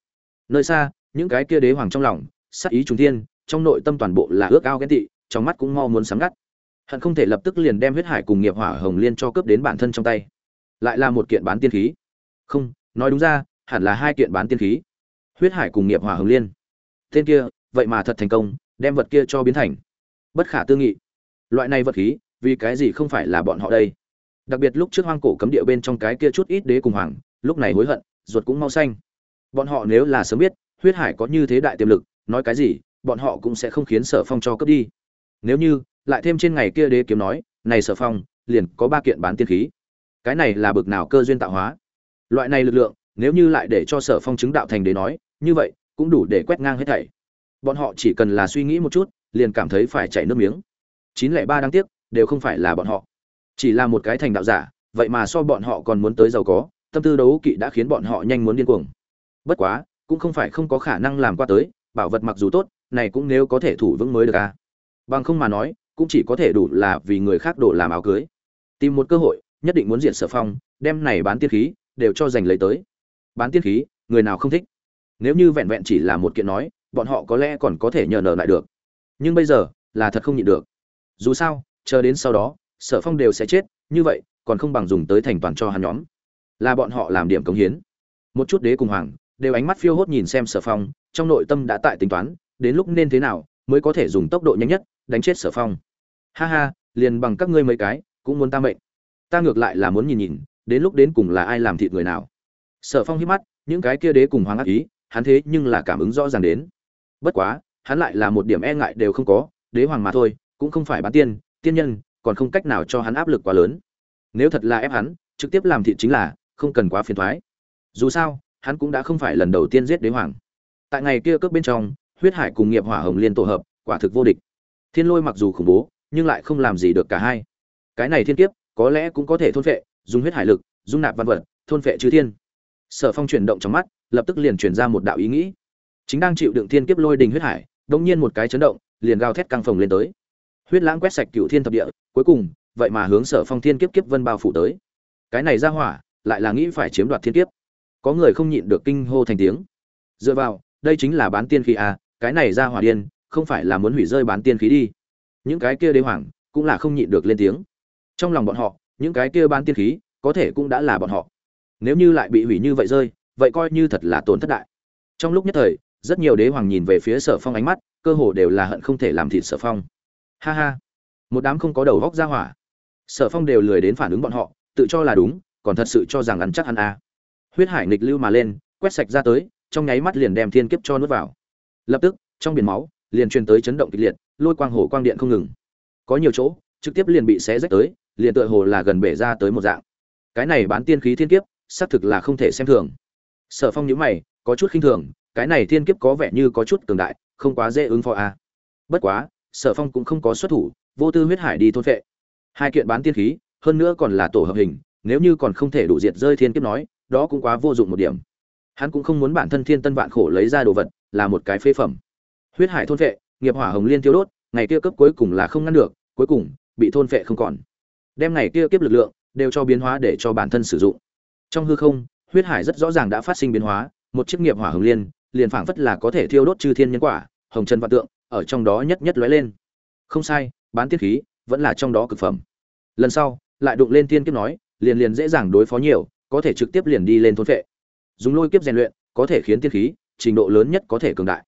Nơi xa, những cái kia đế hoàng trong lòng, sát ý trùng thiên, trong nội tâm toàn bộ là ước ao ghen tị, trong mắt cũng mo muốn sáng ngắt. Hận không thể lập tức liền đem huyết hải cùng nghiệp hỏa hồng liên cho cướp đến bản thân trong tay. Lại là một kiện bán tiên khí. Không, nói đúng ra, hẳn là hai kiện bán tiên khí. Huyết hải cùng nghiệp hỏa hồng liên. Tên kia, vậy mà thật thành công, đem vật kia cho biến thành. Bất khả tư nghị. Loại này vật khí, vì cái gì không phải là bọn họ đây? Đặc biệt lúc trước hoang cổ cấm địa bên trong cái kia chút ít đế cùng hoàng, lúc này hối hận, ruột cũng mau xanh. Bọn họ nếu là sớm biết, huyết hải có như thế đại tiềm lực, nói cái gì, bọn họ cũng sẽ không khiến sở phong cho cướp đi. Nếu như, lại thêm trên ngày kia đế kiếm nói, này sở phong, liền có ba kiện bán tiên khí. Cái này là bực nào cơ duyên tạo hóa? Loại này lực lượng, nếu như lại để cho sở phong chứng đạo thành đế nói, như vậy, cũng đủ để quét ngang hết thảy. Bọn họ chỉ cần là suy nghĩ một chút, liền cảm thấy phải chảy nước miếng. Chín lẻ ba đáng tiếc, đều không phải là bọn họ chỉ là một cái thành đạo giả, vậy mà so bọn họ còn muốn tới giàu có, tâm tư đấu kỵ đã khiến bọn họ nhanh muốn điên cuồng. Bất quá, cũng không phải không có khả năng làm qua tới, bảo vật mặc dù tốt, này cũng nếu có thể thủ vững mới được à. bằng không mà nói, cũng chỉ có thể đủ là vì người khác đổ làm áo cưới. Tìm một cơ hội, nhất định muốn diện sở phong, đem này bán tiên khí, đều cho giành lấy tới. Bán tiên khí, người nào không thích? Nếu như vẹn vẹn chỉ là một kiện nói, bọn họ có lẽ còn có thể nhờ nở lại được. Nhưng bây giờ, là thật không nhịn được. Dù sao, chờ đến sau đó sở phong đều sẽ chết, như vậy, còn không bằng dùng tới thành toàn cho hắn nhóm. Là bọn họ làm điểm cống hiến. Một chút đế cùng hoàng, đều ánh mắt phiêu hốt nhìn xem sở phong, trong nội tâm đã tại tính toán, đến lúc nên thế nào, mới có thể dùng tốc độ nhanh nhất, đánh chết sở phong. Ha ha, liền bằng các ngươi mấy cái, cũng muốn ta mệnh. Ta ngược lại là muốn nhìn nhìn, đến lúc đến cùng là ai làm thịt người nào. Sở phong hít mắt, những cái kia đế cùng hoàng ác ý, hắn thế nhưng là cảm ứng rõ ràng đến. Bất quá, hắn lại là một điểm e ngại đều không có, đế hoàng mà thôi, cũng không phải bán tiên tiên nhân còn không cách nào cho hắn áp lực quá lớn. Nếu thật là ép hắn, trực tiếp làm thịt chính là không cần quá phiền thoái dù sao, hắn cũng đã không phải lần đầu tiên giết đế hoàng. Tại ngày kia cướp bên trong, huyết hải cùng nghiệp hỏa hồng liên tổ hợp, quả thực vô địch. Thiên lôi mặc dù khủng bố, nhưng lại không làm gì được cả hai. Cái này thiên kiếp, có lẽ cũng có thể thôn phệ, dùng huyết hải lực, dung nạp văn vật, thôn phệ chư thiên. Sở phong chuyển động trong mắt, lập tức liền truyền ra một đạo ý nghĩ. Chính đang chịu đựng thiên kiếp lôi đình huyết hải, đột nhiên một cái chấn động, liền gào thét căng phồng lên tới huyết lãng quét sạch cựu thiên thập địa cuối cùng vậy mà hướng sở phong thiên kiếp kiếp vân bao phủ tới. Cái này ra hỏa lại là nghĩ phải chiếm đoạt thiên kiếp. Có người không nhịn được kinh hô thành tiếng. Dựa vào đây chính là bán tiên khí à, cái này ra hỏa điên không phải là muốn hủy rơi bán tiên khí đi. Những cái kia đế hoàng cũng là không nhịn được lên tiếng. Trong lòng bọn họ những cái kia bán tiên khí có thể cũng đã là bọn họ. Nếu như lại bị hủy như vậy rơi vậy coi như thật là tổn thất đại. Trong lúc nhất thời rất nhiều đế hoàng nhìn về phía sở phong ánh mắt cơ hồ đều là hận không thể làm thịt sở phong ha ha. Một đám không có đầu góc ra hỏa. Sở phong đều lười đến phản ứng bọn họ, tự cho là đúng, còn thật sự cho rằng ăn chắc ăn à? huyết hải nghịch lưu mà lên, quét sạch ra tới, trong nháy mắt liền đem thiên kiếp cho nuốt vào. Lập tức, trong biển máu, liền truyền tới chấn động kịch liệt, lôi quang hồ quang điện không ngừng. Có nhiều chỗ, trực tiếp liền bị xé rách tới, liền tựa hồ là gần bể ra tới một dạng. Cái này bán tiên khí thiên kiếp, xác thực là không thể xem thường. Sở phong nhíu mày, có chút khinh thường, cái này thiên kiếp có vẻ như có chút cường đại, không quá dễ ứng phó a. Bất quá sở phong cũng không có xuất thủ, vô tư huyết hải đi thôn phệ. Hai kiện bán tiên khí, hơn nữa còn là tổ hợp hình, nếu như còn không thể đủ diệt rơi thiên kiếp nói, đó cũng quá vô dụng một điểm. Hắn cũng không muốn bản thân thiên tân vạn khổ lấy ra đồ vật, là một cái phế phẩm. Huyết hải thôn phệ, nghiệp hỏa hồng liên tiêu đốt, ngày kia cấp cuối cùng là không ngăn được, cuối cùng, bị thôn phệ không còn. Đem ngày kia kiếp lực lượng, đều cho biến hóa để cho bản thân sử dụng. Trong hư không, huyết hải rất rõ ràng đã phát sinh biến hóa, một chiếc nghiệp hỏa hồng liên, liền phảng phất là có thể thiêu đốt chư thiên nhân quả, hồng trần vạn tượng ở trong đó nhất nhất lóe lên. Không sai, bán tiết khí vẫn là trong đó cực phẩm. Lần sau, lại đụng lên thiên kiếp nói, liền liền dễ dàng đối phó nhiều, có thể trực tiếp liền đi lên thôn phệ. Dùng lôi kiếp rèn luyện, có thể khiến tiên khí trình độ lớn nhất có thể cường đại.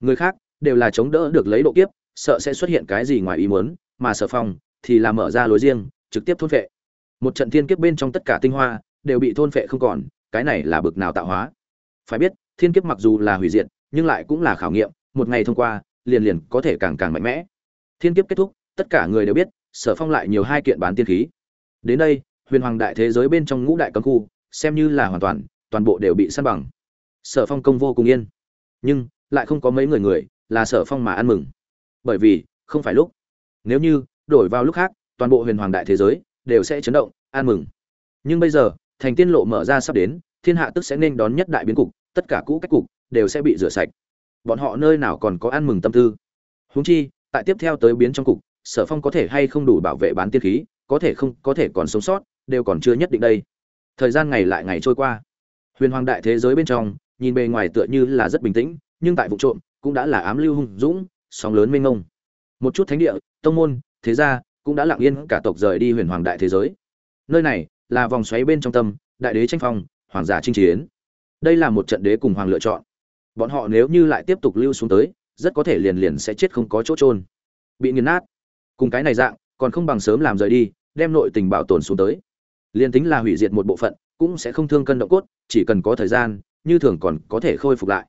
Người khác đều là chống đỡ được lấy độ kiếp, sợ sẽ xuất hiện cái gì ngoài ý muốn, mà sở phong thì là mở ra lối riêng, trực tiếp thôn phệ. Một trận thiên kiếp bên trong tất cả tinh hoa đều bị thôn phệ không còn, cái này là bực nào tạo hóa. Phải biết thiên kiếp mặc dù là hủy diệt, nhưng lại cũng là khảo nghiệm, một ngày thông qua liền liền có thể càng càng mạnh mẽ. Thiên kiếp kết thúc, tất cả người đều biết, sở phong lại nhiều hai kiện bán tiên khí. Đến đây, huyền hoàng đại thế giới bên trong ngũ đại cấm khu, xem như là hoàn toàn toàn bộ đều bị săn bằng. Sở phong công vô cùng yên. Nhưng, lại không có mấy người người, là sở phong mà ăn mừng. Bởi vì, không phải lúc. Nếu như, đổi vào lúc khác, toàn bộ huyền hoàng đại thế giới, đều sẽ chấn động, ăn mừng. Nhưng bây giờ, thành tiên lộ mở ra sắp đến, thiên hạ tức sẽ nên đón nhất đại biến cục, tất cả cũ cách cục, đều sẽ bị rửa sạch bọn họ nơi nào còn có ăn mừng tâm tư. Húng chi, tại tiếp theo tới biến trong cục, sở phong có thể hay không đủ bảo vệ bán tiên khí, có thể không, có thể còn sống sót, đều còn chưa nhất định đây. Thời gian ngày lại ngày trôi qua. Huyền hoàng đại thế giới bên trong, nhìn bề ngoài tựa như là rất bình tĩnh, nhưng tại vụ trộm, cũng đã là ám lưu hung dũng, sóng lớn mênh mông. Một chút thánh địa, tông môn, thế gia, cũng đã lặng yên cả tộc rời đi huyền hoàng đại thế giới. Nơi này, là vòng xoáy bên trong tâm, đại đế tranh phong, hoàng giả chinh chiến. Đây là một trận đế cùng hoàng lựa chọn bọn họ nếu như lại tiếp tục lưu xuống tới, rất có thể liền liền sẽ chết không có chỗ trôn bị nghiền nát. Cùng cái này dạng, còn không bằng sớm làm rời đi, đem nội tình bảo tồn xuống tới. Liền tính là hủy diệt một bộ phận, cũng sẽ không thương cân động cốt, chỉ cần có thời gian, như thường còn có thể khôi phục lại.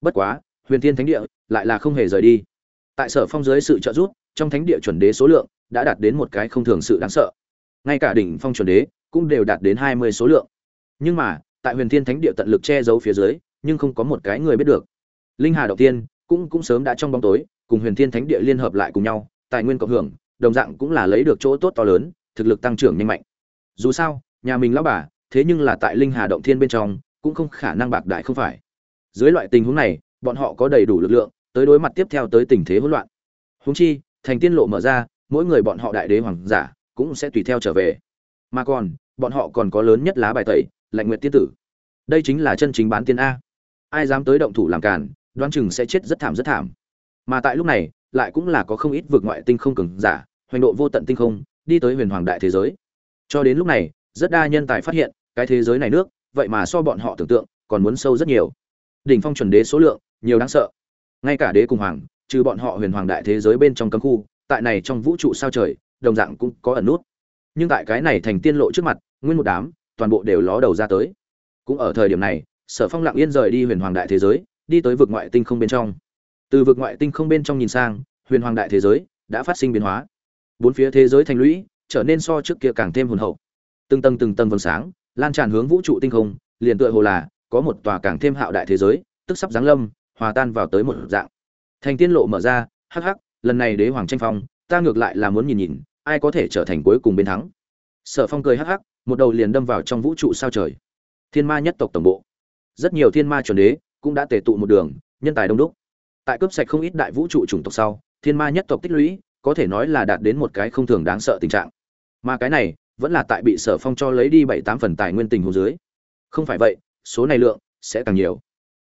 Bất quá, huyền thiên thánh địa lại là không hề rời đi. Tại sở phong dưới sự trợ giúp, trong thánh địa chuẩn đế số lượng đã đạt đến một cái không thường sự đáng sợ. Ngay cả đỉnh phong chuẩn đế cũng đều đạt đến hai mươi số lượng. Nhưng mà, tại huyền thiên thánh địa tận lực che giấu phía dưới nhưng không có một cái người biết được. Linh hà Động tiên cũng cũng sớm đã trong bóng tối, cùng huyền thiên thánh địa liên hợp lại cùng nhau, tài nguyên cộng hưởng, đồng dạng cũng là lấy được chỗ tốt to lớn, thực lực tăng trưởng nhanh mạnh. Dù sao, nhà mình lão bà, thế nhưng là tại linh hà động thiên bên trong, cũng không khả năng bạc đại không phải. Dưới loại tình huống này, bọn họ có đầy đủ lực lượng, tới đối mặt tiếp theo tới tình thế hỗn loạn. Huống chi, thành tiên lộ mở ra, mỗi người bọn họ đại đế hoàng giả cũng sẽ tùy theo trở về. Mà còn, bọn họ còn có lớn nhất lá bài tẩy, lạnh nguyệt tiên tử. Đây chính là chân chính bán tiên a ai dám tới động thủ làm càn, đoán chừng sẽ chết rất thảm rất thảm. Mà tại lúc này, lại cũng là có không ít vượt ngoại tinh không cường giả, hoành độ vô tận tinh không, đi tới huyền hoàng đại thế giới. Cho đến lúc này, rất đa nhân tài phát hiện, cái thế giới này nước, vậy mà so bọn họ tưởng tượng, còn muốn sâu rất nhiều. Đỉnh phong chuẩn đế số lượng, nhiều đáng sợ. Ngay cả đế cùng hoàng, trừ bọn họ huyền hoàng đại thế giới bên trong cấm khu, tại này trong vũ trụ sao trời, đồng dạng cũng có ẩn nút. Nhưng tại cái này thành tiên lộ trước mặt, nguyên một đám, toàn bộ đều ló đầu ra tới. Cũng ở thời điểm này sở phong lặng yên rời đi huyền hoàng đại thế giới, đi tới vực ngoại tinh không bên trong. Từ vực ngoại tinh không bên trong nhìn sang, huyền hoàng đại thế giới đã phát sinh biến hóa. Bốn phía thế giới thành lũy, trở nên so trước kia càng thêm hồn hậu. Từng tầng từng tầng vầng sáng, lan tràn hướng vũ trụ tinh không, liền tựa hồ là có một tòa càng thêm hạo đại thế giới, tức sắp giáng lâm, hòa tan vào tới một dạng. Thành tiên lộ mở ra, hắc hắc, lần này đế hoàng tranh phong, ta ngược lại là muốn nhìn nhìn, ai có thể trở thành cuối cùng bên thắng. Sở phong cười hắc hắc, một đầu liền đâm vào trong vũ trụ sao trời. Thiên ma nhất tộc tổng bộ rất nhiều thiên ma chuẩn đế cũng đã tề tụ một đường, nhân tài đông đúc. Tại cướp sạch không ít đại vũ trụ chủng tộc sau, thiên ma nhất tộc tích lũy, có thể nói là đạt đến một cái không thường đáng sợ tình trạng. Mà cái này, vẫn là tại bị sở phong cho lấy đi bảy tám phần tài nguyên tình hồ dưới. Không phải vậy, số này lượng sẽ càng nhiều.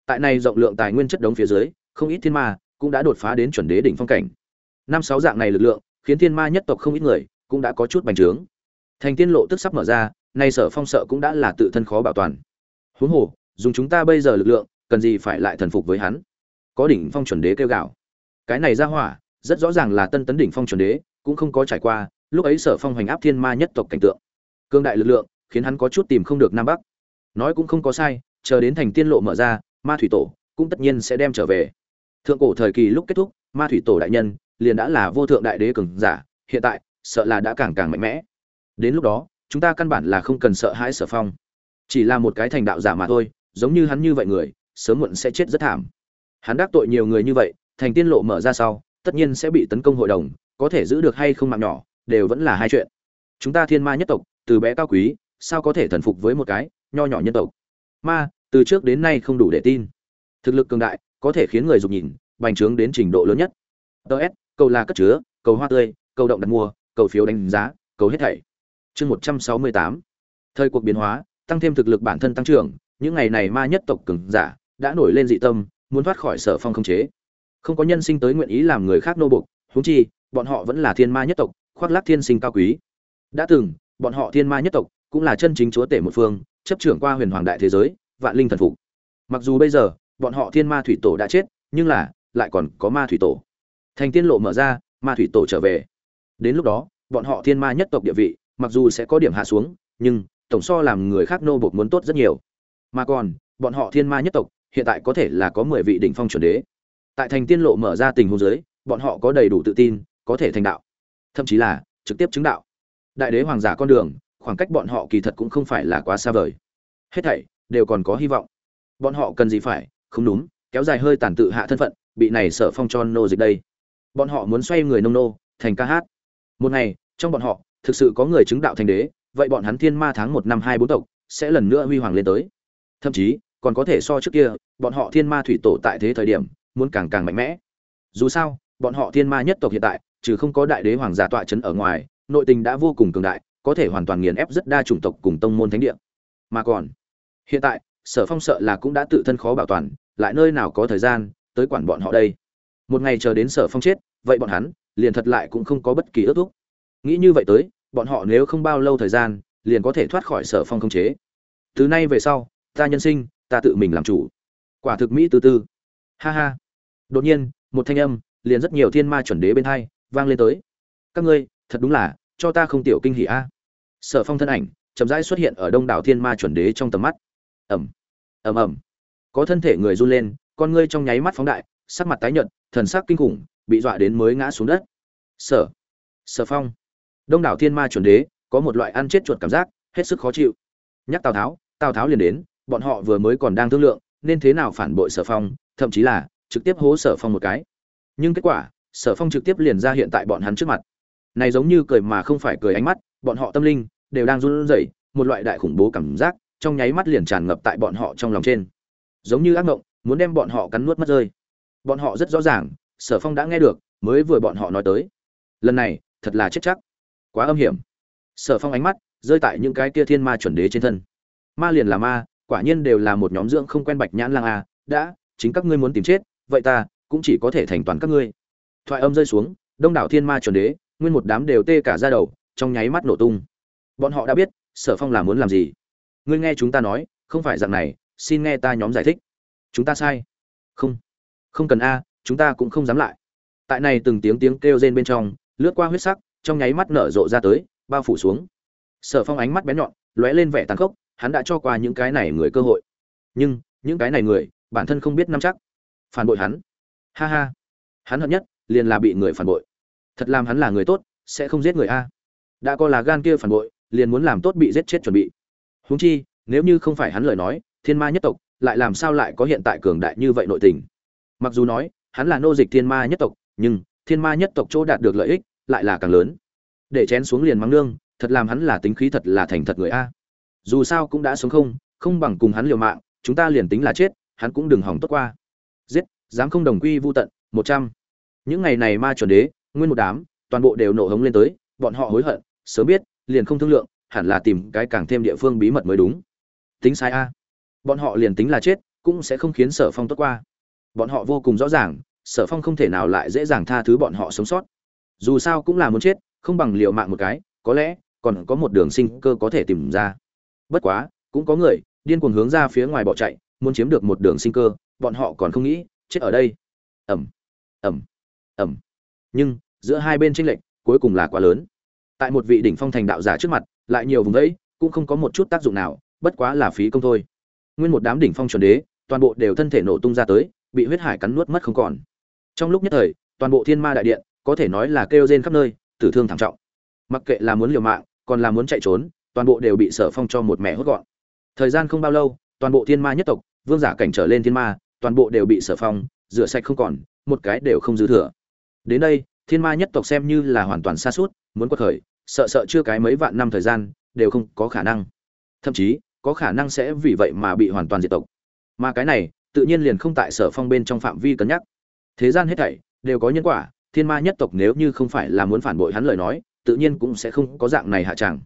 Tại này rộng lượng tài nguyên chất đống phía dưới, không ít thiên ma cũng đã đột phá đến chuẩn đế đỉnh phong cảnh. Năm sáu dạng này lực lượng, khiến thiên ma nhất tộc không ít người cũng đã có chút bành trướng. Thành tiên lộ tức sắp mở ra, nay sở phong sợ cũng đã là tự thân khó bảo toàn. Huống hồ dùng chúng ta bây giờ lực lượng, cần gì phải lại thần phục với hắn? Có đỉnh phong chuẩn đế kêu gạo. Cái này ra hỏa, rất rõ ràng là tân tấn đỉnh phong chuẩn đế, cũng không có trải qua, lúc ấy sở phong hoành áp thiên ma nhất tộc cảnh tượng. Cương đại lực lượng, khiến hắn có chút tìm không được nam bắc. Nói cũng không có sai, chờ đến thành tiên lộ mở ra, ma thủy tổ cũng tất nhiên sẽ đem trở về. Thượng cổ thời kỳ lúc kết thúc, ma thủy tổ đại nhân liền đã là vô thượng đại đế cường giả, hiện tại, sợ là đã càng càng mạnh mẽ. Đến lúc đó, chúng ta căn bản là không cần sợ hãi sở phong. Chỉ là một cái thành đạo giả mà thôi giống như hắn như vậy người, sớm muộn sẽ chết rất thảm. Hắn đắc tội nhiều người như vậy, thành tiên lộ mở ra sau, tất nhiên sẽ bị tấn công hội đồng, có thể giữ được hay không mạng nhỏ, đều vẫn là hai chuyện. Chúng ta thiên ma nhất tộc, từ bé cao quý, sao có thể thần phục với một cái, nho nhỏ nhân tộc? Ma, từ trước đến nay không đủ để tin. Thực lực cường đại, có thể khiến người dục nhìn, bành trướng đến trình độ lớn nhất. Ts cầu là cất chứa, cầu hoa tươi, cầu động đặt mua, cầu phiếu đánh giá, cầu hết thảy. Chương một trăm sáu mươi tám. Thời cuộc biến hóa, tăng thêm thực lực bản thân tăng trưởng những ngày này ma nhất tộc cường giả đã nổi lên dị tâm, muốn thoát khỏi sở phong không chế. Không có nhân sinh tới nguyện ý làm người khác nô bục huống chi, bọn họ vẫn là thiên ma nhất tộc, khoác lác thiên sinh cao quý. Đã từng, bọn họ thiên ma nhất tộc cũng là chân chính chúa tể một phương, chấp trưởng qua huyền hoàng đại thế giới, vạn linh thần phục. Mặc dù bây giờ, bọn họ thiên ma thủy tổ đã chết, nhưng là, lại còn có ma thủy tổ. Thành tiên lộ mở ra, ma thủy tổ trở về. Đến lúc đó, bọn họ thiên ma nhất tộc địa vị, mặc dù sẽ có điểm hạ xuống, nhưng tổng so làm người khác nô bộc muốn tốt rất nhiều mà còn, bọn họ thiên ma nhất tộc, hiện tại có thể là có mười vị đỉnh phong chuẩn đế. Tại thành tiên lộ mở ra tình huống giới bọn họ có đầy đủ tự tin, có thể thành đạo. Thậm chí là, trực tiếp chứng đạo. Đại đế hoàng giả con đường, khoảng cách bọn họ kỳ thật cũng không phải là quá xa vời. Hết thảy, đều còn có hy vọng. Bọn họ cần gì phải, không đúng, kéo dài hơi tàn tự hạ thân phận, bị này sở phong cho nô dịch đây. Bọn họ muốn xoay người nông nô, thành ca hát. Một ngày, trong bọn họ, thực sự có người chứng đạo thành đế, vậy bọn hắn thiên ma tháng một năm hai bốn tộc, sẽ lần nữa huy hoàng lên tới thậm chí, còn có thể so trước kia, bọn họ thiên ma thủy tổ tại thế thời điểm, muốn càng càng mạnh mẽ. Dù sao, bọn họ thiên ma nhất tộc hiện tại, trừ không có đại đế hoàng giả tọa chấn ở ngoài, nội tình đã vô cùng cường đại, có thể hoàn toàn nghiền ép rất đa chủng tộc cùng tông môn thánh địa. Mà còn, hiện tại, sở phong sợ là cũng đã tự thân khó bảo toàn, lại nơi nào có thời gian tới quản bọn họ đây. Một ngày chờ đến sở phong chết, vậy bọn hắn liền thật lại cũng không có bất kỳ ước thúc. Nghĩ như vậy tới, bọn họ nếu không bao lâu thời gian, liền có thể thoát khỏi sở phong không chế. Từ nay về sau ta nhân sinh, ta tự mình làm chủ. Quả thực mỹ từ tư. Ha ha. Đột nhiên, một thanh âm, liền rất nhiều thiên ma chuẩn đế bên hai, vang lên tới. Các ngươi, thật đúng là, cho ta không tiểu kinh hỉ a. Sở phong thân ảnh, chậm rãi xuất hiện ở đông đảo thiên ma chuẩn đế trong tầm mắt. Ẩm ẩm ẩm. Có thân thể người run lên, con ngươi trong nháy mắt phóng đại, sắc mặt tái nhợt, thần sắc kinh khủng, bị dọa đến mới ngã xuống đất. Sở sở phong. Đông đảo thiên ma chuẩn đế, có một loại ăn chết chuột cảm giác, hết sức khó chịu. Nhắc tào tháo tào tháo liền đến bọn họ vừa mới còn đang thương lượng, nên thế nào phản bội sở phong, thậm chí là trực tiếp hố sở phong một cái. Nhưng kết quả, sở phong trực tiếp liền ra hiện tại bọn hắn trước mặt. Này giống như cười mà không phải cười ánh mắt, bọn họ tâm linh đều đang run rẩy, một loại đại khủng bố cảm giác trong nháy mắt liền tràn ngập tại bọn họ trong lòng trên. Giống như ác mộng, muốn đem bọn họ cắn nuốt mất rơi. Bọn họ rất rõ ràng, sở phong đã nghe được, mới vừa bọn họ nói tới. Lần này, thật là chết chắc. Quá âm hiểm. Sở phong ánh mắt rơi tại những cái kia thiên ma chuẩn đế trên thân. Ma liền là ma quả nhiên đều là một nhóm dưỡng không quen bạch nhãn lang a đã, chính các ngươi muốn tìm chết, vậy ta cũng chỉ có thể thành toàn các ngươi. Thoại âm rơi xuống, đông đảo thiên ma chuẩn đế, nguyên một đám đều tê cả ra đầu, trong nháy mắt nổ tung. Bọn họ đã biết, sở phong là muốn làm gì. Ngươi nghe chúng ta nói, không phải dạng này, xin nghe ta nhóm giải thích. Chúng ta sai. Không. Không cần a, chúng ta cũng không dám lại. Tại này từng tiếng tiếng kêu rên bên trong, lướt qua huyết sắc, trong nháy mắt nở rộ ra tới, bao phủ xuống. Sở phong ánh mắt bén nhọn, lóe lên vẻ tàn khốc hắn đã cho qua những cái này người cơ hội. Nhưng, những cái này người, bản thân không biết nắm chắc. Phản bội hắn. Ha ha. Hắn hận nhất, liền là bị người phản bội. Thật làm hắn là người tốt, sẽ không giết người a. Đã có là gan kia phản bội, liền muốn làm tốt bị giết chết chuẩn bị. Huống chi, nếu như không phải hắn lời nói, thiên ma nhất tộc, lại làm sao lại có hiện tại cường đại như vậy nội tình? Mặc dù nói, hắn là nô dịch thiên ma nhất tộc, nhưng, thiên ma nhất tộc chỗ đạt được lợi ích, lại là càng lớn. Để chén xuống liền mắng nương, thật làm hắn là tính khí thật là thành thật người a dù sao cũng đã sống không không bằng cùng hắn liều mạng, chúng ta liền tính là chết, hắn cũng đừng hỏng tốt qua. Giết, dám không đồng quy vô tận, một trăm. Những ngày này ma chuẩn đế, nguyên một đám, toàn bộ đều nổ hống lên tới, bọn họ hối hận, sớm biết, liền không thương lượng, hẳn là tìm cái càng thêm địa phương bí mật mới đúng. Tính sai a. Bọn họ liền tính là chết, cũng sẽ không khiến sở phong tốt qua. Bọn họ vô cùng rõ ràng, sở phong không thể nào lại dễ dàng tha thứ bọn họ sống sót. Dù sao cũng là muốn chết, không bằng liều mạng một cái, có lẽ, còn có một đường sinh cơ có thể tìm ra bất quá, cũng có người, điên cuồng hướng ra phía ngoài bỏ chạy, muốn chiếm được một đường sinh cơ, bọn họ còn không nghĩ, chết ở đây. Ẩm ẩm ẩm nhưng, giữa hai bên tranh lệch, cuối cùng là quá lớn. Tại một vị đỉnh phong thành đạo giả trước mặt, lại nhiều vùng đấy, cũng không có một chút tác dụng nào, bất quá là phí công thôi. Nguyên một đám đỉnh phong chuẩn đế, toàn bộ đều thân thể nổ tung ra tới, bị huyết hải cắn nuốt mất không còn. Trong lúc nhất thời, toàn bộ thiên ma đại điện, có thể nói là kêu rên khắp nơi, tử thương thảm trọng. Mặc kệ là muốn liều mạng, còn là muốn chạy trốn toàn bộ đều bị sở phong cho một mẹ hốt gọn. Thời gian không bao lâu, toàn bộ thiên ma nhất tộc, vương giả cảnh trở lên thiên ma, toàn bộ đều bị sở phong, rửa sạch không còn, một cái đều không dư thừa. Đến đây, thiên ma nhất tộc xem như là hoàn toàn xa suốt muốn quật khởi, sợ sợ chưa cái mấy vạn năm thời gian, đều không có khả năng. Thậm chí, có khả năng sẽ vì vậy mà bị hoàn toàn diệt tộc. Mà cái này, tự nhiên liền không tại sở phong bên trong phạm vi cân nhắc. Thế gian hết thảy, đều có nhân quả, thiên ma nhất tộc nếu như không phải là muốn phản bội hắn lời nói, tự nhiên cũng sẽ không có dạng này hạ tràng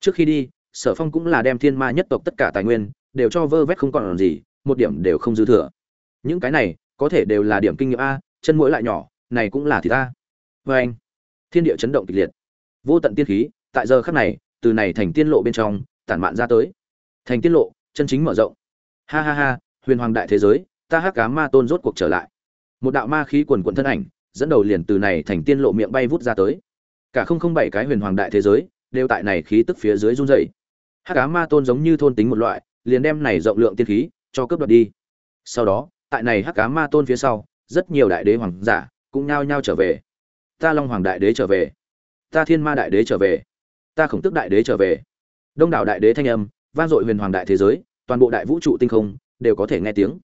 trước khi đi, sở phong cũng là đem thiên ma nhất tộc tất cả tài nguyên đều cho vơ vét không còn gì, một điểm đều không dư thừa. Những cái này có thể đều là điểm kinh nghiệm a, chân mũi lại nhỏ, này cũng là thì ta vê vâng anh. Thiên địa chấn động kịch liệt. Vô tận tiên khí, tại giờ khắc này, từ này thành tiên lộ bên trong, tản mạn ra tới. Thành tiên lộ, chân chính mở rộng. Ha ha ha, huyền hoàng đại thế giới, ta hắc cá ma tôn rốt cuộc trở lại. Một đạo ma khí quần quận thân ảnh, dẫn đầu liền từ này thành tiên lộ miệng bay vút ra tới. Cả không không bảy cái huyền hoàng đại thế giới đều tại này khí tức phía dưới run rẩy. Hắc ám ma tôn giống như thôn tính một loại liền đem này rộng lượng tiên khí cho cướp đoạt đi. Sau đó tại này hắc ám ma tôn phía sau rất nhiều đại đế hoàng giả cũng nhao nhao trở về. Ta long hoàng đại đế trở về. Ta thiên ma đại đế trở về. Ta khổng tước đại đế trở về. Đông đảo đại đế thanh âm vang dội huyền hoàng đại thế giới toàn bộ đại vũ trụ tinh không đều có thể nghe tiếng.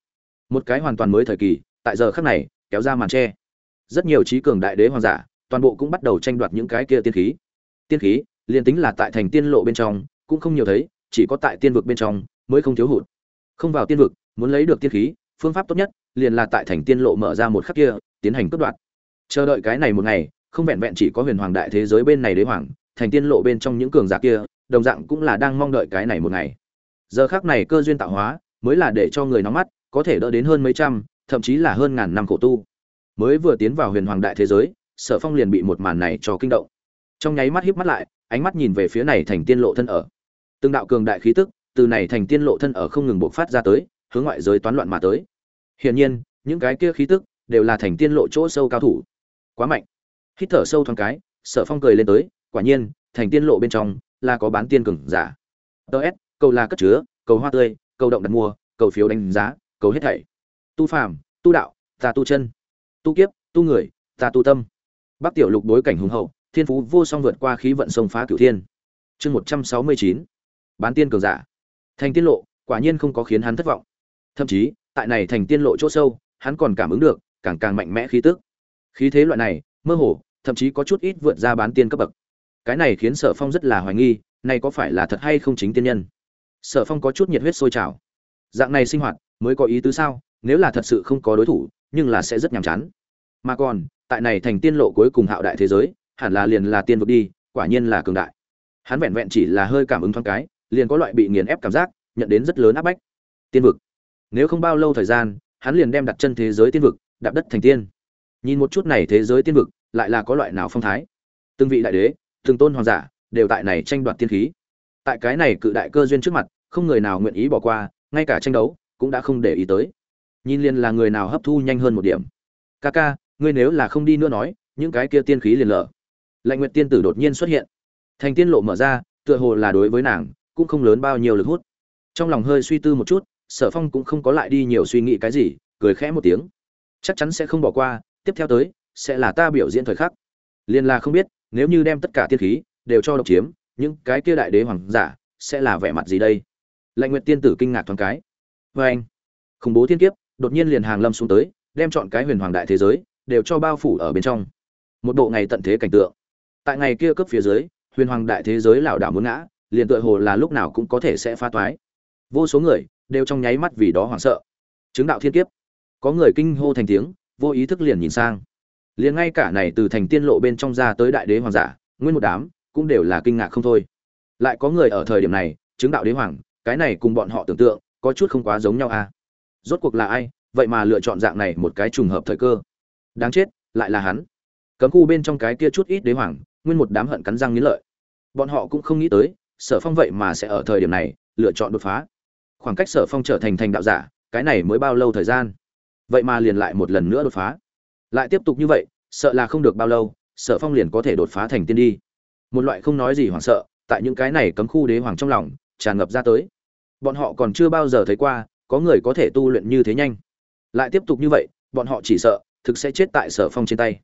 Một cái hoàn toàn mới thời kỳ tại giờ khắc này kéo ra màn che, rất nhiều trí cường đại đế hoàng giả toàn bộ cũng bắt đầu tranh đoạt những cái kia tiên khí. Tiên khí liền tính là tại thành tiên lộ bên trong, cũng không nhiều thấy, chỉ có tại tiên vực bên trong mới không thiếu hụt. Không vào tiên vực, muốn lấy được tiên khí, phương pháp tốt nhất liền là tại thành tiên lộ mở ra một khắc kia, tiến hành cướp đoạt. Chờ đợi cái này một ngày, không vẹn vẹn chỉ có huyền hoàng đại thế giới bên này đế hoàng, thành tiên lộ bên trong những cường giả kia, đồng dạng cũng là đang mong đợi cái này một ngày. Giờ khắc này cơ duyên tạo hóa, mới là để cho người nóng mắt, có thể đỡ đến hơn mấy trăm, thậm chí là hơn ngàn năm khổ tu. Mới vừa tiến vào huyền hoàng đại thế giới, sở phong liền bị một màn này cho kinh động. Trong nháy mắt híp mắt lại ánh mắt nhìn về phía này thành tiên lộ thân ở. Từng đạo cường đại khí tức từ này thành tiên lộ thân ở không ngừng bộc phát ra tới, hướng ngoại giới toán loạn mà tới. Hiển nhiên, những cái kia khí tức đều là thành tiên lộ chỗ sâu cao thủ. Quá mạnh. Hít thở sâu thoáng cái, sở phong cười lên tới, quả nhiên, thành tiên lộ bên trong là có bán tiên cường giả. Ts cầu là cất chứa, cầu hoa tươi, cầu động đặt mua cầu phiếu đánh giá, cầu hết thảy. Tu phàm, tu đạo, ta tu chân. Tu kiếp, tu người, ta tu tâm. Bắc tiểu lục đối cảnh hùng hậu thiên phú vô song vượt qua khí vận sông phá cửu thiên. Chương một trăm sáu mươi chín, bán tiên cường giả. Thành tiên lộ, quả nhiên không có khiến hắn thất vọng. Thậm chí, tại này thành tiên lộ chỗ sâu, hắn còn cảm ứng được càng càng mạnh mẽ khí tức. Khí thế loại này, mơ hồ, thậm chí có chút ít vượt ra bán tiên cấp bậc. Cái này khiến sở phong rất là hoài nghi, này có phải là thật hay không chính tiên nhân? Sở phong có chút nhiệt huyết sôi trào. Dạng này sinh hoạt, mới có ý tứ sao? Nếu là thật sự không có đối thủ, nhưng là sẽ rất nhàm chán. Mà còn, tại này thành tiên lộ cuối cùng hạo đại thế giới hẳn là liền là tiên vực đi, quả nhiên là cường đại. Hắn vẹn vẹn chỉ là hơi cảm ứng thoáng cái, liền có loại bị nghiền ép cảm giác, nhận đến rất lớn áp bách. Tiên vực. Nếu không bao lâu thời gian, hắn liền đem đặt chân thế giới tiên vực, đạp đất thành tiên. Nhìn một chút này thế giới tiên vực, lại là có loại nào phong thái? Từng vị đại đế, từng tôn hoàng giả, đều tại này tranh đoạt tiên khí. Tại cái này cự đại cơ duyên trước mặt, không người nào nguyện ý bỏ qua, ngay cả tranh đấu cũng đã không để ý tới. Nhìn liền là người nào hấp thu nhanh hơn một điểm. Ca ca ngươi nếu là không đi nữa nói, những cái kia tiên khí liền lở lạnh nguyệt tiên tử đột nhiên xuất hiện. Thành tiên lộ mở ra, tựa hồ là đối với nàng, cũng không lớn bao nhiêu lực hút. Trong lòng hơi suy tư một chút, sở phong cũng không có lại đi nhiều suy nghĩ cái gì, cười khẽ một tiếng. Chắc chắn sẽ không bỏ qua, tiếp theo tới, sẽ là ta biểu diễn thời khắc. Liên là không biết, nếu như đem tất cả tiên khí đều cho độc chiếm, những cái kia đại đế hoàng giả sẽ là vẻ mặt gì đây? Lạnh nguyệt tiên tử kinh ngạc thoáng cái. Vê anh, khủng bố thiên kiếp, đột nhiên liền hàng lâm xuống tới, đem chọn cái huyền hoàng đại thế giới đều cho bao phủ ở bên trong. Một bộ ngày tận thế cảnh tượng tại ngày kia cấp phía dưới, huyền hoàng đại thế giới lảo đảo muốn ngã, liền tựa hồ là lúc nào cũng có thể sẽ phá toái vô số người đều trong nháy mắt vì đó hoảng sợ. Chứng đạo thiên kiếp. Có người kinh hô thành tiếng, vô ý thức liền nhìn sang. Liền ngay cả này từ thành tiên lộ bên trong ra tới đại đế hoàng giả, nguyên một đám, cũng đều là kinh ngạc không thôi. Lại có người ở thời điểm này, chứng đạo đế hoàng, cái này cùng bọn họ tưởng tượng, có chút không quá giống nhau à. Rốt cuộc là ai, vậy mà lựa chọn dạng này một cái trùng hợp thời cơ. Đáng chết, lại là hắn. Cấm khu bên trong cái kia chút ít đế hoàng nguyên một đám hận cắn răng nghiến lợi. Bọn họ cũng không nghĩ tới, sở phong vậy mà sẽ ở thời điểm này, lựa chọn đột phá. Khoảng cách sở phong trở thành thành đạo giả, cái này mới bao lâu thời gian? Vậy mà liền lại một lần nữa đột phá. Lại tiếp tục như vậy, sợ là không được bao lâu, sở phong liền có thể đột phá thành tiên đi. Một loại không nói gì hoảng sợ, tại những cái này cấm khu đế hoàng trong lòng, tràn ngập ra tới. Bọn họ còn chưa bao giờ thấy qua, có người có thể tu luyện như thế nhanh. Lại tiếp tục như vậy, bọn họ chỉ sợ, thực sẽ chết tại sở phong trên tay.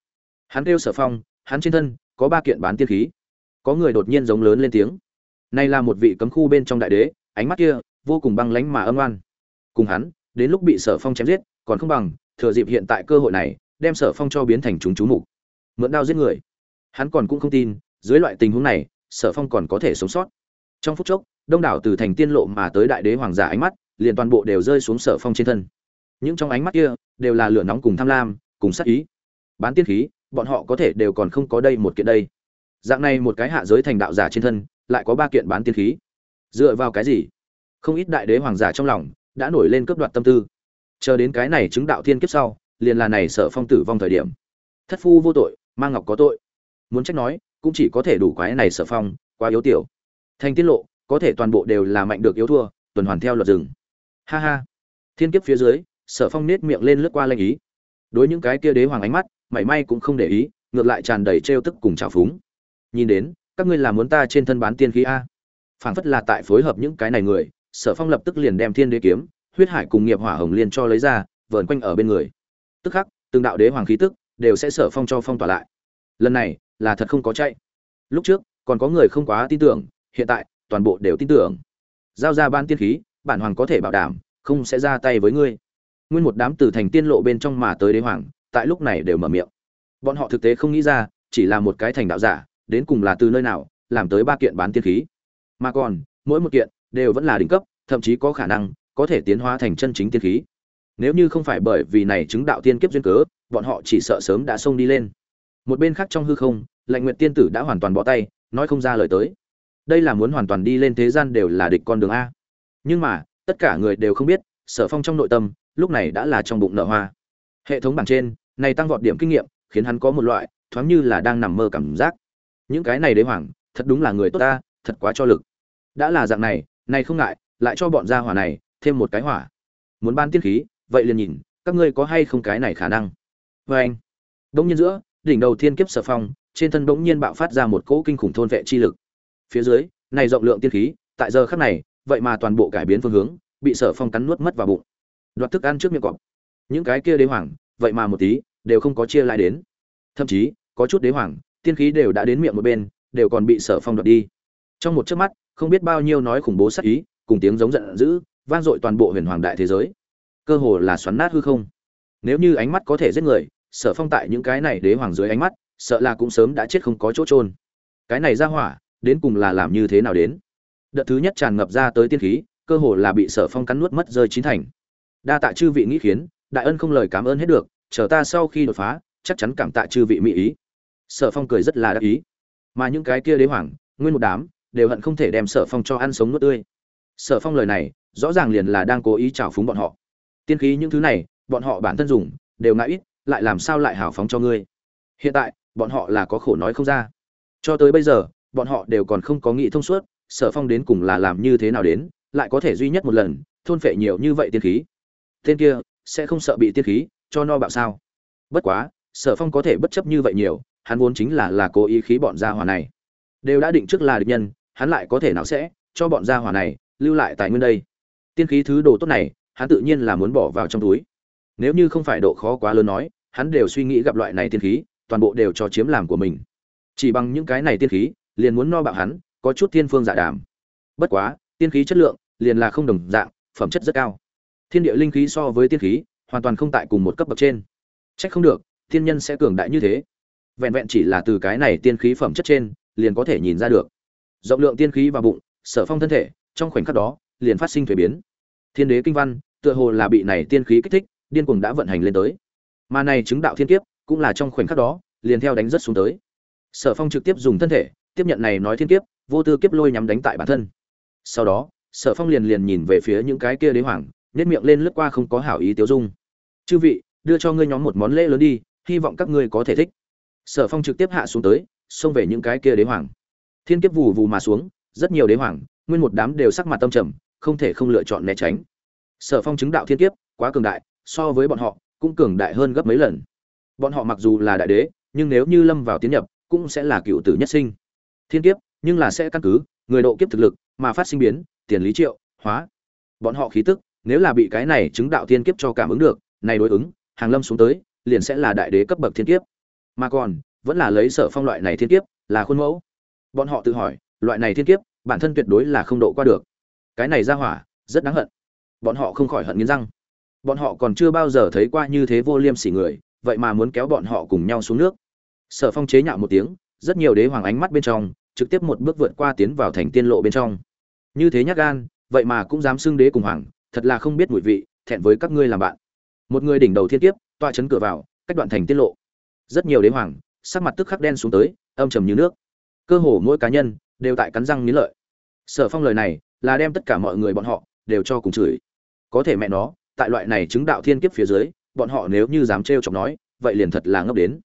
Hắn kêu sở phong, hắn trên thân có ba kiện bán tiên khí. Có người đột nhiên giống lớn lên tiếng. Này là một vị cấm khu bên trong đại đế, ánh mắt kia vô cùng băng lánh mà âm oan. Cùng hắn, đến lúc bị sở phong chém giết, còn không bằng, thừa dịp hiện tại cơ hội này, đem sở phong cho biến thành chúng chú mục. Mượn đao giết người. Hắn còn cũng không tin, dưới loại tình huống này, sở phong còn có thể sống sót. Trong phút chốc, đông đảo từ thành tiên lộ mà tới đại đế hoàng giả ánh mắt, liền toàn bộ đều rơi xuống sở phong trên thân. Những trong ánh mắt kia, đều là lửa nóng cùng tham lam, cùng sát ý. Bán tiên khí bọn họ có thể đều còn không có đây một kiện đây. Dạng này một cái hạ giới thành đạo giả trên thân, lại có ba kiện bán tiên khí. Dựa vào cái gì? Không ít đại đế hoàng giả trong lòng đã nổi lên cướp đoạt tâm tư. Chờ đến cái này chứng đạo thiên kiếp sau, liền là này sở phong tử vong thời điểm. Thất phu vô tội mang ngọc có tội. Muốn trách nói, cũng chỉ có thể đủ quái này sở phong, quá yếu tiểu. Thành tiết lộ, có thể toàn bộ đều là mạnh được yếu thua, tuần hoàn theo luật rừng. Ha ha. Thiên kiếp phía dưới, sở phong nết miệng lên lướt qua lanh ý. Đối những cái kia đế hoàng ánh mắt mảy may cũng không để ý, ngược lại tràn đầy trêu tức cùng trào phúng. Nhìn đến, các ngươi là muốn ta trên thân bán tiên khí a. Phảng phất là tại phối hợp những cái này người, sở phong lập tức liền đem thiên đế kiếm, huyết hải cùng nghiệp hỏa hồng liên cho lấy ra, vờn quanh ở bên người. Tức khắc, từng đạo đế hoàng khí tức đều sẽ sở phong cho phong tỏa lại. Lần này, là thật không có chạy. Lúc trước, còn có người không quá tin tưởng, hiện tại, toàn bộ đều tin tưởng. Giao ra ban tiên khí, bản hoàng có thể bảo đảm, không sẽ ra tay với ngươi. Nguyên một đám từ thành tiên lộ bên trong mà tới đế hoàng tại lúc này đều mở miệng. Bọn họ thực tế không nghĩ ra, chỉ là một cái thành đạo giả, đến cùng là từ nơi nào, làm tới ba kiện bán tiên khí. Mà còn, mỗi một kiện đều vẫn là đỉnh cấp, thậm chí có khả năng có thể tiến hóa thành chân chính tiên khí. Nếu như không phải bởi vì này chứng đạo tiên kiếp duyên cớ, bọn họ chỉ sợ sớm đã xông đi lên. Một bên khác trong hư không, lạnh nguyện tiên tử đã hoàn toàn bỏ tay, nói không ra lời tới. Đây là muốn hoàn toàn đi lên thế gian đều là địch con đường a. Nhưng mà, tất cả người đều không biết, sở phong trong nội tâm, lúc này đã là trong bụng nợ hoa hệ thống bảng trên, này tăng vọt điểm kinh nghiệm, khiến hắn có một loại, thoáng như là đang nằm mơ cảm giác. Những cái này đế hoàng, thật đúng là người tốt ta, thật quá cho lực. Đã là dạng này này không ngại, lại cho bọn gia hỏa này, thêm một cái hỏa. Muốn ban tiên khí, vậy liền nhìn, các ngươi có hay không cái này khả năng? Vê anh bỗng nhiên giữa, đỉnh đầu thiên kiếp sở phong, trên thân bỗng nhiên bạo phát ra một cỗ kinh khủng thôn vệ chi lực. Phía dưới, này rộng lượng tiên khí, tại giờ khắc này, vậy mà toàn bộ cải biến phương hướng, bị sở phong cắn nuốt mất vào bụng. Đoạt thức ăn trước miệng cọp những cái kia đế hoàng, vậy mà một tí, đều không có chia lại đến. Thậm chí, có chút đế hoàng, tiên khí đều đã đến miệng một bên, đều còn bị sở phong đoạt đi. Trong một chớp mắt, không biết bao nhiêu nói khủng bố sắc ý, cùng tiếng giống giận dữ, vang dội toàn bộ huyền hoàng đại thế giới. Cơ hồ là xoắn nát hư không. Nếu như ánh mắt có thể giết người, sở phong tại những cái này đế hoàng dưới ánh mắt, sợ là cũng sớm đã chết không có chỗ trôn cái này ra hỏa, đến cùng là làm như thế nào đến? Đợt thứ nhất tràn ngập ra tới tiên khí, cơ hồ là bị sở phong cắn nuốt mất rơi chín thành. Đa tạ chư vị nghĩ khiến đại ân không lời cảm ơn hết được, chờ ta sau khi đột phá, chắc chắn cảm tạ chư vị mỹ ý. Sở phong cười rất là đắc ý. Mà những cái kia đế hoàng, nguyên một đám, đều hận không thể đem sở phong cho ăn sống nuốt tươi. Sở phong lời này, rõ ràng liền là đang cố ý trào phúng bọn họ. Tiên khí những thứ này, bọn họ bản thân dùng, đều ngại ít, lại làm sao lại hào phóng cho ngươi? Hiện tại, bọn họ là có khổ nói không ra. Cho tới bây giờ, bọn họ đều còn không có nghĩ thông suốt, sở phong đến cùng là làm như thế nào đến, lại có thể duy nhất một lần, thôn phệ nhiều như vậy tiên khí. Tên kia sẽ không sợ bị tiên khí, cho no bạo sao. Bất quá, sở phong có thể bất chấp như vậy nhiều, hắn vốn chính là là cố ý khí bọn gia hỏa này. Đều đã định trước là địch nhân, hắn lại có thể nào sẽ cho bọn gia hỏa này lưu lại tài nguyên đây? Tiên khí thứ đồ tốt này, hắn tự nhiên là muốn bỏ vào trong túi. Nếu như không phải độ khó quá lớn nói, hắn đều suy nghĩ gặp loại này tiên khí, toàn bộ đều cho chiếm làm của mình. Chỉ bằng những cái này tiên khí, liền muốn no bạo hắn, có chút tiên phương dạ đàm bất quá, tiên khí chất lượng liền là không đồng dạng, phẩm chất rất cao thiên địa linh khí so với tiên khí, hoàn toàn không tại cùng một cấp bậc trên. Trách không được, thiên nhân sẽ cường đại như thế. Vẹn vẹn chỉ là từ cái này tiên khí phẩm chất trên, liền có thể nhìn ra được. Rộng lượng tiên khí vào bụng, sở phong thân thể, trong khoảnh khắc đó, liền phát sinh thuế biến. Thiên đế kinh văn, tựa hồ là bị này tiên khí kích thích, điên cuồng đã vận hành lên tới. Mà này chứng đạo thiên kiếp, cũng là trong khoảnh khắc đó, liền theo đánh rất xuống tới. Sở phong trực tiếp dùng thân thể, tiếp nhận này nói thiên kiếp, vô tư kiếp lôi nhắm đánh tại bản thân. Sau đó, sở phong liền liền nhìn về phía những cái kia đế hoàng nhét miệng lên lướt qua không có hảo ý tiêu dung. Chư vị, đưa cho ngươi nhóm một món lễ lớn đi, hy vọng các ngươi có thể thích. Sở phong trực tiếp hạ xuống tới, xông về những cái kia đế hoàng. Thiên kiếp vù vù mà xuống, rất nhiều đế hoàng, nguyên một đám đều sắc mặt tâm trầm, không thể không lựa chọn né tránh. Sở phong chứng đạo thiên kiếp, quá cường đại, so với bọn họ, cũng cường đại hơn gấp mấy lần. Bọn họ mặc dù là đại đế, nhưng nếu như lâm vào tiến nhập, cũng sẽ là cựu tử nhất sinh. Thiên kiếp, nhưng là sẽ căn cứ, người độ kiếp thực lực, mà phát sinh biến, tiền lý triệu, hóa. Bọn họ khí tức nếu là bị cái này chứng đạo thiên kiếp cho cảm ứng được, này đối ứng, hàng lâm xuống tới, liền sẽ là đại đế cấp bậc thiên kiếp. Mà còn, vẫn là lấy sở phong loại này thiên kiếp, là khuôn mẫu. Bọn họ tự hỏi, loại này thiên kiếp, bản thân tuyệt đối là không độ qua được. Cái này ra hỏa, rất đáng hận. Bọn họ không khỏi hận nghiến răng. Bọn họ còn chưa bao giờ thấy qua như thế vô liêm sỉ người, vậy mà muốn kéo bọn họ cùng nhau xuống nước. Sở phong chế nhạo một tiếng, rất nhiều đế hoàng ánh mắt bên trong, trực tiếp một bước vượt qua tiến vào thành tiên lộ bên trong. Như thế nhát gan, vậy mà cũng dám xưng đế cùng hoàng thật là không biết mùi vị, thẹn với các ngươi làm bạn. Một người đỉnh đầu thiên kiếp, toa chấn cửa vào, cách đoạn thành tiết lộ. Rất nhiều đế hoàng, sắc mặt tức khắc đen xuống tới, âm trầm như nước. Cơ hồ mỗi cá nhân, đều tại cắn răng nghiến lợi. Sở phong lời này, là đem tất cả mọi người bọn họ, đều cho cùng chửi. Có thể mẹ nó, tại loại này chứng đạo thiên kiếp phía dưới, bọn họ nếu như dám trêu chọc nói, vậy liền thật là ngốc đến.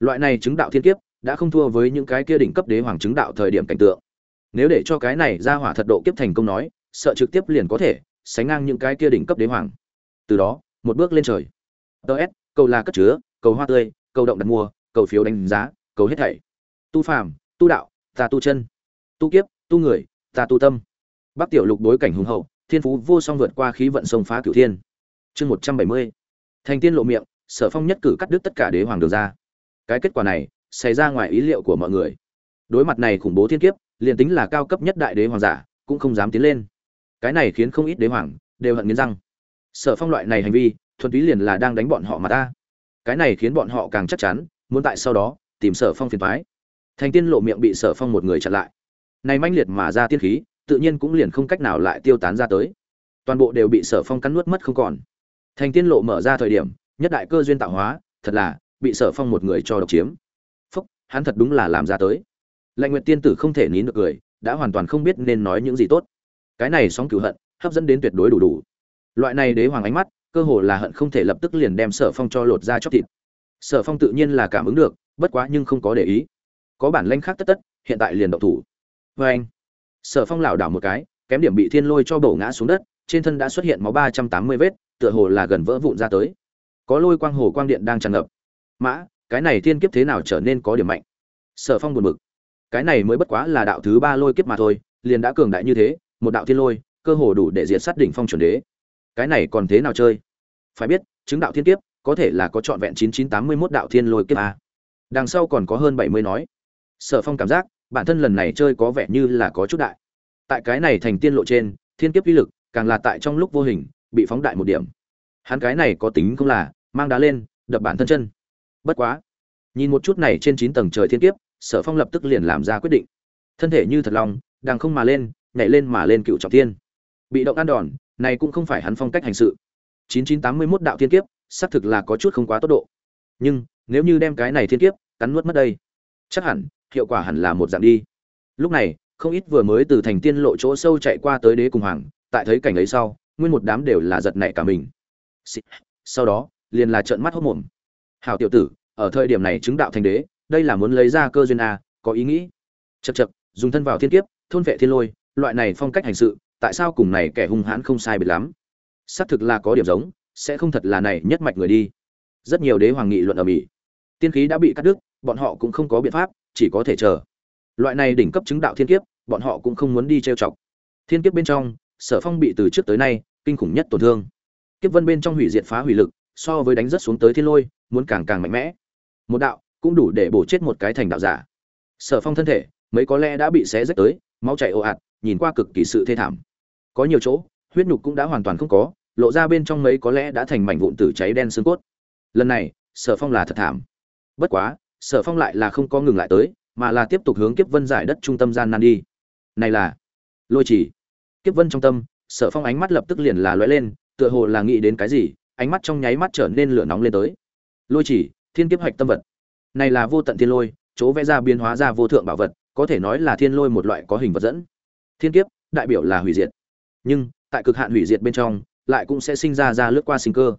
Loại này chứng đạo thiên kiếp, đã không thua với những cái kia đỉnh cấp đế hoàng chứng đạo thời điểm cảnh tượng. Nếu để cho cái này ra hỏa thật độ kiếp thành công nói, sợ trực tiếp liền có thể sánh ngang những cái kia đỉnh cấp đế hoàng. Từ đó, một bước lên trời. Ts cầu là cất chứa, cầu hoa tươi, cầu động đặt mua, cầu phiếu đánh giá, cầu hết thảy. Tu phàm, tu đạo, ta tu chân. Tu kiếp, tu người, ta tu tâm. Bắc tiểu lục đối cảnh hùng hậu, thiên phú vô song vượt qua khí vận sông phá cửu thiên. Chương một trăm bảy mươi. Thành tiên lộ miệng, sở phong nhất cử cắt đứt tất cả đế hoàng đường ra. Cái kết quả này, xảy ra ngoài ý liệu của mọi người. Đối mặt này khủng bố thiên kiếp, liền tính là cao cấp nhất đại đế hoàng giả, cũng không dám tiến lên cái này khiến không ít đế hoàng đều hận nghiến răng. Sở phong loại này hành vi, thuần túy liền là đang đánh bọn họ mà ta. Cái này khiến bọn họ càng chắc chắn, muốn tại sau đó, tìm sở phong phiền thoái thành tiên lộ miệng bị sở phong một người chặn lại. Này manh liệt mà ra tiên khí, tự nhiên cũng liền không cách nào lại tiêu tán ra tới. Toàn bộ đều bị sở phong cắn nuốt mất không còn. Thành tiên lộ mở ra thời điểm, nhất đại cơ duyên tạo hóa, thật là, bị sở phong một người cho độc chiếm. Phúc, hắn thật đúng là làm ra tới. Lạnh nguyệt tiên tử không thể nín được cười, đã hoàn toàn không biết nên nói những gì tốt cái này sóng cửu hận, hấp dẫn đến tuyệt đối đủ đủ. Loại này đế hoàng ánh mắt, cơ hồ là hận không thể lập tức liền đem sở phong cho lột ra chóc thịt. Sở phong tự nhiên là cảm ứng được, bất quá nhưng không có để ý. Có bản lanh khác tất tất, hiện tại liền động thủ. Vê anh, sở phong lảo đảo một cái, kém điểm bị thiên lôi cho bổ ngã xuống đất, trên thân đã xuất hiện máu ba trăm tám mươi vết, tựa hồ là gần vỡ vụn ra tới. Có lôi quang hồ quang điện đang tràn ngập. Mã, cái này thiên kiếp thế nào trở nên có điểm mạnh? Sở phong buồn bực. Cái này mới bất quá là đạo thứ ba lôi kiếp mà thôi, liền đã cường đại như thế một đạo thiên lôi, cơ hồ đủ để diệt sát đỉnh phong chuẩn đế. Cái này còn thế nào chơi? Phải biết, chứng đạo thiên kiếp, có thể là có trọn vẹn chín chín tám mươi mốt đạo thiên lôi kiếp a. Đằng sau còn có hơn bảy mươi nói. Sở phong cảm giác, bản thân lần này chơi có vẻ như là có chút đại. Tại cái này thành tiên lộ trên, thiên kiếp uy lực càng là tại trong lúc vô hình, bị phóng đại một điểm. Hắn cái này có tính không là, mang đá lên, đập bản thân chân. Bất quá, nhìn một chút này trên chín tầng trời thiên kiếp, sở phong lập tức liền làm ra quyết định. Thân thể như thật lòng đang không mà lên nhảy lên mà lên cựu trọng thiên. Bị động ăn đòn, này cũng không phải hắn phong cách hành sự. Chín chín tám mươi mốt đạo thiên kiếp, xác thực là có chút không quá tốt độ. Nhưng, nếu như đem cái này thiên kiếp, cắn nuốt mất đây, chắc hẳn, hiệu quả hẳn là một dạng đi. Lúc này, không ít vừa mới từ thành tiên lộ chỗ sâu chạy qua tới đế cùng hoàng, tại thấy cảnh ấy sau, nguyên một đám đều là giật nảy cả mình. Sau đó, liền là trợn mắt hốt mồm. Hảo tiểu tử, ở thời điểm này chứng đạo thành đế, đây là muốn lấy ra cơ duyên a, có ý nghĩ. Chật chật dùng thân vào thiên kiếp, thôn vệ thiên lôi loại này phong cách hành sự, tại sao cùng này kẻ hung hãn không sai biệt lắm? Xác thực là có điểm giống, sẽ không thật là này nhất mạch người đi. Rất nhiều đế hoàng nghị luận ở mỹ. Tiên khí đã bị cắt đứt, bọn họ cũng không có biện pháp, chỉ có thể chờ. Loại này đỉnh cấp chứng đạo thiên kiếp, bọn họ cũng không muốn đi trêu chọc. Thiên kiếp bên trong, sở phong bị từ trước tới nay kinh khủng nhất tổn thương. Kiếp vân bên trong hủy diệt phá hủy lực, so với đánh rất xuống tới thiên lôi, muốn càng càng mạnh mẽ. Một đạo cũng đủ để bổ chết một cái thành đạo giả. Sở phong thân thể, mấy có lẽ đã bị xé rách tới, máu chảy ồ ạt nhìn qua cực kỳ sự thê thảm. Có nhiều chỗ, huyết nhục cũng đã hoàn toàn không có, lộ ra bên trong mấy có lẽ đã thành mảnh vụn tử cháy đen xương cốt. Lần này, sở phong là thật thảm. Bất quá, sở phong lại là không có ngừng lại tới, mà là tiếp tục hướng kiếp vân giải đất trung tâm gian nan đi. Này là, lôi chỉ. Kiếp vân trong tâm, sở phong ánh mắt lập tức liền là lóe lên, tựa hồ là nghĩ đến cái gì, ánh mắt trong nháy mắt trở nên lửa nóng lên tới. Lôi chỉ, thiên kiếp hạch tâm vật. Này là vô tận thiên lôi, chỗ vẽ ra biến hóa ra vô thượng bảo vật, có thể nói là thiên lôi một loại có hình vật dẫn thiên kiếp, đại biểu là hủy diệt. Nhưng, tại cực hạn hủy diệt bên trong, lại cũng sẽ sinh ra ra lướt qua sinh cơ.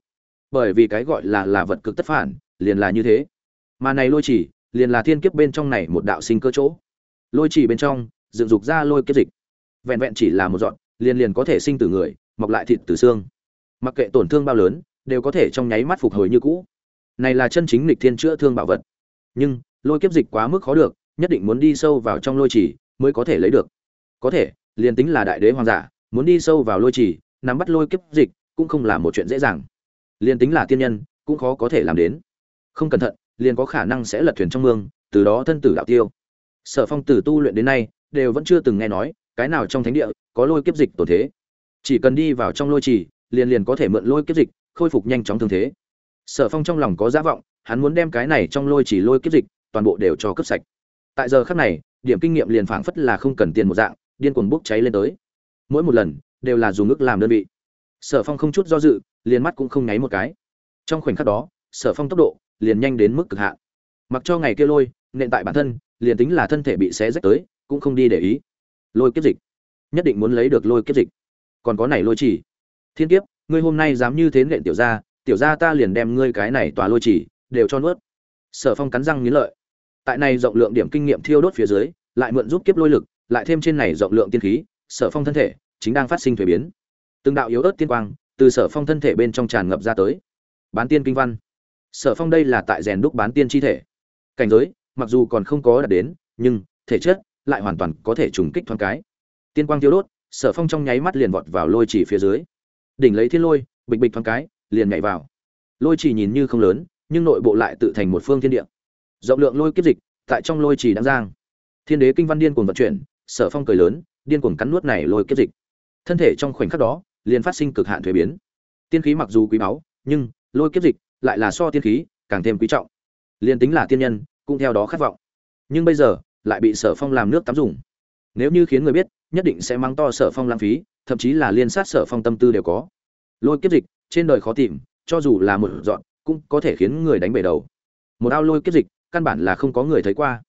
Bởi vì cái gọi là là vật cực tất phản, liền là như thế. Mà này lôi chỉ, liền là thiên kiếp bên trong này một đạo sinh cơ chỗ. Lôi chỉ bên trong, dựng dục ra lôi kiếp dịch. Vẹn vẹn chỉ là một dọn liền liền có thể sinh từ người, mọc lại thịt từ xương. Mặc kệ tổn thương bao lớn, đều có thể trong nháy mắt phục hồi như cũ. Này là chân chính lịch thiên chữa thương bảo vật. Nhưng, lôi kiếp dịch quá mức khó được, nhất định muốn đi sâu vào trong lôi chỉ, mới có thể lấy được có thể liền tính là đại đế hoàng giả muốn đi sâu vào lôi trì, nắm bắt lôi kiếp dịch cũng không là một chuyện dễ dàng. Liền tính là tiên nhân cũng khó có thể làm đến. Không cẩn thận liền có khả năng sẽ lật thuyền trong mương từ đó thân tử đạo tiêu. Sở phong tử tu luyện đến nay đều vẫn chưa từng nghe nói cái nào trong thánh địa có lôi kiếp dịch tổ thế. Chỉ cần đi vào trong lôi trì liền liền có thể mượn lôi kiếp dịch khôi phục nhanh chóng thương thế. Sở phong trong lòng có giả vọng hắn muốn đem cái này trong lôi chỉ lôi kiếp dịch toàn bộ đều cho cấp sạch. Tại giờ khắc này điểm kinh nghiệm liền phảng phất là không cần tiền một dạng điên cuồng bốc cháy lên tới. Mỗi một lần, đều là dùng ức làm đơn vị. Sở phong không chút do dự, liền mắt cũng không nháy một cái. Trong khoảnh khắc đó, sở phong tốc độ liền nhanh đến mức cực hạn. Mặc cho ngày kia lôi, nện tại bản thân, liền tính là thân thể bị xé rách tới, cũng không đi để ý. Lôi kiếp dịch. Nhất định muốn lấy được lôi kiếp dịch. Còn có này lôi chỉ. Thiên kiếp, ngươi hôm nay dám như thế nện tiểu gia tiểu gia ta liền đem ngươi cái này tòa lôi chỉ đều cho nuốt. Sở phong cắn răng nghiến lợi. Tại này rộng lượng điểm kinh nghiệm thiêu đốt phía dưới, lại mượn giúp kiếp lôi lực lại thêm trên này rộng lượng tiên khí, sở phong thân thể chính đang phát sinh thuế biến. Từng đạo yếu ớt tiên quang từ sở phong thân thể bên trong tràn ngập ra tới. Bán tiên kinh văn. Sở phong đây là tại rèn đúc bán tiên chi thể. Cảnh giới, mặc dù còn không có đạt đến, nhưng thể chất lại hoàn toàn có thể trùng kích thoáng cái. Tiên quang tiêu đốt, sở phong trong nháy mắt liền vọt vào lôi chỉ phía dưới. Đỉnh lấy thiên lôi, bịch bịch thoáng cái, liền nhảy vào. Lôi chỉ nhìn như không lớn, nhưng nội bộ lại tự thành một phương thiên địa. Rộng lượng lôi kiếp dịch tại trong lôi chỉ đang giang. Thiên đế kinh văn điên cuồng vận chuyển sở phong cười lớn, điên cuồng cắn nuốt này lôi kiếp dịch. Thân thể trong khoảnh khắc đó, liền phát sinh cực hạn thuế biến. Tiên khí mặc dù quý báu, nhưng lôi kiếp dịch lại là so tiên khí càng thêm quý trọng. Liền tính là tiên nhân, cũng theo đó khát vọng. Nhưng bây giờ, lại bị sở phong làm nước tắm dùng. Nếu như khiến người biết, nhất định sẽ mang to sở phong lãng phí, thậm chí là liên sát sở phong tâm tư đều có. Lôi kiếp dịch, trên đời khó tìm, cho dù là một dọn, cũng có thể khiến người đánh bể đầu. Một ao lôi kiếp dịch, căn bản là không có người thấy qua.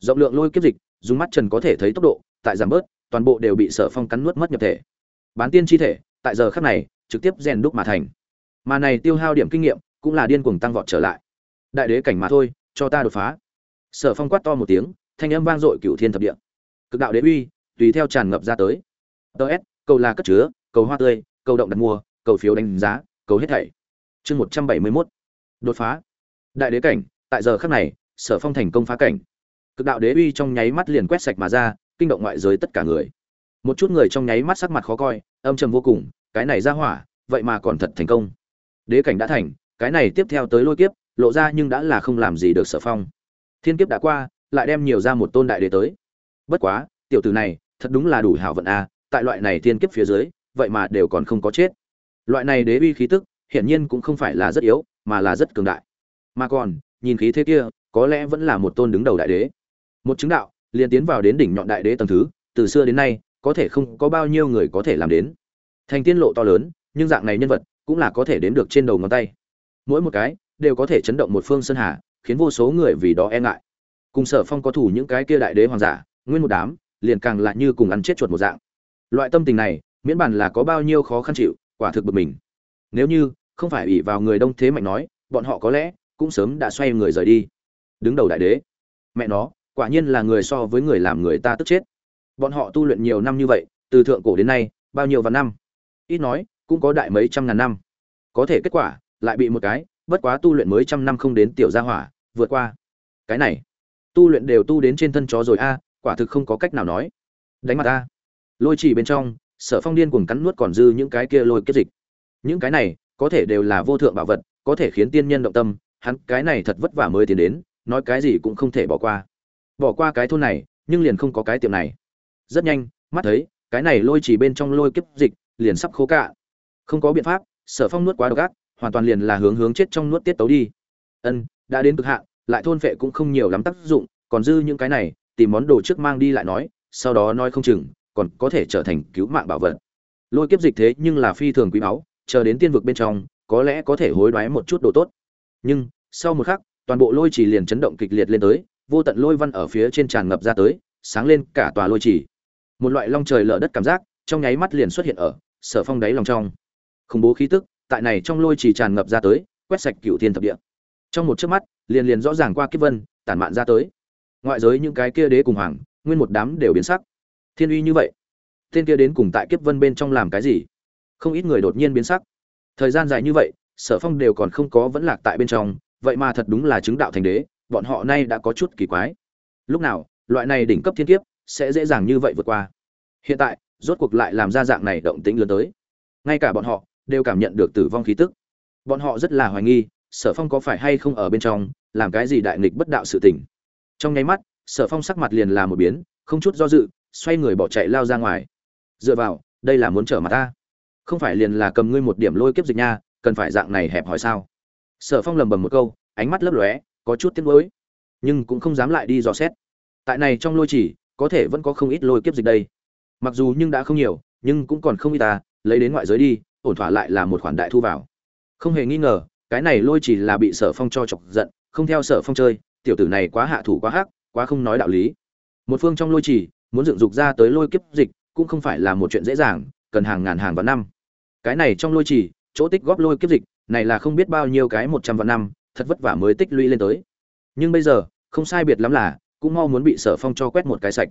Rộng lượng lôi kiếp dịch, dùng mắt trần có thể thấy tốc độ tại giảm bớt, toàn bộ đều bị sở phong cắn nuốt mất nhập thể. Bán tiên chi thể, tại giờ khắc này, trực tiếp rèn đúc mà thành. Mà này tiêu hao điểm kinh nghiệm, cũng là điên cuồng tăng vọt trở lại. Đại đế cảnh mà thôi, cho ta đột phá. Sở phong quát to một tiếng, thanh âm vang dội cửu thiên thập địa. Cực đạo đế uy, tùy theo tràn ngập ra tới. Ts cầu là cất chứa, cầu hoa tươi, cầu động đặt mua cầu phiếu đánh giá, cầu hết thảy. Chương một trăm bảy mươi mốt. Đột phá. Đại đế cảnh, tại giờ khắc này, sở phong thành công phá cảnh. Cực đạo đế uy trong nháy mắt liền quét sạch mà ra kinh động ngoại giới tất cả người. Một chút người trong nháy mắt sắc mặt khó coi, âm trầm vô cùng, cái này ra hỏa, vậy mà còn thật thành công. Đế cảnh đã thành, cái này tiếp theo tới lôi kiếp, lộ ra nhưng đã là không làm gì được sở phong. Thiên kiếp đã qua, lại đem nhiều ra một tôn đại đế tới. Bất quá, tiểu tử này, thật đúng là đủ hảo vận a, tại loại này thiên kiếp phía dưới, vậy mà đều còn không có chết. Loại này đế uy khí tức, hiển nhiên cũng không phải là rất yếu, mà là rất cường đại. Mà còn, nhìn khí thế kia, có lẽ vẫn là một tôn đứng đầu đại đế. Một chứng đạo liền tiến vào đến đỉnh nhọn đại đế tầng thứ, từ xưa đến nay, có thể không có bao nhiêu người có thể làm đến. Thành tiên lộ to lớn, nhưng dạng này nhân vật cũng là có thể đến được trên đầu ngón tay. Mỗi một cái đều có thể chấn động một phương sơn hà, khiến vô số người vì đó e ngại. Cùng sở phong có thủ những cái kia đại đế hoàng giả, nguyên một đám, liền càng lại như cùng ăn chết chuột một dạng. Loại tâm tình này, miễn bàn là có bao nhiêu khó khăn chịu, quả thực bực mình. Nếu như không phải ủy vào người đông thế mạnh nói, bọn họ có lẽ cũng sớm đã xoay người rời đi. Đứng đầu đại đế. Mẹ nó quả nhiên là người so với người làm người ta tức chết. Bọn họ tu luyện nhiều năm như vậy, từ thượng cổ đến nay, bao nhiêu vạn năm? Ít nói, cũng có đại mấy trăm ngàn năm. Có thể kết quả, lại bị một cái, bất quá tu luyện mới trăm năm không đến tiểu gia hỏa, vượt qua. Cái này, tu luyện đều tu đến trên thân chó rồi a, quả thực không có cách nào nói. Đánh mặt a lôi chỉ bên trong, sở phong điên cuồng cắn nuốt còn dư những cái kia lôi kết dịch. Những cái này, có thể đều là vô thượng bảo vật, có thể khiến tiên nhân động tâm, hắn cái này thật vất vả mới tiến đến, nói cái gì cũng không thể bỏ qua bỏ qua cái thôn này, nhưng liền không có cái tiệm này. Rất nhanh, mắt thấy, cái này lôi chỉ bên trong lôi kiếp dịch, liền sắp khô cạn. Không có biện pháp, sở phong nuốt quá độc ác, hoàn toàn liền là hướng hướng chết trong nuốt tiết tấu đi. Ân, đã đến cực hạn, lại thôn phệ cũng không nhiều lắm tác dụng, còn dư những cái này, tìm món đồ trước mang đi lại nói, sau đó nói không chừng, còn có thể trở thành cứu mạng bảo vật. Lôi kiếp dịch thế nhưng là phi thường quý báu, chờ đến tiên vực bên trong, có lẽ có thể hối đoái một chút đồ tốt. Nhưng, sau một khắc, toàn bộ lôi chỉ liền chấn động kịch liệt lên tới vô tận lôi văn ở phía trên tràn ngập ra tới, sáng lên cả tòa lôi trì. một loại long trời lở đất cảm giác, trong nháy mắt liền xuất hiện ở, sở phong đáy lòng trong. Khủng bố khí tức, tại này trong lôi trì tràn ngập ra tới, quét sạch cựu thiên thập địa. Trong một chớp mắt, liền liền rõ ràng qua kiếp vân, tản mạn ra tới. Ngoại giới những cái kia đế cùng hoàng, nguyên một đám đều biến sắc. Thiên uy như vậy tên kia đến cùng tại kiếp vân bên trong làm cái gì? Không ít người đột nhiên biến sắc. Thời gian dài như vậy, sở phong đều còn không có vẫn lạc tại bên trong, vậy mà thật đúng là chứng đạo thành đế bọn họ nay đã có chút kỳ quái. Lúc nào, loại này đỉnh cấp thiên kiếp sẽ dễ dàng như vậy vượt qua. Hiện tại, rốt cuộc lại làm ra dạng này động tĩnh lớn tới. Ngay cả bọn họ đều cảm nhận được tử vong khí tức. Bọn họ rất là hoài nghi, sở phong có phải hay không ở bên trong, làm cái gì đại nghịch bất đạo sự tình. Trong nháy mắt, sở phong sắc mặt liền là một biến, không chút do dự, xoay người bỏ chạy lao ra ngoài. Dựa vào, đây là muốn trở mặt ta. Không phải liền là cầm ngươi một điểm lôi kiếp dịch nha, cần phải dạng này hẹp hỏi sao? Sở phong lầm bầm một câu, ánh mắt lấp lóe có chút tiếc nuối, nhưng cũng không dám lại đi dò xét. Tại này trong lôi chỉ, có thể vẫn có không ít lôi kiếp dịch đây. Mặc dù nhưng đã không nhiều, nhưng cũng còn không ít ta lấy đến ngoại giới đi, ổn thỏa lại là một khoản đại thu vào. Không hề nghi ngờ, cái này lôi chỉ là bị sở phong cho chọc giận, không theo sở phong chơi, tiểu tử này quá hạ thủ quá hắc, quá không nói đạo lý. Một phương trong lôi chỉ, muốn dựng dục ra tới lôi kiếp dịch, cũng không phải là một chuyện dễ dàng, cần hàng ngàn hàng vạn năm. Cái này trong lôi chỉ, chỗ tích góp lôi kiếp dịch, này là không biết bao nhiêu cái một trăm vạn năm thật vất vả mới tích lũy lên tới. Nhưng bây giờ, không sai biệt lắm là, cũng mau muốn bị sở phong cho quét một cái sạch.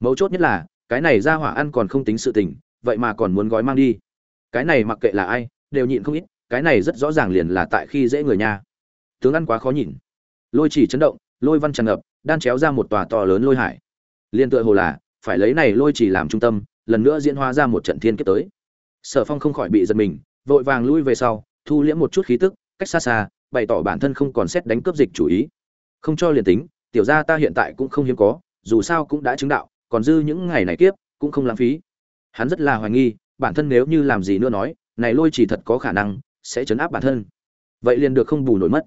Mấu chốt nhất là, cái này ra hỏa ăn còn không tính sự tình, vậy mà còn muốn gói mang đi. Cái này mặc kệ là ai, đều nhịn không ít, cái này rất rõ ràng liền là tại khi dễ người nha. Tướng ăn quá khó nhìn lôi chỉ chấn động, lôi văn tràn ngập, đan chéo ra một tòa to lớn lôi hải. Liên tựa hồ là, phải lấy này lôi chỉ làm trung tâm, lần nữa diễn hóa ra một trận thiên kiếp tới. Sở phong không khỏi bị giật mình, vội vàng lui về sau, thu liễm một chút khí tức, cách xa xa bày tỏ bản thân không còn xét đánh cướp dịch chủ ý. Không cho liền tính, tiểu gia ta hiện tại cũng không hiếm có, dù sao cũng đã chứng đạo, còn dư những ngày này kiếp, cũng không lãng phí. Hắn rất là hoài nghi, bản thân nếu như làm gì nữa nói, này lôi chỉ thật có khả năng sẽ chấn áp bản thân. Vậy liền được không bù nổi mất.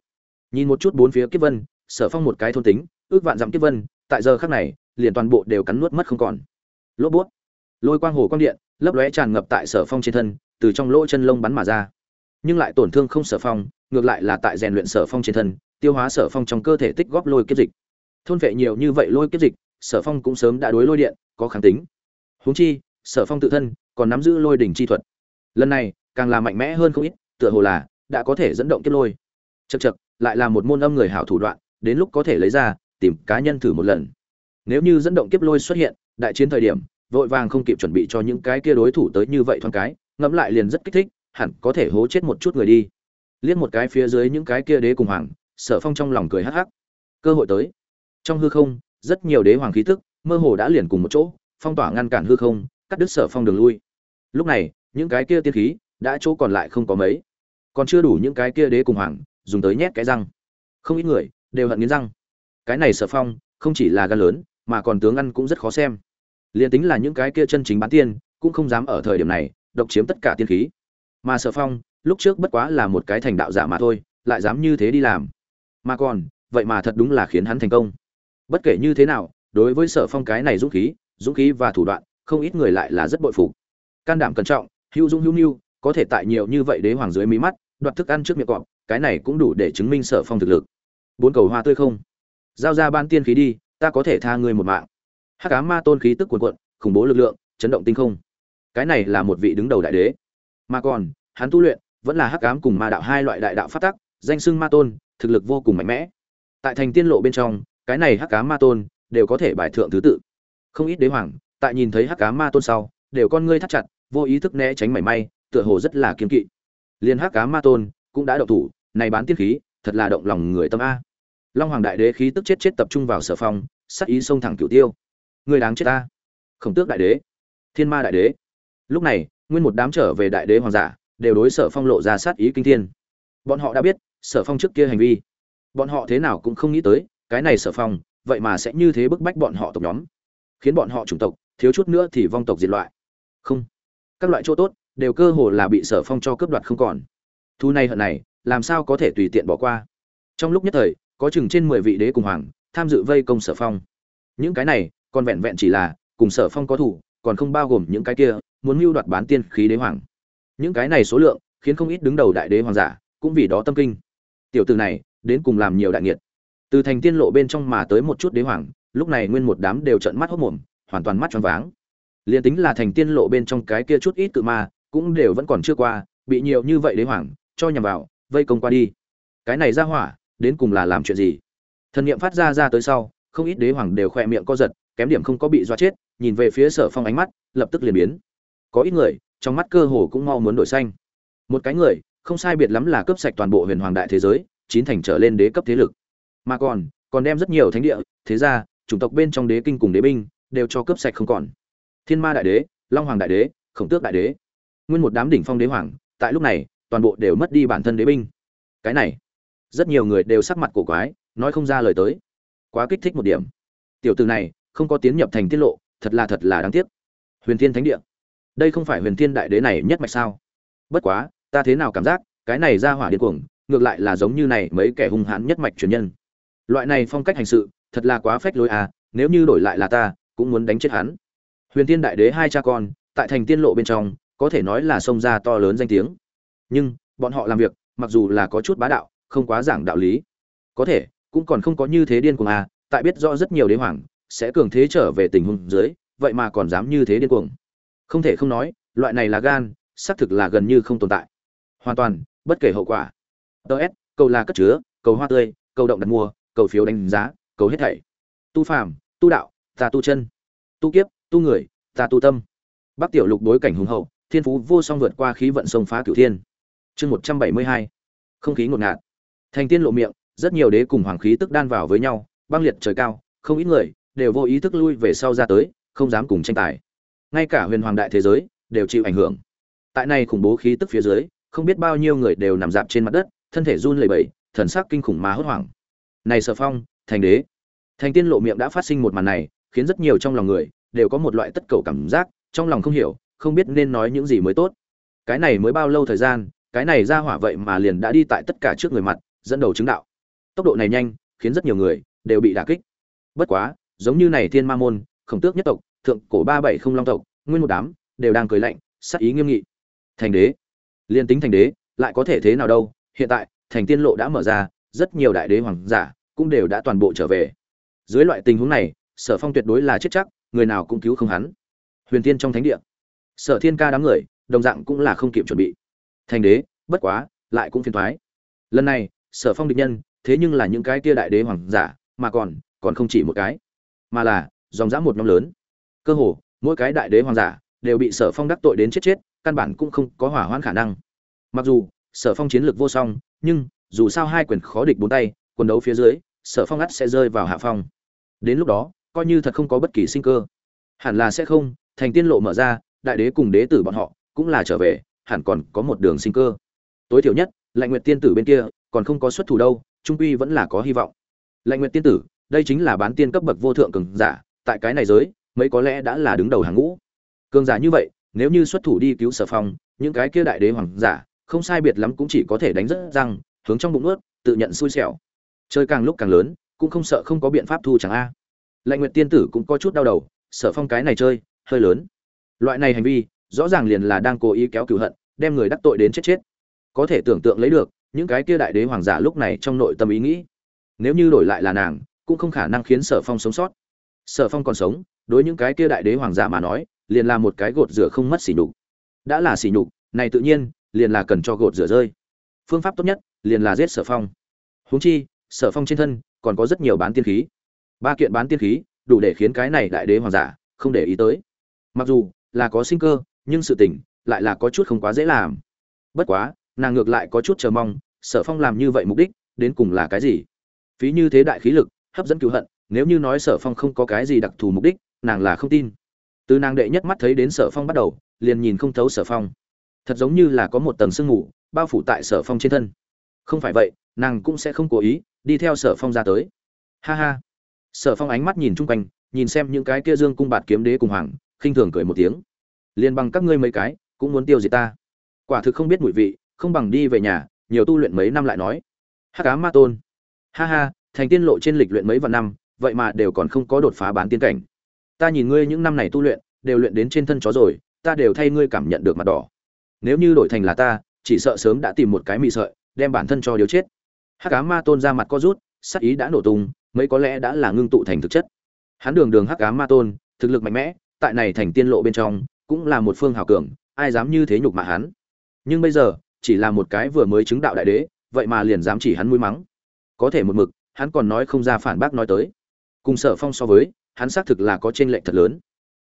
Nhìn một chút bốn phía kiếp vân, sở phong một cái thôn tính, ước vạn dặm kiếp vân, tại giờ khắc này, liền toàn bộ đều cắn nuốt mất không còn. Lỗ bút. Lôi quang hồ quang điện, lấp lóe tràn ngập tại sở phong trên thân, từ trong lỗ chân lông bắn mà ra. Nhưng lại tổn thương không sở phong ngược lại là tại rèn luyện sở phong trên thân, tiêu hóa sở phong trong cơ thể tích góp lôi kiếp dịch. Thôn vệ nhiều như vậy lôi kiếp dịch, sở phong cũng sớm đã đối lôi điện có kháng tính. Huống chi, sở phong tự thân còn nắm giữ lôi đỉnh chi thuật. Lần này, càng là mạnh mẽ hơn không ít, tựa hồ là đã có thể dẫn động kiếp lôi. Chật chật lại là một môn âm người hảo thủ đoạn, đến lúc có thể lấy ra, tìm cá nhân thử một lần. Nếu như dẫn động kiếp lôi xuất hiện, đại chiến thời điểm, vội vàng không kịp chuẩn bị cho những cái kia đối thủ tới như vậy thoáng cái, ngẫm lại liền rất kích thích, hẳn có thể hố chết một chút người đi liếc một cái phía dưới những cái kia đế cùng hoàng, sở phong trong lòng cười hắc hắc. Cơ hội tới. Trong hư không, rất nhiều đế hoàng khí tức, mơ hồ đã liền cùng một chỗ, phong tỏa ngăn cản hư không, cắt đứt sở phong đường lui. Lúc này, những cái kia tiên khí đã chỗ còn lại không có mấy. Còn chưa đủ những cái kia đế cùng hoàng, dùng tới nhét cái răng. Không ít người đều hận nghiến răng. Cái này sở phong không chỉ là gan lớn, mà còn tướng ăn cũng rất khó xem. Liền tính là những cái kia chân chính bán tiên, cũng không dám ở thời điểm này độc chiếm tất cả tiên khí. Mà sở phong lúc trước bất quá là một cái thành đạo giả mà thôi, lại dám như thế đi làm. Mà còn, vậy mà thật đúng là khiến hắn thành công. Bất kể như thế nào, đối với sở phong cái này dũng khí dũng khí và thủ đoạn, không ít người lại là rất bội phục. Can đảm cẩn trọng, hữu dũng hữu nhu, có thể tại nhiều như vậy đế hoàng dưới mí mắt, đoạt thức ăn trước miệng cọp, cái này cũng đủ để chứng minh sở phong thực lực. Bốn cầu hoa tươi không. Giao ra ban tiên khí đi, ta có thể tha ngươi một mạng. Hắc ám ma tôn khí tức cuồn cuộn, khủng bố lực lượng, chấn động tinh không. Cái này là một vị đứng đầu đại đế. Mà còn, hắn tu luyện vẫn là hắc ám cùng ma đạo hai loại đại đạo phát tắc, danh xưng ma tôn, thực lực vô cùng mạnh mẽ. Tại thành tiên lộ bên trong, cái này hắc ám ma tôn đều có thể bài thượng thứ tự. Không ít đế hoàng, tại nhìn thấy hắc ám ma tôn sau, đều con ngươi thắt chặt, vô ý thức né tránh mảy may, tựa hồ rất là kiên kỵ. Liên hắc ám ma tôn cũng đã động thủ, này bán tiên khí, thật là động lòng người tâm a. Long hoàng đại đế khí tức chết chết tập trung vào sở phong sắc ý xông thẳng cửu tiêu. Người đáng chết ta khổng tước đại đế. Thiên ma đại đế. Lúc này, nguyên một đám trở về đại đế hoàng giả đều đối sở phong lộ ra sát ý kinh thiên. Bọn họ đã biết, sở phong trước kia hành vi. Bọn họ thế nào cũng không nghĩ tới, cái này sở phong, vậy mà sẽ như thế bức bách bọn họ tộc nhóm. Khiến bọn họ chủng tộc, thiếu chút nữa thì vong tộc diệt loại. Không. Các loại chỗ tốt, đều cơ hồ là bị sở phong cho cướp đoạt không còn. Thu này hận này, làm sao có thể tùy tiện bỏ qua? Trong lúc nhất thời, có chừng trên mười vị đế cùng hoàng, tham dự vây công sở phong. Những cái này, còn vẹn vẹn chỉ là, cùng sở phong có thủ, còn không bao gồm những cái kia, muốn mưu đoạt bán tiên khí đế hoàng những cái này số lượng, khiến không ít đứng đầu đại đế hoàng giả cũng vì đó tâm kinh. Tiểu tử này, đến cùng làm nhiều đại nghiệt. Từ thành tiên lộ bên trong mà tới một chút đế hoàng, lúc này nguyên một đám đều trợn mắt hốc mồm, hoàn toàn mắt tròn váng. Liền tính là thành tiên lộ bên trong cái kia chút ít tự ma, cũng đều vẫn còn chưa qua, bị nhiều như vậy đế hoàng, cho nhằm vào, vây công qua đi. Cái này ra hỏa, đến cùng là làm chuyện gì? Thần niệm phát ra ra tới sau, không ít đế hoàng đều khoe miệng co giật, kém điểm không có bị doa chết, nhìn về phía sở phong ánh mắt, lập tức liền biến. Có ít người trong mắt cơ hồ cũng mau muốn đổi xanh. Một cái người, không sai biệt lắm là cướp sạch toàn bộ huyền hoàng đại thế giới, chín thành trở lên đế cấp thế lực. Mà còn còn đem rất nhiều thánh địa, thế ra chủng tộc bên trong đế kinh cùng đế binh, đều cho cướp sạch không còn. Thiên ma đại đế, long hoàng đại đế, khổng tước đại đế. Nguyên một đám đỉnh phong đế hoàng, tại lúc này, toàn bộ đều mất đi bản thân đế binh. Cái này, rất nhiều người đều sắc mặt cổ quái, nói không ra lời tới. Quá kích thích một điểm. Tiểu từ này, không có tiến nhập thành tiết lộ, thật là thật là đáng tiếc. Huyền thiên thánh địa đây không phải huyền thiên đại đế này nhất mạch sao? Bất quá, ta thế nào cảm giác, cái này ra hỏa điên cuồng, ngược lại là giống như này mấy kẻ hung hãn nhất mạch truyền nhân. Loại này phong cách hành sự, thật là quá phách lối à nếu như đổi lại là ta, cũng muốn đánh chết hắn. Huyền thiên đại đế hai cha con, tại thành tiên lộ bên trong, có thể nói là sông ra to lớn danh tiếng. Nhưng, bọn họ làm việc, mặc dù là có chút bá đạo, không quá giảng đạo lý. Có thể, cũng còn không có như thế điên cuồng à tại biết rõ rất nhiều đế hoàng, sẽ cường thế trở về tình huống dưới, vậy mà còn dám như thế điên cuồng không thể không nói, loại này là gan, xác thực là gần như không tồn tại. Hoàn toàn, bất kể hậu quả. Ts cầu là cất chứa, cầu hoa tươi, cầu động đặt mua cầu phiếu đánh giá, cầu hết thảy. Tu phàm, tu đạo, ta tu chân. Tu kiếp, tu người, ta tu tâm. Bắc tiểu lục đối cảnh hùng hậu, thiên phú vô song vượt qua khí vận sông phá cửu thiên. Chương một trăm bảy mươi hai, không khí ngột ngạt. Thành tiên lộ miệng, rất nhiều đế cùng hoàng khí tức đan vào với nhau, băng liệt trời cao, không ít người đều vô ý thức lui về sau ra tới, không dám cùng tranh tài ngay cả huyền hoàng đại thế giới đều chịu ảnh hưởng. Tại này khủng bố khí tức phía dưới, không biết bao nhiêu người đều nằm dạp trên mặt đất, thân thể run lẩy bẩy, thần sắc kinh khủng mà hốt hoảng. Này sở phong, thành đế. Thành tiên lộ miệng đã phát sinh một màn này, khiến rất nhiều trong lòng người đều có một loại tất cầu cảm giác, trong lòng không hiểu, không biết nên nói những gì mới tốt. Cái này mới bao lâu thời gian, cái này ra hỏa vậy mà liền đã đi tại tất cả trước người mặt, dẫn đầu chứng đạo. Tốc độ này nhanh, khiến rất nhiều người đều bị đả kích. Bất quá, giống như này thiên ma môn, khổng tước nhất tộc thượng cổ ba bảy không long tộc, nguyên một đám, đều đang cười lạnh sắc ý nghiêm nghị. Thành đế. Liên tính thành đế, lại có thể thế nào đâu, hiện tại, thành tiên lộ đã mở ra, rất nhiều đại đế hoàng giả cũng đều đã toàn bộ trở về. Dưới loại tình huống này, sở phong tuyệt đối là chết chắc, người nào cũng cứu không hắn. Huyền tiên trong thánh địa. Sở thiên ca đám người, đồng dạng cũng là không kịp chuẩn bị. Thành đế, bất quá, lại cũng phiền thoái lần này, sở phong địch nhân, thế nhưng là những cái tia đại đế hoàng giả, mà còn còn không chỉ một cái, mà là dòng dã một nhóm lớn cơ hồ, mỗi cái đại đế hoàng giả đều bị sở phong đắc tội đến chết chết, căn bản cũng không có hỏa hoãn khả năng. Mặc dù, sở phong chiến lược vô song, nhưng, dù sao hai quyền khó địch bốn tay, quần đấu phía dưới, sở phong ắt sẽ rơi vào hạ phong. Đến lúc đó, coi như thật không có bất kỳ sinh cơ. Hẳn là sẽ không, thành tiên lộ mở ra, đại đế cùng đế tử bọn họ cũng là trở về, hẳn còn có một đường sinh cơ. Tối thiểu nhất, lạnh nguyệt tiên tử bên kia còn không có xuất thủ đâu, trung quy vẫn là có hy vọng. Lạnh nguyệt tiên tử, đây chính là bán tiên cấp bậc vô thượng cường giả, tại cái này giới mấy có lẽ đã là đứng đầu hàng ngũ. Cường giả như vậy, nếu như xuất thủ đi cứu sở phong, những cái kia đại đế hoàng giả, không sai biệt lắm cũng chỉ có thể đánh rất răng, hướng trong bụng ướt tự nhận xui xẻo. Chơi càng lúc càng lớn, cũng không sợ không có biện pháp thu chẳng a. Lạnh nguyệt tiên tử cũng có chút đau đầu, sở phong cái này chơi, hơi lớn. Loại này hành vi, rõ ràng liền là đang cố ý kéo cựu hận, đem người đắc tội đến chết chết. Có thể tưởng tượng lấy được, những cái kia đại đế hoàng giả lúc này trong nội tâm ý nghĩ. Nếu như đổi lại là nàng, cũng không khả năng khiến sở phong sống sót. Sở phong còn sống đối những cái kia đại đế hoàng giả mà nói, liền là một cái gột rửa không mất sỉ nhục. Đã là sỉ nhục, này tự nhiên, liền là cần cho gột rửa rơi. Phương pháp tốt nhất, liền là giết sở phong. Huống chi, sở phong trên thân, còn có rất nhiều bán tiên khí. Ba kiện bán tiên khí, đủ để khiến cái này đại đế hoàng giả không để ý tới. Mặc dù là có sinh cơ, nhưng sự tình lại là có chút không quá dễ làm. Bất quá, nàng ngược lại có chút chờ mong, sở phong làm như vậy mục đích, đến cùng là cái gì? Phí như thế đại khí lực, hấp dẫn cứu hận, nếu như nói sở phong không có cái gì đặc thù mục đích nàng là không tin. Từ nàng đệ nhất mắt thấy đến sở phong bắt đầu, liền nhìn không thấu sở phong. Thật giống như là có một tầng sương mù, bao phủ tại sở phong trên thân. Không phải vậy, nàng cũng sẽ không cố ý, đi theo sở phong ra tới. Ha ha. Sở phong ánh mắt nhìn chung quanh, nhìn xem những cái kia dương cung bạt kiếm đế cùng hoàng, khinh thường cười một tiếng. Liền bằng các ngươi mấy cái, cũng muốn tiêu diệt ta. Quả thực không biết mùi vị, không bằng đi về nhà, nhiều tu luyện mấy năm lại nói. Hát cá ma tôn. Ha ha, thành tiên lộ trên lịch luyện mấy vạn năm, vậy mà đều còn không có đột phá bán tiên cảnh ta nhìn ngươi những năm này tu luyện, đều luyện đến trên thân chó rồi, ta đều thay ngươi cảm nhận được mặt đỏ. Nếu như đổi thành là ta, chỉ sợ sớm đã tìm một cái mị sợi, đem bản thân cho điếu chết. Hắc cá ma tôn ra mặt co rút, sắc ý đã nổ tung, mấy có lẽ đã là ngưng tụ thành thực chất. Hắn đường đường hắc cá ma tôn, thực lực mạnh mẽ, tại này thành tiên lộ bên trong, cũng là một phương hào cường, ai dám như thế nhục mà hắn? Nhưng bây giờ, chỉ là một cái vừa mới chứng đạo đại đế, vậy mà liền dám chỉ hắn mũi mắng. Có thể một mực, hắn còn nói không ra phản bác nói tới. Cùng sở phong so với hắn xác thực là có trên lệnh thật lớn.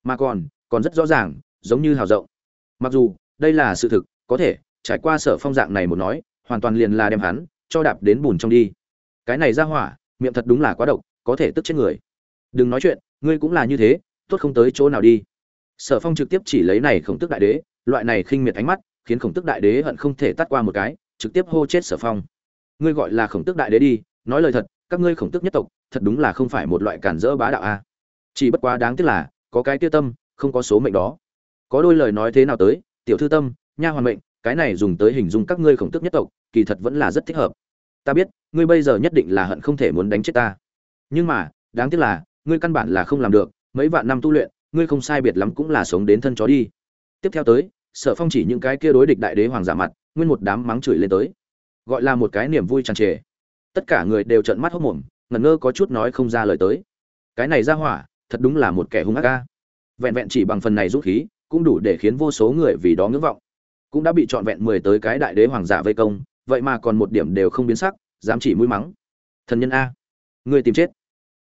Mà còn còn rất rõ ràng, giống như hào rộng. Mặc dù, đây là sự thực, có thể, trải qua sở phong dạng này một nói, hoàn toàn liền là đem hắn, cho đạp đến bùn trong đi. Cái này ra hỏa, miệng thật đúng là quá độc, có thể tức chết người. Đừng nói chuyện, ngươi cũng là như thế, tốt không tới chỗ nào đi. Sở phong trực tiếp chỉ lấy này khổng tức đại đế, loại này khinh miệt ánh mắt, khiến khổng tức đại đế hận không thể tắt qua một cái, trực tiếp hô chết sở phong. Ngươi gọi là khổng tức đại đế đi, nói lời thật, các ngươi khổng tức nhất tộc, thật đúng là không phải một loại cản rỡ bá đạo a chỉ bất quá đáng tiếc là, có cái tiêu tâm, không có số mệnh đó. Có đôi lời nói thế nào tới, tiểu thư tâm, nha hoàn mệnh, cái này dùng tới hình dung các ngươi khổng tức nhất tộc, kỳ thật vẫn là rất thích hợp. Ta biết, ngươi bây giờ nhất định là hận không thể muốn đánh chết ta. Nhưng mà, đáng tiếc là, ngươi căn bản là không làm được, mấy vạn năm tu luyện, ngươi không sai biệt lắm cũng là sống đến thân chó đi. Tiếp theo tới, sở phong chỉ những cái kia đối địch đại đế hoàng giả mặt, nguyên một đám mắng chửi lên tới. Gọi là một cái niềm vui tràn trề. Tất cả người đều trợn mắt hốc mồm, ngẩn ngơ có chút nói không ra lời tới. Cái này ra hỏa thật đúng là một kẻ hung ác ca vẹn vẹn chỉ bằng phần này dũng khí, cũng đủ để khiến vô số người vì đó ngưỡng vọng. Cũng đã bị trọn vẹn mười tới cái đại đế hoàng giả vây công, vậy mà còn một điểm đều không biến sắc, dám chỉ mũi mắng. Thần nhân a người tìm chết.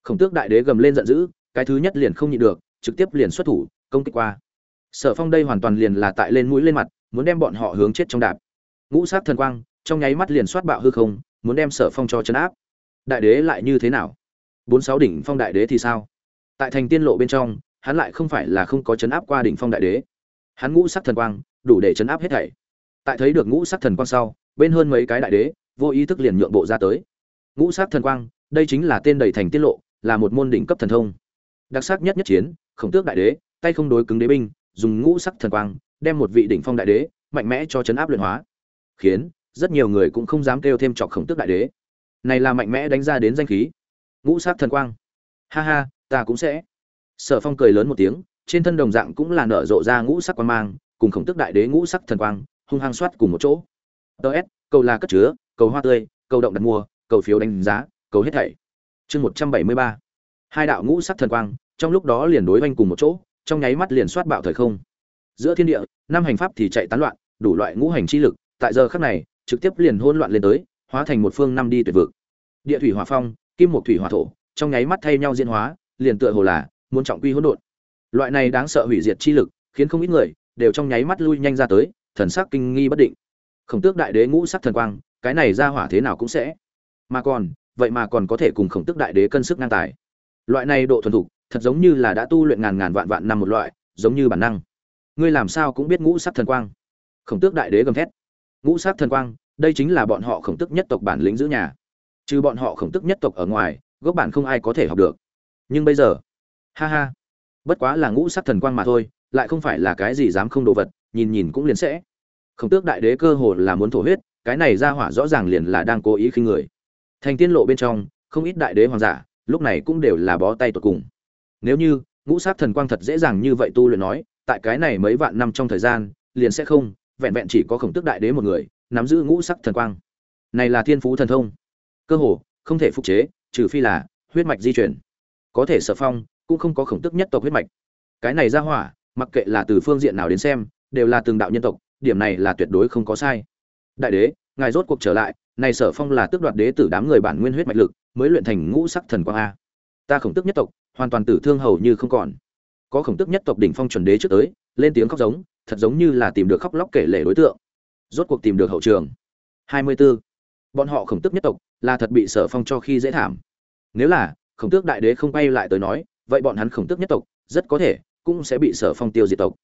Khổng tước đại đế gầm lên giận dữ, cái thứ nhất liền không nhịn được, trực tiếp liền xuất thủ, công kích qua. Sở phong đây hoàn toàn liền là tại lên mũi lên mặt, muốn đem bọn họ hướng chết trong đạp. Ngũ sát thần quang, trong nháy mắt liền soát bạo hư không, muốn đem sở phong cho chấn áp. Đại đế lại như thế nào? Bốn sáu đỉnh phong đại đế thì sao? Tại thành tiên lộ bên trong, hắn lại không phải là không có chấn áp qua đỉnh phong đại đế. Hắn ngũ sắc thần quang, đủ để chấn áp hết thảy. Tại thấy được ngũ sắc thần quang sau, bên hơn mấy cái đại đế, vô ý thức liền nhượng bộ ra tới. Ngũ sắc thần quang, đây chính là tên đầy thành tiên lộ, là một môn đỉnh cấp thần thông. Đặc sắc nhất nhất chiến, khổng tước đại đế, tay không đối cứng đế binh, dùng ngũ sắc thần quang, đem một vị đỉnh phong đại đế, mạnh mẽ cho chấn áp luyện hóa. Khiến, rất nhiều người cũng không dám kêu thêm chọc khổng tước đại đế. Này là mạnh mẽ đánh ra đến danh khí. Ngũ sắc thần quang. Ha ha ta cũng sẽ. Sở phong cười lớn một tiếng trên thân đồng dạng cũng là nở rộ ra ngũ sắc quang mang cùng khổng tước đại đế ngũ sắc thần quang hung hăng soát cùng một chỗ. Ts cầu là cất chứa cầu hoa tươi cầu động đặt mua cầu phiếu đánh giá cầu hết thảy. Chương một trăm bảy mươi ba. Hai đạo ngũ sắc thần quang trong lúc đó liền đối oanh cùng một chỗ trong nháy mắt liền soát bạo thời không. Giữa thiên địa năm hành pháp thì chạy tán loạn đủ loại ngũ hành chi lực tại giờ khắc này trực tiếp liền hỗn loạn lên tới, hóa thành một phương năm đi tuyệt vực. Địa thủy hỏa phong, kim một thủy hỏa thổ, trong nháy mắt thay nhau diễn hóa, liền tựa hồ là muốn trọng quy hỗn độn. Loại này đáng sợ hủy diệt chi lực, khiến không ít người đều trong nháy mắt lui nhanh ra tới, thần sắc kinh nghi bất định. Khổng Tước Đại Đế ngũ sắc thần quang, cái này ra hỏa thế nào cũng sẽ. Mà còn, vậy mà còn có thể cùng Khổng Tước Đại Đế cân sức ngang tài. Loại này độ thuần thục, thật giống như là đã tu luyện ngàn ngàn vạn vạn năm một loại, giống như bản năng. Ngươi làm sao cũng biết ngũ sắc thần quang? Khổng Tước Đại Đế gầm thét ngũ sắc thần quang đây chính là bọn họ khổng tước nhất tộc bản lĩnh giữ nhà trừ bọn họ khổng tước nhất tộc ở ngoài gốc bản không ai có thể học được nhưng bây giờ, ha ha, bất quá là ngũ sắc thần quang mà thôi, lại không phải là cái gì dám không đồ vật, nhìn nhìn cũng liền sẽ. Khổng tước đại đế cơ hồ là muốn thổ huyết, cái này ra hỏa rõ ràng liền là đang cố ý khinh người. Thành tiên lộ bên trong, không ít đại đế hoàng giả, lúc này cũng đều là bó tay tột cùng. Nếu như, ngũ sát thần quang thật dễ dàng như vậy tu luyện nói, tại cái này mấy vạn năm trong thời gian, liền sẽ không, vẹn vẹn chỉ có khổng tức đại đế một người, nắm giữ ngũ sắc thần quang. Này là thiên phú thần thông. Cơ hồ, không thể phục chế, trừ phi là huyết mạch di chuyển có thể sở phong, cũng không có khổng tức nhất tộc huyết mạch. Cái này ra hỏa, mặc kệ là từ phương diện nào đến xem, đều là từng đạo nhân tộc, điểm này là tuyệt đối không có sai. Đại đế, ngài rốt cuộc trở lại, này sở phong là tước đoạt đế tử đám người bản nguyên huyết mạch lực, mới luyện thành ngũ sắc thần quang a. Ta khổng tức nhất tộc, hoàn toàn tử thương hầu như không còn. Có khổng tức nhất tộc đỉnh phong chuẩn đế trước tới, lên tiếng khóc giống, thật giống như là tìm được khóc lóc kể lể đối tượng. Rốt cuộc tìm được hậu trường. 24. bọn họ khổng tức nhất tộc, là thật bị sở phong cho khi dễ thảm. Nếu là khổng tước đại đế không quay lại tới nói, vậy bọn hắn khổng tước nhất tộc, rất có thể cũng sẽ bị sở phong tiêu diệt tộc.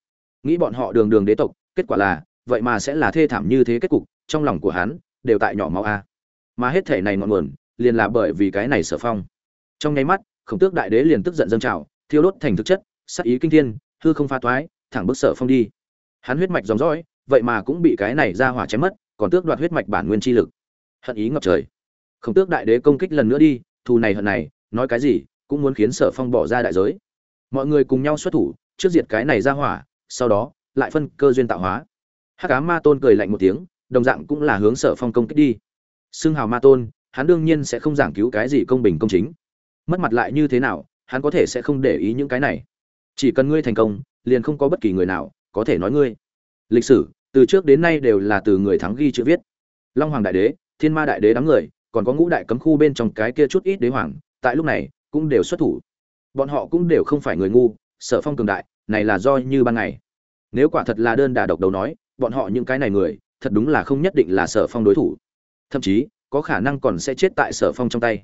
Nghĩ bọn họ đường đường đế tộc, kết quả là, vậy mà sẽ là thê thảm như thế kết cục, trong lòng của hắn đều tại nhỏ máu a. Mà hết thể này ngọn nguồn, liền là bởi vì cái này sở phong. Trong nháy mắt, khổng tước đại đế liền tức giận dâng trào, thiêu đốt thành thực chất sắc ý kinh thiên, hư không pha toái, thẳng bức sở phong đi. Hắn huyết mạch dòng dõi, vậy mà cũng bị cái này ra hỏa chém mất, còn tước đoạt huyết mạch bản nguyên chi lực. Hận ý ngập trời. Không tước đại đế công kích lần nữa đi, thù này hận này nói cái gì, cũng muốn khiến sở phong bỏ ra đại giới. Mọi người cùng nhau xuất thủ, trước diệt cái này ra hỏa, sau đó, lại phân cơ duyên tạo hóa. Hắc cá ma tôn cười lạnh một tiếng, đồng dạng cũng là hướng sở phong công kích đi. Xưng hào ma tôn, hắn đương nhiên sẽ không giảng cứu cái gì công bình công chính. Mất mặt lại như thế nào, hắn có thể sẽ không để ý những cái này. Chỉ cần ngươi thành công, liền không có bất kỳ người nào có thể nói ngươi. Lịch sử, từ trước đến nay đều là từ người thắng ghi chữ viết. Long hoàng đại đế, thiên ma đại đế đám người, còn có ngũ đại cấm khu bên trong cái kia chút ít đế hoàng tại lúc này cũng đều xuất thủ. Bọn họ cũng đều không phải người ngu, sở phong cường đại, này là do như ban ngày. Nếu quả thật là đơn đà độc đầu nói, bọn họ những cái này người, thật đúng là không nhất định là sở phong đối thủ. Thậm chí, có khả năng còn sẽ chết tại sở phong trong tay.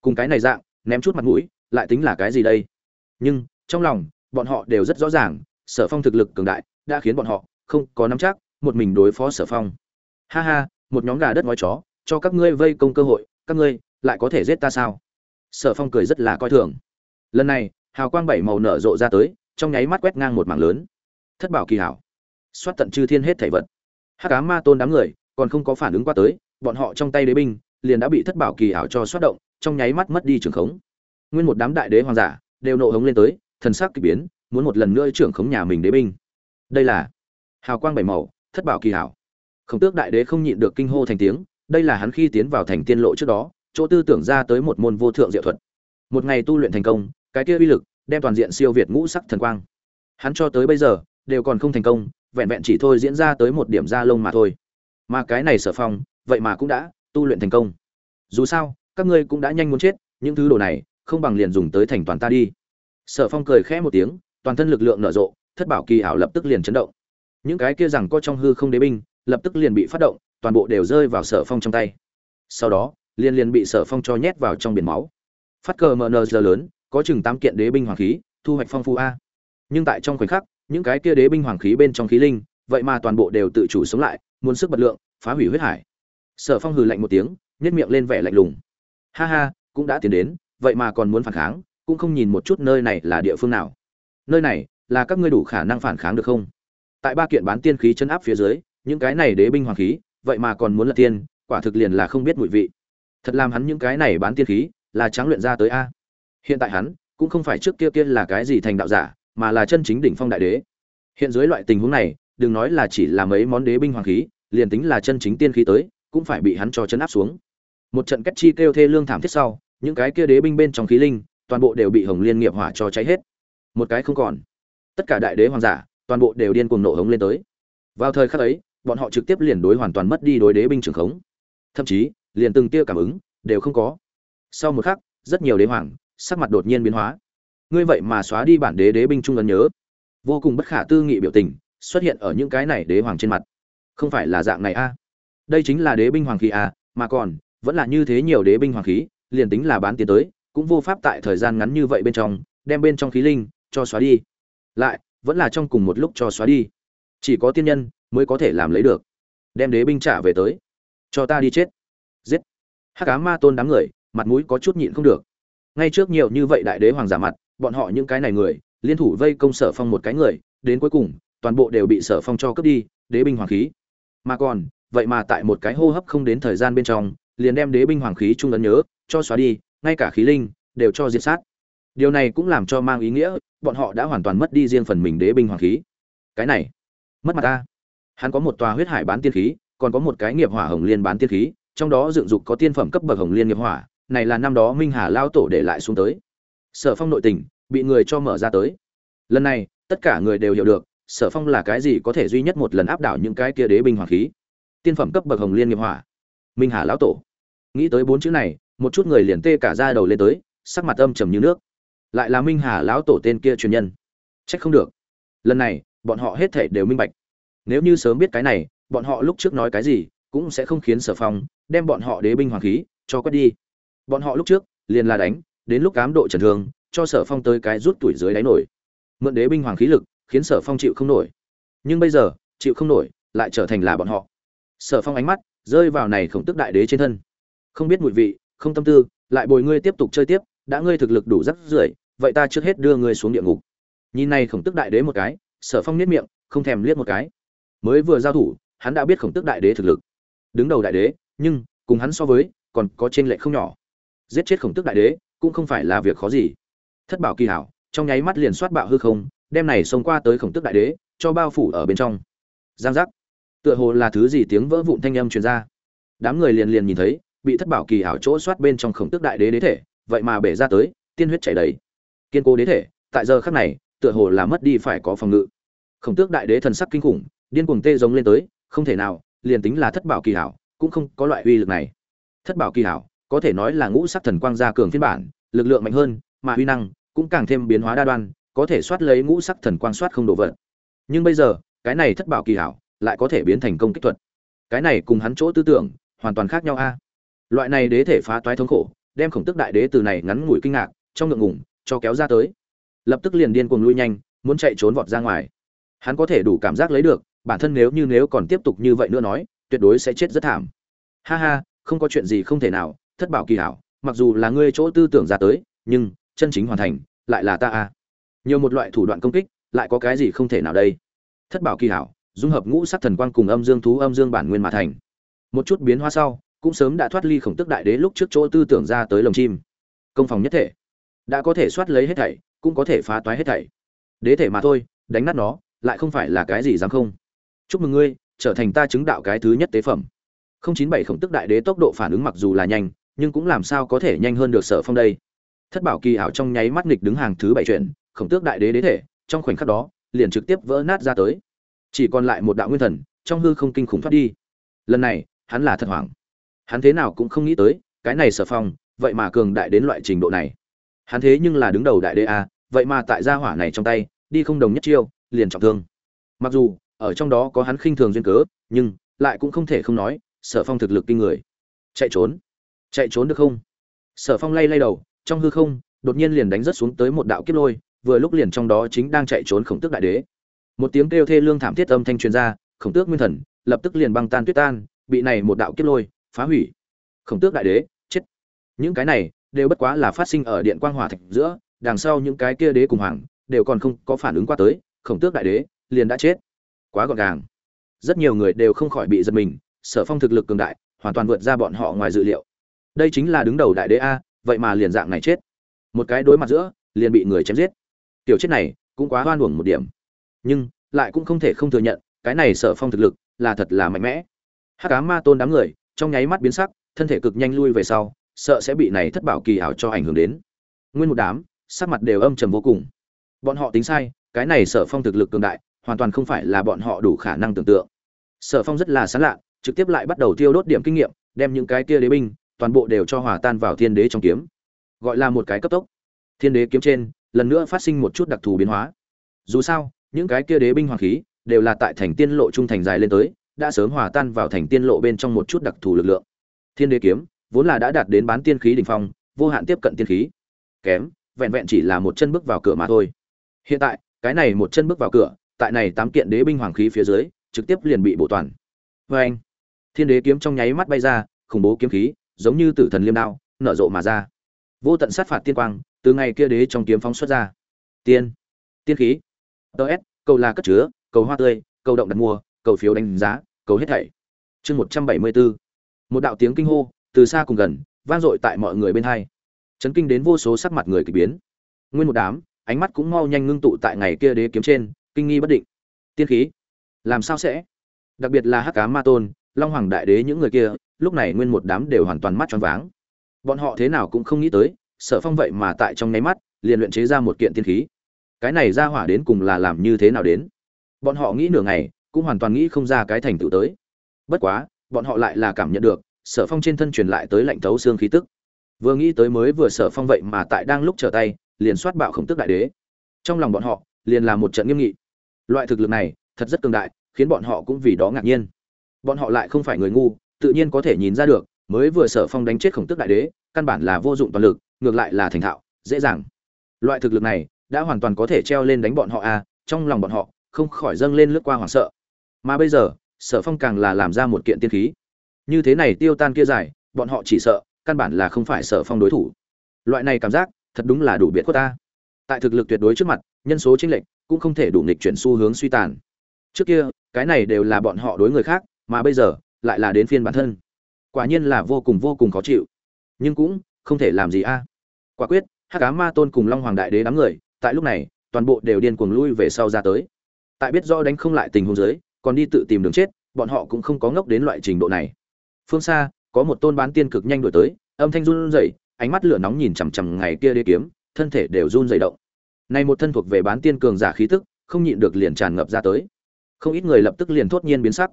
Cùng cái này dạng, ném chút mặt mũi, lại tính là cái gì đây? Nhưng, trong lòng, bọn họ đều rất rõ ràng, sở phong thực lực cường đại, đã khiến bọn họ không có nắm chắc, một mình đối phó sở phong. Ha ha, một nhóm gà đất ngói chó, cho các ngươi vây công cơ hội, các ngươi lại có thể giết ta sao? Sở phong cười rất là coi thường. Lần này, hào quang bảy màu nở rộ ra tới, trong nháy mắt quét ngang một mảng lớn. Thất bảo kỳ hảo. Xoát tận chư thiên hết thảy vật. Hắc ám ma tôn đám người, còn không có phản ứng qua tới, bọn họ trong tay đế binh, liền đã bị thất bảo kỳ hảo cho xoát động, trong nháy mắt mất đi trường khống. Nguyên một đám đại đế hoàng giả, đều nộ hống lên tới, thần sắc kỳ biến, muốn một lần nữa trưởng khống nhà mình đế binh. Đây là hào quang bảy màu, thất bảo kỳ hảo. Khổng tước đại đế không nhịn được kinh hô thành tiếng, đây là hắn khi tiến vào thành tiên lộ trước đó chỗ tư tưởng ra tới một môn vô thượng diệu thuật. Một ngày tu luyện thành công, cái kia uy lực đem toàn diện siêu việt ngũ sắc thần quang. Hắn cho tới bây giờ đều còn không thành công, vẹn vẹn chỉ thôi diễn ra tới một điểm da lông mà thôi. Mà cái này sở phong, vậy mà cũng đã tu luyện thành công. Dù sao, các ngươi cũng đã nhanh muốn chết, những thứ đồ này không bằng liền dùng tới thành toàn ta đi. Sở phong cười khẽ một tiếng, toàn thân lực lượng nở rộ, thất bảo kỳ ảo lập tức liền chấn động. Những cái kia rằng có trong hư không đế binh, lập tức liền bị phát động, toàn bộ đều rơi vào sở phong trong tay. Sau đó liền liền bị sở phong cho nhét vào trong biển máu. Phát cờ mờ giờ lớn, có chừng tám kiện đế binh hoàng khí, thu hoạch phong phú a. Nhưng tại trong khoảnh khắc, những cái kia đế binh hoàng khí bên trong khí linh, vậy mà toàn bộ đều tự chủ sống lại, muốn sức bật lượng, phá hủy huyết hải. Sở phong hừ lạnh một tiếng nhét miệng lên vẻ lạnh lùng. Ha ha, cũng đã tiến đến, vậy mà còn muốn phản kháng, cũng không nhìn một chút nơi này là địa phương nào. Nơi này là các ngươi đủ khả năng phản kháng được không? Tại ba kiện bán tiên khí chân áp phía dưới, những cái này đế binh hoàng khí, vậy mà còn muốn là tiên, quả thực liền là không biết mùi vị thật làm hắn những cái này bán tiên khí, là tráng luyện ra tới a. Hiện tại hắn, cũng không phải trước kia kia là cái gì thành đạo giả, mà là chân chính đỉnh phong đại đế. Hiện dưới loại tình huống này, đừng nói là chỉ là mấy món đế binh hoàng khí, liền tính là chân chính tiên khí tới, cũng phải bị hắn cho chấn áp xuống. Một trận cách chi kêu thê lương thảm thiết sau, những cái kia đế binh bên trong khí linh, toàn bộ đều bị hồng liên nghiệp hỏa cho cháy hết. Một cái không còn. Tất cả đại đế hoàng giả, toàn bộ đều điên cuồng nổ hống lên tới. Vào thời khắc ấy, bọn họ trực tiếp liền đối hoàn toàn mất đi đối đế binh trường khống. Thậm chí liền từng tia cảm ứng, đều không có. Sau một khắc, rất nhiều đế hoàng, sắc mặt đột nhiên biến hóa. Ngươi vậy mà xóa đi bản đế đế binh trung ấn nhớ. Vô cùng bất khả tư nghị biểu tình, xuất hiện ở những cái này đế hoàng trên mặt. Không phải là dạng này a. Đây chính là đế binh hoàng khí a, mà còn, vẫn là như thế nhiều đế binh hoàng khí, liền tính là bán tiến tới, cũng vô pháp tại thời gian ngắn như vậy bên trong, đem bên trong khí linh, cho xóa đi. Lại, vẫn là trong cùng một lúc cho xóa đi. Chỉ có tiên nhân, mới có thể làm lấy được. Đem đế binh trả về tới. Cho ta đi chết giết. Hát cá ma tôn đám người, mặt mũi có chút nhịn không được. Ngay trước nhiều như vậy đại đế hoàng giả mặt, bọn họ những cái này người, liên thủ vây công sở phong một cái người, đến cuối cùng, toàn bộ đều bị sở phong cho cướp đi, đế binh hoàng khí. Mà còn, vậy mà tại một cái hô hấp không đến thời gian bên trong, liền đem đế binh hoàng khí trung ấn nhớ, cho xóa đi, ngay cả khí linh, đều cho diệt sát. Điều này cũng làm cho mang ý nghĩa, bọn họ đã hoàn toàn mất đi riêng phần mình đế binh hoàng khí. Cái này, mất mặt ta. Hắn có một tòa huyết hải bán tiên khí, còn có một cái nghiệp hỏa hồng liên bán tiên khí trong đó dựng dục có tiên phẩm cấp bậc hồng liên nghiệp hỏa, này là năm đó minh hà lao tổ để lại xuống tới. Sở phong nội tình, bị người cho mở ra tới. Lần này, tất cả người đều hiểu được, sở phong là cái gì có thể duy nhất một lần áp đảo những cái kia đế binh hoàng khí. Tiên phẩm cấp bậc hồng liên nghiệp hỏa. Minh hà lão tổ. Nghĩ tới bốn chữ này, một chút người liền tê cả ra đầu lên tới, sắc mặt âm trầm như nước. Lại là minh hà lão tổ tên kia truyền nhân. Trách không được. Lần này, bọn họ hết thể đều minh bạch. Nếu như sớm biết cái này, bọn họ lúc trước nói cái gì cũng sẽ không khiến sở phong đem bọn họ đế binh hoàng khí cho quét đi. Bọn họ lúc trước liền là đánh, đến lúc cám độ trần thương, cho sở phong tới cái rút tuổi dưới đáy nổi. Mượn đế binh hoàng khí lực, khiến sở phong chịu không nổi. Nhưng bây giờ, chịu không nổi, lại trở thành là bọn họ. Sở phong ánh mắt rơi vào này khổng tức đại đế trên thân. Không biết mùi vị, không tâm tư, lại bồi ngươi tiếp tục chơi tiếp, đã ngươi thực lực đủ rắc rưởi, vậy ta trước hết đưa ngươi xuống địa ngục. Nhìn này khổng tức đại đế một cái, sở phong niết miệng, không thèm liếc một cái. Mới vừa giao thủ, hắn đã biết khổng tước đại đế thực lực đứng đầu đại đế, nhưng cùng hắn so với, còn có trên lệ không nhỏ. Giết chết khổng tước đại đế cũng không phải là việc khó gì. Thất bảo kỳ hảo, trong nháy mắt liền soát bạo hư không, đem này xông qua tới khổng tước đại đế, cho bao phủ ở bên trong. Giang giác. Tựa hồ là thứ gì tiếng vỡ vụn thanh âm truyền ra. Đám người liền liền nhìn thấy, bị thất bảo kỳ hảo chỗ soát bên trong khổng tước đại đế đế thể, vậy mà bể ra tới, tiên huyết chảy đầy. Kiên cố đế thể, tại giờ khắc này, tựa hồ là mất đi phải có phòng ngự. Khổng tước đại đế thần sắc kinh khủng, điên cuồng tê giống lên tới, không thể nào liền tính là thất bảo kỳ hảo, cũng không có loại uy lực này. Thất bảo kỳ hảo, có thể nói là ngũ sắc thần quang gia cường phiên bản, lực lượng mạnh hơn, mà uy năng cũng càng thêm biến hóa đa đoan, có thể soát lấy ngũ sắc thần quang soát không đổ vật nhưng bây giờ, cái này thất bảo kỳ hảo lại có thể biến thành công kích thuật. Cái này cùng hắn chỗ tư tưởng hoàn toàn khác nhau a. Loại này đế thể phá toái thống khổ, đem khổng tức đại đế từ này ngắn ngủi kinh ngạc, trong ngượng ngủng cho kéo ra tới. Lập tức liền điên cuồng lui nhanh, muốn chạy trốn vọt ra ngoài. Hắn có thể đủ cảm giác lấy được bản thân nếu như nếu còn tiếp tục như vậy nữa nói, tuyệt đối sẽ chết rất thảm. Ha ha, không có chuyện gì không thể nào, thất bảo kỳ hảo, mặc dù là ngươi chỗ tư tưởng ra tới, nhưng, chân chính hoàn thành, lại là ta a nhiều một loại thủ đoạn công kích, lại có cái gì không thể nào đây? Thất bảo kỳ hảo, dung hợp ngũ sắc thần quang cùng âm dương thú âm dương bản nguyên mà thành. Một chút biến hóa sau, cũng sớm đã thoát ly khổng tức đại đế lúc trước chỗ tư tưởng ra tới lồng chim. Công phòng nhất thể. Đã có thể soát lấy hết thảy, cũng có thể phá toái hết thảy. Đế thể mà thôi, đánh nát nó, lại không phải là cái gì dám không chúc mừng ngươi, trở thành ta chứng đạo cái thứ nhất tế phẩm. Không chín bảy khổng tức đại đế tốc độ phản ứng mặc dù là nhanh, nhưng cũng làm sao có thể nhanh hơn được sở phong đây. Thất bảo kỳ ảo trong nháy mắt nghịch đứng hàng thứ bảy chuyện, khổng tước đại đế đế thể, trong khoảnh khắc đó, liền trực tiếp vỡ nát ra tới. Chỉ còn lại một đạo nguyên thần, trong hư không kinh khủng thoát đi. Lần này, hắn là thật hoảng. Hắn thế nào cũng không nghĩ tới, cái này sở phong, vậy mà cường đại đến loại trình độ này. Hắn thế nhưng là đứng đầu đại đế a, vậy mà tại gia hỏa này trong tay, đi không đồng nhất chiêu, liền trọng thương. Mặc dù ở trong đó có hắn khinh thường duyên cớ, nhưng lại cũng không thể không nói, sở phong thực lực kinh người. Chạy trốn. Chạy trốn được không? Sở phong lay lay đầu, trong hư không, đột nhiên liền đánh rất xuống tới một đạo kiếp lôi, vừa lúc liền trong đó chính đang chạy trốn khổng tước đại đế. Một tiếng kêu thê lương thảm thiết âm thanh truyền ra, khổng tước nguyên thần lập tức liền băng tan tuyết tan, bị này một đạo kiếp lôi phá hủy. Khổng tước đại đế, chết. Những cái này đều bất quá là phát sinh ở điện quang hỏa thạch giữa, đằng sau những cái kia đế cùng hoàng đều còn không có phản ứng qua tới, khổng tước đại đế liền đã chết quá gọn gàng. Rất nhiều người đều không khỏi bị giật mình, sở phong thực lực cường đại, hoàn toàn vượt ra bọn họ ngoài dự liệu. Đây chính là đứng đầu đại đế a, vậy mà liền dạng này chết. Một cái đối mặt giữa, liền bị người chém giết. Tiểu chết này, cũng quá hoan uổng một điểm. Nhưng, lại cũng không thể không thừa nhận, cái này sở phong thực lực, là thật là mạnh mẽ. Hắc cá ma tôn đám người, trong nháy mắt biến sắc, thân thể cực nhanh lui về sau, sợ sẽ bị này thất bảo kỳ ảo cho ảnh hưởng đến. Nguyên một đám, sắc mặt đều âm trầm vô cùng. Bọn họ tính sai, cái này sở phong thực lực cường đại hoàn toàn không phải là bọn họ đủ khả năng tưởng tượng. Sở phong rất là sán lạ trực tiếp lại bắt đầu tiêu đốt điểm kinh nghiệm, đem những cái kia đế binh, toàn bộ đều cho hòa tan vào thiên đế trong kiếm. Gọi là một cái cấp tốc. Thiên đế kiếm trên, lần nữa phát sinh một chút đặc thù biến hóa. Dù sao, những cái kia đế binh hoàng khí, đều là tại thành tiên lộ trung thành dài lên tới, đã sớm hòa tan vào thành tiên lộ bên trong một chút đặc thù lực lượng. Thiên đế kiếm, vốn là đã đạt đến bán tiên khí đỉnh phong, vô hạn tiếp cận tiên khí. Kém, vẹn vẹn chỉ là một chân bước vào cửa mà thôi. Hiện tại, cái này một chân bước vào cửa tại này tám kiện đế binh hoàng khí phía dưới, trực tiếp liền bị bổ toàn. Vê anh, thiên đế kiếm trong nháy mắt bay ra, khủng bố kiếm khí, giống như tử thần liêm đao, nở rộ mà ra. Vô tận sát phạt tiên quang, từ ngày kia đế trong kiếm phóng xuất ra. Tiên tiên khí. Ts cầu là cất chứa, cầu hoa tươi, cầu động đặt mua cầu phiếu đánh giá, cầu hết thảy. Chương một trăm bảy mươi bốn. Một đạo tiếng kinh hô, từ xa cùng gần, vang dội tại mọi người bên hai. Chấn kinh đến vô số sắc mặt người kỳ biến. Nguyên một đám, ánh mắt cũng mau nhanh ngưng tụ tại ngày kia đế kiếm trên kinh nghi bất định. Tiên khí? Làm sao sẽ? Đặc biệt là hắc cá ma tôn, long hoàng đại đế những người kia, lúc này nguyên một đám đều hoàn toàn mắt tròn váng. Bọn họ thế nào cũng không nghĩ tới, sở phong vậy mà tại trong nháy mắt, liền luyện chế ra một kiện tiên khí. Cái này ra hỏa đến cùng là làm như thế nào đến? Bọn họ nghĩ nửa ngày, cũng hoàn toàn nghĩ không ra cái thành tựu tới. Bất quá, bọn họ lại là cảm nhận được, sở phong trên thân truyền lại tới lạnh thấu xương khí tức. Vừa nghĩ tới mới vừa sở phong vậy mà tại đang lúc trở tay, liền soát bạo khổng tức đại đế. Trong lòng bọn họ, liền là một trận nghiêm nghị loại thực lực này thật rất cường đại khiến bọn họ cũng vì đó ngạc nhiên. Bọn họ lại không phải người ngu tự nhiên có thể nhìn ra được mới vừa sở phong đánh chết khổng tức đại đế căn bản là vô dụng toàn lực ngược lại là thành thạo dễ dàng. Loại thực lực này đã hoàn toàn có thể treo lên đánh bọn họ a à, trong lòng bọn họ không khỏi dâng lên lướt qua hoảng sợ. Mà bây giờ sở phong càng là làm ra một kiện tiên khí. Như thế này tiêu tan kia dài bọn họ chỉ sợ căn bản là không phải sở phong đối thủ. Loại này cảm giác thật đúng là đủ biệt của ta. Tại thực lực tuyệt đối trước mặt nhân số chênh lệch cũng không thể đủ nghịch chuyển xu hướng suy tàn. Trước kia, cái này đều là bọn họ đối người khác, mà bây giờ, lại là đến phiên bản thân. Quả nhiên là vô cùng vô cùng khó chịu. Nhưng cũng không thể làm gì a. Quả quyết, hắc ám ma tôn cùng long hoàng đại đế đám người, tại lúc này, toàn bộ đều điên cuồng lui về sau ra tới. Tại biết rõ đánh không lại tình huống dưới, còn đi tự tìm đường chết, bọn họ cũng không có ngốc đến loại trình độ này. Phương xa, có một tôn bán tiên cực nhanh đuổi tới, âm thanh run rẩy, ánh mắt lửa nóng nhìn chằm chằm ngày kia đế kiếm, thân thể đều run rẩy động này một thân thuộc về bán tiên cường giả khí tức, không nhịn được liền tràn ngập ra tới. Không ít người lập tức liền thốt nhiên biến sắc.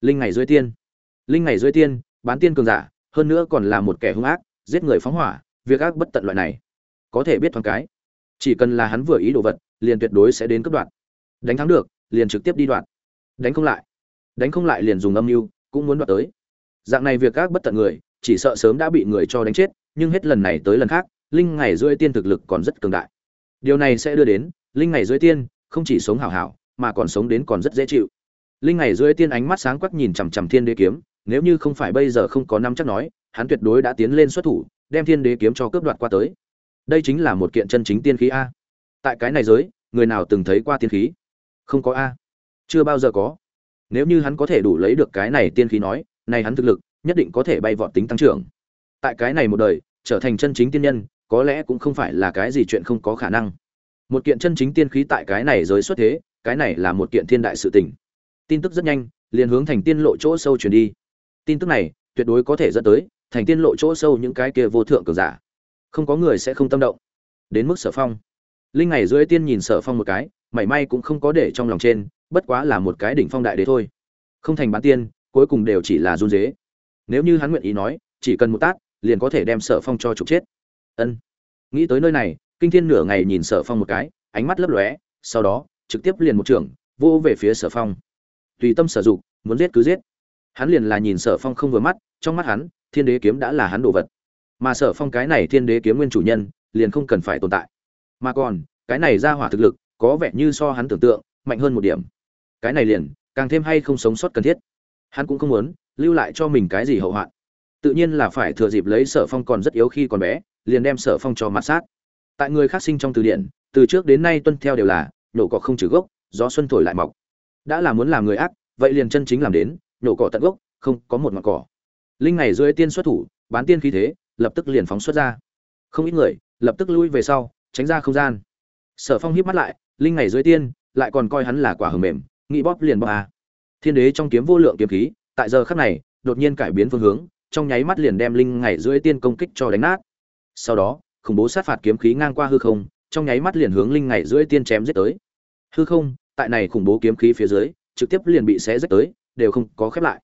Linh ngày dưới tiên. Linh ngày dưới tiên, bán tiên cường giả, hơn nữa còn là một kẻ hung ác, giết người phóng hỏa, việc ác bất tận loại này. Có thể biết thoáng cái, chỉ cần là hắn vừa ý đồ vật, liền tuyệt đối sẽ đến cấp đoạn đánh thắng được, liền trực tiếp đi đoạn đánh không lại. Đánh không lại liền dùng âm mưu, cũng muốn đoạt tới. Dạng này việc ác bất tận người, chỉ sợ sớm đã bị người cho đánh chết, nhưng hết lần này tới lần khác, linh ngày rưỡi tiên thực lực còn rất cường đại điều này sẽ đưa đến, linh ngày dưới tiên, không chỉ sống hảo hảo, mà còn sống đến còn rất dễ chịu. Linh ngày dưới tiên ánh mắt sáng quắc nhìn chằm chằm thiên đế kiếm, nếu như không phải bây giờ không có năm chắc nói, hắn tuyệt đối đã tiến lên xuất thủ, đem thiên đế kiếm cho cướp đoạt qua tới. Đây chính là một kiện chân chính tiên khí a. Tại cái này giới, người nào từng thấy qua tiên khí? Không có a. Chưa bao giờ có. Nếu như hắn có thể đủ lấy được cái này tiên khí nói, này hắn thực lực, nhất định có thể bay vọt tính tăng trưởng. Tại cái này một đời, trở thành chân chính tiên nhân có lẽ cũng không phải là cái gì chuyện không có khả năng. Một kiện chân chính tiên khí tại cái này giới xuất thế, cái này là một kiện thiên đại sự tình. Tin tức rất nhanh, liền hướng thành tiên lộ chỗ sâu truyền đi. Tin tức này, tuyệt đối có thể dẫn tới, thành tiên lộ chỗ sâu những cái kia vô thượng cường giả. Không có người sẽ không tâm động. Đến mức sở phong. Linh ngày dưới tiên nhìn sở phong một cái, mảy may cũng không có để trong lòng trên, bất quá là một cái đỉnh phong đại đế thôi. Không thành bán tiên, cuối cùng đều chỉ là run dế nếu như hắn nguyện ý nói, chỉ cần một tát, liền có thể đem sở phong cho trục chết ân. Nghĩ tới nơi này, kinh thiên nửa ngày nhìn sở phong một cái, ánh mắt lấp lóe, sau đó, trực tiếp liền một trưởng vô về phía sở phong. Tùy tâm sở dụng muốn giết cứ giết. Hắn liền là nhìn sở phong không vừa mắt, trong mắt hắn, thiên đế kiếm đã là hắn đồ vật. Mà sở phong cái này thiên đế kiếm nguyên chủ nhân, liền không cần phải tồn tại. Mà còn, cái này ra hỏa thực lực, có vẻ như so hắn tưởng tượng, mạnh hơn một điểm. Cái này liền, càng thêm hay không sống sót cần thiết. Hắn cũng không muốn, lưu lại cho mình cái gì hậu hoạn. Tự nhiên là phải thừa dịp lấy sở phong còn rất yếu khi còn bé liền đem sở phong cho mặt sát. Tại người khác sinh trong từ điển, từ trước đến nay tuân theo đều là, nhổ cỏ không trừ gốc, gió xuân thổi lại mọc. Đã là muốn làm người ác, vậy liền chân chính làm đến, nhổ cỏ tận gốc, không có một ngọn cỏ. Linh này dưới tiên xuất thủ, bán tiên khí thế, lập tức liền phóng xuất ra. Không ít người, lập tức lui về sau, tránh ra không gian. Sở phong hiếp mắt lại, linh này dưới tiên, lại còn coi hắn là quả hầm mềm, nghĩ bóp liền bóp à. thiên đế trong kiếm vô lượng kiếm khí, tại giờ khắc này, đột nhiên cải biến phương hướng, trong nháy mắt liền đem linh ngày dưới tiên công kích cho đánh nát sau đó khủng bố sát phạt kiếm khí ngang qua hư không trong nháy mắt liền hướng linh ngày dưới tiên chém giết tới. Hư không tại này khủng bố kiếm khí phía dưới trực tiếp liền bị xé rách tới đều không có khép lại.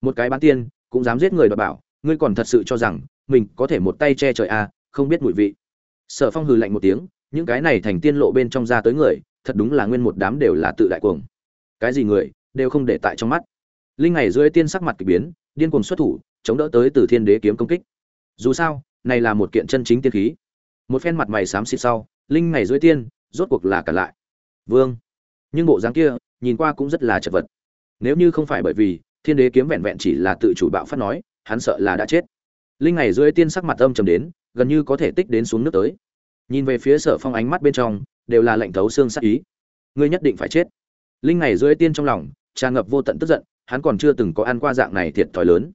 Một cái bán tiên cũng dám giết người đoạt bảo ngươi còn thật sự cho rằng mình có thể một tay che trời à, không biết mùi vị. Sở phong hừ lạnh một tiếng những cái này thành tiên lộ bên trong ra tới người thật đúng là nguyên một đám đều là tự đại cuồng. Cái gì người đều không để tại trong mắt. Linh ngày dưới tiên sắc mặt kỳ biến điên cuồng xuất thủ chống đỡ tới từ thiên đế kiếm công kích. Dù sao này là một kiện chân chính tiên khí. Một phen mặt mày xám xịt sau, linh ngày dưới tiên, rốt cuộc là cả lại. Vương. Nhưng bộ dáng kia, nhìn qua cũng rất là chật vật. Nếu như không phải bởi vì, thiên đế kiếm vẹn vẹn chỉ là tự chủ bạo phát nói, hắn sợ là đã chết. Linh ngày dưới tiên sắc mặt âm trầm đến, gần như có thể tích đến xuống nước tới. Nhìn về phía sở phong ánh mắt bên trong, đều là lệnh thấu xương sắc ý. Ngươi nhất định phải chết. Linh ngày dưới tiên trong lòng, tràn ngập vô tận tức giận, hắn còn chưa từng có ăn qua dạng này thiệt thòi lớn.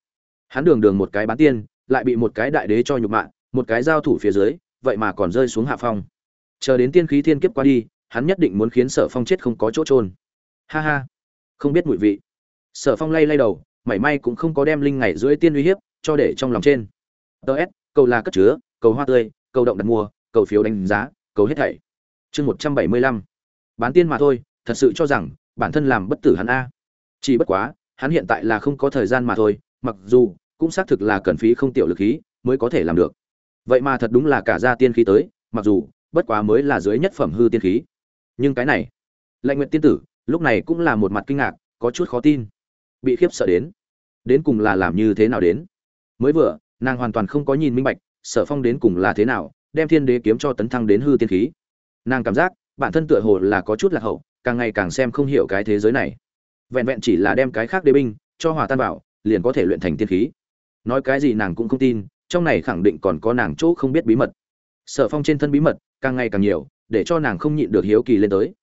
Hắn đường đường một cái bán tiên lại bị một cái đại đế cho nhục mạ một cái giao thủ phía dưới vậy mà còn rơi xuống hạ phong. Chờ đến tiên khí thiên kiếp qua đi hắn nhất định muốn khiến sở phong chết không có chỗ trôn ha ha. Không biết mùi vị. Sở phong lay lay đầu mảy may cũng không có đem linh ngày dưới tiên uy hiếp cho để trong lòng trên. DS, cầu là cất chứa cầu hoa tươi cầu động đặt mua cầu phiếu đánh giá cầu hết thảy. Chương một trăm bảy mươi lăm. Bán tiên mà thôi thật sự cho rằng bản thân làm bất tử hắn a. Chỉ bất quá hắn hiện tại là không có thời gian mà thôi mặc dù cũng xác thực là cần phí không tiểu lực khí mới có thể làm được. Vậy mà thật đúng là cả gia tiên khí tới, mặc dù bất quá mới là dưới nhất phẩm hư tiên khí. Nhưng cái này lãnh nguyện tiên tử, lúc này cũng là một mặt kinh ngạc, có chút khó tin. Bị khiếp sợ đến. Đến cùng là làm như thế nào đến? Mới vừa, nàng hoàn toàn không có nhìn minh bạch, sở phong đến cùng là thế nào, đem thiên đế kiếm cho tấn thăng đến hư tiên khí. Nàng cảm giác, bản thân tựa hồ là có chút lạc hậu, càng ngày càng xem không hiểu cái thế giới này. Vẹn vẹn chỉ là đem cái khác đế binh cho hòa tan vào, liền có thể luyện thành tiên khí nói cái gì nàng cũng không tin, trong này khẳng định còn có nàng chỗ không biết bí mật. Sở phong trên thân bí mật càng ngày càng nhiều, để cho nàng không nhịn được hiếu kỳ lên tới.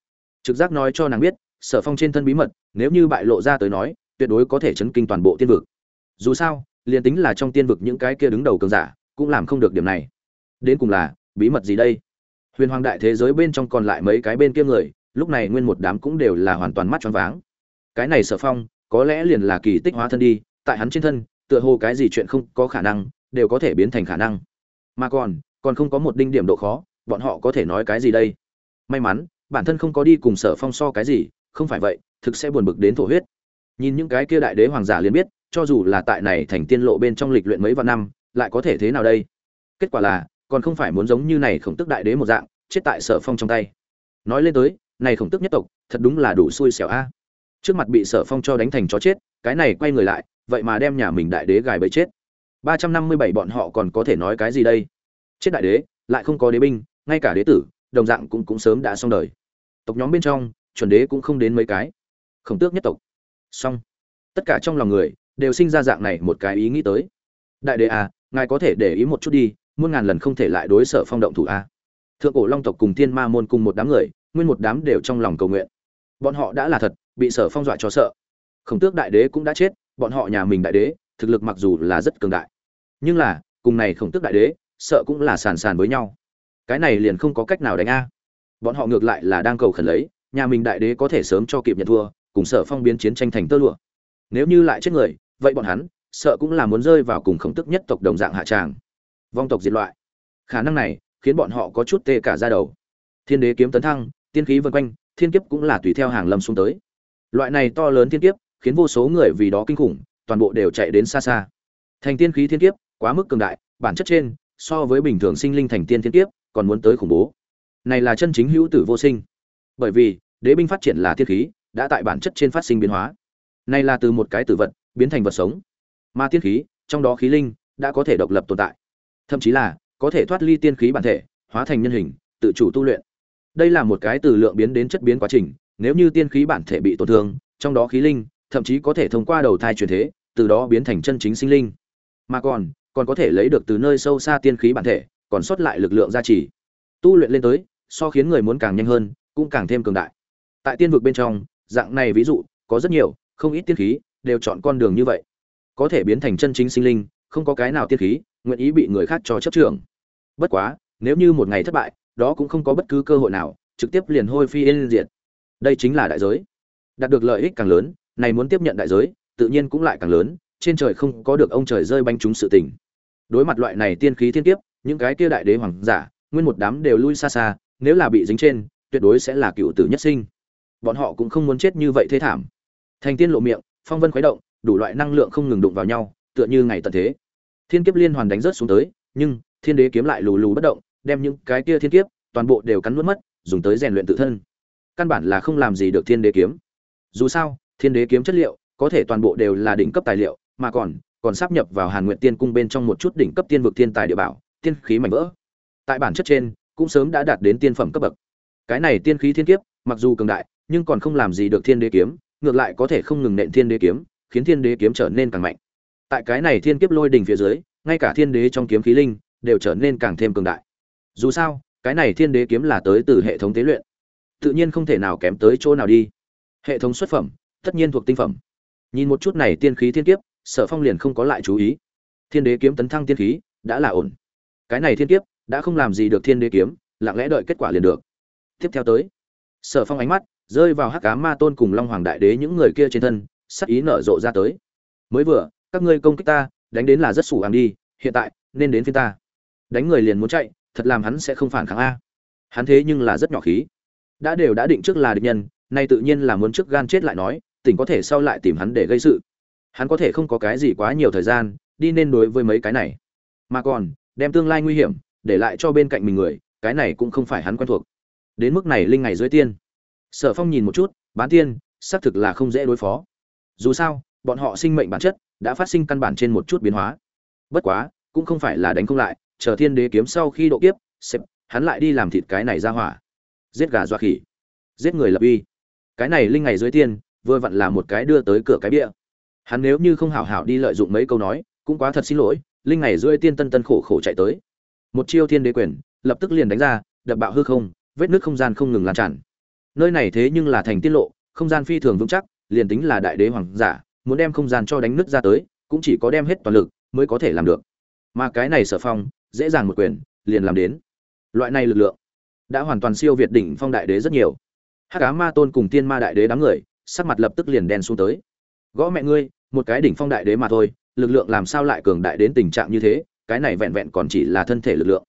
Trực giác nói cho nàng biết, sở phong trên thân bí mật, nếu như bại lộ ra tới nói, tuyệt đối có thể chấn kinh toàn bộ tiên vực. Dù sao, liền tính là trong tiên vực những cái kia đứng đầu cường giả, cũng làm không được điểm này. Đến cùng là, bí mật gì đây? Huyền hoàng đại thế giới bên trong còn lại mấy cái bên kia người, lúc này nguyên một đám cũng đều là hoàn toàn mắt choáng váng. Cái này sở phong, có lẽ liền là kỳ tích hóa thân đi, tại hắn trên thân tựa hồ cái gì chuyện không có khả năng, đều có thể biến thành khả năng. Mà còn còn không có một đinh điểm độ khó, bọn họ có thể nói cái gì đây? May mắn, bản thân không có đi cùng sở phong so cái gì, không phải vậy, thực sẽ buồn bực đến thổ huyết. Nhìn những cái kia đại đế hoàng giả liền biết, cho dù là tại này thành tiên lộ bên trong lịch luyện mấy vạn năm, lại có thể thế nào đây? Kết quả là, còn không phải muốn giống như này khổng tức đại đế một dạng, chết tại sở phong trong tay. Nói lên tới, này khổng tức nhất tộc, thật đúng là đủ xui xẻo a. Trước mặt bị sở phong cho đánh thành chó chết, cái này quay người lại vậy mà đem nhà mình đại đế gài bẫy chết. Ba trăm năm mươi bảy bọn họ còn có thể nói cái gì đây? Chết đại đế, lại không có đế binh, ngay cả đế tử, đồng dạng cũng cũng sớm đã xong đời. Tộc nhóm bên trong, chuẩn đế cũng không đến mấy cái. Khổng tước nhất tộc. Xong. Tất cả trong lòng người, đều sinh ra dạng này một cái ý nghĩ tới. Đại đế à ngài có thể để ý một chút đi, muôn ngàn lần không thể lại đối sở phong động thủ a thượng cổ long tộc cùng tiên ma môn cùng một đám người, nguyên một đám đều trong lòng cầu nguyện. Bọn họ đã là thật, bị sở phong dọa cho sợ. Khổng tước đại đế cũng đã chết bọn họ nhà mình đại đế, thực lực mặc dù là rất cường đại. Nhưng là, cùng này khổng tước đại đế, sợ cũng là sàn sàn với nhau. Cái này liền không có cách nào đánh a. Bọn họ ngược lại là đang cầu khẩn lấy, nhà mình đại đế có thể sớm cho kịp nhận thua, cùng sở phong biến chiến tranh thành tơ lụa. Nếu như lại chết người, vậy bọn hắn, sợ cũng là muốn rơi vào cùng khổng tức nhất tộc đồng dạng hạ tràng. Vong tộc diệt loại. Khả năng này, khiến bọn họ có chút tê cả ra đầu. Thiên đế kiếm tấn thăng, tiên khí vân quanh, thiên kiếp cũng là tùy theo hàng lâm xuống tới. Loại này to lớn thiên kiếp khiến vô số người vì đó kinh khủng, toàn bộ đều chạy đến xa xa. Thành tiên khí thiên kiếp, quá mức cường đại, bản chất trên, so với bình thường sinh linh thành tiên thiên kiếp, còn muốn tới khủng bố. Này là chân chính hữu tử vô sinh. Bởi vì, đế binh phát triển là thiên khí, đã tại bản chất trên phát sinh biến hóa. Này là từ một cái tử vật, biến thành vật sống. Mà tiên khí, trong đó khí linh, đã có thể độc lập tồn tại. Thậm chí là, có thể thoát ly tiên khí bản thể, hóa thành nhân hình, tự chủ tu luyện. Đây là một cái từ lượng biến đến chất biến quá trình, nếu như tiên khí bản thể bị tổn thương, trong đó khí linh thậm chí có thể thông qua đầu thai truyền thế, từ đó biến thành chân chính sinh linh. Mà còn còn có thể lấy được từ nơi sâu xa tiên khí bản thể, còn sót lại lực lượng gia trì. Tu luyện lên tới, so khiến người muốn càng nhanh hơn, cũng càng thêm cường đại. Tại tiên vực bên trong, dạng này ví dụ, có rất nhiều, không ít tiên khí, đều chọn con đường như vậy. Có thể biến thành chân chính sinh linh, không có cái nào tiên khí, nguyện ý bị người khác cho chấp trưởng. Bất quá, nếu như một ngày thất bại, đó cũng không có bất cứ cơ hội nào, trực tiếp liền hôi phi yên diệt. Đây chính là đại giới. Đạt được lợi ích càng lớn này muốn tiếp nhận đại giới, tự nhiên cũng lại càng lớn, trên trời không có được ông trời rơi bánh chúng sự tình. Đối mặt loại này tiên khí thiên kiếp, những cái kia đại đế hoàng giả, nguyên một đám đều lui xa xa, nếu là bị dính trên, tuyệt đối sẽ là cựu tử nhất sinh. Bọn họ cũng không muốn chết như vậy thế thảm. Thành tiên lộ miệng, phong vân khuấy động, đủ loại năng lượng không ngừng đụng vào nhau, tựa như ngày tận thế. Thiên kiếp liên hoàn đánh rớt xuống tới, nhưng thiên đế kiếm lại lù lù bất động, đem những cái kia thiên kiếp, toàn bộ đều cắn nuốt mất, dùng tới rèn luyện tự thân. Căn bản là không làm gì được thiên đế kiếm. Dù sao thiên đế kiếm chất liệu, có thể toàn bộ đều là đỉnh cấp tài liệu, mà còn còn sắp nhập vào hàn nguyện tiên cung bên trong một chút đỉnh cấp tiên vực thiên tài địa bảo, tiên khí mảnh vỡ. Tại bản chất trên, cũng sớm đã đạt đến tiên phẩm cấp bậc. Cái này tiên khí thiên kiếp, mặc dù cường đại, nhưng còn không làm gì được thiên đế kiếm, ngược lại có thể không ngừng nện thiên đế kiếm, khiến thiên đế kiếm trở nên càng mạnh. Tại cái này thiên kiếp lôi đỉnh phía dưới, ngay cả thiên đế trong kiếm khí linh đều trở nên càng thêm cường đại. Dù sao, cái này thiên đế kiếm là tới từ hệ thống tế luyện. Tự nhiên không thể nào kém tới chỗ nào đi. Hệ thống xuất phẩm tất nhiên thuộc tinh phẩm. Nhìn một chút này tiên khí thiên kiếp, sở phong liền không có lại chú ý. Thiên đế kiếm tấn thăng tiên khí, đã là ổn. Cái này thiên kiếp, đã không làm gì được thiên đế kiếm, lặng lẽ đợi kết quả liền được. Tiếp theo tới, sở phong ánh mắt rơi vào hắc cá ma tôn cùng long hoàng đại đế những người kia trên thân, sắc ý nở rộ ra tới. Mới vừa, các ngươi công kích ta, đánh đến là rất sủ hàng đi, hiện tại, nên đến phiên ta. Đánh người liền muốn chạy, thật làm hắn sẽ không phản kháng a. Hắn thế nhưng là rất nhỏ khí. Đã đều đã định trước là địch nhân, nay tự nhiên là muốn trước gan chết lại nói tỉnh có thể sau lại tìm hắn để gây sự. Hắn có thể không có cái gì quá nhiều thời gian, đi nên đối với mấy cái này. Mà còn, đem tương lai nguy hiểm, để lại cho bên cạnh mình người, cái này cũng không phải hắn quen thuộc. Đến mức này linh ngày dưới tiên. Sở phong nhìn một chút, bán tiên, xác thực là không dễ đối phó. Dù sao, bọn họ sinh mệnh bản chất, đã phát sinh căn bản trên một chút biến hóa. Bất quá, cũng không phải là đánh không lại, chờ thiên đế kiếm sau khi độ kiếp xếp hắn lại đi làm thịt cái này ra hỏa. Giết gà dọa khỉ. Giết người lập uy. Cái này linh ngày dưới tiên vừa vặn là một cái đưa tới cửa cái bia. Hắn nếu như không hảo hảo đi lợi dụng mấy câu nói, cũng quá thật xin lỗi, linh ngày rưỡi tiên tân tân khổ khổ chạy tới. Một chiêu thiên đế quyền, lập tức liền đánh ra, đập bạo hư không, vết nước không gian không ngừng lan tràn. Nơi này thế nhưng là thành tiết lộ, không gian phi thường vững chắc, liền tính là đại đế hoàng giả, muốn đem không gian cho đánh nứt ra tới, cũng chỉ có đem hết toàn lực mới có thể làm được. Mà cái này sở phong, dễ dàng một quyền, liền làm đến. Loại này lực lượng, đã hoàn toàn siêu việt đỉnh phong đại đế rất nhiều. Hắc cá ma tôn cùng tiên ma đại đế đám người sắc mặt lập tức liền đen xuống tới. Gõ mẹ ngươi, một cái đỉnh phong đại đế mà thôi, lực lượng làm sao lại cường đại đến tình trạng như thế, cái này vẹn vẹn còn chỉ là thân thể lực lượng.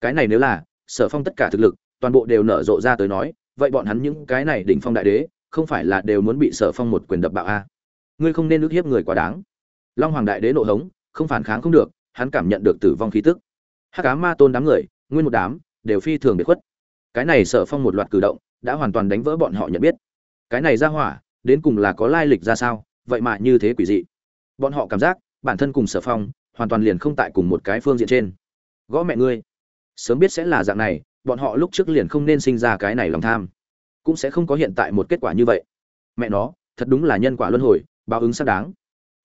Cái này nếu là, sở phong tất cả thực lực, toàn bộ đều nở rộ ra tới nói, vậy bọn hắn những cái này đỉnh phong đại đế, không phải là đều muốn bị sở phong một quyền đập bạo a? Ngươi không nên ức hiếp người quá đáng. Long hoàng đại đế nộ hống, không phản kháng không được, hắn cảm nhận được tử vong khí tức. Hắc cá ma tôn đám người, nguyên một đám, đều phi thường biệt khuất. Cái này sở phong một loạt cử động, đã hoàn toàn đánh vỡ bọn họ nhận biết cái này ra hỏa, đến cùng là có lai lịch ra sao, vậy mà như thế quỷ dị. Bọn họ cảm giác, bản thân cùng sở phong, hoàn toàn liền không tại cùng một cái phương diện trên. Gõ mẹ ngươi. Sớm biết sẽ là dạng này, bọn họ lúc trước liền không nên sinh ra cái này lòng tham. Cũng sẽ không có hiện tại một kết quả như vậy. Mẹ nó, thật đúng là nhân quả luân hồi, báo ứng xác đáng.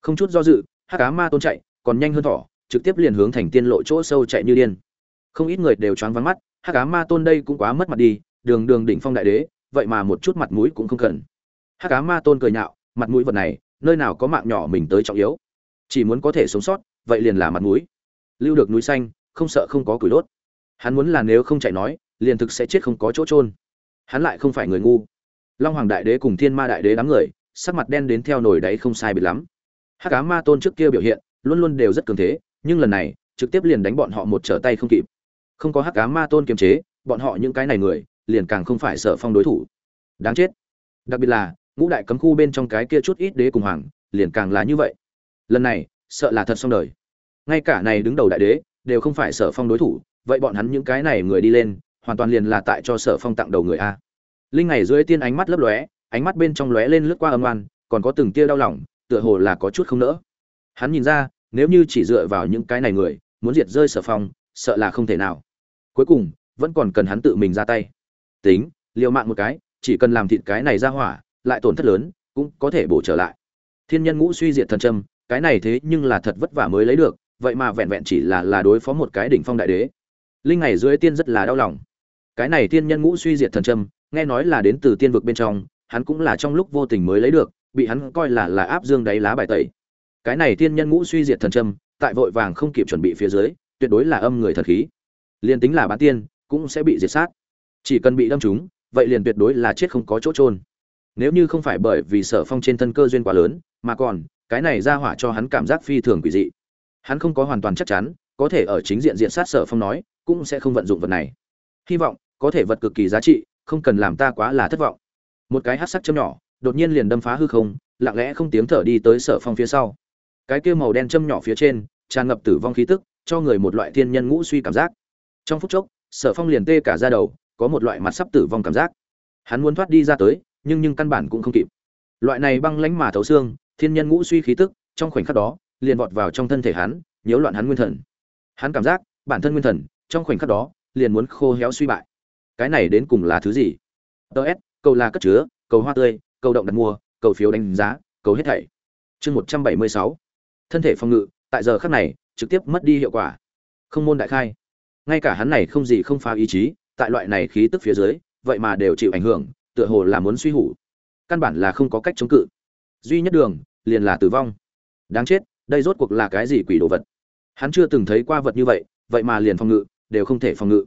Không chút do dự hát cá ma tôn chạy, còn nhanh hơn thỏ, trực tiếp liền hướng thành tiên lộ chỗ sâu chạy như điên. Không ít người đều choáng vắng mắt hát cá ma tôn đây cũng quá mất mặt đi, đường đường đỉnh phong đại đế vậy mà một chút mặt mũi cũng không cần. Hát cá ma tôn cười nhạo, mặt mũi vật này, nơi nào có mạng nhỏ mình tới trọng yếu. Chỉ muốn có thể sống sót, vậy liền là mặt mũi. Lưu được núi xanh, không sợ không có củi đốt. Hắn muốn là nếu không chạy nói, liền thực sẽ chết không có chỗ trôn hắn lại không phải người ngu. Long hoàng đại đế cùng thiên ma đại đế đám người, sắc mặt đen đến theo nồi đáy không sai biệt lắm. Hát cá ma tôn trước kia biểu hiện, luôn luôn đều rất cường thế, nhưng lần này, trực tiếp liền đánh bọn họ một trở tay không kịp. Không có hát cá ma tôn kiềm chế, bọn họ những cái này người liền càng không phải sợ phong đối thủ. Đáng chết. Đặc biệt là, ngũ đại cấm khu bên trong cái kia chút ít đế cùng hoàng, liền càng là như vậy. Lần này, sợ là thật xong đời. Ngay cả này đứng đầu đại đế, đều không phải sở phong đối thủ, vậy bọn hắn những cái này người đi lên, hoàn toàn liền là tại cho sở phong tặng đầu người a. Linh ngày dưới tiên ánh mắt lấp lóe, ánh mắt bên trong lóe lên lướt qua âm oan, còn có từng tia đau lòng, tựa hồ là có chút không nỡ. Hắn nhìn ra, nếu như chỉ dựa vào những cái này người, muốn diệt rơi sở phong, sợ là không thể nào. Cuối cùng, vẫn còn cần hắn tự mình ra tay tính, liều mạng một cái, chỉ cần làm thịt cái này ra hỏa, lại tổn thất lớn, cũng có thể bổ trở lại. Thiên nhân ngũ suy diệt thần trâm cái này thế nhưng là thật vất vả mới lấy được, vậy mà vẹn vẹn chỉ là là đối phó một cái đỉnh phong đại đế. Linh này dưới tiên rất là đau lòng. Cái này thiên nhân ngũ suy diệt thần trâm nghe nói là đến từ tiên vực bên trong, hắn cũng là trong lúc vô tình mới lấy được, bị hắn coi là là áp dương đáy lá bài tẩy. Cái này thiên nhân ngũ suy diệt thần trâm tại vội vàng không kịp chuẩn bị phía dưới, tuyệt đối là âm người thật khí. Liền tính là bán tiên, cũng sẽ bị diệt sát chỉ cần bị đâm trúng, vậy liền tuyệt đối là chết không có chỗ trôn nếu như không phải bởi vì sở phong trên thân cơ duyên quá lớn, mà còn, cái này ra hỏa cho hắn cảm giác phi thường quỷ dị. Hắn không có hoàn toàn chắc chắn, có thể ở chính diện diện sát sở phong nói, cũng sẽ không vận dụng vật này. Hy vọng, có thể vật cực kỳ giá trị, không cần làm ta quá là thất vọng. Một cái hát sắc châm nhỏ, đột nhiên liền đâm phá hư không, lặng lẽ không tiếng thở đi tới sở phong phía sau. Cái kia màu đen châm nhỏ phía trên, tràn ngập tử vong khí tức, cho người một loại thiên nhân ngũ suy cảm giác. Trong phút chốc, sở phong liền tê cả ra đầu có một loại mặt sắp tử vong cảm giác. Hắn muốn thoát đi ra tới, nhưng nhưng căn bản cũng không kịp. Loại này băng lánh mà thấu xương, thiên nhân ngũ suy khí tức, trong khoảnh khắc đó, liền vọt vào trong thân thể hắn, nhiễu loạn hắn nguyên thần. Hắn cảm giác, bản thân nguyên thần, trong khoảnh khắc đó, liền muốn khô héo suy bại. Cái này đến cùng là thứ gì? Ts cầu là cất chứa, cầu hoa tươi, cầu động đặt mua cầu phiếu đánh giá, cầu hết thảy. Chương một trăm bảy mươi sáu. Thân thể phòng ngự, tại giờ khắc này, trực tiếp mất đi hiệu quả. Không môn đại khai. Ngay cả hắn này không gì không phá ý chí tại loại này khí tức phía dưới, vậy mà đều chịu ảnh hưởng, tựa hồ là muốn suy hủ. Căn bản là không có cách chống cự. Duy nhất đường, liền là tử vong. Đáng chết, đây rốt cuộc là cái gì quỷ đồ vật? Hắn chưa từng thấy qua vật như vậy vậy mà liền phòng ngự, đều không thể phòng ngự.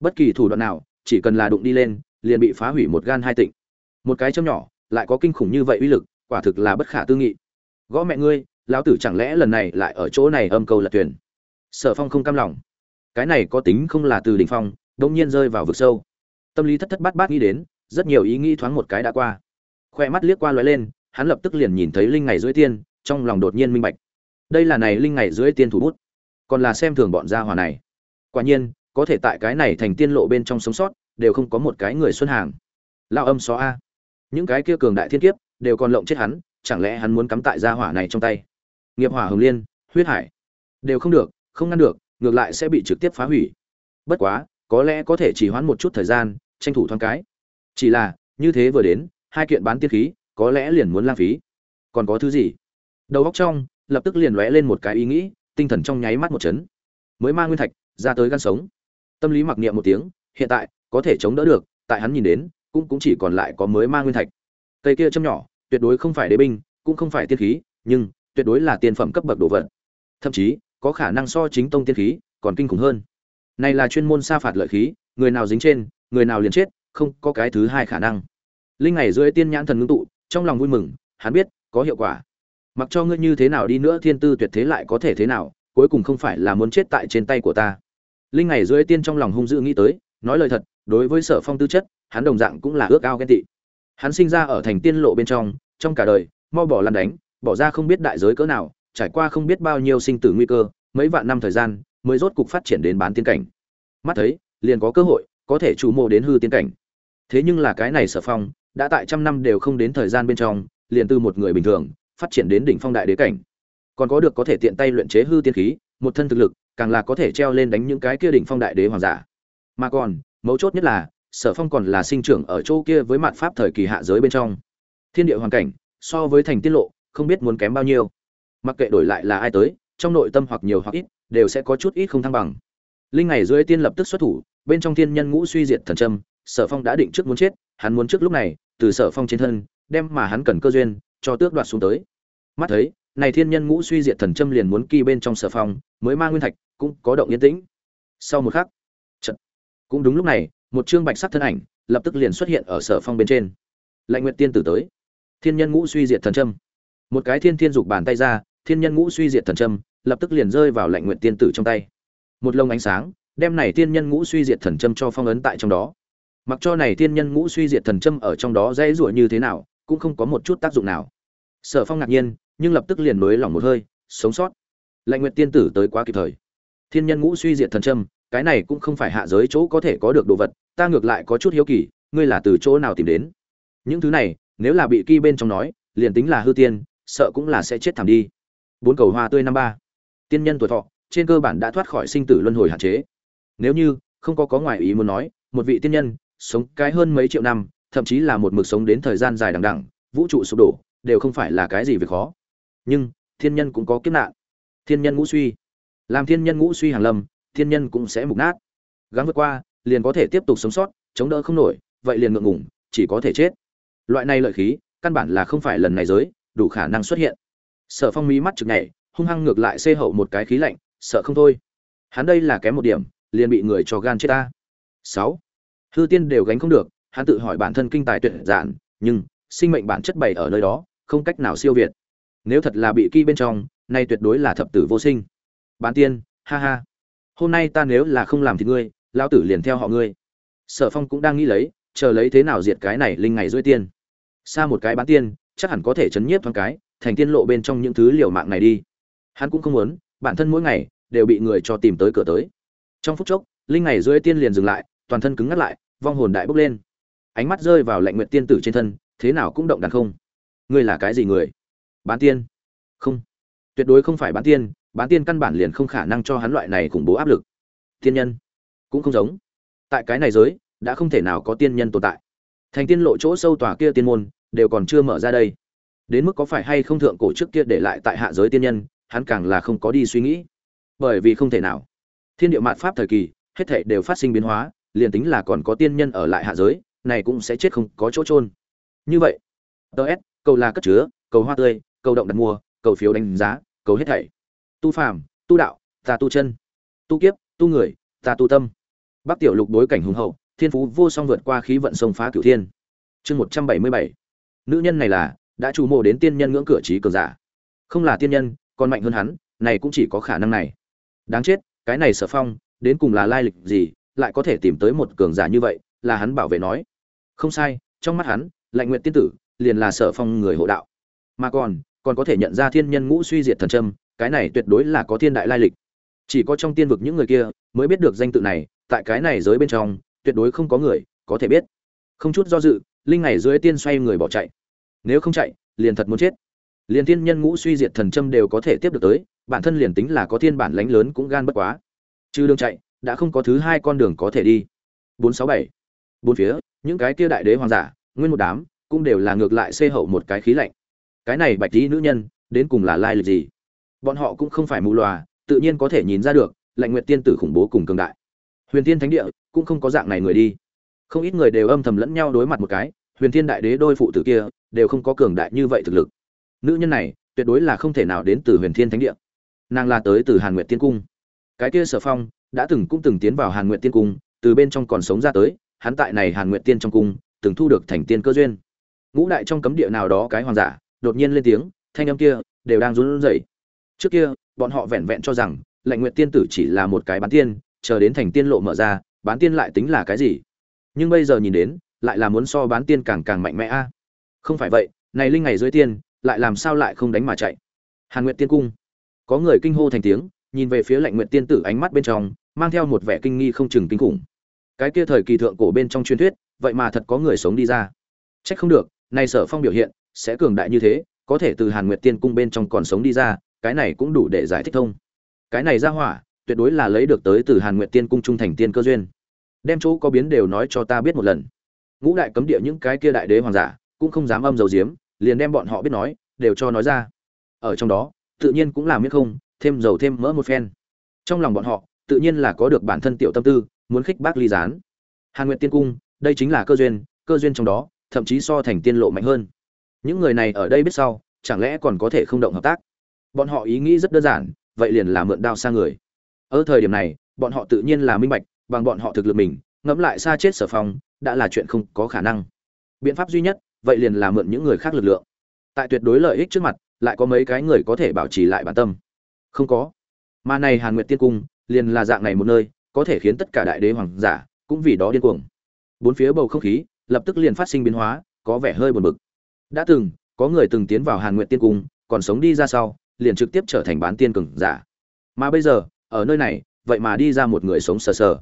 Bất kỳ thủ đoạn nào, chỉ cần là đụng đi lên, liền bị phá hủy một gan hai tịnh. Một cái châm nhỏ, lại có kinh khủng như vậy uy lực, quả thực là bất khả tư nghị. Gõ mẹ ngươi, lão tử chẳng lẽ lần này lại ở chỗ này âm câu là tuyển sở phong không cam lòng. Cái này có tính không là từ đỉnh phong đông nhiên rơi vào vực sâu. Tâm lý thất thất bát bát nghĩ đến, rất nhiều ý nghĩ thoáng một cái đã qua. Khoe mắt liếc qua lóe lên, hắn lập tức liền nhìn thấy linh ngày dưới tiên, trong lòng đột nhiên minh bạch. Đây là này linh ngày dưới tiên thủ bút. Còn là xem thường bọn gia hỏa này. Quả nhiên, có thể tại cái này thành tiên lộ bên trong sống sót, đều không có một cái người xuân hàng. Lao âm xó a. Những cái kia cường đại thiên kiếp, đều còn lộng chết hắn, chẳng lẽ hắn muốn cắm tại gia hỏa này trong tay? Nghiệp hỏa hồng liên, huyết hải. Đều không được, không ngăn được, ngược lại sẽ bị trực tiếp phá hủy. Bất quá có lẽ có thể chỉ hoãn một chút thời gian, tranh thủ thoáng cái. Chỉ là, như thế vừa đến, hai kiện bán tiên khí, có lẽ liền muốn lãng phí. Còn có thứ gì? Đầu góc trong, lập tức liền lóe lên một cái ý nghĩ, tinh thần trong nháy mắt một chấn. Mới mang nguyên thạch, ra tới gan sống. Tâm lý mặc niệm một tiếng, hiện tại, có thể chống đỡ được, tại hắn nhìn đến, cũng cũng chỉ còn lại có mới ma nguyên thạch. Cây kia châm nhỏ, tuyệt đối không phải đế binh, cũng không phải tiên khí, nhưng, tuyệt đối là tiên phẩm cấp bậc đồ vật. Thậm chí, có khả năng so chính tông tiên khí, còn kinh khủng hơn này là chuyên môn sa phạt lợi khí, người nào dính trên, người nào liền chết, không có cái thứ hai khả năng. Linh ngày dưới tiên nhãn thần ngưng tụ, trong lòng vui mừng, hắn biết, có hiệu quả. Mặc cho ngươi như thế nào đi nữa thiên tư tuyệt thế lại có thể thế nào, cuối cùng không phải là muốn chết tại trên tay của ta. Linh ngày dưới tiên trong lòng hung dữ nghĩ tới, nói lời thật, đối với sở phong tư chất, hắn đồng dạng cũng là ước ao ghen tị. Hắn sinh ra ở thành tiên lộ bên trong trong cả đời mo bỏ lăn đánh, bỏ ra không biết đại giới cỡ nào, trải qua không biết bao nhiêu sinh tử nguy cơ, mấy vạn năm thời gian mới rốt cục phát triển đến bán tiên cảnh. Mắt thấy, liền có cơ hội, có thể chủ mô đến hư tiên cảnh. Thế nhưng là cái này sở phong, đã tại trăm năm đều không đến thời gian bên trong, liền từ một người bình thường, phát triển đến đỉnh phong đại đế cảnh. Còn có được có thể tiện tay luyện chế hư tiên khí, một thân thực lực, càng là có thể treo lên đánh những cái kia đỉnh phong đại đế hoàng giả. Mà còn, mấu chốt nhất là, sở phong còn là sinh trưởng ở chỗ kia với mạn pháp thời kỳ hạ giới bên trong. Thiên địa hoàn cảnh, so với thành tiết lộ, không biết muốn kém bao nhiêu. Mặc kệ đổi lại là ai tới, trong nội tâm hoặc nhiều hoặc ít đều sẽ có chút ít không thăng bằng. Linh ngày dưới tiên lập tức xuất thủ, bên trong thiên nhân ngũ suy diệt thần trâm sở phong đã định trước muốn chết, hắn muốn trước lúc này, từ sở phong trên thân, đem mà hắn cần cơ duyên, cho tước đoạt xuống tới. Mắt thấy, này thiên nhân ngũ suy diệt thần châm liền muốn kỳ bên trong sở phong, mới mang nguyên thạch, cũng có động yên tĩnh. Sau một khắc trận cũng đúng lúc này, một chương bạch sắc thân ảnh, lập tức liền xuất hiện ở sở phong bên trên. Lạnh nguyệt tiên tử tới. Thiên nhân ngũ suy diệt thần châm. Một cái thiên thiên dục bàn tay ra, thiên nhân ngũ suy diệt thần châm lập tức liền rơi vào lạnh nguyện tiên tử trong tay. Một lông ánh sáng, đem này tiên nhân ngũ suy diệt thần châm cho phong ấn tại trong đó. Mặc cho này tiên nhân ngũ suy diệt thần châm ở trong đó dễ ruổi như thế nào, cũng không có một chút tác dụng nào. Sở phong ngạc nhiên, nhưng lập tức liền nối lòng một hơi, sống sót. Lạnh nguyện tiên tử tới quá kịp thời. Thiên nhân ngũ suy diệt thần châm, cái này cũng không phải hạ giới chỗ có thể có được đồ vật, ta ngược lại có chút hiếu kỳ, ngươi là từ chỗ nào tìm đến? Những thứ này, nếu là bị kỳ bên trong nói, liền tính là hư tiên, sợ cũng là sẽ chết thảm đi. Bốn cầu hoa tươi năm ba tiên nhân tuổi thọ, trên cơ bản đã thoát khỏi sinh tử luân hồi hạn chế. Nếu như không có có ngoại ý muốn nói, một vị tiên nhân sống cái hơn mấy triệu năm, thậm chí là một mực sống đến thời gian dài đằng đẳng vũ trụ sụp đổ, đều không phải là cái gì việc khó. Nhưng thiên nhân cũng có kiếp nạn. Thiên nhân ngũ suy. Làm thiên nhân ngũ suy hàng lâm, thiên nhân cũng sẽ mục nát. Gắng vượt qua, liền có thể tiếp tục sống sót, chống đỡ không nổi, vậy liền ngượng ngủng chỉ có thể chết. Loại này lợi khí, căn bản là không phải lần này giới, đủ khả năng xuất hiện. Sở phong mí mắt chực nhảy hung hăng ngược lại xê hậu một cái khí lạnh, sợ không thôi. Hắn đây là kém một điểm, liền bị người cho gan chết ta. Sáu. Hư tiên đều gánh không được, hắn tự hỏi bản thân kinh tài tuyệt giản, nhưng, sinh mệnh bản chất bày ở nơi đó, không cách nào siêu việt. Nếu thật là bị kỳ bên trong, nay tuyệt đối là thập tử vô sinh. Bán tiên, ha ha. Hôm nay ta nếu là không làm thì ngươi lao tử liền theo họ ngươi. Sở phong cũng đang nghĩ lấy, chờ lấy thế nào diệt cái này linh ngày rưỡi tiên. Xa một cái bán tiên, chắc hẳn có thể chấn nhiếp thoáng cái, thành tiên lộ bên trong những thứ liều mạng này đi hắn cũng không muốn, bản thân mỗi ngày đều bị người cho tìm tới cửa tới. Trong phút chốc, linh ngày dưới tiên liền dừng lại, toàn thân cứng ngắt lại, vong hồn đại bốc lên. Ánh mắt rơi vào lệnh nguyện tiên tử trên thân, thế nào cũng động đàn không? Ngươi là cái gì người? Bán tiên. Không. Tuyệt đối không phải bán tiên bán tiên căn bản liền không khả năng cho hắn loại này khủng bố áp lực. Tiên nhân. Cũng không giống. Tại cái này giới, đã không thể nào có tiên nhân tồn tại. Thành tiên lộ chỗ sâu tòa kia tiên môn, đều còn chưa mở ra đây. Đến mức có phải hay không thượng cổ trước kia để lại tại hạ giới tiên nhân hắn càng là không có đi suy nghĩ. Bởi vì không thể nào. Thiên địa mạt pháp thời kỳ, hết thể đều phát sinh biến hóa, liền tính là còn có tiên nhân ở lại hạ giới, này cũng sẽ chết không có chỗ trôn như vậy ts cầu là cất chứa, cầu hoa tươi, cầu động đặt mua cầu phiếu đánh giá, cầu hết thảy. Tu phàm, tu đạo, ta tu chân. Tu kiếp, tu người, ta tu tâm. Bắc tiểu lục đối cảnh hùng hậu, thiên phú vô song vượt qua khí vận sông phá cửu thiên. Chương một trăm bảy mươi bảy. Nữ nhân này là, đã chủ mộ đến tiên nhân ngưỡng cửa trí cường giả. Không là tiên nhân còn mạnh hơn hắn, này cũng chỉ có khả năng này. Đáng chết, cái này sở phong, đến cùng là lai lịch gì, lại có thể tìm tới một cường giả như vậy, là hắn bảo vệ nói. Không sai, trong mắt hắn, lạnh nguyện tiên tử, liền là sở phong người hộ đạo. Mà còn còn có thể nhận ra thiên nhân ngũ suy diệt thần trâm cái này tuyệt đối là có thiên đại lai lịch. Chỉ có trong tiên vực những người kia, mới biết được danh tự này, tại cái này giới bên trong, tuyệt đối không có người có thể biết. Không chút do dự, linh này dưới tiên xoay người bỏ chạy. Nếu không chạy, liền thật muốn chết liền thiên nhân ngũ suy diệt thần châm đều có thể tiếp được tới, bản thân liền tính là có thiên bản lánh lớn cũng gan bất quá. Chứ đường chạy, đã không có thứ hai con đường có thể đi. Bốn sáu bảy. Bốn phía, những cái kia đại đế hoàng giả, nguyên một đám, cũng đều là ngược lại xê hậu một cái khí lạnh. Cái này bạch tí nữ nhân, đến cùng là lai lịch gì? Bọn họ cũng không phải mù lòa tự nhiên có thể nhìn ra được, lạnh nguyệt tiên tử khủng bố cùng cường đại. Huyền tiên thánh địa, cũng không có dạng này người đi. Không ít người đều âm thầm lẫn nhau đối mặt một cái, huyền thiên đại đế đôi phụ tử kia, đều không có cường đại như vậy thực lực nữ nhân này tuyệt đối là không thể nào đến từ huyền thiên thánh địa. Nàng là tới từ hàn nguyệt tiên cung. Cái kia sở phong đã từng cũng từng tiến vào hàn nguyệt tiên cung, từ bên trong còn sống ra tới, hắn tại này hàn nguyệt tiên trong cung, từng thu được thành tiên cơ duyên. Ngũ đại trong cấm địa nào đó cái hoàng giả đột nhiên lên tiếng, thanh âm kia đều đang run rẩy. Trước kia, bọn họ vẹn vẹn cho rằng, lệnh nguyệt tiên tử chỉ là một cái bán tiên, chờ đến thành tiên lộ mở ra, bán tiên lại tính là cái gì? Nhưng bây giờ nhìn đến, lại là muốn so bán tiên càng càng mạnh mẽ a. Không phải vậy, này linh ngày dưới tiên lại làm sao lại không đánh mà chạy. Hàn nguyệt tiên cung. Có người kinh hô thành tiếng, nhìn về phía lệnh nguyệt tiên tử ánh mắt bên trong, mang theo một vẻ kinh nghi không chừng kinh khủng. Cái kia thời kỳ thượng cổ bên trong truyền thuyết, vậy mà thật có người sống đi ra. Trách không được, nay sở phong biểu hiện, sẽ cường đại như thế, có thể từ hàn nguyệt tiên cung bên trong còn sống đi ra, cái này cũng đủ để giải thích thông. Cái này ra hỏa, tuyệt đối là lấy được tới từ hàn nguyệt tiên cung trung thành tiên cơ duyên. Đem chỗ có biến đều nói cho ta biết một lần. Ngũ đại cấm địa những cái kia đại đế hoàng giả, cũng không dám âm dầu diếm liền đem bọn họ biết nói đều cho nói ra. Ở trong đó tự nhiên cũng làm biết không thêm dầu thêm mỡ một phen. Trong lòng bọn họ tự nhiên là có được bản thân tiểu tâm tư muốn khích bác ly gián. Hàn nguyện tiên cung đây chính là cơ duyên cơ duyên trong đó thậm chí so thành tiên lộ mạnh hơn. Những người này ở đây biết sau chẳng lẽ còn có thể không động hợp tác? Bọn họ ý nghĩ rất đơn giản vậy liền là mượn đao xa người. Ở thời điểm này bọn họ tự nhiên là minh bạch bằng bọn họ thực lực mình ngẫm lại xa chết sở phòng, đã là chuyện không có khả năng. Biện pháp duy nhất vậy liền là mượn những người khác lực lượng. Tại tuyệt đối lợi ích trước mặt, lại có mấy cái người có thể bảo trì lại bản tâm. Không có. Mà này hàn nguyệt tiên cung, liền là dạng này một nơi, có thể khiến tất cả đại đế hoàng giả cũng vì đó điên cuồng. Bốn phía bầu không khí lập tức liền phát sinh biến hóa, có vẻ hơi buồn bực. Đã từng, có người từng tiến vào hàn nguyệt tiên cung, còn sống đi ra sau, liền trực tiếp trở thành bán tiên cường giả. Mà bây giờ, ở nơi này, vậy mà đi ra một người sống sờ sờ.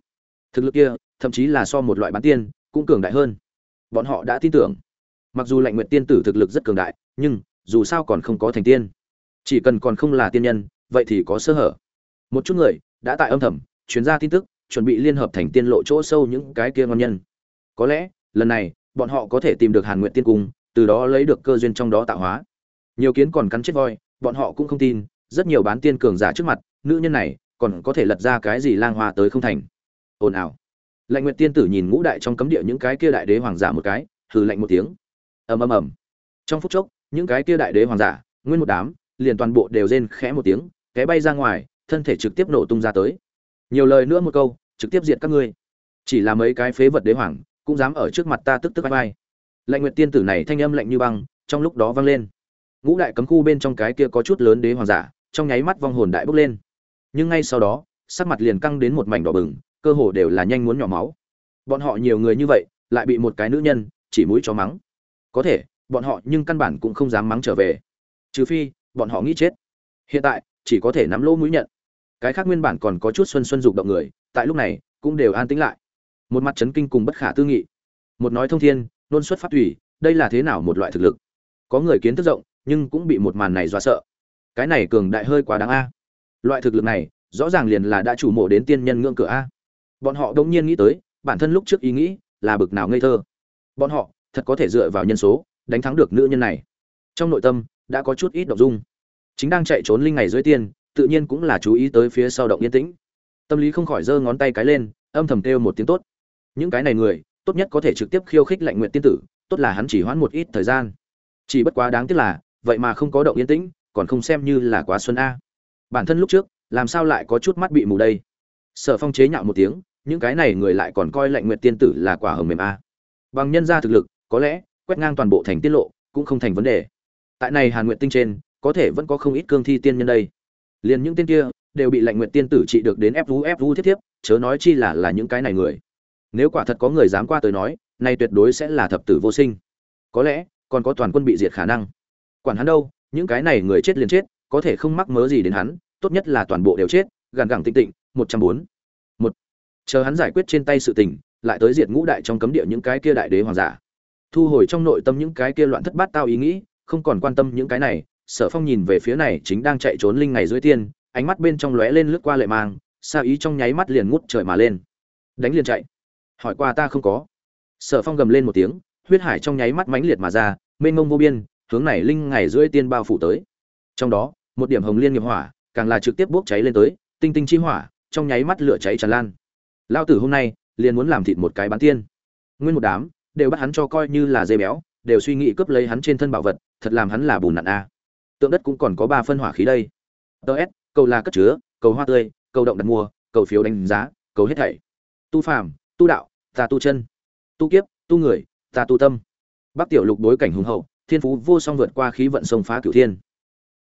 Thực lực kia, thậm chí là so một loại bán tiên, cũng cường đại hơn. Bọn họ đã tin tưởng mặc dù lạnh nguyệt tiên tử thực lực rất cường đại, nhưng dù sao còn không có thành tiên. Chỉ cần còn không là tiên nhân, vậy thì có sơ hở. Một chút người đã tại âm thầm chuyến ra tin tức, chuẩn bị liên hợp thành tiên lộ chỗ sâu những cái kia ngon nhân. Có lẽ, lần này, bọn họ có thể tìm được hàn nguyện tiên cung, từ đó lấy được cơ duyên trong đó tạo hóa. Nhiều kiến còn cắn chết voi, bọn họ cũng không tin, rất nhiều bán tiên cường giả trước mặt, nữ nhân này còn có thể lật ra cái gì lang hoa tới không thành. Ồn ào. Lạnh nguyện tiên tử nhìn ngũ đại trong cấm địa những cái kia đại đế hoàng giả một cái, hừ lạnh một tiếng ầm ầm ầm. Trong phút chốc, những cái kia đại đế hoàng giả, nguyên một đám, liền toàn bộ đều rên khẽ một tiếng cái bay ra ngoài, thân thể trực tiếp nổ tung ra tới. Nhiều lời nữa một câu, trực tiếp diệt các ngươi. Chỉ là mấy cái phế vật đế hoàng, cũng dám ở trước mặt ta tức tức bay bay lạnh nguyệt tiên tử này thanh âm lạnh như băng, trong lúc đó vang lên. Ngũ đại cấm khu bên trong cái kia có chút lớn đế hoàng giả, trong nháy mắt vong hồn đại bốc lên. Nhưng ngay sau đó, sắc mặt liền căng đến một mảnh đỏ bừng, cơ hồ đều là nhanh muốn nhỏ máu. Bọn họ nhiều người như vậy, lại bị một cái nữ nhân, chỉ mũi cho mắng có thể, bọn họ nhưng căn bản cũng không dám mắng trở về. Trừ phi, bọn họ nghĩ chết. Hiện tại, chỉ có thể nắm lỗ mũi nhận. Cái khác nguyên bản còn có chút xuân xuân dục động người, tại lúc này, cũng đều an tĩnh lại. Một mặt chấn kinh cùng bất khả tư nghị. Một nói thông thiên, nôn xuất phát thủy đây là thế nào một loại thực lực? Có người kiến thức rộng, nhưng cũng bị một màn này dọa sợ. Cái này cường đại hơi quá đáng a. Loại thực lực này, rõ ràng liền là đã chủ mộ đến tiên nhân ngưỡng cửa a. Bọn họ đông nhiên nghĩ tới, bản thân lúc trước ý nghĩ là bực nào ngây thơ. Bọn họ thật có thể dựa vào nhân số, đánh thắng được nữ nhân này. Trong nội tâm, đã có chút ít động dung. Chính đang chạy trốn linh ngày dưới tiên, tự nhiên cũng là chú ý tới phía sau động yên tĩnh. Tâm lý không khỏi giơ ngón tay cái lên, âm thầm kêu một tiếng tốt. Những cái này người, tốt nhất có thể trực tiếp khiêu khích lạnh nguyện tiên tử, tốt là hắn chỉ hoãn một ít thời gian. Chỉ bất quá đáng tiếc là, vậy mà không có động yên tĩnh, còn không xem như là quá xuân a. Bản thân lúc trước, làm sao lại có chút mắt bị mù đây? Sở phong chế nhạo một tiếng, những cái này người lại còn coi lạnh nguyện tiên tử là quả hầm mềm a. Bằng nhân ra thực lực có lẽ, quét ngang toàn bộ thành tiết lộ, cũng không thành vấn đề. Tại này hàn nguyện tinh trên, có thể vẫn có không ít cương thi tiên nhân đây. Liền những tên kia, đều bị lạnh nguyện tiên tử trị được đến ép vú ép vú thiết thiếp, chớ nói chi là là những cái này người. Nếu quả thật có người dám qua tới nói, nay tuyệt đối sẽ là thập tử vô sinh. Có lẽ, còn có toàn quân bị diệt khả năng. Quản hắn đâu, những cái này người chết liền chết, có thể không mắc mớ gì đến hắn, tốt nhất là toàn bộ đều chết gàn gẳng tịnh tịnh, một trăm bốn. Một. Chờ hắn giải quyết trên tay sự tình, lại tới diệt ngũ đại trong cấm địa những cái kia đại đế hoàng giả thu hồi trong nội tâm những cái kia loạn thất bát tao ý nghĩ, không còn quan tâm những cái này, sở phong nhìn về phía này chính đang chạy trốn linh ngày dưới tiên, ánh mắt bên trong lóe lên lướt qua lệ mang xa ý trong nháy mắt liền ngút trời mà lên. Đánh liền chạy. Hỏi qua ta không có. Sở phong gầm lên một tiếng, huyết hải trong nháy mắt mãnh liệt mà ra, mênh mông vô biên, hướng này linh ngày dưới tiên bao phủ tới. Trong đó, một điểm hồng liên nghiệp hỏa, càng là trực tiếp bốc cháy lên tới, tinh tinh chi hỏa, trong nháy mắt lửa cháy tràn lan. Lao tử hôm nay, liền muốn làm thịt một cái bán tiên. Nguyên một đám đều bắt hắn cho coi như là dây béo, đều suy nghĩ cướp lấy hắn trên thân bảo vật, thật làm hắn là bùn nặn a. Tượng đất cũng còn có ba phân hỏa khí đây. Tờ s, cầu là cất chứa, cầu hoa tươi, cầu động đặt mua, cầu phiếu đánh giá, cầu hết thảy. Tu phàm, tu đạo, ta tu chân. Tu kiếp, tu người, ta tu tâm. Bắc tiểu lục đối cảnh hùng hậu, thiên phú vô song vượt qua khí vận sông phá cửu thiên.